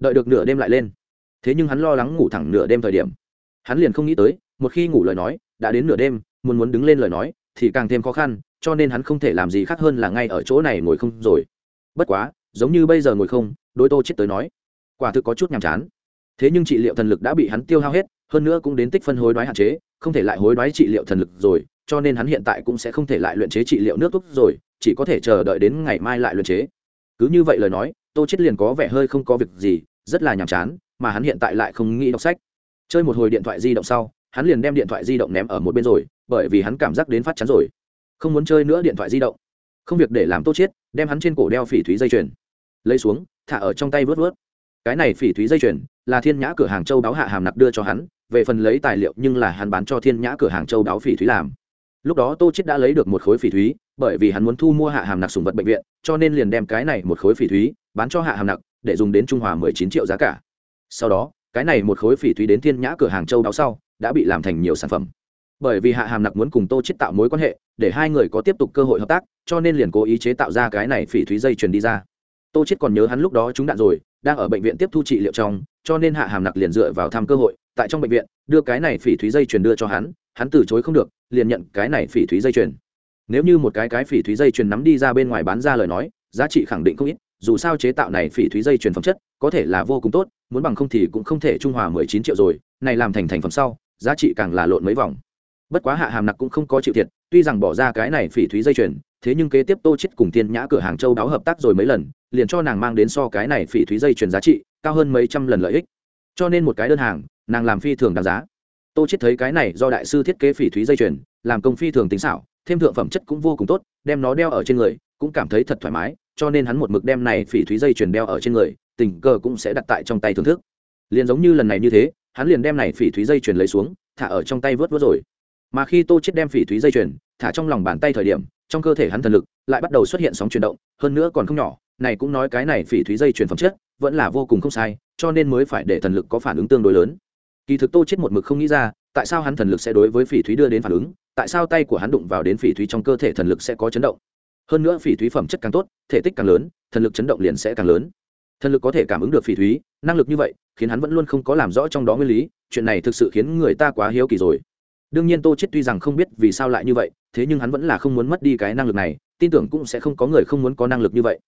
đợi được nửa đêm lại lên. Thế nhưng hắn lo lắng ngủ thẳng nửa đêm thời điểm hắn liền không nghĩ tới một khi ngủ lời nói, đã đến nửa đêm, muốn muốn đứng lên lời nói, thì càng thêm khó khăn, cho nên hắn không thể làm gì khác hơn là ngay ở chỗ này ngồi không rồi. Bất quá, giống như bây giờ ngồi không, đối tô chết tới nói, quả thực có chút nhàm chán. Thế nhưng trị liệu thần lực đã bị hắn tiêu hao hết, hơn nữa cũng đến tích phân hối đoái hạn chế, không thể lại hối đoái trị liệu thần lực rồi, cho nên hắn hiện tại cũng sẽ không thể lại luyện chế trị liệu nước thuốc rồi, chỉ có thể chờ đợi đến ngày mai lại luyện chế. Cứ như vậy lời nói, tô chết liền có vẻ hơi không có việc gì, rất là nhàm chán, mà hắn hiện tại lại không nghĩ đọc sách. Chơi một hồi điện thoại di động sau hắn liền đem điện thoại di động ném ở một bên rồi, bởi vì hắn cảm giác đến phát chán rồi. Không muốn chơi nữa điện thoại di động. Không việc để làm tô chết đem hắn trên cổ đeo phỉ thúy dây chuyền. Lấy xuống, thả ở trong tay vớt vớt. Cái này phỉ thúy dây chuyền là thiên nhã cửa hàng châu báo hạ hàm nặc đưa cho hắn, về phần lấy tài liệu nhưng là hắn bán cho thiên nhã cửa hàng châu báo phỉ thúy làm. Lúc đó tô chết đã lấy được một khối phỉ thúy, bởi vì hắn muốn thu mua hạ hàm nặc sùng vật bệnh viện, cho nên liền đem cái này một khối phỉ thúy bán cho hạ hàm nặc để dùng đến trung hòa mười chín triệu giá cả. Sau đó, cái này một khối phỉ thúy đến thiên nhã cửa hàng châu báo sau đã bị làm thành nhiều sản phẩm. Bởi vì hạ hàm nặc muốn cùng tô chết tạo mối quan hệ, để hai người có tiếp tục cơ hội hợp tác, cho nên liền cố ý chế tạo ra cái này phỉ thúy dây chuyền đi ra. Tô chết còn nhớ hắn lúc đó trúng đạn rồi, đang ở bệnh viện tiếp thu trị liệu trong, cho nên hạ hàm nặc liền dựa vào thăm cơ hội, tại trong bệnh viện, đưa cái này phỉ thúy dây chuyền đưa cho hắn hắn từ chối không được, liền nhận cái này phỉ thúy dây chuyền. Nếu như một cái cái phỉ thúy dây chuyền nắm đi ra bên ngoài bán ra lời nói, giá trị khẳng định không ít, dù sao chế tạo này phỉ thúy dây chuyền phẩm chất, có thể là vô cùng tốt, muốn bằng không thì cũng không thể trung hòa mười chín triệu rồi, này làm thành thành phẩm sau giá trị càng là lộn mấy vòng. Bất quá hạ hàm nặc cũng không có chịu thiệt, tuy rằng bỏ ra cái này phỉ thúy dây chuyền, thế nhưng kế tiếp tô chết cùng tiên nhã cửa hàng châu đáo hợp tác rồi mấy lần, liền cho nàng mang đến so cái này phỉ thúy dây chuyền giá trị cao hơn mấy trăm lần lợi ích. Cho nên một cái đơn hàng, nàng làm phi thường đáng giá. Tô chết thấy cái này do đại sư thiết kế phỉ thúy dây chuyền, làm công phi thường tính xảo, thêm thượng phẩm chất cũng vô cùng tốt, đem nó đeo ở trên người, cũng cảm thấy thật thoải mái, cho nên hắn một mực đem này phỉ thúy dây chuyền đeo ở trên người, tình cờ cũng sẽ đặt tại trong tay thưởng thức. Liền giống như lần này như thế hắn liền đem này phỉ thúy dây chuyền lấy xuống, thả ở trong tay vớt vớt rồi. Mà khi tô chết đem phỉ thúy dây chuyền thả trong lòng bàn tay thời điểm, trong cơ thể hắn thần lực lại bắt đầu xuất hiện sóng chuyển động, hơn nữa còn không nhỏ, này cũng nói cái này phỉ thúy dây chuyền phẩm chất vẫn là vô cùng không sai, cho nên mới phải để thần lực có phản ứng tương đối lớn. Kỳ thực tô chết một mực không nghĩ ra, tại sao hắn thần lực sẽ đối với phỉ thúy đưa đến phản ứng, tại sao tay của hắn đụng vào đến phỉ thúy trong cơ thể thần lực sẽ có chấn động. Hơn nữa phỉ thúy phẩm chất càng tốt, thể tích càng lớn, thần lực chấn động liền sẽ càng lớn thần lực có thể cảm ứng được phỉ thúy, năng lực như vậy, khiến hắn vẫn luôn không có làm rõ trong đó nguyên lý, chuyện này thực sự khiến người ta quá hiếu kỳ rồi. Đương nhiên tô chết tuy rằng không biết vì sao lại như vậy, thế nhưng hắn vẫn là không muốn mất đi cái năng lực này, tin tưởng cũng sẽ không có người không muốn có năng lực như vậy.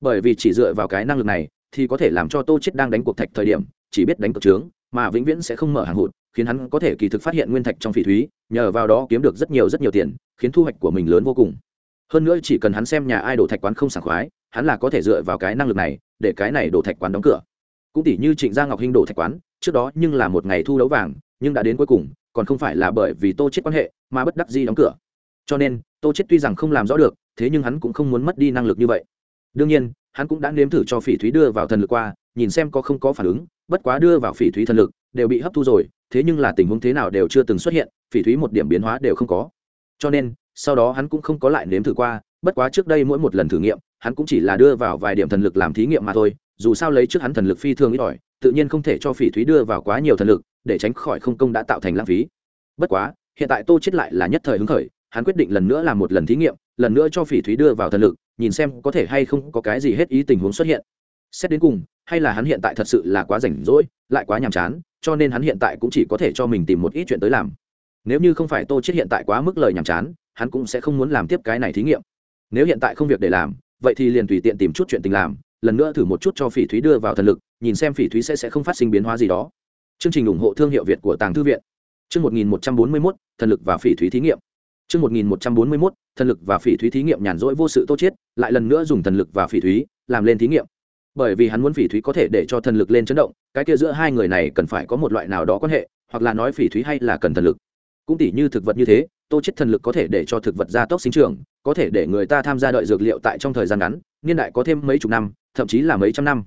Bởi vì chỉ dựa vào cái năng lực này, thì có thể làm cho tô chết đang đánh cuộc thạch thời điểm, chỉ biết đánh cuộc trướng, mà vĩnh viễn sẽ không mở hàng hụt, khiến hắn có thể kỳ thực phát hiện nguyên thạch trong phỉ thúy, nhờ vào đó kiếm được rất nhiều rất nhiều tiền, khiến thu hoạch của mình lớn vô cùng. Hơn nữa chỉ cần hắn xem nhà ai đổ thạch quán không sảng khoái hắn là có thể dựa vào cái năng lực này để cái này đổ thạch quán đóng cửa. Cũng tỷ như trịnh gia ngọc hinh đổ thạch quán, trước đó nhưng là một ngày thu đấu vàng, nhưng đã đến cuối cùng, còn không phải là bởi vì tô chết quan hệ mà bất đắc di đóng cửa. Cho nên, tô chết tuy rằng không làm rõ được, thế nhưng hắn cũng không muốn mất đi năng lực như vậy. Đương nhiên, hắn cũng đã nếm thử cho phỉ thúy đưa vào thần lực qua, nhìn xem có không có phản ứng, bất quá đưa vào phỉ thúy thần lực đều bị hấp thu rồi, thế nhưng là tình huống thế nào đều chưa từng xuất hiện, phỉ thúy một điểm biến hóa đều không có. Cho nên, sau đó hắn cũng không có lại nếm thử qua bất quá trước đây mỗi một lần thử nghiệm, hắn cũng chỉ là đưa vào vài điểm thần lực làm thí nghiệm mà thôi, dù sao lấy trước hắn thần lực phi thường ít ỏi, tự nhiên không thể cho phỉ thúy đưa vào quá nhiều thần lực, để tránh khỏi không công đã tạo thành lãng phí. Bất quá, hiện tại tô chết lại là nhất thời hứng khởi, hắn quyết định lần nữa làm một lần thí nghiệm, lần nữa cho phỉ thúy đưa vào thần lực, nhìn xem có thể hay không có cái gì hết ý tình huống xuất hiện. Xét đến cùng, hay là hắn hiện tại thật sự là quá rảnh rỗi, lại quá nhàm chán, cho nên hắn hiện tại cũng chỉ có thể cho mình tìm một ít chuyện tới làm. Nếu như không phải tô chết hiện tại quá mức lời nhàm chán, hắn cũng sẽ không muốn làm tiếp cái này thí nghiệm nếu hiện tại không việc để làm vậy thì liền tùy tiện tìm chút chuyện tình làm lần nữa thử một chút cho phỉ thúy đưa vào thần lực nhìn xem phỉ thúy sẽ sẽ không phát sinh biến hóa gì đó. Chương trình ủng hộ thương hiệu việt của tàng thư viện. Chương một nghìn một trăm bốn mươi mốt thần lực và phỉ thúy thí nghiệm. Chương một nghìn một trăm bốn mươi mốt thần lực và phỉ thúy thí nghiệm nhàn rỗi vô sự tô chết, lại lần nữa dùng thần lực và phỉ thúy làm lên thí nghiệm. Bởi vì hắn muốn phỉ thúy có thể để cho thần lực lên chấn động cái kia giữa hai người này cần phải có một loại nào đó quan hệ hoặc là nói phỉ thúy hay là cần thần lực. Cũng tỉ như thực vật như thế tô chết thần lực có thể để cho thực vật gia tốc sinh trưởng, có thể để người ta tham gia đợi dược liệu tại trong thời gian ngắn, niên đại có thêm mấy chục năm, thậm chí là mấy trăm năm.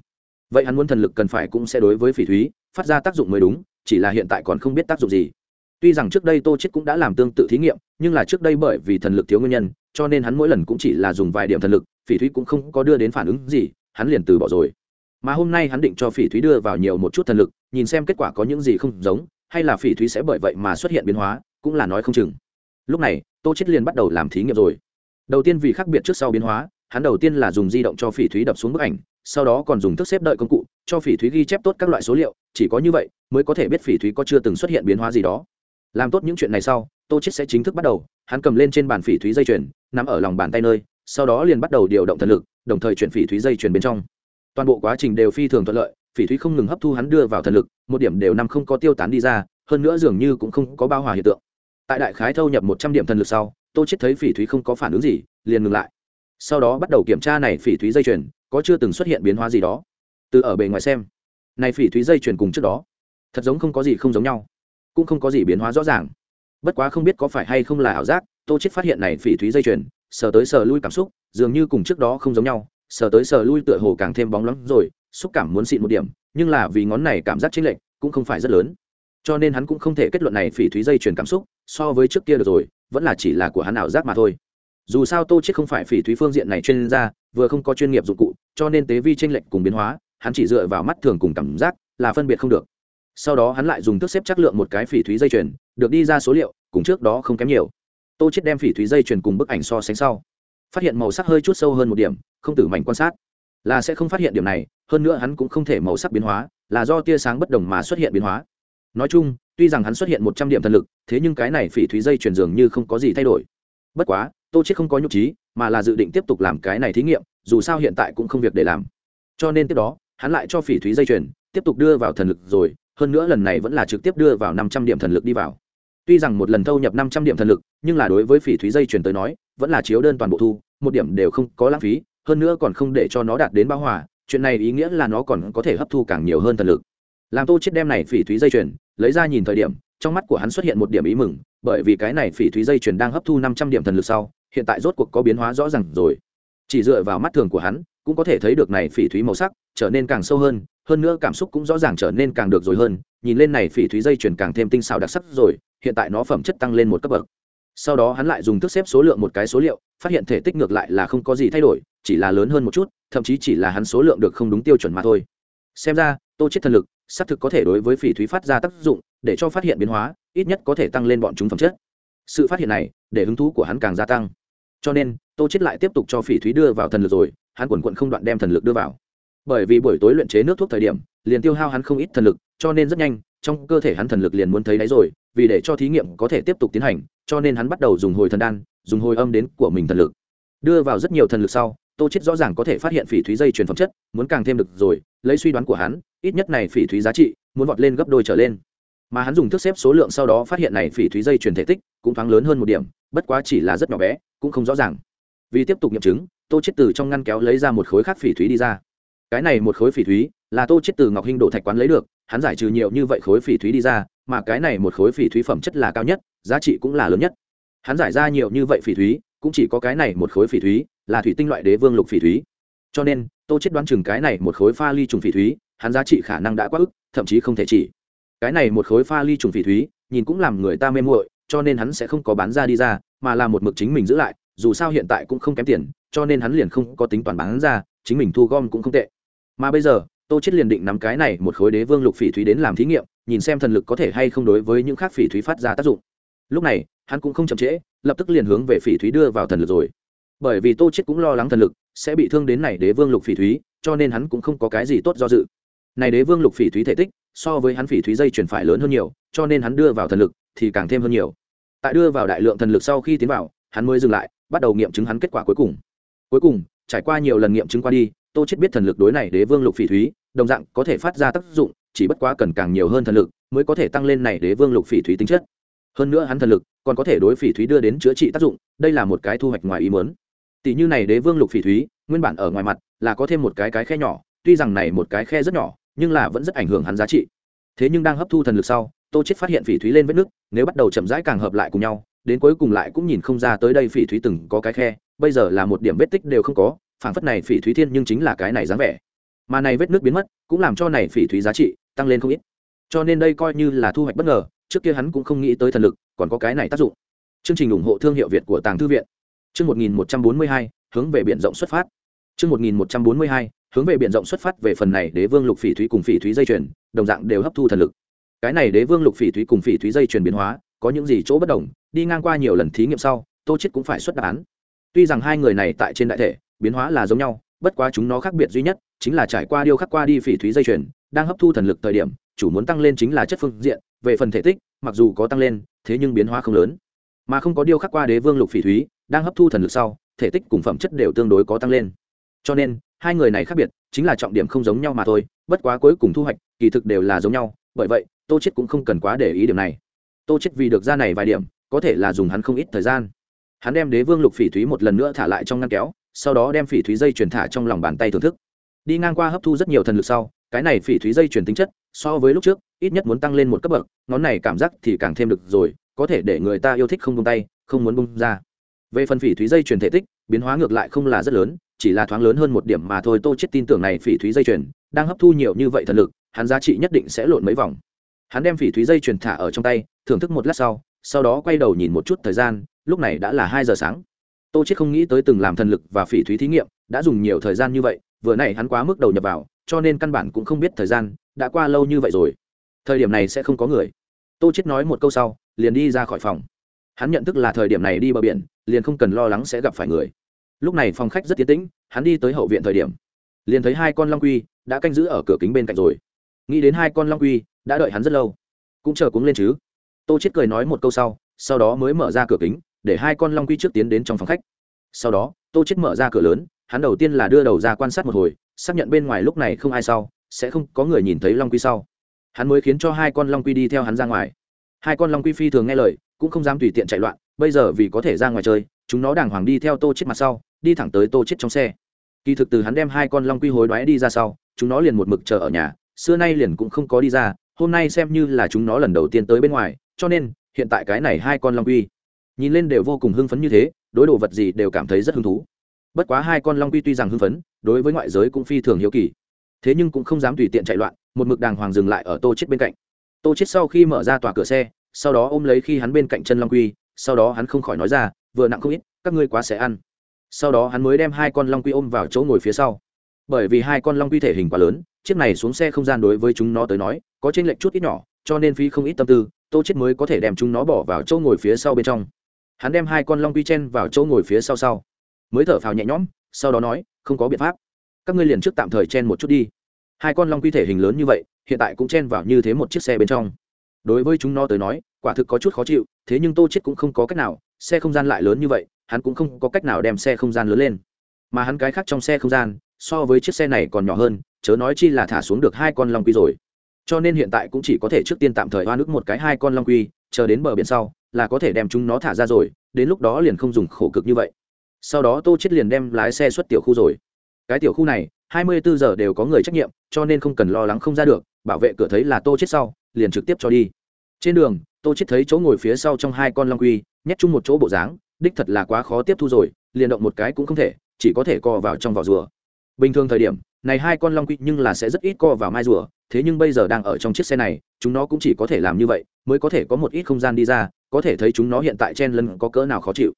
Vậy hắn muốn thần lực cần phải cũng sẽ đối với phỉ thúy, phát ra tác dụng mới đúng, chỉ là hiện tại còn không biết tác dụng gì. Tuy rằng trước đây tô chết cũng đã làm tương tự thí nghiệm, nhưng là trước đây bởi vì thần lực thiếu nguyên nhân, cho nên hắn mỗi lần cũng chỉ là dùng vài điểm thần lực, phỉ thúy cũng không có đưa đến phản ứng gì, hắn liền từ bỏ rồi. Mà hôm nay hắn định cho phỉ thúy đưa vào nhiều một chút thần lực, nhìn xem kết quả có những gì không giống, hay là phỉ thúy sẽ bởi vậy mà xuất hiện biến hóa, cũng là nói không chừng lúc này, tô chết liền bắt đầu làm thí nghiệm rồi. Đầu tiên vì khác biệt trước sau biến hóa, hắn đầu tiên là dùng di động cho phỉ thúy đập xuống bức ảnh, sau đó còn dùng thức xếp đợi công cụ, cho phỉ thúy ghi chép tốt các loại số liệu, chỉ có như vậy mới có thể biết phỉ thúy có chưa từng xuất hiện biến hóa gì đó. Làm tốt những chuyện này sau, tô chết sẽ chính thức bắt đầu, hắn cầm lên trên bàn phỉ thúy dây chuyền nằm ở lòng bàn tay nơi, sau đó liền bắt đầu điều động thần lực, đồng thời chuyển phỉ thúy dây chuyền bên trong. Toàn bộ quá trình đều phi thường thuận lợi, phỉ thúy không ngừng hấp thu hắn đưa vào thần lực, một điểm đều năm không có tiêu tán đi ra, hơn nữa dường như cũng không có bao hòa hiện tượng tại đại khái thâu nhập một trăm điểm thần lực sau, tô chết thấy phỉ thúy không có phản ứng gì, liền ngừng lại. Sau đó bắt đầu kiểm tra này phỉ thúy dây chuyền, có chưa từng xuất hiện biến hóa gì đó. Từ ở bề ngoài xem, này phỉ thúy dây chuyền cùng trước đó, thật giống không có gì không giống nhau, cũng không có gì biến hóa rõ ràng. Bất quá không biết có phải hay không là ảo giác, tô chết phát hiện này phỉ thúy dây chuyền, sờ tới sờ lui cảm xúc, dường như cùng trước đó không giống nhau, sờ tới sờ lui tựa hồ càng thêm bóng loáng rồi, xúc cảm muốn xịn một điểm, nhưng là vì ngón này cảm giác chênh lệch, cũng không phải rất lớn cho nên hắn cũng không thể kết luận này phỉ thúy dây chuyển cảm xúc, so với trước kia được rồi, vẫn là chỉ là của hắn ảo giác mà thôi. Dù sao tô chết không phải phỉ thúy phương diện này chuyên gia, vừa không có chuyên nghiệp dụng cụ, cho nên tế vi tranh lệch cùng biến hóa, hắn chỉ dựa vào mắt thường cùng cảm giác là phân biệt không được. Sau đó hắn lại dùng thước xếp chắc lượng một cái phỉ thúy dây chuyền, được đi ra số liệu, cùng trước đó không kém nhiều. Tô chết đem phỉ thúy dây chuyền cùng bức ảnh so sánh sau, phát hiện màu sắc hơi chút sâu hơn một điểm, không tử mảnh quan sát. Là sẽ không phát hiện điểm này, hơn nữa hắn cũng không thể màu sắc biến hóa, là do tia sáng bất đồng mà xuất hiện biến hóa nói chung, tuy rằng hắn xuất hiện một trăm điểm thần lực, thế nhưng cái này phỉ thúy dây chuyển dường như không có gì thay đổi. Bất quá, tô chết không có nhục trí, mà là dự định tiếp tục làm cái này thí nghiệm, dù sao hiện tại cũng không việc để làm. Cho nên tiếp đó, hắn lại cho phỉ thúy dây chuyển, tiếp tục đưa vào thần lực rồi, hơn nữa lần này vẫn là trực tiếp đưa vào năm trăm điểm thần lực đi vào. Tuy rằng một lần thâu nhập năm trăm điểm thần lực, nhưng là đối với phỉ thúy dây chuyển tới nói, vẫn là chiếu đơn toàn bộ thu, một điểm đều không có lãng phí, hơn nữa còn không để cho nó đạt đến bão hòa, chuyện này ý nghĩa là nó còn có thể hấp thu càng nhiều hơn thần lực. Làm tô chết đem này phỉ thúy dây chuyển lấy ra nhìn thời điểm, trong mắt của hắn xuất hiện một điểm ý mừng, bởi vì cái này phỉ thúy dây chuyền đang hấp thu năm trăm điểm thần lực sau, hiện tại rốt cuộc có biến hóa rõ ràng rồi. Chỉ dựa vào mắt thường của hắn, cũng có thể thấy được này phỉ thúy màu sắc trở nên càng sâu hơn hơn nữa cảm xúc cũng rõ ràng trở nên càng được rồi hơn, nhìn lên này phỉ thúy dây chuyền càng thêm tinh xảo đặc sắc rồi, hiện tại nó phẩm chất tăng lên một cấp bậc. Sau đó hắn lại dùng thức xếp số lượng một cái số liệu, phát hiện thể tích ngược lại là không có gì thay đổi, chỉ là lớn hơn một chút, thậm chí chỉ là hắn số lượng được không đúng tiêu chuẩn mà thôi. Xem ra, tô chết thần lực xác thực có thể đối với phỉ thúy phát ra tác dụng, để cho phát hiện biến hóa, ít nhất có thể tăng lên bọn chúng phẩm chất. Sự phát hiện này, để hứng thú của hắn càng gia tăng. Cho nên, tô chết lại tiếp tục cho phỉ thúy đưa vào thần lực rồi, hắn quần quận không đoạn đem thần lực đưa vào. Bởi vì buổi tối luyện chế nước thuốc thời điểm, liền tiêu hao hắn không ít thần lực, cho nên rất nhanh, trong cơ thể hắn thần lực liền muốn thấy đáy rồi, vì để cho thí nghiệm có thể tiếp tục tiến hành, cho nên hắn bắt đầu dùng hồi thần đan, dùng hồi âm đến của mình thần lực. Đưa vào rất nhiều thần lực sau, tô chết rõ ràng có thể phát hiện phỉ thúy dây truyền phẩm chất, muốn càng thêm được rồi lấy suy đoán của hắn, ít nhất này phỉ thúy giá trị muốn vọt lên gấp đôi trở lên. Mà hắn dùng thước xếp số lượng sau đó phát hiện này phỉ thúy dây chuyển thể tích cũng thoáng lớn hơn một điểm, bất quá chỉ là rất nhỏ bé, cũng không rõ ràng. Vì tiếp tục nghiệm chứng, tô chết từ trong ngăn kéo lấy ra một khối khác phỉ thúy đi ra. Cái này một khối phỉ thúy là tô chết từ ngọc hinh đổ thạch quán lấy được, hắn giải trừ nhiều như vậy khối phỉ thúy đi ra, mà cái này một khối phỉ thúy phẩm chất là cao nhất, giá trị cũng là lớn nhất. Hắn giải ra nhiều như vậy phỉ thúy, cũng chỉ có cái này một khối phỉ thúy là thủy tinh loại đế vương lục phỉ thúy. Cho nên tô chết đoán chừng cái này một khối pha ly trùng phỉ thúy, hắn giá trị khả năng đã quá ức, thậm chí không thể chỉ. Cái này một khối pha ly trùng phỉ thúy, nhìn cũng làm người ta mê muội, cho nên hắn sẽ không có bán ra đi ra, mà là một mực chính mình giữ lại, dù sao hiện tại cũng không kém tiền, cho nên hắn liền không có tính toàn bán ra, chính mình thu gom cũng không tệ. Mà bây giờ, tô chết liền định nắm cái này một khối đế vương lục phỉ thúy đến làm thí nghiệm, nhìn xem thần lực có thể hay không đối với những khác phỉ thúy phát ra tác dụng. Lúc này, hắn cũng không chậm trễ, lập tức liền hướng về phỉ thúy đưa vào thần lực rồi. Bởi vì tô chết cũng lo lắng thần lực sẽ bị thương đến này đế vương lục phỉ thúy, cho nên hắn cũng không có cái gì tốt do dự. Này đế vương lục phỉ thúy thể tích, so với hắn phỉ thúy dây chuyển phải lớn hơn nhiều, cho nên hắn đưa vào thần lực thì càng thêm hơn nhiều. Tại đưa vào đại lượng thần lực sau khi tiến vào, hắn mới dừng lại, bắt đầu nghiệm chứng hắn kết quả cuối cùng. Cuối cùng, trải qua nhiều lần nghiệm chứng qua đi, tô chết biết thần lực đối này đế vương lục phỉ thúy, đồng dạng có thể phát ra tác dụng, chỉ bất quá cần càng nhiều hơn thần lực mới có thể tăng lên này đế vương lục phỉ thúy tính chất. Hơn nữa hắn thần lực còn có thể đối phỉ thúy đưa đến chữa trị tác dụng, đây là một cái thu hoạch ngoài ý muốn tỷ như này đế vương lục phỉ thúy, nguyên bản ở ngoài mặt là có thêm một cái cái khe nhỏ, tuy rằng này một cái khe rất nhỏ, nhưng là vẫn rất ảnh hưởng hắn giá trị. Thế nhưng đang hấp thu thần lực sau, tô chết phát hiện phỉ thúy lên vết nước, nếu bắt đầu chậm rãi càng hợp lại cùng nhau, đến cuối cùng lại cũng nhìn không ra tới đây phỉ thúy từng có cái khe, bây giờ là một điểm vết tích đều không có, phảng phất này phỉ thúy thiên nhưng chính là cái này dáng vẻ. Mà này vết nước biến mất, cũng làm cho này phỉ thúy giá trị tăng lên không ít. Cho nên đây coi như là thu hoạch bất ngờ, trước kia hắn cũng không nghĩ tới thần lực, còn có cái này tác dụng. Chương trình ủng hộ thương hiệu việt của tàng thư viện chương 1142, hướng về biển rộng xuất phát. Chương 1142, hướng về biển rộng xuất phát về phần này đế vương lục phỉ thúy cùng phỉ thúy dây chuyền đồng dạng đều hấp thu thần lực. Cái này đế vương lục phỉ thúy cùng phỉ thúy dây chuyền biến hóa có những gì chỗ bất đồng đi ngang qua nhiều lần thí nghiệm sau tô chết cũng phải xuất đáp án. Tuy rằng hai người này tại trên đại thể biến hóa là giống nhau bất quá chúng nó khác biệt duy nhất chính là trải qua điêu khắc qua đi phỉ thúy dây chuyền đang hấp thu thần lực thời điểm chủ muốn tăng lên chính là chất phương diện về phần thể tích mặc dù có tăng lên thế nhưng biến hóa không lớn. Mà không có điêu khắc qua đế vương lục phỉ thúy đang hấp thu thần lực sau, thể tích cùng phẩm chất đều tương đối có tăng lên. Cho nên, hai người này khác biệt, chính là trọng điểm không giống nhau mà thôi, bất quá cuối cùng thu hoạch, kỳ thực đều là giống nhau, bởi vậy, tô chết cũng không cần quá để ý điểm này. Tô chết vì được ra này vài điểm, có thể là dùng hắn không ít thời gian. Hắn đem đế vương lục phỉ thúy một lần nữa thả lại trong ngăn kéo, sau đó đem phỉ thúy dây truyền thả trong lòng bàn tay thưởng thức. Đi ngang qua hấp thu rất nhiều thần lực sau, cái này phỉ thúy dây truyền tính chất, so với lúc trước, ít nhất muốn tăng lên một cấp bậc, ngón này cảm giác thì càng thêm được rồi, có thể để người ta yêu thích không buông tay, không muốn buông ra về phần phỉ thúy dây truyền thể tích, biến hóa ngược lại không là rất lớn, chỉ là thoáng lớn hơn một điểm mà thôi. Tô chết tin tưởng này phỉ thúy dây truyền đang hấp thu nhiều như vậy thần lực, hắn giá trị nhất định sẽ lộn mấy vòng. Hắn đem phỉ thúy dây truyền thả ở trong tay, thưởng thức một lát sau sau đó quay đầu nhìn một chút thời gian, lúc này đã là hai giờ sáng. Tô chết không nghĩ tới từng làm thần lực và phỉ thúy thí nghiệm đã dùng nhiều thời gian như vậy, vừa này hắn quá mức đầu nhập vào, cho nên căn bản cũng không biết thời gian đã qua lâu như vậy rồi. Thời điểm này sẽ không có người. Tô chết nói một câu sau, liền đi ra khỏi phòng hắn nhận thức là thời điểm này đi bờ biển, liền không cần lo lắng sẽ gặp phải người. Lúc này phòng khách rất tiến tĩnh, hắn đi tới hậu viện thời điểm, liền thấy hai con long quy đã canh giữ ở cửa kính bên cạnh rồi. Nghĩ đến hai con long quy đã đợi hắn rất lâu, cũng chờ cuống lên chứ. Tô chết cười nói một câu sau sau đó mới mở ra cửa kính, để hai con long quy trước tiến đến trong phòng khách. Sau đó, tô chết mở ra cửa lớn, hắn đầu tiên là đưa đầu ra quan sát một hồi, xác nhận bên ngoài lúc này không ai sau, sẽ không có người nhìn thấy long quy sau. Hắn mới khiến cho hai con long quy đi theo hắn ra ngoài. Hai con long quy phi thường nghe lời cũng không dám tùy tiện chạy loạn, bây giờ vì có thể ra ngoài chơi, chúng nó đàng hoàng đi theo tô chết mặt sau, đi thẳng tới tô chết trong xe. Kỳ thực từ hắn đem hai con long quy hối đoái đi ra sau, chúng nó liền một mực chờ ở nhà, xưa nay liền cũng không có đi ra, hôm nay xem như là chúng nó lần đầu tiên tới bên ngoài, cho nên, hiện tại cái này hai con long quy, nhìn lên đều vô cùng hưng phấn như thế, đối đồ vật gì đều cảm thấy rất hứng thú. Bất quá hai con long quy tuy rằng hưng phấn, đối với ngoại giới cũng phi thường hiếu kỳ, thế nhưng cũng không dám tùy tiện chạy loạn, một mực đàng hoàng dừng lại ở tô chết bên cạnh. Tô chết sau khi mở ra tòa cửa xe sau đó ôm lấy khi hắn bên cạnh chân long quy, sau đó hắn không khỏi nói ra, vừa nặng không ít, các ngươi quá sẽ ăn. Sau đó hắn mới đem hai con long quy ôm vào chỗ ngồi phía sau. Bởi vì hai con long quy thể hình quá lớn, chiếc này xuống xe không gian đối với chúng nó tới nói, có trên lệnh chút ít nhỏ, cho nên phi không ít tâm tư, tô chết mới có thể đem chúng nó bỏ vào chỗ ngồi phía sau bên trong. Hắn đem hai con long quy chen vào chỗ ngồi phía sau sau. Mới thở phào nhẹ nhõm, sau đó nói, không có biện pháp. Các ngươi liền trước tạm thời chen một chút đi. Hai con long quy thể hình lớn như vậy, hiện tại cũng chen vào như thế một chiếc xe bên trong đối với chúng nó tới nói, quả thực có chút khó chịu, thế nhưng tô chết cũng không có cách nào, xe không gian lại lớn như vậy, hắn cũng không có cách nào đem xe không gian lớn lên. Mà hắn cái khác trong xe không gian, so với chiếc xe này còn nhỏ hơn, chớ nói chi là thả xuống được hai con long quy rồi. Cho nên hiện tại cũng chỉ có thể trước tiên tạm thời hoa nước một cái hai con long quy, chờ đến bờ biển sau, là có thể đem chúng nó thả ra rồi, đến lúc đó liền không dùng khổ cực như vậy. Sau đó tô chết liền đem lái xe xuất tiểu khu rồi. Cái tiểu khu này 24 giờ đều có người trách nhiệm, cho nên không cần lo lắng không ra được bảo vệ cửa thấy là tô chết sau, liền trực tiếp cho đi. Trên đường, tô chết thấy chỗ ngồi phía sau trong hai con long quy, nhét chung một chỗ bộ dáng, đích thật là quá khó tiếp thu rồi, liền động một cái cũng không thể, chỉ có thể co vào trong vỏ rùa. Bình thường thời điểm, này hai con long quy nhưng là sẽ rất ít co vào mai rùa, thế nhưng bây giờ đang ở trong chiếc xe này, chúng nó cũng chỉ có thể làm như vậy, mới có thể có một ít không gian đi ra, có thể thấy chúng nó hiện tại chen lân có cỡ nào khó chịu.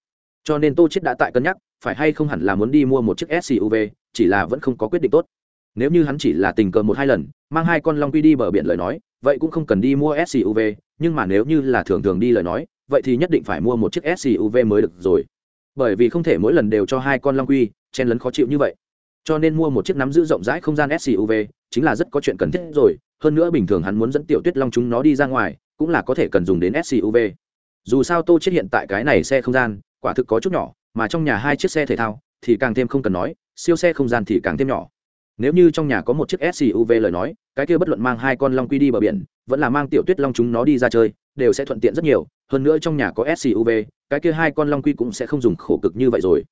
Cho nên tô chết đã tại cân nhắc, phải hay không hẳn là muốn đi mua một chiếc suv chỉ là vẫn không có quyết định tốt nếu như hắn chỉ là tình cờ một hai lần, mang hai con long quy đi bờ biển lời nói, vậy cũng không cần đi mua suv nhưng mà nếu như là thường thường đi lời nói, vậy thì nhất định phải mua một chiếc suv mới được rồi. Bởi vì không thể mỗi lần đều cho hai con long quy, chen lấn khó chịu như vậy. Cho nên mua một chiếc nắm giữ rộng rãi không gian suv chính là rất có chuyện cần thiết rồi. Hơn nữa bình thường hắn muốn dẫn tiểu tuyết long chúng nó đi ra ngoài, cũng là có thể cần dùng đến suv dù sao tô chết hiện tại cái này xe không gian, quả thực có chút nhỏ, mà trong nhà hai chiếc xe thể thao thì càng thêm không cần nói, siêu xe không gian thì càng thêm nhỏ nếu như trong nhà có một chiếc suv lời nói, cái kia bất luận mang hai con long quy đi bờ biển, vẫn là mang tiểu tuyết long chúng nó đi ra chơi, đều sẽ thuận tiện rất nhiều. Hơn nữa trong nhà có suv cái kia hai con long quy cũng sẽ không dùng khổ cực như vậy rồi.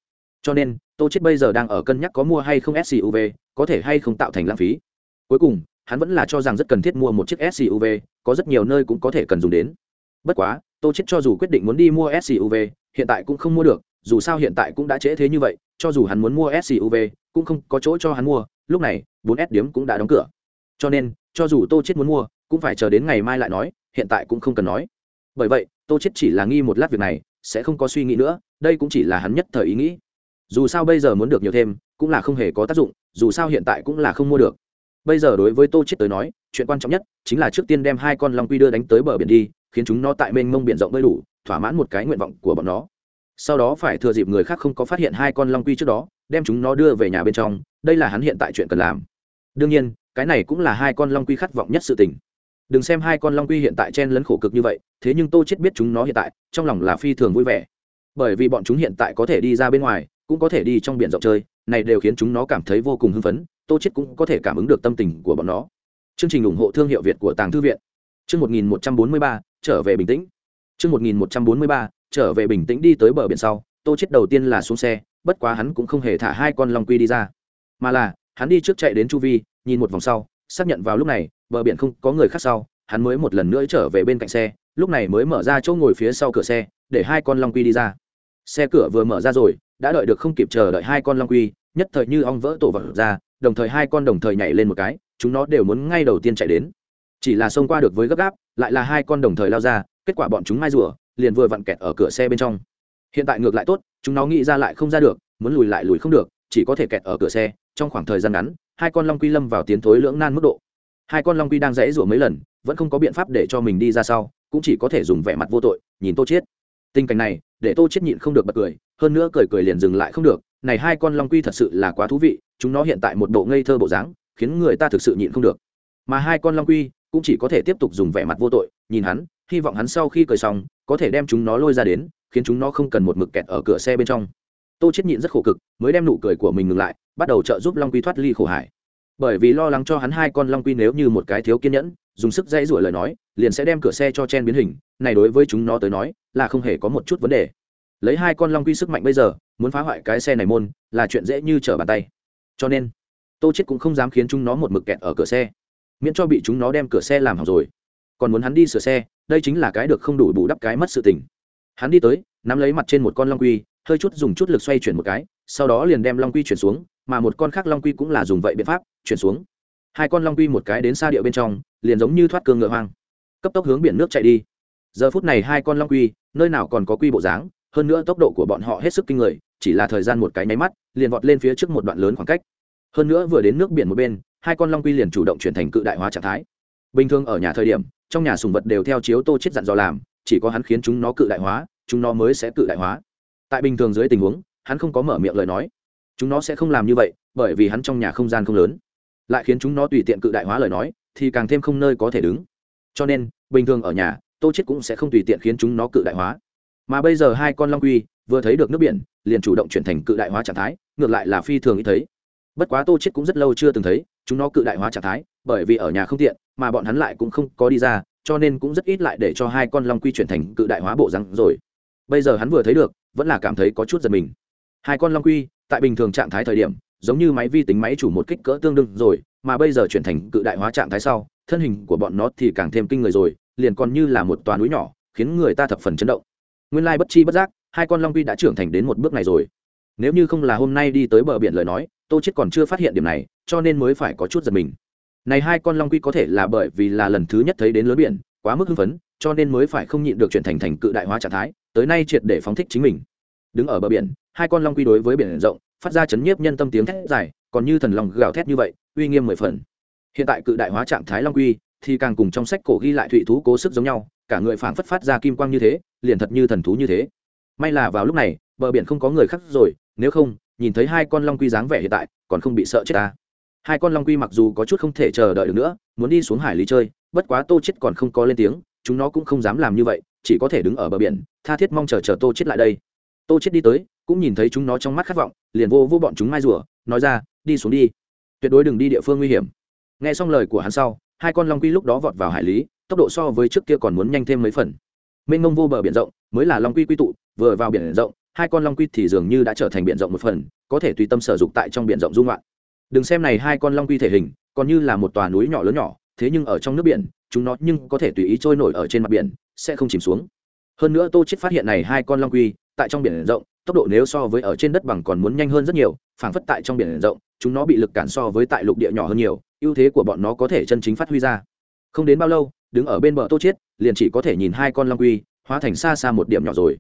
Cho nên, tô chết bây giờ đang ở cân nhắc có mua hay không suv có thể hay không tạo thành lãng phí. Cuối cùng, hắn vẫn là cho rằng rất cần thiết mua một chiếc suv có rất nhiều nơi cũng có thể cần dùng đến. Bất quá, tô chết cho dù quyết định muốn đi mua suv hiện tại cũng không mua được, dù sao hiện tại cũng đã trễ thế như vậy, cho dù hắn muốn mua suv cũng không có chỗ cho hắn mua, lúc này, bốn s điếm cũng đã đóng cửa. Cho nên, cho dù tô chết muốn mua, cũng phải chờ đến ngày mai lại nói, hiện tại cũng không cần nói. Bởi vậy, tô chết chỉ là nghi một lát việc này, sẽ không có suy nghĩ nữa, đây cũng chỉ là hắn nhất thời ý nghĩ. Dù sao bây giờ muốn được nhiều thêm, cũng là không hề có tác dụng, dù sao hiện tại cũng là không mua được. Bây giờ đối với tô chết tới nói, chuyện quan trọng nhất chính là trước tiên đem hai con long quy đưa đánh tới bờ biển đi, khiến chúng nó tại mênh mông biển rộng bơi đủ, thỏa mãn một cái nguyện vọng của bọn nó. Sau đó phải thừa dịp người khác không có phát hiện hai con long quy trước đó đem chúng nó đưa về nhà bên trong đây là hắn hiện tại chuyện cần làm. Đương nhiên cái này cũng là hai con long quy khát vọng nhất sự tình. Đừng xem hai con long quy hiện tại chen lấn khổ cực như vậy thế nhưng tô chết biết chúng nó hiện tại trong lòng là phi thường vui vẻ. Bởi vì bọn chúng hiện tại có thể đi ra bên ngoài cũng có thể đi trong biển rộng chơi này đều khiến chúng nó cảm thấy vô cùng hưng phấn tô chết cũng có thể cảm ứng được tâm tình của bọn nó. Chương trình ủng hộ thương hiệu việt của tàng thư viện. Chương 1143, trở về bình tĩnh. Chương 1143, trở về bình tĩnh đi tới bờ biển sau tô chết đầu tiên là xuống xe bất quá hắn cũng không hề thả hai con long quy đi ra. Mà là, hắn đi trước chạy đến chu vi, nhìn một vòng sau, xác nhận vào lúc này, bờ biển không có người khác sau, hắn mới một lần nữa trở về bên cạnh xe, lúc này mới mở ra chỗ ngồi phía sau cửa xe, để hai con long quy đi ra. Xe cửa vừa mở ra rồi, đã đợi được không kịp chờ đợi hai con long quy, nhất thời như ong vỡ tổ vật ra, đồng thời hai con đồng thời nhảy lên một cái, chúng nó đều muốn ngay đầu tiên chạy đến. Chỉ là xông qua được với gấp gáp, lại là hai con đồng thời lao ra, kết quả bọn chúng mai rùa, liền vừa vặn kẹt ở cửa xe bên trong. Hiện tại ngược lại tốt chúng nó nghĩ ra lại không ra được, muốn lùi lại lùi không được, chỉ có thể kẹt ở cửa xe, trong khoảng thời gian ngắn, hai con long quy lâm vào tiến thối lưỡng nan mức độ. Hai con long quy đang dãy rủa mấy lần, vẫn không có biện pháp để cho mình đi ra sau, cũng chỉ có thể dùng vẻ mặt vô tội, nhìn tô chết tình cảnh này, để tô chết nhịn không được bật cười, hơn nữa cười cười liền dừng lại không được, này hai con long quy thật sự là quá thú vị, chúng nó hiện tại một độ ngây thơ bộ dáng, khiến người ta thực sự nhịn không được. Mà hai con long quy cũng chỉ có thể tiếp tục dùng vẻ mặt vô tội, nhìn hắn, hy vọng hắn sau khi cười xong, có thể đem chúng nó lôi ra đến khiến chúng nó không cần một mực kẹt ở cửa xe bên trong. Tô chết nhịn rất khổ cực, mới đem nụ cười của mình ngừng lại, bắt đầu trợ giúp long quy thoát ly khổ hải. Bởi vì lo lắng cho hắn hai con long quy nếu như một cái thiếu kiên nhẫn, dùng sức dây rủa lời nói, liền sẽ đem cửa xe cho chen biến hình, này đối với chúng nó tới nói, là không hề có một chút vấn đề. Lấy hai con long quy sức mạnh bây giờ, muốn phá hoại cái xe này môn, là chuyện dễ như trở bàn tay. Cho nên, tô chết cũng không dám khiến chúng nó một mực kẹt ở cửa xe. Miễn cho bị chúng nó đem cửa xe làm hỏng rồi. Còn muốn hắn đi sửa xe, đây chính là cái được không đủ bù đắp cái mất sự tình hắn đi tới, nắm lấy mặt trên một con long quy, hơi chút dùng chút lực xoay chuyển một cái, sau đó liền đem long quy chuyển xuống, mà một con khác long quy cũng là dùng vậy biện pháp, chuyển xuống. Hai con long quy một cái đến xa địa bên trong, liền giống như thoát cương ngựa hoang. Cấp tốc hướng biển nước chạy đi. Giờ phút này hai con long quy, nơi nào còn có quy bộ dáng, hơn nữa tốc độ của bọn họ hết sức kinh người, chỉ là thời gian một cái nháy mắt, liền vọt lên phía trước một đoạn lớn khoảng cách. Hơn nữa vừa đến nước biển một bên, hai con long quy liền chủ động chuyển thành cự đại hóa trạng thái. Bình thường ở nhà thời điểm, trong nhà sùng vật đều theo chiếu tô chết dặn dò làm chỉ có hắn khiến chúng nó cự đại hóa, chúng nó mới sẽ cự đại hóa. Tại bình thường dưới tình huống, hắn không có mở miệng lời nói. Chúng nó sẽ không làm như vậy, bởi vì hắn trong nhà không gian không lớn. Lại khiến chúng nó tùy tiện cự đại hóa lời nói, thì càng thêm không nơi có thể đứng. Cho nên, bình thường ở nhà, tô chết cũng sẽ không tùy tiện khiến chúng nó cự đại hóa. Mà bây giờ hai con long quy vừa thấy được nước biển, liền chủ động chuyển thành cự đại hóa trạng thái, ngược lại là phi thường ý thấy. Bất quá tô chết cũng rất lâu chưa từng thấy chúng nó cự đại hóa trạng thái, bởi vì ở nhà không tiện, mà bọn hắn lại cũng không có đi ra cho nên cũng rất ít lại để cho hai con long quy chuyển thành cự đại hóa bộ rắn rồi. Bây giờ hắn vừa thấy được, vẫn là cảm thấy có chút giật mình. Hai con long quy, tại bình thường trạng thái thời điểm, giống như máy vi tính máy chủ một kích cỡ tương đương rồi, mà bây giờ chuyển thành cự đại hóa trạng thái sau, thân hình của bọn nó thì càng thêm kinh người rồi, liền còn như là một tòa núi nhỏ, khiến người ta thập phần chấn động. Nguyên lai bất chi bất giác, hai con long quy đã trưởng thành đến một bước này rồi. Nếu như không là hôm nay đi tới bờ biển lời nói, tô chết còn chưa phát hiện điểm này, cho nên mới phải có chút giật mình này hai con long quy có thể là bởi vì là lần thứ nhất thấy đến lớn biển, quá mức hưng phấn, cho nên mới phải không nhịn được chuyển thành thành cự đại hóa trạng thái, tới nay triệt để phóng thích chính mình. Đứng ở bờ biển, hai con long quy đối với biển rộng, phát ra chấn nhiếp nhân tâm tiếng thét dài, còn như thần long gào thét như vậy, uy nghiêm mười phần. Hiện tại cự đại hóa trạng thái long quy, thì càng cùng trong sách cổ ghi lại thụy thú cố sức giống nhau, cả người phảng phất phát ra kim quang như thế, liền thật như thần thú như thế. May là vào lúc này, bờ biển không có người khác rồi, nếu không, nhìn thấy hai con long quy dáng vẻ hiện tại, còn không bị sợ chết ta hai con long quy mặc dù có chút không thể chờ đợi được nữa, muốn đi xuống hải lý chơi, bất quá tô chết còn không có lên tiếng, chúng nó cũng không dám làm như vậy, chỉ có thể đứng ở bờ biển, tha thiết mong chờ chờ tô chết lại đây. Tô chết đi tới, cũng nhìn thấy chúng nó trong mắt khát vọng, liền vô vô bọn chúng mai rùa, nói ra, đi xuống đi. Tuyệt đối đừng đi địa phương nguy hiểm. Nghe xong lời của hắn sau, hai con long quy lúc đó vọt vào hải lý, tốc độ so với trước kia còn muốn nhanh thêm mấy phần. Mênh mông vô bờ biển rộng, mới là long quy quy tụ, vừa vào biển rộng, hai con long quy thì dường như đã trở thành biển rộng một phần, có thể tùy tâm sở dục tại trong biển rộng dung loạn đừng xem này hai con long quy thể hình, còn như là một tòa núi nhỏ lớn nhỏ, thế nhưng ở trong nước biển, chúng nó nhưng có thể tùy ý trôi nổi ở trên mặt biển, sẽ không chìm xuống. Hơn nữa tô chết phát hiện này hai con long quy, tại trong biển rộng, tốc độ nếu so với ở trên đất bằng còn muốn nhanh hơn rất nhiều, phảng phất tại trong biển rộng, chúng nó bị lực cản so với tại lục địa nhỏ hơn nhiều, ưu thế của bọn nó có thể chân chính phát huy ra. Không đến bao lâu, đứng ở bên bờ tô chết liền chỉ có thể nhìn hai con long quy, hóa thành xa xa một điểm nhỏ rồi.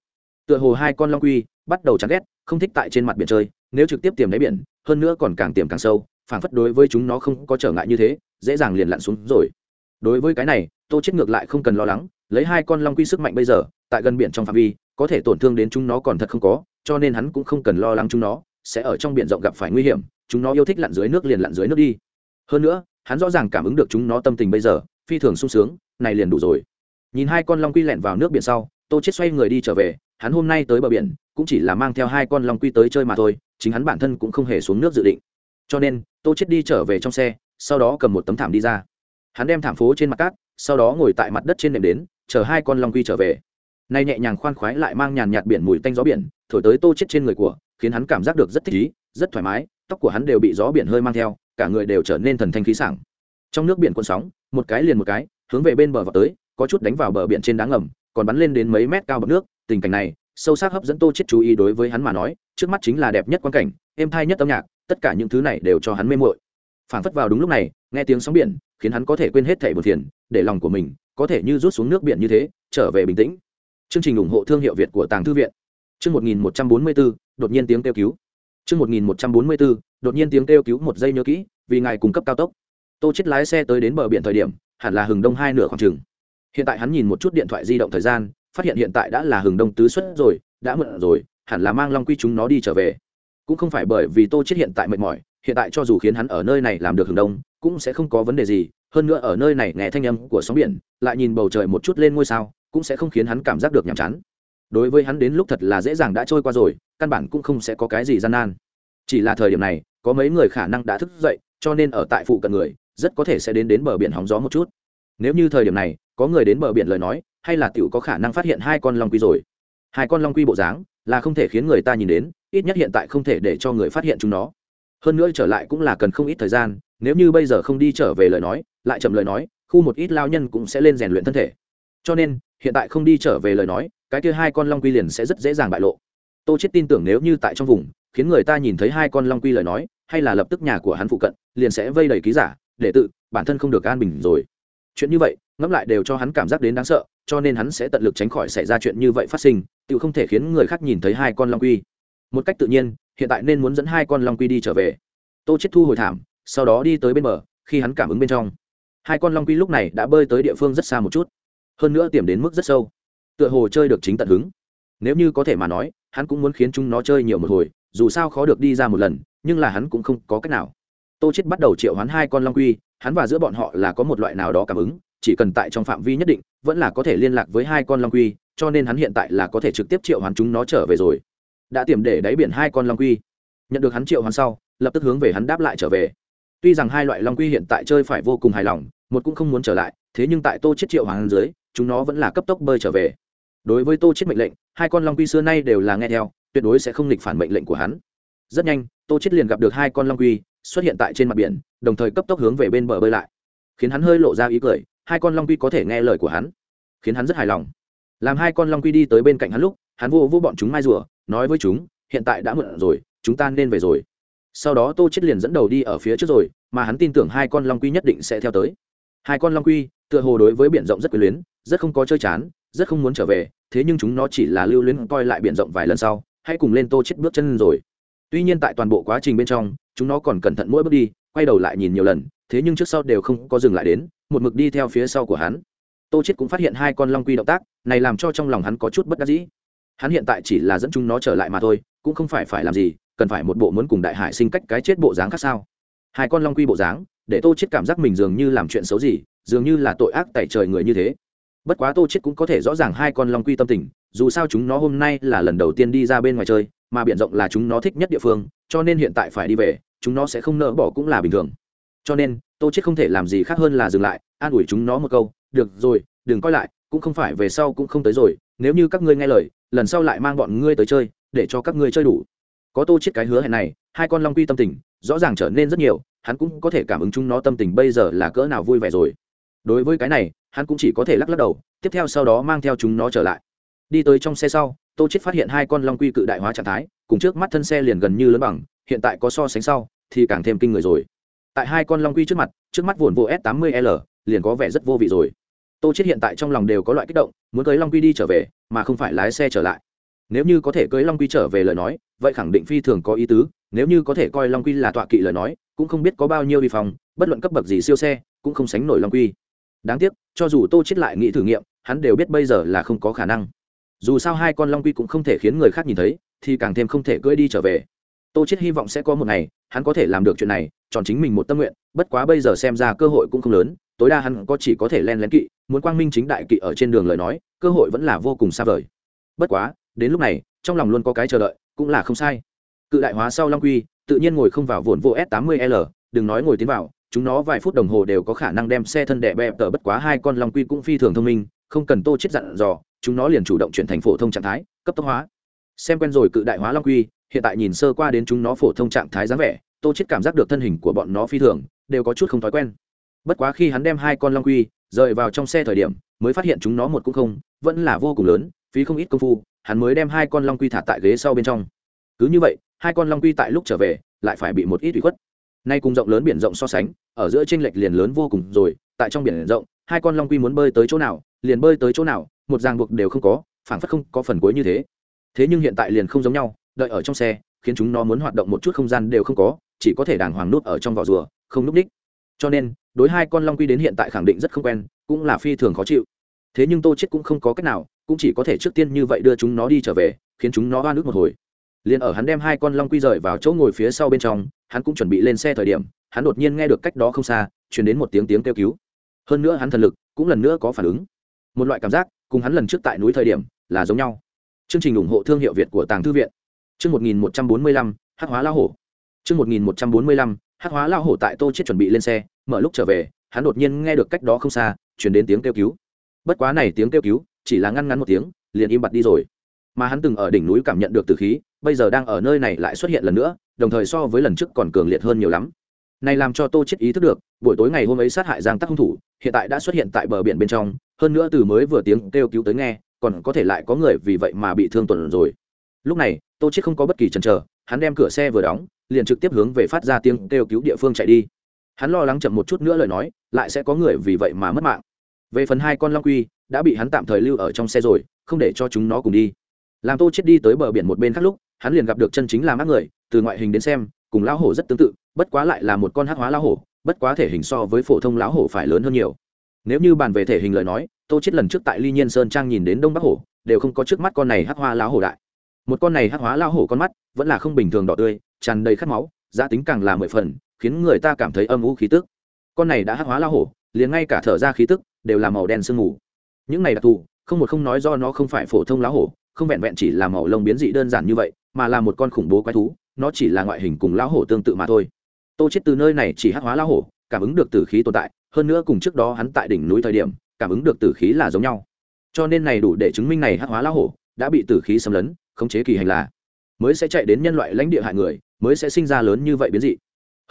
Tựa hồ hai con long quy bắt đầu chán ghét, không thích tại trên mặt biển chơi, nếu trực tiếp tìm đáy biển hơn nữa còn càng tiềm càng sâu, phảng phất đối với chúng nó không có trở ngại như thế, dễ dàng liền lặn xuống rồi. Đối với cái này, tô chết ngược lại không cần lo lắng, lấy hai con long quy sức mạnh bây giờ, tại gần biển trong phạm vi, có thể tổn thương đến chúng nó còn thật không có, cho nên hắn cũng không cần lo lắng chúng nó, sẽ ở trong biển rộng gặp phải nguy hiểm, chúng nó yêu thích lặn dưới nước liền lặn dưới nước đi. Hơn nữa, hắn rõ ràng cảm ứng được chúng nó tâm tình bây giờ, phi thường sung sướng, này liền đủ rồi. Nhìn hai con long quy lẹn vào nước biển sau, tô chết xoay người đi trở về, hắn hôm nay tới bờ biển, cũng chỉ là mang theo hai con long quy tới chơi mà thôi chính hắn bản thân cũng không hề xuống nước dự định. Cho nên, tô chết đi trở về trong xe, sau đó cầm một tấm thảm đi ra. Hắn đem thảm phố trên mặt cát, sau đó ngồi tại mặt đất trên nệm đến, chờ hai con long quy trở về. Nay nhẹ nhàng khoan khoái lại mang nhàn nhạt biển mùi tanh gió biển, thổi tới tô chết trên người của, khiến hắn cảm giác được rất thích ý rất thoải mái, tóc của hắn đều bị gió biển hơi mang theo, cả người đều trở nên thần thanh khí sảng. Trong nước biển cuộn sóng, một cái liền một cái, hướng về bên bờ vào tới, có chút đánh vào bờ biển trên đá ngầm, còn bắn lên đến mấy mét cao bậc nước, tình cảnh này, sâu sắc hấp dẫn tô chết chú ý đối với hắn mà nói trước mắt chính là đẹp nhất quan cảnh êm thai nhất âm nhạc tất cả những thứ này đều cho hắn mê mội phảng phất vào đúng lúc này nghe tiếng sóng biển khiến hắn có thể quên hết thẻ buồn thiền để lòng của mình có thể như rút xuống nước biển như thế trở về bình tĩnh. Chương trình ủng hộ thương hiệu việt của tàng thư viện. Chương 1144, đột nhiên tiếng kêu cứu. Chương 1144, đột nhiên tiếng kêu cứu một giây nhớ kỹ vì ngài cung cấp cao tốc. Tô chết lái xe tới đến bờ biển thời điểm hẳn là hừng đông hai nửa khoảng chừng. Hiện tại hắn nhìn một chút điện thoại di động thời gian phát hiện hiện tại đã là hừng đông tứ xuất rồi đã mượn rồi hẳn là mang long quy chúng nó đi trở về. Cũng không phải bởi vì tô chết hiện tại mệt mỏi, hiện tại cho dù khiến hắn ở nơi này làm được hưởng đông, cũng sẽ không có vấn đề gì. Hơn nữa ở nơi này nghe thanh âm của sóng biển, lại nhìn bầu trời một chút lên ngôi sao, cũng sẽ không khiến hắn cảm giác được nhàm chán. Đối với hắn đến lúc thật là dễ dàng đã trôi qua rồi, căn bản cũng không sẽ có cái gì gian nan. Chỉ là thời điểm này, có mấy người khả năng đã thức dậy, cho nên ở tại phụ cận người, rất có thể sẽ đến đến bờ biển hóng gió một chút. Nếu như thời điểm này, có người đến bờ biển lời nói, hay là tiểu có khả năng phát hiện hai con long quy rồi hai con long quy bộ dáng là không thể khiến người ta nhìn đến, ít nhất hiện tại không thể để cho người phát hiện chúng nó. Hơn nữa trở lại cũng là cần không ít thời gian, nếu như bây giờ không đi trở về lời nói, lại chậm lời nói, khu một ít lao nhân cũng sẽ lên rèn luyện thân thể. Cho nên, hiện tại không đi trở về lời nói, cái kia hai con long quy liền sẽ rất dễ dàng bại lộ. Tô chết tin tưởng nếu như tại trong vùng, khiến người ta nhìn thấy hai con long quy lời nói, hay là lập tức nhà của hắn phụ cận, liền sẽ vây đầy ký giả, để tự, bản thân không được an bình rồi. Chuyện như vậy, ngẫm lại đều cho hắn cảm giác đến đáng sợ, cho nên hắn sẽ tận lực tránh khỏi xảy ra chuyện như vậy phát sinh tự không thể khiến người khác nhìn thấy hai con long quy. Một cách tự nhiên, hiện tại nên muốn dẫn hai con long quy đi trở về. Tô chết thu hồi thảm, sau đó đi tới bên bờ, khi hắn cảm ứng bên trong. Hai con long quy lúc này đã bơi tới địa phương rất xa một chút. Hơn nữa tiềm đến mức rất sâu. Tựa hồ chơi được chính tận hứng. Nếu như có thể mà nói, hắn cũng muốn khiến chúng nó chơi nhiều một hồi, dù sao khó được đi ra một lần, nhưng là hắn cũng không có cách nào. Tô chết bắt đầu triệu hoán hai con long quy, hắn và giữa bọn họ là có một loại nào đó cảm ứng chỉ cần tại trong phạm vi nhất định, vẫn là có thể liên lạc với hai con long quy, cho nên hắn hiện tại là có thể trực tiếp triệu hoán chúng nó trở về rồi. Đã tiềm để đáy biển hai con long quy. Nhận được hắn triệu hoán sau, lập tức hướng về hắn đáp lại trở về. Tuy rằng hai loại long quy hiện tại chơi phải vô cùng hài lòng, một cũng không muốn trở lại, thế nhưng tại tô chết triệu hoán dưới, chúng nó vẫn là cấp tốc bơi trở về. Đối với tô chết mệnh lệnh, hai con long quy xưa nay đều là nghe theo, tuyệt đối sẽ không nghịch phản mệnh lệnh của hắn. Rất nhanh, tô chết liền gặp được hai con long quy xuất hiện tại trên mặt biển, đồng thời cấp tốc hướng về bên bờ bơi lại, khiến hắn hơi lộ ra ý cười hai con long quy có thể nghe lời của hắn, khiến hắn rất hài lòng. Làm hai con long quy đi tới bên cạnh hắn lúc, hắn vô vô bọn chúng mai rùa, nói với chúng, hiện tại đã muộn rồi, chúng ta nên về rồi. Sau đó tô chết liền dẫn đầu đi ở phía trước rồi, mà hắn tin tưởng hai con long quy nhất định sẽ theo tới. Hai con long quy, tựa hồ đối với biển rộng rất quyến luyến, rất không có chơi chán, rất không muốn trở về, thế nhưng chúng nó chỉ là lưu luyến coi lại biển rộng vài lần sau, hãy cùng lên tô chết bước chân rồi. Tuy nhiên tại toàn bộ quá trình bên trong, chúng nó còn cẩn thận mỗi bước đi, quay đầu lại nhìn nhiều lần, thế nhưng trước sau đều không có dừng lại đến một mực đi theo phía sau của hắn. Tô chết cũng phát hiện hai con long quy động tác, này làm cho trong lòng hắn có chút bất đắc dĩ. Hắn hiện tại chỉ là dẫn chúng nó trở lại mà thôi, cũng không phải phải làm gì, cần phải một bộ muốn cùng đại hải sinh cách cái chết bộ dáng khác sao? Hai con long quy bộ dáng, để tô chết cảm giác mình dường như làm chuyện xấu gì, dường như là tội ác tại trời người như thế. Bất quá tô chết cũng có thể rõ ràng hai con long quy tâm tình, dù sao chúng nó hôm nay là lần đầu tiên đi ra bên ngoài chơi, mà biển rộng là chúng nó thích nhất địa phương, cho nên hiện tại phải đi về, chúng nó sẽ không nỡ bỏ cũng là bình thường. Cho nên tô chết không thể làm gì khác hơn là dừng lại, an ủi chúng nó một câu, được rồi, đừng coi lại, cũng không phải về sau cũng không tới rồi, nếu như các ngươi nghe lời, lần sau lại mang bọn ngươi tới chơi, để cho các ngươi chơi đủ. Có tô chết cái hứa hẹn này, hai con long quy tâm tình, rõ ràng trở nên rất nhiều, hắn cũng có thể cảm ứng chúng nó tâm tình bây giờ là cỡ nào vui vẻ rồi. Đối với cái này, hắn cũng chỉ có thể lắc lắc đầu, tiếp theo sau đó mang theo chúng nó trở lại. Đi tới trong xe sau, tô chết phát hiện hai con long quy cự đại hóa trạng thái, cùng trước mắt thân xe liền gần như lớn bằng, hiện tại có so sánh sau, thì càng thêm kinh người rồi tại hai con long quy trước mặt, trước mắt vồn vô s 80 l, liền có vẻ rất vô vị rồi. Tô chết hiện tại trong lòng đều có loại kích động, muốn cưới long quy đi trở về, mà không phải lái xe trở lại. Nếu như có thể cưới long quy trở về lời nói, vậy khẳng định phi thường có ý tứ, nếu như có thể coi long quy là tọa kỵ lời nói, cũng không biết có bao nhiêu vi phòng bất luận cấp bậc gì siêu xe, cũng không sánh nổi long quy. Đáng tiếc, cho dù tô chết lại nghĩ thử nghiệm, hắn đều biết bây giờ là không có khả năng. Dù sao hai con long quy cũng không thể khiến người khác nhìn thấy, thì càng thêm không thể cưỡi đi trở về. Tô chết hy vọng sẽ có một ngày, hắn có thể làm được chuyện này chọn chính mình một tâm nguyện, bất quá bây giờ xem ra cơ hội cũng không lớn, tối đa hắn có chỉ có thể len lén kỵ, muốn quang minh chính đại kỵ ở trên đường lời nói, cơ hội vẫn là vô cùng xa vời. Bất quá, đến lúc này, trong lòng luôn có cái chờ đợi, cũng là không sai. Cự đại hóa sau long quy, tự nhiên ngồi không vào vồn vô s 80 l, đừng nói ngồi tiến vào, chúng nó vài phút đồng hồ đều có khả năng đem xe thân đẻ bẹp tờ bất quá hai con long quy cũng phi thường thông minh, không cần tô chết dặn dò, chúng nó liền chủ động chuyển thành phổ thông trạng thái, cấp tốc hóa. Xem quen rồi cự đại hóa long quy, hiện tại nhìn sơ qua đến chúng nó phổ thông trạng thái dáng vẻ tô chết cảm giác được thân hình của bọn nó phi thường, đều có chút không thói quen. Bất quá khi hắn đem hai con long quy rời vào trong xe thời điểm, mới phát hiện chúng nó một cũng không, vẫn là vô cùng lớn, phí không ít công phu, hắn mới đem hai con long quy thả tại ghế sau bên trong. Cứ như vậy, hai con long quy tại lúc trở về, lại phải bị một ít ủy khuất. Nay cùng rộng lớn biển rộng so sánh, ở giữa trên lệch liền lớn vô cùng rồi, tại trong biển rộng, hai con long quy muốn bơi tới chỗ nào, liền bơi tới chỗ nào, một ràng buộc đều không có, phảng phất không có phần cuối như thế. Thế nhưng hiện tại liền không giống nhau, đợi ở trong xe, khiến chúng nó muốn hoạt động một chút không gian đều không có chỉ có thể đàng hoàng nút ở trong vỏ rùa, không núp đích cho nên, đối hai con long quy đến hiện tại khẳng định rất không quen, cũng là phi thường khó chịu. Thế nhưng tô chết cũng không có cách nào, cũng chỉ có thể trước tiên như vậy đưa chúng nó đi trở về, khiến chúng nó oan ức một hồi. Liền ở hắn đem hai con long quy rời vào chỗ ngồi phía sau bên trong, hắn cũng chuẩn bị lên xe thời điểm, hắn đột nhiên nghe được cách đó không xa, truyền đến một tiếng tiếng kêu cứu. Hơn nữa hắn thần lực cũng lần nữa có phản ứng. Một loại cảm giác, cùng hắn lần trước tại núi thời điểm, là giống nhau. Chương trình ủng hộ thương hiệu việt của tàng thư viện. Chương một nghìn một trăm bốn mươi lăm, hắc hóa lao hổ chương một nghìn một trăm bốn mươi lăm, hắc hóa lao hổ tại tô chết chuẩn bị lên xe, mở lúc trở về, hắn đột nhiên nghe được cách đó không xa, truyền đến tiếng kêu cứu. Bất quá này tiếng kêu cứu, chỉ là ngăn ngắn một tiếng, liền im bặt đi rồi. Mà hắn từng ở đỉnh núi cảm nhận được từ khí, bây giờ đang ở nơi này lại xuất hiện lần nữa, đồng thời so với lần trước còn cường liệt hơn nhiều lắm. Này làm cho tô chết ý thức được, buổi tối ngày hôm ấy sát hại giang tắc hung thủ, hiện tại đã xuất hiện tại bờ biển bên trong, hơn nữa từ mới vừa tiếng kêu cứu tới nghe, còn có thể lại có người vì vậy mà bị thương tuần rồi. Lúc này, tô chết không có bất kỳ chần chờ, hắn đem cửa xe vừa đóng liền trực tiếp hướng về phát ra tiếng kêu cứu địa phương chạy đi. Hắn lo lắng chậm một chút nữa lời nói, lại sẽ có người vì vậy mà mất mạng. Về phần hai con long quy, đã bị hắn tạm thời lưu ở trong xe rồi, không để cho chúng nó cùng đi. Làm tô chết đi tới bờ biển một bên khác lúc, hắn liền gặp được chân chính làm ác người, từ ngoại hình đến xem, cùng lão hổ rất tương tự, bất quá lại là một con hắc hóa lão hổ, bất quá thể hình so với phổ thông lão hổ phải lớn hơn nhiều. Nếu như bàn về thể hình lời nói, tô chết lần trước tại ly nhiên sơn trang nhìn đến đông bắc hổ, đều không có trước mắt con này hắc hóa lão hổ đại. Một con này hắc hóa lão hổ con mắt, vẫn là không bình thường đỏ tươi tràn đầy khát máu, giá tính càng là mười phần, khiến người ta cảm thấy âm u khí tức. Con này đã hắc hóa la hổ, liền ngay cả thở ra khí tức đều là màu đen sương mù. Những này đặc thù, không một không nói do nó không phải phổ thông la hổ, không vẹn vẹn chỉ là màu lông biến dị đơn giản như vậy, mà là một con khủng bố quái thú, nó chỉ là ngoại hình cùng lão hổ tương tự mà thôi. Tô chết từ nơi này chỉ hắc hóa lão hổ, cảm ứng được tử khí tồn tại, hơn nữa cùng trước đó hắn tại đỉnh núi thời điểm, cảm ứng được tử khí là giống nhau. Cho nên này đủ để chứng minh này hắc hóa lão hổ đã bị tử khí xâm lấn, khống chế kỳ hành là mới sẽ chạy đến nhân loại lãnh địa hại người, mới sẽ sinh ra lớn như vậy biến dị.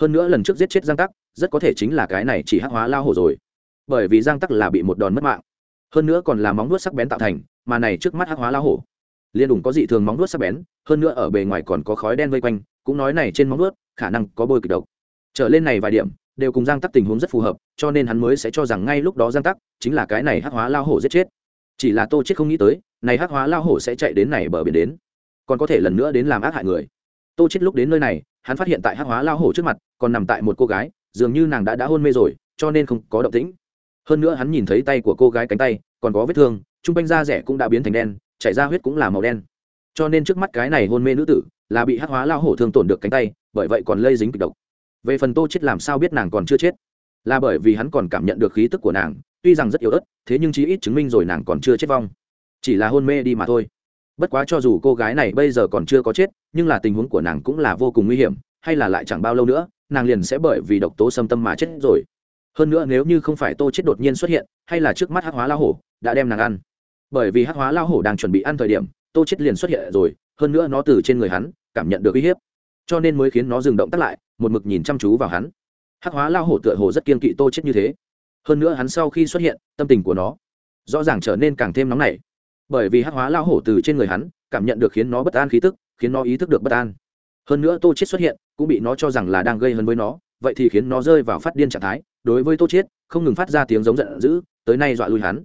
Hơn nữa lần trước giết chết giang tắc, rất có thể chính là cái này chỉ hắc hóa lao hổ rồi. Bởi vì giang tắc là bị một đòn mất mạng. Hơn nữa còn là móng nuốt sắc bén tạo thành, mà này trước mắt hắc hóa lao hổ. Liên đủng có dị thường móng nuốt sắc bén, hơn nữa ở bề ngoài còn có khói đen vây quanh, cũng nói này trên móng nuốt khả năng có bôi kịch độc. Trở lên này vài điểm, đều cùng giang tắc tình huống rất phù hợp, cho nên hắn mới sẽ cho rằng ngay lúc đó giang tắc chính là cái này hắc hóa lao hổ giết chết. Chỉ là tô chết không nghĩ tới, này hắc hóa lao hổ sẽ chạy đến này bờ biển đến còn có thể lần nữa đến làm ác hại người. Tô chết lúc đến nơi này, hắn phát hiện tại hắc hóa lao hổ trước mặt, còn nằm tại một cô gái, dường như nàng đã đã hôn mê rồi, cho nên không có động tĩnh. Hơn nữa hắn nhìn thấy tay của cô gái cánh tay, còn có vết thương, trung quanh da rẻ cũng đã biến thành đen, chảy ra huyết cũng là màu đen. Cho nên trước mắt cái này hôn mê nữ tử, là bị hắc hóa lao hổ thương tổn được cánh tay, bởi vậy còn lây dính kịch độc. Về phần tô chết làm sao biết nàng còn chưa chết? Là bởi vì hắn còn cảm nhận được khí tức của nàng, tuy rằng rất yếu ớt, thế nhưng chí ít chứng minh rồi nàng còn chưa chết vong. Chỉ là hôn mê đi mà thôi bất quá cho dù cô gái này bây giờ còn chưa có chết, nhưng là tình huống của nàng cũng là vô cùng nguy hiểm, hay là lại chẳng bao lâu nữa, nàng liền sẽ bởi vì độc tố xâm tâm mà chết rồi. Hơn nữa nếu như không phải tô chết đột nhiên xuất hiện, hay là trước mắt hắc hóa lao hổ, đã đem nàng ăn. Bởi vì hắc hóa lao hổ đang chuẩn bị ăn thời điểm, tô chết liền xuất hiện rồi, hơn nữa nó từ trên người hắn, cảm nhận được uy hiếp. Cho nên mới khiến nó dừng động tác lại, một mực nhìn chăm chú vào hắn. Hắc hóa lao hổ tựa hồ rất kiên kỵ tô chết như thế. Hơn nữa hắn sau khi xuất hiện, tâm tình của nó rõ ràng trở nên càng thêm nóng nảy bởi vì hắc hóa lao hổ từ trên người hắn cảm nhận được khiến nó bất an khí tức, khiến nó ý thức được bất an. Hơn nữa tô chết xuất hiện cũng bị nó cho rằng là đang gây hấn với nó, vậy thì khiến nó rơi vào phát điên trạng thái. Đối với tô chết không ngừng phát ra tiếng giống giận dữ, tới nay dọa lui hắn.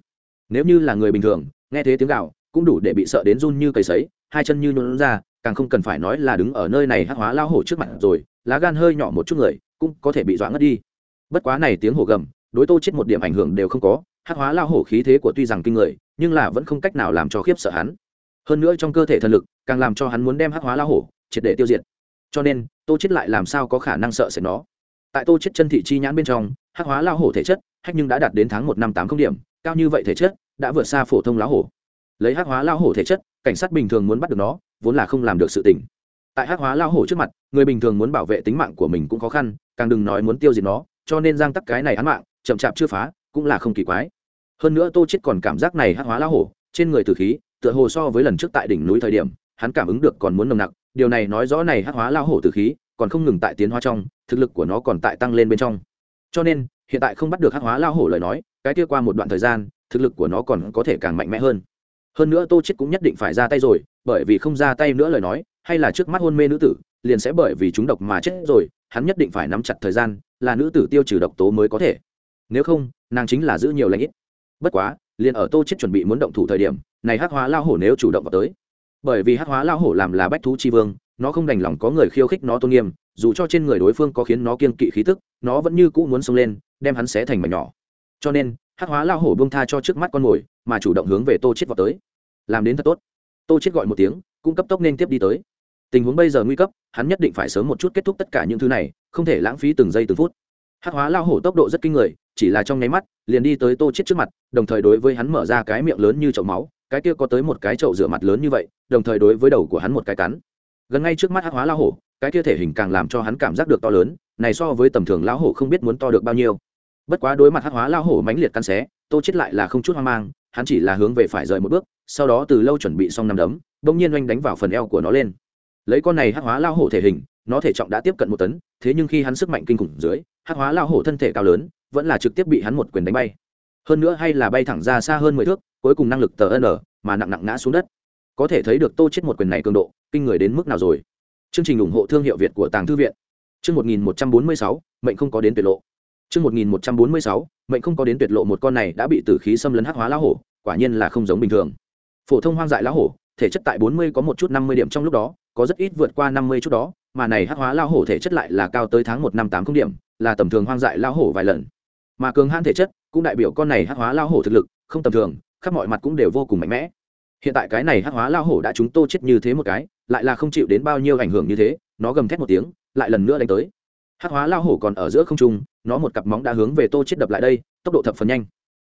Nếu như là người bình thường, nghe thấy tiếng gào cũng đủ để bị sợ đến run như cầy sấy, hai chân như nhún ra, càng không cần phải nói là đứng ở nơi này hắc hóa lao hổ trước mặt rồi, lá gan hơi nhỏ một chút người cũng có thể bị dọa ngất đi. Bất quá này tiếng hổ gầm, đối tô chết một điểm ảnh hưởng đều không có hắc hóa lao hổ khí thế của tuy rằng kinh người, nhưng là vẫn không cách nào làm cho khiếp sợ hắn. Hơn nữa trong cơ thể thần lực, càng làm cho hắn muốn đem hắc hóa lao hổ triệt để tiêu diệt. Cho nên, tô chết lại làm sao có khả năng sợ sệt nó? Tại tô chết chân thị chi nhãn bên trong, hắc hóa lao hổ thể chất, hách nhưng đã đạt đến tháng một năm tám không điểm, cao như vậy thể chất, đã vượt xa phổ thông lão hổ. Lấy hắc hóa lao hổ thể chất, cảnh sát bình thường muốn bắt được nó, vốn là không làm được sự tình. Tại hắc hóa lao hổ trước mặt, người bình thường muốn bảo vệ tính mạng của mình cũng khó khăn, càng đừng nói muốn tiêu diệt nó, cho nên giang tắc cái này án mạng, chậm chạp chưa phá cũng là không kỳ quái. Hơn nữa tô chết còn cảm giác này hắc hóa lao hổ, trên người tử khí, tựa hồ so với lần trước tại đỉnh núi thời điểm, hắn cảm ứng được còn muốn nồng nặc. Điều này nói rõ này hắc hóa lao hổ tử khí còn không ngừng tại tiến hóa trong, thực lực của nó còn tại tăng lên bên trong. Cho nên, hiện tại không bắt được hắc hóa lao hổ lời nói, cái kia qua một đoạn thời gian, thực lực của nó còn có thể càng mạnh mẽ hơn. Hơn nữa tô chết cũng nhất định phải ra tay rồi, bởi vì không ra tay nữa lời nói, hay là trước mắt hôn mê nữ tử, liền sẽ bởi vì chúng độc mà chết rồi, hắn nhất định phải nắm chặt thời gian, là nữ tử tiêu trừ độc tố mới có thể nếu không, nàng chính là giữ nhiều lãnh ít. Bất quá, liền ở tô chết chuẩn bị muốn động thủ thời điểm, này hắc hóa lao hổ nếu chủ động vào tới. Bởi vì hắc hóa lao hổ làm là bách thú chi vương, nó không đành lòng có người khiêu khích nó tôn nghiêm, dù cho trên người đối phương có khiến nó kiên kỵ khí tức, nó vẫn như cũ muốn xông lên, đem hắn xé thành mảnh nhỏ. Cho nên, hắc hóa lao hổ bông tha cho trước mắt con mồi, mà chủ động hướng về tô chết vào tới. Làm đến thật tốt. Tô chết gọi một tiếng, cung cấp tốc nên tiếp đi tới. Tình huống bây giờ nguy cấp, hắn nhất định phải sớm một chút kết thúc tất cả những thứ này, không thể lãng phí từng giây từng phút hắc hóa lao hổ tốc độ rất kinh người, chỉ là trong nháy mắt, liền đi tới tô chết trước mặt, đồng thời đối với hắn mở ra cái miệng lớn như chậu máu, cái kia có tới một cái chậu rửa mặt lớn như vậy, đồng thời đối với đầu của hắn một cái cắn. Gần ngay trước mắt hắc hóa lao hổ, cái kia thể hình càng làm cho hắn cảm giác được to lớn, này so với tầm thường lao hổ không biết muốn to được bao nhiêu. Bất quá đối mặt hắc hóa lao hổ mãnh liệt căn xé, tô chết lại là không chút hoang mang, hắn chỉ là hướng về phải rời một bước, sau đó từ lâu chuẩn bị xong năm đấm, bỗng nhiên oanh đánh vào phần eo của nó lên. Lấy con này hắc hóa lao hổ thể hình, nó thể trọng đã tiếp cận một tấn thế nhưng khi hắn sức mạnh kinh khủng dưới, hắc hóa lao hổ thân thể cao lớn, vẫn là trực tiếp bị hắn một quyền đánh bay. Hơn nữa hay là bay thẳng ra xa hơn mười thước, cuối cùng năng lực tờ n mà nặng nặng ngã xuống đất. Có thể thấy được tô chết một quyền này cường độ, kinh người đến mức nào rồi. Chương trình ủng hộ thương hiệu việt của tàng thư viện. Chương một nghìn một trăm bốn mươi sáu, mệnh không có đến tuyệt lộ. Chương một nghìn một trăm bốn mươi sáu, mệnh không có đến tuyệt lộ một con này đã bị tử khí xâm lấn hắc hóa lão hổ, quả nhiên là không giống bình thường. Phổ thông hoang dại lão hổ, thể chất tại bốn mươi có một chút năm mươi điểm trong lúc đó, có rất ít vượt qua năm mươi chút đó mà này hắc hóa lao hổ thể chất lại là cao tới tháng một năm tám không điểm, là tầm thường hoang dại lao hổ vài lần. Mà cường hãn thể chất cũng đại biểu con này hắc hóa lao hổ thực lực không tầm thường, khắp mọi mặt cũng đều vô cùng mạnh mẽ. Hiện tại cái này hắc hóa lao hổ đã chúng tô chết như thế một cái, lại là không chịu đến bao nhiêu ảnh hưởng như thế, nó gầm thét một tiếng, lại lần nữa đánh tới. Hắc hóa lao hổ còn ở giữa không trung, nó một cặp móng đã hướng về tô chết đập lại đây, tốc độ thập phần nhanh.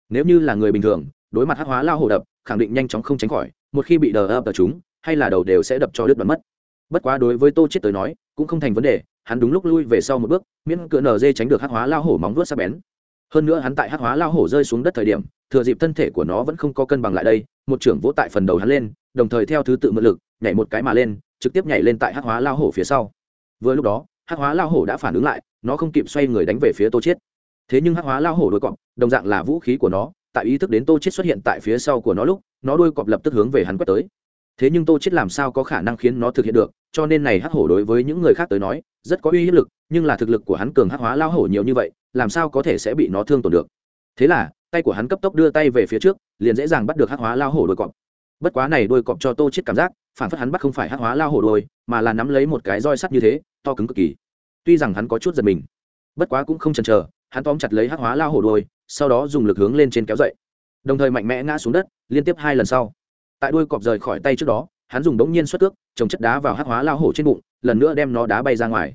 Nếu như là người bình thường, đối mặt hắc hóa lao hổ đập, khẳng định nhanh chóng không tránh khỏi, một khi bị đờ ập ở chúng, hay là đầu đều sẽ đập cho đứt đoạn mất bất quá đối với tô chết tới nói, cũng không thành vấn đề, hắn đúng lúc lui về sau một bước, miễn cửa nở dê tránh được hắc hóa lao hổ móng vuốt sắc bén. Hơn nữa hắn tại hắc hóa lao hổ rơi xuống đất thời điểm, thừa dịp thân thể của nó vẫn không có cân bằng lại đây, một trưởng vỗ tại phần đầu hắn lên, đồng thời theo thứ tự mượn lực, nhảy một cái mà lên, trực tiếp nhảy lên tại hắc hóa lao hổ phía sau. Vừa lúc đó, hắc hóa lao hổ đã phản ứng lại, nó không kịp xoay người đánh về phía tô chết thế nhưng hắc hóa lao hổ đôi cọp, đồng dạng là vũ khí của nó, tại ý thức đến tô chết xuất hiện tại phía sau của nó lúc, nó đuôi cọp lập tức hướng về hắn quét tới. Thế nhưng tô chết làm sao có khả năng khiến nó thực hiện được cho nên này hắc hổ đối với những người khác tới nói, rất có uy hiếp lực, nhưng là thực lực của hắn cường hắc hóa lao hổ nhiều như vậy, làm sao có thể sẽ bị nó thương tổn được? Thế là, tay của hắn cấp tốc đưa tay về phía trước, liền dễ dàng bắt được hắc hóa lao hổ đôi cọp. Bất quá này đôi cọp cho tô chiết cảm giác, phản phất hắn bắt không phải hắc hóa lao hổ đôi, mà là nắm lấy một cái roi sắt như thế, to cứng cực kỳ. Tuy rằng hắn có chút giật mình, bất quá cũng không chần chờ, hắn tóm chặt lấy hắc hóa lao hổ đôi, sau đó dùng lực hướng lên trên kéo dậy. Đồng thời mạnh mẽ ngã xuống đất, liên tiếp hai lần sau. Tại đuôi cọp rời khỏi tay trước đó hắn dùng đống nhiên xuất cước, trồng chất đá vào hắc hóa lao hổ trên bụng, lần nữa đem nó đá bay ra ngoài.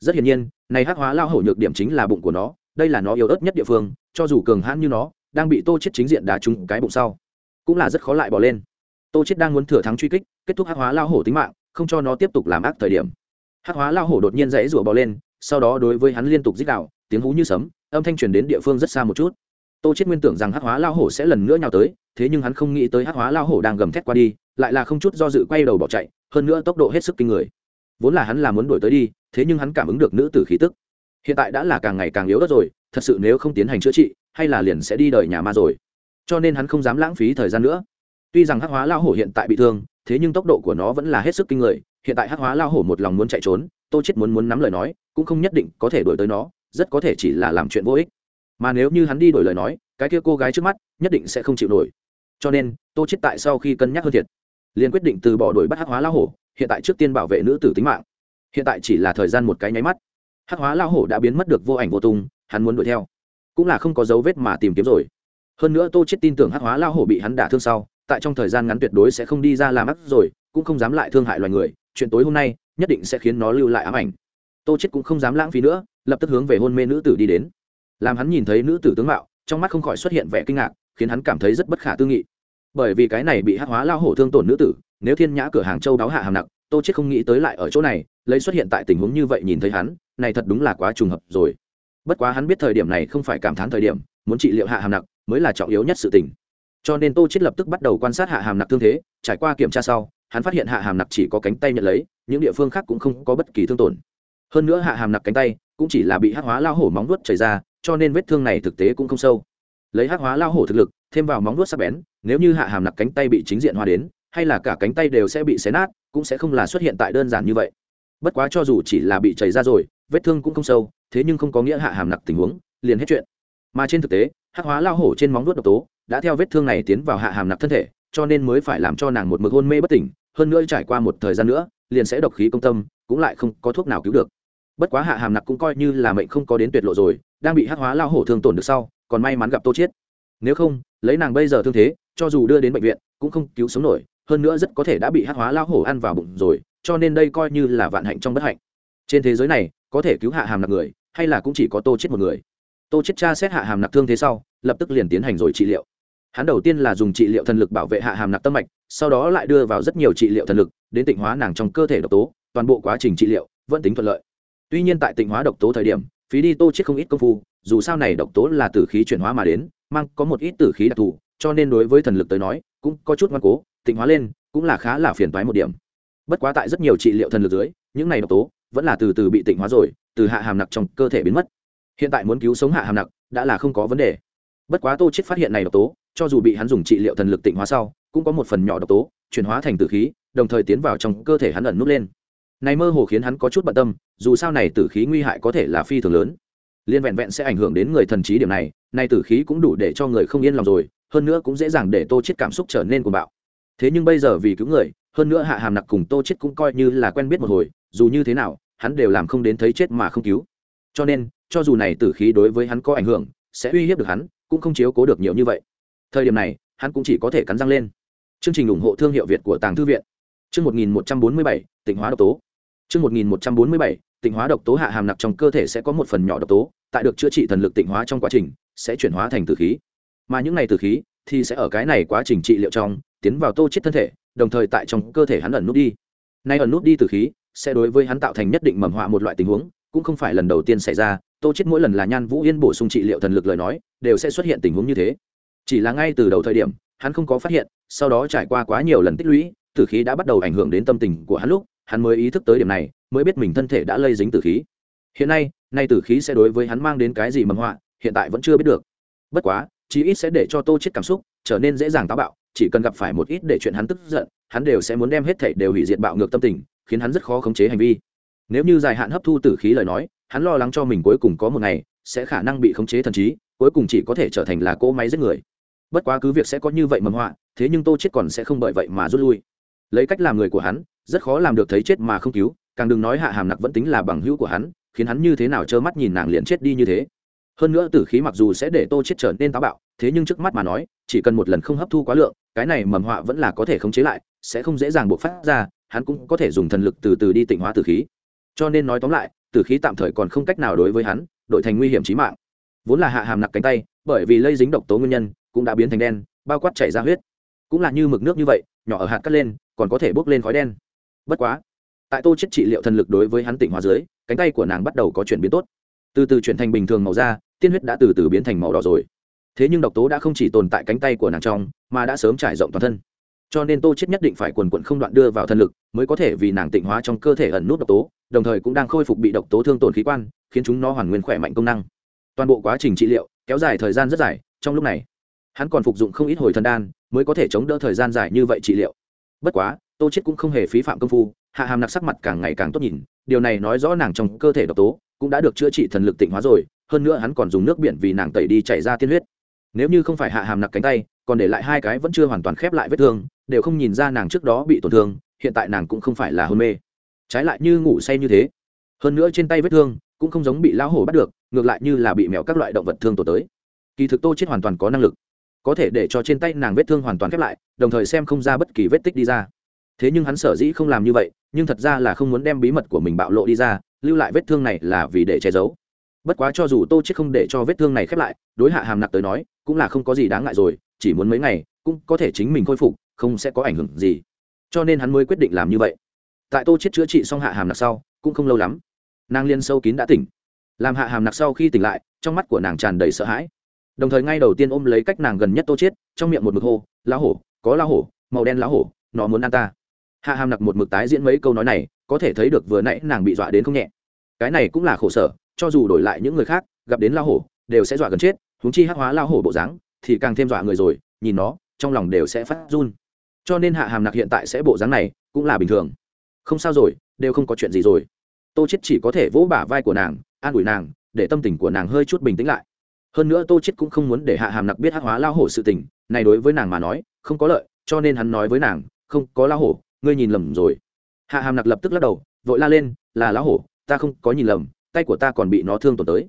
Rất hiển nhiên, này hắc hóa lao hổ nhược điểm chính là bụng của nó, đây là nó yếu ớt nhất địa phương, cho dù cường hãn như nó, đang bị tô chết chính diện đá trúng cái bụng sau, cũng là rất khó lại bỏ lên. Tô chết đang muốn thừa thắng truy kích, kết thúc hắc hóa lao hổ tính mạng, không cho nó tiếp tục làm ác thời điểm. Hắc hóa lao hổ đột nhiên dãy rủa bò lên, sau đó đối với hắn liên tục dích đạo tiếng hú như sấm, âm thanh truyền đến địa phương rất xa một chút. Tô chết nguyên tưởng rằng hắc hóa lao hổ sẽ lần nữa nhào tới, thế nhưng hắn không nghĩ tới hắc hóa lao hổ đang gầm thét qua đi lại là không chút do dự quay đầu bỏ chạy, hơn nữa tốc độ hết sức kinh người. Vốn là hắn là muốn đuổi tới đi, thế nhưng hắn cảm ứng được nữ tử khí tức. Hiện tại đã là càng ngày càng yếu đất rồi, thật sự nếu không tiến hành chữa trị, hay là liền sẽ đi đời nhà ma rồi. Cho nên hắn không dám lãng phí thời gian nữa. Tuy rằng hắc hóa lao hổ hiện tại bị thương, thế nhưng tốc độ của nó vẫn là hết sức kinh người. Hiện tại hắc hóa lao hổ một lòng muốn chạy trốn, tô chết muốn muốn nắm lời nói, cũng không nhất định có thể đuổi tới nó, rất có thể chỉ là làm chuyện vô ích. Mà nếu như hắn đi đổi lời nói, cái kia cô gái trước mắt nhất định sẽ không chịu nổi. Cho nên, tô chết tại sau khi cân nhắc hơn thiệt liền quyết định từ bỏ đuổi bắt hắc hóa lao hổ, hiện tại trước tiên bảo vệ nữ tử tính mạng. Hiện tại chỉ là thời gian một cái nháy mắt. Hắc hóa lao hổ đã biến mất được vô ảnh vô tung, hắn muốn đuổi theo. Cũng là không có dấu vết mà tìm kiếm rồi. Hơn nữa tô chết tin tưởng hắc hóa lao hổ bị hắn đả thương sau, tại trong thời gian ngắn tuyệt đối sẽ không đi ra làm ác rồi, cũng không dám lại thương hại loài người. Chuyện tối hôm nay nhất định sẽ khiến nó lưu lại ám ảnh. Tô chết cũng không dám lãng phí nữa, lập tức hướng về hôn mê nữ tử đi đến. Làm hắn nhìn thấy nữ tử tướng mạo, trong mắt không khỏi xuất hiện vẻ kinh ngạc, khiến hắn cảm thấy rất bất khả tư nghị bởi vì cái này bị hắc hóa lao hổ thương tổn nữ tử, nếu thiên nhã cửa hàng châu đáo hạ hàm nặng tô chết không nghĩ tới lại ở chỗ này, lấy xuất hiện tại tình huống như vậy nhìn thấy hắn, này thật đúng là quá trùng hợp rồi. Bất quá hắn biết thời điểm này không phải cảm thán thời điểm, muốn trị liệu hạ hàm nặng mới là trọng yếu nhất sự tình. Cho nên tô chết lập tức bắt đầu quan sát hạ hàm nặng thương thế, trải qua kiểm tra sau, hắn phát hiện hạ hàm nặng chỉ có cánh tay nhận lấy, những địa phương khác cũng không có bất kỳ thương tổn. Hơn nữa hạ hàm nặng cánh tay cũng chỉ là bị hắc hóa lao hổ móng vuốt chảy ra, cho nên vết thương này thực tế cũng không sâu lấy hắc hóa lao hổ thực lực, thêm vào móng vuốt sắc bén, nếu như hạ hàm nặc cánh tay bị chính diện hoa đến, hay là cả cánh tay đều sẽ bị xé nát, cũng sẽ không là xuất hiện tại đơn giản như vậy. Bất quá cho dù chỉ là bị chảy ra rồi, vết thương cũng không sâu, thế nhưng không có nghĩa hạ hàm nặc tình huống, liền hết chuyện. Mà trên thực tế, hắc hóa lao hổ trên móng vuốt độc tố, đã theo vết thương này tiến vào hạ hàm nặc thân thể, cho nên mới phải làm cho nàng một mực hôn mê bất tỉnh, hơn nữa trải qua một thời gian nữa, liền sẽ độc khí công tâm, cũng lại không có thuốc nào cứu được. Bất quá hạ hàm nặc cũng coi như là mệnh không có đến tuyệt lộ rồi, đang bị hắc hóa lao hổ thương tổn được sau còn may mắn gặp tô chiết. Nếu không, lấy nàng bây giờ thương thế, cho dù đưa đến bệnh viện, cũng không cứu sống nổi, hơn nữa rất có thể đã bị hắc hóa lao hổ ăn vào bụng rồi, cho nên đây coi như là vạn hạnh trong bất hạnh. Trên thế giới này, có thể cứu hạ hàm nặc người, hay là cũng chỉ có tô chết một người. Tô chết tra xét hạ hàm nặc thương thế sau, lập tức liền tiến hành rồi trị liệu. Hắn đầu tiên là dùng trị liệu thần lực bảo vệ hạ hàm nặc tâm mạch, sau đó lại đưa vào rất nhiều trị liệu thần lực, đến tịnh hóa nàng trong cơ thể độc tố, toàn bộ quá trình trị liệu, vẫn tính thuận lợi. Tuy nhiên tại tịnh hóa độc tố thời điểm, phí đi tô chết không ít công phu dù sao này độc tố là tử khí chuyển hóa mà đến, mang có một ít tử khí đặc thù, cho nên đối với thần lực tới nói, cũng có chút ngoan cố, tịnh hóa lên, cũng là khá là phiền toái một điểm. Bất quá tại rất nhiều trị liệu thần lực dưới, những này độc tố vẫn là từ từ bị tịnh hóa rồi, từ hạ hàm nặc trong cơ thể biến mất. Hiện tại muốn cứu sống hạ hàm nặc đã là không có vấn đề. Bất quá tô chết phát hiện này độc tố, cho dù bị hắn dùng trị liệu thần lực tịnh hóa sau, cũng có một phần nhỏ độc tố chuyển hóa thành tử khí, đồng thời tiến vào trong cơ thể hắn ẩn nút lên. Này mơ hồ khiến hắn có chút bận tâm, dù sao này tử khí nguy hại có thể là phi thường lớn liên vẹn vẹn sẽ ảnh hưởng đến người thần trí điểm này nay tử khí cũng đủ để cho người không yên lòng rồi hơn nữa cũng dễ dàng để tô chết cảm xúc trở nên cuồng bạo. Thế nhưng bây giờ vì cứu người hơn nữa hạ hàm nặc cùng tô chết cũng coi như là quen biết một hồi dù như thế nào hắn đều làm không đến thấy chết mà không cứu. Cho nên cho dù này tử khí đối với hắn có ảnh hưởng sẽ uy hiếp được hắn cũng không chiếu cố được nhiều như vậy. Thời điểm này hắn cũng chỉ có thể cắn răng lên. Chương trình ủng hộ thương hiệu việt của tàng thư viện. Chương 1147, tịnh hóa độc tố. Chương 1147, tịnh hóa độc tố hạ hàm nặc trong cơ thể sẽ có một phần nhỏ độc tố tại được chữa trị thần lực tịnh hóa trong quá trình, sẽ chuyển hóa thành tử khí. Mà những này tử khí thì sẽ ở cái này quá trình trị liệu trong, tiến vào tô chết thân thể, đồng thời tại trong cơ thể hắn ẩn nút đi. Nay ẩn nút đi tử khí sẽ đối với hắn tạo thành nhất định mầm họa một loại tình huống, cũng không phải lần đầu tiên xảy ra. Tô chết mỗi lần là nhan vũ yên bổ sung trị liệu thần lực lời nói, đều sẽ xuất hiện tình huống như thế. Chỉ là ngay từ đầu thời điểm, hắn không có phát hiện, sau đó trải qua quá nhiều lần tích lũy, tử khí đã bắt đầu ảnh hưởng đến tâm tình của hắn lúc, hắn mới ý thức tới điểm này, mới biết mình thân thể đã lây dính tử khí hiện nay nay tử khí sẽ đối với hắn mang đến cái gì mầm họa, hiện tại vẫn chưa biết được. Bất quá, chí ít sẽ để cho tô chết cảm xúc, trở nên dễ dàng táo bạo, chỉ cần gặp phải một ít để chuyện hắn tức giận, hắn đều sẽ muốn đem hết thảy đều hủy diệt bạo ngược tâm tình, khiến hắn rất khó khống chế hành vi. Nếu như dài hạn hấp thu tử khí lời nói, hắn lo lắng cho mình cuối cùng có một ngày sẽ khả năng bị khống chế thần trí, cuối cùng chỉ có thể trở thành là cỗ máy giết người. Bất quá cứ việc sẽ có như vậy mầm họa, thế nhưng tô chết còn sẽ không bởi vậy mà rút lui. Lấy cách làm người của hắn, rất khó làm được thấy chết mà không cứu, càng đừng nói hạ hàm nặc vẫn tính là bằng hữu của hắn khiến hắn như thế nào trơ mắt nhìn nàng liền chết đi như thế. Hơn nữa tử khí mặc dù sẽ để tô chết trở nên táo bạo, thế nhưng trước mắt mà nói, chỉ cần một lần không hấp thu quá lượng, cái này mầm họa vẫn là có thể khống chế lại, sẽ không dễ dàng buộc phát ra, hắn cũng có thể dùng thần lực từ từ đi tịnh hóa tử khí. Cho nên nói tóm lại, tử khí tạm thời còn không cách nào đối với hắn, đổi thành nguy hiểm chí mạng. Vốn là hạ hàm nặc cánh tay, bởi vì lây dính độc tố nguyên nhân, cũng đã biến thành đen, bao quát chảy ra huyết. Cũng là như mực nước như vậy, nhỏ ở hạt cắt lên, còn có thể bốc lên khói đen. Bất quá tại tô chết trị liệu thần lực đối với hắn tỉnh hóa dưới, cánh tay của nàng bắt đầu có chuyển biến tốt. Từ từ chuyển thành bình thường màu da, tiên huyết đã từ từ biến thành màu đỏ rồi. Thế nhưng độc tố đã không chỉ tồn tại cánh tay của nàng trong, mà đã sớm trải rộng toàn thân. Cho nên tô chết nhất định phải quần quận không đoạn đưa vào thân lực, mới có thể vì nàng tịnh hóa trong cơ thể ẩn nút độc tố, đồng thời cũng đang khôi phục bị độc tố thương tổn khí quan, khiến chúng nó hoàn nguyên khỏe mạnh công năng. Toàn bộ quá trình trị liệu, kéo dài thời gian rất dài, trong lúc này, hắn còn phục dụng không ít hồi thần đan, mới có thể chống đỡ thời gian dài như vậy trị liệu. Bất quá, tô chết cũng không hề phí phạm công phu hạ hàm nặc sắc mặt càng ngày càng tốt nhìn, điều này nói rõ nàng trong cơ thể độc tố cũng đã được chữa trị thần lực tịnh hóa rồi, hơn nữa hắn còn dùng nước biển vì nàng tẩy đi chảy ra tiên huyết. Nếu như không phải hạ hàm nặc cánh tay, còn để lại hai cái vẫn chưa hoàn toàn khép lại vết thương, đều không nhìn ra nàng trước đó bị tổn thương, hiện tại nàng cũng không phải là hôn mê. Trái lại như ngủ say như thế, hơn nữa trên tay vết thương cũng không giống bị lão hổ bắt được, ngược lại như là bị mèo các loại động vật thương tổ tới. Kỳ thực tô chết hoàn toàn có năng lực, có thể để cho trên tay nàng vết thương hoàn toàn khép lại, đồng thời xem không ra bất kỳ vết tích đi ra thế nhưng hắn sở dĩ không làm như vậy, nhưng thật ra là không muốn đem bí mật của mình bạo lộ đi ra, lưu lại vết thương này là vì để che giấu. Bất quá cho dù tô chết không để cho vết thương này khép lại, đối hạ hàm nặc tới nói, cũng là không có gì đáng ngại rồi, chỉ muốn mấy ngày, cũng có thể chính mình khôi phục, không sẽ có ảnh hưởng gì. Cho nên hắn mới quyết định làm như vậy. Tại tô chết chữa trị xong hạ hàm nặc sau, cũng không lâu lắm, nàng liên sâu kín đã tỉnh. Làm hạ hàm nặc sau khi tỉnh lại, trong mắt của nàng tràn đầy sợ hãi. Đồng thời ngay đầu tiên ôm lấy cách nàng gần nhất tô chết trong miệng một mực hô lá hổ, có lá hổ, màu đen lá hổ, nó muốn ăn ta hạ hàm nặc một mực tái diễn mấy câu nói này, có thể thấy được vừa nãy nàng bị dọa đến không nhẹ. Cái này cũng là khổ sở, cho dù đổi lại những người khác, gặp đến lao hổ, đều sẽ dọa gần chết húng chi hắc hóa lao hổ bộ dáng, thì càng thêm dọa người rồi, nhìn nó, trong lòng đều sẽ phát run. Cho nên hạ hàm nặc hiện tại sẽ bộ dáng này, cũng là bình thường. Không sao rồi, đều không có chuyện gì rồi. Tô chết chỉ có thể vỗ bả vai của nàng, an ủi nàng, để tâm tình của nàng hơi chút bình tĩnh lại. Hơn nữa tô chết cũng không muốn để hạ hàm nặc biết hắc hóa lao hổ sự tình, này đối với nàng mà nói, không có lợi, cho nên hắn nói với nàng, không, có lao hổ ngươi nhìn lầm rồi. Hạ hàm nặc lập tức lắc đầu, vội la lên, là lão hổ, ta không có nhìn lầm, tay của ta còn bị nó thương tổn tới.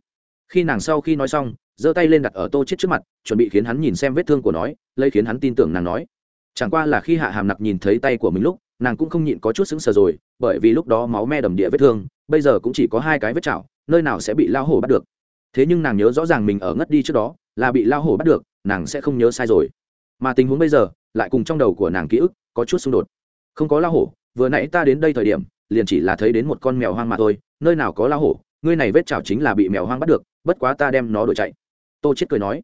Khi nàng sau khi nói xong, giơ tay lên đặt ở tô chết trước mặt, chuẩn bị khiến hắn nhìn xem vết thương của nó, lấy khiến hắn tin tưởng nàng nói. Chẳng qua là khi hạ hàm nặc nhìn thấy tay của mình lúc, nàng cũng không nhịn có chút sững sờ rồi, bởi vì lúc đó máu me đầm địa vết thương, bây giờ cũng chỉ có hai cái vết chảo, nơi nào sẽ bị lao hổ bắt được. Thế nhưng nàng nhớ rõ ràng mình ở ngất đi trước đó, là bị lao hổ bắt được, nàng sẽ không nhớ sai rồi. Mà tình huống bây giờ, lại cùng trong đầu của nàng ký ức có chút xung đột không có lao hổ, vừa nãy ta đến đây thời điểm, liền chỉ là thấy đến một con mèo hoang mà thôi, nơi nào có lao hổ, ngươi này vết chảo chính là bị mèo hoang bắt được, bất quá ta đem nó đổi chạy. Tô chết cười nói.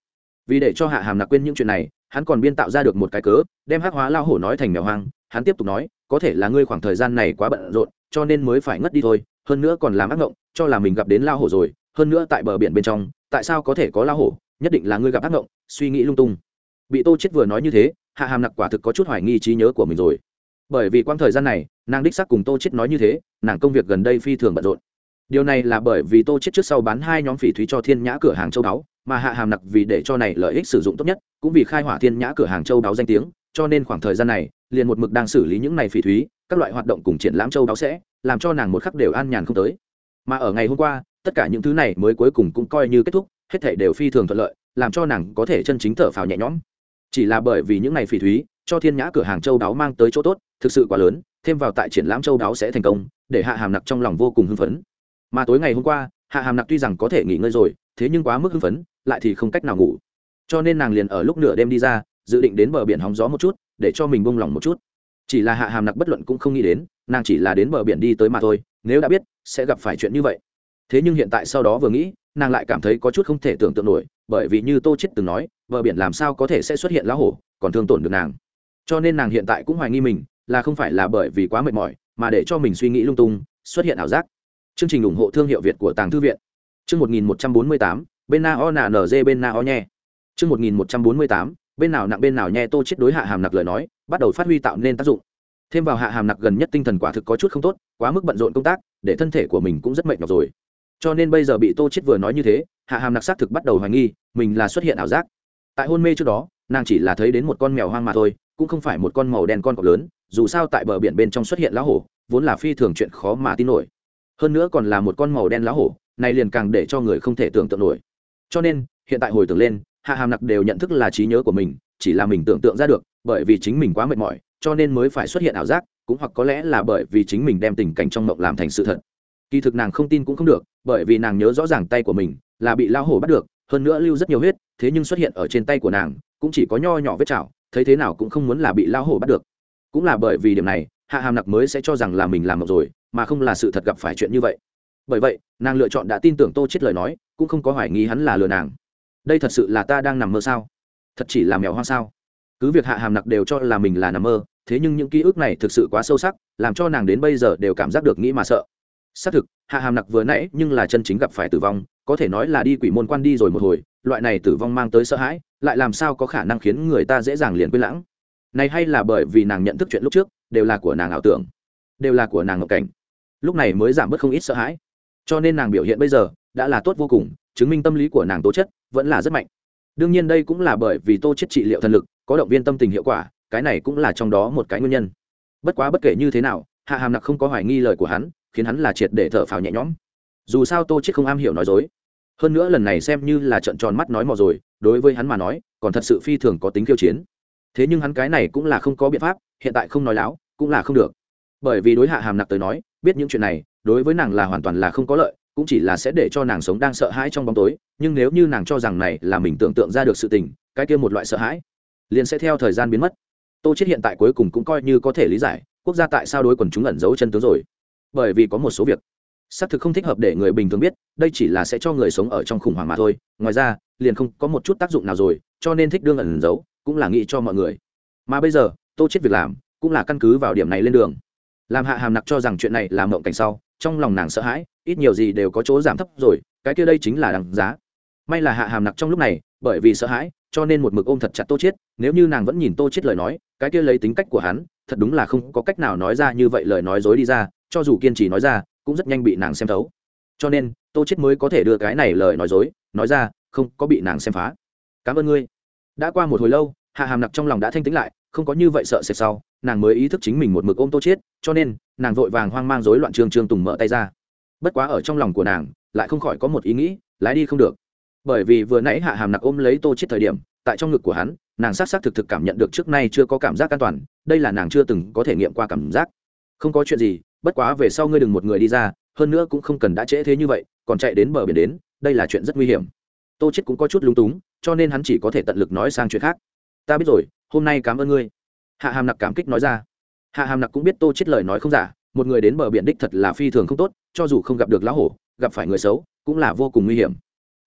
Vì để cho hạ hàm nặc quên những chuyện này, hắn còn biên tạo ra được một cái cớ, đem hắc hóa lao hổ nói thành mèo hoang, hắn tiếp tục nói, có thể là ngươi khoảng thời gian này quá bận rộn, cho nên mới phải ngất đi thôi, hơn nữa còn làm ác ngộng, cho là mình gặp đến lao hổ rồi, hơn nữa tại bờ biển bên trong, tại sao có thể có lao hổ, nhất định là ngươi gặp ác ngộng. Suy nghĩ lung tung. Bị tô chết vừa nói như thế, hạ hàm nặc quả thực có chút hoài nghi trí nhớ của mình rồi bởi vì quãng thời gian này, nàng đích xác cùng tô chết nói như thế, nàng công việc gần đây phi thường bận rộn. Điều này là bởi vì tô chết trước sau bán hai nhóm phỉ thúy cho thiên nhã cửa hàng châu đáo, mà hạ hàm nặc vì để cho này lợi ích sử dụng tốt nhất, cũng vì khai hỏa thiên nhã cửa hàng châu đáo danh tiếng, cho nên khoảng thời gian này, liền một mực đang xử lý những này phỉ thúy, các loại hoạt động cùng triển lãm châu đáo sẽ, làm cho nàng một khắc đều an nhàn không tới. Mà ở ngày hôm qua, tất cả những thứ này mới cuối cùng cũng coi như kết thúc, hết thảy đều phi thường thuận lợi, làm cho nàng có thể chân chính thở phào nhẹ nhõm. Chỉ là bởi vì những này phỉ thúy cho thiên nhã cửa hàng châu đáo mang tới chỗ tốt, thực sự quá lớn, thêm vào tại triển lãm châu đáo sẽ thành công, để hạ hàm nặc trong lòng vô cùng hưng phấn. Mà tối ngày hôm qua, hạ hàm nặc tuy rằng có thể nghỉ ngơi rồi, thế nhưng quá mức hưng phấn, lại thì không cách nào ngủ. Cho nên nàng liền ở lúc nửa đêm đi ra, dự định đến bờ biển hóng gió một chút, để cho mình buông lỏng một chút. Chỉ là hạ hàm nặc bất luận cũng không nghĩ đến, nàng chỉ là đến bờ biển đi tới mà thôi, nếu đã biết, sẽ gặp phải chuyện như vậy. Thế nhưng hiện tại sau đó vừa nghĩ, nàng lại cảm thấy có chút không thể tưởng tượng nổi, bởi vì như tô chết từng nói, bờ biển làm sao có thể sẽ xuất hiện lá hổ, còn thương tổn được nàng cho nên nàng hiện tại cũng hoài nghi mình, là không phải là bởi vì quá mệt mỏi, mà để cho mình suy nghĩ lung tung, xuất hiện ảo giác. Chương trình ủng hộ thương hiệu việt của tàng thư viện. Chương một nghìn một trăm bốn mươi tám, bên na o nà nz bên na o nhe. Chương một nghìn một trăm bốn mươi tám, bên nào nặng, bên nào nhẹ tô chết đối hạ hàm nặc lời nói, bắt đầu phát huy tạo nên tác dụng. Thêm vào hạ hàm nặc gần nhất tinh thần quả thực có chút không tốt, quá mức bận rộn công tác, để thân thể của mình cũng rất mệt nhọc rồi. Cho nên bây giờ bị tô chết vừa nói như thế, hạ hàm nặc xác thực bắt đầu hoài nghi, mình là xuất hiện ảo giác. Tại hôn mê trước đó, nàng chỉ là thấy đến một con mèo hoang mà thôi cũng không phải một con màu đen con cọp lớn, dù sao tại bờ biển bên trong xuất hiện lá hổ, vốn là phi thường chuyện khó mà tin nổi. Hơn nữa còn là một con màu đen lá hổ, này liền càng để cho người không thể tưởng tượng nổi. Cho nên, hiện tại hồi tưởng lên, hạ hàm nặc đều nhận thức là trí nhớ của mình, chỉ là mình tưởng tượng ra được, bởi vì chính mình quá mệt mỏi, cho nên mới phải xuất hiện ảo giác, cũng hoặc có lẽ là bởi vì chính mình đem tình cảnh trong mộng làm thành sự thật. Kỳ thực nàng không tin cũng không được, bởi vì nàng nhớ rõ ràng tay của mình, là bị lao hổ bắt được, hơn nữa lưu rất nhiều huyết, thế nhưng xuất hiện ở trên tay của nàng, cũng chỉ có nho nhỏ vết chảo thấy thế nào cũng không muốn là bị lao hổ bắt được. Cũng là bởi vì điểm này, hạ hàm nặc mới sẽ cho rằng là mình làm mộng rồi, mà không là sự thật gặp phải chuyện như vậy. Bởi vậy, nàng lựa chọn đã tin tưởng tô chết lời nói, cũng không có hoài nghi hắn là lừa nàng. Đây thật sự là ta đang nằm mơ sao? Thật chỉ là mèo hoa sao? Cứ việc hạ hàm nặc đều cho là mình là nằm mơ, thế nhưng những ký ức này thực sự quá sâu sắc, làm cho nàng đến bây giờ đều cảm giác được nghĩ mà sợ. Xác thực, hạ hàm nặc vừa nãy nhưng là chân chính gặp phải tử vong có thể nói là đi quỷ môn quan đi rồi một hồi, loại này tử vong mang tới sợ hãi, lại làm sao có khả năng khiến người ta dễ dàng liền quên lãng. Này hay là bởi vì nàng nhận thức chuyện lúc trước, đều là của nàng ảo tưởng, đều là của nàng ngọc cảnh. Lúc này mới giảm bớt không ít sợ hãi. Cho nên nàng biểu hiện bây giờ, đã là tốt vô cùng, chứng minh tâm lý của nàng tố chất vẫn là rất mạnh. Đương nhiên đây cũng là bởi vì tô chết trị liệu thần lực, có động viên tâm tình hiệu quả, cái này cũng là trong đó một cái nguyên nhân. Bất quá bất kể như thế nào, hạ hàm nặc không có hoài nghi lời của hắn, khiến hắn là triệt để thở phào nhẹ nhõm dù sao tô chết không am hiểu nói dối. Hơn nữa lần này xem như là trận tròn mắt nói mò rồi, đối với hắn mà nói, còn thật sự phi thường có tính khiêu chiến. Thế nhưng hắn cái này cũng là không có biện pháp, hiện tại không nói láo, cũng là không được. Bởi vì đối hạ hàm nặc tới nói, biết những chuyện này, đối với nàng là hoàn toàn là không có lợi, cũng chỉ là sẽ để cho nàng sống đang sợ hãi trong bóng tối, nhưng nếu như nàng cho rằng này là mình tưởng tượng ra được sự tình, cái kia một loại sợ hãi, liền sẽ theo thời gian biến mất. Tô chết hiện tại cuối cùng cũng coi như có thể lý giải, quốc gia tại sao đối quần chúng ẩn giấu chân tướng rồi. Bởi vì có một số việc xác thực không thích hợp để người bình thường biết, đây chỉ là sẽ cho người sống ở trong khủng hoảng mà thôi. Ngoài ra, liền không có một chút tác dụng nào rồi, cho nên thích đương ẩn giấu, cũng là nghĩ cho mọi người. Mà bây giờ, tô chết việc làm, cũng là căn cứ vào điểm này lên đường. Làm hạ hàm nặc cho rằng chuyện này là mộng cảnh sau, trong lòng nàng sợ hãi, ít nhiều gì đều có chỗ giảm thấp rồi, cái kia đây chính là đằng giá. May là hạ hàm nặc trong lúc này, bởi vì sợ hãi, cho nên một mực ôm thật chặt tô chết, nếu như nàng vẫn nhìn tô chết lời nói, cái kia lấy tính cách của hắn, thật đúng là không có cách nào nói ra như vậy lời nói dối đi ra, cho dù kiên trì nói ra cũng rất nhanh bị nàng xem thấu. Cho nên, tô chết mới có thể đưa cái này lời nói dối, nói ra, không có bị nàng xem phá. Cảm ơn ngươi. Đã qua một hồi lâu, hạ hàm nặc trong lòng đã thanh tĩnh lại, không có như vậy sợ sệt sau, nàng mới ý thức chính mình một mực ôm tô chết, cho nên, nàng vội vàng hoang mang rối loạn trương trương tùng mở tay ra. Bất quá ở trong lòng của nàng, lại không khỏi có một ý nghĩ, lái đi không được. Bởi vì vừa nãy hạ hàm nặc ôm lấy tô chết thời điểm, tại trong ngực của hắn, nàng s á c s á c thực thực cảm nhận được trước nay chưa có cảm giác an toàn, đây là nàng chưa từng có thể nghiệm qua cảm giác. Không có chuyện gì bất quá về sau ngươi đừng một người đi ra, hơn nữa cũng không cần đã trễ thế như vậy, còn chạy đến bờ biển đến, đây là chuyện rất nguy hiểm. Tô chết cũng có chút lúng túng, cho nên hắn chỉ có thể tận lực nói sang chuyện khác. Ta biết rồi, hôm nay cảm ơn ngươi. Hạ hàm nặc cảm kích nói ra. Hạ hàm nặc cũng biết tô chết lời nói không giả, một người đến bờ biển đích thật là phi thường không tốt, cho dù không gặp được lão hổ, gặp phải người xấu, cũng là vô cùng nguy hiểm.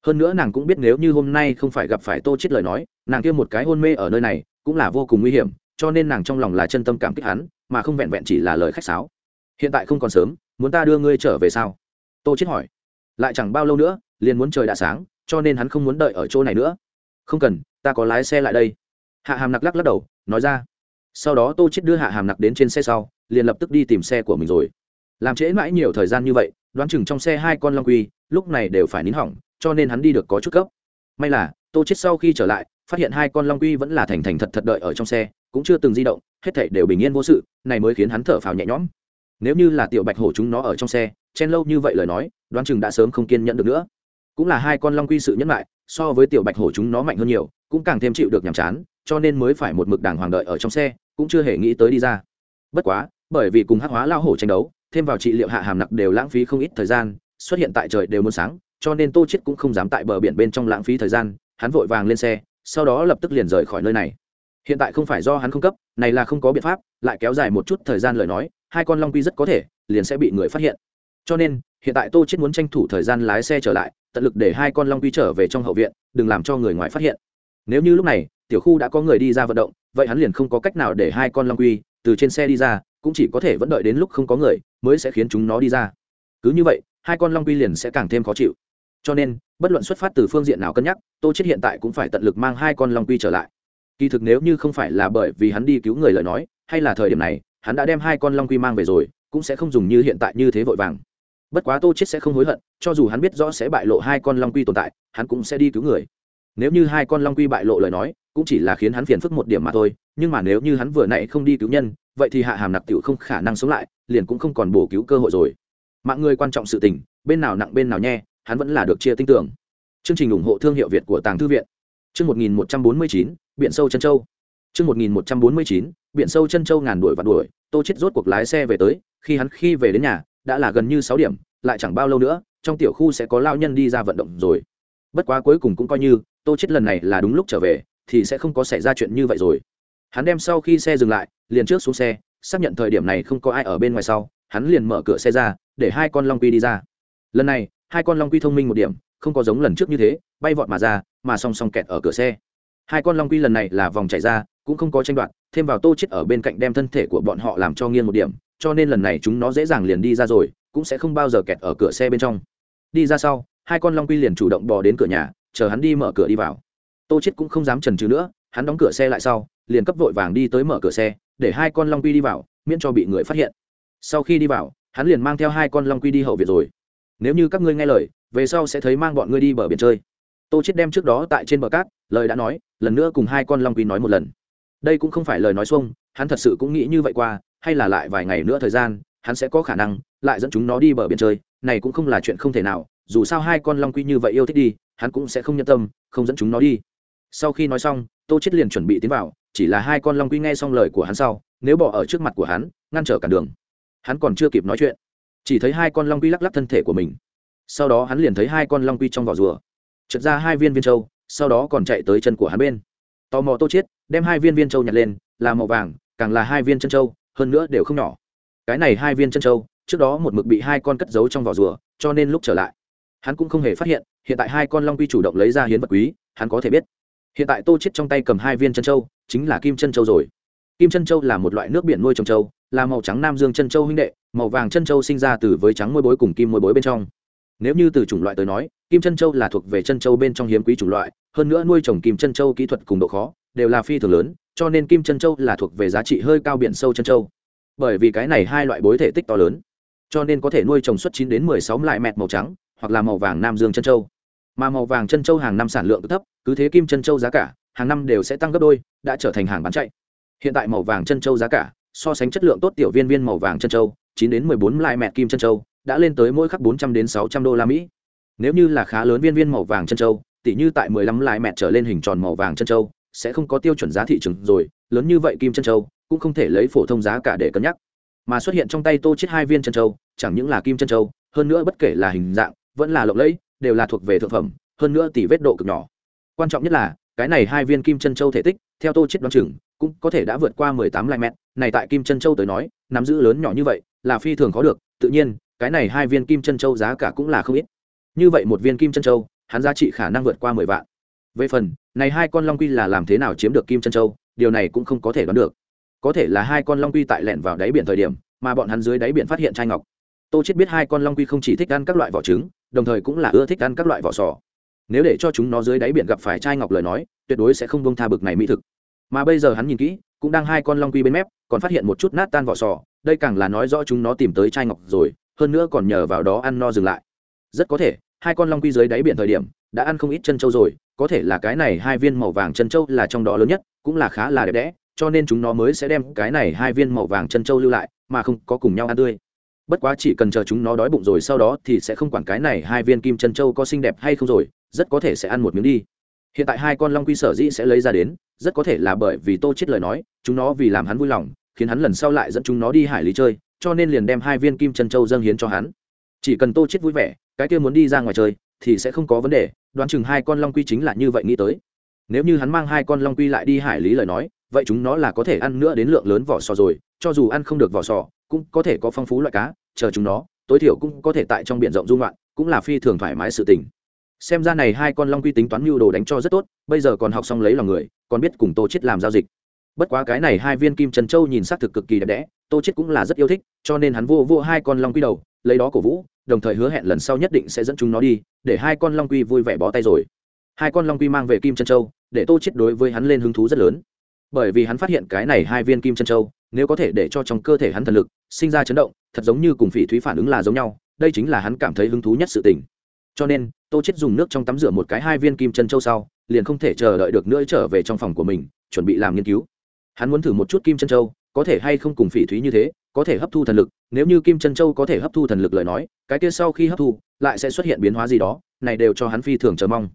Hơn nữa nàng cũng biết nếu như hôm nay không phải gặp phải tô chết lời nói, nàng kia một cái hôn mê ở nơi này, cũng là vô cùng nguy hiểm, cho nên nàng trong lòng là chân tâm cảm kích hắn, mà không vẹn vẹn chỉ là lời khách sáo hiện tại không còn sớm, muốn ta đưa ngươi trở về sao? Tô chết hỏi. Lại chẳng bao lâu nữa, liền muốn trời đã sáng, cho nên hắn không muốn đợi ở chỗ này nữa. Không cần, ta có lái xe lại đây. Hạ hàm nặc lắc lắc đầu, nói ra. Sau đó tô chết đưa hạ hàm nặc đến trên xe sau, liền lập tức đi tìm xe của mình rồi. Làm trễ mãi nhiều thời gian như vậy, đoán chừng trong xe hai con long quy, lúc này đều phải nín hỏng, cho nên hắn đi được có chút cấp may là, tô chết sau khi trở lại, phát hiện hai con long quy vẫn là thành thành thật thật đợi ở trong xe, cũng chưa từng di động, hết thảy đều bình yên vô sự, này mới khiến hắn thở phào nhẹ nhõm nếu như là tiểu bạch hổ chúng nó ở trong xe, chen lâu như vậy lời nói, đoán chừng đã sớm không kiên nhẫn được nữa. Cũng là hai con long quy sự nhẫn lại, so với tiểu bạch hổ chúng nó mạnh hơn nhiều, cũng càng thêm chịu được nhàm chán, cho nên mới phải một mực đàng hoàng đợi ở trong xe, cũng chưa hề nghĩ tới đi ra. Bất quá, bởi vì cùng hắc hóa lao hổ tranh đấu, thêm vào trị liệu hạ hàm nặc đều lãng phí không ít thời gian, xuất hiện tại trời đều muốn sáng, cho nên tô chết cũng không dám tại bờ biển bên trong lãng phí thời gian, hắn vội vàng lên xe, sau đó lập tức liền rời khỏi nơi này. Hiện tại không phải do hắn không cấp, này là không có biện pháp, lại kéo dài một chút thời gian lời nói hai con long quy rất có thể liền sẽ bị người phát hiện. Cho nên, hiện tại tô chết muốn tranh thủ thời gian lái xe trở lại, tận lực để hai con long quy trở về trong hậu viện, đừng làm cho người ngoài phát hiện. Nếu như lúc này, tiểu khu đã có người đi ra vận động, vậy hắn liền không có cách nào để hai con long quy từ trên xe đi ra, cũng chỉ có thể vẫn đợi đến lúc không có người mới sẽ khiến chúng nó đi ra. Cứ như vậy, hai con long quy liền sẽ càng thêm khó chịu. Cho nên, bất luận xuất phát từ phương diện nào cân nhắc, tô chết hiện tại cũng phải tận lực mang hai con long quy trở lại. Kỳ thực nếu như không phải là bởi vì hắn đi cứu người lời nói, hay là thời điểm này hắn đã đem hai con long quy mang về rồi cũng sẽ không dùng như hiện tại như thế vội vàng. Bất quá tô chết sẽ không hối hận cho dù hắn biết rõ sẽ bại lộ hai con long quy tồn tại hắn cũng sẽ đi cứu người. Nếu như hai con long quy bại lộ lời nói cũng chỉ là khiến hắn phiền phức một điểm mà thôi nhưng mà nếu như hắn vừa nãy không đi cứu nhân vậy thì hạ hàm nặc tiểu không khả năng sống lại liền cũng không còn bổ cứu cơ hội rồi. Mạng người quan trọng sự tình bên nào nặng bên nào nhẹ hắn vẫn là được chia tinh tưởng chương trình ủng hộ thương hiệu việt của tàng thư viện. Chương 1149, biển sâu chân châu. Chương 1149, biển sâu chân châu ngàn đuổi và đuổi, tô chết rốt cuộc lái xe về tới, khi hắn khi về đến nhà, đã là gần như sáu điểm, lại chẳng bao lâu nữa, trong tiểu khu sẽ có lao nhân đi ra vận động rồi. Bất quá cuối cùng cũng coi như, tô chết lần này là đúng lúc trở về, thì sẽ không có xảy ra chuyện như vậy rồi. Hắn đem sau khi xe dừng lại, liền trước xuống xe, xác nhận thời điểm này không có ai ở bên ngoài sau, hắn liền mở cửa xe ra, để hai con long quy đi ra. Lần này, hai con long quy thông minh một điểm, không có giống lần trước như thế, bay vọt mà ra, mà song song kẹt ở cửa xe. Hai con long quy lần này là vòng chạy ra cũng không có tranh đoạt, thêm vào tô chết ở bên cạnh đem thân thể của bọn họ làm cho nghiêng một điểm, cho nên lần này chúng nó dễ dàng liền đi ra rồi, cũng sẽ không bao giờ kẹt ở cửa xe bên trong. Đi ra sau, hai con long quy liền chủ động bò đến cửa nhà, chờ hắn đi mở cửa đi vào. Tô chết cũng không dám chần chừ nữa, hắn đóng cửa xe lại sau, liền cấp vội vàng đi tới mở cửa xe, để hai con long quy đi vào, miễn cho bị người phát hiện. Sau khi đi vào, hắn liền mang theo hai con long quy đi hậu viện rồi. Nếu như các ngươi nghe lời, về sau sẽ thấy mang bọn ngươi đi bờ biển chơi. Tô chết đem trước đó tại trên bờ cát, lời đã nói, lần nữa cùng hai con long quy nói một lần đây cũng không phải lời nói xuông, hắn thật sự cũng nghĩ như vậy qua, hay là lại vài ngày nữa thời gian, hắn sẽ có khả năng lại dẫn chúng nó đi bờ biển chơi, này cũng không là chuyện không thể nào, dù sao hai con long quy như vậy yêu thích đi, hắn cũng sẽ không nhân tâm, không dẫn chúng nó đi. Sau khi nói xong, tô chết liền chuẩn bị tiến vào, chỉ là hai con long quy nghe xong lời của hắn sau, nếu bỏ ở trước mặt của hắn, ngăn trở cả đường. Hắn còn chưa kịp nói chuyện, chỉ thấy hai con long quy lắc lắc thân thể của mình. Sau đó hắn liền thấy hai con long quy trong vỏ rùa. Trượt ra hai viên viên trâu sau đó còn chạy tới chân của hắn bên. Tò mò tô chết đem hai viên viên châu nhặt lên là màu vàng càng là hai viên chân châu, hơn nữa đều không nhỏ. Cái này hai viên chân châu, trước đó một mực bị hai con cất giấu trong vỏ rùa cho nên lúc trở lại hắn cũng không hề phát hiện hiện tại hai con long quy chủ động lấy ra hiến vật quý hắn có thể biết. Hiện tại tô chết trong tay cầm hai viên chân châu, chính là kim chân châu rồi. Kim chân châu là một loại nước biển nuôi trồng châu, là màu trắng nam dương chân châu huynh đệ màu vàng chân châu sinh ra từ với trắng môi bối cùng kim môi bối bên trong. Nếu như từ chủng loại tới nói kim chân châu là thuộc về chân châu bên trong hiếm quý chủng loại hơn nữa nuôi trồng kim chân châu kỹ thuật cùng độ khó đều là phi thường lớn cho nên kim chân châu là thuộc về giá trị hơi cao biển sâu chân châu, bởi vì cái này hai loại bối thể tích to lớn cho nên có thể nuôi trồng xuất chín đến mười sáu lại mẹt màu trắng hoặc là màu vàng nam dương chân châu, mà màu vàng chân châu hàng năm sản lượng thấp cứ thế kim chân châu giá cả hàng năm đều sẽ tăng gấp đôi đã trở thành hàng bán chạy. Hiện tại màu vàng chân châu giá cả so sánh chất lượng tốt tiểu viên viên màu vàng chân châu chín đến mười bốn lại mẹt kim chân châu đã lên tới mỗi khắc bốn trăm đến sáu trăm đô la mỹ. Nếu như là khá lớn viên viên màu vàng chân châu, tỉ như tại mười lăm lại mẹt trở lên hình tròn màu vàng chân châu sẽ không có tiêu chuẩn giá thị trường rồi lớn như vậy kim chân châu cũng không thể lấy phổ thông giá cả để cân nhắc. Mà xuất hiện trong tay tô chết hai viên chân châu, chẳng những là kim chân châu, hơn nữa bất kể là hình dạng vẫn là lộng lẫy đều là thuộc về thượng phẩm hơn nữa tỷ vết độ cực nhỏ. Quan trọng nhất là cái này hai viên kim chân châu thể tích theo tô chết đoán chừng cũng có thể đã vượt qua mười tám lại mét. Này tại kim chân châu tới nói nắm giữ lớn nhỏ như vậy là phi thường khó được. Tự nhiên cái này hai viên kim chân châu giá cả cũng là không ít. Như vậy một viên kim chân châu hắn giá trị khả năng vượt qua mười vạn về phần, này hai con long quy là làm thế nào chiếm được kim chân châu, điều này cũng không có thể đoán được. Có thể là hai con long quy tại lẹn vào đáy biển thời điểm, mà bọn hắn dưới đáy biển phát hiện trai ngọc. Tô chết biết hai con long quy không chỉ thích ăn các loại vỏ trứng, đồng thời cũng là ưa thích ăn các loại vỏ sò. Nếu để cho chúng nó dưới đáy biển gặp phải trai ngọc lời nói, tuyệt đối sẽ không bông tha bực này mỹ thực. Mà bây giờ hắn nhìn kỹ, cũng đang hai con long quy bên mép, còn phát hiện một chút nát tan vỏ sò, đây càng là nói rõ chúng nó tìm tới trai ngọc rồi, hơn nữa còn nhờ vào đó ăn no dừng lại. Rất có thể hai con long quy dưới đáy biển thời điểm, đã ăn không ít chân trâu rồi, có thể là cái này hai viên màu vàng chân trâu là trong đó lớn nhất, cũng là khá là đẹp đẽ, cho nên chúng nó mới sẽ đem cái này hai viên màu vàng chân trâu lưu lại, mà không có cùng nhau ăn tươi. Bất quá chỉ cần chờ chúng nó đói bụng rồi sau đó thì sẽ không quản cái này hai viên kim chân trâu có xinh đẹp hay không rồi, rất có thể sẽ ăn một miếng đi. Hiện tại hai con long quy sở dĩ sẽ lấy ra đến, rất có thể là bởi vì tô chết lời nói, chúng nó vì làm hắn vui lòng, khiến hắn lần sau lại dẫn chúng nó đi hải lý chơi, cho nên liền đem hai viên kim chân châu dâng hiến cho hắn. Chỉ cần tô chết vui vẻ cái kia muốn đi ra ngoài chơi thì sẽ không có vấn đề, đoán chừng hai con long quy chính là như vậy nghĩ tới. Nếu như hắn mang hai con long quy lại đi hải lý lời nói, vậy chúng nó là có thể ăn nữa đến lượng lớn vỏ sò rồi, cho dù ăn không được vỏ sò, cũng có thể có phong phú loại cá, chờ chúng nó, tối thiểu cũng có thể tại trong biển rộng dung loạn, cũng là phi thường thoải mái sự tình. Xem ra này hai con long quy tính toán mưu đồ đánh cho rất tốt, bây giờ còn học xong lấy lòng người, còn biết cùng tô chết làm giao dịch. Bất quá cái này hai viên kim trần châu nhìn xác thực cực kỳ đẹp đẽ, tô chết cũng là rất yêu thích, cho nên hắn vô vô hai con long quy đầu, lấy đó cổ vũ đồng thời hứa hẹn lần sau nhất định sẽ dẫn chúng nó đi, để hai con long quy vui vẻ bó tay rồi. Hai con long quy mang về kim chân châu, để tô chết đối với hắn lên hứng thú rất lớn. Bởi vì hắn phát hiện cái này hai viên kim chân châu, nếu có thể để cho trong cơ thể hắn thần lực sinh ra chấn động, thật giống như cùng phỉ thúy phản ứng là giống nhau, đây chính là hắn cảm thấy hứng thú nhất sự tình. Cho nên, tô chết dùng nước trong tắm rửa một cái hai viên kim chân châu sau, liền không thể chờ đợi được nữa trở về trong phòng của mình, chuẩn bị làm nghiên cứu. Hắn muốn thử một chút kim chân châu, có thể hay không cùng phỉ thúy như thế? Có thể hấp thu thần lực, nếu như kim chân châu có thể hấp thu thần lực lời nói, cái kia sau khi hấp thu, lại sẽ xuất hiện biến hóa gì đó, này đều cho hắn phi thường chờ mong.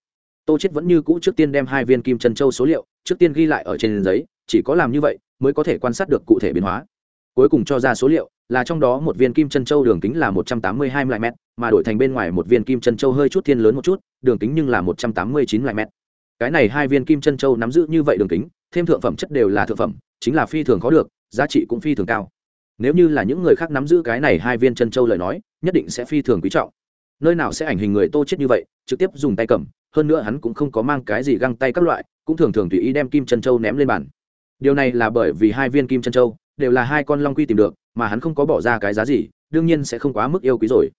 Tô chết vẫn như cũ trước tiên đem hai viên kim chân châu số liệu, trước tiên ghi lại ở trên giấy, chỉ có làm như vậy mới có thể quan sát được cụ thể biến hóa. Cuối cùng cho ra số liệu, là trong đó một viên kim chân châu đường kính là một trăm tám mươi hai mm mà đổi thành bên ngoài một viên kim chân châu hơi chút thiên lớn một chút, đường kính nhưng là một trăm tám mươi chín mm cái này hai viên kim chân châu nắm giữ như vậy đường kính, thêm thượng phẩm chất đều là thượng phẩm, chính là phi thường khó được, giá trị cũng phi thường cao nếu như là những người khác nắm giữ cái này hai viên chân châu lời nói, nhất định sẽ phi thường quý trọng. Nơi nào sẽ ảnh hình người tô chết như vậy, trực tiếp dùng tay cầm, hơn nữa hắn cũng không có mang cái gì găng tay các loại, cũng thường thường tùy ý đem kim chân châu ném lên bàn. Điều này là bởi vì hai viên kim chân châu đều là hai con long quy tìm được, mà hắn không có bỏ ra cái giá gì, đương nhiên sẽ không quá mức yêu quý rồi.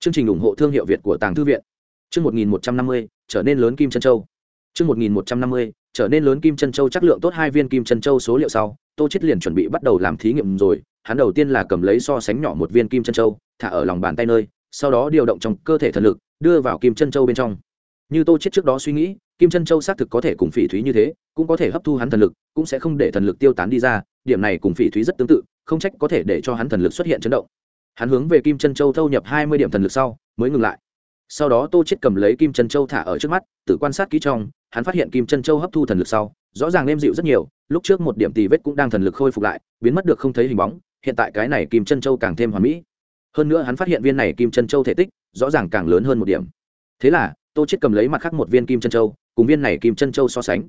Chương trình ủng hộ thương hiệu việt của tàng thư viện. Chương một nghìn một trăm năm mươi, trở nên lớn kim chân châu. Chương một nghìn một trăm năm mươi, trở nên lớn kim chân châu chắc lượng tốt hai viên kim chân châu số liệu sau, tô chết liền chuẩn bị bắt đầu làm thí nghiệm rồi hắn đầu tiên là cầm lấy so sánh nhỏ một viên kim chân châu, thả ở lòng bàn tay nơi, sau đó điều động trong cơ thể thần lực, đưa vào kim chân châu bên trong. Như tô chết trước đó suy nghĩ, kim chân châu xác thực có thể cùng phỉ thúy như thế, cũng có thể hấp thu hắn thần lực, cũng sẽ không để thần lực tiêu tán đi ra, điểm này cùng phỉ thúy rất tương tự, không trách có thể để cho hắn thần lực xuất hiện chấn động. Hắn hướng về kim chân châu thâu nhập hai mươi điểm thần lực sau, mới ngừng lại. Sau đó tô chết cầm lấy kim chân châu thả ở trước mắt, tự quan sát kỹ trong hắn phát hiện kim chân châu hấp thu thần lực sau, rõ ràng êm dịu rất nhiều, lúc trước một điểm tì vết cũng đang thần lực khôi phục lại, biến mất được không thấy hình bóng, hiện tại cái này kim chân châu càng thêm hoàn mỹ. Hơn nữa hắn phát hiện viên này kim chân châu thể tích, rõ ràng càng lớn hơn một điểm. Thế là, tô chết cầm lấy mặt khác một viên kim chân châu, cùng viên này kim chân châu so sánh.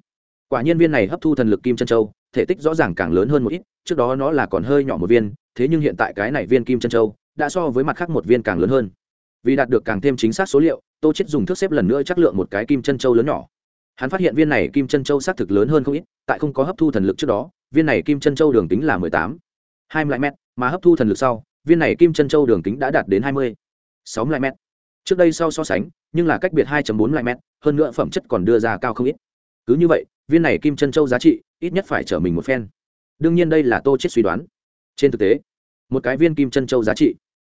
Quả nhiên viên này hấp thu thần lực kim chân châu, thể tích rõ ràng càng lớn hơn một ít, trước đó nó là còn hơi nhỏ một viên, thế nhưng hiện tại cái này viên kim chân châu đã so với mặt khác một viên càng lớn hơn. Vì đạt được càng thêm chính xác số liệu, tô chết dùng thước xếp lần nữa chắc lượng một cái kim chân châu lớn nhỏ hắn phát hiện viên này kim chân châu xác thực lớn hơn không ít, tại không có hấp thu thần lực trước đó, viên này kim chân châu đường kính là mười tám, hai mươi m mà hấp thu thần lực sau, viên này kim chân châu đường kính đã đạt đến hai mươi, sáu mươi m trước đây sau so sánh, nhưng là cách biệt hai bốn m hơn nữa phẩm chất còn đưa ra cao không ít. Cứ như vậy, viên này kim chân châu giá trị ít nhất phải trở mình một phen. Đương nhiên đây là tô chết suy đoán. Trên thực tế, một cái viên kim chân châu giá trị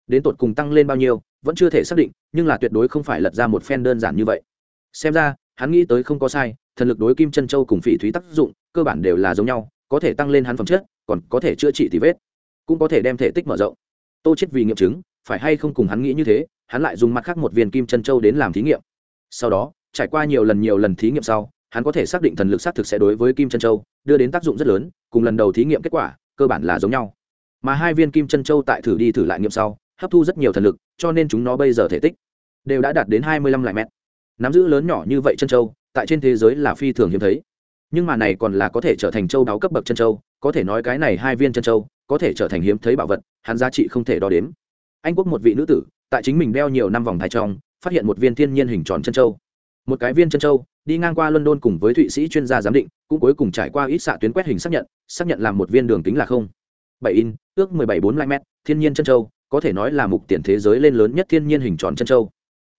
đến tột cùng tăng lên bao nhiêu vẫn chưa thể xác định, nhưng là tuyệt đối không phải lật ra một phen đơn giản như vậy. Xem ra hắn nghĩ tới không có sai, thần lực đối kim chân châu cùng phỉ thúy tác dụng, cơ bản đều là giống nhau, có thể tăng lên hắn phẩm chất, còn có thể chữa trị thì vết, cũng có thể đem thể tích mở rộng. Tô chết vì nghiệm chứng, phải hay không cùng hắn nghĩ như thế, hắn lại dùng mặt khác một viên kim chân châu đến làm thí nghiệm. Sau đó, trải qua nhiều lần nhiều lần thí nghiệm sau, hắn có thể xác định thần lực xác thực sẽ đối với kim chân châu đưa đến tác dụng rất lớn, cùng lần đầu thí nghiệm kết quả, cơ bản là giống nhau. Mà hai viên kim chân châu tại thử đi thử lại nghiệm sau, hấp thu rất nhiều thần lực, cho nên chúng nó bây giờ thể tích đều đã đạt đến hai mươi lăm lại mét nắm giữ lớn nhỏ như vậy chân châu, tại trên thế giới là phi thường hiếm thấy. Nhưng mà này còn là có thể trở thành châu đáo cấp bậc chân châu, có thể nói cái này hai viên chân châu, có thể trở thành hiếm thấy bảo vật, hắn giá trị không thể đo đếm. Anh quốc một vị nữ tử, tại chính mình đeo nhiều năm vòng thai trong, phát hiện một viên thiên nhiên hình tròn chân châu. Một cái viên chân châu, đi ngang qua london cùng với thụy sĩ chuyên gia giám định, cũng cuối cùng trải qua ít xạ tuyến quét hình xác nhận xác nhận làm một viên đường kính là không. Bảy in, ước mười bảy bốn m thiên nhiên chân châu, có thể nói là mục tiền thế giới lên lớn nhất thiên nhiên hình tròn chân châu.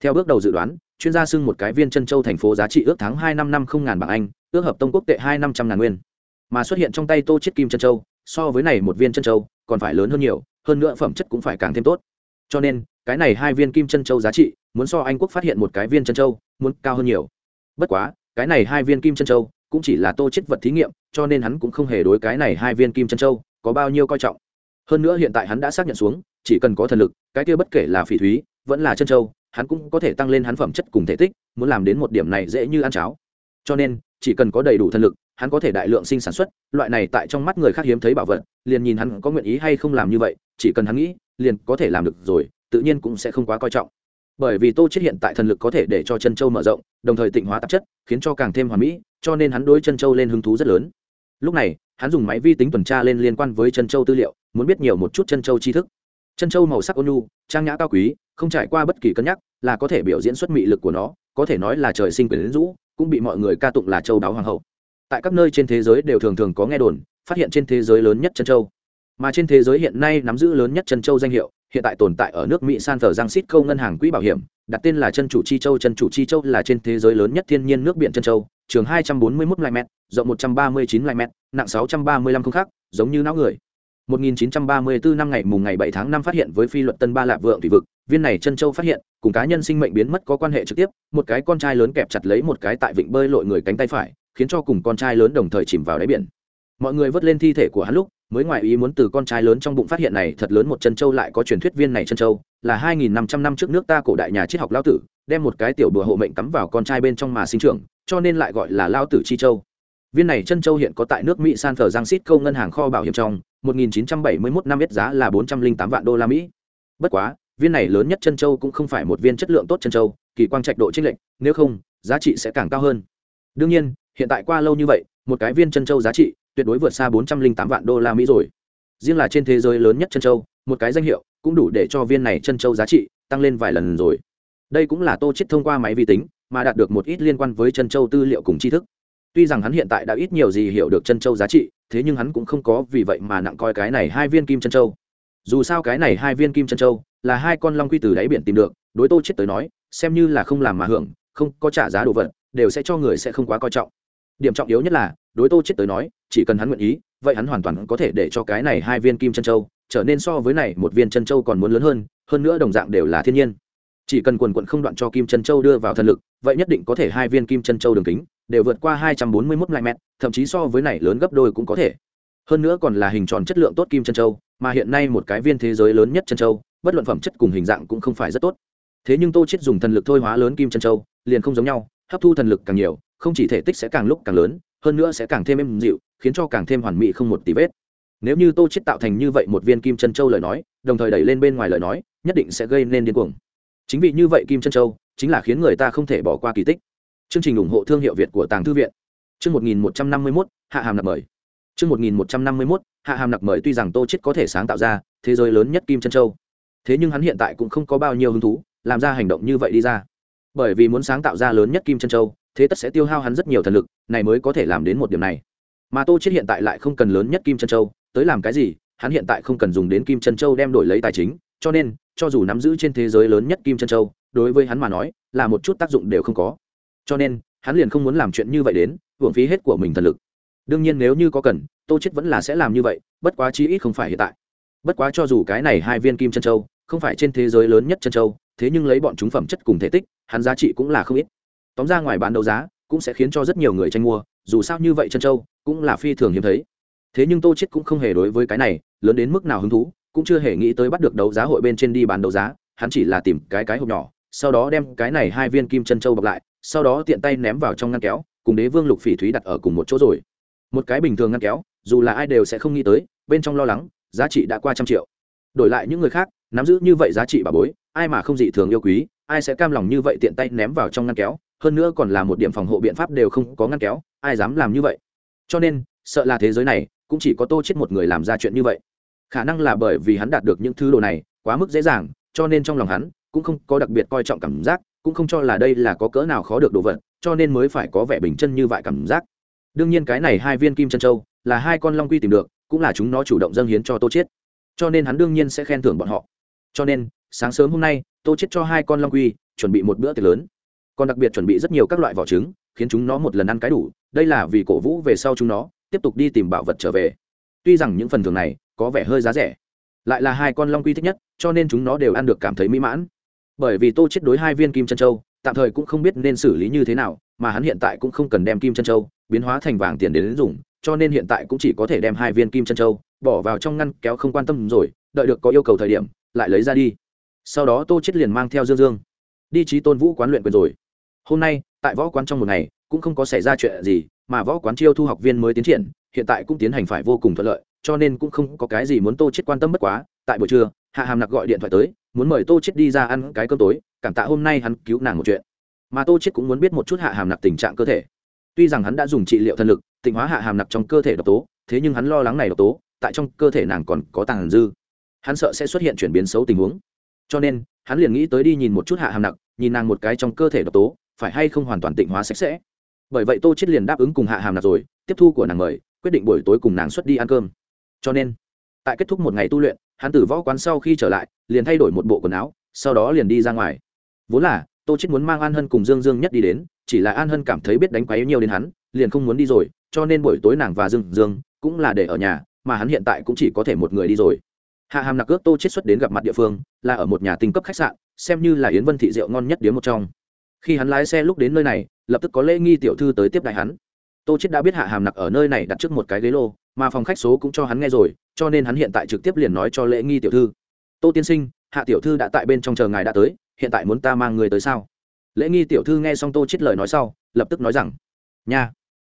Theo bước đầu dự đoán chuyên gia xưng một cái viên chân châu thành phố giá trị ước tháng hai năm năm không ngàn bảng anh, ước hợp tông quốc tệ hai năm trăm ngàn nguyên. Mà xuất hiện trong tay tô chiết kim chân châu, so với này một viên chân châu, còn phải lớn hơn nhiều, hơn nữa phẩm chất cũng phải càng thêm tốt. Cho nên, cái này hai viên kim chân châu giá trị, muốn so anh quốc phát hiện một cái viên chân châu, muốn cao hơn nhiều. Bất quá, cái này hai viên kim chân châu, cũng chỉ là tô chết vật thí nghiệm, cho nên hắn cũng không hề đối cái này hai viên kim chân châu, có bao nhiêu coi trọng. Hơn nữa hiện tại hắn đã xác nhận xuống, chỉ cần có thần lực, cái kia bất kể là phỉ thúy, vẫn là chân châu hắn cũng có thể tăng lên hắn phẩm chất cùng thể tích, muốn làm đến một điểm này dễ như ăn cháo. Cho nên, chỉ cần có đầy đủ thần lực, hắn có thể đại lượng sinh sản xuất, loại này tại trong mắt người khác hiếm thấy bảo vật, liền nhìn hắn có nguyện ý hay không làm như vậy, chỉ cần hắn nghĩ, liền có thể làm được rồi, tự nhiên cũng sẽ không quá coi trọng. Bởi vì tô chết hiện tại thần lực có thể để cho chân châu mở rộng, đồng thời tịnh hóa tạp chất, khiến cho càng thêm hoàn mỹ, cho nên hắn đối chân châu lên hứng thú rất lớn. Lúc này, hắn dùng máy vi tính tuần tra lên liên quan với chân châu tư liệu, muốn biết nhiều một chút chân châu tri thức. Chân châu màu sắc ôn nhu, trang nhã cao quý không trải qua bất kỳ cân nhắc là có thể biểu diễn xuất mị lực của nó có thể nói là trời sinh quyền rũ cũng bị mọi người ca tụng là châu đáo hoàng hậu. Tại các nơi trên thế giới đều thường thường có nghe đồn phát hiện trên thế giới lớn nhất chân châu. Mà trên thế giới hiện nay nắm giữ lớn nhất chân châu danh hiệu hiện tại tồn tại ở nước mỹ san thờ giang xít câu ngân hàng quỹ bảo hiểm đặt tên là chân chủ chi châu chân chủ chi châu là trên thế giới lớn nhất thiên nhiên nước biển chân châu trường 241 mét, rộng 139 mét, nặng 635 không khác giống như não người. 1934 năm ngày mùng ngày 7 tháng 5 phát hiện với phi luật tân ba lạp vượng thủy vực, viên này chân châu phát hiện, cùng cá nhân sinh mệnh biến mất có quan hệ trực tiếp, một cái con trai lớn kẹp chặt lấy một cái tại vịnh bơi lội người cánh tay phải, khiến cho cùng con trai lớn đồng thời chìm vào đáy biển. Mọi người vớt lên thi thể của hắn lúc, mới ngoài ý muốn từ con trai lớn trong bụng phát hiện này thật lớn một chân châu lại có truyền thuyết viên này chân châu, là 2.500 năm trước nước ta cổ đại nhà triết học Lão tử, đem một cái tiểu đùa hộ mệnh cắm vào con trai bên trong mà sinh trưởng, cho nên lại gọi là Lão tử chi châu. Viên này chân châu hiện có tại nước mỹ san Francisco ngân hàng kho bảo hiểm trong 1971 năm biết giá là 408 vạn đô la mỹ. Bất quá, viên này lớn nhất chân châu cũng không phải một viên chất lượng tốt chân châu, kỳ quang trạch độ chênh lệnh nếu không, giá trị sẽ càng cao hơn. Đương nhiên, hiện tại qua lâu như vậy, một cái viên chân châu giá trị tuyệt đối vượt xa 408 vạn đô la mỹ rồi. Riêng là trên thế giới lớn nhất chân châu, một cái danh hiệu cũng đủ để cho viên này chân châu giá trị tăng lên vài lần rồi. Đây cũng là tô chiết thông qua máy vi tính mà đạt được một ít liên quan với chân châu tư liệu cùng tri thức. Tuy rằng hắn hiện tại đã ít nhiều gì hiểu được chân châu giá trị thế nhưng hắn cũng không có vì vậy mà nặng coi cái này hai viên kim chân châu. Dù sao cái này hai viên kim chân châu là hai con long quy từ đáy biển tìm được, đối tô chết tới nói, xem như là không làm mà hưởng, không có trả giá đồ vật, đều sẽ cho người sẽ không quá coi trọng. Điểm trọng yếu nhất là, đối tô chết tới nói, chỉ cần hắn nguyện ý, vậy hắn hoàn toàn có thể để cho cái này hai viên kim chân châu trở nên so với này một viên chân châu còn muốn lớn hơn hơn nữa đồng dạng đều là thiên nhiên. Chỉ cần quần quận không đoạn cho kim chân châu đưa vào thần lực, vậy nhất định có thể hai viên kim chân châu đường kính đều vượt qua hai trăm bốn mươi 241 mét, thậm chí so với này lớn gấp đôi cũng có thể. Hơn nữa còn là hình tròn chất lượng tốt kim chân châu, mà hiện nay một cái viên thế giới lớn nhất chân châu, bất luận phẩm chất cùng hình dạng cũng không phải rất tốt. Thế nhưng tô chiết dùng thần lực thôi hóa lớn kim chân châu, liền không giống nhau, hấp thu thần lực càng nhiều, không chỉ thể tích sẽ càng lúc càng lớn, hơn nữa sẽ càng thêm êm dịu, khiến cho càng thêm hoàn mỹ không một tí vết. Nếu như tô chiết tạo thành như vậy một viên kim chân châu lời nói, đồng thời đẩy lên bên ngoài lời nói, nhất định sẽ gây nên điên cuồng. Chính vì như vậy kim chân châu, chính là khiến người ta không thể bỏ qua kỳ tích chương trình ủng hộ thương hiệu việt của tàng thư viện. Chương 1151, hạ hàm nặc mời. Chương 1151, hạ hàm nặc mời tuy rằng tô chết có thể sáng tạo ra thế giới lớn nhất kim chân châu thế nhưng hắn hiện tại cũng không có bao nhiêu hứng thú làm ra hành động như vậy đi ra. Bởi vì muốn sáng tạo ra lớn nhất kim chân châu thế tất sẽ tiêu hao hắn rất nhiều thần lực này mới có thể làm đến một điểm này. Mà tô chết hiện tại lại không cần lớn nhất kim chân châu tới làm cái gì hắn hiện tại không cần dùng đến kim chân châu đem đổi lấy tài chính cho nên cho dù nắm giữ trên thế giới lớn nhất kim chân châu đối với hắn mà nói là một chút tác dụng đều không có cho nên, hắn liền không muốn làm chuyện như vậy đến, hưởng phí hết của mình thần lực. Đương nhiên nếu như có cần, tô chết vẫn là sẽ làm như vậy, bất quá chi ít không phải hiện tại. Bất quá cho dù cái này hai viên kim chân châu, không phải trên thế giới lớn nhất chân châu, thế nhưng lấy bọn chúng phẩm chất cùng thể tích, hắn giá trị cũng là không ít. Tóm ra ngoài bán đấu giá, cũng sẽ khiến cho rất nhiều người tranh mua, dù sao như vậy chân châu, cũng là phi thường hiếm thấy. Thế nhưng tô chết cũng không hề đối với cái này, lớn đến mức nào hứng thú, cũng chưa hề nghĩ tới bắt được đấu giá hội bên trên đi bán đấu giá, hắn chỉ là tìm cái cái hộp nhỏ sau đó đem cái này hai viên kim chân châu bọc lại, sau đó tiện tay ném vào trong ngăn kéo, cùng đế vương lục phỉ thúy đặt ở cùng một chỗ rồi. Một cái bình thường ngăn kéo, dù là ai đều sẽ không nghĩ tới, bên trong lo lắng, giá trị đã qua trăm triệu. Đổi lại những người khác, nắm giữ như vậy giá trị bà bối, ai mà không dị thường yêu quý, ai sẽ cam lòng như vậy tiện tay ném vào trong ngăn kéo, hơn nữa còn là một điểm phòng hộ biện pháp đều không có ngăn kéo, ai dám làm như vậy? Cho nên, sợ là thế giới này, cũng chỉ có tô chết một người làm ra chuyện như vậy. Khả năng là bởi vì hắn đạt được những thứ đồ này, quá mức dễ dàng, cho nên trong lòng hắn cũng không có đặc biệt coi trọng cảm giác, cũng không cho là đây là có cỡ nào khó được đồ vật, cho nên mới phải có vẻ bình chân như vậy cảm giác. Đương nhiên cái này hai viên kim chân châu là hai con long quy tìm được, cũng là chúng nó chủ động dâng hiến cho tô chết cho nên hắn đương nhiên sẽ khen thưởng bọn họ. Cho nên, sáng sớm hôm nay, tô chết cho hai con long quy chuẩn bị một bữa tiệc lớn. Còn đặc biệt chuẩn bị rất nhiều các loại vỏ trứng, khiến chúng nó một lần ăn cái đủ, đây là vì cổ vũ về sau chúng nó, tiếp tục đi tìm bảo vật trở về. Tuy rằng những phần thưởng này có vẻ hơi giá rẻ, lại là hai con long quy thích nhất, cho nên chúng nó đều ăn được cảm thấy mỹ mãn bởi vì tô chết đối hai viên kim chân châu, tạm thời cũng không biết nên xử lý như thế nào, mà hắn hiện tại cũng không cần đem kim chân châu biến hóa thành vàng tiền đến dùng, cho nên hiện tại cũng chỉ có thể đem hai viên kim chân châu bỏ vào trong ngăn kéo không quan tâm rồi, đợi được có yêu cầu thời điểm, lại lấy ra đi. Sau đó tô chết liền mang theo dương dương đi trí tôn vũ quán luyện quyền rồi. Hôm nay, tại võ quán trong một ngày, cũng không có xảy ra chuyện gì, mà võ quán chiêu thu học viên mới tiến triển, hiện tại cũng tiến hành phải vô cùng thuận lợi, cho nên cũng không có cái gì muốn tô chết quan tâm bất quá. Tại buổi trưa, hạ hàm nặc gọi điện thoại tới muốn mời tô chết đi ra ăn cái cơm tối, cảm tạ hôm nay hắn cứu nàng một chuyện. Mà tô chết cũng muốn biết một chút hạ hàm nặc tình trạng cơ thể. Tuy rằng hắn đã dùng trị liệu thần lực, tịnh hóa hạ hàm nặc trong cơ thể độc tố, thế nhưng hắn lo lắng này độc tố, tại trong cơ thể nàng còn có tàng dư. Hắn sợ sẽ xuất hiện chuyển biến xấu tình huống. Cho nên, hắn liền nghĩ tới đi nhìn một chút hạ hàm nặc, nhìn nàng một cái trong cơ thể độc tố, phải hay không hoàn toàn tịnh hóa sạch sẽ. Bởi vậy tô chết liền đáp ứng cùng hạ hàm nặc rồi, tiếp thu của nàng mời, quyết định buổi tối cùng nàng xuất đi ăn cơm. Cho nên, tại kết thúc một ngày tu luyện hắn từ võ quán sau khi trở lại, liền thay đổi một bộ quần áo, sau đó liền đi ra ngoài. Vốn là, tô chết muốn mang an hân cùng dương dương nhất đi đến, chỉ là an hân cảm thấy biết đánh quấy nhiều đến hắn, liền không muốn đi rồi, cho nên buổi tối nàng và dương dương cũng là để ở nhà, mà hắn hiện tại cũng chỉ có thể một người đi rồi. Hạ hàm nặc ước tô chết xuất đến gặp mặt địa phương, là ở một nhà tinh cấp khách sạn, xem như là yến vân thị rượu ngon nhất điếm một trong. Khi hắn lái xe lúc đến nơi này, lập tức có lễ nghi tiểu thư tới tiếp đại hắn tô chết đã biết hạ hàm nặc ở nơi này đặt trước một cái ghế lô, mà phòng khách số cũng cho hắn nghe rồi, cho nên hắn hiện tại trực tiếp liền nói cho lễ nghi tiểu thư. Tô tiên sinh, hạ tiểu thư đã tại bên trong chờ ngài đã tới, hiện tại muốn ta mang người tới sao? Lễ nghi tiểu thư nghe xong tô chết lời nói sau, lập tức nói rằng, nha,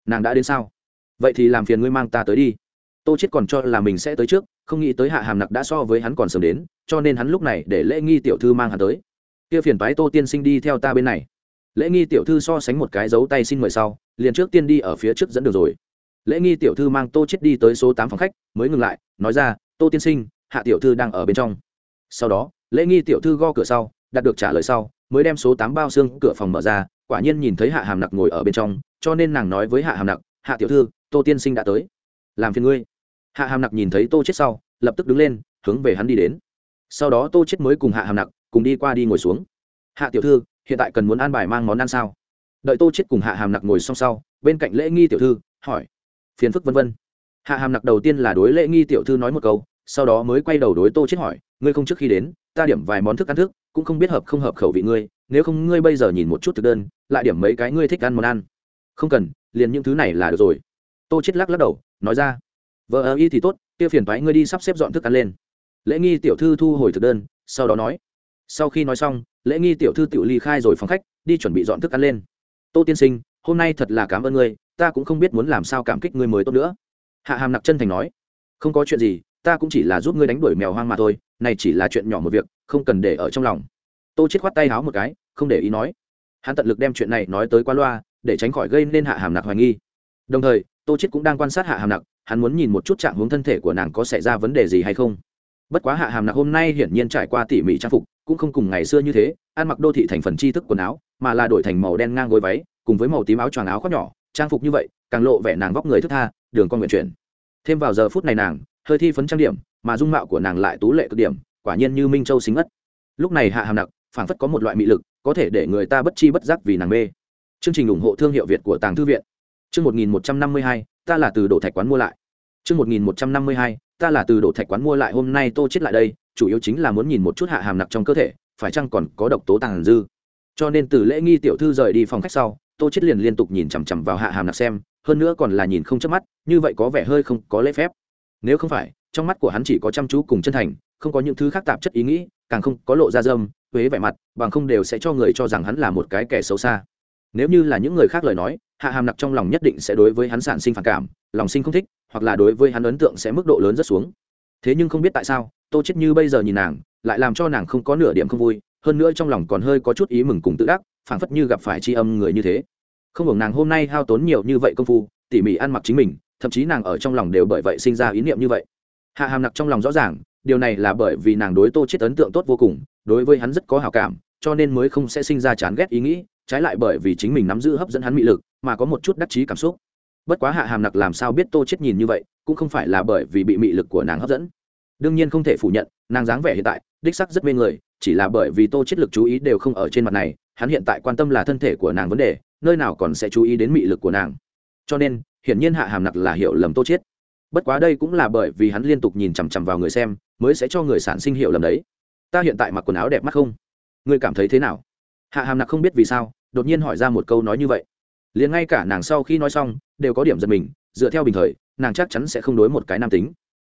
nàng đã đến sao? Vậy thì làm phiền ngươi mang ta tới đi. Tô chết còn cho là mình sẽ tới trước, không nghĩ tới hạ hàm nặc đã so với hắn còn sớm đến, cho nên hắn lúc này để lễ nghi tiểu thư mang hắn tới. Kia phiền toái tô tiên sinh đi theo ta bên này. Lễ nghi tiểu thư so sánh một cái dấu tay xin mời sau liền trước tiên đi ở phía trước dẫn đường rồi. Lễ nghi tiểu thư mang tô chết đi tới số tám phòng khách, mới ngừng lại, nói ra, tô tiên sinh, hạ tiểu thư đang ở bên trong. Sau đó, lễ nghi tiểu thư go cửa sau, đạt được trả lời sau, mới đem số tám bao xương cửa phòng mở ra, quả nhiên nhìn thấy hạ hàm nặc ngồi ở bên trong, cho nên nàng nói với hạ hàm nặc, hạ tiểu thư, tô tiên sinh đã tới. Làm phiền ngươi. Hạ hàm nặc nhìn thấy tô chết sau, lập tức đứng lên, hướng về hắn đi đến. Sau đó tô chết mới cùng hạ hàm nặc cùng đi qua đi ngồi xuống. Hạ tiểu thư, hiện tại cần muốn ăn bài mang món ăn sao? Đợi tô chết cùng hạ hàm nặc ngồi song sau, bên cạnh lễ nghi tiểu thư, hỏi, phiền phức vân vân. Hạ hàm nặc đầu tiên là đối lễ nghi tiểu thư nói một câu, sau đó mới quay đầu đối tô chết hỏi, ngươi không trước khi đến, ta điểm vài món thức ăn thức, cũng không biết hợp không hợp khẩu vị ngươi, nếu không ngươi bây giờ nhìn một chút thực đơn, lại điểm mấy cái ngươi thích ăn món ăn. Không cần, liền những thứ này là được rồi. Tô chết lắc lắc đầu, nói ra, vợ ơ y thì tốt, kia phiền thoái ngươi đi sắp xếp dọn thức ăn lên. Lễ nghi tiểu thư thu hồi thực đơn, sau đó nói, sau khi nói xong, lễ nghi tiểu thư tự ly khai rồi phòng khách, đi chuẩn bị dọn thức ăn lên tô tiên sinh, hôm nay thật là cảm ơn ngươi, ta cũng không biết muốn làm sao cảm kích ngươi mới tốt nữa. Hạ hàm nặc chân thành nói, không có chuyện gì, ta cũng chỉ là giúp ngươi đánh đuổi mèo hoang mà thôi, này chỉ là chuyện nhỏ một việc, không cần để ở trong lòng. Tô chết khoát tay háo một cái, không để ý nói. Hắn tận lực đem chuyện này nói tới qua loa, để tránh khỏi gây nên hạ hàm nặc hoài nghi. Đồng thời, tô chết cũng đang quan sát hạ hàm nặc, hắn muốn nhìn một chút trạng hướng thân thể của nàng có xảy ra vấn đề gì hay không. Bất quá hạ hàm nặc hôm nay hiển nhiên trải qua tỉ mỉ trang phục cũng không cùng ngày xưa như thế, ăn mặc đô thị thành phần tri thức quần áo, mà là đổi thành màu đen ngang gối váy, cùng với màu tím áo choàng áo khoác nhỏ, trang phục như vậy, càng lộ vẻ nàng vóc người thức tha, đường con nguyện chuyển. Thêm vào giờ phút này nàng, hơi thi phấn trang điểm, mà dung mạo của nàng lại tú lệ cực điểm, quả nhiên như minh châu xính ất lúc này hạ hàm nặc, phảng phất có một loại mị lực, có thể để người ta bất chi bất giác vì nàng mê. Chương trình ủng hộ thương hiệu việt của tàng thư viện. Chương một nghìn một trăm năm mươi hai, ta là từ đổ thạch quán mua lại chương một nghìn một trăm năm mươi hai, ta là từ đổ thạch quán mua lại hôm nay tô chết lại đây, chủ yếu chính là muốn nhìn một chút hạ hàm nặc trong cơ thể, phải chăng còn có độc tố tàng dư. Cho nên từ lễ nghi tiểu thư rời đi phòng khách sau, tô chết liền liên tục nhìn chằm chằm vào hạ hàm nặc xem, hơn nữa còn là nhìn không chớp mắt, như vậy có vẻ hơi không có lễ phép. Nếu không phải, trong mắt của hắn chỉ có chăm chú cùng chân thành, không có những thứ khác tạp chất ý nghĩ, càng không có lộ ra dâm, huế vẻ mặt, bằng không đều sẽ cho người cho rằng hắn là một cái kẻ xấu xa. Nếu như là những người khác lời nói, hạ hàm nặc trong lòng nhất định sẽ đối với hắn sản sinh phản cảm, lòng sinh không thích hoặc là đối với hắn ấn tượng sẽ mức độ lớn rất xuống. Thế nhưng không biết tại sao, tô chết như bây giờ nhìn nàng, lại làm cho nàng không có nửa điểm không vui, hơn nữa trong lòng còn hơi có chút ý mừng cùng tự đắc, phảng phất như gặp phải tri âm người như thế. Không hưởng nàng hôm nay hao tốn nhiều như vậy công phu, tỉ mỉ ăn mặc chính mình, thậm chí nàng ở trong lòng đều bởi vậy sinh ra ý niệm như vậy. Hạ hàm nặc trong lòng rõ ràng, điều này là bởi vì nàng đối tô chết ấn tượng tốt vô cùng, đối với hắn rất có hảo cảm, cho nên mới không sẽ sinh ra chán ghét ý nghĩ, trái lại bởi vì chính mình nắm giữ hấp dẫn hắn mị lực, mà có một chút đắc chí cảm xúc bất quá hạ hàm nặc làm sao biết tô chết nhìn như vậy, cũng không phải là bởi vì bị mị lực của nàng hấp dẫn. Đương nhiên không thể phủ nhận, nàng dáng vẻ hiện tại, đích sắc rất mê người, chỉ là bởi vì tô chết lực chú ý đều không ở trên mặt này, hắn hiện tại quan tâm là thân thể của nàng vấn đề, nơi nào còn sẽ chú ý đến mị lực của nàng. Cho nên, hiển nhiên hạ hàm nặc là hiểu lầm tô chết bất quá đây cũng là bởi vì hắn liên tục nhìn chằm chằm vào người xem, mới sẽ cho người sản sinh hiểu lầm đấy. Ta hiện tại mặc quần áo đẹp mắt không? Ngươi cảm thấy thế nào? Hạ hàm nặc không biết vì sao, đột nhiên hỏi ra một câu nói như vậy liền ngay cả nàng sau khi nói xong, đều có điểm giật mình, dựa theo bình thời, nàng chắc chắn sẽ không đối một cái nam tính.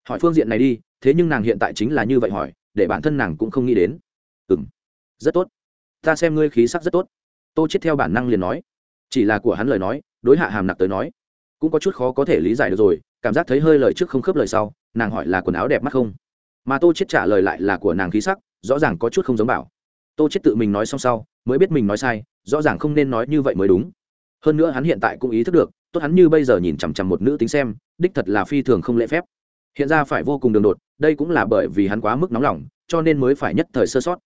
Hỏi phương diện này đi, thế nhưng nàng hiện tại chính là như vậy hỏi, để bản thân nàng cũng không nghĩ đến. Ừ m rất tốt. Ta xem ngươi khí sắc rất tốt. Tô chết theo bản năng liền nói. Chỉ là của hắn lời nói, đối hạ hàm nặc tới nói, cũng có chút khó có thể lý giải được rồi, cảm giác thấy hơi lời trước không khớp lời sau, nàng hỏi là quần áo đẹp mắt không? Mà tô chết trả lời lại là của nàng khí sắc, rõ ràng có chút không giống bảo. Tô chết tự mình nói xong sau, mới biết mình nói sai, rõ ràng không nên nói như vậy mới đúng hơn nữa hắn hiện tại cũng ý thức được, tốt hắn như bây giờ nhìn chằm chằm một nữ tính xem, đích thật là phi thường không lễ phép. Hiện ra phải vô cùng đường đột, đây cũng là bởi vì hắn quá mức nóng lòng, cho nên mới phải nhất thời sơ sót.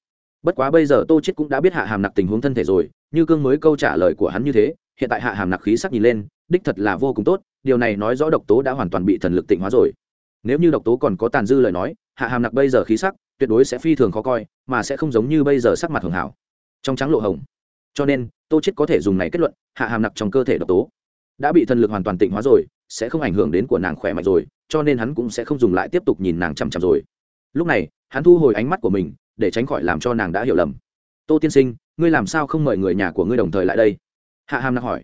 Bất quá bây giờ tô chết cũng đã biết hạ hàm nặc tình huống thân thể rồi, như cương mới câu trả lời của hắn như thế, hiện tại hạ hàm nặc khí sắc nhìn lên, đích thật là vô cùng tốt, điều này nói rõ độc tố đã hoàn toàn bị thần lực tịnh hóa rồi. Nếu như độc tố còn có tàn dư lời nói, hạ hàm nặc bây giờ khí sắc tuyệt đối sẽ phi thường khó coi, mà sẽ không giống như bây giờ sắc mặt hường hảo. Trong trắng lộ hồng cho nên, tô chết có thể dùng này kết luận, hạ hàm nặc trong cơ thể độc tố. Đã bị thần lực hoàn toàn tịnh hóa rồi, sẽ không ảnh hưởng đến của nàng khỏe mạnh rồi, cho nên hắn cũng sẽ không dùng lại tiếp tục nhìn nàng chằm chằm rồi. Lúc này, hắn thu hồi ánh mắt của mình, để tránh khỏi làm cho nàng đã hiểu lầm. Tô tiên sinh, ngươi làm sao không mời người nhà của ngươi đồng thời lại đây? Hạ hàm nặc hỏi.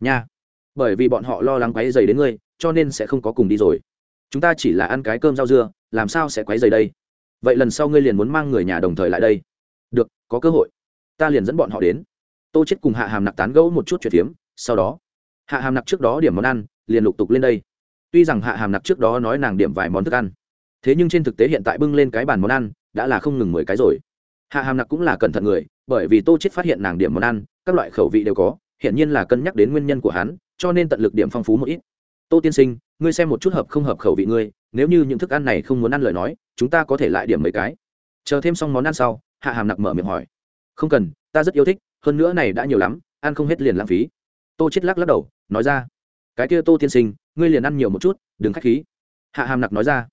Nha, bởi vì bọn họ lo lắng quấy dày đến ngươi, cho nên sẽ không có cùng đi rồi. Chúng ta chỉ là ăn cái cơm rau dưa, làm sao sẽ quấy dày đây? Vậy lần sau ngươi liền muốn mang người nhà đồng thời lại đây. Được, có cơ hội. Ta liền dẫn bọn họ đến tô chết cùng hạ hàm nặc tán gẫu một chút chuyện phiếm sau đó, hạ hàm nặc trước đó điểm món ăn, liền lục tục lên đây. Tuy rằng hạ hàm nặc trước đó nói nàng điểm vài món thức ăn, thế nhưng trên thực tế hiện tại bưng lên cái bàn món ăn, đã là không ngừng mười cái rồi. Hạ hàm nặc cũng là cẩn thận người, bởi vì tô chết phát hiện nàng điểm món ăn, các loại khẩu vị đều có hiện nhiên là cân nhắc đến nguyên nhân của hắn, cho nên tận lực điểm phong phú một ít. Tô tiên sinh, ngươi xem một chút hợp không hợp khẩu vị ngươi, nếu như những thức ăn này không muốn ăn lời nói, chúng ta có thể lại điểm mấy cái. Chờ thêm xong món ăn sau, hạ hàm nặc mở miệng hỏi. Không cần, ta rất yêu thích hơn nữa này đã nhiều lắm, ăn không hết liền lãng phí. Tô chết lắc lắc đầu, nói ra, cái kia tô tiên sinh, ngươi liền ăn nhiều một chút, đừng khách khí. Hạ hàm nặc nói ra.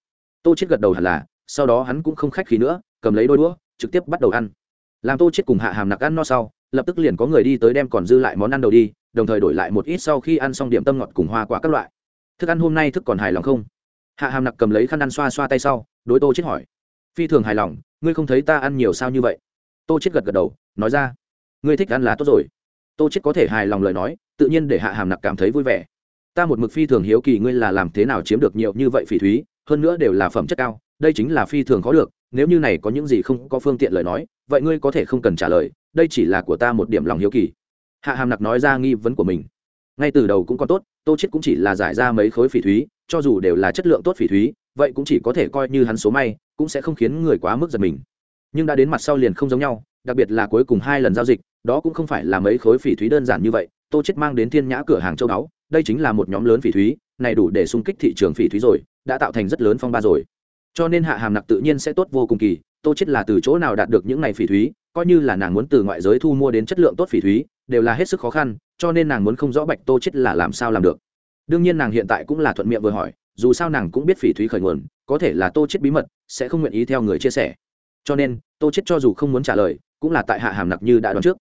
Tô chết gật đầu hẳn là, sau đó hắn cũng không khách khí nữa, cầm lấy đôi đũa, trực tiếp bắt đầu ăn. Làm tô chết cùng hạ hàm nặc ăn no sau, lập tức liền có người đi tới đem còn dư lại món ăn đầu đi, đồng thời đổi lại một ít sau khi ăn xong điểm tâm ngọt cùng hoa quả các loại. Thức ăn hôm nay thức còn hài lòng không? Hạ hàm nặc cầm lấy khăn ăn xoa xoa tay sau, đối tô chết hỏi. Phi thường hài lòng, ngươi không thấy ta ăn nhiều sao như vậy? Tô chết gật gật đầu, nói ra ngươi thích ăn là tốt rồi. Tô chết có thể hài lòng lời nói, tự nhiên để hạ hàm nặc cảm thấy vui vẻ. Ta một mực phi thường hiếu kỳ ngươi là làm thế nào chiếm được nhiều như vậy phỉ thúy, hơn nữa đều là phẩm chất cao, đây chính là phi thường khó được, nếu như này có những gì không có phương tiện lời nói, vậy ngươi có thể không cần trả lời, đây chỉ là của ta một điểm lòng hiếu kỳ. Hạ hàm nặc nói ra nghi vấn của mình. Ngay từ đầu cũng còn tốt, tô chết cũng chỉ là giải ra mấy khối phỉ thúy, cho dù đều là chất lượng tốt phỉ thúy, vậy cũng chỉ có thể coi như hắn số may, cũng sẽ không khiến người quá mức giật mình. Nhưng đã đến mặt sau liền không giống nhau, đặc biệt là cuối cùng hai lần giao dịch đó cũng không phải là mấy khối phỉ thúy đơn giản như vậy, tô chết mang đến thiên nhã cửa hàng châu đáo đây chính là một nhóm lớn phỉ thúy, này đủ để xung kích thị trường phỉ thúy rồi, đã tạo thành rất lớn phong ba rồi. Cho nên hạ hàm nặc tự nhiên sẽ tốt vô cùng kỳ, tô chết là từ chỗ nào đạt được những này phỉ thúy, coi như là nàng muốn từ ngoại giới thu mua đến chất lượng tốt phỉ thúy, đều là hết sức khó khăn, cho nên nàng muốn không rõ bạch tô chết là làm sao làm được. Đương nhiên nàng hiện tại cũng là thuận miệng vừa hỏi, dù sao nàng cũng biết phỉ thúy khởi nguồn, có thể là tô chết bí mật, sẽ không nguyện ý theo người chia sẻ. Cho nên, tô chết cho dù không muốn trả lời, cũng là tại hạ hàm nặc như đã đoán trước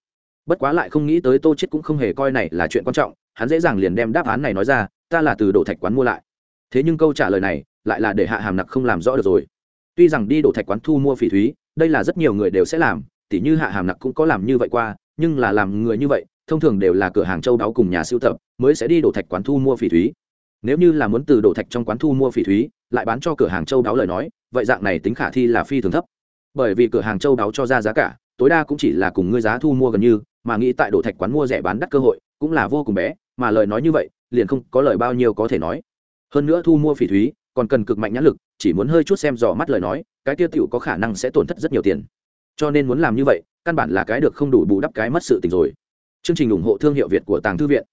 bất quá lại không nghĩ tới tô chết cũng không hề coi này là chuyện quan trọng, hắn dễ dàng liền đem đáp án này nói ra, ta là từ đổ thạch quán mua lại. Thế nhưng câu trả lời này lại là để hạ hàm nặc không làm rõ được rồi. Tuy rằng đi đổ thạch quán thu mua phỉ thúy, đây là rất nhiều người đều sẽ làm, tỉ như hạ hàm nặc cũng có làm như vậy qua, nhưng là làm người như vậy, thông thường đều là cửa hàng châu đáo cùng nhà siêu tập mới sẽ đi đổ thạch quán thu mua phỉ thúy. Nếu như là muốn từ đổ thạch trong quán thu mua phỉ thúy, lại bán cho cửa hàng châu đáo lời nói, vậy dạng này tính khả thi là phi thường thấp. Bởi vì cửa hàng châu đáo cho ra giá cả, tối đa cũng chỉ là cùng ngươi giá thu mua gần như mà nghĩ tại đổ thạch quán mua rẻ bán đắt cơ hội, cũng là vô cùng bé, mà lời nói như vậy, liền không có lời bao nhiêu có thể nói. Hơn nữa thu mua phỉ thúy, còn cần cực mạnh nhãn lực, chỉ muốn hơi chút xem dò mắt lời nói, cái tiêu tiểu có khả năng sẽ tổn thất rất nhiều tiền. Cho nên muốn làm như vậy, căn bản là cái được không đủ bù đắp cái mất sự tình rồi. Chương trình ủng hộ thương hiệu việt của tàng thư viện.